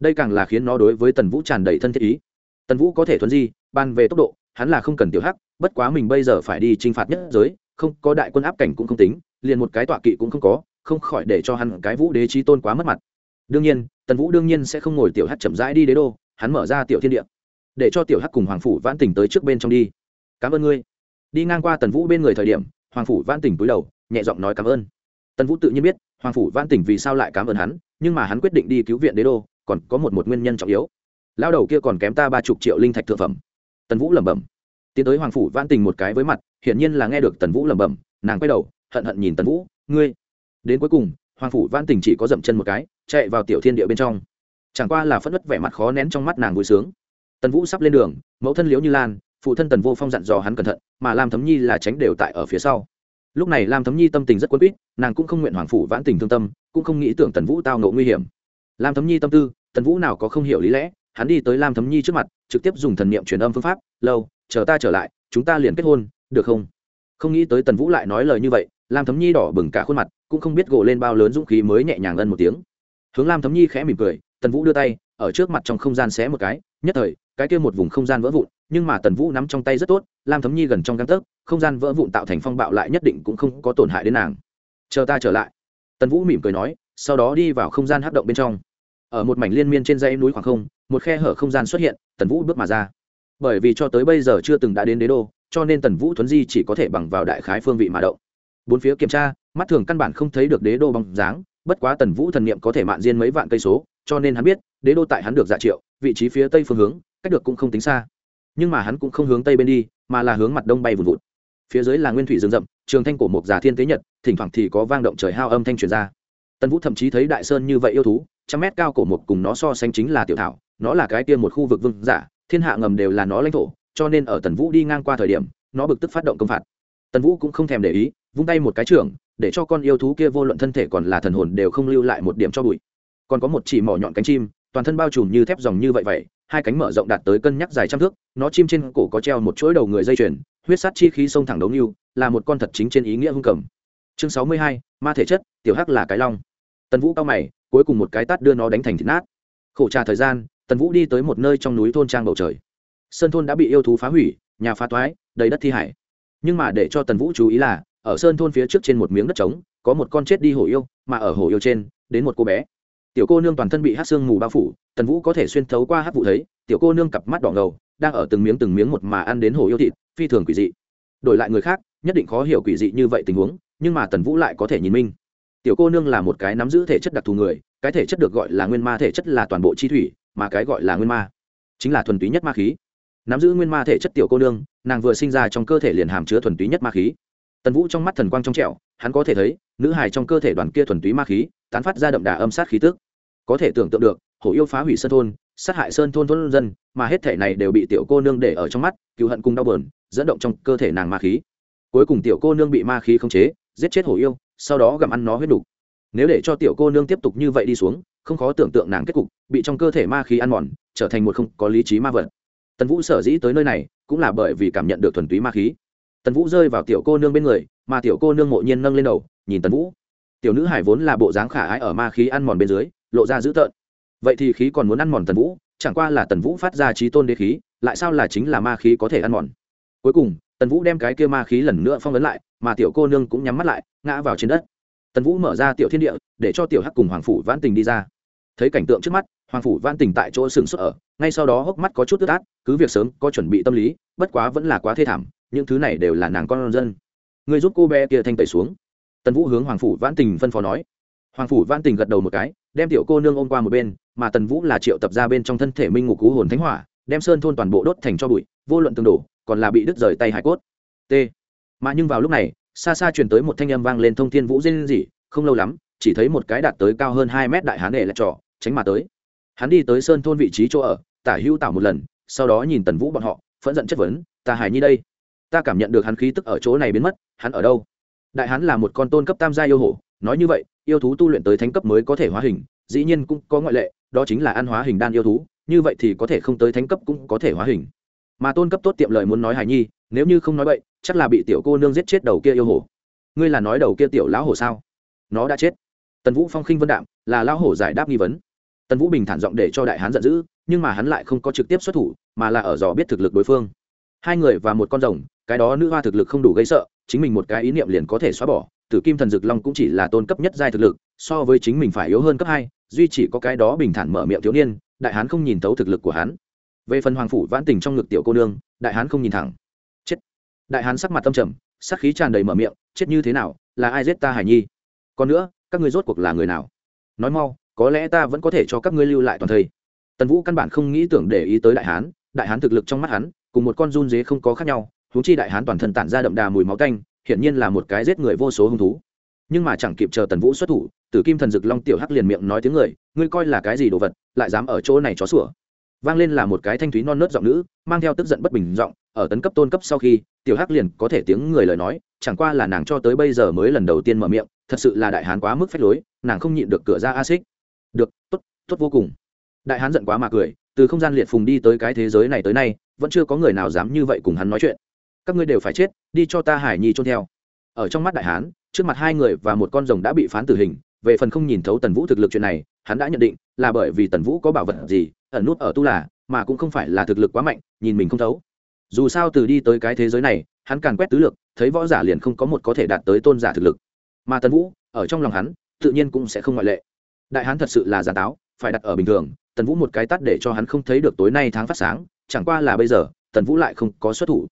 Đây càng là khiến nó đối với tần vũ tràn đầy thân thiết ý. Tần vũ có thể thuấn di, ban về tốc độ, hắn là không cần tiểu hắc, bất quá mình bây giờ phải đi t r i n h phạt nhất giới, không có đại quân áp cảnh cũng không tính, liền một cái tọa kỵ cũng không có, không khỏi để cho hắn cái vũ đế trí tôn quá mất mặt. Đương nhiên, tần vũ đương nhiên sẽ không ngồi tiểu hắc chậm rãi đi đế đô, hắn mở ra tiểu thiên địa để cho tiểu hắc cùng hoàng phủ vãn tỉnh tới trước bên trong đi. Cảm ơn ngươi. Đi ngang qua tần vũ bên người thời điểm, hoàng phủ vãn tỉnh túi đầu, nhẹ giọng nói cảm ơn. Tần vũ tự nhiên biết, hoàng phủ vãn tỉnh vì sao lại cảm ơn hắn, nhưng mà hắn quyết định đi cứu viện đế đô, còn có một một nguyên nhân trọng yếu. Lao đầu kia còn kém ta ba chục triệu linh thạch thượng phẩm. Tần vũ lẩm bẩm. Tiến tới hoàng phủ vãn tình một cái với mặt, hiển nhiên là nghe được tần vũ lẩm bẩm, nàng quay đầu, hận hận nhìn tần vũ, ngươi. Đến cuối cùng, hoàng phủ vãn tình chỉ có dậm chân một cái, chạy vào tiểu thiên địa bên trong. Chẳng qua là phất đất vẻ mặt khó nén trong mắt nàng vui sướng tần vũ sắp lên đường, mẫu thân liễu như lan, phụ thân tần vô phong dặn dò hắn cẩn thận, mà lam thấm nhi là tránh đều tại ở phía sau. Lúc này lam thấm nhi tâm tình rất quấn quýt, nàng cũng không nguyện hoàng phủ vãn tình thương tâm, cũng không nghĩ tưởng tần vũ tao ngộ nguy hiểm. Lam thấm nhi tâm tư, tần vũ nào có không hiểu lý lẽ, hắn đi tới lam thấm nhi trước mặt, trực tiếp dùng thần niệm truyền âm phương pháp, lâu, chờ ta trở lại, chúng ta liền kết hôn, được không? Không nghĩ tới tần vũ lại nói lời như vậy, lam thấm nhi đỏ bừng cả khuôn mặt, cũng không biết gộ lên bao lớn dũng khí mới nhẹ nhàng ân một tiếng. Hướng lam thấm nhi khẽ mỉm cười, tần vũ đưa tay, ở trước mặt trong không gian xé một cái nhất thời, cái kia một vùng không gian vỡ vụn, nhưng mà tần vũ nắm trong tay rất tốt, lam thấm nhi gần trong găng tấc, không gian vỡ vụn tạo thành phong bạo lại nhất định cũng không có tổn hại đến nàng. Chờ ta trở lại. Tần vũ mỉm cười nói, sau đó đi vào không gian hát động bên trong. Ở một mảnh liên miên trên dãy núi khoảng không, một khe hở không gian xuất hiện, tần vũ bước mà ra. Bởi vì cho tới bây giờ chưa từng đã đến đế đô, cho nên tần vũ thuấn di chỉ có thể bằng vào đại khái phương vị mà động. Bốn phía kiểm tra, mắt thường căn bản không thấy được đế đô bằng dáng, bất quá tần vũ thần niệm có thể mạn diên mấy vạn cây số, cho nên hắn biết, đế đô tại hắn được dạ triệu vị trí phía tây phương hướng, cách được cũng không tính xa. Nhưng mà hắn cũng không hướng tây bên đi, mà là hướng mặt đông bay vùn vụt. Phía dưới là nguyên thủy rừng rậm, trường thanh cổ mộc già thiên tế nhật, thỉnh thoảng thì có vang động trời hao âm thanh truyền ra. Tần vũ thậm chí thấy đại sơn như vậy yêu thú, trăm mét cao cổ mộc cùng nó so sánh chính là tiểu thảo, nó là cái tiên một khu vực vương giả, thiên hạ ngầm đều là nó lãnh thổ, cho nên ở tần vũ đi ngang qua thời điểm, nó bực tức phát động công phạt. Tần vũ cũng không thèm để ý, vung tay một cái trưởng, để cho con yêu thú kia vô luận thân thể còn là thần hồn đều không lưu lại một điểm cho bụi. Còn có một chỉ mỏ nhọn cánh chim toàn thân bao trùm như thép dòng như vậy vậy, hai cánh mở rộng đạt tới cân nhắc dài trăm thước, nó chim trên cổ có treo một chuỗi đầu người dây chuyền, huyết sát chi khí sông thẳng đấu như là một con thật chính trên ý nghĩa hung cầm. Chương sáu mươi hai, ma thể chất, tiểu hắc là cái long. Tần vũ cao mày, cuối cùng một cái tát đưa nó đánh thành thịt nát. Khổ trà thời gian, tần vũ đi tới một nơi trong núi thôn trang bầu trời. Sơn thôn đã bị yêu thú phá hủy, nhà phá toái, đầy đất thi hải. Nhưng mà để cho tần vũ chú ý là, ở sơn thôn phía trước trên một miếng đất trống, có một con chết đi hổ yêu, mà ở hổ yêu trên, đến một cô bé tiểu cô nương toàn thân bị hát xương mù bao phủ, tần vũ có thể xuyên thấu qua hát vụ thấy, tiểu cô nương cặp mắt đỏ ngầu, đang ở từng miếng từng miếng một mà ăn đến hổ yêu thịt, phi thường quỷ dị. Đổi lại người khác, nhất định khó hiểu quỷ dị như vậy tình huống, nhưng mà tần vũ lại có thể nhìn minh. Tiểu cô nương là một cái nắm giữ thể chất đặc thù người, cái thể chất được gọi là nguyên ma thể chất là toàn bộ chi thủy, mà cái gọi là nguyên ma chính là thuần túy nhất ma khí. Nắm giữ nguyên ma thể chất tiểu cô nương, nàng vừa sinh ra trong cơ thể liền hàm chứa thuần túy nhất ma khí. Tần vũ trong mắt thần quang trong trẹo hắn có thể thấy nữ hài trong cơ thể đoàn kia thuần túy ma khí, tán phát ra đậm đà âm sát khí tức. Có thể tưởng tượng được, hổ yêu phá hủy sơn thôn, sát hại sơn thôn thôn dân, mà hết thể này đều bị tiểu cô nương để ở trong mắt cựu hận cùng đau bờn dẫn động trong cơ thể nàng ma khí. Cuối cùng tiểu cô nương bị ma khí khống chế, giết chết hổ yêu, sau đó gặm ăn nó huyết đục. Nếu để cho tiểu cô nương tiếp tục như vậy đi xuống, không khó tưởng tượng nàng kết cục, bị trong cơ thể ma khí ăn mòn, trở thành một không có lý trí ma vật. Tần vũ sở dĩ tới nơi này, cũng là bởi vì cảm nhận được thuần túy ma khí. Tần vũ rơi vào tiểu cô nương bên người, mà tiểu cô nương mộ nhiên nâng lên đầu nhìn tần vũ. Tiểu nữ hải vốn là bộ dáng khả ái ở ma khí ăn mòn bên dưới, lộ ra dữ tợn. Vậy thì khí còn muốn ăn mòn tần vũ, chẳng qua là tần vũ phát ra trí tôn đế khí, lại sao là chính là ma khí có thể ăn mòn? Cuối cùng, tần vũ đem cái kia ma khí lần nữa phong ấn lại, mà tiểu cô nương cũng nhắm mắt lại, ngã vào trên đất. Tần vũ mở ra tiểu thiên địa, để cho tiểu hắc cùng hoàng phủ vãn tình đi ra. Thấy cảnh tượng trước mắt, hoàng phủ vãn tình tại chỗ sừng sốt ở, ngay sau đó hốc mắt có chút tức át cứ việc sớm, có chuẩn bị tâm lý, bất quá vẫn là quá thê thảm, những thứ này đều là nàng con dân. Người giúp cô bé kia thanh tẩy xuống tần vũ hướng hoàng phủ vãn tình phân phó nói. Hoàng phủ vãn tình gật đầu một cái đem tiểu cô nương ôm qua một bên mà tần vũ là triệu tập ra bên trong thân thể minh ngục cú hồn thánh hỏa đem sơn thôn toàn bộ đốt thành cho bụi vô luận tương đổ còn là bị đứt rời tay hải cốt. T. Mà nhưng vào lúc này xa xa truyền tới một thanh âm vang lên thông thiên vũ dên dị, không lâu lắm chỉ thấy một cái đạt tới cao hơn hai mét đại hán để lại trọ tránh mà tới. Hắn đi tới sơn thôn vị trí chỗ ở tả hữu tảo một lần sau đó nhìn tần vũ bọn họ phẫn giận chất vấn ta hải nhi đây? Ta cảm nhận được hắn khí tức ở chỗ này biến mất hắn ở đâu? Đại hán là một con tôn cấp tam gia yêu hổ, nói như vậy, yêu thú tu luyện tới thánh cấp mới có thể hóa hình, dĩ nhiên cũng có ngoại lệ, đó chính là ăn hóa hình đan yêu thú, như vậy thì có thể không tới thánh cấp cũng có thể hóa hình. Mà tôn cấp tốt tiệm lời muốn nói hài nhi, nếu như không nói vậy chắc là bị tiểu cô nương giết chết đầu kia yêu hổ. Ngươi là nói đầu kia tiểu lão hổ sao? Nó đã chết. Tần vũ phong khinh vân đạm, là lão hổ giải đáp nghi vấn. Tần vũ bình thản giọng để cho đại hán giận dữ, nhưng mà hắn lại không có trực tiếp xuất thủ, mà là ở dò biết thực lực đối phương. Hai người và một con rồng cái đó nữ hoa thực lực không đủ gây sợ, chính mình một cái ý niệm liền có thể xóa bỏ. Tử kim thần dực long cũng chỉ là tôn cấp nhất giai thực lực, so với chính mình phải yếu hơn cấp hai, duy chỉ có cái đó bình thản mở miệng thiếu niên, đại hán không nhìn thấu thực lực của hắn. Về phần hoàng phủ vãn tình trong ngực tiểu cô nương, đại hán không nhìn thẳng. Chết. Đại hán sắc mặt tâm trầm, sắc khí tràn đầy mở miệng, chết như thế nào, là ai giết ta hải nhi? Còn nữa, các ngươi rốt cuộc là người nào? Nói mau, có lẽ ta vẫn có thể cho các ngươi lưu lại toàn thây. Tần vũ căn bản không nghĩ tưởng để ý tới đại hán đại hán thực lực trong mắt hắn, cùng một con run dế không có khác nhau huống chi đại hán toàn thân tản ra đậm đà mùi máu canh hiển nhiên là một cái giết người vô số hung thú. Nhưng mà chẳng kịp chờ tần vũ xuất thủ, tử kim thần dực long tiểu hắc liền miệng nói tiếng người, ngươi coi là cái gì đồ vật, lại dám ở chỗ này chó sủa? Vang lên là một cái thanh thúy non nớt giọng nữ, mang theo tức giận bất bình giọng, ở tấn cấp tôn cấp sau khi, tiểu hắc liền có thể tiếng người lời nói, chẳng qua là nàng cho tới bây giờ mới lần đầu tiên mở miệng, thật sự là đại hán quá mức phách lối, nàng không nhịn được cửa ra a xích. Được, tốt tốt vô cùng. Đại hán giận quá mà cười, từ không gian liệt phùng đi tới cái thế giới này tới nay, vẫn chưa có người nào dám như vậy cùng hắn nói chuyện các ngươi đều phải chết, đi cho ta hải nhi trôn theo. Ở trong mắt đại hán, trước mặt hai người và một con rồng đã bị phán tử hình, về phần không nhìn thấu tần vũ thực lực chuyện này, hắn đã nhận định là bởi vì tần vũ có bảo vật gì, ẩn nút ở tu là mà cũng không phải là thực lực quá mạnh, nhìn mình không thấu. Dù sao từ đi tới cái thế giới này, hắn càng quét tứ lực thấy võ giả liền không có một có thể đạt tới tôn giả thực lực. Mà tần vũ, ở trong lòng hắn, tự nhiên cũng sẽ không ngoại lệ. Đại hán thật sự là giả táo, phải đặt ở bình thường, tần vũ một cái tắt để cho hắn không thấy được tối nay tháng phát sáng, chẳng qua là bây giờ, tần vũ lại không có xuất thủ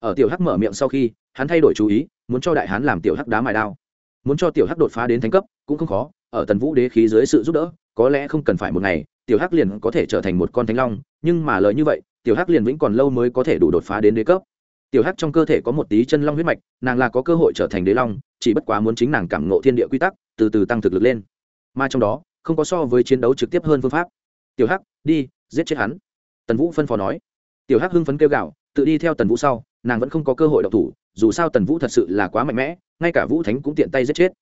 ở tiểu hắc mở miệng sau khi, hắn thay đổi chú ý, muốn cho đại hán làm tiểu hắc đá mài đao. Muốn cho tiểu hắc đột phá đến thánh cấp, cũng không khó, ở tần vũ đế khí dưới sự giúp đỡ, có lẽ không cần phải một ngày, tiểu hắc liền có thể trở thành một con thánh long, nhưng mà lời như vậy, tiểu hắc liền vĩnh còn lâu mới có thể đủ đột phá đến đế cấp. Tiểu hắc trong cơ thể có một tí chân long huyết mạch, nàng là có cơ hội trở thành đế long, chỉ bất quá muốn chính nàng cảm ngộ thiên địa quy tắc, từ từ tăng thực lực lên. Mà trong đó, không có so với chiến đấu trực tiếp hơn phương pháp. Tiểu hắc, đi, giết chết hắn. Tần vũ phân phó nói. Tiểu hắc hưng phấn kêu gạo tự đi theo tần vũ sau nàng vẫn không có cơ hội độc thủ, dù sao tần vũ thật sự là quá mạnh mẽ, ngay cả vũ thánh cũng tiện tay giết chết.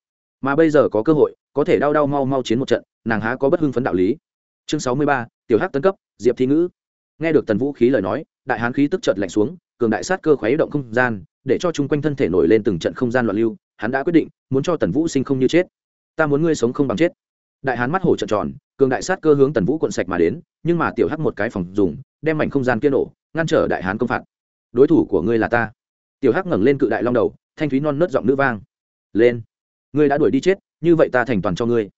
Mà bây giờ có cơ hội, có thể đau đau mau mau chiến một trận, nàng há có bất hưng phấn đạo lý. Chương sáu mươi ba, tiểu hắc tân cấp, diệp thi ngữ. Nghe được tần vũ khí lời nói, đại hán khí tức chợt lạnh xuống, cường đại sát cơ khuấy động không gian, để cho chung quanh thân thể nổi lên từng trận không gian loạn lưu, hắn đã quyết định, muốn cho tần vũ sinh không như chết. Ta muốn ngươi sống không bằng chết. Đại hán mắt hổ trợn tròn, cường đại sát cơ hướng tần vũ cuộn sạch mà đến, nhưng mà tiểu hắc một cái phòng dùng, đem mảnh không gian kia nổ, ngăn trở đại hán công phạt đối thủ của ngươi là ta. Tiểu hắc ngẩng lên cự đại long đầu, thanh thúy non nớt giọng nữ vang. Lên. Ngươi đã đuổi đi chết, như vậy ta thành toàn cho ngươi.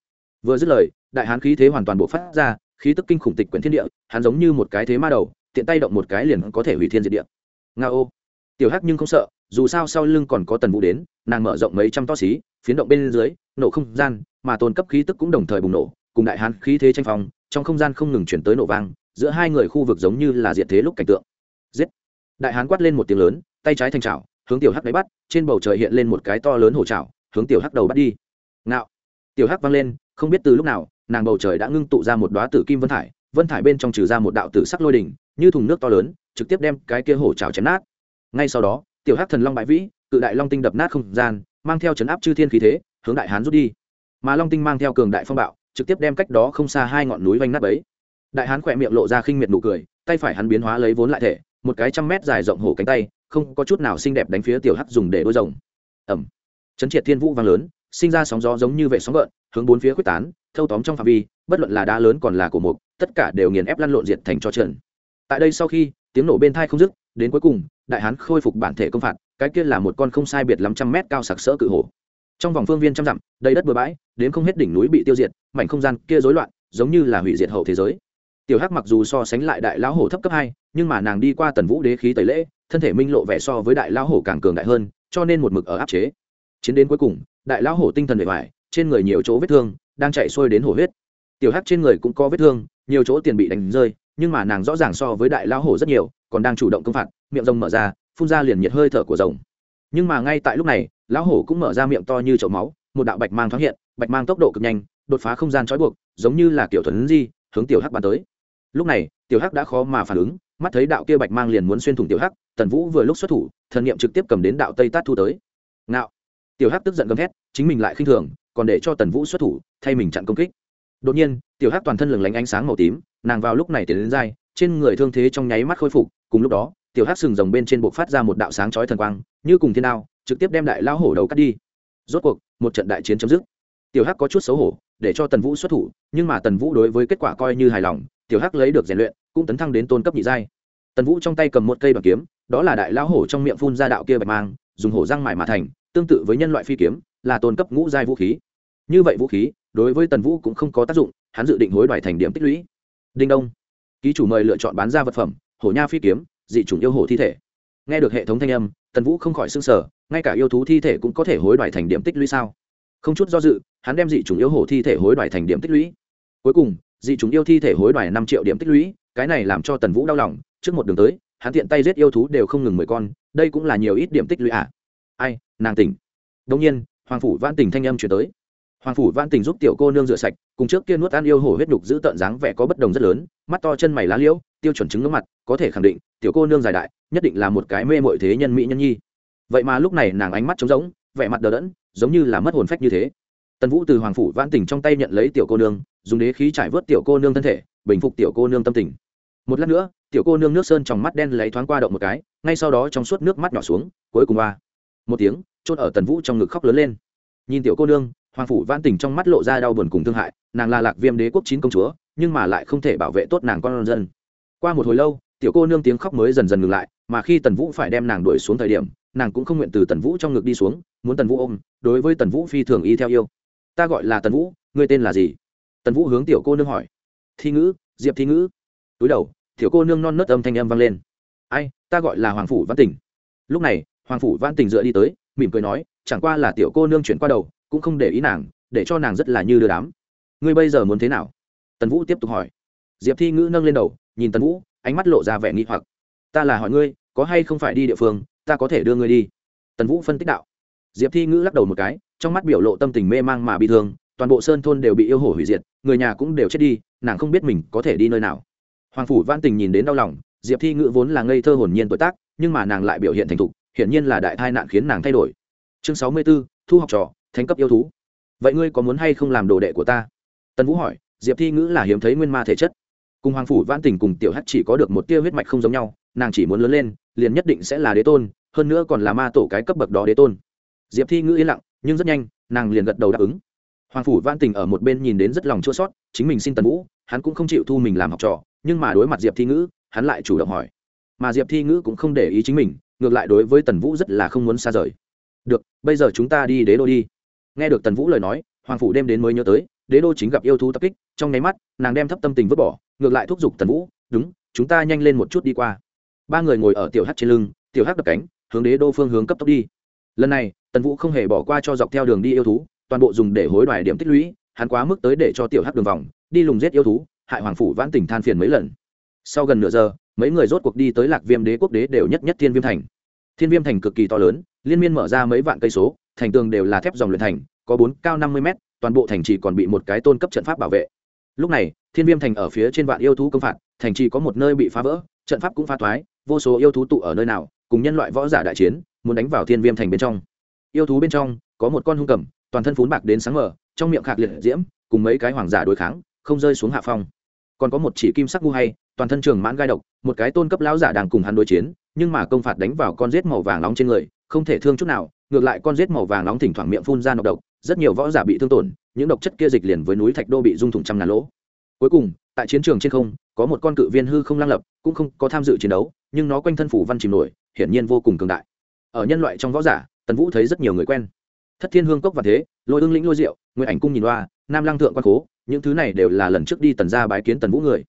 Vừa dứt lời, đại hán khí thế hoàn toàn bộ phát ra, khí tức kinh khủng tịch quyển thiên địa, hắn giống như một cái thế ma đầu, tiện tay động một cái liền có thể hủy thiên diệt địa. Nga ô. Tiểu hắc nhưng không sợ, dù sao sau lưng còn có tần vũ đến, nàng mở rộng mấy trăm to xí, phiến động bên dưới, nổ không gian, mà tôn cấp khí tức cũng đồng thời bùng nổ, cùng đại hán khí thế tranh phong, trong không gian không ngừng chuyển tới nổ vang, giữa hai người khu vực giống như là diện thế lúc cảnh tượng. Giết đại hán quát lên một tiếng lớn, tay trái thành trào hướng tiểu hắc đáy bắt, trên bầu trời hiện lên một cái to lớn hổ trào hướng tiểu hắc đầu bắt đi. Ngạo! Tiểu hắc văng lên, không biết từ lúc nào, nàng bầu trời đã ngưng tụ ra một đoá tử kim vân thải vân thải bên trong trừ ra một đạo tử sắc lôi đỉnh, như thùng nước to lớn, trực tiếp đem cái kia hổ trào chém nát. Ngay sau đó, tiểu hắc thần long bãi vĩ, cự đại long tinh đập nát không gian, mang theo chấn áp chư thiên khí thế, hướng đại hán rút đi. Mà long tinh mang theo cường đại phong bạo, trực tiếp đem cách đó không xa hai ngọn núi vanh nát ấy. đại hán khỏe miệng lộ ra khinh miệt nụ cười, tay phải hắn biến hóa lấy vốn lại thể một cái trăm mét dài rộng hổ cánh tay, không có chút nào xinh đẹp đánh phía tiểu hắc dùng để đôi rồng. Ẩm. Chấn triệt thiên vũ vang lớn, sinh ra sóng gió giống như vệ sóng gợn, hướng bốn phía quyết tán, thâu tóm trong phạm vi, bất luận là đá lớn còn là cổ mục, tất cả đều nghiền ép lăn lộn diệt thành cho trần tại đây sau khi, tiếng nổ bên thai không dứt, đến cuối cùng, đại hán khôi phục bản thể công phạt, cái kia là một con không sai biệt lắm trăm mét cao sặc sỡ cự hổ. Trong vòng phương viên trăm dặm, đầy đất bừa bãi, đến không hết đỉnh núi bị tiêu diệt, mảnh không gian kia rối loạn, giống như là hủy diệt hậu thế giới tiểu hắc mặc dù so sánh lại đại lão hổ thấp cấp hai, nhưng mà nàng đi qua tần vũ đế khí tẩy lễ, thân thể minh lộ vẻ so với đại lão hổ càng cường đại hơn, cho nên một mực ở áp chế. Chiến đến cuối cùng, đại lão hổ tinh thần bề ngoài trên người nhiều chỗ vết thương, đang chạy xuôi đến hổ huyết. Tiểu hắc trên người cũng có vết thương, nhiều chỗ tiền bị đánh rơi, nhưng mà nàng rõ ràng so với đại lão hổ rất nhiều, còn đang chủ động công phạt, miệng rồng mở ra, phun ra liền nhiệt hơi thở của rồng. Nhưng mà ngay tại lúc này, lão hổ cũng mở ra miệng to như chậu máu, một đạo bạch mang thoáng hiện, bạch mang tốc độ cực nhanh, đột phá không gian trói buộc, giống như là kiểu thuần di, hướng tiểu hắc bắn tới lúc này, tiểu hắc đã khó mà phản ứng, mắt thấy đạo kia bạch mang liền muốn xuyên thủng tiểu hắc, tần vũ vừa lúc xuất thủ, thần niệm trực tiếp cầm đến đạo tây tát thu tới. Ngạo! Tiểu hắc tức giận gầm thét, chính mình lại khinh thường, còn để cho tần vũ xuất thủ, thay mình chặn công kích. Đột nhiên, tiểu hắc toàn thân lừng lánh ánh sáng màu tím, nàng vào lúc này tiến đến dai, trên người thương thế trong nháy mắt khôi phục, cùng lúc đó, tiểu hắc sừng rồng bên trên bộ phát ra một đạo sáng chói thần quang, như cùng thiên đao, trực tiếp đem đại lao hổ đầu cắt đi. Rốt cuộc, một trận đại chiến chấm dứt. Tiểu hắc có chút xấu hổ, để cho tần vũ xuất thủ, nhưng mà tần vũ đối với kết quả coi như hài lòng tiểu hắc lấy được rèn luyện, cũng tấn thăng đến tôn cấp nhị giai. Tần vũ trong tay cầm một cây bằng kiếm, đó là đại lão hổ trong miệng phun ra đạo kia bạch mang, dùng hổ răng mải mà thành, tương tự với nhân loại phi kiếm, là tôn cấp ngũ giai vũ khí. Như vậy vũ khí, đối với tần vũ cũng không có tác dụng, hắn dự định hối đoái thành điểm tích lũy. Đinh đông. Ký chủ mời lựa chọn bán ra vật phẩm, hổ nha phi kiếm, dị chủng yêu hổ thi thể. Nghe được hệ thống thanh âm, tần vũ không khỏi s ư n g sở ngay cả yêu thú thi thể cũng có thể hối đoái thành điểm tích lũy sao? Không chút do dự, hắn đem dị chủng yêu hổ thi thể hối đoái thành điểm tích lũy. Cuối cùng dị chúng yêu thi thể hối đoài năm triệu điểm tích lũy, cái này làm cho tần vũ đau lòng, trước một đường tới, hắn tiện tay giết yêu thú đều không ngừng mười con, đây cũng là nhiều ít điểm tích lũy à. ai, nàng tỉnh. Đông nhiên, hoàng phủ văn tỉnh thanh âm chuyển tới. Hoàng phủ văn tỉnh giúp tiểu cô nương rửa sạch, cùng trước kia nuốt ăn yêu hổ huyết đục giữ tợn dáng vẻ có bất đồng rất lớn, mắt to chân mày lá liễu, tiêu chuẩn chứng ngưỡng mặt, có thể khẳng định, tiểu cô nương dài đại, nhất định là một cái mê mội thế nhân mỹ nhân nhi. Vậy mà lúc này nàng ánh mắt trống rỗng, vẻ mặt đờ đẫn, giống như là mất hồn phách như thế tần vũ từ hoàng phủ vãn tỉnh trong tay nhận lấy tiểu cô nương, dùng đế khí trải vớt tiểu cô nương thân thể, bình phục tiểu cô nương tâm tình. Một lát nữa, tiểu cô nương nước sơn trong mắt đen lấy thoáng qua động một cái, ngay sau đó trong suốt nước mắt nhỏ xuống, cuối cùng ba một tiếng chốt ở tần vũ trong ngực khóc lớn lên. Nhìn tiểu cô nương, hoàng phủ vãn tỉnh trong mắt lộ ra đau buồn cùng thương hại, nàng là lạc viêm đế quốc chín công chúa, nhưng mà lại không thể bảo vệ tốt nàng con dân. Qua một hồi lâu, tiểu cô nương tiếng khóc mới dần dần ngừng lại, mà khi tần vũ phải đem nàng đuổi xuống thời điểm, nàng cũng không nguyện từ tần vũ trong ngực đi xuống, muốn tần vũ ôm, đối với tần vũ phi thường y theo yêu ta gọi là tần vũ, ngươi tên là gì? Tần vũ hướng tiểu cô nương hỏi. Thi ngữ, diệp thi ngữ. Túi đầu, tiểu cô nương non nớt âm thanh âm vang lên. Ai, ta gọi là hoàng phủ văn tỉnh lúc này, hoàng phủ văn tỉnh dựa đi tới, mỉm cười nói, chẳng qua là tiểu cô nương chuyển qua đầu, cũng không để ý nàng, để cho nàng rất là như đưa đám. Ngươi bây giờ muốn thế nào? Tần vũ tiếp tục hỏi. Diệp thi ngữ nâng lên đầu, nhìn tần vũ, ánh mắt lộ ra vẻ nghi hoặc. Ta là hỏi ngươi, có hay không phải đi địa phương, ta có thể đưa ngươi đi. Tần vũ phân tích đạo diệp thi ngữ lắc đầu một cái, trong mắt biểu lộ tâm tình mê mang mà bị thương, toàn bộ sơn thôn đều bị yêu hổ hủy diệt, người nhà cũng đều chết đi, nàng không biết mình có thể đi nơi nào. Hoàng phủ văn tình nhìn đến đau lòng, diệp thi ngữ vốn là ngây thơ hồn nhiên tuổi tác, nhưng mà nàng lại biểu hiện thành thục, hiển nhiên là đại tai nạn khiến nàng thay đổi. Chương sáu mươi b ố thu học trò, thánh cấp yêu thú. Vậy ngươi có muốn hay không làm đồ đệ của ta? Tần vũ hỏi, diệp thi ngữ là hiếm thấy nguyên ma thể chất. Cùng hoàng phủ văn tình cùng tiểu hắc chỉ có được một tia huyết mạch không giống nhau, nàng chỉ muốn lớn lên, liền nhất định sẽ là đế tôn, hơn nữa còn là ma tổ cái cấp bậc đó đế tôn diệp thi ngữ yên lặng, nhưng rất nhanh, nàng liền gật đầu đáp ứng. Hoàng phủ văn tình ở một bên nhìn đến rất lòng chua sót, chính mình xin tần vũ, hắn cũng không chịu thu mình làm học trò, nhưng mà đối mặt diệp thi ngữ, hắn lại chủ động hỏi. Mà diệp thi ngữ cũng không để ý chính mình, ngược lại đối với tần vũ rất là không muốn xa rời. Được, bây giờ chúng ta đi đế đô đi. Nghe được tần vũ lời nói, hoàng phủ đêm đến mới nhớ tới, đế đô chính gặp yêu thú tập kích, trong nháy mắt, nàng đem thấp tâm tình vứt bỏ, ngược lại thúc giục tần vũ, đúng, chúng ta nhanh lên một chút đi qua. Ba người ngồi ở tiểu hát trên lưng, tiểu hát đập cánh, hướng đế đô phương hướng cấp tốc đi lần này, tần vũ không hề bỏ qua cho dọc theo đường đi yêu thú, toàn bộ dùng để hối đoài điểm tích lũy, hắn quá mức tới để cho tiểu hắc đường vòng, đi lùng giết yêu thú, hại hoàng phủ vãn tỉnh than phiền mấy lần. Sau gần nửa giờ, mấy người rốt cuộc đi tới lạc viêm đế quốc đế đều nhất nhất thiên viêm thành. Thiên viêm thành cực kỳ to lớn, liên miên mở ra mấy vạn cây số, thành tường đều là thép dòng luyện thành, có bốn, cao năm mươi mét, toàn bộ thành trì còn bị một cái tôn cấp trận pháp bảo vệ. Lúc này, thiên viêm thành ở phía trên vạn yêu thú công phạt, thành trì có một nơi bị phá vỡ, trận pháp cũng phá thoái, vô số yêu thú tụ ở nơi nào, cùng nhân loại võ giả đại chiến muốn đánh vào thiên viêm thành bên trong. Yêu thú bên trong, có một con hung cầm, toàn thân phún bạc đến sáng mở trong miệng khạc liệt diễm, cùng mấy cái hoàng giả đối kháng, không rơi xuống hạ phong. Còn có một chỉ kim sắc ngu hay, toàn thân trường mãn gai độc, một cái tôn cấp lão giả đang cùng hắn đối chiến, nhưng mà công phạt đánh vào con rết màu vàng nóng trên người, không thể thương chút nào, ngược lại con rết màu vàng nóng thỉnh thoảng miệng phun ra nọc độc, rất nhiều võ giả bị thương tổn, những độc chất kia dịch liền với núi thạch đô bị dung thủng trăm ngàn lỗ. Cuối cùng, tại chiến trường trên không, có một con cự viên hư không lang lập, cũng không có tham dự chiến đấu, nhưng nó quanh thân phủ văn chìm nổi, hiển nhiên vô cùng cường đại ở nhân loại trong võ giả, tần vũ thấy rất nhiều người quen. Thất thiên hương cốc và thế, lôi ương lĩnh lôi diệu nguyễn ảnh cung nhìn loa nam lăng thượng quan cố, những thứ này đều là lần trước đi tần ra bái kiến tần vũ người.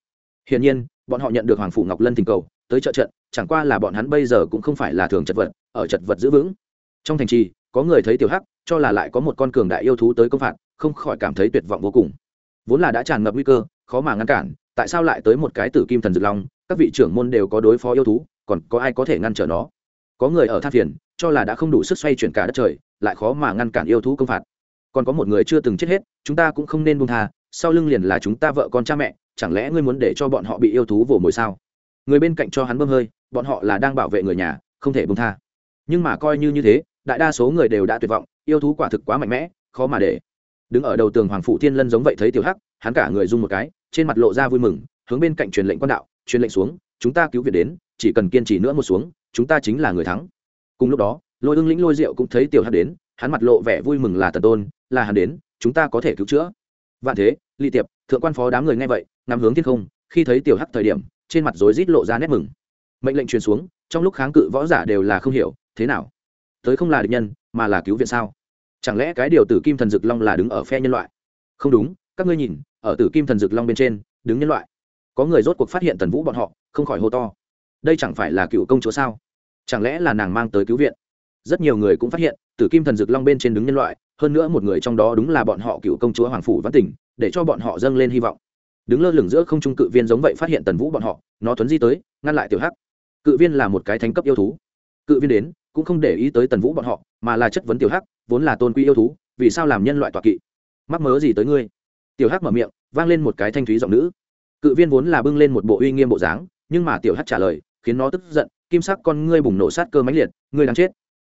Hiển nhiên, bọn họ nhận được hoàng phủ ngọc lân tình cầu, tới trợ trận, chẳng qua là bọn hắn bây giờ cũng không phải là thường chật vật, ở chật vật giữ vững. Trong thành trì, có người thấy tiểu hắc, cho là lại có một con cường đại yêu thú tới công phạt, không khỏi cảm thấy tuyệt vọng vô cùng. Vốn là đã tràn ngập nguy cơ, khó mà ngăn cản, tại sao lại tới một cái tử kim thần dược long, các vị trưởng môn đều có đối phó yêu thú, còn có ai có thể ngăn trở nó? Có người ở than phiền, cho là đã không đủ sức xoay chuyển cả đất trời, lại khó mà ngăn cản yêu thú công phạt. Còn có một người chưa từng chết hết, chúng ta cũng không nên buông tha, sau lưng liền là chúng ta vợ con cha mẹ, chẳng lẽ ngươi muốn để cho bọn họ bị yêu thú vồ mồi sao? Người bên cạnh cho hắn bơm hơi, bọn họ là đang bảo vệ người nhà, không thể buông tha. Nhưng mà coi như như thế, đại đa số người đều đã tuyệt vọng, yêu thú quả thực quá mạnh mẽ, khó mà để. Đứng ở đầu tường hoàng phụ thiên lân giống vậy thấy tiểu hắc, hắn cả người rung một cái, trên mặt lộ ra vui mừng, hướng bên cạnh truyền lệnh quan đạo, truyền lệnh xuống, chúng ta cứu việt đến, chỉ cần kiên trì nữa một xuống chúng ta chính là người thắng. Cùng lúc đó, lôi ưng lĩnh lôi rượu cũng thấy tiểu hắc đến, hắn mặt lộ vẻ vui mừng là tần tôn, là hắn đến, chúng ta có thể cứu chữa. Vạn thế ly tiệp, thượng quan phó đám người nghe vậy nằm hướng thiên không, khi thấy tiểu hắc thời điểm, trên mặt rối rít lộ ra nét mừng. Mệnh lệnh truyền xuống, trong lúc kháng cự võ giả đều là không hiểu, thế nào? Tới không là địch nhân, mà là cứu viện sao? Chẳng lẽ cái điều tử kim thần dực long là đứng ở phe nhân loại? Không đúng, các ngươi nhìn, ở tử kim thần dực long bên trên, đứng nhân loại. Có người rốt cuộc phát hiện tần vũ bọn họ, không khỏi hô to đây chẳng phải là cựu công chúa sao? Chẳng lẽ là nàng mang tới cứu viện? Rất nhiều người cũng phát hiện, tử kim thần dực long bên trên đứng nhân loại, hơn nữa một người trong đó đúng là bọn họ cựu công chúa hoàng phủ văn tỉnh, để cho bọn họ dâng lên hy vọng. Đứng lơ lửng giữa không trung cự viên giống vậy phát hiện tần vũ bọn họ, nó tuấn di tới, ngăn lại tiểu hắc. Cự viên là một cái thánh cấp yêu thú. Cự viên đến, cũng không để ý tới tần vũ bọn họ, mà là chất vấn tiểu hắc, vốn là tôn quy yêu thú, vì sao làm nhân loại tọa kỵ? Mắc mớ gì tới ngươi? Tiểu hắc mở miệng, vang lên một cái thanh thúy giọng nữ. Cự viên vốn là bưng lên một bộ uy nghiêm bộ dáng, nhưng mà tiểu hắc trả lời khiến nó tức giận, kim sắc con ngươi bùng nổ sát cơ mãnh liệt, ngươi đang chết.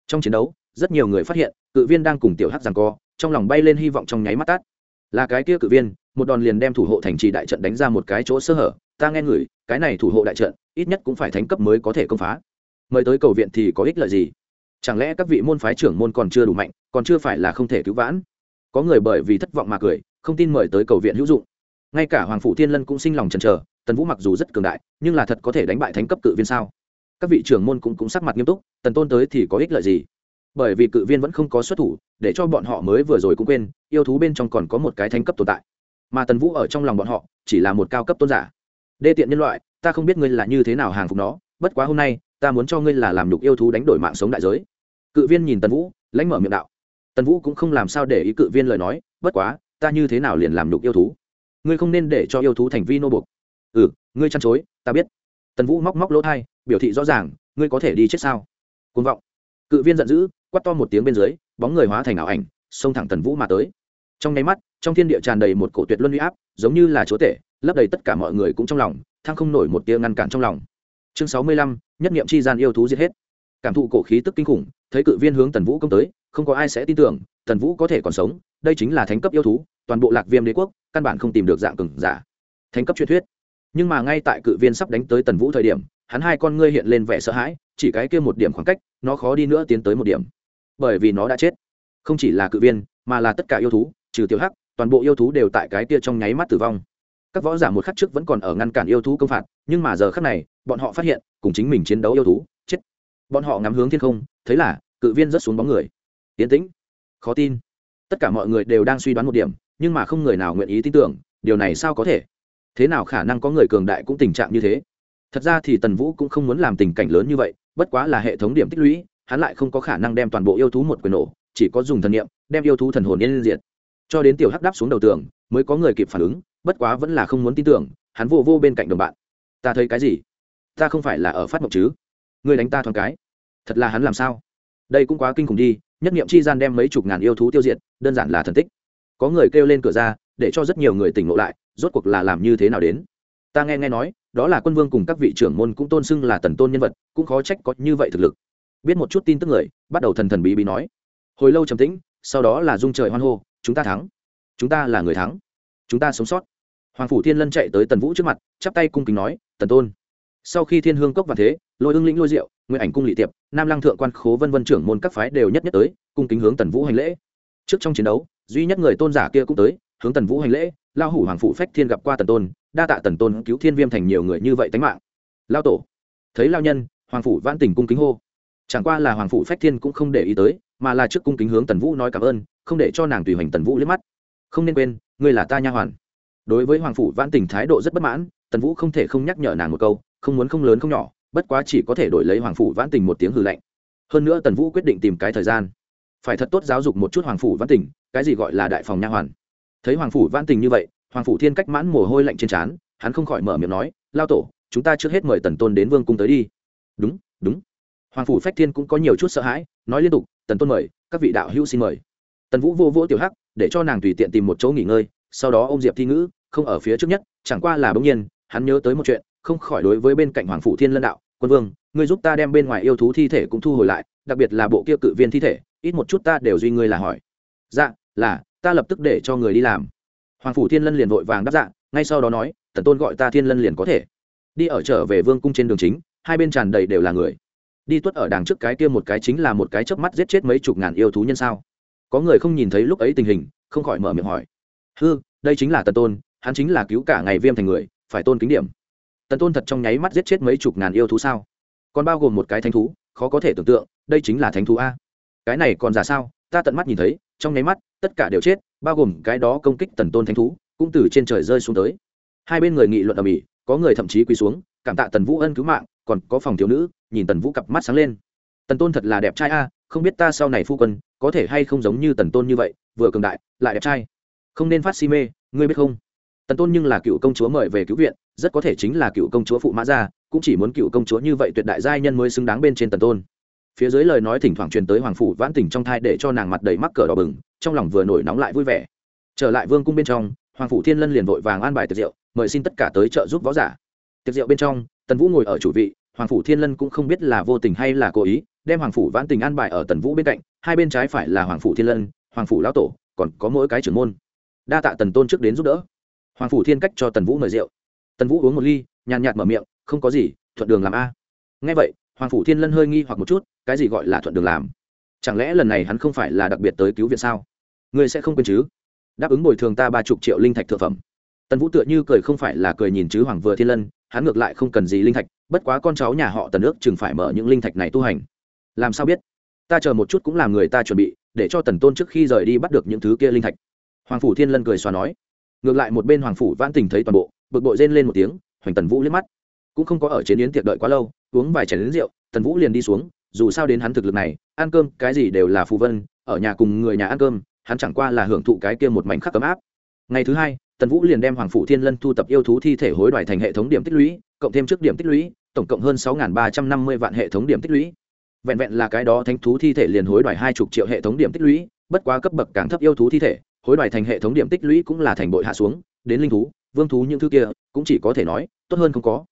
Trong chiến đấu, rất nhiều người phát hiện, cự viên đang cùng tiểu hắc giằng co, trong lòng bay lên hy vọng trong nháy mắt tắt. Là cái kia cự viên, một đòn liền đem thủ hộ thành trì đại trận đánh ra một cái chỗ sơ hở, ta nghe ngửi cái này thủ hộ đại trận, ít nhất cũng phải thánh cấp mới có thể công phá. Mời tới cầu viện thì có ích lợi gì? Chẳng lẽ các vị môn phái trưởng môn còn chưa đủ mạnh, còn chưa phải là không thể cứu vãn? Có người bởi vì thất vọng mà cười, không tin mời tới cầu viện hữu dụng. Ngay cả hoàng phụ thiên lân cũng sinh lòng chần chờ tần vũ mặc dù rất cường đại, nhưng là thật có thể đánh bại thánh cấp cự viên sao? Các vị trưởng môn cũng cũng sắc mặt nghiêm túc, tần tôn tới thì có ích lợi gì? Bởi vì cự viên vẫn không có xuất thủ, để cho bọn họ mới vừa rồi cũng quên, yêu thú bên trong còn có một cái thánh cấp tồn tại. Mà tần vũ ở trong lòng bọn họ, chỉ là một cao cấp tôn giả. Đê tiện nhân loại, ta không biết ngươi là như thế nào hàng phục nó, bất quá hôm nay, ta muốn cho ngươi là làm nhục yêu thú đánh đổi mạng sống đại giới. Cự viên nhìn tần vũ, lãnh mở miệng đạo. Tần vũ cũng không làm sao để ý cự viên lời nói, bất quá, ta như thế nào liền làm nhục yêu thú? Ngươi không nên để cho yêu thú thành vi nô buộc ừ ngươi chăn chối, ta biết. Tần vũ móc móc lỗ thai, biểu thị rõ ràng, ngươi có thể đi chết sao? Côn vọng. Cự viên giận dữ quắt to một tiếng bên dưới, bóng người hóa thành ảo ảnh, xông thẳng tần vũ mà tới. Trong nháy mắt, trong thiên địa tràn đầy một cổ tuyệt luân huy áp, giống như là chúa tể, lấp đầy tất cả mọi người cũng trong lòng thang không nổi một tia ngăn cản trong lòng. Chương sáu mươi lăm, nhất nghiệm chi gian yêu thú giết hết. Cảm thụ cổ khí tức kinh khủng, thấy cự viên hướng tần vũ công tới, không có ai sẽ tin tưởng, tần vũ có thể còn sống, đây chính là thánh cấp yêu thú, toàn bộ lạc viêm đế quốc, căn bản không tìm được dạng cừng giả. Thánh cấp truyền thuyết nhưng mà ngay tại cự viên sắp đánh tới tần vũ thời điểm, hắn hai con ngươi hiện lên vẻ sợ hãi, chỉ cái kia một điểm khoảng cách, nó khó đi nữa tiến tới một điểm. Bởi vì nó đã chết. Không chỉ là cự viên, mà là tất cả yêu thú, trừ tiểu hắc, toàn bộ yêu thú đều tại cái kia trong nháy mắt tử vong. Các võ giả một khắc trước vẫn còn ở ngăn cản yêu thú công phạt, nhưng mà giờ khắc này, bọn họ phát hiện, cùng chính mình chiến đấu yêu thú, chết. Bọn họ ngắm hướng thiên không, thấy là, cự viên rất xuống bóng người. Tiến tĩnh. Khó tin. Tất cả mọi người đều đang suy đoán một điểm, nhưng mà không người nào nguyện ý tin tưởng, điều này sao có thể? Thế nào khả năng có người cường đại cũng tình trạng như thế? Thật ra thì tần vũ cũng không muốn làm tình cảnh lớn như vậy, bất quá là hệ thống điểm tích lũy, hắn lại không có khả năng đem toàn bộ yêu thú một quyền nổ, chỉ có dùng thần niệm, đem yêu thú thần hồn yên diện cho đến tiểu hắc đáp xuống đầu tường, mới có người kịp phản ứng, bất quá vẫn là không muốn tin tưởng, hắn vô vô bên cạnh đồng bạn. Ta thấy cái gì? Ta không phải là ở phát mộng chứ? Người đánh ta thoáng cái. Thật là hắn làm sao? Đây cũng quá kinh khủng đi, nhất nghiệm chi gian đem mấy chục ngàn yêu thú tiêu diệt, đơn giản là thần tích. Có người kêu lên cửa ra, để cho rất nhiều người tỉnh ngộ lại rốt cuộc là làm như thế nào đến? Ta nghe nghe nói, đó là quân vương cùng các vị trưởng môn cũng tôn xưng là tần tôn nhân vật, cũng khó trách có như vậy thực lực. Biết một chút tin tức người, bắt đầu thần thần bí bí nói. Hồi lâu trầm tĩnh, sau đó là dung trời hoan hô, chúng ta thắng. Chúng ta là người thắng. Chúng ta sống sót. Hoàng phủ thiên lân chạy tới tần vũ trước mặt, chắp tay cung kính nói, tần tôn. Sau khi thiên hương cốc và thế, lôi ưng lĩnh lôi diệu nguyên ảnh cung lị tiệp, nam lăng thượng quan khố vân vân trưởng môn các phái đều nhất nhất tới, cung kính hướng tần vũ hành lễ. Trước trong chiến đấu, duy nhất người tôn giả kia cũng tới, hướng tần vũ hành lễ lao hủ hoàng phụ phách thiên gặp qua tần tôn, đa tạ tần tôn cứu thiên viêm thành nhiều người như vậy tánh mạng. Lao tổ, thấy lao nhân, hoàng phủ vãn tình cung kính hô. Chẳng qua là hoàng phụ phách thiên cũng không để ý tới, mà là trước cung kính hướng tần vũ nói cảm ơn, không để cho nàng tùy hoành tần vũ liếc mắt. Không nên quên, ngươi là ta nha hoàn. Đối với hoàng phủ vãn tình thái độ rất bất mãn, tần vũ không thể không nhắc nhở nàng một câu, không muốn không lớn không nhỏ, bất quá chỉ có thể đổi lấy hoàng phủ vãn tình một tiếng hư lạnh. Hơn nữa tần vũ quyết định tìm cái thời gian. Phải thật tốt giáo dục một chút hoàng phủ vãn tình, cái gì gọi là đại phòng nha hoàn thấy hoàng phủ vãn tình như vậy, hoàng phủ thiên cách mãn mồ hôi lạnh trên trán, hắn không khỏi mở miệng nói, lao tổ, chúng ta trước hết mời tần tôn đến vương cung tới đi. Đúng đúng. Hoàng phủ phách thiên cũng có nhiều chút sợ hãi, nói liên tục, tần tôn mời, các vị đạo hữu xin mời. Tần vũ vô vỗ tiểu hắc, để cho nàng tùy tiện tìm một chỗ nghỉ ngơi, sau đó ô m diệp thi ngữ, không ở phía trước nhất, chẳng qua là bỗng nhiên, hắn nhớ tới một chuyện, không khỏi đối với bên cạnh hoàng phủ thiên lân đạo, quân vương, ngươi giúp ta đem bên ngoài yêu thú thi thể cũng thu hồi lại, đặc biệt là bộ kia cự viên thi thể, ít một chút ta đều duy ngươi là hỏi. Dạ là ta lập tức để cho người đi làm. Hoàng phủ thiên lân liền vội vàng đáp dạ ngay sau đó nói tần tôn gọi ta thiên lân liền có thể. Đi ở trở về vương cung trên đường chính, hai bên tràn đầy đều là người. Đi tuất ở đằng trước cái kia một cái chính là một cái chớp mắt giết chết mấy chục ngàn yêu thú nhân sao? Có người không nhìn thấy lúc ấy tình hình, không khỏi mở miệng hỏi. Hư, đây chính là tần tôn, hắn chính là cứu cả ngày viêm thành người, phải tôn kính điểm. Tần tôn thật trong nháy mắt giết chết mấy chục ngàn yêu thú sao? Còn bao gồm một cái thánh thú, khó có thể tưởng tượng, đây chính là thánh thú a. Cái này còn giả sao? Ta tận mắt nhìn thấy trong nháy mắt, tất cả đều chết, bao gồm cái đó công kích tần tôn thánh thú, cũng từ trên trời rơi xuống tới. Hai bên người nghị luận ở mỹ có người thậm chí quỳ xuống, cảm tạ tần vũ ân cứu mạng, còn có phòng thiếu nữ, nhìn tần vũ cặp mắt sáng lên. Tần tôn thật là đẹp trai a, không biết ta sau này phu quân, có thể hay không giống như tần tôn như vậy, vừa cường đại, lại đẹp trai. Không nên phát si mê, ngươi biết không? Tần tôn nhưng là cựu công chúa mời về cứu viện, rất có thể chính là cựu công chúa phụ mã gia, cũng chỉ muốn cựu công chúa như vậy tuyệt đại giai nhân mới xứng đáng bên trên tần tôn phía dưới lời nói thỉnh thoảng truyền tới hoàng phủ vãn tỉnh trong thai để cho nàng mặt đầy mắc cờ đỏ bừng, trong lòng vừa nổi nóng lại vui vẻ. Trở lại vương cung bên trong, hoàng phủ thiên lân liền vội vàng an bài tiệc rượu, mời xin tất cả tới trợ giúp võ giả. Tiệc rượu bên trong, tần vũ ngồi ở chủ vị, hoàng phủ thiên lân cũng không biết là vô tình hay là cố ý, đem hoàng phủ vãn tình an bài ở tần vũ bên cạnh, hai bên trái phải là hoàng phủ thiên lân, hoàng phủ lão tổ, còn có mỗi cái trưởng môn. Đa tạ tần tôn trước đến giúp đỡ. Hoàng phủ thiên cách cho tần vũ mời rượu. Tần vũ uống một ly, nhàn nhạt mở miệng, không có gì, thuận đường làm a. Ngay vậy hoàng phủ thiên lân hơi nghi hoặc một chút, cái gì gọi là thuận đường làm? Chẳng lẽ lần này hắn không phải là đặc biệt tới cứu viện sao? Ngươi sẽ không quên chứ? Đáp ứng bồi thường ta ba chục triệu linh thạch thực phẩm. Tần vũ tựa như cười không phải là cười nhìn chứ hoàng vừa thiên lân, hắn ngược lại không cần gì linh thạch, bất quá con cháu nhà họ tần ước chừng phải mở những linh thạch này tu hành. Làm sao biết? Ta chờ một chút cũng làm người ta chuẩn bị, để cho tần tôn trước khi rời đi bắt được những thứ kia linh thạch. Hoàng phủ thiên lân cười xóa nói. Ngược lại một bên hoàng phủ vãn tình thấy toàn bộ, bực bội rên lên một tiếng, hoành tần vũ liếc mắt. Cũng không có ở chế yến tiệc đợi quá lâu uống vài chén rượu, tần vũ liền đi xuống, dù sao đến hắn thực lực này, ăn cơm cái gì đều là phù vân, ở nhà cùng người nhà ăn cơm, hắn chẳng qua là hưởng thụ cái kia một mảnh khắc ấm áp. Ngày thứ hai, tần vũ liền đem hoàng phủ thiên lân thu tập yêu thú thi thể hối đoái thành hệ thống điểm tích lũy, cộng thêm trước điểm tích lũy, tổng cộng hơn sáu ba trăm năm mươi vạn hệ thống điểm tích lũy. Vẹn vẹn là cái đó thánh thú thi thể liền hối đoái hai chục triệu hệ thống điểm tích lũy, bất quá cấp bậc càng thấp yêu thú thi thể, hối đoái thành hệ thống điểm tích lũy cũng là thành bội hạ xuống, đến linh thú, vương thú những thứ kia, cũng chỉ có thể nói, tốt hơn không có.